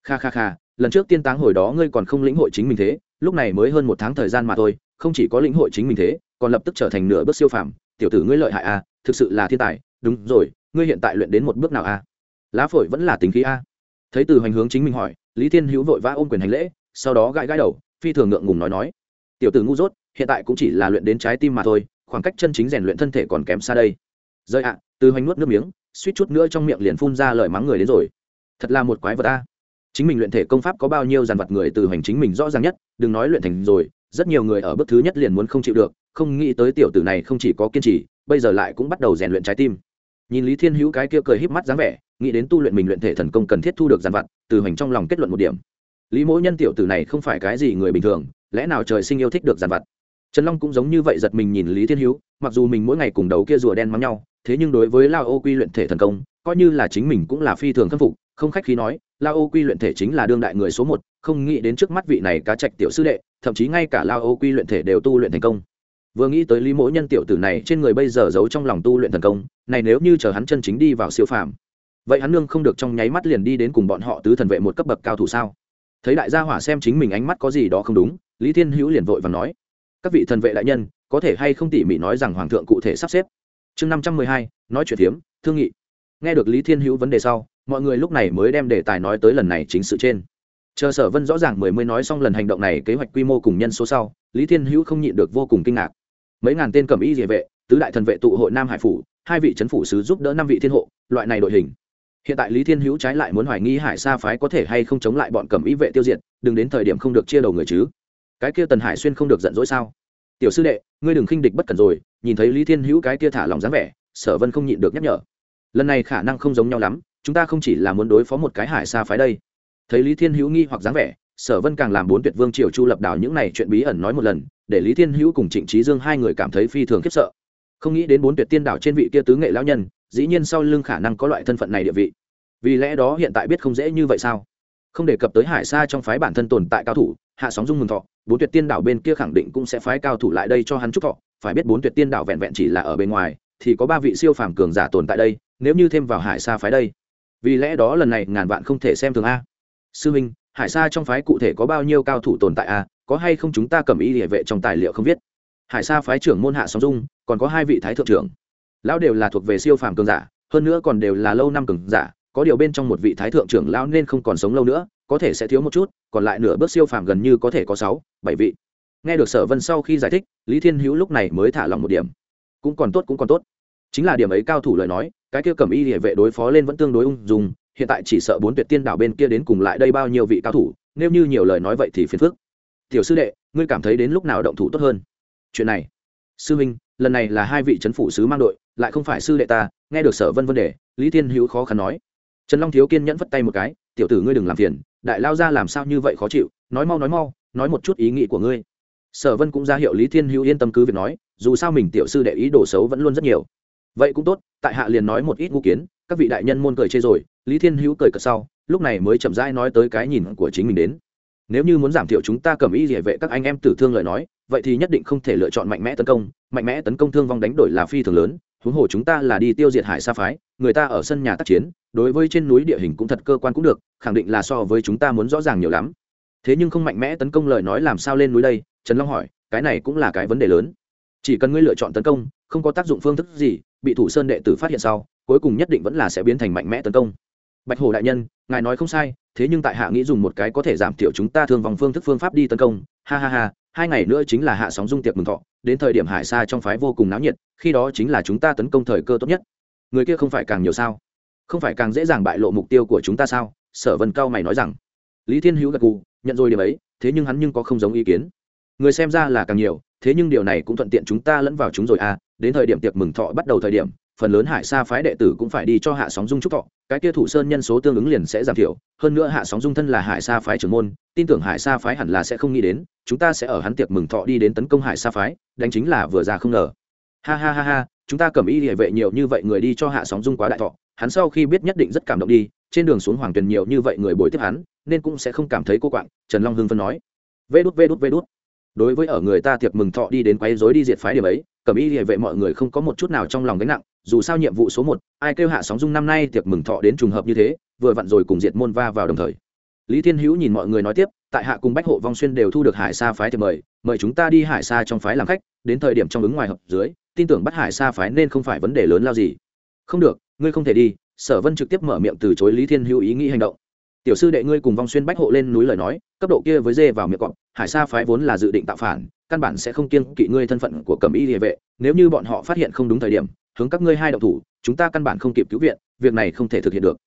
Kha kha kha, lần trước tiên táng hồi đó ngươi còn không lĩnh hội chính mình thế, lúc này mới hơn một tháng thời gian mà thôi, không chỉ có lĩnh hội chính mình thế, còn lập tức trở thành nửa bước siêu phàm. Tiểu tử ngươi lợi hại a, thực sự là thiên tài, đúng rồi, ngươi hiện tại luyện đến một bước nào a? Lá phổi vẫn là tính khí a. Thấy từ hoành hướng chính mình hỏi, lý thiên hữu vội vã ôm quyền hành lễ, sau đó gãi gãi đầu, phi thường ngượng ngùng nói nói tiểu tử ngu dốt, hiện tại cũng chỉ là luyện đến trái tim mà thôi, khoảng cách chân chính rèn luyện thân thể còn kém xa đây. Rơi ạ, từ hoành nuốt nước miếng, suýt chút nữa trong miệng liền phun ra lời mắng người đến rồi. Thật là một quái vật a chính mình luyện thể công pháp có bao nhiêu dàn vật người từ hành chính mình rõ ràng nhất, đừng nói luyện thành rồi, rất nhiều người ở bước thứ nhất liền muốn không chịu được, không nghĩ tới tiểu tử này không chỉ có kiên trì, bây giờ lại cũng bắt đầu rèn luyện trái tim. Nhìn lý thiên hữu cái kia cười híp mắt dáng vẻ, nghĩ đến tu luyện mình luyện thể thần công cần thiết thu được dàn vặt, từ hành trong lòng kết luận một điểm. Lý mỗi nhân tiểu tử này không phải cái gì người bình thường lẽ nào trời sinh yêu thích được giàn vặt? Trần long cũng giống như vậy giật mình nhìn lý thiên hữu, mặc dù mình mỗi ngày cùng đầu kia rùa đen mắng nhau, thế nhưng đối với lao ô quy luyện thể thần công, coi như là chính mình cũng là phi thường khâm phục, không khách khí nói, lao ô quy luyện thể chính là đương đại người số một, không nghĩ đến trước mắt vị này cá trạch tiểu sư đệ, thậm chí ngay cả lao ô quy luyện thể đều tu luyện thành công. Vừa nghĩ tới lý mỗi nhân tiểu tử này trên người bây giờ giấu trong lòng tu luyện thần công, này nếu như chờ hắn chân chính đi vào siêu phàm, vậy hắn nương không được trong nháy mắt liền đi đến cùng bọn họ tứ thần vệ một cấp bậc cao thủ sao? Thấy đại gia hỏa xem chính mình ánh mắt có gì đó không đúng lý thiên hữu liền vội và nói, các vị thần vệ đại nhân, có thể hay không tỉ mỉ nói rằng hoàng thượng cụ thể sắp xếp? Chương năm trăm mười hai, nói chuyện hiếm thương nghị. Nghe được lý thiên hữu vấn đề sau, mọi người lúc này mới đem đề tài nói tới lần này chính sự trên. Chờ sở vân rõ ràng mười mới nói xong lần hành động này kế hoạch quy mô cùng nhân số sau, lý thiên hữu không nhịn được vô cùng kinh ngạc. Mấy ngàn tên cầm y địa vệ, tứ đại thần vệ tụ hội nam hải phủ, hai vị c phủ sứ giúp đỡ năm vị thiên hộ, loại này đội hình. Hiện tại lý thiên hữu trái lại muốn hoài nghi hải sa phái có thể hay không chống lại bọn cầm y vệ tiêu diệt, đừng đến thời điểm không được chia đầu người chứ cái kia tần hải xuyên không được giận dỗi sao? Tiểu sư đệ, ngươi đừng khinh địch bất cần rồi, nhìn thấy lý thiên hữu cái kia thả lòng dáng vẻ, sở vân không nhịn được nhắc nhở. Lần này khả năng không giống nhau lắm, chúng ta không chỉ là muốn đối phó một cái hải xa phái đây. Thấy lý thiên hữu nghi hoặc dáng vẻ, sở vân càng làm bốn tuyệt vương triều chu lập đảo những này chuyện bí ẩn nói một lần, để lý thiên hữu cùng trịnh trí dương hai người cảm thấy phi thường khiếp sợ. Không nghĩ đến bốn tuyệt tiên đảo trên vị kia tứ nghệ lão nhân, dĩ nhiên sau lưng khả năng có loại thân phận này địa vị. Vì lẽ đó hiện tại biết không dễ như vậy sao? Không đề cập tới hải xa trong phái bản thân tồn tại cao thủ hạ sóng dung mừng thọ, bốn tuyệt tiên đảo bên kia khẳng định cũng sẽ phái cao thủ lại đây cho hắn chúc thọ. Phải biết bốn tuyệt tiên đảo vẹn vẹn chỉ là ở bên ngoài, thì có ba vị siêu phàm cường giả tồn tại đây, nếu như thêm vào hải sa phái đây. Vì lẽ đó lần này ngàn vạn không thể xem thường a. Sư minh, hải sa trong phái cụ thể có bao nhiêu cao thủ tồn tại a? Có hay không chúng ta cầm ý địa vệ trong tài liệu không viết hải sa phái trưởng môn hạ sóng dung, còn có hai vị thái thượng trưởng. Lão đều là thuộc về siêu phàm cường giả, hơn nữa còn đều là lâu năm cường giả, có điều bên trong một vị thái thượng trưởng lão nên không còn sống lâu nữa, có thể sẽ thiếu một chút còn lại nửa bước siêu phàm gần như có thể có sáu, bảy vị. Nghe được sở vân sau khi giải thích, lý thiên hữu lúc này mới thả lòng một điểm. Cũng còn tốt, cũng còn tốt. Chính là điểm ấy cao thủ lời nói, cái kia cầm y địa vệ đối phó lên vẫn tương đối ung dung, hiện tại chỉ sợ bốn tuyệt tiên đảo bên kia đến cùng lại đây bao nhiêu vị cao thủ, nếu như nhiều lời nói vậy thì phiền phức. Tiểu sư đệ, ngươi cảm thấy đến lúc nào động thủ tốt hơn? Chuyện này. Sư huynh lần này là hai vị c phủ sứ mang đội, lại không phải sư đệ ta, nghe được sở vân vấn đề, lý thiên hữu khó khăn nói. Trần long thiếu kiên nhẫn vất tay một cái, tiểu tử ngươi đừng làm phiền đại lao ra làm sao như vậy khó chịu, nói mau nói mau, nói một chút ý nghĩ của ngươi. Sở vân cũng ra hiệu lý thiên hữu yên tâm cứ việc nói, dù sao mình tiểu sư đệ ý đồ xấu vẫn luôn rất nhiều. Vậy cũng tốt, tại hạ liền nói một ít ngũ kiến, các vị đại nhân môn cười chê rồi, lý thiên hữu cười cợt sau, lúc này mới chậm rãi nói tới cái nhìn của chính mình đến. Nếu như muốn giảm thiểu chúng ta cầm ý địa vệ các anh em tử thương lời nói, vậy thì nhất định không thể lựa chọn mạnh mẽ tấn công, mạnh mẽ tấn công thương vong đánh đổi là phi thường lớn, huống hồ chúng ta là đi tiêu diệt hải sa phái, người ta ở sân nhà tác chiến đối với trên núi địa hình cũng thật cơ quan cũng được, khẳng định là so với chúng ta muốn rõ ràng nhiều lắm. Thế nhưng không mạnh mẽ tấn công lời nói làm sao lên núi đây? Trần long hỏi, cái này cũng là cái vấn đề lớn. Chỉ cần ngươi lựa chọn tấn công, không có tác dụng phương thức gì, bị thủ sơn đệ tử phát hiện sau, cuối cùng nhất định vẫn là sẽ biến thành mạnh mẽ tấn công. Bạch hồ đại nhân, ngài nói không sai, thế nhưng tại hạ nghĩ dùng một cái có thể giảm thiểu chúng ta thương vòng phương thức phương pháp đi tấn công, ha ha ha, hai ngày nữa chính là hạ sóng dung tiệc mừng thọ, đến thời điểm hải xa trong phái vô cùng náo nhiệt, khi đó chính là chúng ta tấn công thời cơ tốt nhất. Người kia không phải càng nhiều sao? Không phải càng dễ dàng bại lộ mục tiêu của chúng ta sao? Sở vân cao mày nói rằng. Lý thiên hữu gật gù, nhận rồi điểm ấy, thế nhưng hắn nhưng có không giống ý kiến. Người xem ra là càng nhiều, thế nhưng điều này cũng thuận tiện chúng ta lẫn vào chúng rồi à? Đến thời điểm tiệc mừng thọ bắt đầu thời điểm, phần lớn hải sa phái đệ tử cũng phải đi cho hạ sóng dung trúc thọ. Cái kia thủ sơn nhân số tương ứng liền sẽ giảm thiểu, hơn nữa hạ sóng dung thân là hải sa phái trưởng môn, tin tưởng hải sa phái hẳn là sẽ không nghĩ đến, chúng ta sẽ ở hắn tiệc mừng thọ đi đến tấn công hải sa phái, đánh chính là vừa ra không ngờ. Ha ha ha ha, chúng ta cầm y địa vệ nhiều như vậy người đi cho hạ sóng dung quá đại thọ hắn sau khi biết nhất định rất cảm động đi, trên đường xuống hoàng tuyền nhiều như vậy người bồi tiếp hắn, nên cũng sẽ không cảm thấy cô quạng, trần long hưng phân nói. Vê đút vê đút vê đút. Đối với ở người ta tiệc mừng thọ đi đến quấy rối đi diệt phái điểm ấy cẩm y địa vệ mọi người không có một chút nào trong lòng gánh nặng, dù sao nhiệm vụ số một, ai kêu hạ sóng dung năm nay tiệc mừng thọ đến trùng hợp như thế, vừa vặn rồi cùng diệt môn va vào đồng thời. Lý thiên hữu nhìn mọi người nói tiếp, tại hạ cùng bách hộ vong xuyên đều thu được hải sa phái thì mời mời chúng ta đi hải sa trong phái làm khách, đến thời điểm trong ứng ngoài hợp dưới, tin tưởng bắt hải sa phái nên không phải vấn đề lớn lao gì. Không được ngươi không thể đi, sở vân trực tiếp mở miệng từ chối lý thiên hữu ý nghĩ hành động. Tiểu sư đệ ngươi cùng vong xuyên bách hộ lên núi lời nói, cấp độ kia với dê vào miệng cọp, hải sa phái vốn là dự định tạo phản, căn bản sẽ không kiên kỵ ngươi thân phận của cẩm y địa vệ. Nếu như bọn họ phát hiện không đúng thời điểm, hướng các ngươi hai đậu thủ, chúng ta căn bản không kịp cứu viện, việc này không thể thực hiện được.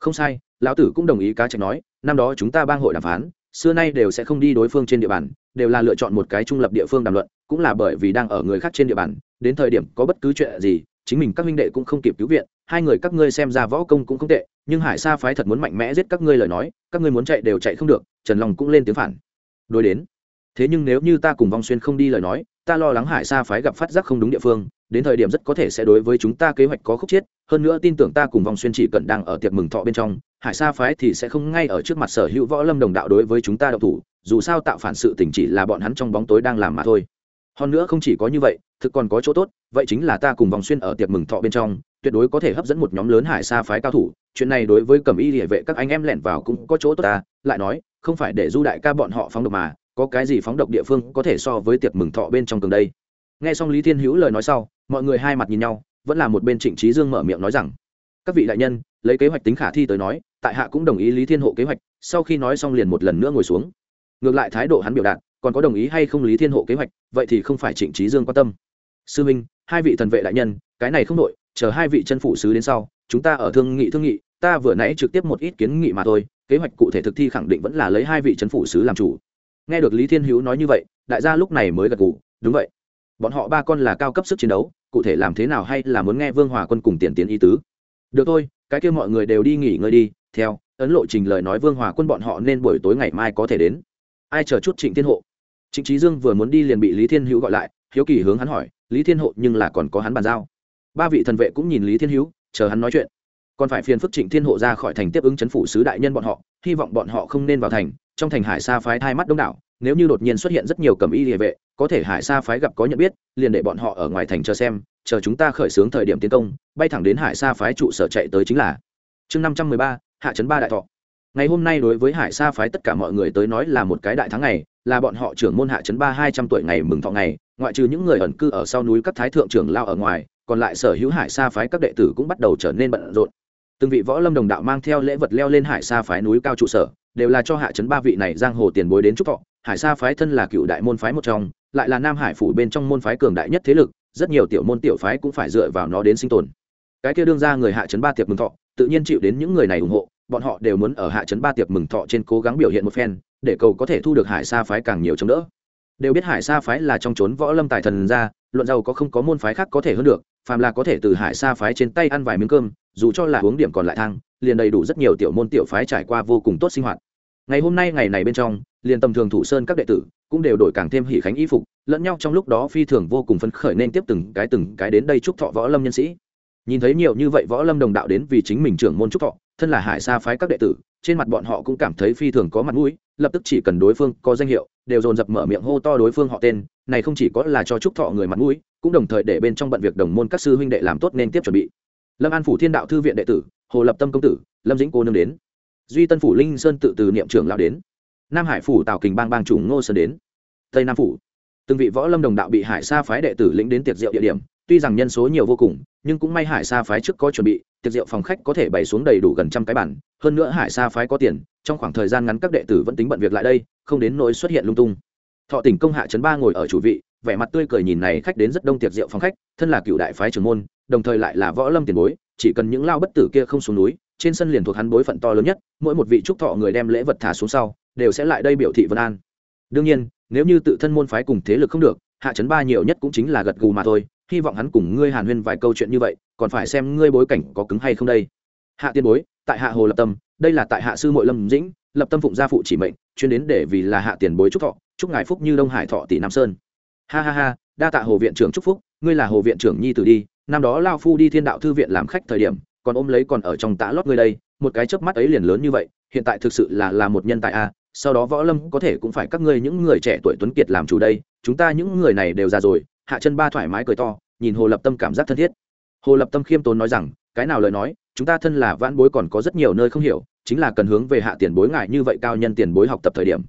Không sai, lão tử cũng đồng ý cá trạch nói, năm đó chúng ta bang hội đàm phán, xưa nay đều sẽ không đi đối phương trên địa bàn, đều là lựa chọn một cái trung lập địa phương đàm luận, cũng là bởi vì đang ở người khác trên địa bàn, đến thời điểm có bất cứ chuyện gì chính mình các huynh đệ cũng không kịp cứu viện, hai người các ngươi xem ra võ công cũng không tệ, nhưng hải sa phái thật muốn mạnh mẽ giết các ngươi lời nói, các ngươi muốn chạy đều chạy không được, trần long cũng lên tiếng phản. Đối đến. Thế nhưng nếu như ta cùng vong xuyên không đi lời nói, ta lo lắng hải sa phái gặp phát giác không đúng địa phương, đến thời điểm rất có thể sẽ đối với chúng ta kế hoạch có khúc chiết hơn nữa tin tưởng ta cùng vong xuyên chỉ cần đang ở tiệc mừng thọ bên trong, hải sa phái thì sẽ không ngay ở trước mặt sở hữu võ lâm đồng đạo đối với chúng ta động thủ, dù sao tạo phản sự tình chỉ là bọn hắn trong bóng tối đang làm mà thôi. Hơn nữa không chỉ có như vậy thực còn có chỗ tốt, vậy chính là ta cùng vòng xuyên ở tiệc mừng thọ bên trong, tuyệt đối có thể hấp dẫn một nhóm lớn hải sa phái cao thủ. Chuyện này đối với cẩm y địa vệ các anh em lẻn vào cũng có chỗ tốt ta. Lại nói, không phải để du đại ca bọn họ phóng độc mà, có cái gì phóng độc địa phương có thể so với tiệc mừng thọ bên trong cường đây? Nghe xong lý thiên hữu lời nói sau, mọi người hai mặt nhìn nhau, vẫn là một bên trịnh trí dương mở miệng nói rằng, các vị đại nhân, lấy kế hoạch tính khả thi tới nói, tại hạ cũng đồng ý lý thiên hộ kế hoạch, sau khi nói xong liền một lần nữa ngồi xuống. Ngược lại thái độ hắn biểu đạt, còn có đồng ý hay không lý thiên hộ kế hoạch, vậy thì không phải trịnh trí dương quan tâm sư minh hai vị thần vệ đại nhân, cái này không đội chờ hai vị chân phụ sứ đến sau, chúng ta ở thương nghị thương nghị, ta vừa nãy trực tiếp một ít kiến nghị mà thôi, kế hoạch cụ thể thực thi khẳng định vẫn là lấy hai vị chân phụ sứ làm chủ. Nghe được lý thiên hữu nói như vậy, đại gia lúc này mới gật gù, đúng vậy. Bọn họ ba con là cao cấp sức chiến đấu, cụ thể làm thế nào hay là muốn nghe vương hòa quân cùng tiền tiến ý tứ. Được thôi, cái kia mọi người đều đi nghỉ ngơi đi, theo, ấn lộ trình lời nói vương hòa quân bọn họ nên buổi tối ngày mai có thể đến. Ai chờ chút trịnh thiên hộ? Trịnh trí dương vừa muốn đi liền bị lý thiên hữu gọi lại, hiếu kỳ hướng hắn hỏi lý thiên hộ nhưng là còn có hắn bàn giao. Ba vị thần vệ cũng nhìn lý thiên hữu, chờ hắn nói chuyện. Còn phải phiền phức trịnh thiên hộ ra khỏi thành tiếp ứng chấn phủ sứ đại nhân bọn họ, hy vọng bọn họ không nên vào thành, trong thành hải sa phái thai mắt đông đảo, nếu như đột nhiên xuất hiện rất nhiều cầm y địa vệ, có thể hải sa phái gặp có nhận biết, liền để bọn họ ở ngoài thành chờ xem, chờ chúng ta khởi xướng thời điểm tiến công, bay thẳng đến hải sa phái trụ sở chạy tới chính là. Chương năm trăm mười ba, hạ trấn ba đại thọ. Ngày hôm nay đối với hải sa phái tất cả mọi người tới nói là một cái đại thắng ngày, là bọn họ trưởng môn hạ trấn ba hai trăm tuổi ngày mừng thọ ngày ngoại trừ những người ẩn cư ở sau núi các thái thượng trưởng lao ở ngoài, còn lại sở hữu hải sa phái các đệ tử cũng bắt đầu trở nên bận rộn. Từng vị võ lâm đồng đạo mang theo lễ vật leo lên hải sa phái núi cao trụ sở, đều là cho hạ trấn ba vị này giang hồ tiền bối đến chúc thọ. Hải sa phái thân là cựu đại môn phái một trong, lại là nam hải phủ bên trong môn phái cường đại nhất thế lực, rất nhiều tiểu môn tiểu phái cũng phải dựa vào nó đến sinh tồn. Cái kia đương ra người hạ trấn ba tiệc mừng thọ, tự nhiên chịu đến những người này ủng hộ, bọn họ đều muốn ở hạ trấn ba tiệc mừng thọ trên cố gắng biểu hiện một phen, để cầu có thể thu được hải sa phái càng nhiều chống đỡ đều biết hải sa phái là trong trốn võ lâm tài thần ra luận giàu có không có môn phái khác có thể hơn được, phàm là có thể từ hải sa phái trên tay ăn vài miếng cơm, dù cho là uống điểm còn lại thang, liền đầy đủ rất nhiều tiểu môn tiểu phái trải qua vô cùng tốt sinh hoạt. Ngày hôm nay ngày này bên trong, liền tầm thường thủ sơn các đệ tử cũng đều đổi càng thêm hỉ khánh y phục, lẫn nhau trong lúc đó phi thường vô cùng phấn khởi nên tiếp từng cái từng cái đến đây chúc thọ võ lâm nhân sĩ. Nhìn thấy nhiều như vậy võ lâm đồng đạo đến vì chính mình trưởng môn chúc thọ, thân là hải sa phái các đệ tử trên mặt bọn họ cũng cảm thấy phi thường có mặt mũi, lập tức chỉ cần đối phương có danh hiệu, đều dồn dập mở miệng hô to đối phương họ tên, này không chỉ có là cho chúc thọ người mặt mũi, cũng đồng thời để bên trong bận việc đồng môn các sư huynh đệ làm tốt nên tiếp chuẩn bị. Lâm an phủ thiên đạo thư viện đệ tử, hồ lập tâm công tử, lâm dĩnh cô nương đến. Duy tân phủ linh sơn tự từ niệm trưởng lão đến. Nam hải phủ tào kình bang bang chủ ngô sơn đến. Tây nam phủ, từng vị võ lâm đồng đạo bị hải sa phái đệ tử lĩnh đến tiệc rượu địa điểm tuy rằng nhân số nhiều vô cùng, nhưng cũng may hải sa phái trước có chuẩn bị, tiệc rượu phòng khách có thể bày xuống đầy đủ gần trăm cái bản hơn nữa hải sa phái có tiền, trong khoảng thời gian ngắn các đệ tử vẫn tính bận việc lại đây, không đến nỗi xuất hiện lung tung. Thọ tỉnh công hạ trấn ba ngồi ở chủ vị, vẻ mặt tươi cười nhìn này khách đến rất đông tiệc rượu phòng khách, thân là cựu đại phái trưởng môn, đồng thời lại là võ lâm tiền bối, chỉ cần những lao bất tử kia không xuống núi, trên sân liền thuộc hắn bối phận to lớn nhất, mỗi một vị trúc thọ người đem lễ vật thả xuống sau, đều sẽ lại đây biểu thị vân an. Đương nhiên, nếu như tự thân môn phái cùng thế lực không được, hạ Trấn ba nhiều nhất cũng chính là gật gù mà thôi hy vọng hắn cùng ngươi hàn huyên vài câu chuyện như vậy, còn phải xem ngươi bối cảnh có cứng hay không đây. Hạ tiên bối, tại hạ hồ lập tâm, đây là tại hạ sư mội lâm dĩnh, lập tâm phụng gia phụ chỉ mệnh, chuyên đến để vì là hạ tiền bối trúc thọ, chúc ngài phúc như đông hải thọ tỷ nam sơn. Ha ha ha, đa tạ hồ viện trưởng chúc phúc, ngươi là hồ viện trưởng nhi tử đi, năm đó lao phu đi thiên đạo thư viện làm khách thời điểm, còn ôm lấy còn ở trong tã lót ngươi đây, một cái chớp mắt ấy liền lớn như vậy, hiện tại thực sự là là một nhân tài a, sau đó võ lâm có thể cũng phải các ngươi những người trẻ tuổi tuấn kiệt làm chủ đây, chúng ta những người này đều già rồi hạ chân ba thoải mái cười to, nhìn hồ lập tâm cảm giác thân thiết. Hồ lập tâm khiêm tốn nói rằng, cái nào lời nói, chúng ta thân là vãn bối còn có rất nhiều nơi không hiểu, chính là cần hướng về hạ tiền bối ngại như vậy cao nhân tiền bối học tập thời điểm.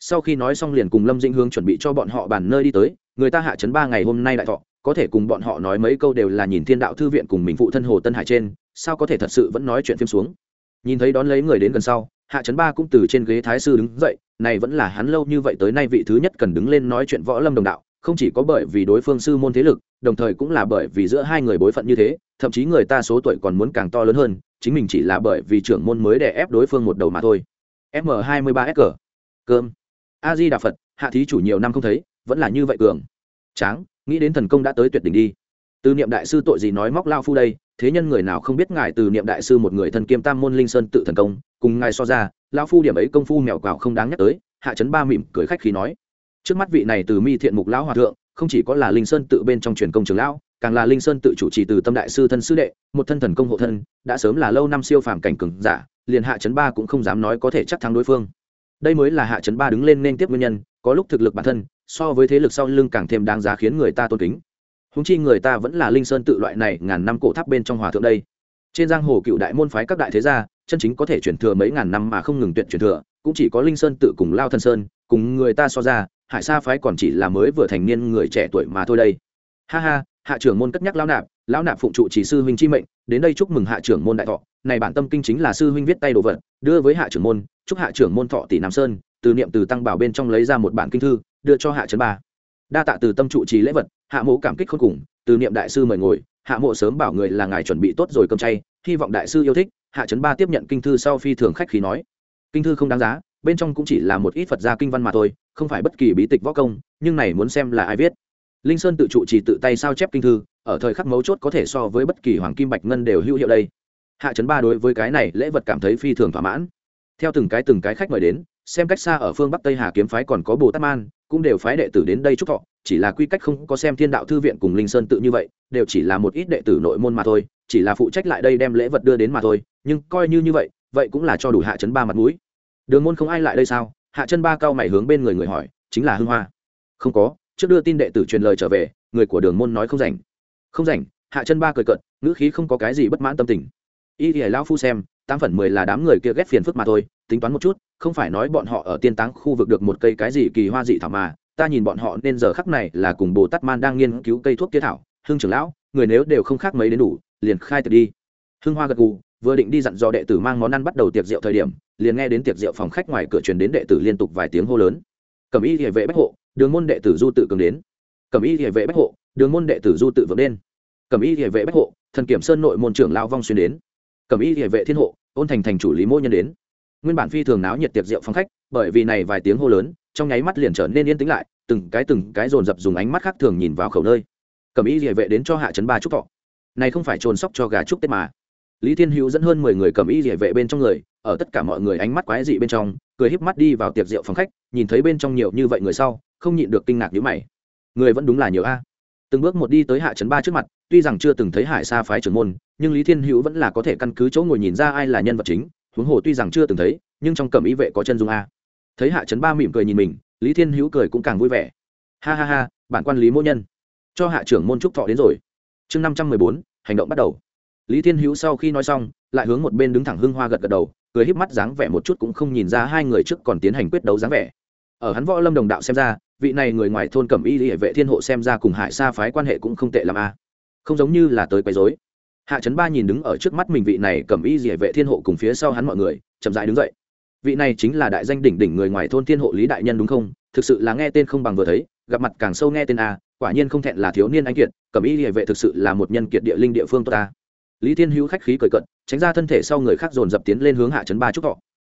Sau khi nói xong liền cùng lâm dĩnh hướng chuẩn bị cho bọn họ bàn nơi đi tới, người ta hạ chấn ba ngày hôm nay đại thọ, có thể cùng bọn họ nói mấy câu đều là nhìn thiên đạo thư viện cùng mình phụ thân hồ tân hải trên, sao có thể thật sự vẫn nói chuyện phim xuống. Nhìn thấy đón lấy người đến gần sau, hạ chấn ba cũng từ trên ghế thái sư đứng dậy, này vẫn là hắn lâu như vậy tới nay vị thứ nhất cần đứng lên nói chuyện võ lâm đồng đạo không chỉ có bởi vì đối phương sư môn thế lực, đồng thời cũng là bởi vì giữa hai người bối phận như thế, thậm chí người ta số tuổi còn muốn càng to lớn hơn, chính mình chỉ là bởi vì trưởng môn mới đè ép đối phương một đầu mà thôi. M 2 3 s cơm. A di đà phật, hạ thí chủ nhiều năm không thấy, vẫn là như vậy cường. Tráng, nghĩ đến thần công đã tới tuyệt đỉnh đi. Từ niệm đại sư tội gì nói móc lao phu đây, thế nhân người nào không biết ngài từ niệm đại sư một người thần kiêm tam môn linh sơn tự thần công, cùng ngài so ra, lao phu điểm ấy công phu mèo quào không đáng nhắc tới, hạ chấn ba mỉm cười khách khí nói trước mắt vị này từ mi thiện mục lão hòa thượng, không chỉ có là linh sơn tự bên trong truyền công trường lão, càng là linh sơn tự chủ trì từ tâm đại sư thân sư đệ, một thân thần công hộ thân, đã sớm là lâu năm siêu phàm cảnh cường giả, liền hạ chấn ba cũng không dám nói có thể chắc thắng đối phương. Đây mới là hạ chấn ba đứng lên nên tiếp nguyên nhân, có lúc thực lực bản thân, so với thế lực sau lưng càng thêm đáng giá khiến người ta tôn kính. Húng chi người ta vẫn là linh sơn tự loại này ngàn năm cổ tháp bên trong hòa thượng đây. Trên giang hồ cựu đại môn phái các đại thế gia, chân chính có thể chuyển thừa mấy ngàn năm mà không ngừng tuyển chuyển thừa, cũng chỉ có linh sơn tự cùng lao thân sơn, cùng người ta so ra hải sa phái còn chỉ là mới vừa thành niên người trẻ tuổi mà thôi đây. Ha ha, hạ trưởng môn cất nhắc lão nạp lão nạp phụng trụ chỉ sư huynh chi mệnh, đến đây chúc mừng hạ trưởng môn đại thọ. Này bản tâm kinh chính là sư huynh viết tay đồ vật, đưa với hạ trưởng môn, chúc hạ trưởng môn thọ tỷ nam sơn, từ niệm từ tăng bảo bên trong lấy ra một bản kinh thư, đưa cho hạ trấn ba. Đa tạ từ tâm trụ trì lễ vật, hạ mộ cảm kích khôn cùng, từ niệm đại sư mời ngồi, hạ mộ sớm bảo người là ngài chuẩn bị tốt rồi cơm chay, hy vọng đại sư yêu thích, hạ trấn ba tiếp nhận kinh thư sau phi thường khách khí nói. Kinh thư không đáng giá, bên trong cũng chỉ là một ít phật gia kinh văn mà thôi không phải bất kỳ bí tịch võ công, nhưng này muốn xem là ai viết. Linh sơn tự trụ chỉ tự tay sao chép kinh thư, ở thời khắc mấu chốt có thể so với bất kỳ hoàng kim bạch ngân đều hữu hiệu đây. Hạ trấn ba đối với cái này lễ vật cảm thấy phi thường thỏa mãn. Theo từng cái từng cái khách mời đến, xem cách xa ở phương bắc tây hà kiếm phái còn có bồ tát man, cũng đều phái đệ tử đến đây chúc thọ, chỉ là quy cách không có xem thiên đạo thư viện cùng linh sơn tự như vậy, đều chỉ là một ít đệ tử nội môn mà thôi, chỉ là phụ trách lại đây đem lễ vật đưa đến mà thôi, nhưng coi như như vậy vậy cũng là cho đủ hạ chấn ba mặt mũi. Đường môn không ai lại đây sao? Hạ chân ba cao mày hướng bên người người hỏi, chính là hưng hoa. Không có, trước đưa tin đệ tử truyền lời trở về, người của đường môn nói không rảnh. Không rảnh, hạ chân ba cười cận ngữ khí không có cái gì bất mãn tâm tình. Y thì lao phu xem, tám phần mười là đám người kia ghét phiền phức mà thôi, tính toán một chút, không phải nói bọn họ ở tiên táng khu vực được một cây cái gì kỳ hoa dị thảo mà, ta nhìn bọn họ nên giờ khắc này là cùng bồ tát man đang nghiên cứu cây thuốc kia thảo, hưng trưởng lão, người nếu đều không khác mấy đến đủ, liền khai tiệc đi. Hưng hoa gật gù, vừa định đi dặn dò đệ tử mang món ăn bắt đầu tiệc rượu thời điểm liền nghe đến tiệc rượu phòng khách ngoài cửa truyền đến đệ tử liên tục vài tiếng hô lớn. Cẩm y địa vệ bách hộ, đường môn đệ tử du tự cường đến. Cẩm y địa vệ bách hộ, đường môn đệ tử du tự vượng đen cẩm y địa vệ bách hộ, thần kiểm sơn nội môn trưởng lao vong xuyên đến. Cẩm y địa vệ thiên hộ, ôn thành thành chủ lý mô nhân đến. Nguyên bản phi thường náo nhiệt tiệc rượu phòng khách, bởi vì này vài tiếng hô lớn, trong nháy mắt liền trở nên yên tĩnh lại, từng cái từng cái dồn dập dùng ánh mắt khác thường nhìn vào khẩu nơi. Cẩm y địa vệ đến cho hạ trấn ba trúc thọ. Này không phải trồn sóc cho gà trúc tết mà lý thiên hữu dẫn hơn mười người cầm y địa vệ bên trong người, ở tất cả mọi người ánh mắt quái dị bên trong, cười híp mắt đi vào tiệc rượu phòng khách, nhìn thấy bên trong nhiều như vậy người sau, không nhịn được kinh ngạc nhữ mày. Người vẫn đúng là nhiều a. Từng bước một đi tới hạ trấn ba trước mặt, tuy rằng chưa từng thấy hải sa phái trưởng môn, nhưng lý thiên hữu vẫn là có thể căn cứ chỗ ngồi nhìn ra ai là nhân vật chính, huống hồ tuy rằng chưa từng thấy, nhưng trong cẩm y vệ có chân dung a. Thấy hạ trấn ba mỉm cười nhìn mình, lý thiên hữu cười cũng càng vui vẻ. Ha ha ha, bản quan lý mỗ nhân. Cho hạ trưởng môn trúc thọ đến rồi. Chương năm trăm mười bốn, hành động bắt đầu lý thiên hữu sau khi nói xong, lại hướng một bên đứng thẳng hưng hoa gật gật đầu, cười híp mắt dáng vẻ một chút cũng không nhìn ra hai người trước còn tiến hành quyết đấu dáng vẻ. Ở hắn võ lâm đồng đạo xem ra, vị này người ngoài thôn cẩm y hệ vệ thiên hộ xem ra cùng hải sa phái quan hệ cũng không tệ l a. Không giống như là tới quấy dối hạ trấn ba nhìn đứng ở trước mắt mình vị này cẩm y hệ vệ thiên hộ cùng phía sau hắn mọi người, chậm dại đứng dậy. Vị này chính là đại danh đỉnh đỉnh người ngoài thôn thiên hộ lý đại nhân đúng không? Thực sự là nghe tên không bằng vừa thấy, gặp mặt càng sâu nghe tên a, quả nhiên không thẹn là thiếu niên anh kiệt, cẩm y hệ vệ thực sự là một nhân kiệt địa linh địa phương tốt ta lý thiên hữu khách khí cười cận tránh ra thân thể sau người khác dồn dập tiến lên hướng hạ trấn ba trúc thọ.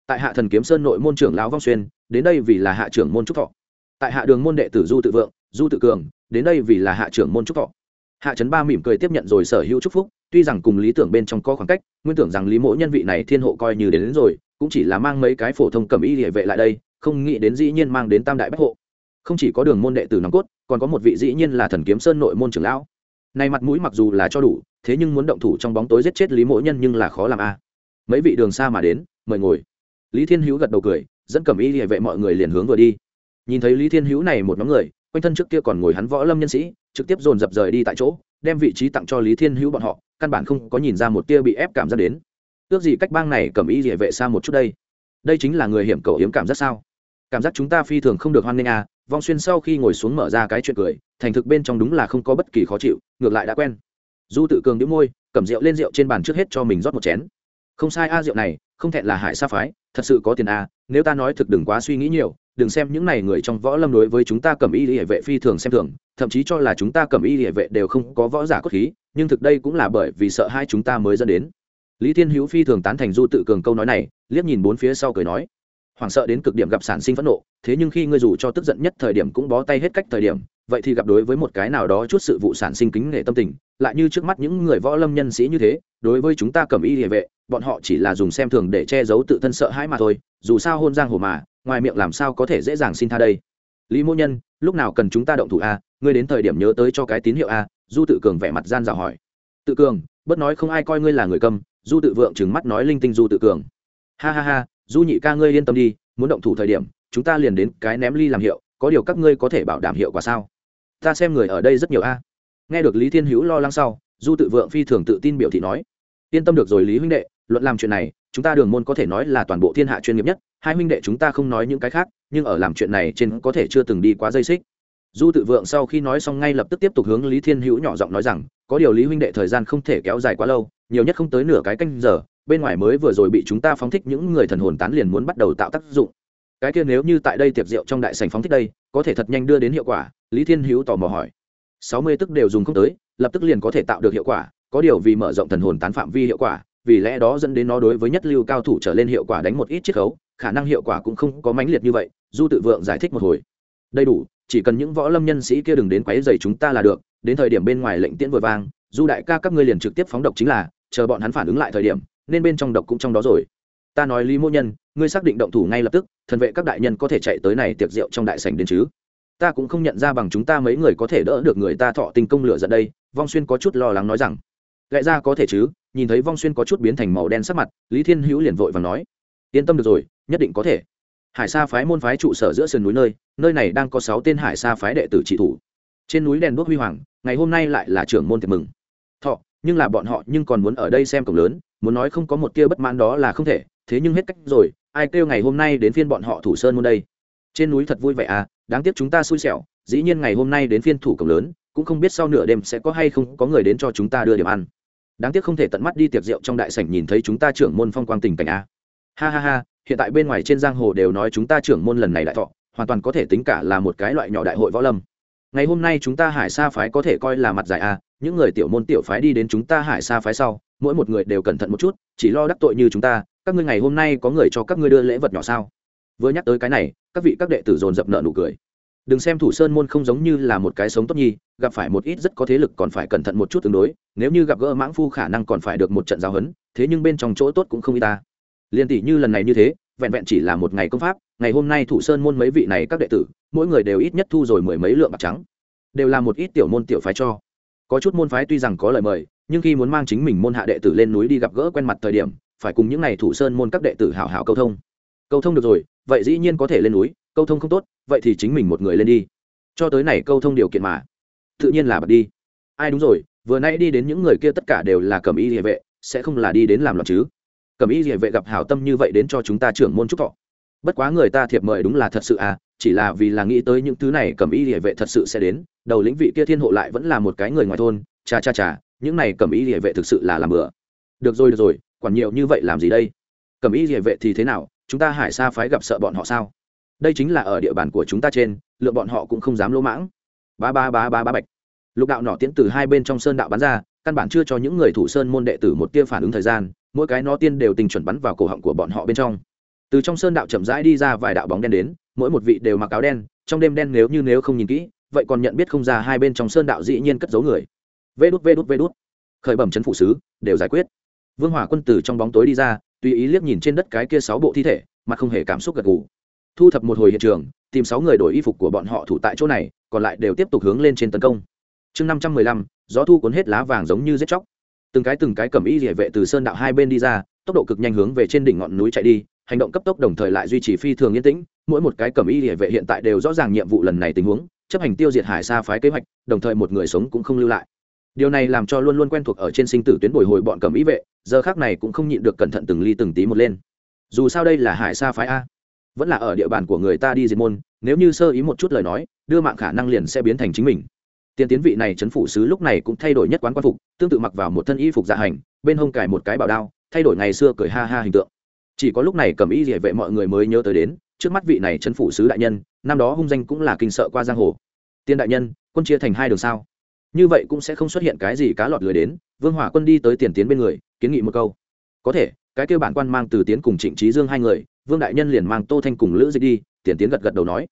Tại hạ thần kiếm sơn nội môn trưởng lão vong xuyên đến đây vì là hạ trưởng môn trúc thọ. Tại hạ đường môn đệ tử du tự vượng du tự cường đến đây vì là hạ trưởng môn trúc thọ. Hạ trấn ba mỉm cười tiếp nhận rồi sở hữu chúc phúc tuy rằng cùng lý tưởng bên trong có khoảng cách nguyên tưởng rằng lý mỗ nhân vị này thiên hộ coi như đến, đến rồi cũng chỉ là mang mấy cái phổ thông cầm y địa vệ lại đây không nghĩ đến dĩ nhiên mang đến tam đại bách hộ. Không chỉ có đường môn đệ tử nòng cốt còn có một vị dĩ nhiên là thần kiếm sơn nội môn trưởng lão. Này mặt mũi mặc dù là cho đủ thế nhưng muốn động thủ trong bóng tối giết chết lý mỗ nhân nhưng là khó làm a. Mấy vị đường xa mà đến, mời ngồi. Lý thiên hữu gật đầu cười, dẫn cầm y địa vệ mọi người liền hướng vừa đi. Nhìn thấy lý thiên hữu này một nhóm người, quanh thân trước kia còn ngồi hắn võ lâm nhân sĩ, trực tiếp dồn dập rời đi tại chỗ, đem vị trí tặng cho lý thiên hữu bọn họ, căn bản không có nhìn ra một tia bị ép cảm giác đến. Ước gì cách bang này cầm y địa vệ xa một chút đây? Đây chính là người hiểm cầu hiếm cảm giác sao? Cảm giác chúng ta phi thường không được hoan nghênh à vong xuyên sau khi ngồi xuống mở ra cái chuyện cười, thành thực bên trong đúng là không có bất kỳ khó chịu, ngược lại đã quen du tự cường đĩu môi, cầm rượu lên rượu trên bàn trước hết cho mình rót một chén. Không sai a, rượu này, không thẹn là hải sa phái, thật sự có tiền a, nếu ta nói thực đừng quá suy nghĩ nhiều, đừng xem những này người trong võ lâm đối với chúng ta cầm y địa vệ phi thường xem thường, thậm chí cho là chúng ta cầm y địa vệ đều không có võ giả cốt khí, nhưng thực đây cũng là bởi vì sợ hai chúng ta mới dẫn đến. Lý thiên hữu phi thường tán thành du tự cường câu nói này, liếc nhìn bốn phía sau cười nói, hoảng sợ đến cực điểm gặp sản sinh phẫn nộ, thế nhưng khi ngươi dù cho tức giận nhất thời điểm cũng bó tay hết cách thời điểm vậy thì gặp đối với một cái nào đó chút sự vụ sản sinh kính nghệ tâm tình, lại như trước mắt những người võ lâm nhân sĩ như thế, đối với chúng ta cầm y địa vệ, bọn họ chỉ là dùng xem thường để che giấu tự thân sợ hãi mà thôi, dù sao hôn giang hồ mà, ngoài miệng làm sao có thể dễ dàng xin tha đây. Lý mô nhân, lúc nào cần chúng ta động thủ a ngươi đến thời điểm nhớ tới cho cái tín hiệu a du tự cường vẻ mặt gian dò hỏi. Tự cường, bất nói không ai coi ngươi là người cầm, du tự vượng trừng mắt nói linh tinh du tự cường. Ha ha ha, du nhị ca ngươi yên tâm đi, muốn động thủ thời điểm, chúng ta liền đến cái ném ly làm hiệu, có điều các ngươi có thể bảo đảm hiệu quả sao? Ta xem người ở đây rất nhiều a. Nghe được lý thiên hữu lo lắng sau, du tự vượng phi thường tự tin biểu thị nói, yên tâm được rồi lý huynh đệ, luận làm chuyện này, chúng ta đường môn có thể nói là toàn bộ thiên hạ chuyên nghiệp nhất, hai huynh đệ chúng ta không nói những cái khác, nhưng ở làm chuyện này trên có thể chưa từng đi quá dây xích. Du tự vượng sau khi nói xong ngay lập tức tiếp tục hướng lý thiên hữu nhỏ giọng nói rằng, có điều lý huynh đệ thời gian không thể kéo dài quá lâu, nhiều nhất không tới nửa cái canh giờ, bên ngoài mới vừa rồi bị chúng ta phóng thích những người thần hồn tán liền muốn bắt đầu tạo tác dụng cái kia nếu như tại đây tiệc rượu trong đại sành phóng thích đây, có thể thật nhanh đưa đến hiệu quả, lý thiên hữu tò mò hỏi. Sáu mươi tức đều dùng không tới, lập tức liền có thể tạo được hiệu quả, có điều vì mở rộng thần hồn tán phạm vi hiệu quả, vì lẽ đó dẫn đến nó đối với nhất lưu cao thủ trở lên hiệu quả đánh một ít chiết khấu, khả năng hiệu quả cũng không có mãnh liệt như vậy, du tự vượng giải thích một hồi. Đầy đủ, chỉ cần những võ lâm nhân sĩ kia đừng đến quấy dày chúng ta là được, đến thời điểm bên ngoài lệnh tiễn vừa vang, du đại ca các ngươi liền trực tiếp phóng độc chính là, chờ bọn hắn phản ứng lại thời điểm, nên bên trong độc cũng trong đó rồi. Ta nói lý mô nhân ngươi xác định động thủ ngay lập tức, thần vệ các đại nhân có thể chạy tới này tiệc rượu trong đại sảnh đến chứ? Ta cũng không nhận ra bằng chúng ta mấy người có thể đỡ được người ta thọ tình công lửa giận đây, vong xuyên có chút lo lắng nói rằng. Lẽ ra có thể chứ, nhìn thấy vong xuyên có chút biến thành màu đen sắc mặt, lý thiên hữu liền vội và nói. Yên tâm được rồi, nhất định có thể. Hải sa phái môn phái trụ sở giữa sườn núi nơi nơi này đang có sáu tên hải sa phái đệ tử trị thủ. Trên núi đèn đuốc huy hoàng, ngày hôm nay lại là trưởng môn tiệc mừng. Thọ, nhưng là bọn họ nhưng còn muốn ở đây xem cổng lớn, muốn nói không có một tia bất mãn đó là không thể, thế nhưng hết cách rồi ai kêu ngày hôm nay đến phiên bọn họ thủ sơn môn đây? Trên núi thật vui vẻ à đáng tiếc chúng ta xui xẻo, dĩ nhiên ngày hôm nay đến phiên thủ cổng lớn, cũng không biết sau nửa đêm sẽ có hay không có người đến cho chúng ta đưa điểm ăn. Đáng tiếc không thể tận mắt đi tiệc rượu trong đại sảnh nhìn thấy chúng ta trưởng môn phong quang tình cảnh a ha ha ha, hiện tại bên ngoài trên giang hồ đều nói chúng ta trưởng môn lần này đại thọ, hoàn toàn có thể tính cả là một cái loại nhỏ đại hội võ lâm. Ngày hôm nay chúng ta hải sa phái có thể coi là mặt dài a những người tiểu môn tiểu phái đi đến chúng ta hải sa phái sau, mỗi một người đều cẩn thận một chút, chỉ lo đắc tội như chúng ta các ngươi ngày hôm nay có người cho các ngươi đưa lễ vật nhỏ sao? Vừa nhắc tới cái này, các vị các đệ tử dồn dập nợ nụ cười. Đừng xem thủ sơn môn không giống như là một cái sống tốt nhi, gặp phải một ít rất có thế lực còn phải cẩn thận một chút tương đối, nếu như gặp gỡ mãng phu khả năng còn phải được một trận giao hấn thế nhưng bên trong chỗ tốt cũng không y ta. Liên tỷ như lần này như thế, vẹn vẹn chỉ là một ngày công pháp, ngày hôm nay thủ sơn môn mấy vị này các đệ tử, mỗi người đều ít nhất thu rồi mười mấy lượng bạc trắng. Đều là một ít tiểu môn tiểu phái cho. Có chút môn phái tuy rằng có lời mời, nhưng khi muốn mang chính mình môn hạ đệ tử lên núi đi gặp gỡ quen mặt thời điểm phải cùng những n à y thủ sơn môn các đệ tử hảo hảo câu thông. Câu thông được rồi, vậy dĩ nhiên có thể lên núi, câu thông không tốt, vậy thì chính mình một người lên đi. Cho tới này câu thông điều kiện mà. Tự nhiên là bật đi. Ai đúng rồi, vừa nãy đi đến những người kia tất cả đều là cầm y địa vệ, sẽ không là đi đến làm loạn chứ? Cầm y địa vệ gặp hảo tâm như vậy đến cho chúng ta trưởng môn trúc thọ. Bất quá người ta thiệp mời đúng là thật sự à chỉ là vì là nghĩ tới những thứ này cầm y địa vệ thật sự sẽ đến, đầu lĩnh vị kia thiên hộ lại vẫn là một cái người ngoài thôn, cha cha cha, những này cầm y địa vệ thực sự là làm bừa. Được rồi được rồi quản nhiều như vậy làm gì đây? Cầm ý địa vệ thì thế nào? Chúng ta hải sa phái gặp sợ bọn họ sao? Đây chính là ở địa bàn của chúng ta trên, lượng bọn họ cũng không dám lỗ mãng. Ba ba ba ba ba bạch. Lục đạo nọ tiến từ hai bên trong sơn đạo bắn ra, căn bản chưa cho những người thủ sơn môn đệ tử một tia phản ứng thời gian, mỗi cái nó tiên đều tình chuẩn bắn vào cổ họng của bọn họ bên trong. Từ trong sơn đạo chậm rãi đi ra vài đạo bóng đen đến, mỗi một vị đều mặc áo đen, trong đêm đen nếu như nếu không nhìn kỹ, vậy còn nhận biết không ra hai bên trong sơn đạo dĩ nhiên cất giấu người. Vê đút vê đút vê đút. Khởi bẩm chấn phụ sứ, đều giải quyết vương hỏa quân tử trong bóng tối đi ra, tùy ý liếc nhìn trên đất cái kia sáu bộ thi thể mà không hề cảm xúc gật gù. Thu thập một hồi hiện trường, tìm sáu người đổi y phục của bọn họ thủ tại chỗ này, còn lại đều tiếp tục hướng lên trên tấn công. Chương năm trăm mười lăm, gió thu cuốn hết lá vàng giống như giết chóc. Từng cái từng cái cầm y địa vệ từ sơn đạo hai bên đi ra, tốc độ cực nhanh hướng về trên đỉnh ngọn núi chạy đi, hành động cấp tốc đồng thời lại duy trì phi thường yên tĩnh, mỗi một cái cầm y địa vệ hiện tại đều rõ ràng nhiệm vụ lần này tình huống, chấp hành tiêu diệt hải xa phái kế hoạch, đồng thời một người sống cũng không lưu lại. Điều này làm cho luôn luôn quen thuộc ở trên sinh tử tuyến bồi hồi bọn cầm y vệ giờ khác này cũng không nhịn được cẩn thận từng ly từng tí một lên. Dù sao đây là hải sa phái a. Vẫn là ở địa bàn của người ta đi diệt môn, nếu như sơ ý một chút lời nói, đưa mạng khả năng liền sẽ biến thành chính mình. Tiền tiến vị này chấn phủ sứ lúc này cũng thay đổi nhất quán quan phục, tương tự mặc vào một thân y phục dạ hành, bên hông cài một cái bảo đao, thay đổi ngày xưa cười ha ha hình tượng. Chỉ có lúc này cầm y địa vệ mọi người mới nhớ tới đến, trước mắt vị này chấn phủ sứ đại nhân, năm đó hung danh cũng là kinh sợ qua giang hồ. Tiên đại nhân, quân chia thành hai đường sao? Như vậy cũng sẽ không xuất hiện cái gì cá lọt lười đến, vương hỏa quân đi tới tiền tiến bên người kiến nghị một câu. Có thể, cái kêu bản quan mang từ tiến cùng trịnh trí dương hai người, vương đại nhân liền mang tô thanh cùng lữ dịch đi, tiền tiến gật gật đầu nói.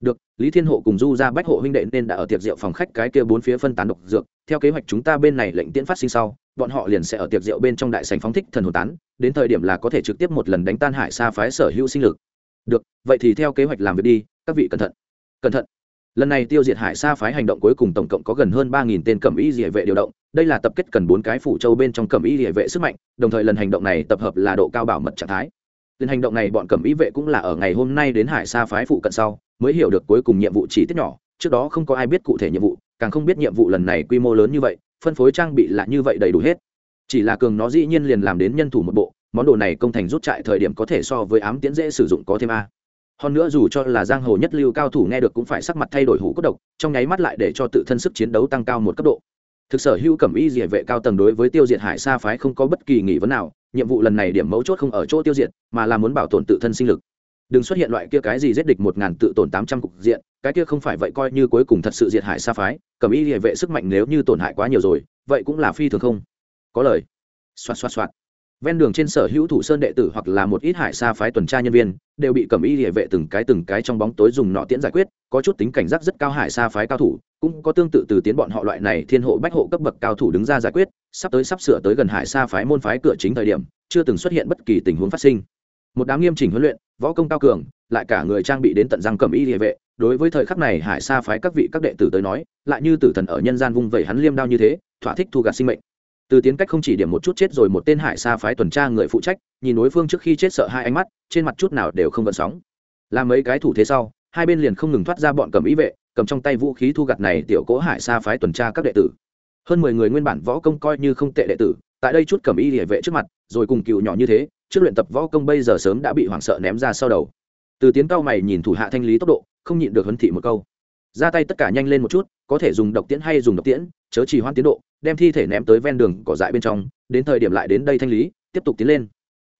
Được, lý thiên hộ cùng du ra bách hộ huynh đệ nên đã ở tiệc rượu phòng khách cái kia bốn phía phân tán độc dược, theo kế hoạch chúng ta bên này lệnh tiễn phát sinh sau, bọn họ liền sẽ ở tiệc rượu bên trong đại sành phóng thích thần hồn tán, đến thời điểm là có thể trực tiếp một lần đánh tan hải xa phái sở hữu sinh lực. Được, vậy thì theo kế hoạch làm việc đi, các vị cẩn thận. Cẩn thận. Lần này tiêu diệt hải sa phái hành động cuối cùng tổng cộng có gần hơn ba nghìn tên cẩm y địa vệ điều động đây là tập kết cần bốn cái phủ châu bên trong cẩm y địa vệ sức mạnh, đồng thời lần hành động này tập hợp là độ cao bảo mật trạng thái. Lần hành động này bọn cẩm y vệ cũng là ở ngày hôm nay đến hải sa phái phụ cận sau, mới hiểu được cuối cùng nhiệm vụ chỉ tiết nhỏ, trước đó không có ai biết cụ thể nhiệm vụ, càng không biết nhiệm vụ lần này quy mô lớn như vậy, phân phối trang bị là như vậy đầy đủ hết. Chỉ là cường nó dĩ nhiên liền làm đến nhân thủ một bộ, món đồ này công thành rút trại thời điểm có thể so với ám tiễn dễ sử dụng có thêm a. Hơn nữa dù cho là giang hồ nhất lưu cao thủ nghe được cũng phải sắc mặt thay đổi hủ cốt độc, trong nháy mắt lại để cho tự thân sức chiến đấu tăng cao một cấp độ thực sở hữu cẩm y địa vệ cao tầng đối với tiêu diệt hải sa phái không có bất kỳ nghỉ vấn nào, nhiệm vụ lần này điểm mấu chốt không ở chỗ tiêu diệt, mà là muốn bảo tồn tự thân sinh lực. Đừng xuất hiện loại kia cái gì giết địch một ngàn tự tổn tám trăm cục diện, cái kia không phải vậy coi như cuối cùng thật sự diệt hải sa phái, cẩm y địa vệ sức mạnh nếu như tổn hại quá nhiều rồi, vậy cũng là phi thường không. Có lời. Xoạt xoạt xoạt ven đường trên sở hữu thủ sơn đệ tử hoặc là một ít hải sa phái tuần tra nhân viên, đều bị cầm y địa vệ từng cái từng cái trong bóng tối dùng nọ tiễn giải quyết, có chút tính cảnh giác rất cao hải sa phái cao thủ, cũng có tương tự từ tiến bọn họ loại này thiên hộ bách hộ cấp bậc cao thủ đứng ra giải quyết, sắp tới sắp sửa tới gần hải sa phái môn phái cửa chính thời điểm, chưa từng xuất hiện bất kỳ tình huống phát sinh. Một đám nghiêm chỉnh huấn luyện, võ công cao cường, lại cả người trang bị đến tận răng cầm y địa vệ, đối với thời khắc này hải sa phái các vị các đệ tử tới nói, lại như tử thần ở nhân gian vung vẩy hắn liêm đao như thế, thỏa thích thu gạt sinh mệnh từ tiến cách không chỉ điểm một chút chết rồi một tên hải xa phái tuần tra người phụ trách, nhìn đối phương trước khi chết sợ hai ánh mắt, trên mặt chút nào đều không gợn sóng. Làm mấy cái thủ thế sau, hai bên liền không ngừng thoát ra bọn cầm ý vệ, cầm trong tay vũ khí thu gặt này tiểu cố hải xa phái tuần tra các đệ tử. Hơn mười người nguyên bản võ công coi như không tệ đệ tử, tại đây chút cầm y địa vệ trước mặt, rồi cùng cựu nhỏ như thế, trước luyện tập võ công bây giờ sớm đã bị hoảng sợ ném ra sau đầu. Từ tiến cao mày nhìn thủ hạ thanh lý tốc độ, không nhịn được huấn thị một câu ra tay tất cả nhanh lên một chút, có thể dùng độc tiễn hay dùng độc tiễn, chớ trì hoãn tiến độ, đem thi thể ném tới ven đường cỏ dại bên trong, đến thời điểm lại đến đây thanh lý, tiếp tục tiến lên.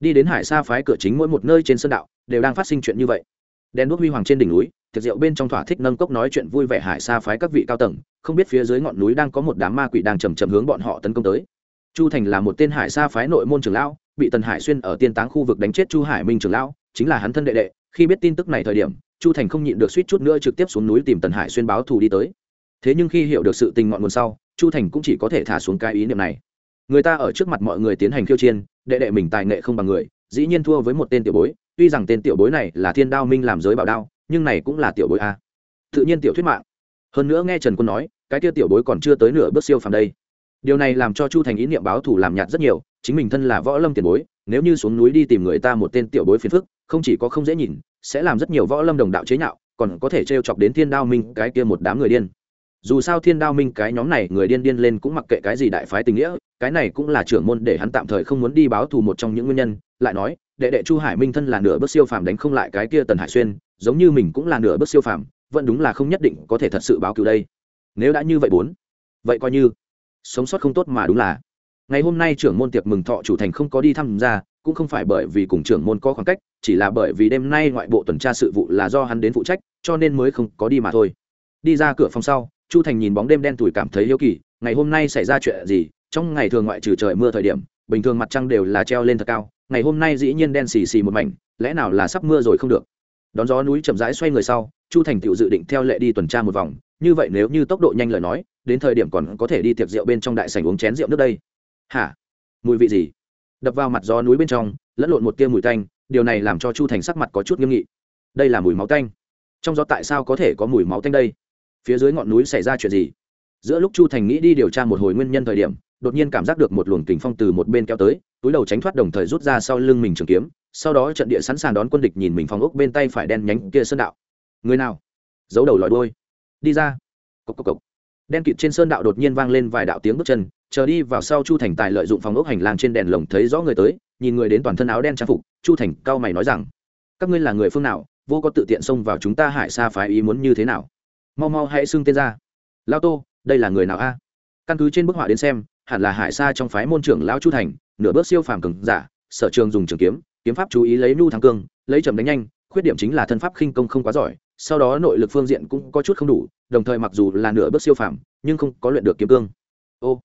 Đi đến hải sa phái cửa chính mỗi một nơi trên sân đạo, đều đang phát sinh chuyện như vậy. Đèn đuốc huy hoàng trên đỉnh núi, tiệc rượu bên trong thỏa thích nâng cốc nói chuyện vui vẻ hải sa phái các vị cao tầng, không biết phía dưới ngọn núi đang có một đám ma quỷ đang chầm chầm hướng bọn họ tấn công tới. Chu thành là một tên hải sa phái nội môn trưởng lão, bị tần hải xuyên ở tiên táng khu vực đánh chết chu hải minh trưởng lão, chính là hắn thân đệ đệ khi biết tin tức này thời điểm, chu thành không nhịn được suýt chút nữa trực tiếp xuống núi tìm tần hải xuyên báo thù đi tới. Thế nhưng khi hiểu được sự tình ngọn nguồn sau, chu thành cũng chỉ có thể thả xuống cái ý niệm này. Người ta ở trước mặt mọi người tiến hành khiêu chiên đệ đệ mình tài nghệ không bằng người, dĩ nhiên thua với một tên tiểu bối, tuy rằng tên tiểu bối này là thiên đao minh làm giới bảo đao, nhưng này cũng là tiểu bối a. Tự nhiên tiểu thuyết mạng. Hơn nữa nghe trần quân nói, cái kia tiểu bối còn chưa tới nửa bước siêu phàm đây. Điều này làm cho chu thành ý niệm báo thù làm nhạt rất nhiều, chính mình thân là võ lâm tiền bối, nếu như xuống núi đi tìm người ta một tên tiểu bối phiền phức không chỉ có không dễ nhìn, sẽ làm rất nhiều võ lâm đồng đạo chế nhạo, còn có thể t chọc đến thiên đao minh cái kia một đám người điên. Dù sao thiên đao minh cái nhóm này người điên điên lên cũng mặc kệ cái gì đại phái tình nghĩa, cái này cũng là trưởng môn để hắn tạm thời không muốn đi báo thù một trong những nguyên nhân, lại nói, đệ đệ chu hải minh thân là nửa bước siêu phàm đánh không lại cái kia tần hải xuyên, giống như mình cũng là nửa bước siêu phàm, vẫn đúng là không nhất định có thể thật sự báo cứu đây. Nếu đã như vậy bốn, vậy coi như, sống sót không tốt mà đúng là. Ngày hôm nay trưởng môn tiệc mừng thọ chủ thành không có đi tham gia, cũng không phải bởi vì cùng trưởng môn có khoảng cách chỉ là bởi vì đêm nay ngoại bộ tuần tra sự vụ là do hắn đến phụ trách, cho nên mới không có đi mà thôi. Đi ra cửa phòng sau, chu thành nhìn bóng đêm đen tủi cảm thấy hiếu kỳ, ngày hôm nay xảy ra chuyện gì? Trong ngày thường ngoại trừ trời mưa thời điểm, bình thường mặt trăng đều là treo lên thật cao, ngày hôm nay dĩ nhiên đen xì xì một mảnh, lẽ nào là sắp mưa rồi không được? Đón gió núi chậm rãi xoay người sau, chu thành tự dự định theo lệ đi tuần tra một vòng, như vậy nếu như tốc độ nhanh lời nói, đến thời điểm còn có thể đi tiệc rượu bên trong đại sảnh uống chén rượu nước đây. Hả? Mùi vị gì? Đập vào mặt gió núi bên trong, lẫn lộn một tia mùi tanh điều này làm cho chu thành sắc mặt có chút nghiêm nghị. Đây là mùi máu tanh. Trong gió tại sao có thể có mùi máu tanh đây? Phía dưới ngọn núi xảy ra chuyện gì? Giữa lúc chu thành nghĩ đi điều tra một hồi nguyên nhân thời điểm, đột nhiên cảm giác được một luồng kình phong từ một bên kéo tới, túi đầu tránh thoát đồng thời rút ra sau lưng mình trường kiếm, sau đó trận địa sẵn sàng đón quân địch nhìn mình phong ốc bên tay phải đen nhánh kia sơn đạo. Người nào? Giấu đầu lòi đôi đi ra. Cộc cộc cộc. Đen kịt trên sơn đạo đột nhiên vang lên vài đạo tiếng bước chân, chờ đi vào sau chu thành tài lợi dụng phòng ốc hành lang trên đèn lồng thấy rõ người tới nhìn người đến toàn thân áo đen trang phục, chu thành cao mày nói rằng, các ngươi là người phương nào, vô có tự tiện xông vào chúng ta hải xa phái ý muốn như thế nào? Mau mau hãy xưng tên ra. Lao tô, đây là người nào a? Căn cứ trên bức họa đến xem, hẳn là hải xa trong phái môn trưởng lao chu thành, nửa bước siêu phàm cường giả, sở trường dùng trường kiếm kiếm pháp chú ý lấy nhu thắng cương, lấy chậm đánh nhanh, khuyết điểm chính là thân pháp khinh công không quá giỏi, sau đó nội lực phương diện cũng có chút không đủ, đồng thời mặc dù là nửa bước siêu phàm, nhưng không có luyện được kiếm cương. Ô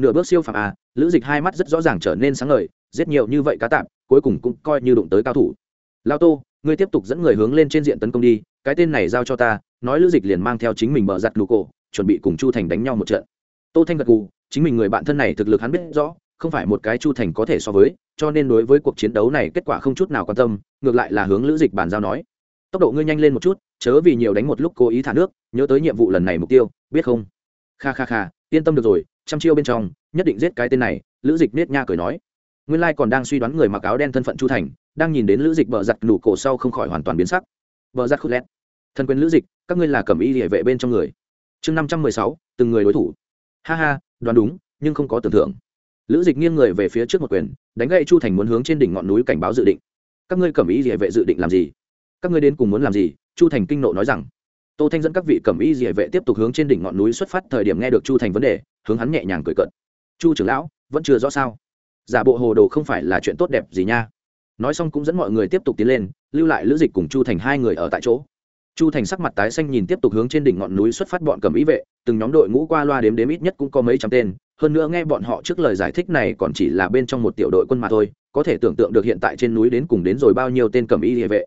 nửa bước siêu phàm à lữ dịch hai mắt rất rõ ràng trở nên sáng ngời, giết nhiều như vậy cá tạm cuối cùng cũng coi như đụng tới cao thủ. Lao tô, ngươi tiếp tục dẫn người hướng lên trên diện tấn công đi, cái tên này giao cho ta, nói lữ dịch liền mang theo chính mình bờ giặt lũ cổ, chuẩn bị cùng chu thành đánh nhau một trận. Tô thanh gật gù, chính mình người bạn thân này thực lực hắn biết rõ, không phải một cái chu thành có thể so với, cho nên đối với cuộc chiến đấu này kết quả không chút nào quan tâm, ngược lại là hướng lữ dịch bàn giao nói. Tốc độ ngươi nhanh lên một chút, chớ vì nhiều đánh một lúc cố ý thả nước, nhớ tới nhiệm vụ lần này mục tiêu, biết không? Kha kha kha yên tâm được rồi, trăm chiêu bên trong, nhất định giết cái tên này, lữ dịch nết nha cười nói. Nguyên lai còn đang suy đoán người mặc áo đen thân phận chu thành, đang nhìn đến lữ dịch bờ giặt nụ cổ sau không khỏi hoàn toàn biến sắc. Bờ giặt khút lét thân quyền lữ dịch, các ngươi là cầm y địa vệ bên trong người. Chương năm trăm mười sáu, từng người đối thủ. Ha ha, đoán đúng, nhưng không có tưởng thưởng. Lữ dịch nghiêng người về phía trước một quyền, đánh gậy chu thành muốn hướng trên đỉnh ngọn núi cảnh báo dự định. Các ngươi cầm y địa vệ dự định làm gì? Các ngươi đến cùng muốn làm gì? Chu thành kinh nộ nói rằng tô thanh dẫn các vị cẩm y địa vệ tiếp tục hướng trên đỉnh ngọn núi xuất phát thời điểm nghe được chu thành vấn đề, hướng hắn nhẹ nhàng cười cợt. Chu trưởng lão, vẫn chưa rõ sao? Giả bộ hồ đồ không phải là chuyện tốt đẹp gì nha. Nói xong cũng dẫn mọi người tiếp tục tiến lên, lưu lại lữ dịch cùng chu thành hai người ở tại chỗ. Chu thành sắc mặt tái xanh nhìn tiếp tục hướng trên đỉnh ngọn núi xuất phát bọn cầm ý vệ, từng nhóm đội ngũ qua loa đếm đếm ít nhất cũng có mấy trăm tên, hơn nữa nghe bọn họ trước lời giải thích này còn chỉ là bên trong một tiểu đội quân mà thôi, có thể tưởng tượng được hiện tại trên núi đến cùng đến rồi bao nhiêu tên cầm y địa vệ.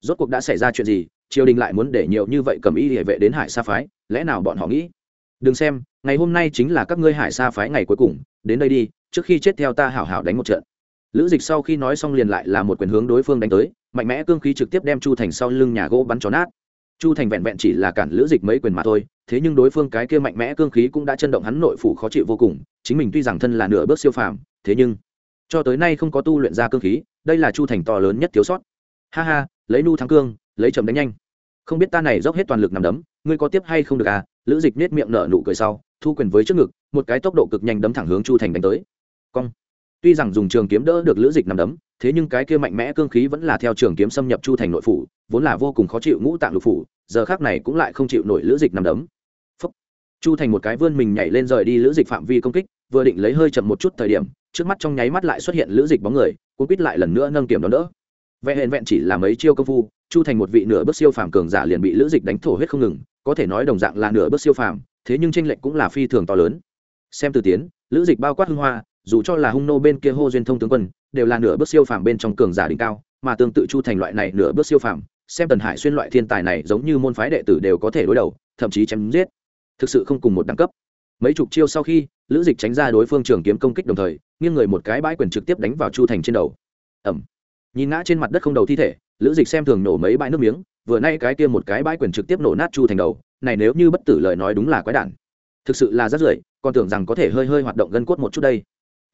Rốt cuộc đã xảy ra chuyện gì triều đình lại muốn để nhiều như vậy cầm y địa vệ đến hải sa phái, lẽ nào bọn họ nghĩ? Đừng xem, ngày hôm nay chính là các ngươi hải sa phái ngày cuối cùng, đến đây đi, trước khi chết theo ta hảo hảo đánh một trận. Lữ dịch sau khi nói xong liền lại là một quyền hướng đối phương đánh tới, mạnh mẽ cương khí trực tiếp đem chu thành sau lưng nhà gỗ bắn chó nát. Chu thành vẹn vẹn chỉ là cản lữ dịch mấy quyền mà thôi, thế nhưng đối phương cái kia mạnh mẽ cương khí cũng đã chân động hắn nội phủ khó chịu vô cùng, chính mình tuy rằng thân là nửa bước siêu phàm, thế nhưng cho tới nay không có tu luyện ra cương khí, đây là chu thành to lớn nhất thiếu sót. Ha ha, lấy nu thắng cương lấy chầm đánh nhanh. Không biết ta này dốc hết toàn lực nằm đấm, ngươi có tiếp hay không được à? Lữ dịch nết miệng nở nụ cười sau, thu quyền với trước ngực, một cái tốc độ cực nhanh đấm thẳng hướng chu thành đánh tới. Cong. Tuy rằng dùng trường kiếm đỡ được lữ dịch nằm đấm, thế nhưng cái kia mạnh mẽ cương khí vẫn là theo trường kiếm xâm nhập chu thành nội phủ, vốn là vô cùng khó chịu ngũ tạng lục phủ, giờ khác này cũng lại không chịu nổi lữ dịch nằm đấm. Phúc. chu thành một cái vươn mình nhảy lên rời đi lữ dịch phạm vi công kích, vừa định lấy hơi chậm một chút thời điểm, trước mắt trong nháy mắt lại xuất hiện lữ dịch bóng người, cuốn quýt lại lần nữa nâng kiểm đón đỡ. Vẹn hẹn vẹn chỉ là mấy chiêu công phu chu thành một vị nửa bước siêu phàm cường giả liền bị lữ dịch đánh thổ huyết không ngừng, có thể nói đồng dạng là nửa bước siêu phàm, thế nhưng tranh lệch cũng là phi thường to lớn. Xem từ tiến, lữ dịch bao quát hưng hoa, dù cho là hung nô bên kia hô duyên thông tướng quân, đều là nửa bước siêu phàm bên trong cường giả đỉnh cao, mà tương tự chu thành loại này nửa bước siêu phàm, xem tần hải xuyên loại thiên tài này giống như môn phái đệ tử đều có thể đối đầu, thậm chí chém giết. Thực sự không cùng một đẳng cấp. Mấy chục chiêu sau khi, lữ dịch tránh ra đối phương trường kiếm công kích đồng thời, nghiêng người một cái bãi quyền trực tiếp đánh vào chu thành trên đầu. Ẩm nhìn ngã trên mặt đất không đầu thi thể lữ dịch xem thường nổ mấy bãi nước miếng, vừa nay cái kia một cái bãi quyền trực tiếp nổ nát chu thành đầu, này nếu như bất tử lời nói đúng là quái đản. Thực sự là rất rưởi, còn tưởng rằng có thể hơi hơi hoạt động gân cốt một chút đây.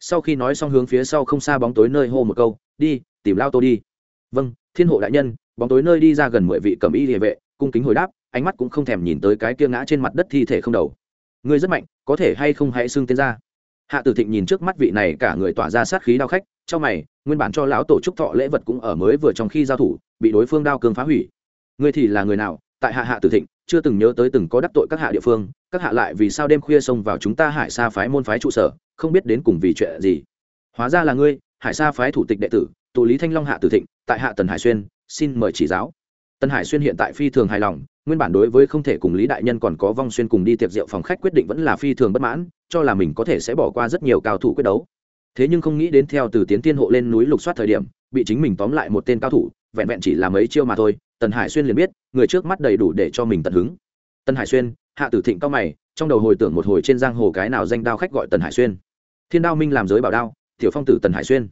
Sau khi nói xong hướng phía sau không xa bóng tối nơi hô một câu, đi, tìm lao tô đi. Vâng thiên hộ đại nhân. Bóng tối nơi đi ra gần mười vị cầm y địa vệ, cung kính hồi đáp, ánh mắt cũng không thèm nhìn tới cái kia ngã trên mặt đất thi thể không đầu. Người rất mạnh, có thể hay không hãy xưng tên ra. Hạ tử thịnh nhìn trước mắt vị này cả người tỏa ra sát khí đau khách trong mày nguyên bản cho lão tổ trúc thọ lễ vật cũng ở mới vừa trong khi giao thủ, bị đối phương đao cương phá hủy. Ngươi thì là người nào? Tại hạ hạ tử thịnh, chưa từng nhớ tới từng có đắc tội các hạ địa phương, các hạ lại vì sao đêm khuya xông vào chúng ta hải xa phái môn phái trụ sở, không biết đến cùng vì chuyện gì? Hóa ra là ngươi, hải xa phái thủ tịch đệ tử, tụ lý thanh long hạ tử thịnh, tại hạ tần hải xuyên, xin mời chỉ giáo. Tần hải xuyên hiện tại phi thường hài lòng, nguyên bản đối với không thể cùng lý đại nhân còn có vong xuyên cùng đi tiệc rượu phòng khách quyết định vẫn là phi thường bất mãn, cho là mình có thể sẽ bỏ qua rất nhiều cao thủ quyết đấu thế nhưng không nghĩ đến theo từ tiến tiên hộ lên núi lục soát thời điểm, bị chính mình tóm lại một tên cao thủ, vẹn vẹn chỉ là mấy chiêu mà thôi, tần hải xuyên liền biết, người trước mắt đầy đủ để cho mình tận hứng. Tần hải xuyên, hạ tử thịnh cao mày, trong đầu hồi tưởng một hồi trên giang hồ cái nào danh đao khách gọi tần hải xuyên. Thiên đao minh làm giới bảo đao, tiểu phong tử tần hải xuyên.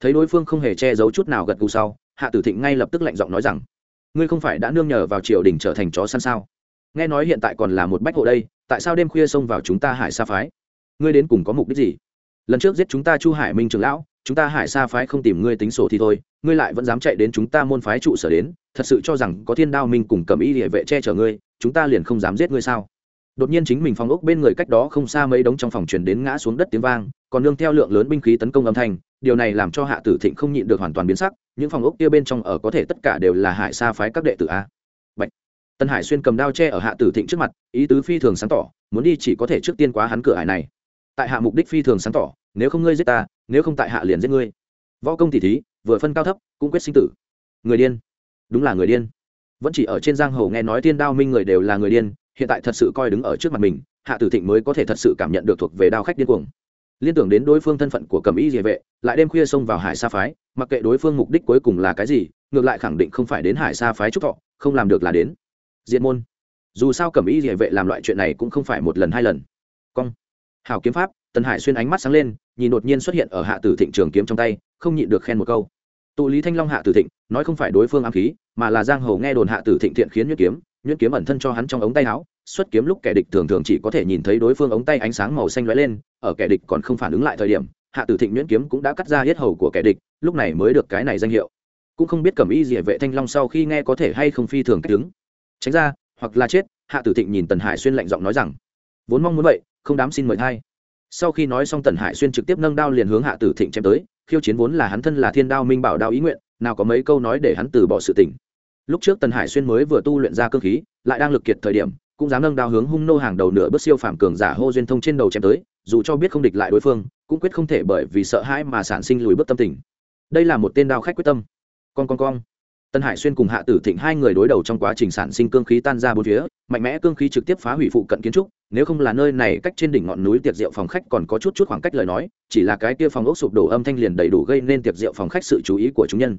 Thấy đối phương không hề che giấu chút nào gật gù sau, hạ tử thịnh ngay lập tức lạnh giọng nói rằng, ngươi không phải đã nương nhờ vào triều đình trở thành chó săn sao? Nghe nói hiện tại còn là một bách hộ đây, tại sao đêm khuya xông vào chúng ta hải sa phái? Ngươi đến cùng có mục đích gì? Lần trước giết chúng ta chu hải minh trưởng lão, chúng ta hải sa phái không tìm ngươi tính sổ thì thôi, ngươi lại vẫn dám chạy đến chúng ta môn phái trụ sở đến, thật sự cho rằng có thiên đao minh cùng cầm y địa vệ che chở ngươi, chúng ta liền không dám giết ngươi sao? Đột nhiên chính mình phòng ốc bên người cách đó không xa mấy đống trong phòng chuyển đến ngã xuống đất tiếng vang, còn nương theo lượng lớn binh khí tấn công âm thanh, điều này làm cho hạ tử thịnh không nhịn được hoàn toàn biến sắc, những phòng ốc kia bên trong ở có thể tất cả đều là hải sa phái các đệ tử a. Bạch. tân hải xuyên cầm đao che ở hạ tử thịnh trước mặt, ý tứ phi thường sáng tỏ, muốn đi chỉ có thể trước tiên quá hắn cửa hải này tại hạ mục đích phi thường sáng tỏ, nếu không ngươi giết ta, nếu không tại hạ liền giết ngươi. Võ công tỷ thí, vừa phân cao thấp, cũng quyết sinh tử. Người điên. Đúng là người điên. Vẫn chỉ ở trên giang hồ nghe nói tiên đao minh người đều là người điên, hiện tại thật sự coi đứng ở trước mặt mình, hạ tử thịnh mới có thể thật sự cảm nhận được thuộc về đao khách điên cuồng. Liên tưởng đến đối phương thân phận của cầm y địa vệ, lại đêm khuya xông vào hải sa phái, mặc kệ đối phương mục đích cuối cùng là cái gì, ngược lại khẳng định không phải đến hải sa phái trúc thọ, không làm được là đến. Diện môn. Dù sao cầm y địa vệ làm loại chuyện này cũng không phải một lần hai lần. Cong. Hảo kiếm pháp, tần hải xuyên ánh mắt sáng lên, nhìn đột nhiên xuất hiện ở hạ tử thịnh trường kiếm trong tay, không nhịn được khen một câu. Tụ lý thanh long hạ tử thịnh, nói không phải đối phương ám khí, mà là giang hồ nghe đồn hạ tử thịnh thiện khiến nhuyễn kiếm nhuyễn kiếm ẩn thân cho hắn trong ống tay áo, xuất kiếm lúc kẻ địch thường thường chỉ có thể nhìn thấy đối phương ống tay ánh sáng màu xanh lóe lên, ở kẻ địch còn không phản ứng lại thời điểm, hạ tử thịnh nhuyễn kiếm cũng đã cắt ra hết hầu của kẻ địch, lúc này mới được cái này danh hiệu. Cũng không biết cẩm y gì vệ thanh long sau khi nghe có thể hay không phi thường cách đứng tránh ra, hoặc là chết, hạ tử thịnh nhìn tần hải xuyên lạnh giọng nói rằng, vốn mong muốn vậy không dám xin mời thay sau khi nói xong tần hải xuyên trực tiếp nâng đao liền hướng hạ tử thịnh chém tới, khiêu chiến vốn là hắn thân là thiên đao minh bảo đao ý nguyện, nào có mấy câu nói để hắn từ bỏ sự tỉnh lúc trước tần hải xuyên mới vừa tu luyện ra cơ khí, lại đang lực kiệt thời điểm, cũng dám nâng đao hướng hung nô hàng đầu nửa bước siêu phàm cường giả hô duyên thông trên đầu chém tới, dù cho biết không địch lại đối phương, cũng quyết không thể bởi vì sợ hãi mà sản sinh lùi bước tâm tình. Đây là một tên đao khách quyết tâm. Con con con tân hải xuyên cùng hạ tử thịnh hai người đối đầu trong quá trình sản sinh cương khí tan ra bốn phía, mạnh mẽ cương khí trực tiếp phá hủy phụ cận kiến trúc, nếu không là nơi này cách trên đỉnh ngọn núi tiệc rượu phòng khách còn có chút chút khoảng cách lời nói, chỉ là cái kia phòng ốc sụp đổ âm thanh liền đầy đủ gây nên tiệc rượu phòng khách sự chú ý của chúng nhân.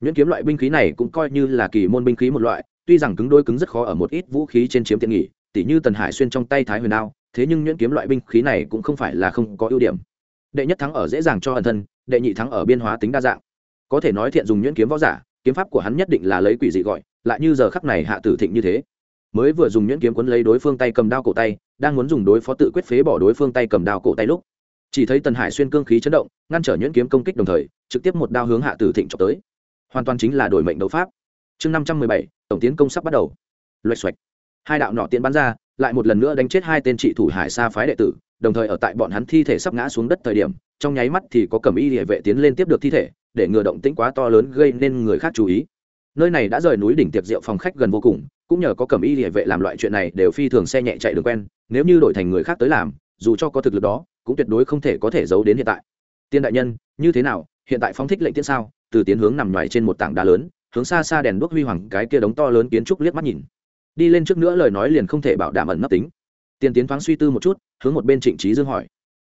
Nhuyễn kiếm loại binh khí này cũng coi như là kỳ môn binh khí một loại, tuy rằng cứng đôi cứng rất khó ở một ít vũ khí trên chiếm tiện nghỉ tỉ như tần hải xuyên trong tay thái huyền đao, thế nhưng nhuyễn kiếm loại binh khí này cũng không phải là không có ưu điểm. Đệ nhất thắng ở dễ dàng cho ẩn thân, đệ nhị thắng ở biên hóa tính đa dạng. Có thể nói thiện dùng nhuyễn kiếm võ giả kiếm pháp của hắn nhất định là lấy quỷ dị gọi, lại như giờ khắc này hạ tử thịnh như thế. Mới vừa dùng nhuyễn kiếm quấn lấy đối phương tay cầm đao cổ tay, đang muốn dùng đối phó tự quyết phế bỏ đối phương tay cầm đao cổ tay lúc, chỉ thấy tần hải xuyên cương khí chấn động, ngăn trở nhuyễn kiếm công kích đồng thời, trực tiếp một đao hướng hạ tử thịnh trọc tới. Hoàn toàn chính là đổi mệnh đấu pháp. Chương năm trăm mười bảy, tổng tiến công sắp bắt đầu. Loạch xoạch. Hai đạo nọ tiến bắn ra, lại một lần nữa đánh chết hai tên trị thủ hải sa phái đệ tử đồng thời ở tại bọn hắn thi thể sắp ngã xuống đất thời điểm, trong nháy mắt thì có cầm y địa vệ tiến lên tiếp được thi thể, để ngừa động tĩnh quá to lớn gây nên người khác chú ý. Nơi này đã rời núi đỉnh tiệc rượu phòng khách gần vô cùng, cũng nhờ có cầm y địa vệ làm loại chuyện này đều phi thường xe nhẹ chạy đường quen, nếu như đổi thành người khác tới làm, dù cho có thực lực đó, cũng tuyệt đối không thể có thể giấu đến hiện tại. Tiên đại nhân, như thế nào, hiện tại phóng thích lệnh tiễn sao? Từ tiến hướng nằm ngoài trên một tảng đá lớn, hướng xa xa đèn đuốc huy hoàng cái kia đống to lớn kiến trúc liếc mắt nhìn. Đi lên trước nữa lời nói liền không thể bảo đảm ẩn nấp tính tiền tiến thoáng suy tư một chút, hướng một bên trịnh trí dương hỏi.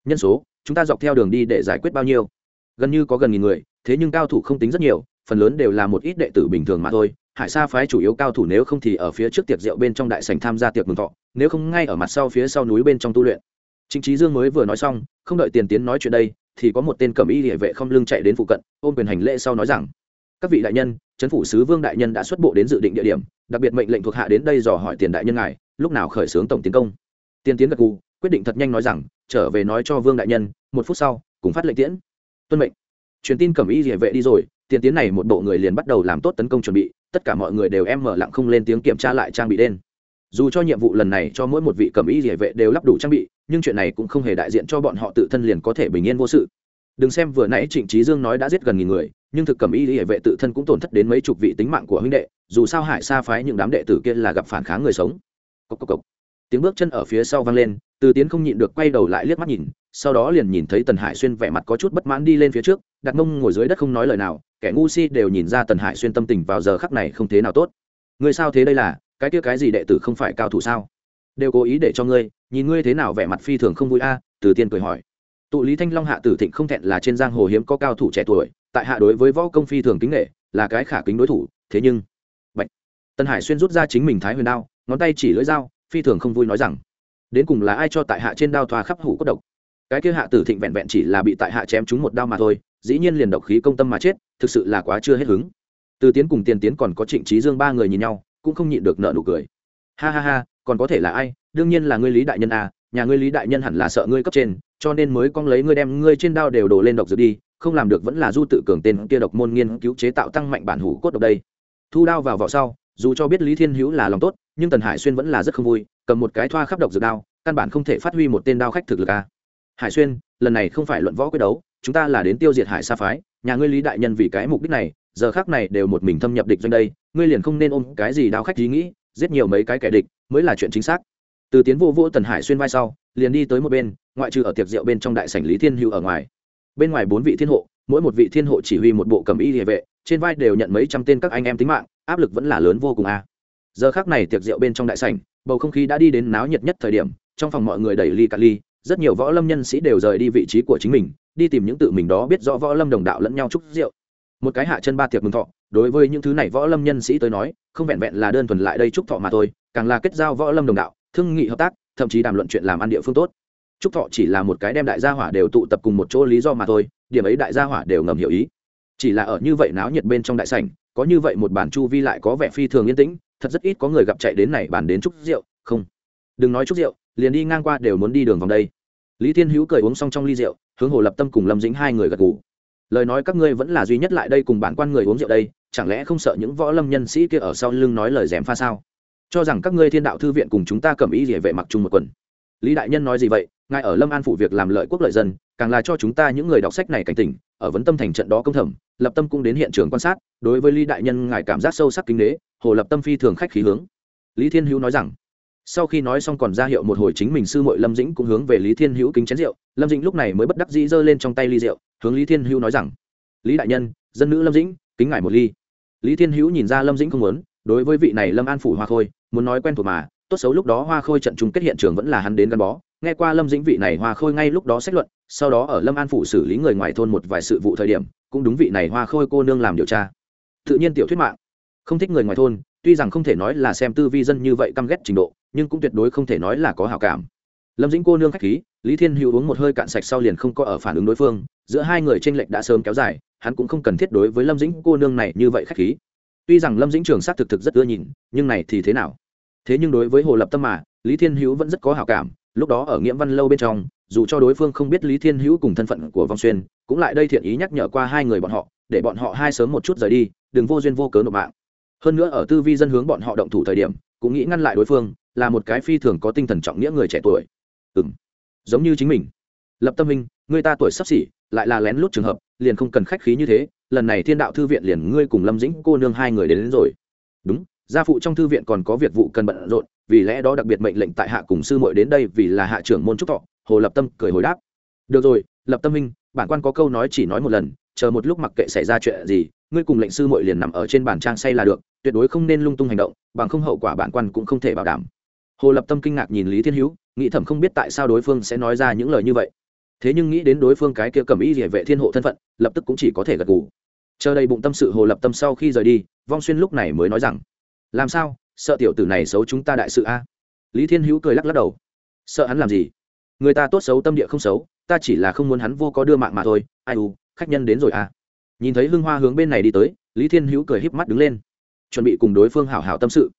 Nhân số, chúng ta dọc theo đường đi để giải quyết bao nhiêu? Gần như có gần nghìn người, thế nhưng cao thủ không tính rất nhiều, phần lớn đều là một ít đệ tử bình thường mà thôi. Hải sa phái chủ yếu cao thủ nếu không thì ở phía trước tiệc rượu bên trong đại sành tham gia tiệc mừng thọ, nếu không ngay ở mặt sau phía sau núi bên trong tu luyện. Trịnh trí dương mới vừa nói xong, không đợi tiền tiến nói chuyện đây, thì có một tên cẩm y địa vệ không lưng chạy đến phụ cận, ôm quyền hành lễ sau nói rằng, các vị đại nhân, trấn phủ sứ vương đại nhân đã xuất bộ đến dự định địa điểm, đặc biệt mệnh lệnh thuộc hạ đến đây dò hỏi tiền đại nhân ngài, lúc nào khởi xướng tổng tiến công? Tiên tiến gật gù, quyết định thật nhanh nói rằng trở về nói cho vương đại nhân một phút sau cùng phát lệnh tiễn. Tuân mệnh. Truyền tin cẩm y địa vệ đi rồi tiền tiến này một bộ người liền bắt đầu làm tốt tấn công chuẩn bị tất cả mọi người đều em mở lặng không lên tiếng kiểm tra lại trang bị đen. Dù cho nhiệm vụ lần này cho mỗi một vị cẩm y địa vệ đều lắp đủ trang bị nhưng chuyện này cũng không hề đại diện cho bọn họ tự thân liền có thể bình yên vô sự. Đừng xem vừa nãy trịnh trí dương nói đã giết gần nghìn người nhưng thực cẩm y địa vệ tự thân cũng tổn thất đến mấy chục vị tính mạng của huynh đệ dù sao hải sa phái những đám đệ tử kia là gặp phản kháng người sống. Cốc cốc cốc tiếng bước chân ở phía sau vang lên, từ tiến không nhịn được quay đầu lại liếc mắt nhìn, sau đó liền nhìn thấy tần hải xuyên vẻ mặt có chút bất mãn đi lên phía trước đặt mông ngồi dưới đất không nói lời nào, kẻ ngu si đều nhìn ra tần hải xuyên tâm tình vào giờ khắc này không thế nào tốt. Người sao thế đây là, cái kia cái gì đệ tử không phải cao thủ sao? Đều cố ý để cho ngươi, nhìn ngươi thế nào vẻ mặt phi thường không vui a à, từ tiên cười hỏi. Tụ lý thanh long hạ tử thịnh không thẹn là trên giang hồ hiếm có cao thủ trẻ tuổi, tại hạ đối với võ công phi thường kính nghệ là cái khả kính đối thủ, thế nhưng, Bạch. tần hải xuyên rút ra chính mình thái huyền đao, ngón tay chỉ lưỡi dao phi thường không vui nói rằng, đến cùng là ai cho tại hạ trên đao thoa khắp hủ cốt độc? Cái kia hạ tử thịnh vẹn vẹn chỉ là bị tại hạ chém trúng một đao mà thôi, dĩ nhiên liền độc khí công tâm mà chết, thực sự là quá chưa hết hứng. Từ tiến cùng tiền tiến còn có trịnh trí dương ba người nhìn nhau, cũng không nhịn được nợ nụ cười. Ha ha ha, còn có thể là ai? Đương nhiên là ngươi lý đại nhân à nhà ngươi lý đại nhân hẳn là sợ ngươi cấp trên, cho nên mới con lấy ngươi đem ngươi trên đao đều đổ lên độc dược đi, không làm được vẫn là du tự cường tên kia độc môn nghiên cứu chế tạo tăng mạnh bản hủ cốt độc đây. Thu đao vào vỏ sau, dù cho biết lý thiên hữu là lòng tốt nhưng tần hải xuyên vẫn là rất không vui, cầm một cái thoa khắp độc dược đao, căn bản không thể phát huy một tên đao khách thực lực a. Hải xuyên, lần này không phải luận võ quyết đấu, chúng ta là đến tiêu diệt hải sa phái, nhà ngươi lý đại nhân vì cái mục đích này, giờ khác này đều một mình thâm nhập địch doanh đây, ngươi liền không nên ôm cái gì đao khách ý nghĩ, giết nhiều mấy cái kẻ địch mới là chuyện chính xác. Từ tiến vô vô tần hải xuyên vai sau, liền đi tới một bên, ngoại trừ ở tiệc rượu bên trong đại sảnh lý thiên hữu ở ngoài. Bên ngoài bốn vị thiên hộ, mỗi một vị thiên hộ chỉ huy một bộ cầm y địa vệ, trên vai đều nhận mấy trăm tên các anh em tính mạng, áp lực vẫn là lớn vô cùng a giờ khác này tiệc rượu bên trong đại sảnh, bầu không khí đã đi đến náo nhiệt nhất thời điểm, trong phòng mọi người đẩy ly cả ly, rất nhiều võ lâm nhân sĩ đều rời đi vị trí của chính mình, đi tìm những tự mình đó biết rõ võ lâm đồng đạo lẫn nhau chúc rượu. Một cái hạ chân ba tiệc mừng thọ, đối với những thứ này võ lâm nhân sĩ tới nói, không vẹn vẹn là đơn thuần lại đây chúc thọ mà thôi, càng là kết giao võ lâm đồng đạo, thương nghị hợp tác, thậm chí đàm luận chuyện làm ăn địa phương tốt. Chúc thọ chỉ là một cái đem đại gia hỏa đều tụ tập cùng một chỗ lý do mà thôi, điểm ấy đại gia hỏa đều ngầm hiểu ý. Chỉ là ở như vậy náo nhiệt bên trong đại sảnh, có như vậy một bản chu vi lại có vẻ phi thường yên tĩnh thật rất ít có người gặp chạy đến này bàn đến chúc rượu, không. Đừng nói chúc rượu, liền đi ngang qua đều muốn đi đường vòng đây. Lý thiên hữu cười uống xong trong ly rượu, hướng hồ lập tâm cùng lâm dĩnh hai người gật gù. lời nói các ngươi vẫn là duy nhất lại đây cùng bản quan người uống rượu đây, chẳng lẽ không sợ những võ lâm nhân sĩ kia ở sau lưng nói lời dèm pha sao? Cho rằng các ngươi thiên đạo thư viện cùng chúng ta cầm ý địa vệ mặc chung một quần lý đại nhân nói gì vậy? Ngài ở lâm an phủ việc làm lợi quốc lợi dân, càng là cho chúng ta những người đọc sách này cảnh tỉnh, ở vấn tâm thành trận đó công thẩm, lập tâm cũng đến hiện trường quan sát, đối với lý đại nhân ngài cảm giác sâu sắc kính đế hồ lập tâm phi thường khách khí hướng. Lý thiên hữu nói rằng, sau khi nói xong còn ra hiệu một hồi chính mình sư mội lâm dĩnh cũng hướng về lý thiên hữu kính chén rượu, lâm dĩnh lúc này mới bất đắc dĩ giơ lên trong tay ly rượu, hướng lý thiên hữu nói rằng, lý đại nhân, dân nữ lâm dĩnh, kính ngài một ly. Lý thiên hữu nhìn ra lâm dĩnh không muốn, đối với vị này lâm an phủ hoa khôi, muốn nói quen thuộc mà tốt xấu lúc đó hoa khôi trận chung kết hiện trường vẫn là hắn đến gắn bó. Nghe qua lâm dĩnh vị này hoa khôi ngay lúc đó xét luận, sau đó ở lâm an phủ xử lý người ngoài thôn một vài sự vụ thời điểm, cũng đúng vị này hoa khôi cô nương làm điều tra. Tự nhiên tiểu thuyết mạng. Không thích người ngoài thôn, tuy rằng không thể nói là xem tư vi dân như vậy căm ghét trình độ, nhưng cũng tuyệt đối không thể nói là có hảo cảm. Lâm dĩnh cô nương khách khí, lý thiên hữu uống một hơi cạn sạch sau liền không có ở phản ứng đối phương, giữa hai người tranh lệch đã sớm kéo dài, hắn cũng không cần thiết đối với lâm dĩnh cô nương này như vậy khách khí. Tuy rằng lâm dĩnh trường s thực thực rất ưa nhìn, nhưng này thì thế nào? Thế nhưng đối với hồ lập tâm mà lý thiên hữu vẫn rất có hảo cảm lúc đó ở nghĩa văn lâu bên trong dù cho đối phương không biết lý thiên hữu cùng thân phận của vong xuyên cũng lại đây thiện ý nhắc nhở qua hai người bọn họ để bọn họ hai sớm một chút rời đi đừng vô duyên vô cớ nộp mạng. Hơn nữa ở tư vi dân hướng bọn họ động thủ thời điểm cũng nghĩ ngăn lại đối phương là một cái phi thường có tinh thần trọng nghĩa người trẻ tuổi. Ừ m giống như chính mình. Lập tâm minh người ta tuổi sắp xỉ lại là lén lút trường hợp liền không cần khách khí như thế lần này thiên đạo thư viện liền ngươi cùng lâm dĩnh cô nương hai người đến, đến rồi. Đúng gia phụ trong thư viện còn có việc vụ cần bận rộn, vì lẽ đó đặc biệt mệnh lệnh tại hạ cùng sư muội đến đây vì là hạ trưởng môn trúc thọ, hồ lập tâm cười hồi đáp. Được rồi, lập tâm minh, bản quan có câu nói chỉ nói một lần, chờ một lúc mặc kệ xảy ra chuyện gì, ngươi cùng lệnh sư muội liền nằm ở trên bàn trang say là được, tuyệt đối không nên lung tung hành động, bằng không hậu quả bản quan cũng không thể bảo đảm. Hồ lập tâm kinh ngạc nhìn lý thiên hữu, nghĩ thầm không biết tại sao đối phương sẽ nói ra những lời như vậy. Thế nhưng nghĩ đến đối phương cái kia cầm ý địa vệ thiên hộ thân phận, lập tức cũng chỉ có thể gật gù. Chờ đây bụng tâm sự hồ lập tâm sau khi rời đi, vong xuyên lúc này mới nói rằng làm sao? Sợ tiểu tử này xấu chúng ta đại sự a? Lý thiên hữu cười lắc lắc đầu. Sợ hắn làm gì? Người ta tốt xấu tâm địa không xấu, ta chỉ là không muốn hắn vô có đưa mạng mà thôi. Ai u, khách nhân đến rồi à nhìn thấy hưng hoa hướng bên này đi tới, lý thiên hữu cười híp mắt đứng lên. Chuẩn bị cùng đối phương hảo hảo tâm sự.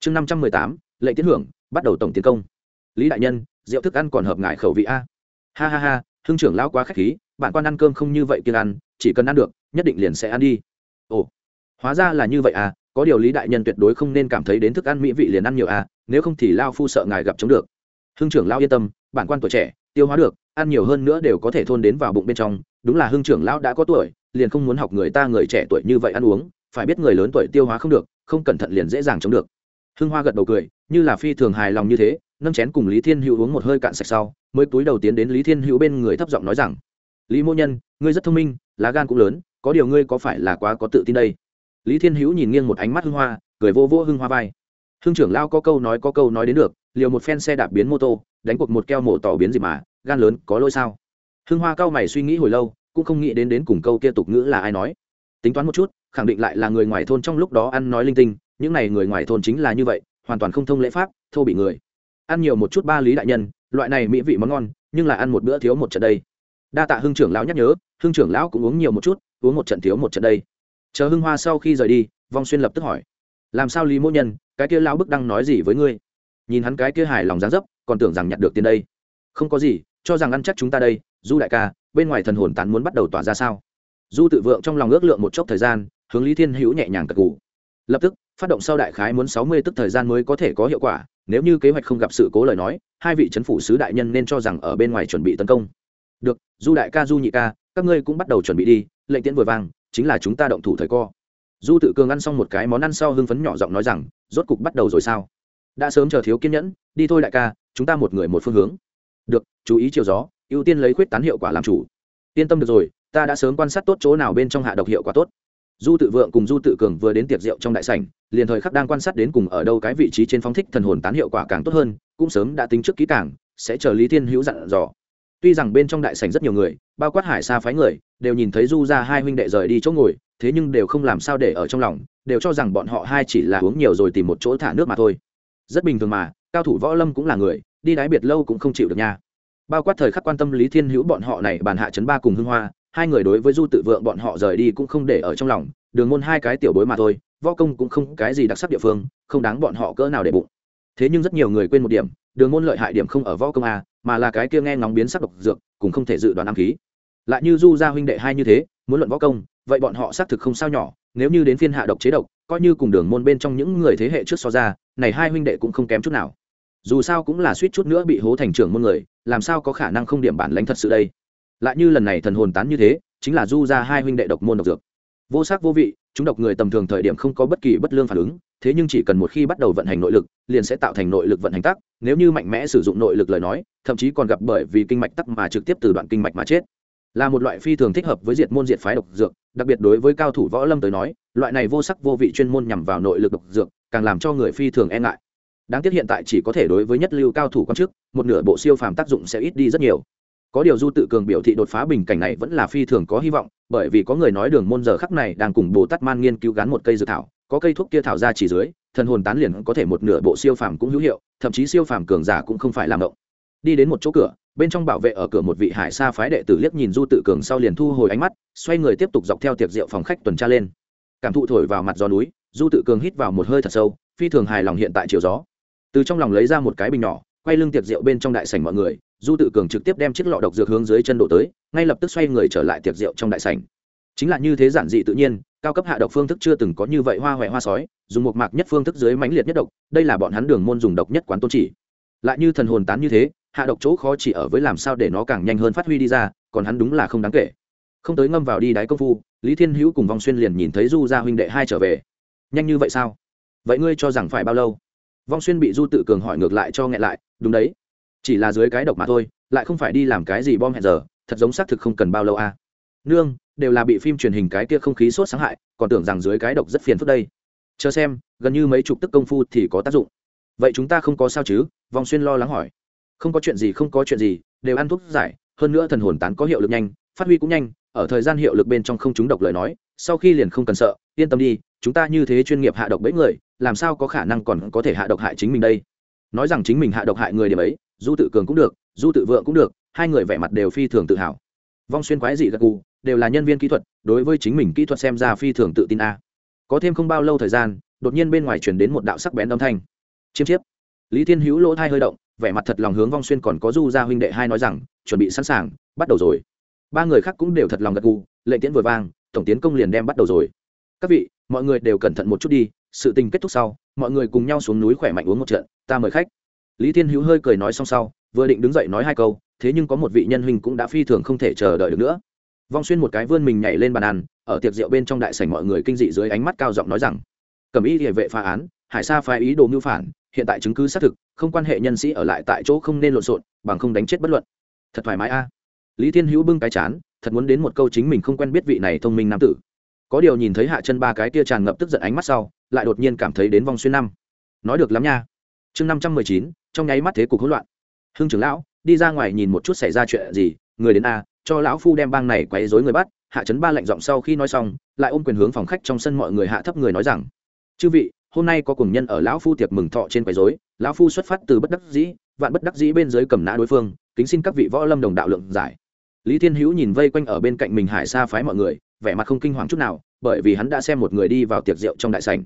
Chương năm trăm mười tám, lệnh tiến hưởng, bắt đầu tổng tiến công. Lý đại nhân, rượu thức ăn còn hợp ngại khẩu vị a. Ha ha ha, hưng trưởng lão quá k h á c h khí, bạn quan ăn cơm không như vậy kiên ăn, chỉ cần ăn được, nhất định liền sẽ ăn đi. Ồ, hóa ra là như vậy à có điều lý đại nhân tuyệt đối không nên cảm thấy đến thức ăn mỹ vị liền ăn nhiều à nếu không thì lao phu sợ ngài gặp chống được. Hưng trưởng lao yên tâm, bản quan tuổi trẻ, tiêu hóa được, ăn nhiều hơn nữa đều có thể thôn đến vào bụng bên trong. Đúng là hưng trưởng lão đã có tuổi, liền không muốn học người ta người trẻ tuổi như vậy ăn uống, phải biết người lớn tuổi tiêu hóa không được, không cẩn thận liền dễ dàng chống được. Hưng hoa gật đầu cười, như là phi thường hài lòng như thế, nâng chén cùng lý thiên hữu uống một hơi cạn sạch sau, mới túi đầu tiến đến lý thiên hữu bên người thấp giọng nói rằng, lý mô nhân, ngươi rất thông minh, lá gan cũng lớn, có điều ngươi có phải là quá có tự tin đây? Lý thiên hữu nhìn nghiêng một ánh mắt hưng hoa, cười vô vô hưng hoa vai. Hưng trưởng lao có câu nói có câu nói đến được, liều một phen xe đạp biến mô tô, đánh cuộc một keo mổ tỏ biến gì mà, gan lớn có lỗi sao? Hưng hoa cao mày suy nghĩ hồi lâu, cũng không nghĩ đến đến cùng câu kia tục ngữ là ai nói. Tính toán một chút, khẳng định lại là người ngoài thôn trong lúc đó ăn nói linh tinh, những này người ngoài thôn chính là như vậy, hoàn toàn không thông lễ pháp, thô bị người. Ăn nhiều một chút ba lý đại nhân, loại này mỹ vị món ngon, nhưng là ăn một bữa thiếu một trận đây. Đa tạ hưng trưởng lão nhắc nhớ, hưng trưởng lão cũng uống nhiều một chút, uống một trận thiếu một trận đây chờ hưng hoa sau khi rời đi, vong xuyên lập tức hỏi, làm sao lý mỗ nhân, cái kia lão bức đang nói gì với ngươi? Nhìn hắn cái kia hài lòng dáng dấp, còn tưởng rằng nhặt được tiền đây. Không có gì, cho rằng ăn chắc chúng ta đây, du đại ca, bên ngoài thần hồn tán muốn bắt đầu tỏa ra sao? Du tự vượng trong lòng ước lượng một chốc thời gian, hướng lý thiên hữu nhẹ nhàng cật cù lập tức, phát động sau đại khái muốn sáu mươi tức thời gian mới có thể có hiệu quả, nếu như kế hoạch không gặp sự cố lời nói, hai vị c phủ sứ đại nhân nên cho rằng ở bên ngoài chuẩn bị tấn công. Được, du đại ca, du nhị ca, các ngươi cũng bắt đầu chuẩn bị đi, lệnh tiễn vừa vang chính là chúng ta động thủ thời co. Du tự cường ăn xong một cái món ăn sau hưng phấn nhỏ giọng nói rằng, rốt cục bắt đầu rồi sao? Đã sớm chờ thiếu kiên nhẫn, đi thôi đại ca, chúng ta một người một phương hướng. Được, chú ý chiều gió, ưu tiên lấy khuyết tán hiệu quả làm chủ. Yên tâm được rồi, ta đã sớm quan sát tốt chỗ nào bên trong hạ độc hiệu quả tốt. Du tự vượng cùng du tự cường vừa đến tiệc rượu trong đại sảnh, liền thời khắc đang quan sát đến cùng ở đâu cái vị trí trên phóng thích thần hồn tán hiệu quả càng tốt hơn, cũng sớm đã tính trước kỹ càng, sẽ chờ lý thiên hữu dặn dò tuy rằng bên trong đại sảnh rất nhiều người, bao quát hải xa phái người, đều nhìn thấy du ra hai huynh đệ rời đi chỗ ngồi, thế nhưng đều không làm sao để ở trong lòng, đều cho rằng bọn họ hai chỉ là uống nhiều rồi tìm một chỗ thả nước mà thôi. Rất bình thường mà, cao thủ võ lâm cũng là người, đi đái biệt lâu cũng không chịu được nha. Bao quát thời khắc quan tâm lý thiên hữu bọn họ này bàn hạ chấn ba cùng hưng hoa, hai người đối với du tự vượng bọn họ rời đi cũng không để ở trong lòng, đường môn hai cái tiểu bối mà thôi, võ công cũng không cái gì đặc sắc địa phương, không đáng bọn họ cỡ nào để bụng. Thế nhưng rất nhiều người quên một điểm, đường môn lợi hại điểm không ở võ công a mà là cái kia nghe ngóng biến sắc độc dược, cũng không thể dự đoán ám khí. Lại như du gia huynh đệ hai như thế, muốn luận võ công, vậy bọn họ xác thực không sao nhỏ, nếu như đến phiên hạ độc chế độc, coi như cùng đường môn bên trong những người thế hệ trước so ra, này hai huynh đệ cũng không kém chút nào. Dù sao cũng là suýt chút nữa bị hố thành trưởng môn người, làm sao có khả năng không điểm bản lãnh thật sự đây? Lại như lần này thần hồn tán như thế, chính là du ra hai huynh đệ độc môn độc dược. Vô sắc vô vị, chúng độc người tầm thường thời điểm không có bất kỳ bất lương phản ứng thế nhưng chỉ cần một khi bắt đầu vận hành nội lực, liền sẽ tạo thành nội lực vận hành tắc, nếu như mạnh mẽ sử dụng nội lực lời nói, thậm chí còn gặp bởi vì kinh mạch tắc mà trực tiếp từ đoạn kinh mạch mà chết. Là một loại phi thường thích hợp với diệt môn diệt phái độc dược, đặc biệt đối với cao thủ võ lâm tới nói, loại này vô sắc vô vị chuyên môn nhằm vào nội lực độc dược, càng làm cho người phi thường e ngại. Đáng tiếc hiện tại chỉ có thể đối với nhất lưu cao thủ quan chức, một nửa bộ siêu phàm tác dụng sẽ ít đi rất nhiều. Có điều du tự cường biểu thị đột phá bình cảnh này vẫn là phi thường có hy vọng, bởi vì có người nói đường môn giờ khắc này đang cùng bồ tát man nghiên cứu gắn một cây dược thảo có cây thuốc kia thảo ra chỉ dưới, thần hồn tán liền có thể một nửa bộ siêu phàm cũng hữu hiệu, thậm chí siêu phàm cường giả cũng không phải làm động. Đi đến một chỗ cửa, bên trong bảo vệ ở cửa một vị hải sa phái đệ tử liếc nhìn du tự cường sau liền thu hồi ánh mắt, xoay người tiếp tục dọc theo tiệc rượu phòng khách tuần tra lên. Cảm thụ thổi vào mặt gió núi, du tự cường hít vào một hơi thật sâu, phi thường hài lòng hiện tại chiều gió. Từ trong lòng lấy ra một cái bình nhỏ, quay lưng tiệc rượu bên trong đại sảnh mọi người, du tự cường trực tiếp đem chiếc lọ độc dược hướng dưới chân đổ tới, ngay lập tức xoay người trở lại tiệc rượu trong đại sảnh chính là như thế giản dị tự nhiên, cao cấp hạ độc phương thức chưa từng có như vậy hoa huệ hoa sói, dùng một mạc nhất phương thức dưới mãnh liệt nhất độc, đây là bọn hắn đường môn dùng độc nhất quán tôn chỉ. Lại như thần hồn tán như thế, hạ độc chỗ khó chỉ ở với làm sao để nó càng nhanh hơn phát huy đi ra, còn hắn đúng là không đáng kể. Không tới ngâm vào đi đáy công phu, lý thiên hữu cùng vong xuyên liền nhìn thấy du gia huynh đệ hai trở về. Nhanh như vậy sao? Vậy ngươi cho rằng phải bao lâu? Vong xuyên bị du tự cường hỏi ngược lại cho nghẹn lại, đúng đấy. Chỉ là dưới cái độc mà thôi, lại không phải đi làm cái gì bom hẹn giờ, thật giống xác thực không cần bao lâu à. Nương đều là bị phim truyền hình cái kia không khí sốt sáng hại, còn tưởng rằng dưới cái độc rất phiền phức đây. Chờ xem, gần như mấy chục tức công phu thì có tác dụng. Vậy chúng ta không có sao chứ? Vòng xuyên lo lắng hỏi. Không có chuyện gì, không có chuyện gì, đều ăn thuốc giải, hơn nữa thần hồn tán có hiệu lực nhanh, phát huy cũng nhanh, ở thời gian hiệu lực bên trong không chúng độc lời nói, sau khi liền không cần sợ, yên tâm đi, chúng ta như thế chuyên nghiệp hạ độc bẫy người, làm sao có khả năng còn có thể hạ độc hại chính mình đây? Nói rằng chính mình hạ độc hại người điểm ấy, du tự cường cũng được, du tự vượng cũng được, hai người vẻ mặt đều phi thường tự hào vong xuyên quái dị gật gù, đều là nhân viên kỹ thuật, đối với chính mình kỹ thuật xem ra phi thường tự tin a. Có thêm không bao lâu thời gian, đột nhiên bên ngoài chuyển đến một đạo sắc bén âm thanh. Chiêm chiếp. Lý thiên hữu lỗ thai hơi động, vẻ mặt thật lòng hướng vong xuyên còn có du gia huynh đệ hai nói rằng, chuẩn bị sẵn sàng, bắt đầu rồi. Ba người khác cũng đều thật lòng gật gù lệnh tiễn vừa vang, tổng tiến công liền đem bắt đầu rồi. Các vị, mọi người đều cẩn thận một chút đi, sự tình kết thúc sau, mọi người cùng nhau xuống núi khỏe mạnh uống một trận, ta mời khách. Lý thiên hữu hơi cười nói xong sau, vừa định đứng dậy nói hai câu thế nhưng có một vị nhân huynh cũng đã phi thường không thể chờ đợi được nữa. Vong xuyên một cái vươn mình nhảy lên bàn ăn, ở tiệc rượu bên trong đại sảnh mọi người kinh dị dưới ánh mắt cao giọng nói rằng cầm ý địa vệ phá án, hải sa phái ý đồ mưu phản, hiện tại chứng cứ xác thực, không quan hệ nhân sĩ ở lại tại chỗ không nên lộn xộn, bằng không đánh chết bất luận. Thật thoải mái a. Lý thiên hữu bưng cái chán, thật muốn đến một câu chính mình không quen biết vị này thông minh nam tử. Có điều nhìn thấy hạ chân ba cái tia tràn ngập tức giận ánh mắt sau, lại đột nhiên cảm thấy đến vong xuyên năm. Nói được lắm nha. Chương năm trăm mười chín, trong nháy mắt thế cục hỗn loạn. Hưng trưởng lão đi ra ngoài nhìn một chút xảy ra chuyện gì, người đến a, cho lão phu đem bang này quấy dối người bắt, hạ chấn ba lạnh giọng sau khi nói xong, lại ôm quyền hướng phòng khách trong sân mọi người hạ thấp người nói rằng, chư vị, hôm nay có cùng nhân ở lão phu tiệc mừng thọ trên quấy dối lão phu xuất phát từ bất đắc dĩ, vạn bất đắc dĩ bên dưới cầm nã đối phương, kính xin các vị võ lâm đồng đạo lượng giải. Lý thiên hữu nhìn vây quanh ở bên cạnh mình hải xa phái mọi người, vẻ mặt không kinh hoàng chút nào, bởi vì hắn đã xem một người đi vào tiệc rượu trong đại sảnh.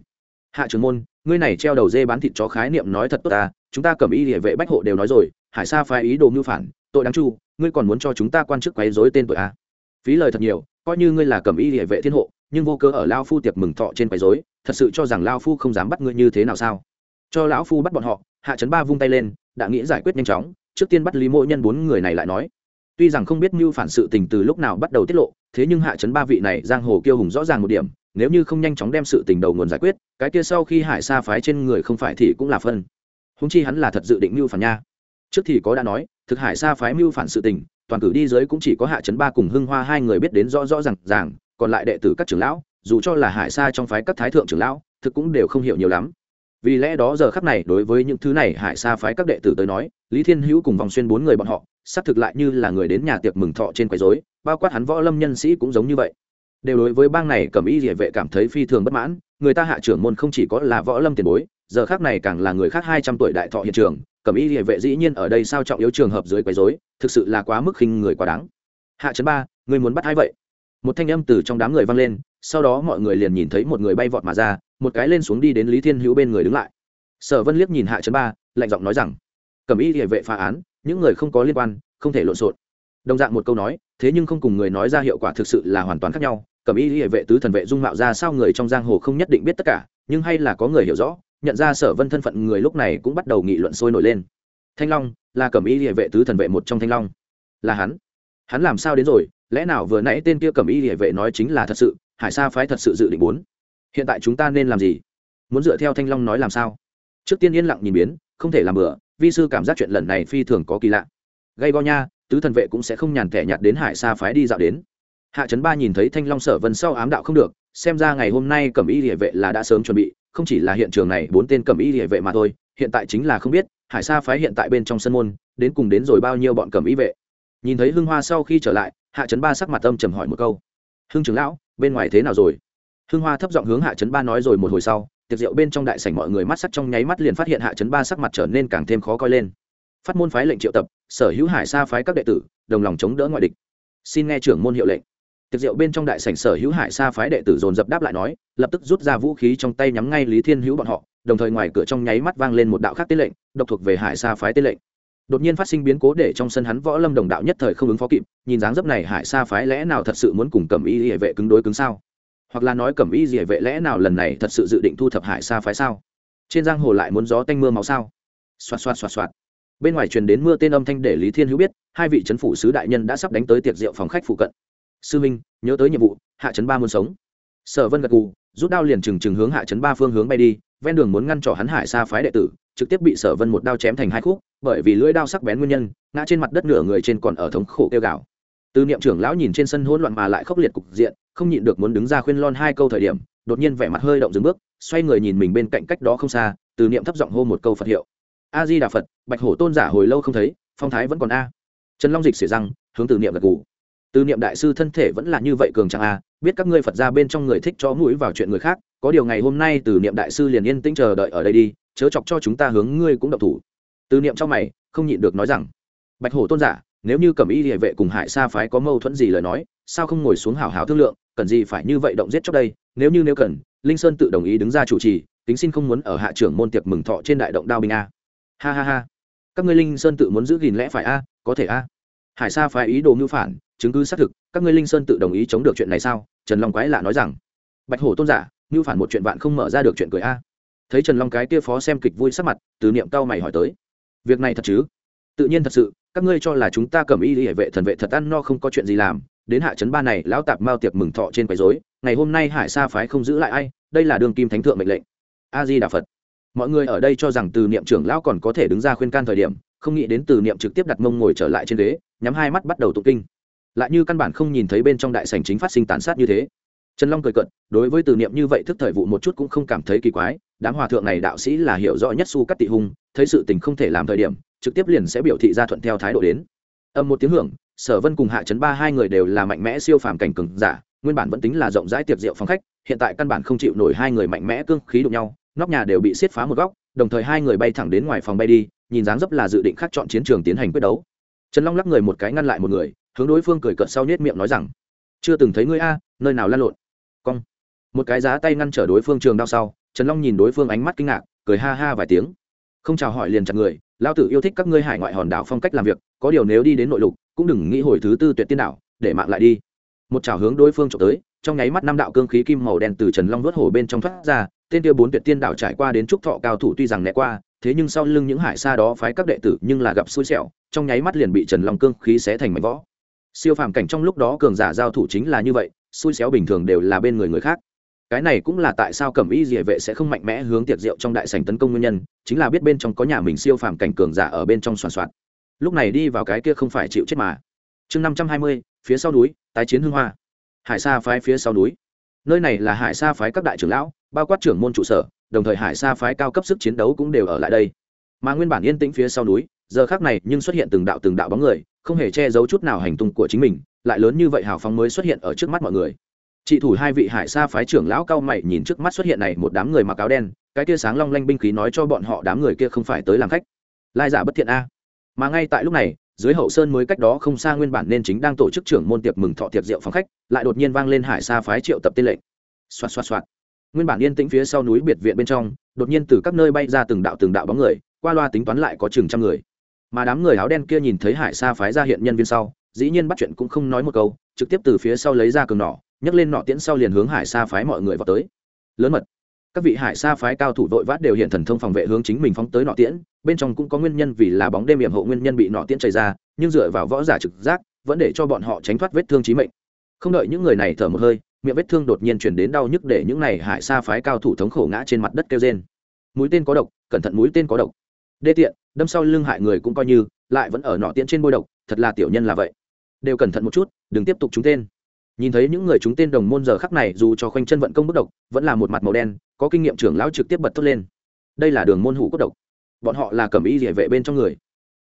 Hạ trưởng môn, ngươi này treo đầu dê bán thịt chó khái niệm nói thật tốt ta, chúng ta cầm y địa vệ bách hộ đều nói rồi hải sa phái ý đồ mưu phản, tội đáng chu, ngươi còn muốn cho chúng ta quan chức quấy rối tên tội a à? phí lời thật nhiều, coi như ngươi là cầm y địa vệ thiên hộ, nhưng vô cơ ở lao phu tiệc mừng thọ trên quấy rối, thật sự cho rằng lao phu không dám bắt ngươi như thế nào sao? Cho lão phu bắt bọn họ, hạ trấn ba vung tay lên, đã nghĩ giải quyết nhanh chóng, trước tiên bắt lý Mỗ nhân bốn người này lại nói. Tuy rằng không biết mưu phản sự tình từ lúc nào bắt đầu tiết lộ, thế nhưng hạ trấn ba vị này giang hồ kiêu hùng rõ ràng một điểm, nếu như không nhanh chóng đem sự tình đầu nguồn giải quyết, cái kia sau khi hải sa phái trên người không phải thì cũng là phân. Húng chi hắn là thật dự định mưu phản nha trước thì có đã nói, thực hải sa phái mưu phản sự tình, toàn cử đi giới cũng chỉ có hạ trấn ba cùng hưng hoa hai người biết đến rõ rõ r à n g ràng, còn lại đệ tử các trưởng lão, dù cho là hải sa trong phái các thái thượng trưởng lão, thực cũng đều không hiểu nhiều lắm. Vì lẽ đó giờ khắc này đối với những thứ này hải sa phái các đệ tử tới nói, lý thiên hữu cùng vòng xuyên bốn người bọn họ, xác thực lại như là người đến nhà tiệc mừng thọ trên quấy dối bao quát hắn võ lâm nhân sĩ cũng giống như vậy. Đều đối với bang này cầm y địa vệ cảm thấy phi thường bất mãn, người ta hạ trưởng môn không chỉ có là võ lâm tiền bối, giờ khác này càng là người khác hai trăm tuổi đại thọ hiện trường Cẩm y địa vệ dĩ nhiên ở đây sao trọng yếu trường hợp dưới quấy dối thực sự là quá mức khinh người quá đáng. Hạ chấn ba người muốn bắt ai vậy? Một thanh âm từ trong đám người vang lên, sau đó mọi người liền nhìn thấy một người bay vọt mà ra, một cái lên xuống đi đến lý thiên hữu bên người đứng lại. Sở vân liếc nhìn hạ chấn ba, lạnh giọng nói rằng, Cẩm y địa vệ phá án, những người không có liên quan, không thể lộn xộn. Đồng dạng một câu nói, thế nhưng không cùng người nói ra hiệu quả thực sự là hoàn toàn khác nhau. Cẩm y địa vệ tứ thần vệ dung mạo ra sao người trong giang hồ không nhất định biết tất cả, nhưng hay là có người hiểu rõ nhận ra sở vân thân phận người lúc này cũng bắt đầu nghị luận sôi nổi lên. Thanh long, là cẩm y địa vệ tứ thần vệ một trong thanh long. Là hắn. Hắn làm sao đến rồi? Lẽ nào vừa nãy tên kia cẩm y địa vệ nói chính là thật sự, hải sa phái thật sự dự định muốn? Hiện tại chúng ta nên làm gì? Muốn dựa theo thanh long nói làm sao? Trước tiên yên lặng nhìn biến, không thể làm bừa, vi sư cảm giác chuyện lần này phi thường có kỳ lạ. Gây go nha, tứ thần vệ cũng sẽ không nhàn thẻ nhạt đến hải sa phái đi dạo đến hạ trấn ba nhìn thấy thanh long sở vân sau ám đạo không được, xem ra ngày hôm nay cẩm y địa vệ là đã sớm chuẩn bị, không chỉ là hiện trường này, bốn tên cẩm y địa vệ mà thôi, hiện tại chính là không biết, hải sa phái hiện tại bên trong sân môn, đến cùng đến rồi bao nhiêu bọn cẩm y vệ. Nhìn thấy hưng hoa sau khi trở lại, hạ trấn ba sắc mặt âm trầm hỏi một câu. Hưng trưởng lão, bên ngoài thế nào rồi? Hưng hoa thấp giọng hướng hạ trấn ba nói rồi một hồi sau, tiệc rượu bên trong đại sảnh mọi người mắt sắc trong nháy mắt liền phát hiện hạ trấn ba sắc mặt trở nên càng thêm khó coi lên. Phát môn phái lệnh triệu tập, sở hữu hải sa phái các đệ tử, đồng lòng chống đỡ ngoại địch. Xin nghe trưởng môn hiệu lệnh tiệc rượu bên trong đại sảnh sở hữu hải sa phái đệ tử dồn dập đáp lại nói, lập tức rút ra vũ khí trong tay nhắm ngay lý thiên hữu bọn họ, đồng thời ngoài cửa trong nháy mắt vang lên một đạo khác tên lệnh, độc thuộc về hải sa phái tên lệnh. Đột nhiên phát sinh biến cố để trong sân hắn võ lâm đồng đạo nhất thời không ứng phó kịp, nhìn dáng dấp này hải sa phái lẽ nào thật sự muốn cùng cẩm y địa vệ cứng đối cứng sao? Hoặc là nói cẩm y địa vệ lẽ nào lần này thật sự dự định thu thập hải sa phái sao? Trên giang hồ lại muốn gió tanh mưa máu sao? Xoạt xoạt xoạt xoạt. Bên ngoài truyền đến mưa tên âm thanh để lý thiên hữu biết, hai vị c phủ sứ đại nhân đã sắp đánh tới tiệc rượu phòng khách phụ cận sư minh, nhớ tới nhiệm vụ, hạ chấn ba muốn sống. Sở vân gật gù, rút đao liền trừng trừng hướng hạ chấn ba phương hướng bay đi, ven đường muốn ngăn trở hắn hải xa phái đệ tử, trực tiếp bị sở vân một đao chém thành hai khúc, bởi vì lưỡi đao sắc bén nguyên nhân, ngã trên mặt đất nửa người trên còn ở thống khổ kêu gào. Từ niệm trưởng lão nhìn trên sân hỗn loạn mà lại khốc liệt cục diện, không nhịn được muốn đứng ra khuyên lon hai câu thời điểm, đột nhiên vẻ mặt hơi động dừng bước, xoay người nhìn mình bên cạnh cách đó không xa, từ niệm thấp giọng hô một câu phật hiệu. A di đà phật, bạch hổ tôn giả hồi lâu không thấy, phong thái vẫn còn a. Trần long dịch xỉa răng, hướng từ niệm gật gù từ niệm đại sư thân thể vẫn là như vậy cường chẳng a à, biết các ngươi phật gia bên trong người thích chó mũi vào chuyện người khác, có điều ngày hôm nay từ niệm đại sư liền yên tĩnh chờ đợi ở đây đi, chớ chọc cho chúng ta hướng ngươi cũng động thủ. Từ niệm trong mày, không nhịn được nói rằng, bạch hổ tôn giả, nếu như cẩm y Liễu vệ cùng hải sa phái có mâu thuẫn gì lời nói, sao không ngồi xuống hào hào thương lượng, cần gì phải như vậy động giết trước đây? Nếu như nếu cần, linh sơn tự đồng ý đứng ra chủ trì tính xin không muốn ở hạ trưởng môn tiệc mừng thọ trên đại động đao binh a. Ha ha ha. Các ngươi linh sơn tự muốn giữ gìn lẽ phải a, có thể a. Hải sa phái ý đồ mưu phản chứng cứ xác thực, các ngươi linh sơn tự đồng ý chống được chuyện này sao? Trần long quái lạ nói rằng. Bạch hổ tôn giả như phản một chuyện vạn không mở ra được chuyện cười a. Thấy trần long cái kia phó xem kịch vui sắc mặt, từ niệm cao mày hỏi tới. Việc này thật chứ? Tự nhiên thật sự, các ngươi cho là chúng ta cầm y hệ vệ thần vệ thật ăn no không có chuyện gì làm. Đến hạ trấn ba này, lão tạp mao tiệc mừng thọ trên quấy rối, ngày hôm nay hải sa phái không giữ lại ai, đây là đường kim thánh thượng mệnh lệnh. A di đà phật. Mọi người ở đây cho rằng từ niệm trưởng lão còn có thể đứng ra khuyên can thời điểm, không nghĩ đến từ niệm trực tiếp đặt mông ngồi trở lại trên ghế, nhắm hai mắt bắt đầu tụng kinh lại như căn bản không nhìn thấy bên trong đại sảnh chính phát sinh tàn sát như thế. Trần long cười cận đối với từ niệm như vậy thức thời vụ một chút cũng không cảm thấy kỳ quái, đám hòa thượng này đạo sĩ là hiểu rõ nhất su cắt tị hung, thấy sự tình không thể làm thời điểm, trực tiếp liền sẽ biểu thị ra thuận theo thái độ đến. Âm một tiếng hưởng, sở vân cùng hạ chấn ba hai người đều là mạnh mẽ siêu phàm cảnh cừng giả, nguyên bản vẫn tính là rộng rãi tiệc rượu phòng khách, hiện tại căn bản không chịu nổi hai người mạnh mẽ cương khí đụng nhau, nóc nhà đều bị xiết phá một góc, đồng thời hai người bay thẳng đến ngoài phòng bay đi, nhìn dáng dấp là dự định khắc chọn chiến trường tiến hành quyết đấu. Trần long lắc người một cái ngăn lại một người hướng đối phương cười cợt sau nhếch miệng nói rằng, chưa từng thấy ngươi a, nơi nào lan lộn. Cong. Một cái giá tay ngăn trở đối phương trường đao sau, trần long nhìn đối phương ánh mắt kinh ngạc, cười ha ha vài tiếng. Không chào hỏi liền chặt người lao tử yêu thích các ngươi hải ngoại hòn đảo phong cách làm việc, có điều nếu đi đến nội lục, cũng đừng nghĩ hồi thứ tư tuyệt tiên đảo, để mạng lại đi. Một chào hướng đối phương trộm tới, trong nháy mắt năm đạo cương khí kim màu đen từ trần long vớt hổ bên trong thoát ra, tên kia bốn tuyệt tiên đảo trải qua đến trúc thọ cao thủ tuy rằng né qua, thế nhưng sau lưng những hải xa đó phái các đệ tử nhưng là gặp xui xẻo, trong nháy mắt liền bị trần long cương khí xé thành mảnh võ siêu phàm cảnh trong lúc đó cường giả giao thủ chính là như vậy, xui xéo bình thường đều là bên người người khác. Cái này cũng là tại sao cẩm y địa vệ sẽ không mạnh mẽ hướng tiệc rượu trong đại sành tấn công nguyên nhân, chính là biết bên trong có nhà mình siêu phàm cảnh cường giả ở bên trong soàn soạt lúc này đi vào cái kia không phải chịu chết mà. Chương năm trăm hai mươi, phía sau núi, tái chiến hương hoa. Hải sa phái phía sau núi. Nơi này là hải sa phái các đại trưởng lão, bao quát trưởng môn trụ sở, đồng thời hải sa phái cao cấp sức chiến đấu cũng đều ở lại đây. Mà nguyên bản yên tĩnh phía sau núi, giờ khác này nhưng xuất hiện từng đạo từng đạo bóng người không hề che giấu chút nào hành tung của chính mình, lại lớn như vậy hào phóng mới xuất hiện ở trước mắt mọi người. Chị thủ hai vị hải sa phái trưởng lão cao mày nhìn trước mắt xuất hiện này một đám người mặc áo đen, cái tia sáng long lanh binh khí nói cho bọn họ đám người kia không phải tới làm khách. Lai giả bất thiện a. Mà ngay tại lúc này, dưới hậu sơn mới cách đó không xa nguyên bản nên chính đang tổ chức trưởng môn tiệc mừng thọ tiệc rượu phòng khách, lại đột nhiên vang lên hải sa phái triệu tập tên lệnh. Xoạt xoạt xoạt. Nguyên bản yên tĩnh phía sau núi biệt viện bên trong, đột nhiên từ các nơi bay ra từng đạo từng đạo bóng người, qua loa tính toán lại có chừng trăm người mà đám người áo đen kia nhìn thấy hải sa phái ra hiện nhân viên sau, dĩ nhiên bắt chuyện cũng không nói một câu, trực tiếp từ phía sau lấy ra cường nỏ, nhấc lên nọ tiễn sau liền hướng hải sa phái mọi người vào tới. Lớn mật, các vị hải sa phái cao thủ vội vát đều hiện thần thông phòng vệ hướng chính mình phóng tới nọ tiễn, bên trong cũng có nguyên nhân vì là bóng đêm hiểm hộ nguyên nhân bị nọ tiễn chảy ra, nhưng dựa vào võ giả trực giác, vẫn để cho bọn họ tránh thoát vết thương chí mệnh. Không đợi những người này thở một hơi, miệng vết thương đột nhiên chuyển đến đau nhức để những này hải sa phái cao thủ thống khổ ngã trên mặt đất kêu rên. Mũi tên có độc, cẩn thận mũi tên có độc. Đê tiện đâm sau lưng hại người cũng coi như, lại vẫn ở nọ tiễn trên bôi độc, thật là tiểu nhân là vậy. Đều cẩn thận một chút, đừng tiếp tục trúng tên. Nhìn thấy những người chúng tên đồng môn giờ khắc này, dù cho khoanh chân vận công bất độc, vẫn là một mặt màu đen, có kinh nghiệm trưởng lão trực tiếp bật thốt lên. Đây là đường môn hủ cốt độc. Bọn họ là cầm ý địa vệ bên trong người.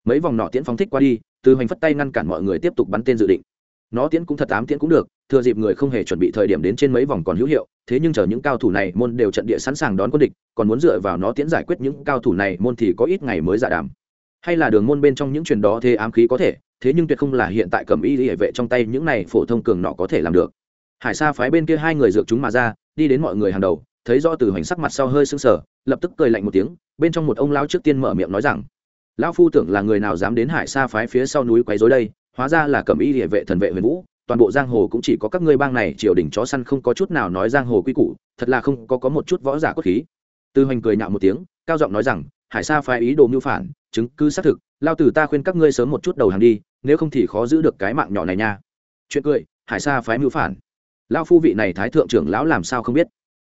Mấy vòng nọ tiễn phóng thích qua đi, từ hoành phất tay ngăn cản mọi người tiếp tục bắn tên dự định nó tiễn cũng thật tám tiễn cũng được, thừa dịp người không hề chuẩn bị thời điểm đến trên mấy vòng còn hữu hiệu, thế nhưng chờ những cao thủ này môn đều trận địa sẵn sàng đón quân địch, còn muốn dựa vào nó tiễn giải quyết những cao thủ này môn thì có ít ngày mới giả đàm. Hay là đường môn bên trong những truyền đó thế ám khí có thể, thế nhưng tuyệt không là hiện tại cầm y hệ vệ trong tay những này phổ thông cường nọ có thể làm được. Hải sa phái bên kia hai người dược chúng mà ra, đi đến mọi người hàng đầu, thấy do từ hoành sắc mặt sau hơi sưng sờ, lập tức cười lạnh một tiếng, bên trong một ông lão trước tiên mở miệng nói rằng, lão phu tưởng là người nào dám đến hải sa phái phía sau núi quấy rối đây hóa ra là cẩm y địa vệ thần vệ huyền vũ, toàn bộ giang hồ cũng chỉ có các ngươi bang này triều đình chó săn không có chút nào nói giang hồ quy củ, thật là không có có một chút võ giả cốt khí. Tư hoành cười nhạo một tiếng, cao giọng nói rằng, hải sa phái ý đồ mưu phản, chứng cứ xác thực, lao tử ta khuyên các ngươi sớm một chút đầu hàng đi, nếu không thì khó giữ được cái mạng nhỏ này nha. Chuyện cười, hải sa phái mưu phản. Lao phu vị này thái thượng trưởng lão làm sao không biết?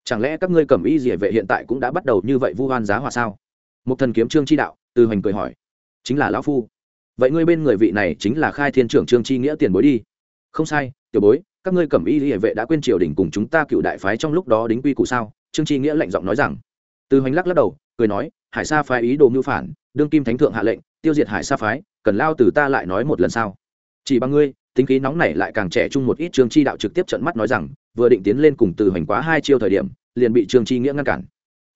Chẳng lẽ các ngươi cầm y dỉa vệ hiện tại cũng đã bắt đầu như vậy vu hoan giá hòa sao? Một thần kiếm trương chi đạo, Tư hoành cười hỏi. Chính là lão phu vậy ngươi bên người vị này chính là khai thiên trưởng trương chi nghĩa tiền bối đi. Không sai, tiểu bối, các ngươi cẩm y hệ vệ đã quên triều đình cùng chúng ta cựu đại phái trong lúc đó đính quy cụ sao? Trương chi nghĩa lạnh giọng nói rằng. Từ hoành lắc lắc đầu, cười nói, hải sa phái ý đồ mưu phản, đương kim thánh thượng hạ lệnh, tiêu diệt hải sa phái, cần lao từ ta lại nói một lần sao? Chỉ bằng ngươi, tính khí nóng này lại càng trẻ chung một ít trương chi đạo trực tiếp trận mắt nói rằng, vừa định tiến lên cùng từ hoành quá hai chiêu thời điểm, liền bị trương chi nghĩa ngăn cản.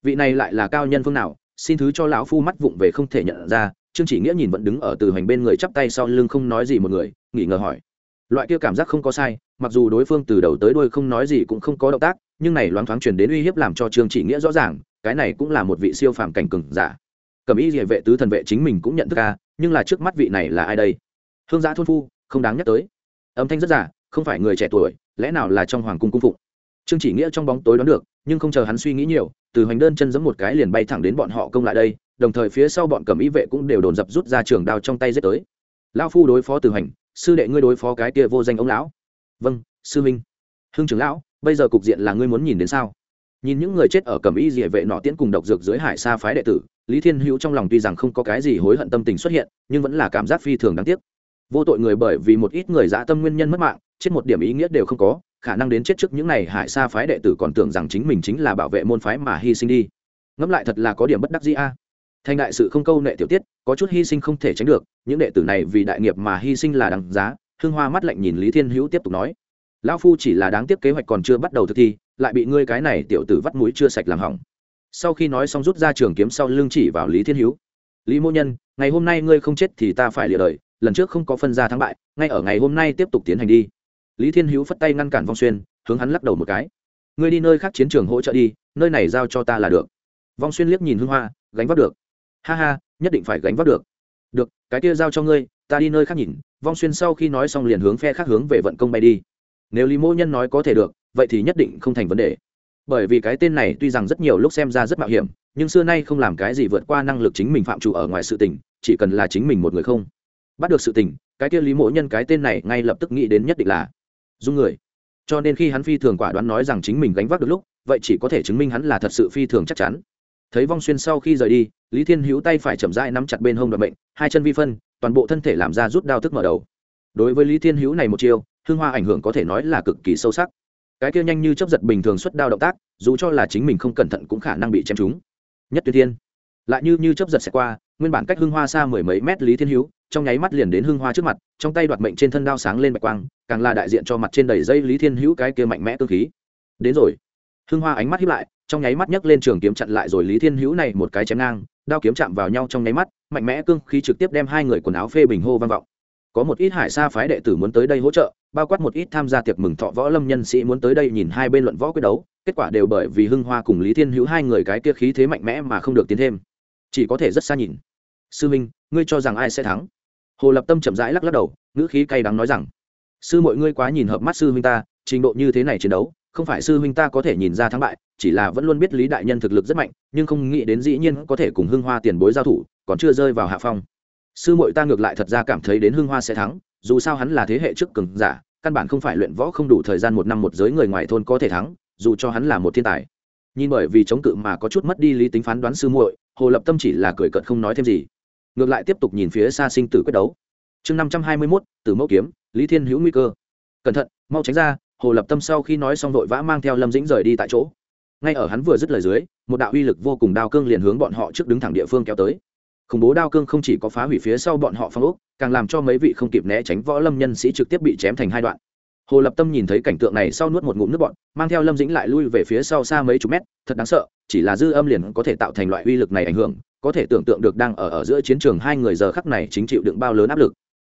Vị này lại là cao nhân phương nào, xin thứ cho lão phu mắt vụng về không thể nhận ra trương chỉ nghĩa nhìn vẫn đứng ở từ hoành bên người chắp tay sau lưng không nói gì một người nghỉ ngờ hỏi. Loại kia cảm giác không có sai, mặc dù đối phương từ đầu tới đuôi không nói gì cũng không có động tác, nhưng này loáng thoáng truyền đến uy hiếp làm cho trương chỉ nghĩa rõ ràng, cái này cũng là một vị siêu phàm cảnh cừng giả. Cầm ý địa vệ tứ thần vệ chính mình cũng nhận thức ra nhưng là trước mắt vị này là ai đây? Hương giã thôn phu, không đáng nhắc tới. Âm thanh rất giả, không phải người trẻ tuổi, lẽ nào là trong hoàng cung cung phụng? Trương chỉ nghĩa trong bóng tối đoán được, nhưng không chờ hắn suy nghĩ nhiều, từ hoành đơn chân giẫm một cái liền bay thẳng đến bọn họ công lại đây đồng thời phía sau bọn cầm ý vệ cũng đều đồn dập rút ra trường đao trong tay giết tới. Lao phu đối phó từ hành, sư đệ ngươi đối phó cái kia vô danh ông lão. Vâng sư minh hưng trưởng lão, bây giờ cục diện là ngươi muốn nhìn đến sao? Nhìn những người chết ở cầm y địa vệ nọ tiễn cùng độc dược dưới hải xa phái đệ tử, lý thiên hữu trong lòng tuy rằng không có cái gì hối hận tâm tình xuất hiện, nhưng vẫn là cảm giác phi thường đáng tiếc. Vô tội người bởi vì một ít người dã tâm nguyên nhân mất mạng, chết một điểm ý nghĩa đều không có, khả năng đến chết trước những này hải xa phái đệ tử còn tưởng rằng chính mình chính là bảo vệ môn phái mà hy sinh đi. Ngẫm lại thật là có điểm bất đắc dĩ a thành đại sự không câu nệ tiểu tiết, có chút hy sinh không thể tránh được, những đệ tử này vì đại nghiệp mà hy sinh là đằng giá, hương hoa mắt lạnh nhìn lý thiên hữu tiếp tục nói. Lão phu chỉ là đáng tiếc kế hoạch còn chưa bắt đầu thực thi, lại bị ngươi cái này tiểu tử vắt mũi chưa sạch làm hỏng. Sau khi nói xong rút ra trường kiếm sau lưng chỉ vào lý thiên hữu. Lý mô nhân, ngày hôm nay ngươi không chết thì ta phải lịa đời, lần trước không có phân ra thắng bại, ngay ở ngày hôm nay tiếp tục tiến hành đi. Lý thiên hữu phất tay ngăn cản vong xuyên, hướng hắn lắc đầu một cái. Ngươi đi nơi khác chiến trường hỗ trợ đi, nơi này giao cho ta là được. Vong xuyên liếc nhìn hương hoa, gánh vác được ha ha, nhất định phải gánh vác được. Được, cái kia giao cho ngươi, ta đi nơi khác nhìn, vong xuyên sau khi nói xong liền hướng phe khác hướng về vận công bay đi. Nếu lý mô nhân nói có thể được, vậy thì nhất định không thành vấn đề. Bởi vì cái tên này tuy rằng rất nhiều lúc xem ra rất mạo hiểm, nhưng xưa nay không làm cái gì vượt qua năng lực chính mình phạm chủ ở ngoài sự tình, chỉ cần là chính mình một người không bắt được sự tình, cái kia lý Mỗ nhân cái tên này ngay lập tức nghĩ đến nhất định là dung người. Cho nên khi hắn phi thường quả đoán nói rằng chính mình gánh vác được lúc, vậy chỉ có thể chứng minh hắn là thật sự phi thường chắc chắn. Thấy vong xuyên sau khi rời đi lý thiên hữu tay phải chậm rãi nắm chặt bên hông đoạn bệnh hai chân vi phân, toàn bộ thân thể làm ra rút đao tức mở đầu. Đối với lý thiên hữu này một chiêu, hương hoa ảnh hưởng có thể nói là cực kỳ sâu sắc. Cái kia nhanh như chấp giật bình thường xuất đao động tác, dù cho là chính mình không cẩn thận cũng khả năng bị chém trúng. Nhất tuyệt thiên. Lại như như chấp giật sẽ qua, nguyên bản cách hương hoa xa mười mấy mét lý thiên hữu, trong nháy mắt liền đến hương hoa trước mặt, trong tay đoạt mệnh trên thân đao sáng lên bạch quang, càng là đại diện cho mặt trên đầy dây lý thiên hữu cái kia mạnh mẽ cơ khí. Đến rồi. Hương hoa ánh mắt hiếp lại, trong nháy mắt nhấc lên trường kiếm chặn lại rồi lý thiên hữu này một cái chém ngang đao kiếm chạm vào nhau trong nháy mắt, mạnh mẽ cương khí trực tiếp đem hai người quần áo phê bình hô vang vọng. Có một ít hải sa phái đệ tử muốn tới đây hỗ trợ, bao quát một ít tham gia tiệc mừng thọ võ lâm nhân sĩ muốn tới đây nhìn hai bên luận võ quyết đấu, kết quả đều bởi vì hưng hoa cùng lý thiên hữu hai người cái kia khí thế mạnh mẽ mà không được tiến thêm. Chỉ có thể rất xa nhìn. Sư minh, ngươi cho rằng ai sẽ thắng? Hồ lập tâm chậm rãi lắc lắc đầu, ngữ khí cay đắng nói rằng, sư mọi ngươi quá nhìn hợp mắt sư huynh ta, trình độ như thế này chiến đấu, không phải sư huynh ta có thể nhìn ra thắng bại chỉ là vẫn luôn biết lý đại nhân thực lực rất mạnh, nhưng không nghĩ đến dĩ nhiên có thể cùng hưng hoa tiền bối giao thủ, còn chưa rơi vào hạ phong. Sư Mội ta ngược lại thật ra cảm thấy đến hưng hoa sẽ thắng, dù sao hắn là thế hệ trước cường giả, căn bản không phải luyện võ không đủ thời gian một năm một giới người ngoài thôn có thể thắng, dù cho hắn là một thiên tài. Nhìn bởi vì chống cự mà có chút mất đi lý tính phán đoán sư muội, hồ lập tâm chỉ là cười cợt không nói thêm gì. Ngược lại tiếp tục nhìn phía xa sinh tử quyết đấu. Chương năm trăm hai mươi mốt từ mẫu kiếm, lý thiên hữu nguy cơ. Cẩn thận, mau tránh ra, hồ lập tâm sau khi nói xong vội vã mang theo lâm dĩnh rời đi tại chỗ ngay ở hắn vừa dứt lời dưới, một đạo uy lực vô cùng đao cương liền hướng bọn họ trước đứng thẳng địa phương kéo tới. Khủng bố đao cương không chỉ có phá hủy phía sau bọn họ phong ốc, càng làm cho mấy vị không kịp né tránh võ lâm nhân sĩ trực tiếp bị chém thành hai đoạn. Hồ lập tâm nhìn thấy cảnh tượng này sau nuốt một ngụm nước bọn mang theo lâm dĩnh lại lui về phía sau xa mấy chục mét, thật đáng sợ, chỉ là dư âm liền có thể tạo thành loại uy lực này ảnh hưởng, có thể tưởng tượng được đang ở ở giữa chiến trường hai người giờ khắc này chính chịu đựng bao lớn áp lực.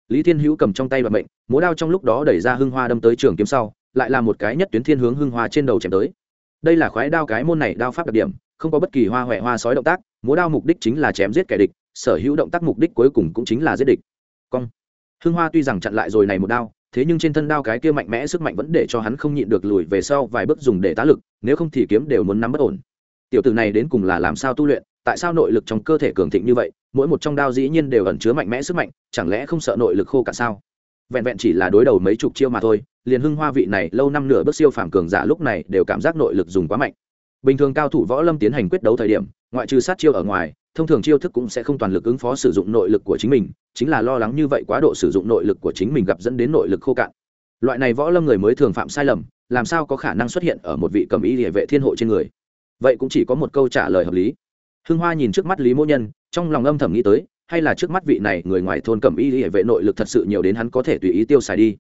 Lý thiên hữu cầm trong tay và mệnh, múa đao trong lúc đó đẩy ra hưng hoa đâm tới trường kiếm sau, lại là một cái nhất tuyến thiên hướng hưng hoa trên đầu chém tới đây là khoái đao cái môn này đao pháp đặc điểm, không có bất kỳ hoa huệ hoa sói động tác, múa đao mục đích chính là chém giết kẻ địch, sở hữu động tác mục đích cuối cùng cũng chính là giết địch. Cong. Hưng hoa tuy rằng chặn lại rồi này một đao, thế nhưng trên thân đao cái kia mạnh mẽ sức mạnh vẫn để cho hắn không nhịn được lùi về sau vài bước dùng để tá lực, nếu không thì kiếm đều muốn nắm bất ổn. Tiểu tử này đến cùng là làm sao tu luyện, tại sao nội lực trong cơ thể cường thịnh như vậy, mỗi một trong đao dĩ nhiên đều ẩn chứa mạnh mẽ sức mạnh, chẳng lẽ không sợ nội lực khô cả sao? Vẹn vẹn chỉ là đối đầu mấy chục chiêu mà thôi liền hưng hoa vị này lâu năm nửa bước siêu phàm cường giả lúc này đều cảm giác nội lực dùng quá mạnh. Bình thường cao thủ võ lâm tiến hành quyết đấu thời điểm, ngoại trừ sát chiêu ở ngoài, thông thường chiêu thức cũng sẽ không toàn lực ứng phó sử dụng nội lực của chính mình, chính là lo lắng như vậy quá độ sử dụng nội lực của chính mình gặp dẫn đến nội lực khô cạn. Loại này võ lâm người mới thường phạm sai lầm, làm sao có khả năng xuất hiện ở một vị cầm ý địa vệ thiên hộ trên người? Vậy cũng chỉ có một câu trả lời hợp lý. Hưng hoa nhìn trước mắt lý mỗ nhân, trong lòng âm thầm nghĩ tới, hay là trước mắt vị này người ngoài thôn cầm y hệ vệ nội lực thật sự nhiều đến hắn có thể tùy ý tiêu xài đi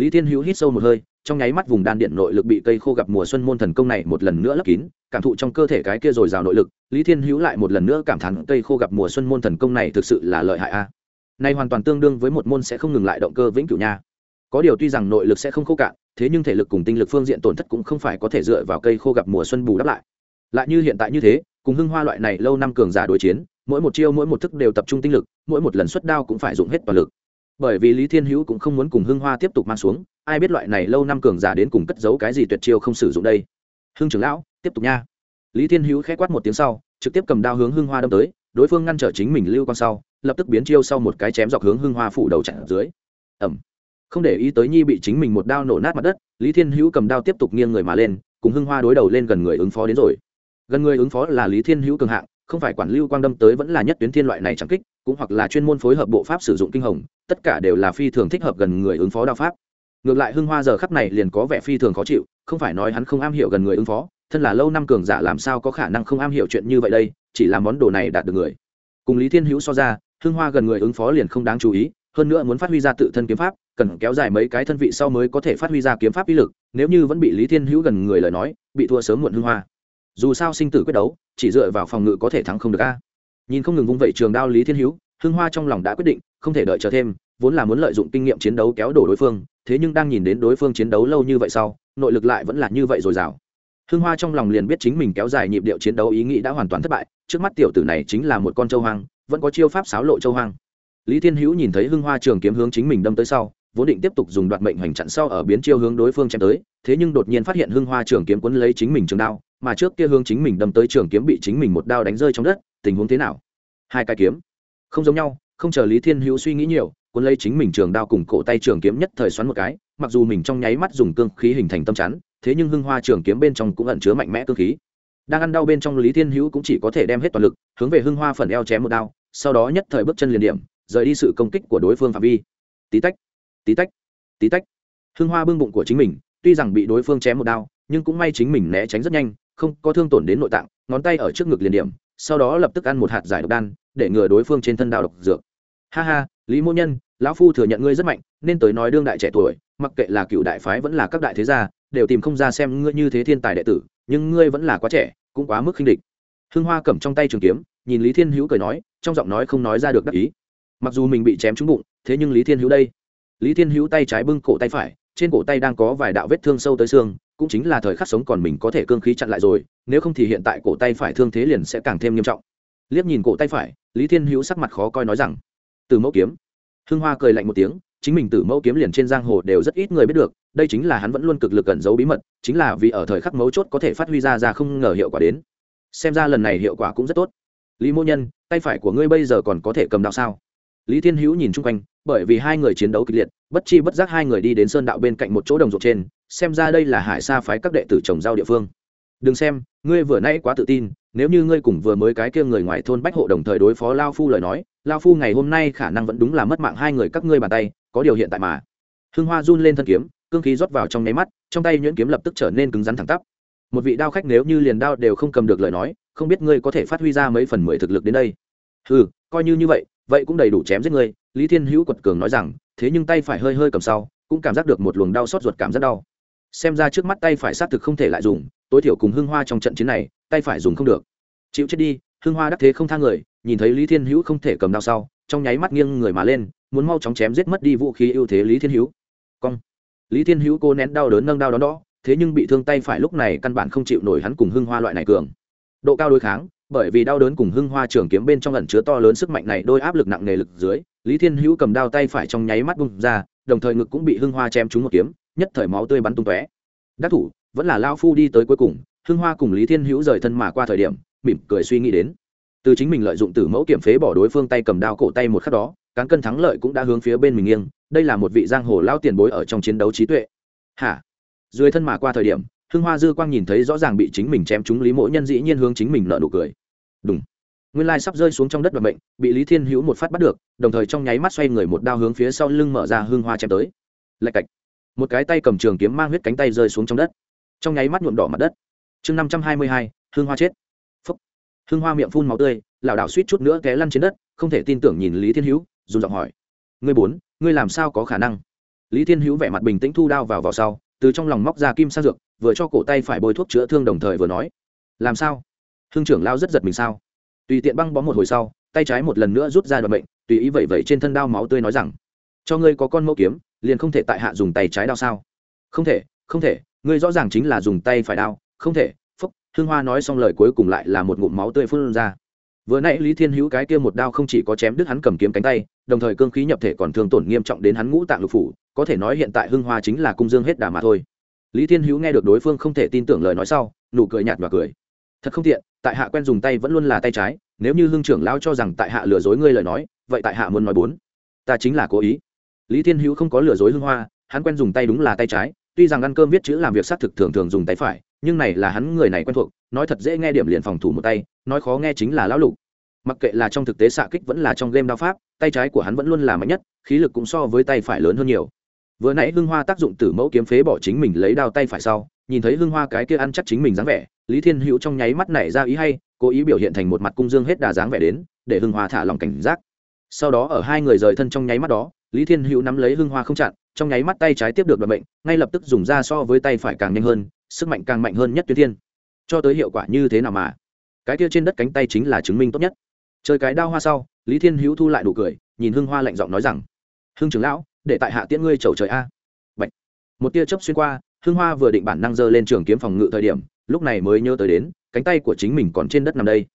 lý thiên hữu hít sâu một hơi, trong nháy mắt vùng đan điện nội lực bị cây khô gặp mùa xuân môn thần công này một lần nữa lấp kín, cảm thụ trong cơ thể cái kia rồi dào nội lực, lý thiên hữu lại một lần nữa cảm thán cây khô gặp mùa xuân môn thần công này thực sự là lợi hại a. Nay hoàn toàn tương đương với một môn sẽ không ngừng lại động cơ vĩnh cửu nha. Có điều tuy rằng nội lực sẽ không khô cạn, thế nhưng thể lực cùng tinh lực phương diện tổn thất cũng không phải có thể dựa vào cây khô gặp mùa xuân bù đắp lại. Lại như hiện tại như thế, cùng hưng hoa loại này lâu năm cường giả đối chiến, mỗi một chiêu, mỗi một thức đều tập trung tinh lực, mỗi một lần xuất đao cũng phải dùng hết toàn lực bởi vì lý thiên hữu cũng không muốn cùng hưng hoa tiếp tục mang xuống, ai biết loại này lâu năm cường giả đến cùng cất giấu cái gì tuyệt chiêu không sử dụng đây. Hưng trưởng lão, tiếp tục nha. Lý thiên hữu k h ẽ quát một tiếng sau, trực tiếp cầm đao hướng hưng hoa đâm tới, đối phương ngăn trở chính mình lưu con sau, lập tức biến chiêu sau một cái chém dọc hướng hưng hoa phủ đầu chặn dưới. Ẩm không để ý tới nhi bị chính mình một đao nổ nát mặt đất, lý thiên hữu cầm đao tiếp tục nghiêng người mà lên, cùng hưng hoa đối đầu lên gần người ứng phó đến rồi. Gần người ứng phó là lý thiên hữu cường hạng không phải quản lưu quang đâm tới vẫn là nhất tuyến thiên loại này chẳng kích, cũng hoặc là chuyên môn phối hợp bộ pháp sử dụng kinh hồng, tất cả đều là phi thường thích hợp gần người ứng phó đao pháp. Ngược lại hưng hoa giờ khắp này liền có vẻ phi thường khó chịu, không phải nói hắn không am hiểu gần người ứng phó, thân là lâu năm cường giả làm sao có khả năng không am hiểu chuyện như vậy đây, chỉ là món đồ này đạt được người. Cùng lý thiên hữu so ra, hưng hoa gần người ứng phó liền không đáng chú ý, hơn nữa muốn phát huy ra tự thân kiếm pháp, cần kéo dài mấy cái thân vị sau mới có thể phát huy ra kiếm pháp uy lực, nếu như vẫn bị lý thiên hữu gần người lời nói, bị thua sớm muộn hưng hoa. Dù sao sinh tử quyết đấu chỉ dựa vào phòng ngự có thể thắng không được a. Nhìn không ngừng vung vẩy trường đao lý thiên hữu, hưng hoa trong lòng đã quyết định, không thể đợi chờ thêm, vốn là muốn lợi dụng kinh nghiệm chiến đấu kéo đổ đối phương, thế nhưng đang nhìn đến đối phương chiến đấu lâu như vậy sau, nội lực lại vẫn là như vậy dồi dào. Hưng hoa trong lòng liền biết chính mình kéo dài nhịp điệu chiến đấu ý nghĩ đã hoàn toàn thất bại, trước mắt tiểu tử này chính là một con châu hoang, vẫn có chiêu pháp xáo lộ châu hoang. Lý thiên hữu nhìn thấy hưng hoa trường kiếm hướng chính mình đâm tới sau vốn định tiếp tục dùng đoạt mệnh hoành chặn sau ở biến chiêu hướng đối phương chém tới, thế nhưng đột nhiên phát hiện hưng hoa trường kiếm quấn lấy chính mình trường đao, mà trước kia hướng chính mình đâm tới trường kiếm bị chính mình một đao đánh rơi trong đất, tình huống thế nào? Hai cái kiếm, không giống nhau, không chờ lý thiên hữu suy nghĩ nhiều, cuốn lấy chính mình trường đao cùng cổ tay trường kiếm nhất thời xoắn một cái, mặc dù mình trong nháy mắt dùng cương khí hình thành tâm chắn, thế nhưng hưng hoa trường kiếm bên trong cũng ẩn chứa mạnh mẽ cương khí. Đang ăn đau bên trong lý thiên hữu cũng chỉ có thể đem hết toàn lực, hướng về hưng hoa phần eo chém một đao, sau đó nhất thời bước chân liền điểm, rời đi sự công kích của đối phương phạm vi. Tí tách tí tách tí tách. Hưng hoa bưng bụng của chính mình, tuy rằng bị đối phương chém một đao, nhưng cũng may chính mình né tránh rất nhanh, không có thương tổn đến nội tạng, ngón tay ở trước ngực liền điểm, sau đó lập tức ăn một hạt giải độc đan, để ngừa đối phương trên thân đao độc dược. Ha ha, lý mô nhân, lão phu thừa nhận ngươi rất mạnh, nên tới nói đương đại trẻ tuổi, mặc kệ là cựu đại phái vẫn là các đại thế gia, đều tìm không ra xem ngươi như thế thiên tài đệ tử, nhưng ngươi vẫn là quá trẻ, cũng quá mức khinh địch. Hưng hoa cầm trong tay trường kiếm, nhìn lý thiên hữu cười nói, trong giọng nói không nói ra được đắc ý. Mặc dù mình bị chém trúng bụng, thế nhưng lý thiên hữu đây lý thiên hữu tay trái bưng cổ tay phải, trên cổ tay đang có vài đạo vết thương sâu tới xương, cũng chính là thời khắc sống còn mình có thể cương khí chặn lại rồi, nếu không thì hiện tại cổ tay phải thương thế liền sẽ càng thêm nghiêm trọng. Liếc nhìn cổ tay phải, lý thiên hữu sắc mặt khó coi nói rằng, từ mẫu kiếm. Hưng hoa cười lạnh một tiếng, chính mình từ mẫu kiếm liền trên giang hồ đều rất ít người biết được, đây chính là hắn vẫn luôn cực lực cẩn giấu bí mật, chính là vì ở thời khắc mấu chốt có thể phát huy ra ra không ngờ hiệu quả đến. Xem ra lần này hiệu quả cũng rất tốt. Lý mô nhân, tay phải của ngươi bây giờ còn có thể cầm đạo sao? Lý thiên hữu nhìn chung quanh, bởi vì hai người chiến đấu kịch liệt, bất chi bất giác hai người đi đến sơn đạo bên cạnh một chỗ đồng ruộng trên, xem ra đây là hải sa phái các đệ tử trồng rau địa phương. Đừng xem, ngươi vừa nãy quá tự tin, nếu như ngươi cùng vừa mới cái kia người ngoài thôn bách hộ đồng thời đối phó lao phu lời nói, lao phu ngày hôm nay khả năng vẫn đúng là mất mạng hai người các ngươi bàn tay, có điều hiện tại mà. Hưng hoa run lên thân kiếm, cương khí rót vào trong nháy mắt, trong tay nhuyễn kiếm lập tức trở nên cứng rắn thẳng tắp. Một vị đao khách nếu như liền đao đều không cầm được lời nói, không biết ngươi có thể phát huy ra mấy phần mười thực lực đến đây. Ừ coi như như vậy vậy cũng đầy đủ chém giết ngươi, lý thiên hữu quật cường nói rằng, thế nhưng tay phải hơi hơi cầm sau, cũng cảm giác được một luồng đau xót ruột cảm rất đau. Xem ra trước mắt tay phải xác thực không thể lại dùng, tối thiểu cùng hưng hoa trong trận chiến này, tay phải dùng không được. Chịu chết đi, hưng hoa đắc thế không tha người, nhìn thấy lý thiên hữu không thể cầm đau sau, trong nháy mắt nghiêng người mà lên, muốn mau chóng chém giết mất đi vũ khí ưu thế lý thiên hữu. Cong. Lý thiên hữu cô nén đau đớn nâng đau đó đó thế nhưng bị thương tay phải lúc này căn bản không chịu nổi hắn cùng hưng hoa loại này cường. Độ cao đối kháng bởi vì đau đớn cùng hưng hoa trường kiếm bên trong ẩn chứa to lớn sức mạnh này đôi áp lực nặng nề lực dưới, lý thiên hữu cầm đao tay phải trong nháy mắt bung ra, đồng thời ngực cũng bị hưng hoa chém trúng một kiếm, nhất thời máu tươi bắn tung tóe. Đắc thủ, vẫn là lao phu đi tới cuối cùng, hưng hoa cùng lý thiên hữu rời thân mà qua thời điểm, mỉm cười suy nghĩ đến. Từ chính mình lợi dụng tử mẫu kiểm phế bỏ đối phương tay cầm đao cổ tay một khắc đó, cán cân thắng lợi cũng đã hướng phía bên mình nghiêng, đây là một vị giang hồ lao tiền bối ở trong chiến đấu trí tuệ. Hả? Dưới thân mà qua thời điểm hưng hoa dư quang nhìn thấy rõ ràng bị chính mình chém trúng lý mỗi nhân dĩ nhiên hướng chính mình nợ nụ cười. Đúng nguyên lai sắp rơi xuống trong đất và bệnh bị lý thiên hữu một phát bắt được, đồng thời trong nháy mắt xoay người một đao hướng phía sau lưng mở ra hương hoa chém tới. Lạch cạch. Một cái tay cầm trường kiếm mang huyết cánh tay rơi xuống trong đất. Trong nháy mắt nhuộm đỏ mặt đất. Chương năm trăm hai mươi hai hương hoa chết. Phúc. Hương hoa miệng phun màu tươi, lảo đảo suýt chút nữa té lăn trên đất, không thể tin tưởng nhìn lý thiên hữu dùng giọng hỏi. Ngươi bốn, ngươi làm sao có khả năng? Lý thiên hữu vẻ mặt bình tĩnh thu đao vào vào sau, từ trong lòng móc ra kim sang dược vừa cho cổ tay phải bôi thuốc chữa thương đồng thời vừa nói, làm sao? Hưng trưởng lao rất giật mình sao? Tùy tiện băng bó một hồi sau, tay trái một lần nữa rút ra đoạn bệnh tùy ý vẩy vẩy trên thân đao máu tươi nói rằng, cho ngươi có con mẫu kiếm, liền không thể tại hạ dùng tay trái đao sao? Không thể không thể, ngươi rõ ràng chính là dùng tay phải đao. Không thể. Phúc hương hoa nói xong lời cuối cùng lại là một ngụm máu tươi phun ra. Vừa nãy lý thiên hữu cái kia một đao không chỉ có chém đứt hắn cầm kiếm cánh tay, đồng thời cương khí nhập thể còn thương tổn nghiêm trọng đến hắn ngũ tạng lục phủ, có thể nói hiện tại hưng hoa chính là cung dương hết đà mà thôi lý thiên hữu nghe được đối phương không thể tin tưởng lời nói sau, nụ cười nhạt và cười. Thật không tiện, tại hạ quen dùng tay vẫn luôn là tay trái, nếu như hương trưởng lao cho rằng tại hạ lừa dối ngươi lời nói, vậy tại hạ muốn nói bốn. Ta chính là cố ý. Lý thiên hữu không có lừa dối hương hoa, hắn quen dùng tay đúng là tay trái, tuy rằng ăn cơm viết chữ làm việc xác thực thường thường dùng tay phải, nhưng này là hắn người này quen thuộc, nói thật dễ nghe điểm liền phòng thủ một tay, nói khó nghe chính là lão lục. Mặc kệ là trong thực tế xạ kích vẫn là trong game đao pháp, tay trái của hắn vẫn luôn là mạnh nhất, khí lực cũng so với tay phải lớn hơn nhiều vừa nãy hưng hoa tác dụng tử mẫu kiếm phế bỏ chính mình lấy đao tay phải sau, nhìn thấy hưng hoa cái kia ăn chắc chính mình dáng vẻ, lý thiên hữu trong nháy mắt nảy ra ý hay, cố ý biểu hiện thành một mặt cung dương hết đà dáng vẻ đến, để hưng hoa thả lòng cảnh giác. Sau đó ở hai người rời thân trong nháy mắt đó, lý thiên hữu nắm lấy hưng hoa không chặn, trong nháy mắt tay trái tiếp được đoạn bệnh ngay lập tức dùng ra so với tay phải càng nhanh hơn, sức mạnh càng mạnh hơn nhất tuyến thiên. Cho tới hiệu quả như thế nào mà? Cái kia trên đất cánh tay chính là chứng minh tốt nhất. Chơi cái đao hoa sau, lý thiên hữu thu lại đủ cười, nhìn hưng hoa lạnh giọng nói rằng, hưng trưởng lão để tại hạ tiễn ngươi chầu trời a. Bạch. một tia chớp xuyên qua, hương hoa vừa định bản năng giơ lên trường kiếm phòng ngự thời điểm, lúc này mới nhớ tới đến, cánh tay của chính mình còn trên đất nằm đây.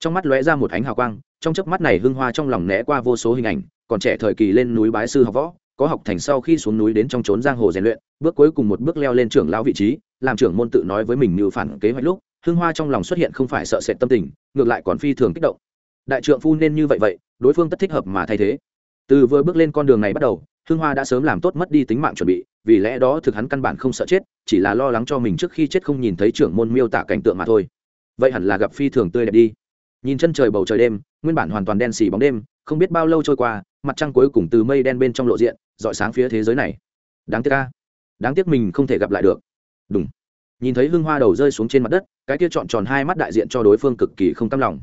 Trong mắt lóe ra một ánh hào quang, trong chớp mắt này hương hoa trong lòng né qua vô số hình ảnh, còn trẻ thời kỳ lên núi bái sư học võ, có học thành sau khi xuống núi đến trong trốn giang hồ rèn luyện, bước cuối cùng một bước leo lên trưởng lão vị trí, làm trưởng môn tự nói với mình như phản kế hoạch lúc, hương hoa trong lòng xuất hiện không phải sợ sệt tâm tình, ngược lại còn phi thường kích động. Đại trượng phu nên như vậy vậy, đối phương tất thích hợp mà thay thế. Từ vừa bước lên con đường này bắt đầu hương hoa đã sớm làm tốt mất đi tính mạng chuẩn bị, vì lẽ đó thực hắn căn bản không sợ chết, chỉ là lo lắng cho mình trước khi chết không nhìn thấy trưởng môn miêu tả cảnh tượng mà thôi. Vậy hẳn là gặp phi thường tươi đẹp đi. Nhìn chân trời bầu trời đêm, nguyên bản hoàn toàn đen xì bóng đêm, không biết bao lâu trôi qua, mặt trăng cuối cùng từ mây đen bên trong lộ diện dọi sáng phía thế giới này. Đáng tiếc ca đáng tiếc mình không thể gặp lại được. Đúng nhìn thấy hương hoa đầu rơi xuống trên mặt đất, cái kia chọn tròn hai mắt đại diện cho đối phương cực kỳ không cam lòng.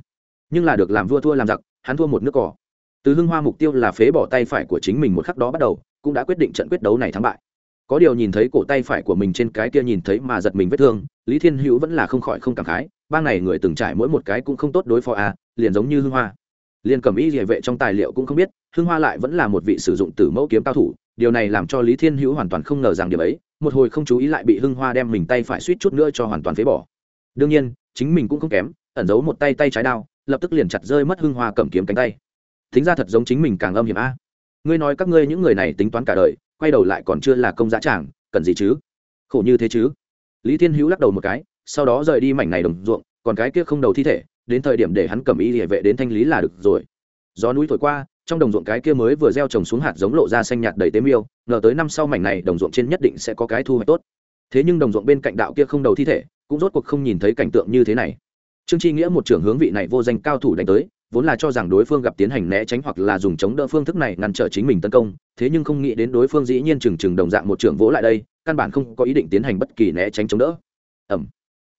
Nhưng là được làm vua thua làm giặc, hắn thua một nước cỏ từ hưng hoa mục tiêu là phế bỏ tay phải của chính mình một khắc đó bắt đầu, cũng đã quyết định trận quyết đấu này thắng bại. Có điều nhìn thấy cổ tay phải của mình trên cái kia nhìn thấy mà giật mình vết thương, lý thiên hữu vẫn là không khỏi không cảm khái, bang này người từng trải mỗi một cái cũng không tốt đối phó à liền giống như hưng hoa. Liền cầm ý địa vệ trong tài liệu cũng không biết, hưng hoa lại vẫn là một vị sử dụng tử mẫu kiếm cao thủ, điều này làm cho lý thiên hữu hoàn toàn không ngờ rằng điều ấy, một hồi không chú ý lại bị hưng hoa đem mình tay phải suýt chút nữa cho hoàn toàn phế bỏ. Đương nhiên, chính mình cũng không kém, ẩn giấu một tay tay trái đao, lập tức liền chặt rơi mất hưng hoa cầm kiếm cánh tay thính ra thật giống chính mình càng âm hiểm a. Ngươi nói các ngươi những người này tính toán cả đời, quay đầu lại còn chưa là công giá tràng, cần gì chứ? Khổ như thế chứ? Lý thiên hữu lắc đầu một cái, sau đó rời đi mảnh này đồng ruộng, còn cái kia không đầu thi thể, đến thời điểm để hắn cầm y địa vệ đến thanh lý là được rồi. Gió núi thổi qua, trong đồng ruộng cái kia mới vừa gieo trồng xuống hạt giống lộ ra xanh nhạt đầy tế miêu, ngờ tới năm sau mảnh này đồng ruộng trên nhất định sẽ có cái thu hoạch tốt. Thế nhưng đồng ruộng bên cạnh đạo kia không đầu thi thể, cũng rốt cuộc không nhìn thấy cảnh tượng như thế này. Trương tri nghĩa một trưởng hướng vị này vô danh cao thủ đánh tới vốn là cho rằng đối phương gặp tiến hành né tránh hoặc là dùng chống đỡ phương thức này ngăn trở chính mình tấn công, thế nhưng không nghĩ đến đối phương dĩ nhiên trừng trừng đồng dạng một trưởng vỗ lại đây, căn bản không có ý định tiến hành bất kỳ né tránh chống đỡ. Ẩm.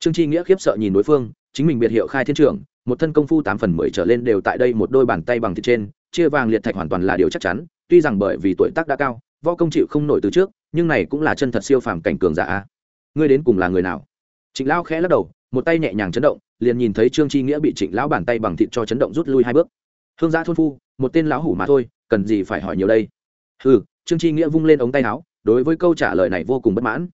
Trương tri nghĩa khiếp sợ nhìn đối phương, chính mình biệt hiệu khai thiên trưởng, một thân công phu tám phần mười trở lên đều tại đây một đôi bàn tay bằng thịt trên, chia vàng liệt thạch hoàn toàn là điều chắc chắn, tuy rằng bởi vì tuổi tác đã cao, võ công chịu không nổi từ trước, nhưng này cũng là chân thật siêu phàm cảnh cường giả. Ngươi đến cùng là người nào? Trịnh lão khẽ lắc đầu, một tay nhẹ nhàng chấn động liền nhìn thấy trương chi nghĩa bị trịnh lão bàn tay bằng thịt cho chấn động rút lui hai bước. Hương gia thôn phu, một tên lão hủ mà thôi, cần gì phải hỏi nhiều đây? Ừ trương chi nghĩa vung lên ống tay áo, đối với câu trả lời này vô cùng bất mãn.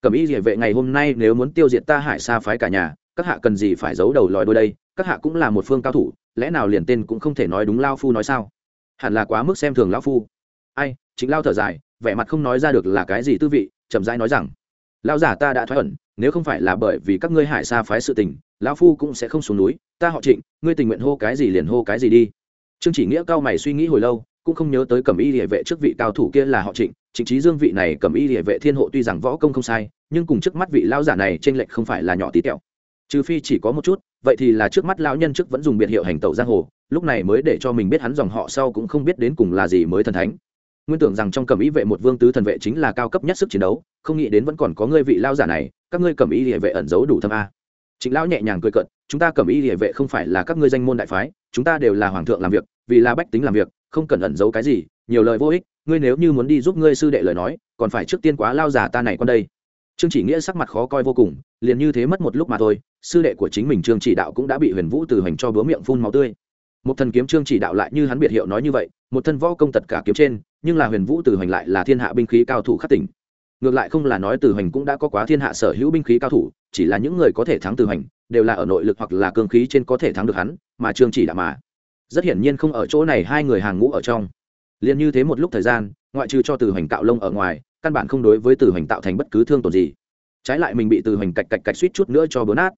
Cẩm y địa vệ ngày hôm nay nếu muốn tiêu diệt ta hải xa phái cả nhà, các hạ cần gì phải giấu đầu lòi đôi đây? Các hạ cũng là một phương cao thủ, lẽ nào liền tên cũng không thể nói đúng lao phu nói sao? Hẳn là quá mức xem thường lao phu. Ai chính lao thở dài, vẻ mặt không nói ra được là cái gì tư vị, chậm rãi nói rằng lao giả ta đã thoái ẩn nếu không phải là bởi vì các ngươi hải xa phái sự tình, lão phu cũng sẽ không xuống núi. Ta họ trịnh, ngươi tình nguyện hô cái gì liền hô cái gì đi. Trương chỉ nghĩa cao mày suy nghĩ hồi lâu, cũng không nhớ tới cầm y địa vệ trước vị cao thủ kia là họ trịnh. Trịnh trí dương vị này cầm y địa vệ thiên hộ tuy rằng võ công không sai, nhưng cùng trước mắt vị lão giả này trên lệch không phải là nhỏ tí tẹo. Trừ phi chỉ có một chút, vậy thì là trước mắt lão nhân trước vẫn dùng biệt hiệu hành tẩu giang hồ, lúc này mới để cho mình biết hắn dòng họ sau cũng không biết đến cùng là gì mới thần thánh nguyên tưởng rằng trong cẩm ý vệ một vương tứ thần vệ chính là cao cấp nhất sức chiến đấu, không nghĩ đến vẫn còn có ngươi vị lao giả này, các ngươi cẩm ý địa vệ ẩn giấu đủ thâm a. Chính lão nhẹ nhàng cười cận chúng ta cẩm ý địa vệ không phải là các ngươi danh môn đại phái, chúng ta đều là hoàng thượng làm việc, vì là bách tính làm việc, không cần ẩn giấu cái gì, nhiều lời vô ích, ngươi nếu như muốn đi giúp ngươi sư đệ lời nói, còn phải trước tiên quá lao giả ta này con đây. Trương chỉ nghĩa sắc mặt khó coi vô cùng, liền như thế mất một lúc mà thôi, sư đệ của chính mình trương chỉ đạo cũng đã bị huyền vũ từ hành cho búa miệng phun máu tươi một thần kiếm trương chỉ đạo lại như hắn biệt hiệu nói như vậy, một thân võ công tật cả kiếm trên, nhưng là huyền vũ từ hành lại là thiên hạ binh khí cao thủ khắc tỉnh. Ngược lại không là nói từ hành cũng đã có quá thiên hạ sở hữu binh khí cao thủ, chỉ là những người có thể thắng từ hành đều là ở nội lực hoặc là cương khí trên có thể thắng được hắn, mà trương chỉ đạo mà. Rất hiển nhiên không ở chỗ này hai người hàng ngũ ở trong. Liền như thế một lúc thời gian, ngoại trừ cho từ hành cạo lông ở ngoài, căn bản không đối với từ hành tạo thành bất cứ thương tổn gì. Trái lại mình bị từ hành cạch cạch cạch suýt chút nữa cho bớ nát.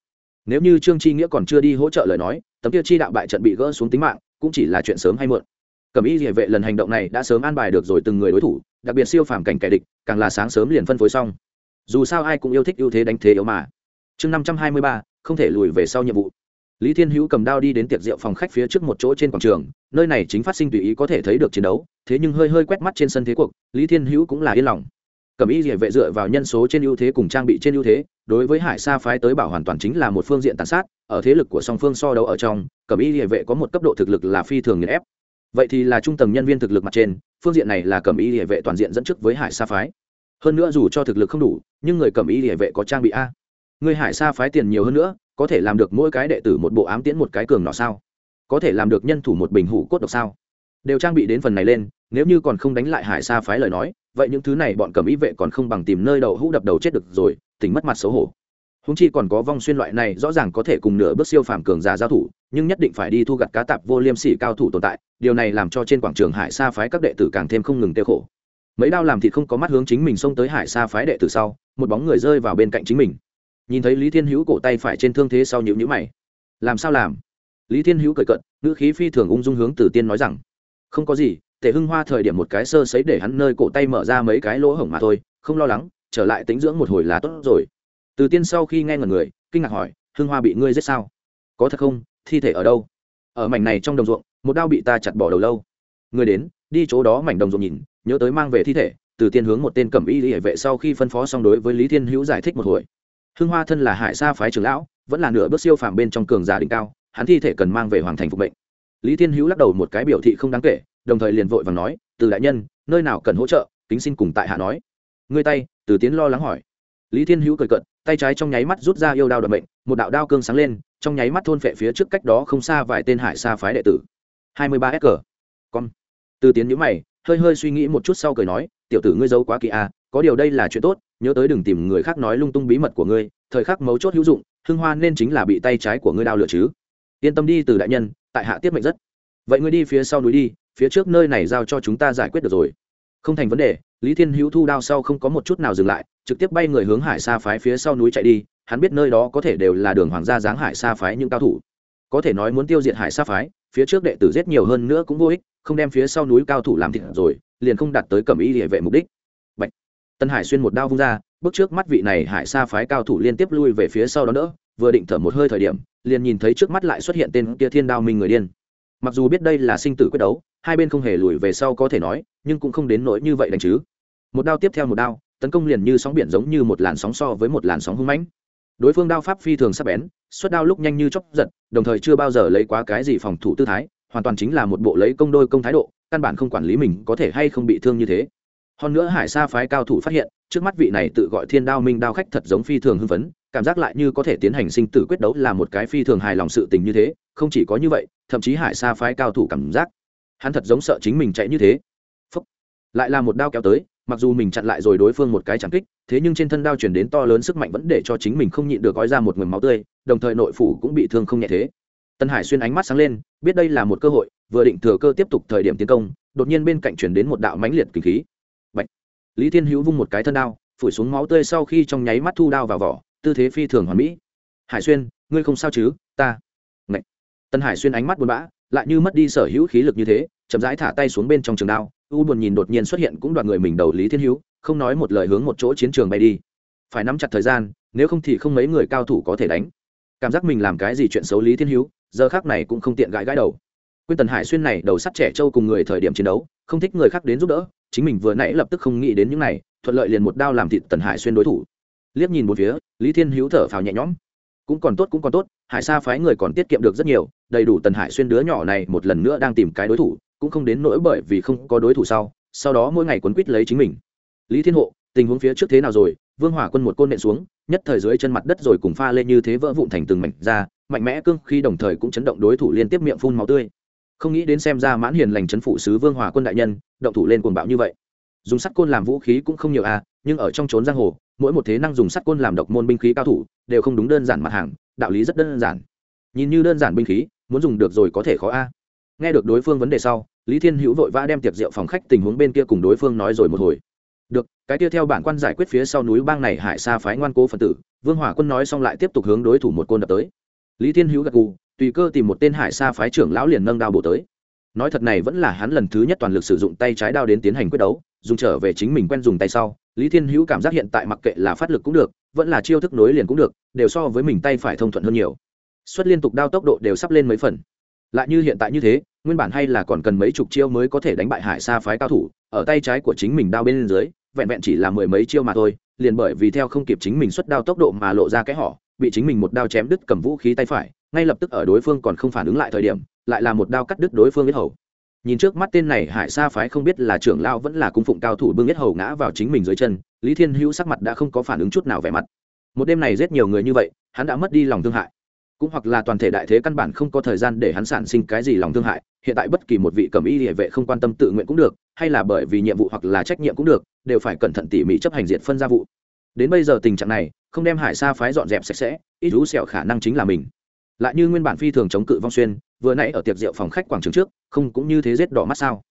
Nếu như trương chi nghĩa còn chưa đi hỗ trợ lời nói tấm kia chi đạo bại trận bị gỡ xuống tính mạng, cũng chỉ là chuyện sớm hay muộn. Cẩm y địa vệ lần hành động này đã sớm an bài được rồi từng người đối thủ, đặc biệt siêu phàm cảnh kẻ địch, càng là sáng sớm liền phân phối xong. Dù sao ai cũng yêu thích ưu thế đánh thế yếu mà. Chương năm trăm hai mươi ba, không thể lùi về sau nhiệm vụ. Lý thiên hữu cầm đao đi đến tiệc rượu phòng khách phía trước một chỗ trên quảng trường, nơi này chính phát sinh tùy ý có thể thấy được chiến đấu, thế nhưng hơi hơi quét mắt trên sân thế cuộc, lý thiên hữu cũng là yên lòng cẩm y địa vệ dựa vào nhân số trên ưu thế cùng trang bị trên ưu thế, đối với hải sa phái tới bảo hoàn toàn chính là một phương diện tàn sát, ở thế lực của song phương so đấu ở trong, cẩm y địa vệ có một cấp độ thực lực là phi thường nghiền ép. Vậy thì là trung tầng nhân viên thực lực mặt trên, phương diện này là cẩm y địa vệ toàn diện dẫn trước với hải sa phái. Hơn nữa dù cho thực lực không đủ, nhưng người cẩm y địa vệ có trang bị a. Người hải sa phái tiền nhiều hơn nữa, có thể làm được mỗi cái đệ tử một bộ ám tiễn một cái cường nọ sao? Có thể làm được nhân thủ một bình hủ cốt độc sao? Đều trang bị đến phần này lên, nếu như còn không đánh lại hải sa phái lời nói vậy những thứ này bọn cầm ý vệ còn không bằng tìm nơi đầu hũ đập đầu chết được rồi tỉnh mất mặt xấu hổ. Húng chi còn có vong xuyên loại này, rõ ràng có thể cùng nửa bước siêu phàm cường già giao thủ, nhưng nhất định phải đi thu gặt cá tạp vô liêm sỉ cao thủ tồn tại, điều này làm cho trên quảng trường hải sa phái các đệ tử càng thêm không ngừng tiêu khổ. Mấy đao làm thịt không có mắt hướng chính mình xông tới hải sa phái đệ tử sau, một bóng người rơi vào bên cạnh chính mình. Nhìn thấy lý thiên hữu cổ tay phải trên thương thế sau nhịu nhữ mày. Làm sao làm? Lý thiên hữu cười cận ngữ khí phi thường ung dung hướng tử tiên nói rằng, không có gì tề hưng hoa thời điểm một cái sơ sấy để hắn nơi cổ tay mở ra mấy cái lỗ hổng mà thôi, không lo lắng, trở lại tính dưỡng một hồi là tốt rồi. Từ tiên sau khi nghe ngần người, kinh ngạc hỏi, hưng hoa bị ngươi giết sao? Có thật không? Thi thể ở đâu? Ở mảnh này trong đồng ruộng, một đao bị ta chặt bỏ đầu lâu. Người đến, đi chỗ đó mảnh đồng ruộng nhìn, nhớ tới mang về thi thể, từ tiên hướng một tên cẩm y hệ vệ sau khi phân phó xong đối với lý thiên hữu giải thích một hồi. Hưng hoa thân là hải sa phái trưởng lão, vẫn là nửa bước siêu phàm bên trong cường giả đỉnh cao, hắn thi thể cần mang về hoàng thành phục bệnh lý thiên hữu lắc đầu một cái biểu thị không đáng kể đồng thời liền vội vàng nói từ đại nhân nơi nào cần hỗ trợ kính xin cùng tại hạ nói. Ngươi tay từ tiến lo lắng hỏi. Lý thiên hữu cười cận tay trái trong nháy mắt rút ra yêu đao đ mệnh, một đạo đao cương sáng lên trong nháy mắt thôn phệ phía trước cách đó không xa vài tên hải xa phái đệ tử. Hai mươi ba s cờ con từ tiến nhữ mày hơi hơi suy nghĩ một chút sau cười nói tiểu tử ngươi giấu quá kỳ à có điều đây là chuyện tốt nhớ tới đừng tìm người khác nói lung tung bí mật của ngươi thời khắc mấu chốt hữu dụng hưng hoa nên chính là bị tay trái của ngươi đao lửa chứ. Yên tâm đi từ đại nhân tại hạ tiếp mệnh rất. Vậy ngươi đi phía sau núi đi phía trước nơi này giao cho chúng ta giải quyết được rồi. Không thành vấn đề lý thiên hữu thu đao sau không có một chút nào dừng lại trực tiếp bay người hướng hải sa phái phía sau núi chạy đi hắn biết nơi đó có thể đều là đường hoàng gia giáng hải sa phái những cao thủ. Có thể nói muốn tiêu diệt hải sa phái phía trước đệ tử giết nhiều hơn nữa cũng vô ích không đem phía sau núi cao thủ làm thịt rồi liền không đạt tới cẩm ý địa vệ mục đích. Bạch. tân hải xuyên một đao vung ra bước trước mắt vị này hải sa phái cao thủ liên tiếp lui về phía sau đó đỡ, vừa định thở một hơi thời điểm liền nhìn thấy trước mắt lại xuất hiện tên kia thiên đao minh người điên. Mặc dù biết đây là sinh tử quyết đấu hai bên không hề lùi về sau có thể nói, nhưng cũng không đến nỗi như vậy đánh chứ. Một đao tiếp theo một đao, tấn công liền như sóng biển giống như một làn sóng so với một làn sóng hung mãnh. Đối phương đao pháp phi thường sắc bén xuất đao lúc nhanh như chóc giật, đồng thời chưa bao giờ lấy quá cái gì phòng thủ tư thái, hoàn toàn chính là một bộ lấy công đôi công thái độ, căn bản không quản lý mình có thể hay không bị thương như thế. Hơn nữa hải sa phái cao thủ phát hiện, trước mắt vị này tự gọi thiên đao minh đao khách thật giống phi thường hưng phấn, cảm giác lại như có thể tiến hành sinh tử quyết đấu là một cái phi thường hài lòng sự tình như thế, không chỉ có như vậy, thậm chí hải sa phái cao thủ cảm giác hắn thật giống sợ chính mình chạy như thế Phúc. lại là một đao kéo tới, mặc dù mình chặn lại rồi đối phương một cái chẳng kích, thế nhưng trên thân đao chuyển đến to lớn sức mạnh vẫn để cho chính mình không nhịn được gói ra một mầm máu tươi, đồng thời nội phủ cũng bị thương không nhẹ thế tân hải xuyên ánh mắt sáng lên, biết đây là một cơ hội, vừa định thừa cơ tiếp tục thời điểm tiến công, đột nhiên bên cạnh chuyển đến một đạo mãnh liệt kinh khí Bạch. lý thiên hữu vung một cái thân đao, phủi xuống máu tươi sau khi trong nháy mắt thu đao vào vỏ, tư thế phi thường hoàn mỹ hải xuyên, ngươi không sao chứ ta Ngậy. tân hải xuyên ánh mắt buồn bã lại như mất đi sở hữu khí lực như thế, chậm rãi thả tay xuống bên trong trường đao. U buồn nhìn đột nhiên xuất hiện cũng đoạt người mình đầu lý thiên hữu, không nói một lời hướng một chỗ chiến trường bay đi. Phải nắm chặt thời gian, nếu không thì không mấy người cao thủ có thể đánh. Cảm giác mình làm cái gì chuyện xấu lý thiên hữu, giờ khác này cũng không tiện gãi gãi đầu. Quyên tần hải xuyên này đầu sắt trẻ trâu cùng người thời điểm chiến đấu, không thích người khác đến giúp đỡ, chính mình vừa nãy lập tức không nghĩ đến những này, thuận lợi liền một đao làm thịt tần hải xuyên đối thủ. Liếc nhìn một phía, lý thiên hữu thở phào nhẹ nhõm cũng còn tốt, cũng còn tốt, hải sa phái người còn tiết kiệm được rất nhiều, đầy đủ tần hải xuyên đứa nhỏ này một lần nữa đang tìm cái đối thủ, cũng không đến nỗi bởi vì không có đối thủ sau sau đó mỗi ngày quấn quýt lấy chính mình. Lý thiên hộ, tình huống phía trước thế nào rồi? Vương hỏa quân một côn nện xuống, nhất thời dưới chân mặt đất rồi cùng pha lên như thế vỡ vụn thành từng mảnh ra, mạnh mẽ cương khi đồng thời cũng chấn động đối thủ liên tiếp miệng phun máu tươi. Không nghĩ đến xem ra mãn hiền lành chấn phụ sứ vương hòa quân đại nhân, động thủ lên cuồng bạo như vậy. Dùng sắt côn làm vũ khí cũng không nhiều à nhưng ở trong trốn giang hồ mỗi một thế năng dùng sắt côn làm độc môn binh khí cao thủ, đều không đúng đơn giản mặt hàng, đạo lý rất đơn giản. Nhìn như đơn giản binh khí, muốn dùng được rồi có thể khó a. Nghe được đối phương vấn đề sau, lý thiên hữu vội vã đem tiệc rượu phòng khách tình huống bên kia cùng đối phương nói rồi một hồi. Được, cái kia theo bản quan giải quyết phía sau núi bang này hải xa phái ngoan cố phần tử, vương hỏa quân nói xong lại tiếp tục hướng đối thủ một côn đập tới. Lý thiên hữu gật gù, tùy cơ tìm một tên hải xa phái trưởng lão liền nâng đao bổ tới. Nói thật này vẫn là hắn lần thứ nhất toàn lực sử dụng tay trái đao đến tiến hành quyết đấu, dùng trở về chính mình quen dùng tay sau lý thiên hữu cảm giác hiện tại mặc kệ là phát lực cũng được, vẫn là chiêu thức nối liền cũng được, đều so với mình tay phải thông thuận hơn nhiều. Xuất liên tục đao tốc độ đều sắp lên mấy phần. Lại như hiện tại như thế, nguyên bản hay là còn cần mấy chục chiêu mới có thể đánh bại hải sa phái cao thủ, ở tay trái của chính mình đao bên dưới, vẹn vẹn chỉ là mười mấy chiêu mà thôi, liền bởi vì theo không kịp chính mình xuất đao tốc độ mà lộ ra cái họ bị chính mình một đao chém đứt cầm vũ khí tay phải, ngay lập tức ở đối phương còn không phản ứng lại thời điểm, lại là một đao cắt đứt đối phương biết hầu nhìn trước mắt tên này, hải sa phái không biết là trưởng lao vẫn là cung phụng cao thủ bưng nhất hầu ngã vào chính mình dưới chân, lý thiên hữu sắc mặt đã không có phản ứng chút nào vẻ mặt. Một đêm này giết nhiều người như vậy, hắn đã mất đi lòng thương hại. Cũng hoặc là toàn thể đại thế căn bản không có thời gian để hắn sản sinh cái gì lòng thương hại, hiện tại bất kỳ một vị cầm y địa vệ không quan tâm tự nguyện cũng được, hay là bởi vì nhiệm vụ hoặc là trách nhiệm cũng được, đều phải cẩn thận tỉ mỉ chấp hành diệt phân gia vụ. Đến bây giờ tình trạng này, không đem hải sa phái dọn dẹp sạch sẽ, ít rú sẹo khả năng chính là mình. Lại như nguyên bản phi thường chống cự vong xuyên, vừa nãy ở tiệc rượu phòng khách quảng trường trước không cũng như thế rết đỏ mắt sao?